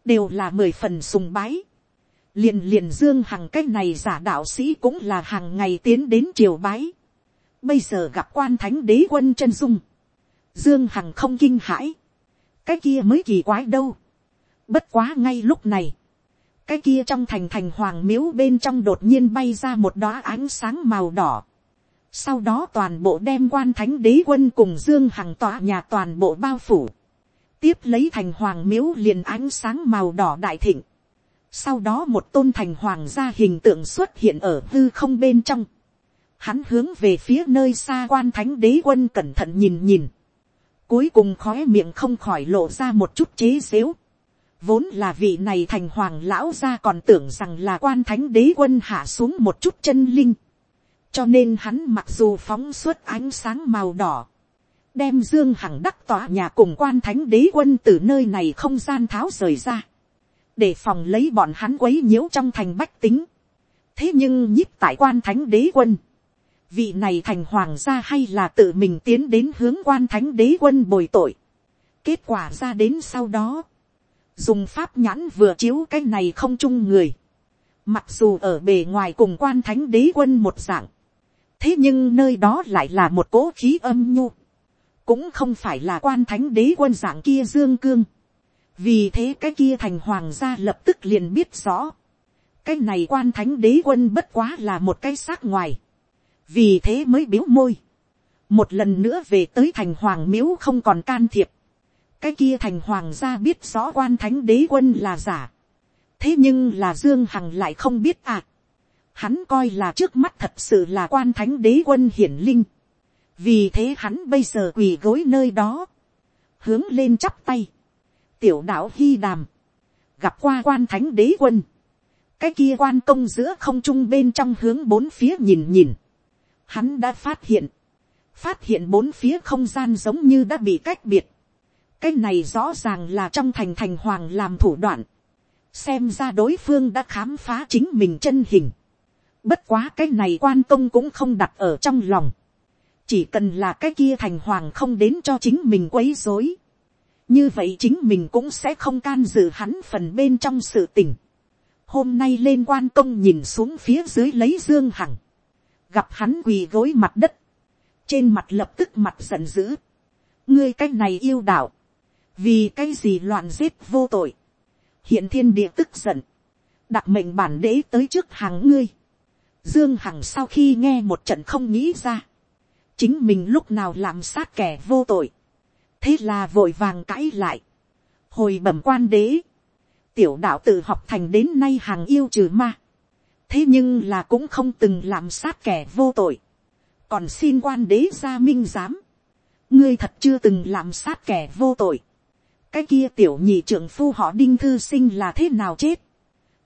đều là mười phần sùng bái, liền liền dương hằng cái này giả đạo sĩ cũng là hàng ngày tiến đến triều bái, bây giờ gặp quan thánh đế quân chân dung, dương hằng không kinh hãi, cái kia mới kỳ quái đâu, bất quá ngay lúc này, cái kia trong thành thành hoàng miếu bên trong đột nhiên bay ra một đóa ánh sáng màu đỏ. Sau đó toàn bộ đem quan thánh đế quân cùng dương hằng tọa nhà toàn bộ bao phủ. Tiếp lấy thành hoàng miếu liền ánh sáng màu đỏ đại thịnh. Sau đó một tôn thành hoàng gia hình tượng xuất hiện ở hư không bên trong. Hắn hướng về phía nơi xa quan thánh đế quân cẩn thận nhìn nhìn. Cuối cùng khóe miệng không khỏi lộ ra một chút chế xếu Vốn là vị này thành hoàng lão gia còn tưởng rằng là quan thánh đế quân hạ xuống một chút chân linh. Cho nên hắn mặc dù phóng suốt ánh sáng màu đỏ. Đem Dương Hằng đắc tỏa nhà cùng quan thánh đế quân từ nơi này không gian tháo rời ra. Để phòng lấy bọn hắn quấy nhiễu trong thành bách tính. Thế nhưng nhíp tại quan thánh đế quân. Vị này thành hoàng gia hay là tự mình tiến đến hướng quan thánh đế quân bồi tội. Kết quả ra đến sau đó dùng pháp nhãn vừa chiếu cái này không chung người, mặc dù ở bề ngoài cùng quan thánh đế quân một dạng, thế nhưng nơi đó lại là một cố khí âm nhu, cũng không phải là quan thánh đế quân dạng kia dương cương, vì thế cái kia thành hoàng gia lập tức liền biết rõ, cái này quan thánh đế quân bất quá là một cái xác ngoài, vì thế mới biếu môi, một lần nữa về tới thành hoàng miếu không còn can thiệp, cái kia thành hoàng gia biết rõ quan thánh đế quân là giả. thế nhưng là dương hằng lại không biết à hắn coi là trước mắt thật sự là quan thánh đế quân hiển linh. vì thế hắn bây giờ quỳ gối nơi đó, hướng lên chắp tay. tiểu đạo hy đàm, gặp qua quan thánh đế quân. cái kia quan công giữa không trung bên trong hướng bốn phía nhìn nhìn. hắn đã phát hiện, phát hiện bốn phía không gian giống như đã bị cách biệt cái này rõ ràng là trong thành thành hoàng làm thủ đoạn, xem ra đối phương đã khám phá chính mình chân hình. Bất quá cái này quan công cũng không đặt ở trong lòng. Chỉ cần là cái kia thành hoàng không đến cho chính mình quấy rối. Như vậy chính mình cũng sẽ không can dự hắn phần bên trong sự tình. Hôm nay lên quan công nhìn xuống phía dưới lấy dương hằng. Gặp hắn quỳ gối mặt đất. Trên mặt lập tức mặt giận dữ. Ngươi cái này yêu đạo vì cái gì loạn giết vô tội, hiện thiên địa tức giận, đặc mệnh bản đế tới trước hàng ngươi, dương hằng sau khi nghe một trận không nghĩ ra, chính mình lúc nào làm sát kẻ vô tội, thế là vội vàng cãi lại, hồi bẩm quan đế, tiểu đạo tự học thành đến nay hàng yêu trừ ma, thế nhưng là cũng không từng làm sát kẻ vô tội, còn xin quan đế ra minh giám, ngươi thật chưa từng làm sát kẻ vô tội, cái kia tiểu nhị trưởng phu họ đinh thư sinh là thế nào chết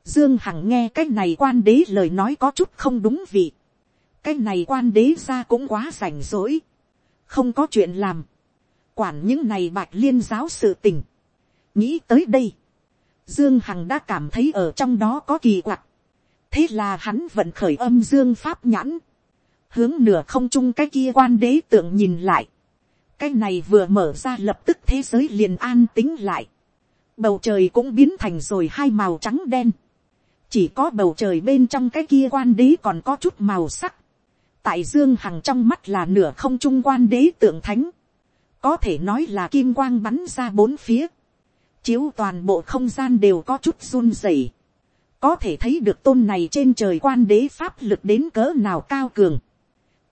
dương hằng nghe cái này quan đế lời nói có chút không đúng vị. cái này quan đế ra cũng quá rảnh rỗi. không có chuyện làm. quản những này bạch liên giáo sự tình. nghĩ tới đây. dương hằng đã cảm thấy ở trong đó có kỳ quặc. thế là hắn vẫn khởi âm dương pháp nhãn. hướng nửa không trung cái kia quan đế tượng nhìn lại cái này vừa mở ra lập tức thế giới liền an tính lại. Bầu trời cũng biến thành rồi hai màu trắng đen. Chỉ có bầu trời bên trong cái kia quan đế còn có chút màu sắc. Tại Dương Hằng trong mắt là nửa không trung quan đế tượng thánh. Có thể nói là kim quang bắn ra bốn phía. Chiếu toàn bộ không gian đều có chút run rẩy. Có thể thấy được tôn này trên trời quan đế pháp lực đến cỡ nào cao cường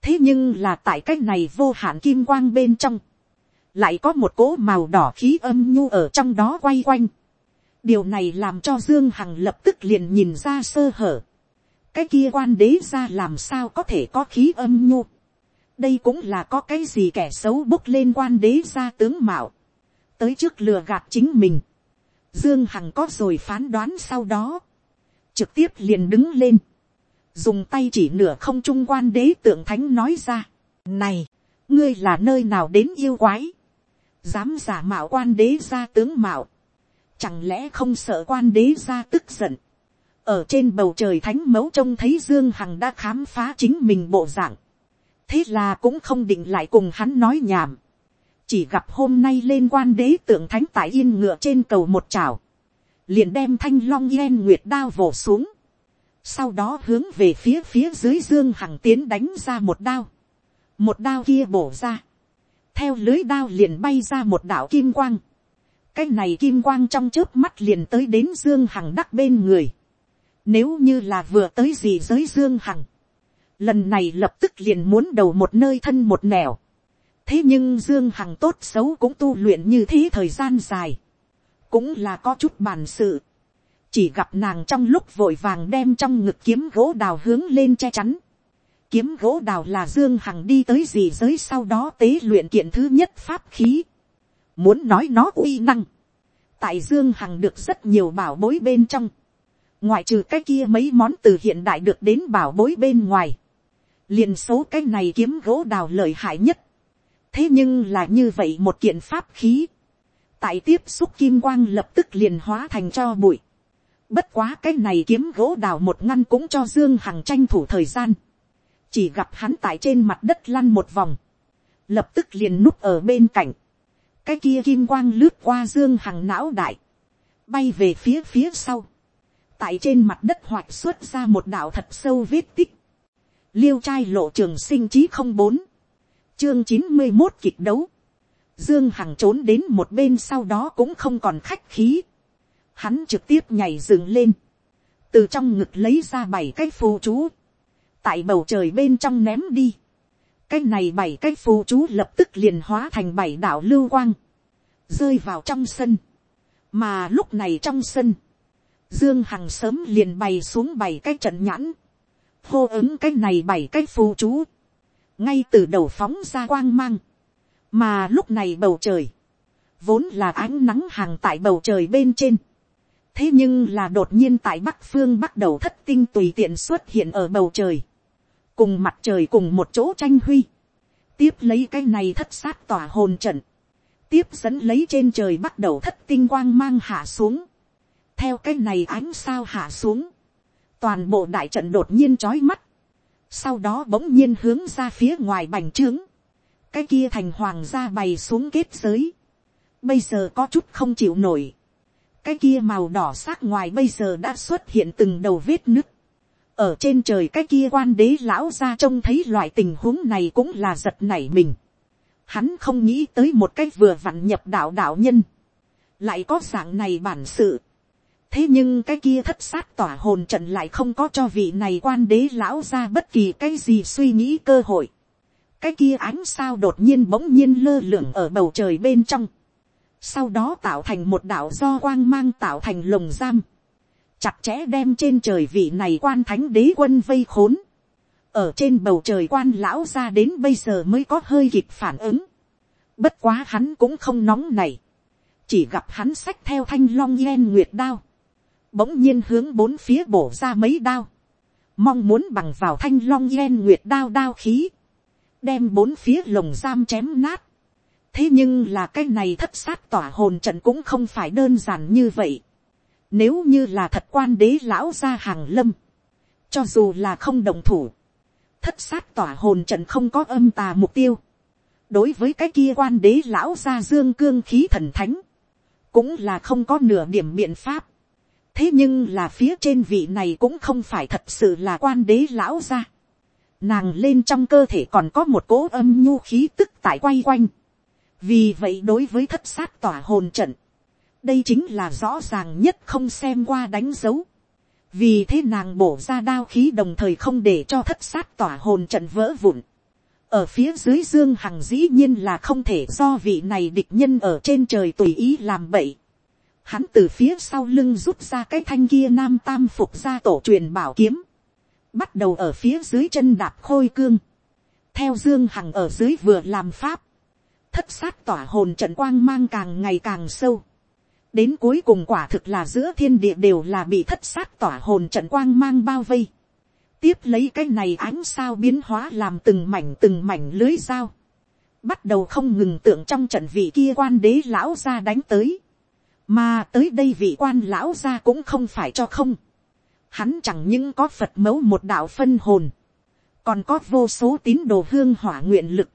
thế nhưng là tại cái này vô hạn kim quang bên trong, lại có một cỗ màu đỏ khí âm nhu ở trong đó quay quanh điều này làm cho dương hằng lập tức liền nhìn ra sơ hở. cái kia quan đế ra làm sao có thể có khí âm nhu. đây cũng là có cái gì kẻ xấu bốc lên quan đế ra tướng mạo. tới trước lừa gạt chính mình. dương hằng có rồi phán đoán sau đó. trực tiếp liền đứng lên dùng tay chỉ nửa không trung quan đế tượng thánh nói ra, này, ngươi là nơi nào đến yêu quái, dám giả mạo quan đế ra tướng mạo, chẳng lẽ không sợ quan đế ra tức giận, ở trên bầu trời thánh mẫu trông thấy dương hằng đã khám phá chính mình bộ dạng, thế là cũng không định lại cùng hắn nói nhảm, chỉ gặp hôm nay lên quan đế tượng thánh tại yên ngựa trên cầu một trào, liền đem thanh long yên nguyệt đao vồ xuống, sau đó hướng về phía phía dưới dương hằng tiến đánh ra một đao, một đao kia bổ ra, theo lưới đao liền bay ra một đạo kim quang, cái này kim quang trong trước mắt liền tới đến dương hằng đắc bên người, nếu như là vừa tới gì giới dương hằng, lần này lập tức liền muốn đầu một nơi thân một nẻo, thế nhưng dương hằng tốt xấu cũng tu luyện như thế thời gian dài, cũng là có chút bản sự, chỉ gặp nàng trong lúc vội vàng đem trong ngực kiếm gỗ đào hướng lên che chắn, kiếm gỗ đào là dương hằng đi tới gì giới sau đó tế luyện kiện thứ nhất pháp khí, muốn nói nó uy năng, tại dương hằng được rất nhiều bảo bối bên trong, ngoại trừ cái kia mấy món từ hiện đại được đến bảo bối bên ngoài, liền số cái này kiếm gỗ đào lợi hại nhất, thế nhưng là như vậy một kiện pháp khí, tại tiếp xúc kim quang lập tức liền hóa thành cho bụi, bất quá cái này kiếm gỗ đào một ngăn cũng cho dương hằng tranh thủ thời gian, chỉ gặp hắn tại trên mặt đất lăn một vòng, lập tức liền núp ở bên cạnh, cái kia kim quang lướt qua dương hằng não đại, bay về phía phía sau, tại trên mặt đất hoạt xuất ra một đạo thật sâu vết tích, liêu trai lộ trường sinh chí không bốn, chương chín mươi một kịch đấu, dương hằng trốn đến một bên sau đó cũng không còn khách khí, hắn trực tiếp nhảy dựng lên, từ trong ngực lấy ra bảy cái phù chú, tại bầu trời bên trong ném đi, cái này bảy cái phù chú lập tức liền hóa thành bảy đạo lưu quang, rơi vào trong sân, mà lúc này trong sân, dương hằng sớm liền bày xuống bảy cái trận nhãn, hô ứng cái này bảy cái phù chú, ngay từ đầu phóng ra quang mang, mà lúc này bầu trời, vốn là ánh nắng hàng tại bầu trời bên trên, thế nhưng là đột nhiên tại bắc phương bắt đầu thất tinh tùy tiện xuất hiện ở bầu trời, cùng mặt trời cùng một chỗ tranh huy, tiếp lấy cái này thất sát tỏa hồn trận, tiếp dẫn lấy trên trời bắt đầu thất tinh quang mang hạ xuống, theo cái này ánh sao hạ xuống, toàn bộ đại trận đột nhiên trói mắt, sau đó bỗng nhiên hướng ra phía ngoài bành trướng, cái kia thành hoàng gia bày xuống kết giới, bây giờ có chút không chịu nổi, cái kia màu đỏ sắc ngoài bây giờ đã xuất hiện từng đầu vết nứt, ở trên trời cái kia quan đế lão ra trông thấy loại tình huống này cũng là giật nảy mình. Hắn không nghĩ tới một cái vừa vặn nhập đạo đạo nhân. Lại có dạng này bản sự. Thế nhưng cái kia thất sát tỏa hồn trận lại không có cho vị này quan đế lão ra bất kỳ cái gì suy nghĩ cơ hội. Cái kia ánh sao đột nhiên bỗng nhiên lơ lửng ở bầu trời bên trong. Sau đó tạo thành một đạo do quang mang tạo thành lồng giam chặt chẽ đem trên trời vị này quan thánh đế quân vây khốn. ở trên bầu trời quan lão ra đến bây giờ mới có hơi kịp phản ứng. bất quá hắn cũng không nóng này. chỉ gặp hắn xách theo thanh long yen nguyệt đao. bỗng nhiên hướng bốn phía bổ ra mấy đao. mong muốn bằng vào thanh long yen nguyệt đao đao khí. đem bốn phía lồng giam chém nát. thế nhưng là cái này thất sát tỏa hồn trận cũng không phải đơn giản như vậy nếu như là thật quan đế lão ra hàng lâm. Cho dù là không đồng thủ. Thất sát tỏa hồn trận không có âm tà mục tiêu. Đối với cái kia quan đế lão ra dương cương khí thần thánh. Cũng là không có nửa điểm biện pháp. Thế nhưng là phía trên vị này cũng không phải thật sự là quan đế lão ra. Nàng lên trong cơ thể còn có một cố âm nhu khí tức tại quay quanh. Vì vậy đối với thất sát tỏa hồn trận đây chính là rõ ràng nhất không xem qua đánh dấu. vì thế nàng bổ ra đao khí đồng thời không để cho thất sát tỏa hồn trận vỡ vụn. ở phía dưới dương hằng dĩ nhiên là không thể do vị này địch nhân ở trên trời tùy ý làm bậy. hắn từ phía sau lưng rút ra cái thanh kia nam tam phục ra tổ truyền bảo kiếm. bắt đầu ở phía dưới chân đạp khôi cương. theo dương hằng ở dưới vừa làm pháp. thất sát tỏa hồn trận quang mang càng ngày càng sâu đến cuối cùng quả thực là giữa thiên địa đều là bị thất sát tỏa hồn trận quang mang bao vây. tiếp lấy cái này ánh sao biến hóa làm từng mảnh từng mảnh lưới dao. bắt đầu không ngừng tượng trong trận vị kia quan đế lão ra đánh tới. mà tới đây vị quan lão ra cũng không phải cho không. hắn chẳng những có phật mẫu một đạo phân hồn, còn có vô số tín đồ hương hỏa nguyện lực,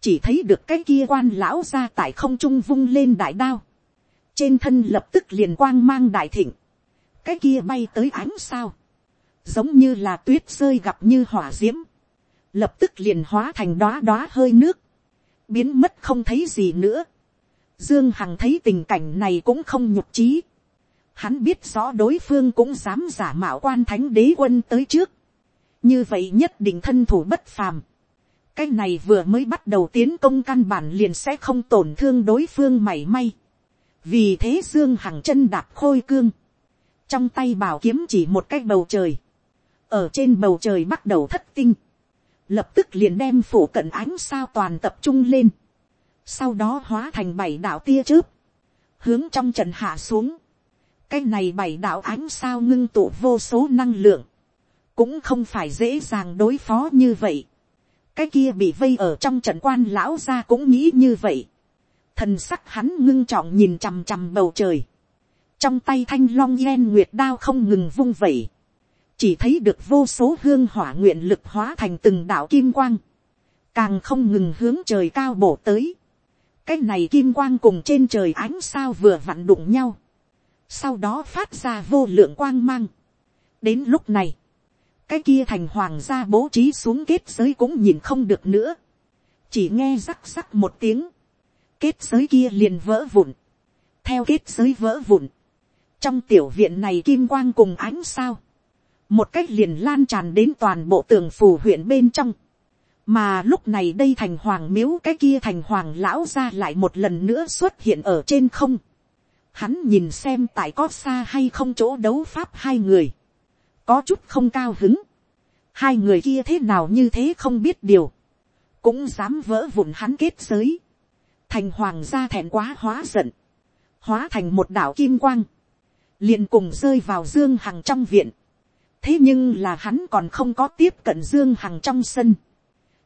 chỉ thấy được cái kia quan lão ra tại không trung vung lên đại đao, trên thân lập tức liền quang mang đại thịnh, cái kia bay tới ánh sao, giống như là tuyết rơi gặp như hỏa d i ễ m lập tức liền hóa thành đoá đoá hơi nước, biến mất không thấy gì nữa. Dương Hằng thấy tình cảnh này cũng không nhục trí. Hắn biết rõ đối phương cũng dám giả mạo quan thánh đế quân tới trước. Như vậy nhất định thân thủ bất phàm. Cái này vừa mới bắt đầu tiến công căn bản liền sẽ không tổn thương đối phương mảy may. Vì thế Dương Hằng chân đạp khôi cương. Trong tay bảo kiếm chỉ một cái bầu trời, ở trên bầu trời bắt đầu thất tinh, lập tức liền đem phủ cận ánh sao toàn tập trung lên, sau đó hóa thành bảy đạo tia chớp, hướng trong trận hạ xuống, cái này bảy đạo ánh sao ngưng tụ vô số năng lượng, cũng không phải dễ dàng đối phó như vậy, cái kia bị vây ở trong trận quan lão ra cũng nghĩ như vậy, thần sắc hắn ngưng trọng nhìn chằm chằm bầu trời, trong tay thanh long yen nguyệt đao không ngừng vung vẩy, chỉ thấy được vô số hương hỏa nguyện lực hóa thành từng đạo kim quang, càng không ngừng hướng trời cao bổ tới. cái này kim quang cùng trên trời ánh sao vừa vặn đụng nhau, sau đó phát ra vô lượng quang mang. đến lúc này, cái kia thành hoàng gia bố trí xuống kết giới cũng nhìn không được nữa, chỉ nghe rắc rắc một tiếng, kết giới kia liền vỡ vụn, theo kết giới vỡ vụn, trong tiểu viện này kim quang cùng ánh sao, một cách liền lan tràn đến toàn bộ tường phủ huyện bên trong, mà lúc này đây thành hoàng miếu cái kia thành hoàng lão ra lại một lần nữa xuất hiện ở trên không, hắn nhìn xem tại có xa hay không chỗ đấu pháp hai người, có chút không cao hứng, hai người kia thế nào như thế không biết điều, cũng dám vỡ vụn hắn kết giới, thành hoàng gia thẹn quá hóa giận, hóa thành một đảo kim quang, liền cùng rơi vào dương hằng trong viện. thế nhưng là hắn còn không có tiếp cận dương hằng trong sân.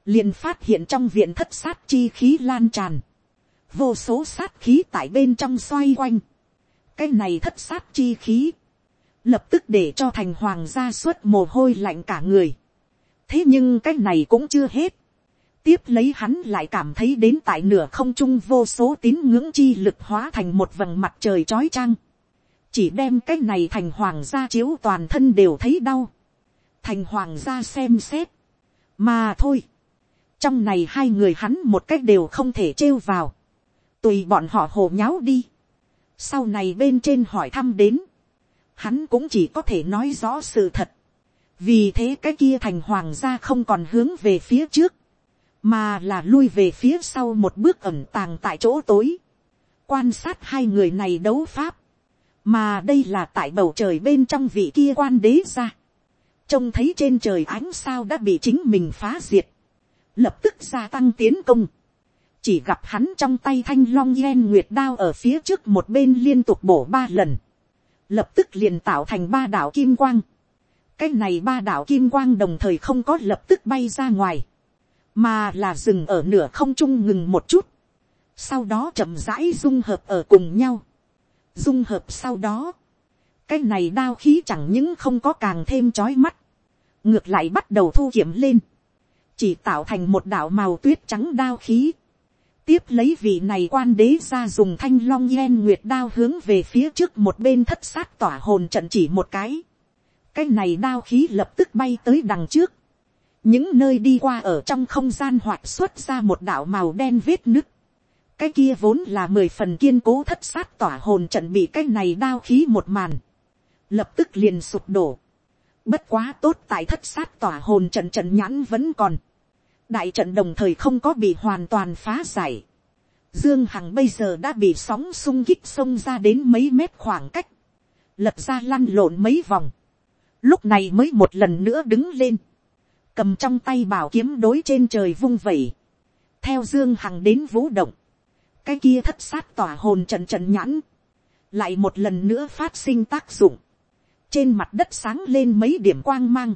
liền phát hiện trong viện thất sát chi khí lan tràn. vô số sát khí tại bên trong xoay quanh. cái này thất sát chi khí. lập tức để cho thành hoàng gia suốt mồ hôi lạnh cả người. thế nhưng cái này cũng chưa hết tiếp lấy hắn lại cảm thấy đến tại nửa không trung vô số tín ngưỡng chi lực hóa thành một vầng mặt trời trói chang. Chỉ đem cái này thành hoàng gia chiếu toàn thân đều thấy đau, thành hoàng gia xem xét, mà thôi, trong này hai người hắn một cách đều không thể trêu vào, tùy bọn họ hồ nháo đi, sau này bên trên hỏi thăm đến, hắn cũng chỉ có thể nói rõ sự thật, vì thế cái kia thành hoàng gia không còn hướng về phía trước, mà là lui về phía sau một bước ẩm tàng tại chỗ tối, quan sát hai người này đấu pháp, mà đây là tại bầu trời bên trong vị kia quan đế ra, trông thấy trên trời ánh sao đã bị chính mình phá diệt, lập tức gia tăng tiến công, chỉ gặp hắn trong tay thanh long yen nguyệt đao ở phía trước một bên liên tục bổ ba lần, lập tức liền tạo thành ba đảo kim quang, cái này ba đảo kim quang đồng thời không có lập tức bay ra ngoài, mà là dừng ở nửa không trung ngừng một chút, sau đó chậm rãi dung hợp ở cùng nhau, dung hợp sau đó, cái này đao khí chẳng những không có càng thêm trói mắt, ngược lại bắt đầu thu kiểm lên, chỉ tạo thành một đạo màu tuyết trắng đao khí, tiếp lấy vị này quan đế ra dùng thanh long yen nguyệt đao hướng về phía trước một bên thất sát tỏa hồn trận chỉ một cái, cái này đao khí lập tức bay tới đằng trước, những nơi đi qua ở trong không gian hoạt xuất ra một đạo màu đen vết nứt, cái kia vốn là mười phần kiên cố thất sát tỏa hồn trận bị cái này đao khí một màn, lập tức liền sụp đổ. Bất quá tốt tại thất sát tỏa hồn trận trận nhãn vẫn còn. Đại trận đồng thời không có bị hoàn toàn phá giải. Dương Hằng bây giờ đã bị sóng sung kích xông ra đến mấy mét khoảng cách. Lật ra lăn lộn mấy vòng. Lúc này mới một lần nữa đứng lên. Cầm trong tay bảo kiếm đối trên trời vung vẩy. Theo Dương Hằng đến vũ động cái kia thất sát tỏa hồn trận trận nhãn, lại một lần nữa phát sinh tác dụng, trên mặt đất sáng lên mấy điểm quang mang,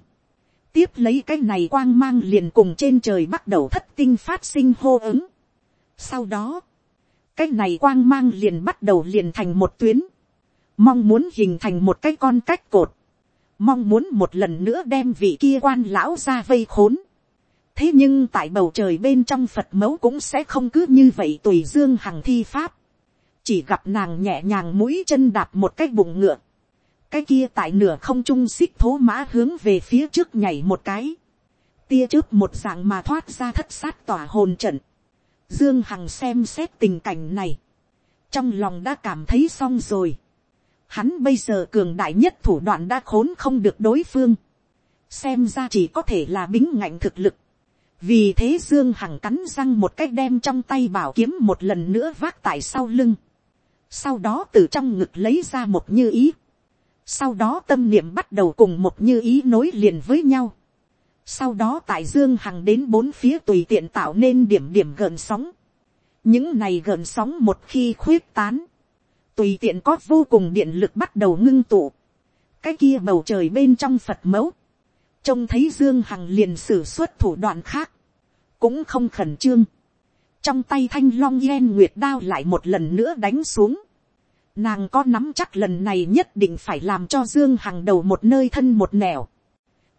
tiếp lấy cái này quang mang liền cùng trên trời bắt đầu thất tinh phát sinh hô ứng. Sau đó, cái này quang mang liền bắt đầu liền thành một tuyến, mong muốn hình thành một cái con cách cột, mong muốn một lần nữa đem vị kia quan lão ra vây khốn. thế nhưng tại bầu trời bên trong phật mẫu cũng sẽ không cứ như vậy tùy dương hằng thi pháp. chỉ gặp nàng nhẹ nhàng mũi chân đạp một cái bụng ngựa. cái kia tại nửa không trung xích thố mã hướng về phía trước nhảy một cái. tia trước một dạng mà thoát ra thất sát tỏa hồn trận. dương hằng xem xét tình cảnh này. trong lòng đã cảm thấy xong rồi Hắn bây giờ cường đại nhất thủ đoạn đã khốn không được đối phương. Xem ra chỉ có thể là bính ngạnh thực lực. Vì thế Dương Hằng cắn răng một cách đem trong tay bảo kiếm một lần nữa vác tại sau lưng. Sau đó từ trong ngực lấy ra một như ý. Sau đó tâm niệm bắt đầu cùng một như ý nối liền với nhau. Sau đó tại Dương Hằng đến bốn phía tùy tiện tạo nên điểm điểm gần sóng. Những này gần sóng một khi khuyết tán tùy tiện có vô cùng điện lực bắt đầu ngưng tụ, cái kia bầu trời bên trong phật mẫu, trông thấy dương hằng liền sử xuất thủ đoạn khác, cũng không khẩn trương, trong tay thanh long yen nguyệt đao lại một lần nữa đánh xuống, nàng có nắm chắc lần này nhất định phải làm cho dương hằng đầu một nơi thân một nẻo,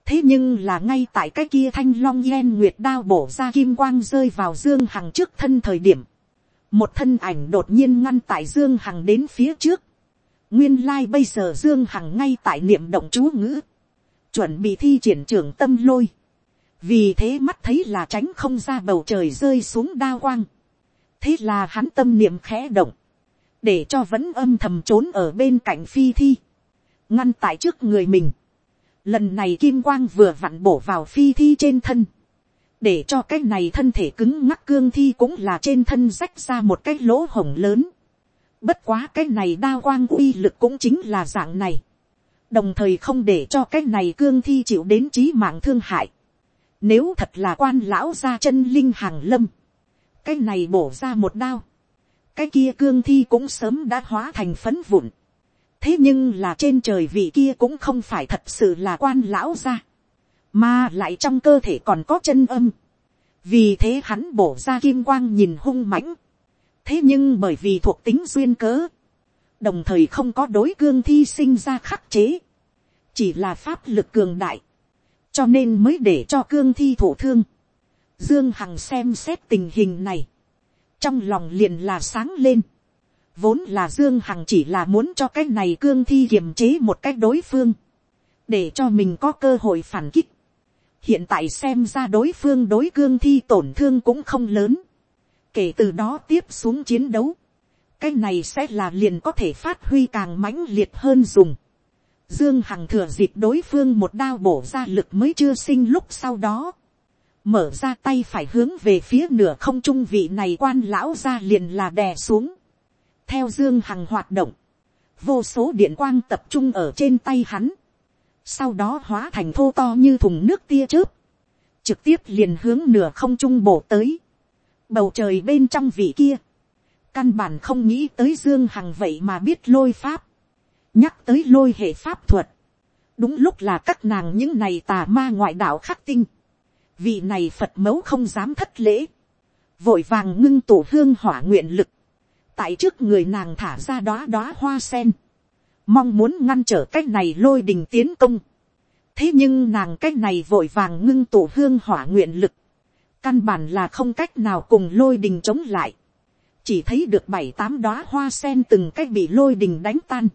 thế nhưng là ngay tại cái kia thanh long yen nguyệt đao bổ ra kim quang rơi vào dương hằng trước thân thời điểm, một thân ảnh đột nhiên ngăn tại dương hằng đến phía trước. nguyên lai、like、bây giờ dương hằng ngay tại niệm động chú ngữ, chuẩn bị thi triển trưởng tâm lôi. vì thế mắt thấy là tránh không ra bầu trời rơi xuống đa quang. thế là hắn tâm niệm khẽ động, để cho vẫn âm thầm trốn ở bên cạnh phi thi, ngăn tại trước người mình. lần này kim quang vừa vặn bổ vào phi thi trên thân để cho cái này thân thể cứng ngắc cương thi cũng là trên thân rách ra một cái lỗ hổng lớn. Bất quá cái này đa quang uy lực cũng chính là dạng này. Đồng thời không để cho cái này cương thi chịu đến trí mạng thương hại. Nếu thật là quan lão ra chân linh hàng lâm. Cái này bổ ra một đao. Cái kia cương thi cũng sớm đã hóa thành phấn vụn. Thế nhưng là trên trời vị kia cũng không phải thật sự là quan lão ra mà lại trong cơ thể còn có chân âm, vì thế hắn bổ ra kim quang nhìn hung mãnh, thế nhưng bởi vì thuộc tính duyên cớ, đồng thời không có đối cương thi sinh ra khắc chế, chỉ là pháp lực cường đại, cho nên mới để cho cương thi thổ thương. Dương Hằng xem xét tình hình này, trong lòng liền là sáng lên. Vốn là Dương Hằng chỉ là muốn cho cái này cương thi kiềm chế một cách đối phương, để cho mình có cơ hội phản kích hiện tại xem ra đối phương đối cương thi tổn thương cũng không lớn. kể từ đó tiếp xuống chiến đấu, cái này sẽ là liền có thể phát huy càng mãnh liệt hơn dùng. Dương Hằng thừa dịp đối phương một đao bổ ra lực mới chưa sinh lúc sau đó. Mở ra tay phải hướng về phía nửa không trung vị này quan lão ra liền là đè xuống. Theo Dương Hằng hoạt động. Vô số điện quang tập trung ở trên tay hắn sau đó hóa thành thô to như thùng nước tia chớp, trực tiếp liền hướng nửa không trung bổ tới, bầu trời bên trong vị kia, căn bản không nghĩ tới dương hằng vậy mà biết lôi pháp, nhắc tới lôi hệ pháp thuật, đúng lúc là các nàng những này tà ma ngoại đạo khắc tinh, vị này phật mẫu không dám thất lễ, vội vàng ngưng tổ hương hỏa nguyện lực, tại trước người nàng thả ra đoá đoá hoa sen, mong muốn ngăn trở cái này lôi đình tiến công. thế nhưng nàng cái này vội vàng ngưng tụ hương hỏa nguyện lực, căn bản là không cách nào cùng lôi đình chống lại, chỉ thấy được bảy tám đoá hoa sen từng cách bị lôi đình đánh tan.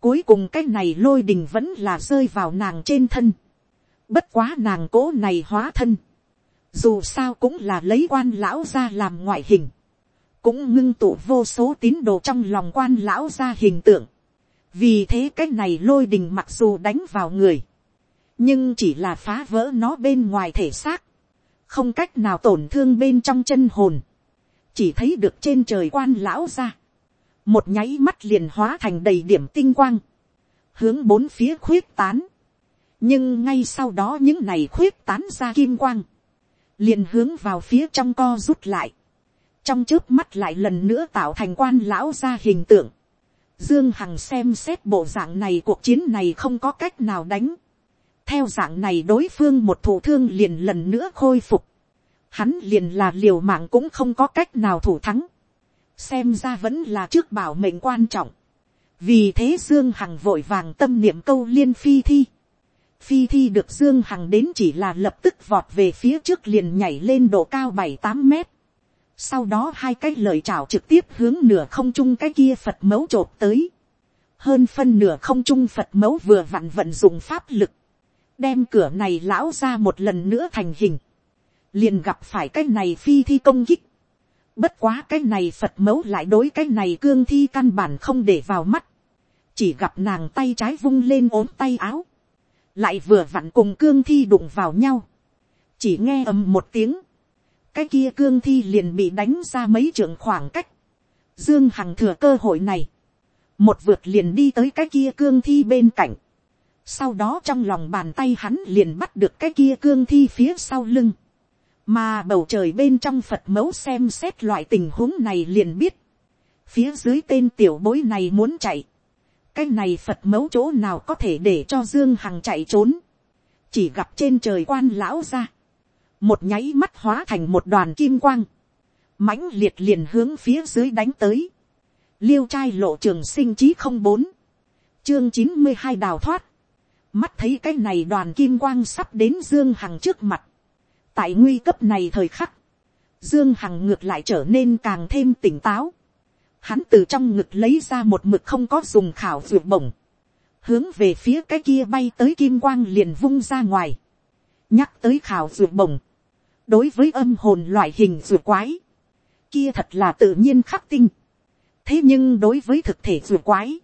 cuối cùng cái này lôi đình vẫn là rơi vào nàng trên thân. bất quá nàng cố này hóa thân. dù sao cũng là lấy quan lão ra làm ngoại hình cũng ngưng tụ vô số tín đồ trong lòng quan lão ra hình tượng vì thế cái này lôi đình mặc dù đánh vào người, nhưng chỉ là phá vỡ nó bên ngoài thể xác, không cách nào tổn thương bên trong chân hồn, chỉ thấy được trên trời quan lão ra, một nháy mắt liền hóa thành đầy điểm tinh quang, hướng bốn phía khuyết tán, nhưng ngay sau đó những này khuyết tán ra kim quang, liền hướng vào phía trong co rút lại, trong trước mắt lại lần nữa tạo thành quan lão ra hình tượng, Dương Hằng xem xét bộ dạng này, cuộc chiến này không có cách nào đánh. Theo dạng này đối phương một thủ thương liền lần nữa khôi phục. Hắn liền là liều mạng cũng không có cách nào thủ thắng. Xem ra vẫn là trước bảo mệnh quan trọng. Vì thế Dương Hằng vội vàng tâm niệm câu liên phi thi. phi thi được dương hằng đến chỉ là lập tức vọt về phía trước liền nhảy lên độ cao bảy tám mét sau đó hai cái lời chào trực tiếp hướng nửa không trung cái kia phật mẫu t tới. hơn phân nửa không trung phật mẫu vừa vặn vận dụng pháp lực. đem cửa này lão ra một lần nữa thành hình. liền gặp phải cái này phi thi công kích. bất quá cái này phật mẫu lại đối cái này cương thi căn bản không để vào mắt. chỉ gặp nàng tay trái vung lên ốm tay áo lại vừa vặn cùng cương thi đụng vào nhau, chỉ nghe ầm một tiếng, cái kia cương thi liền bị đánh ra mấy trường khoảng cách, dương hằng thừa cơ hội này, một vượt liền đi tới cái kia cương thi bên cạnh, sau đó trong lòng bàn tay hắn liền bắt được cái kia cương thi phía sau lưng, mà bầu trời bên trong phật mẫu xem xét loại tình huống này liền biết, phía dưới tên tiểu bối này muốn chạy, cái này phật mẫu chỗ nào có thể để cho dương hằng chạy trốn, chỉ gặp trên trời quan lão ra, một nháy mắt hóa thành một đoàn kim quang, mãnh liệt liền hướng phía dưới đánh tới, liêu trai lộ trường sinh chí không bốn, chương chín mươi hai đào thoát, mắt thấy cái này đoàn kim quang sắp đến dương hằng trước mặt, tại nguy cấp này thời khắc, dương hằng ngược lại trở nên càng thêm tỉnh táo, hắn từ trong ngực lấy ra một mực không có dùng khảo ruột bổng, hướng về phía cái kia bay tới kim quang liền vung ra ngoài, nhắc tới khảo ruột bổng, đối với âm hồn loại hình ruột quái, kia thật là tự nhiên khắc tinh, thế nhưng đối với thực thể ruột quái,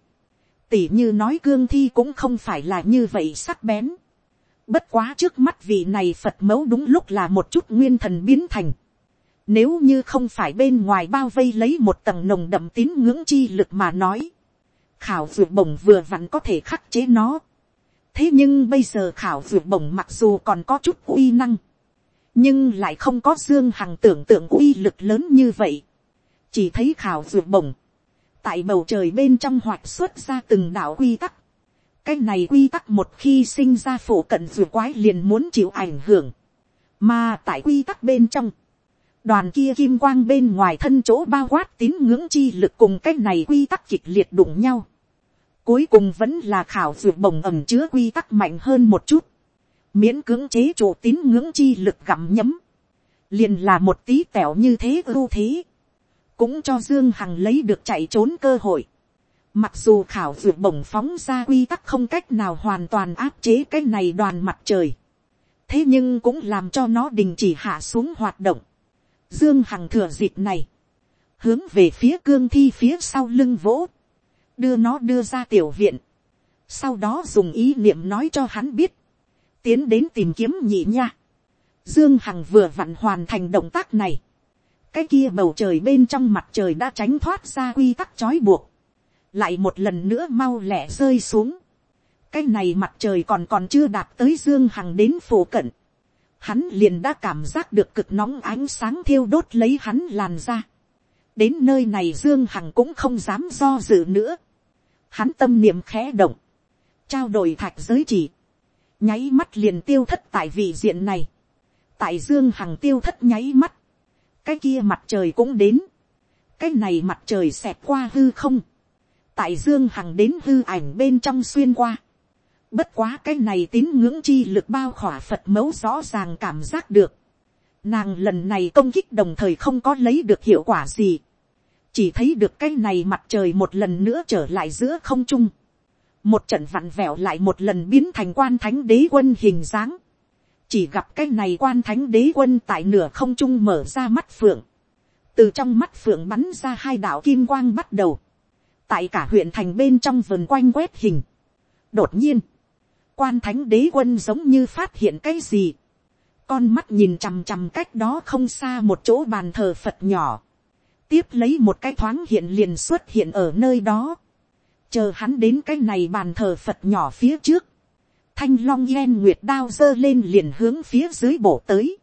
tỉ như nói cương thi cũng không phải là như vậy sắc bén, bất quá trước mắt vị này phật mẫu đúng lúc là một chút nguyên thần biến thành, nếu như không phải bên ngoài bao vây lấy một tầng nồng đậm tín ngưỡng chi lực mà nói. Khảo ruột bổng vừa vặn có thể khắc chế nó. Thế nhưng bây giờ khảo ruột bổng mặc dù còn có chút uy năng. Nhưng lại không có dương hằng tưởng tượng uy lực lớn như vậy. Chỉ thấy khảo ruột bổng. Tại bầu trời bên trong hoạt xuất ra từng đạo quy tắc. Cái này quy tắc một khi sinh ra phổ cận ruột quái liền muốn chịu ảnh hưởng. Mà tại quy tắc bên trong, đoàn kia kim quang bên ngoài thân chỗ bao quát tín ngưỡng chi lực cùng cái này quy tắc kịch liệt đụng nhau. Cuối cùng vẫn là khảo dược bồng ẩm chứa quy tắc mạnh hơn một chút. Miễn cưỡng chế chủ tín ngưỡng chi lực gặm nhấm. Liền là một tí tẻo như thế ưu thế. Cũng cho Dương Hằng lấy được chạy trốn cơ hội. Mặc dù khảo dược bổng phóng ra quy tắc không cách nào hoàn toàn áp chế cái này đoàn mặt trời. Thế nhưng cũng làm cho nó đình chỉ hạ xuống hoạt động Dương Hằng thừa dịp này. Hướng về phía cương thi phía sau lưng vỗ. Đưa nó đưa ra tiểu viện. Sau đó dùng ý niệm nói cho hắn biết. Tiến đến tìm kiếm nhị nha. Dương Hằng vừa vặn hoàn thành động tác này. Cái kia bầu trời bên trong mặt trời đã tránh thoát ra quy tắc trói buộc. Lại một lần nữa mau lẹ rơi xuống. Cái này mặt trời còn còn chưa đạt tới Dương Hằng đến phổ cận hắn liền đã cảm giác được cực nóng ánh sáng thiêu đốt lấy hắn làn ra. đến nơi này dương hằng cũng không dám do dự nữa. hắn tâm niệm khẽ động, trao đổi thạch giới chỉ, nháy mắt liền tiêu thất tại vị diện này. tại dương hằng tiêu thất nháy mắt, cái kia mặt trời cũng đến, cái này mặt trời xẹt qua hư không, tại dương hằng đến hư ảnh bên trong xuyên qua, Bất quá cái này tín ngưỡng chi lực bao khỏa Phật mẫu rõ ràng cảm giác được. Nàng lần này công kích đồng thời không có lấy được hiệu quả gì. Chỉ thấy được cái này mặt trời một lần nữa trở lại giữa không trung. Một trận vặn vẹo lại một lần biến thành quan thánh đế quân hình dáng. Chỉ gặp cái này quan thánh đế quân tại nửa không trung mở ra mắt phượng. Từ trong mắt phượng bắn ra hai đạo kim quang bắt đầu. Tại cả huyện thành bên trong vườn quanh quét hình. Đột nhiên, quan thánh đế quân giống như phát hiện cái gì. Con mắt nhìn chằm chằm cách đó không xa một chỗ bàn thờ Phật nhỏ. Tiếp lấy một cái thoáng hiện liền xuất hiện ở nơi đó. Chờ hắn đến cái này bàn thờ Phật nhỏ phía trước. Thanh long yen nguyệt đao dơ lên liền hướng phía dưới bổ tới.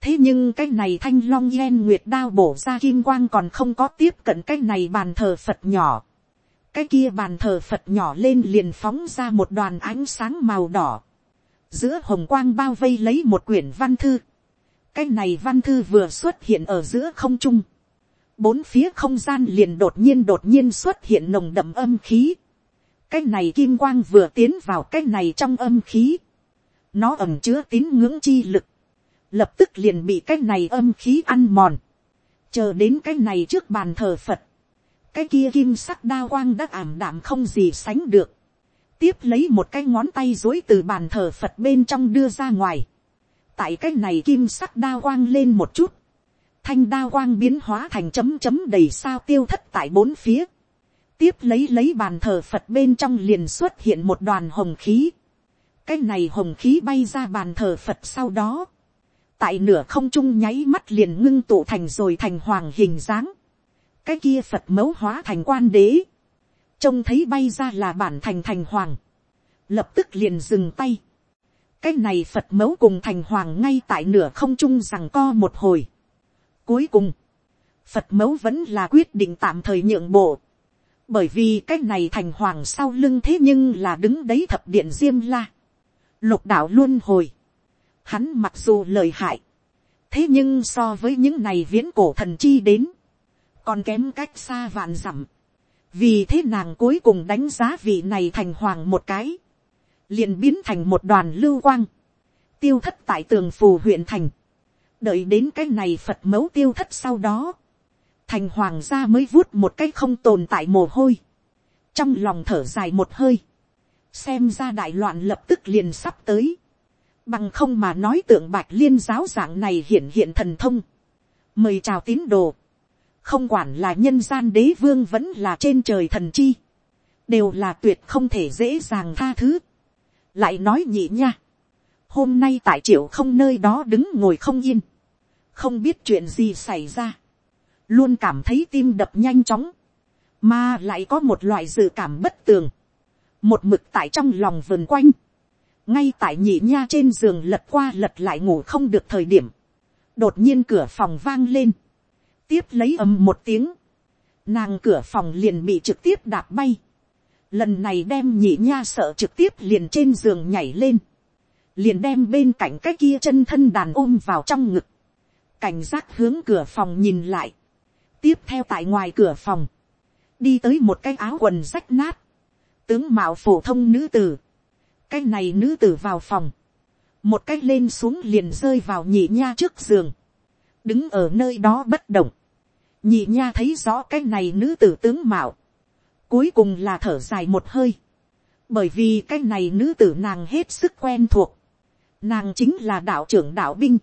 Thế nhưng cái này thanh long yen nguyệt đao bổ ra kim quang còn không có tiếp cận cái này bàn thờ Phật nhỏ cái kia bàn thờ phật nhỏ lên liền phóng ra một đoàn ánh sáng màu đỏ, giữa hồng quang bao vây lấy một quyển văn thư, cái này văn thư vừa xuất hiện ở giữa không trung, bốn phía không gian liền đột nhiên đột nhiên xuất hiện nồng đậm âm khí, cái này kim quang vừa tiến vào cái này trong âm khí, nó ẩm chứa tín ngưỡng chi lực, lập tức liền bị cái này âm khí ăn mòn, chờ đến cái này trước bàn thờ phật, cái kia kim sắc đa quang đã ảm đạm không gì sánh được, tiếp lấy một cái ngón tay dối từ bàn thờ phật bên trong đưa ra ngoài, tại cái này kim sắc đa quang lên một chút, thanh đa quang biến hóa thành chấm chấm đầy sao tiêu thất tại bốn phía, tiếp lấy lấy bàn thờ phật bên trong liền xuất hiện một đoàn hồng khí, cái này hồng khí bay ra bàn thờ phật sau đó, tại nửa không trung nháy mắt liền ngưng tụ thành rồi thành hoàng hình dáng, cái kia phật mẫu hóa thành quan đế, trông thấy bay ra là bản thành thành hoàng, lập tức liền dừng tay, cái này phật mẫu cùng thành hoàng ngay tại nửa không trung rằng co một hồi cuối cùng, phật mẫu vẫn là quyết định tạm thời nhượng bộ, bởi vì cái này thành hoàng sau lưng thế nhưng là đứng đấy thập điện diêm la, lục đạo luôn hồi, hắn mặc dù lời hại, thế nhưng so với những này viễn cổ thần chi đến, còn kém cách xa vạn dặm, vì thế nàng cuối cùng đánh giá vị này thành hoàng một cái, liền biến thành một đoàn lưu quang, tiêu thất tại tường phù huyện thành, đợi đến cái này phật mẫu tiêu thất sau đó, thành hoàng gia mới vuốt một cái không tồn tại mồ hôi, trong lòng thở dài một hơi, xem ra đại loạn lập tức liền sắp tới, bằng không mà nói tượng bạch liên giáo dạng này hiện hiện thần thông, mời chào tín đồ, không quản là nhân gian đế vương vẫn là trên trời thần chi, đều là tuyệt không thể dễ dàng tha thứ. lại nói nhị nha, hôm nay tại triệu không nơi đó đứng ngồi không yên, không biết chuyện gì xảy ra, luôn cảm thấy tim đập nhanh chóng, mà lại có một loại dự cảm bất tường, một mực tại trong lòng vườn quanh, ngay tại nhị nha trên giường lật qua lật lại ngủ không được thời điểm, đột nhiên cửa phòng vang lên, tiếp lấy ầm một tiếng, nàng cửa phòng liền bị trực tiếp đạp bay, lần này đem nhị nha sợ trực tiếp liền trên giường nhảy lên, liền đem bên cạnh cái kia chân thân đàn ôm vào trong ngực, cảnh giác hướng cửa phòng nhìn lại, tiếp theo tại ngoài cửa phòng, đi tới một cái áo quần rách nát, tướng mạo phổ thông nữ tử, cái này nữ tử vào phòng, một cái lên xuống liền rơi vào nhị nha trước giường, đứng ở nơi đó bất động, nhị nha thấy rõ cái này nữ tử tướng mạo, cuối cùng là thở dài một hơi, bởi vì cái này nữ tử nàng hết sức quen thuộc, nàng chính là đạo trưởng đạo binh,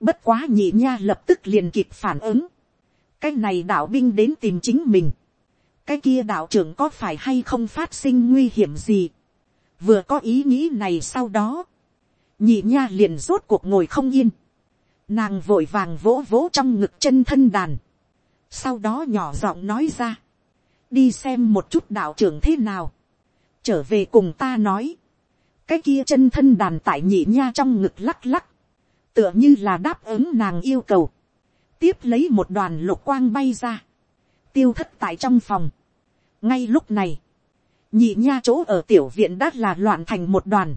bất quá nhị nha lập tức liền kịp phản ứng, cái này đạo binh đến tìm chính mình, cái kia đạo trưởng có phải hay không phát sinh nguy hiểm gì, vừa có ý nghĩ này sau đó, nhị nha liền rốt cuộc ngồi không yên, nàng vội vàng vỗ vỗ trong ngực chân thân đàn, sau đó nhỏ giọng nói ra, đi xem một chút đạo trưởng thế nào, trở về cùng ta nói, cái kia chân thân đàn tại nhị nha trong ngực lắc lắc, tựa như là đáp ứng nàng yêu cầu, tiếp lấy một đoàn lục quang bay ra, tiêu thất tại trong phòng. ngay lúc này, nhị nha chỗ ở tiểu viện đã là loạn thành một đoàn,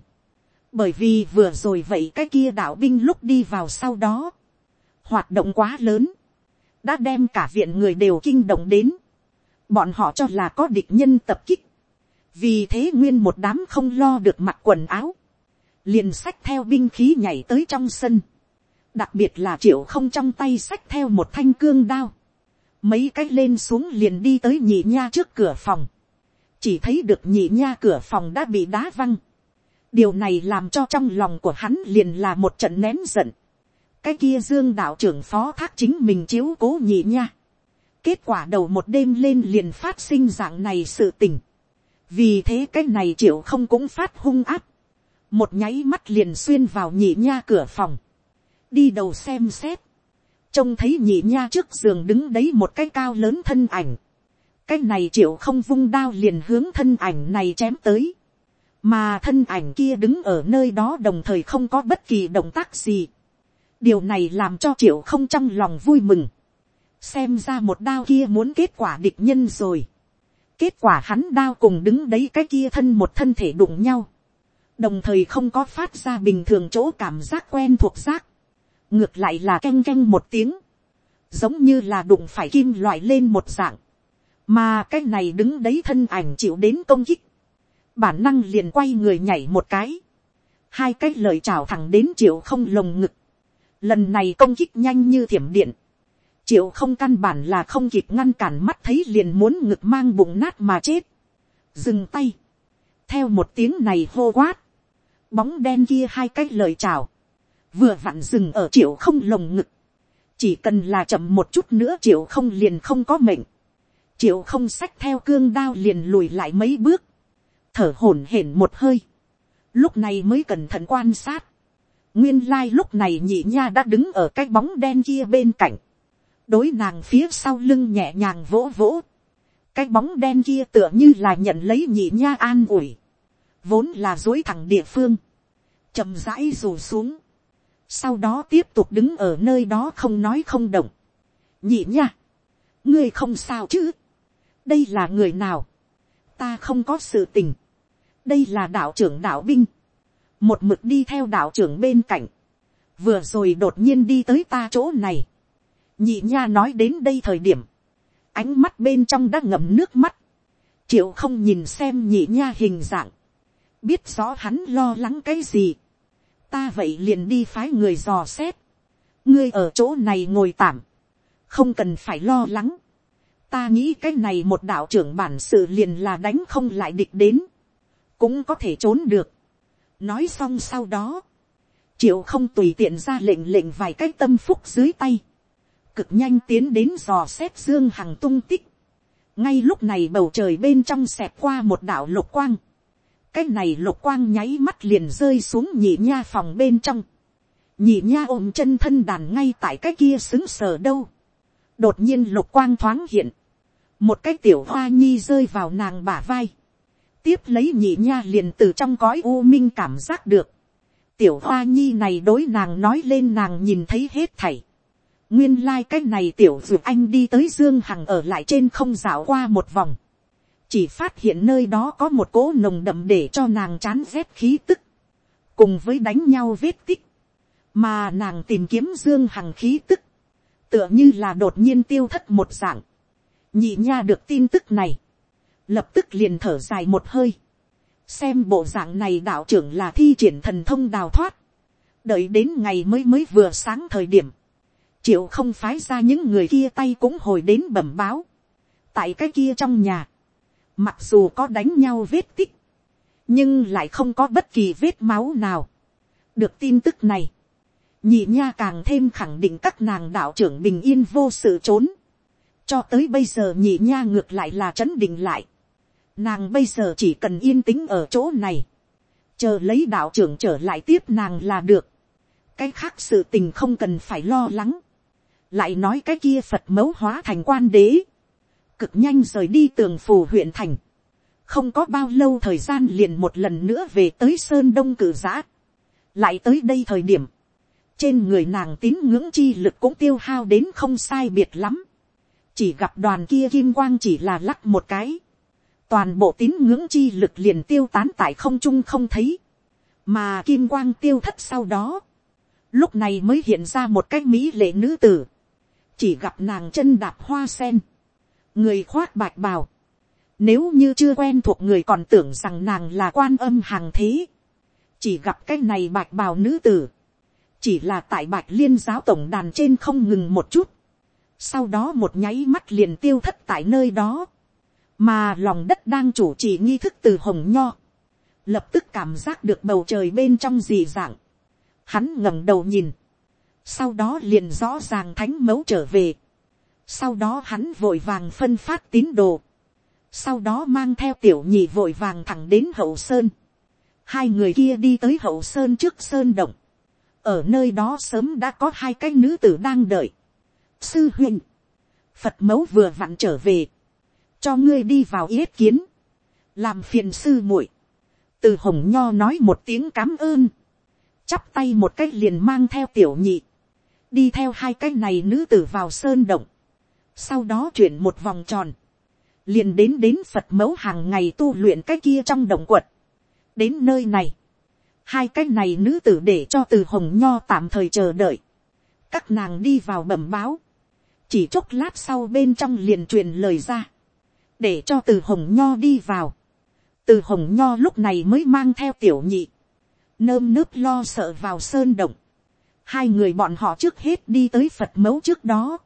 bởi vì vừa rồi vậy cái kia đạo binh lúc đi vào sau đó, hoạt động quá lớn, đã đem cả viện người đều kinh động đến, bọn họ cho là có địch nhân tập kích, vì thế nguyên một đám không lo được mặc quần áo, liền xách theo binh khí nhảy tới trong sân, đặc biệt là triệu không trong tay xách theo một thanh cương đao, mấy cái lên xuống liền đi tới nhị nha trước cửa phòng, chỉ thấy được nhị nha cửa phòng đã bị đá văng, điều này làm cho trong lòng của hắn liền là một trận nén giận, cái kia dương đạo trưởng phó thác chính mình chiếu cố nhị nha, kết quả đầu một đêm lên liền phát sinh dạng này sự tình, vì thế cái này triệu không cũng phát hung áp, một nháy mắt liền xuyên vào nhị nha cửa phòng, đi đầu xem xét, trông thấy nhị nha trước giường đứng đấy một cái cao lớn thân ảnh, cái này triệu không vung đao liền hướng thân ảnh này chém tới, mà thân ảnh kia đứng ở nơi đó đồng thời không có bất kỳ động tác gì, điều này làm cho triệu không trong lòng vui mừng, xem ra một đao kia muốn kết quả địch nhân rồi, kết quả hắn đao cùng đứng đấy cái kia thân một thân thể đụng nhau, đồng thời không có phát ra bình thường chỗ cảm giác quen thuộc giác, ngược lại là canh canh một tiếng, giống như là đụng phải kim loại lên một dạng, mà cái này đứng đấy thân ảnh chịu đến công kích, bản năng liền quay người nhảy một cái, hai cái lời chào thẳng đến triệu không lồng ngực, lần này công kích nhanh như thiểm điện, triệu không căn bản là không kịp ngăn cản mắt thấy liền muốn ngực mang bụng nát mà chết, dừng tay, theo một tiếng này hô quát, bóng đen kia hai cái lời chào, vừa vặn dừng ở triệu không lồng ngực, chỉ cần là chậm một chút nữa triệu không liền không có mệnh, triệu không xách theo cương đao liền lùi lại mấy bước, thở hổn hển một hơi, lúc này mới cẩn thận quan sát, nguyên lai lúc này nhị nha đã đứng ở cái bóng đen kia bên cạnh, đối nàng phía sau lưng nhẹ nhàng vỗ vỗ, cái bóng đen kia tựa như là nhận lấy nhị nha an ủi, vốn là dối thẳng địa phương, chậm rãi rủ xuống, sau đó tiếp tục đứng ở nơi đó không nói không động, nhị nha, ngươi không sao chứ, đây là người nào, ta không có sự tình, đây là đạo trưởng đạo binh, một mực đi theo đạo trưởng bên cạnh, vừa rồi đột nhiên đi tới ta chỗ này, nhị nha nói đến đây thời điểm, ánh mắt bên trong đã ngậm nước mắt, triệu không nhìn xem nhị nha hình dạng, biết rõ hắn lo lắng cái gì, ta vậy liền đi phái người dò xét, ngươi ở chỗ này ngồi tạm, không cần phải lo lắng, ta nghĩ cái này một đạo trưởng bản sự liền là đánh không lại địch đến, cũng có thể trốn được. nói xong sau đó, triệu không tùy tiện ra lệnh lệnh vài cái tâm phúc dưới tay, cực nhanh tiến đến dò xét dương hằng tung tích. ngay lúc này bầu trời bên trong xẹt qua một đạo lục quang, cái này lục quang nháy mắt liền rơi xuống nhị nha phòng bên trong, nhị nha ôm chân thân đàn ngay tại cái kia xứng sờ đâu, đột nhiên lục quang thoáng hiện, một cái tiểu hoa nhi rơi vào nàng bả vai, tiếp lấy nhị nha liền từ trong cõi u minh cảm giác được, tiểu hoa nhi này đối nàng nói lên nàng nhìn thấy hết thảy, nguyên lai、like、cái này tiểu dù anh đi tới dương hằng ở lại trên không dạo qua một vòng, chỉ phát hiện nơi đó có một cỗ nồng đậm để cho nàng chán rét khí tức, cùng với đánh nhau vết tích, mà nàng tìm kiếm dương hằng khí tức, tựa như là đột nhiên tiêu thất một dạng, nhị nha được tin tức này, lập tức liền thở dài một hơi, xem bộ dạng này đạo trưởng là thi triển thần thông đào thoát, đợi đến ngày mới mới vừa sáng thời điểm, triệu không phái ra những người kia tay cũng hồi đến bẩm báo, tại cái kia trong nhà, mặc dù có đánh nhau vết tích, nhưng lại không có bất kỳ vết máu nào. được tin tức này, nhị nha càng thêm khẳng định các nàng đạo trưởng bình yên vô sự trốn, cho tới bây giờ nhị nha ngược lại là trấn định lại. Nàng bây giờ chỉ cần yên tĩnh ở chỗ này. Chờ lấy đạo trưởng trở lại tiếp nàng là được. Cái khác sự tình không cần phải lo lắng. Lại nói cái kia Phật mẫu hóa thành quan đế. Cực nhanh rời đi tường phù huyện thành. Không có bao lâu thời gian liền một lần nữa về tới Sơn Đông cử giã. Lại tới đây thời điểm. Trên người nàng tín ngưỡng chi lực cũng tiêu hao đến không sai biệt lắm chỉ gặp đoàn kia kim quang chỉ là lắc một cái, toàn bộ tín ngưỡng chi lực liền tiêu tán tại không trung không thấy, mà kim quang tiêu thất sau đó, lúc này mới hiện ra một cái mỹ lệ nữ tử, chỉ gặp nàng chân đạp hoa sen, người khoác bạch bào, nếu như chưa quen thuộc người còn tưởng rằng nàng là quan âm hàng thế, chỉ gặp cái này bạch bào nữ tử, chỉ là tại bạch liên giáo tổng đàn trên không ngừng một chút, sau đó một nháy mắt liền tiêu thất tại nơi đó, mà lòng đất đang chủ trì nghi thức từ hồng nho, lập tức cảm giác được bầu trời bên trong dị dạng, hắn ngẩng đầu nhìn, sau đó liền rõ ràng thánh mẫu trở về, sau đó hắn vội vàng phân phát tín đồ, sau đó mang theo tiểu nhị vội vàng thẳng đến hậu sơn, hai người kia đi tới hậu sơn trước sơn động, ở nơi đó sớm đã có hai cái nữ tử đang đợi, sư huynh, phật mẫu vừa vặn trở về, cho ngươi đi vào yết kiến, làm phiền sư muội, từ hồng nho nói một tiếng cảm ơn, chắp tay một cách liền mang theo tiểu nhị, đi theo hai cái này nữ tử vào sơn động, sau đó chuyển một vòng tròn, liền đến đến phật mẫu hàng ngày tu luyện cái kia trong động quật, đến nơi này, hai cái này nữ tử để cho từ hồng nho tạm thời chờ đợi, các nàng đi vào bẩm báo, chỉ chốc lát sau bên trong liền truyền lời ra, để cho từ hồng nho đi vào, từ hồng nho lúc này mới mang theo tiểu nhị, nơm nớp lo sợ vào sơn động, hai người bọn họ trước hết đi tới phật mẫu trước đó,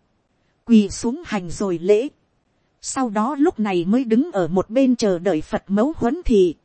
quỳ xuống hành rồi lễ, sau đó lúc này mới đứng ở một bên chờ đợi phật mẫu huấn thị,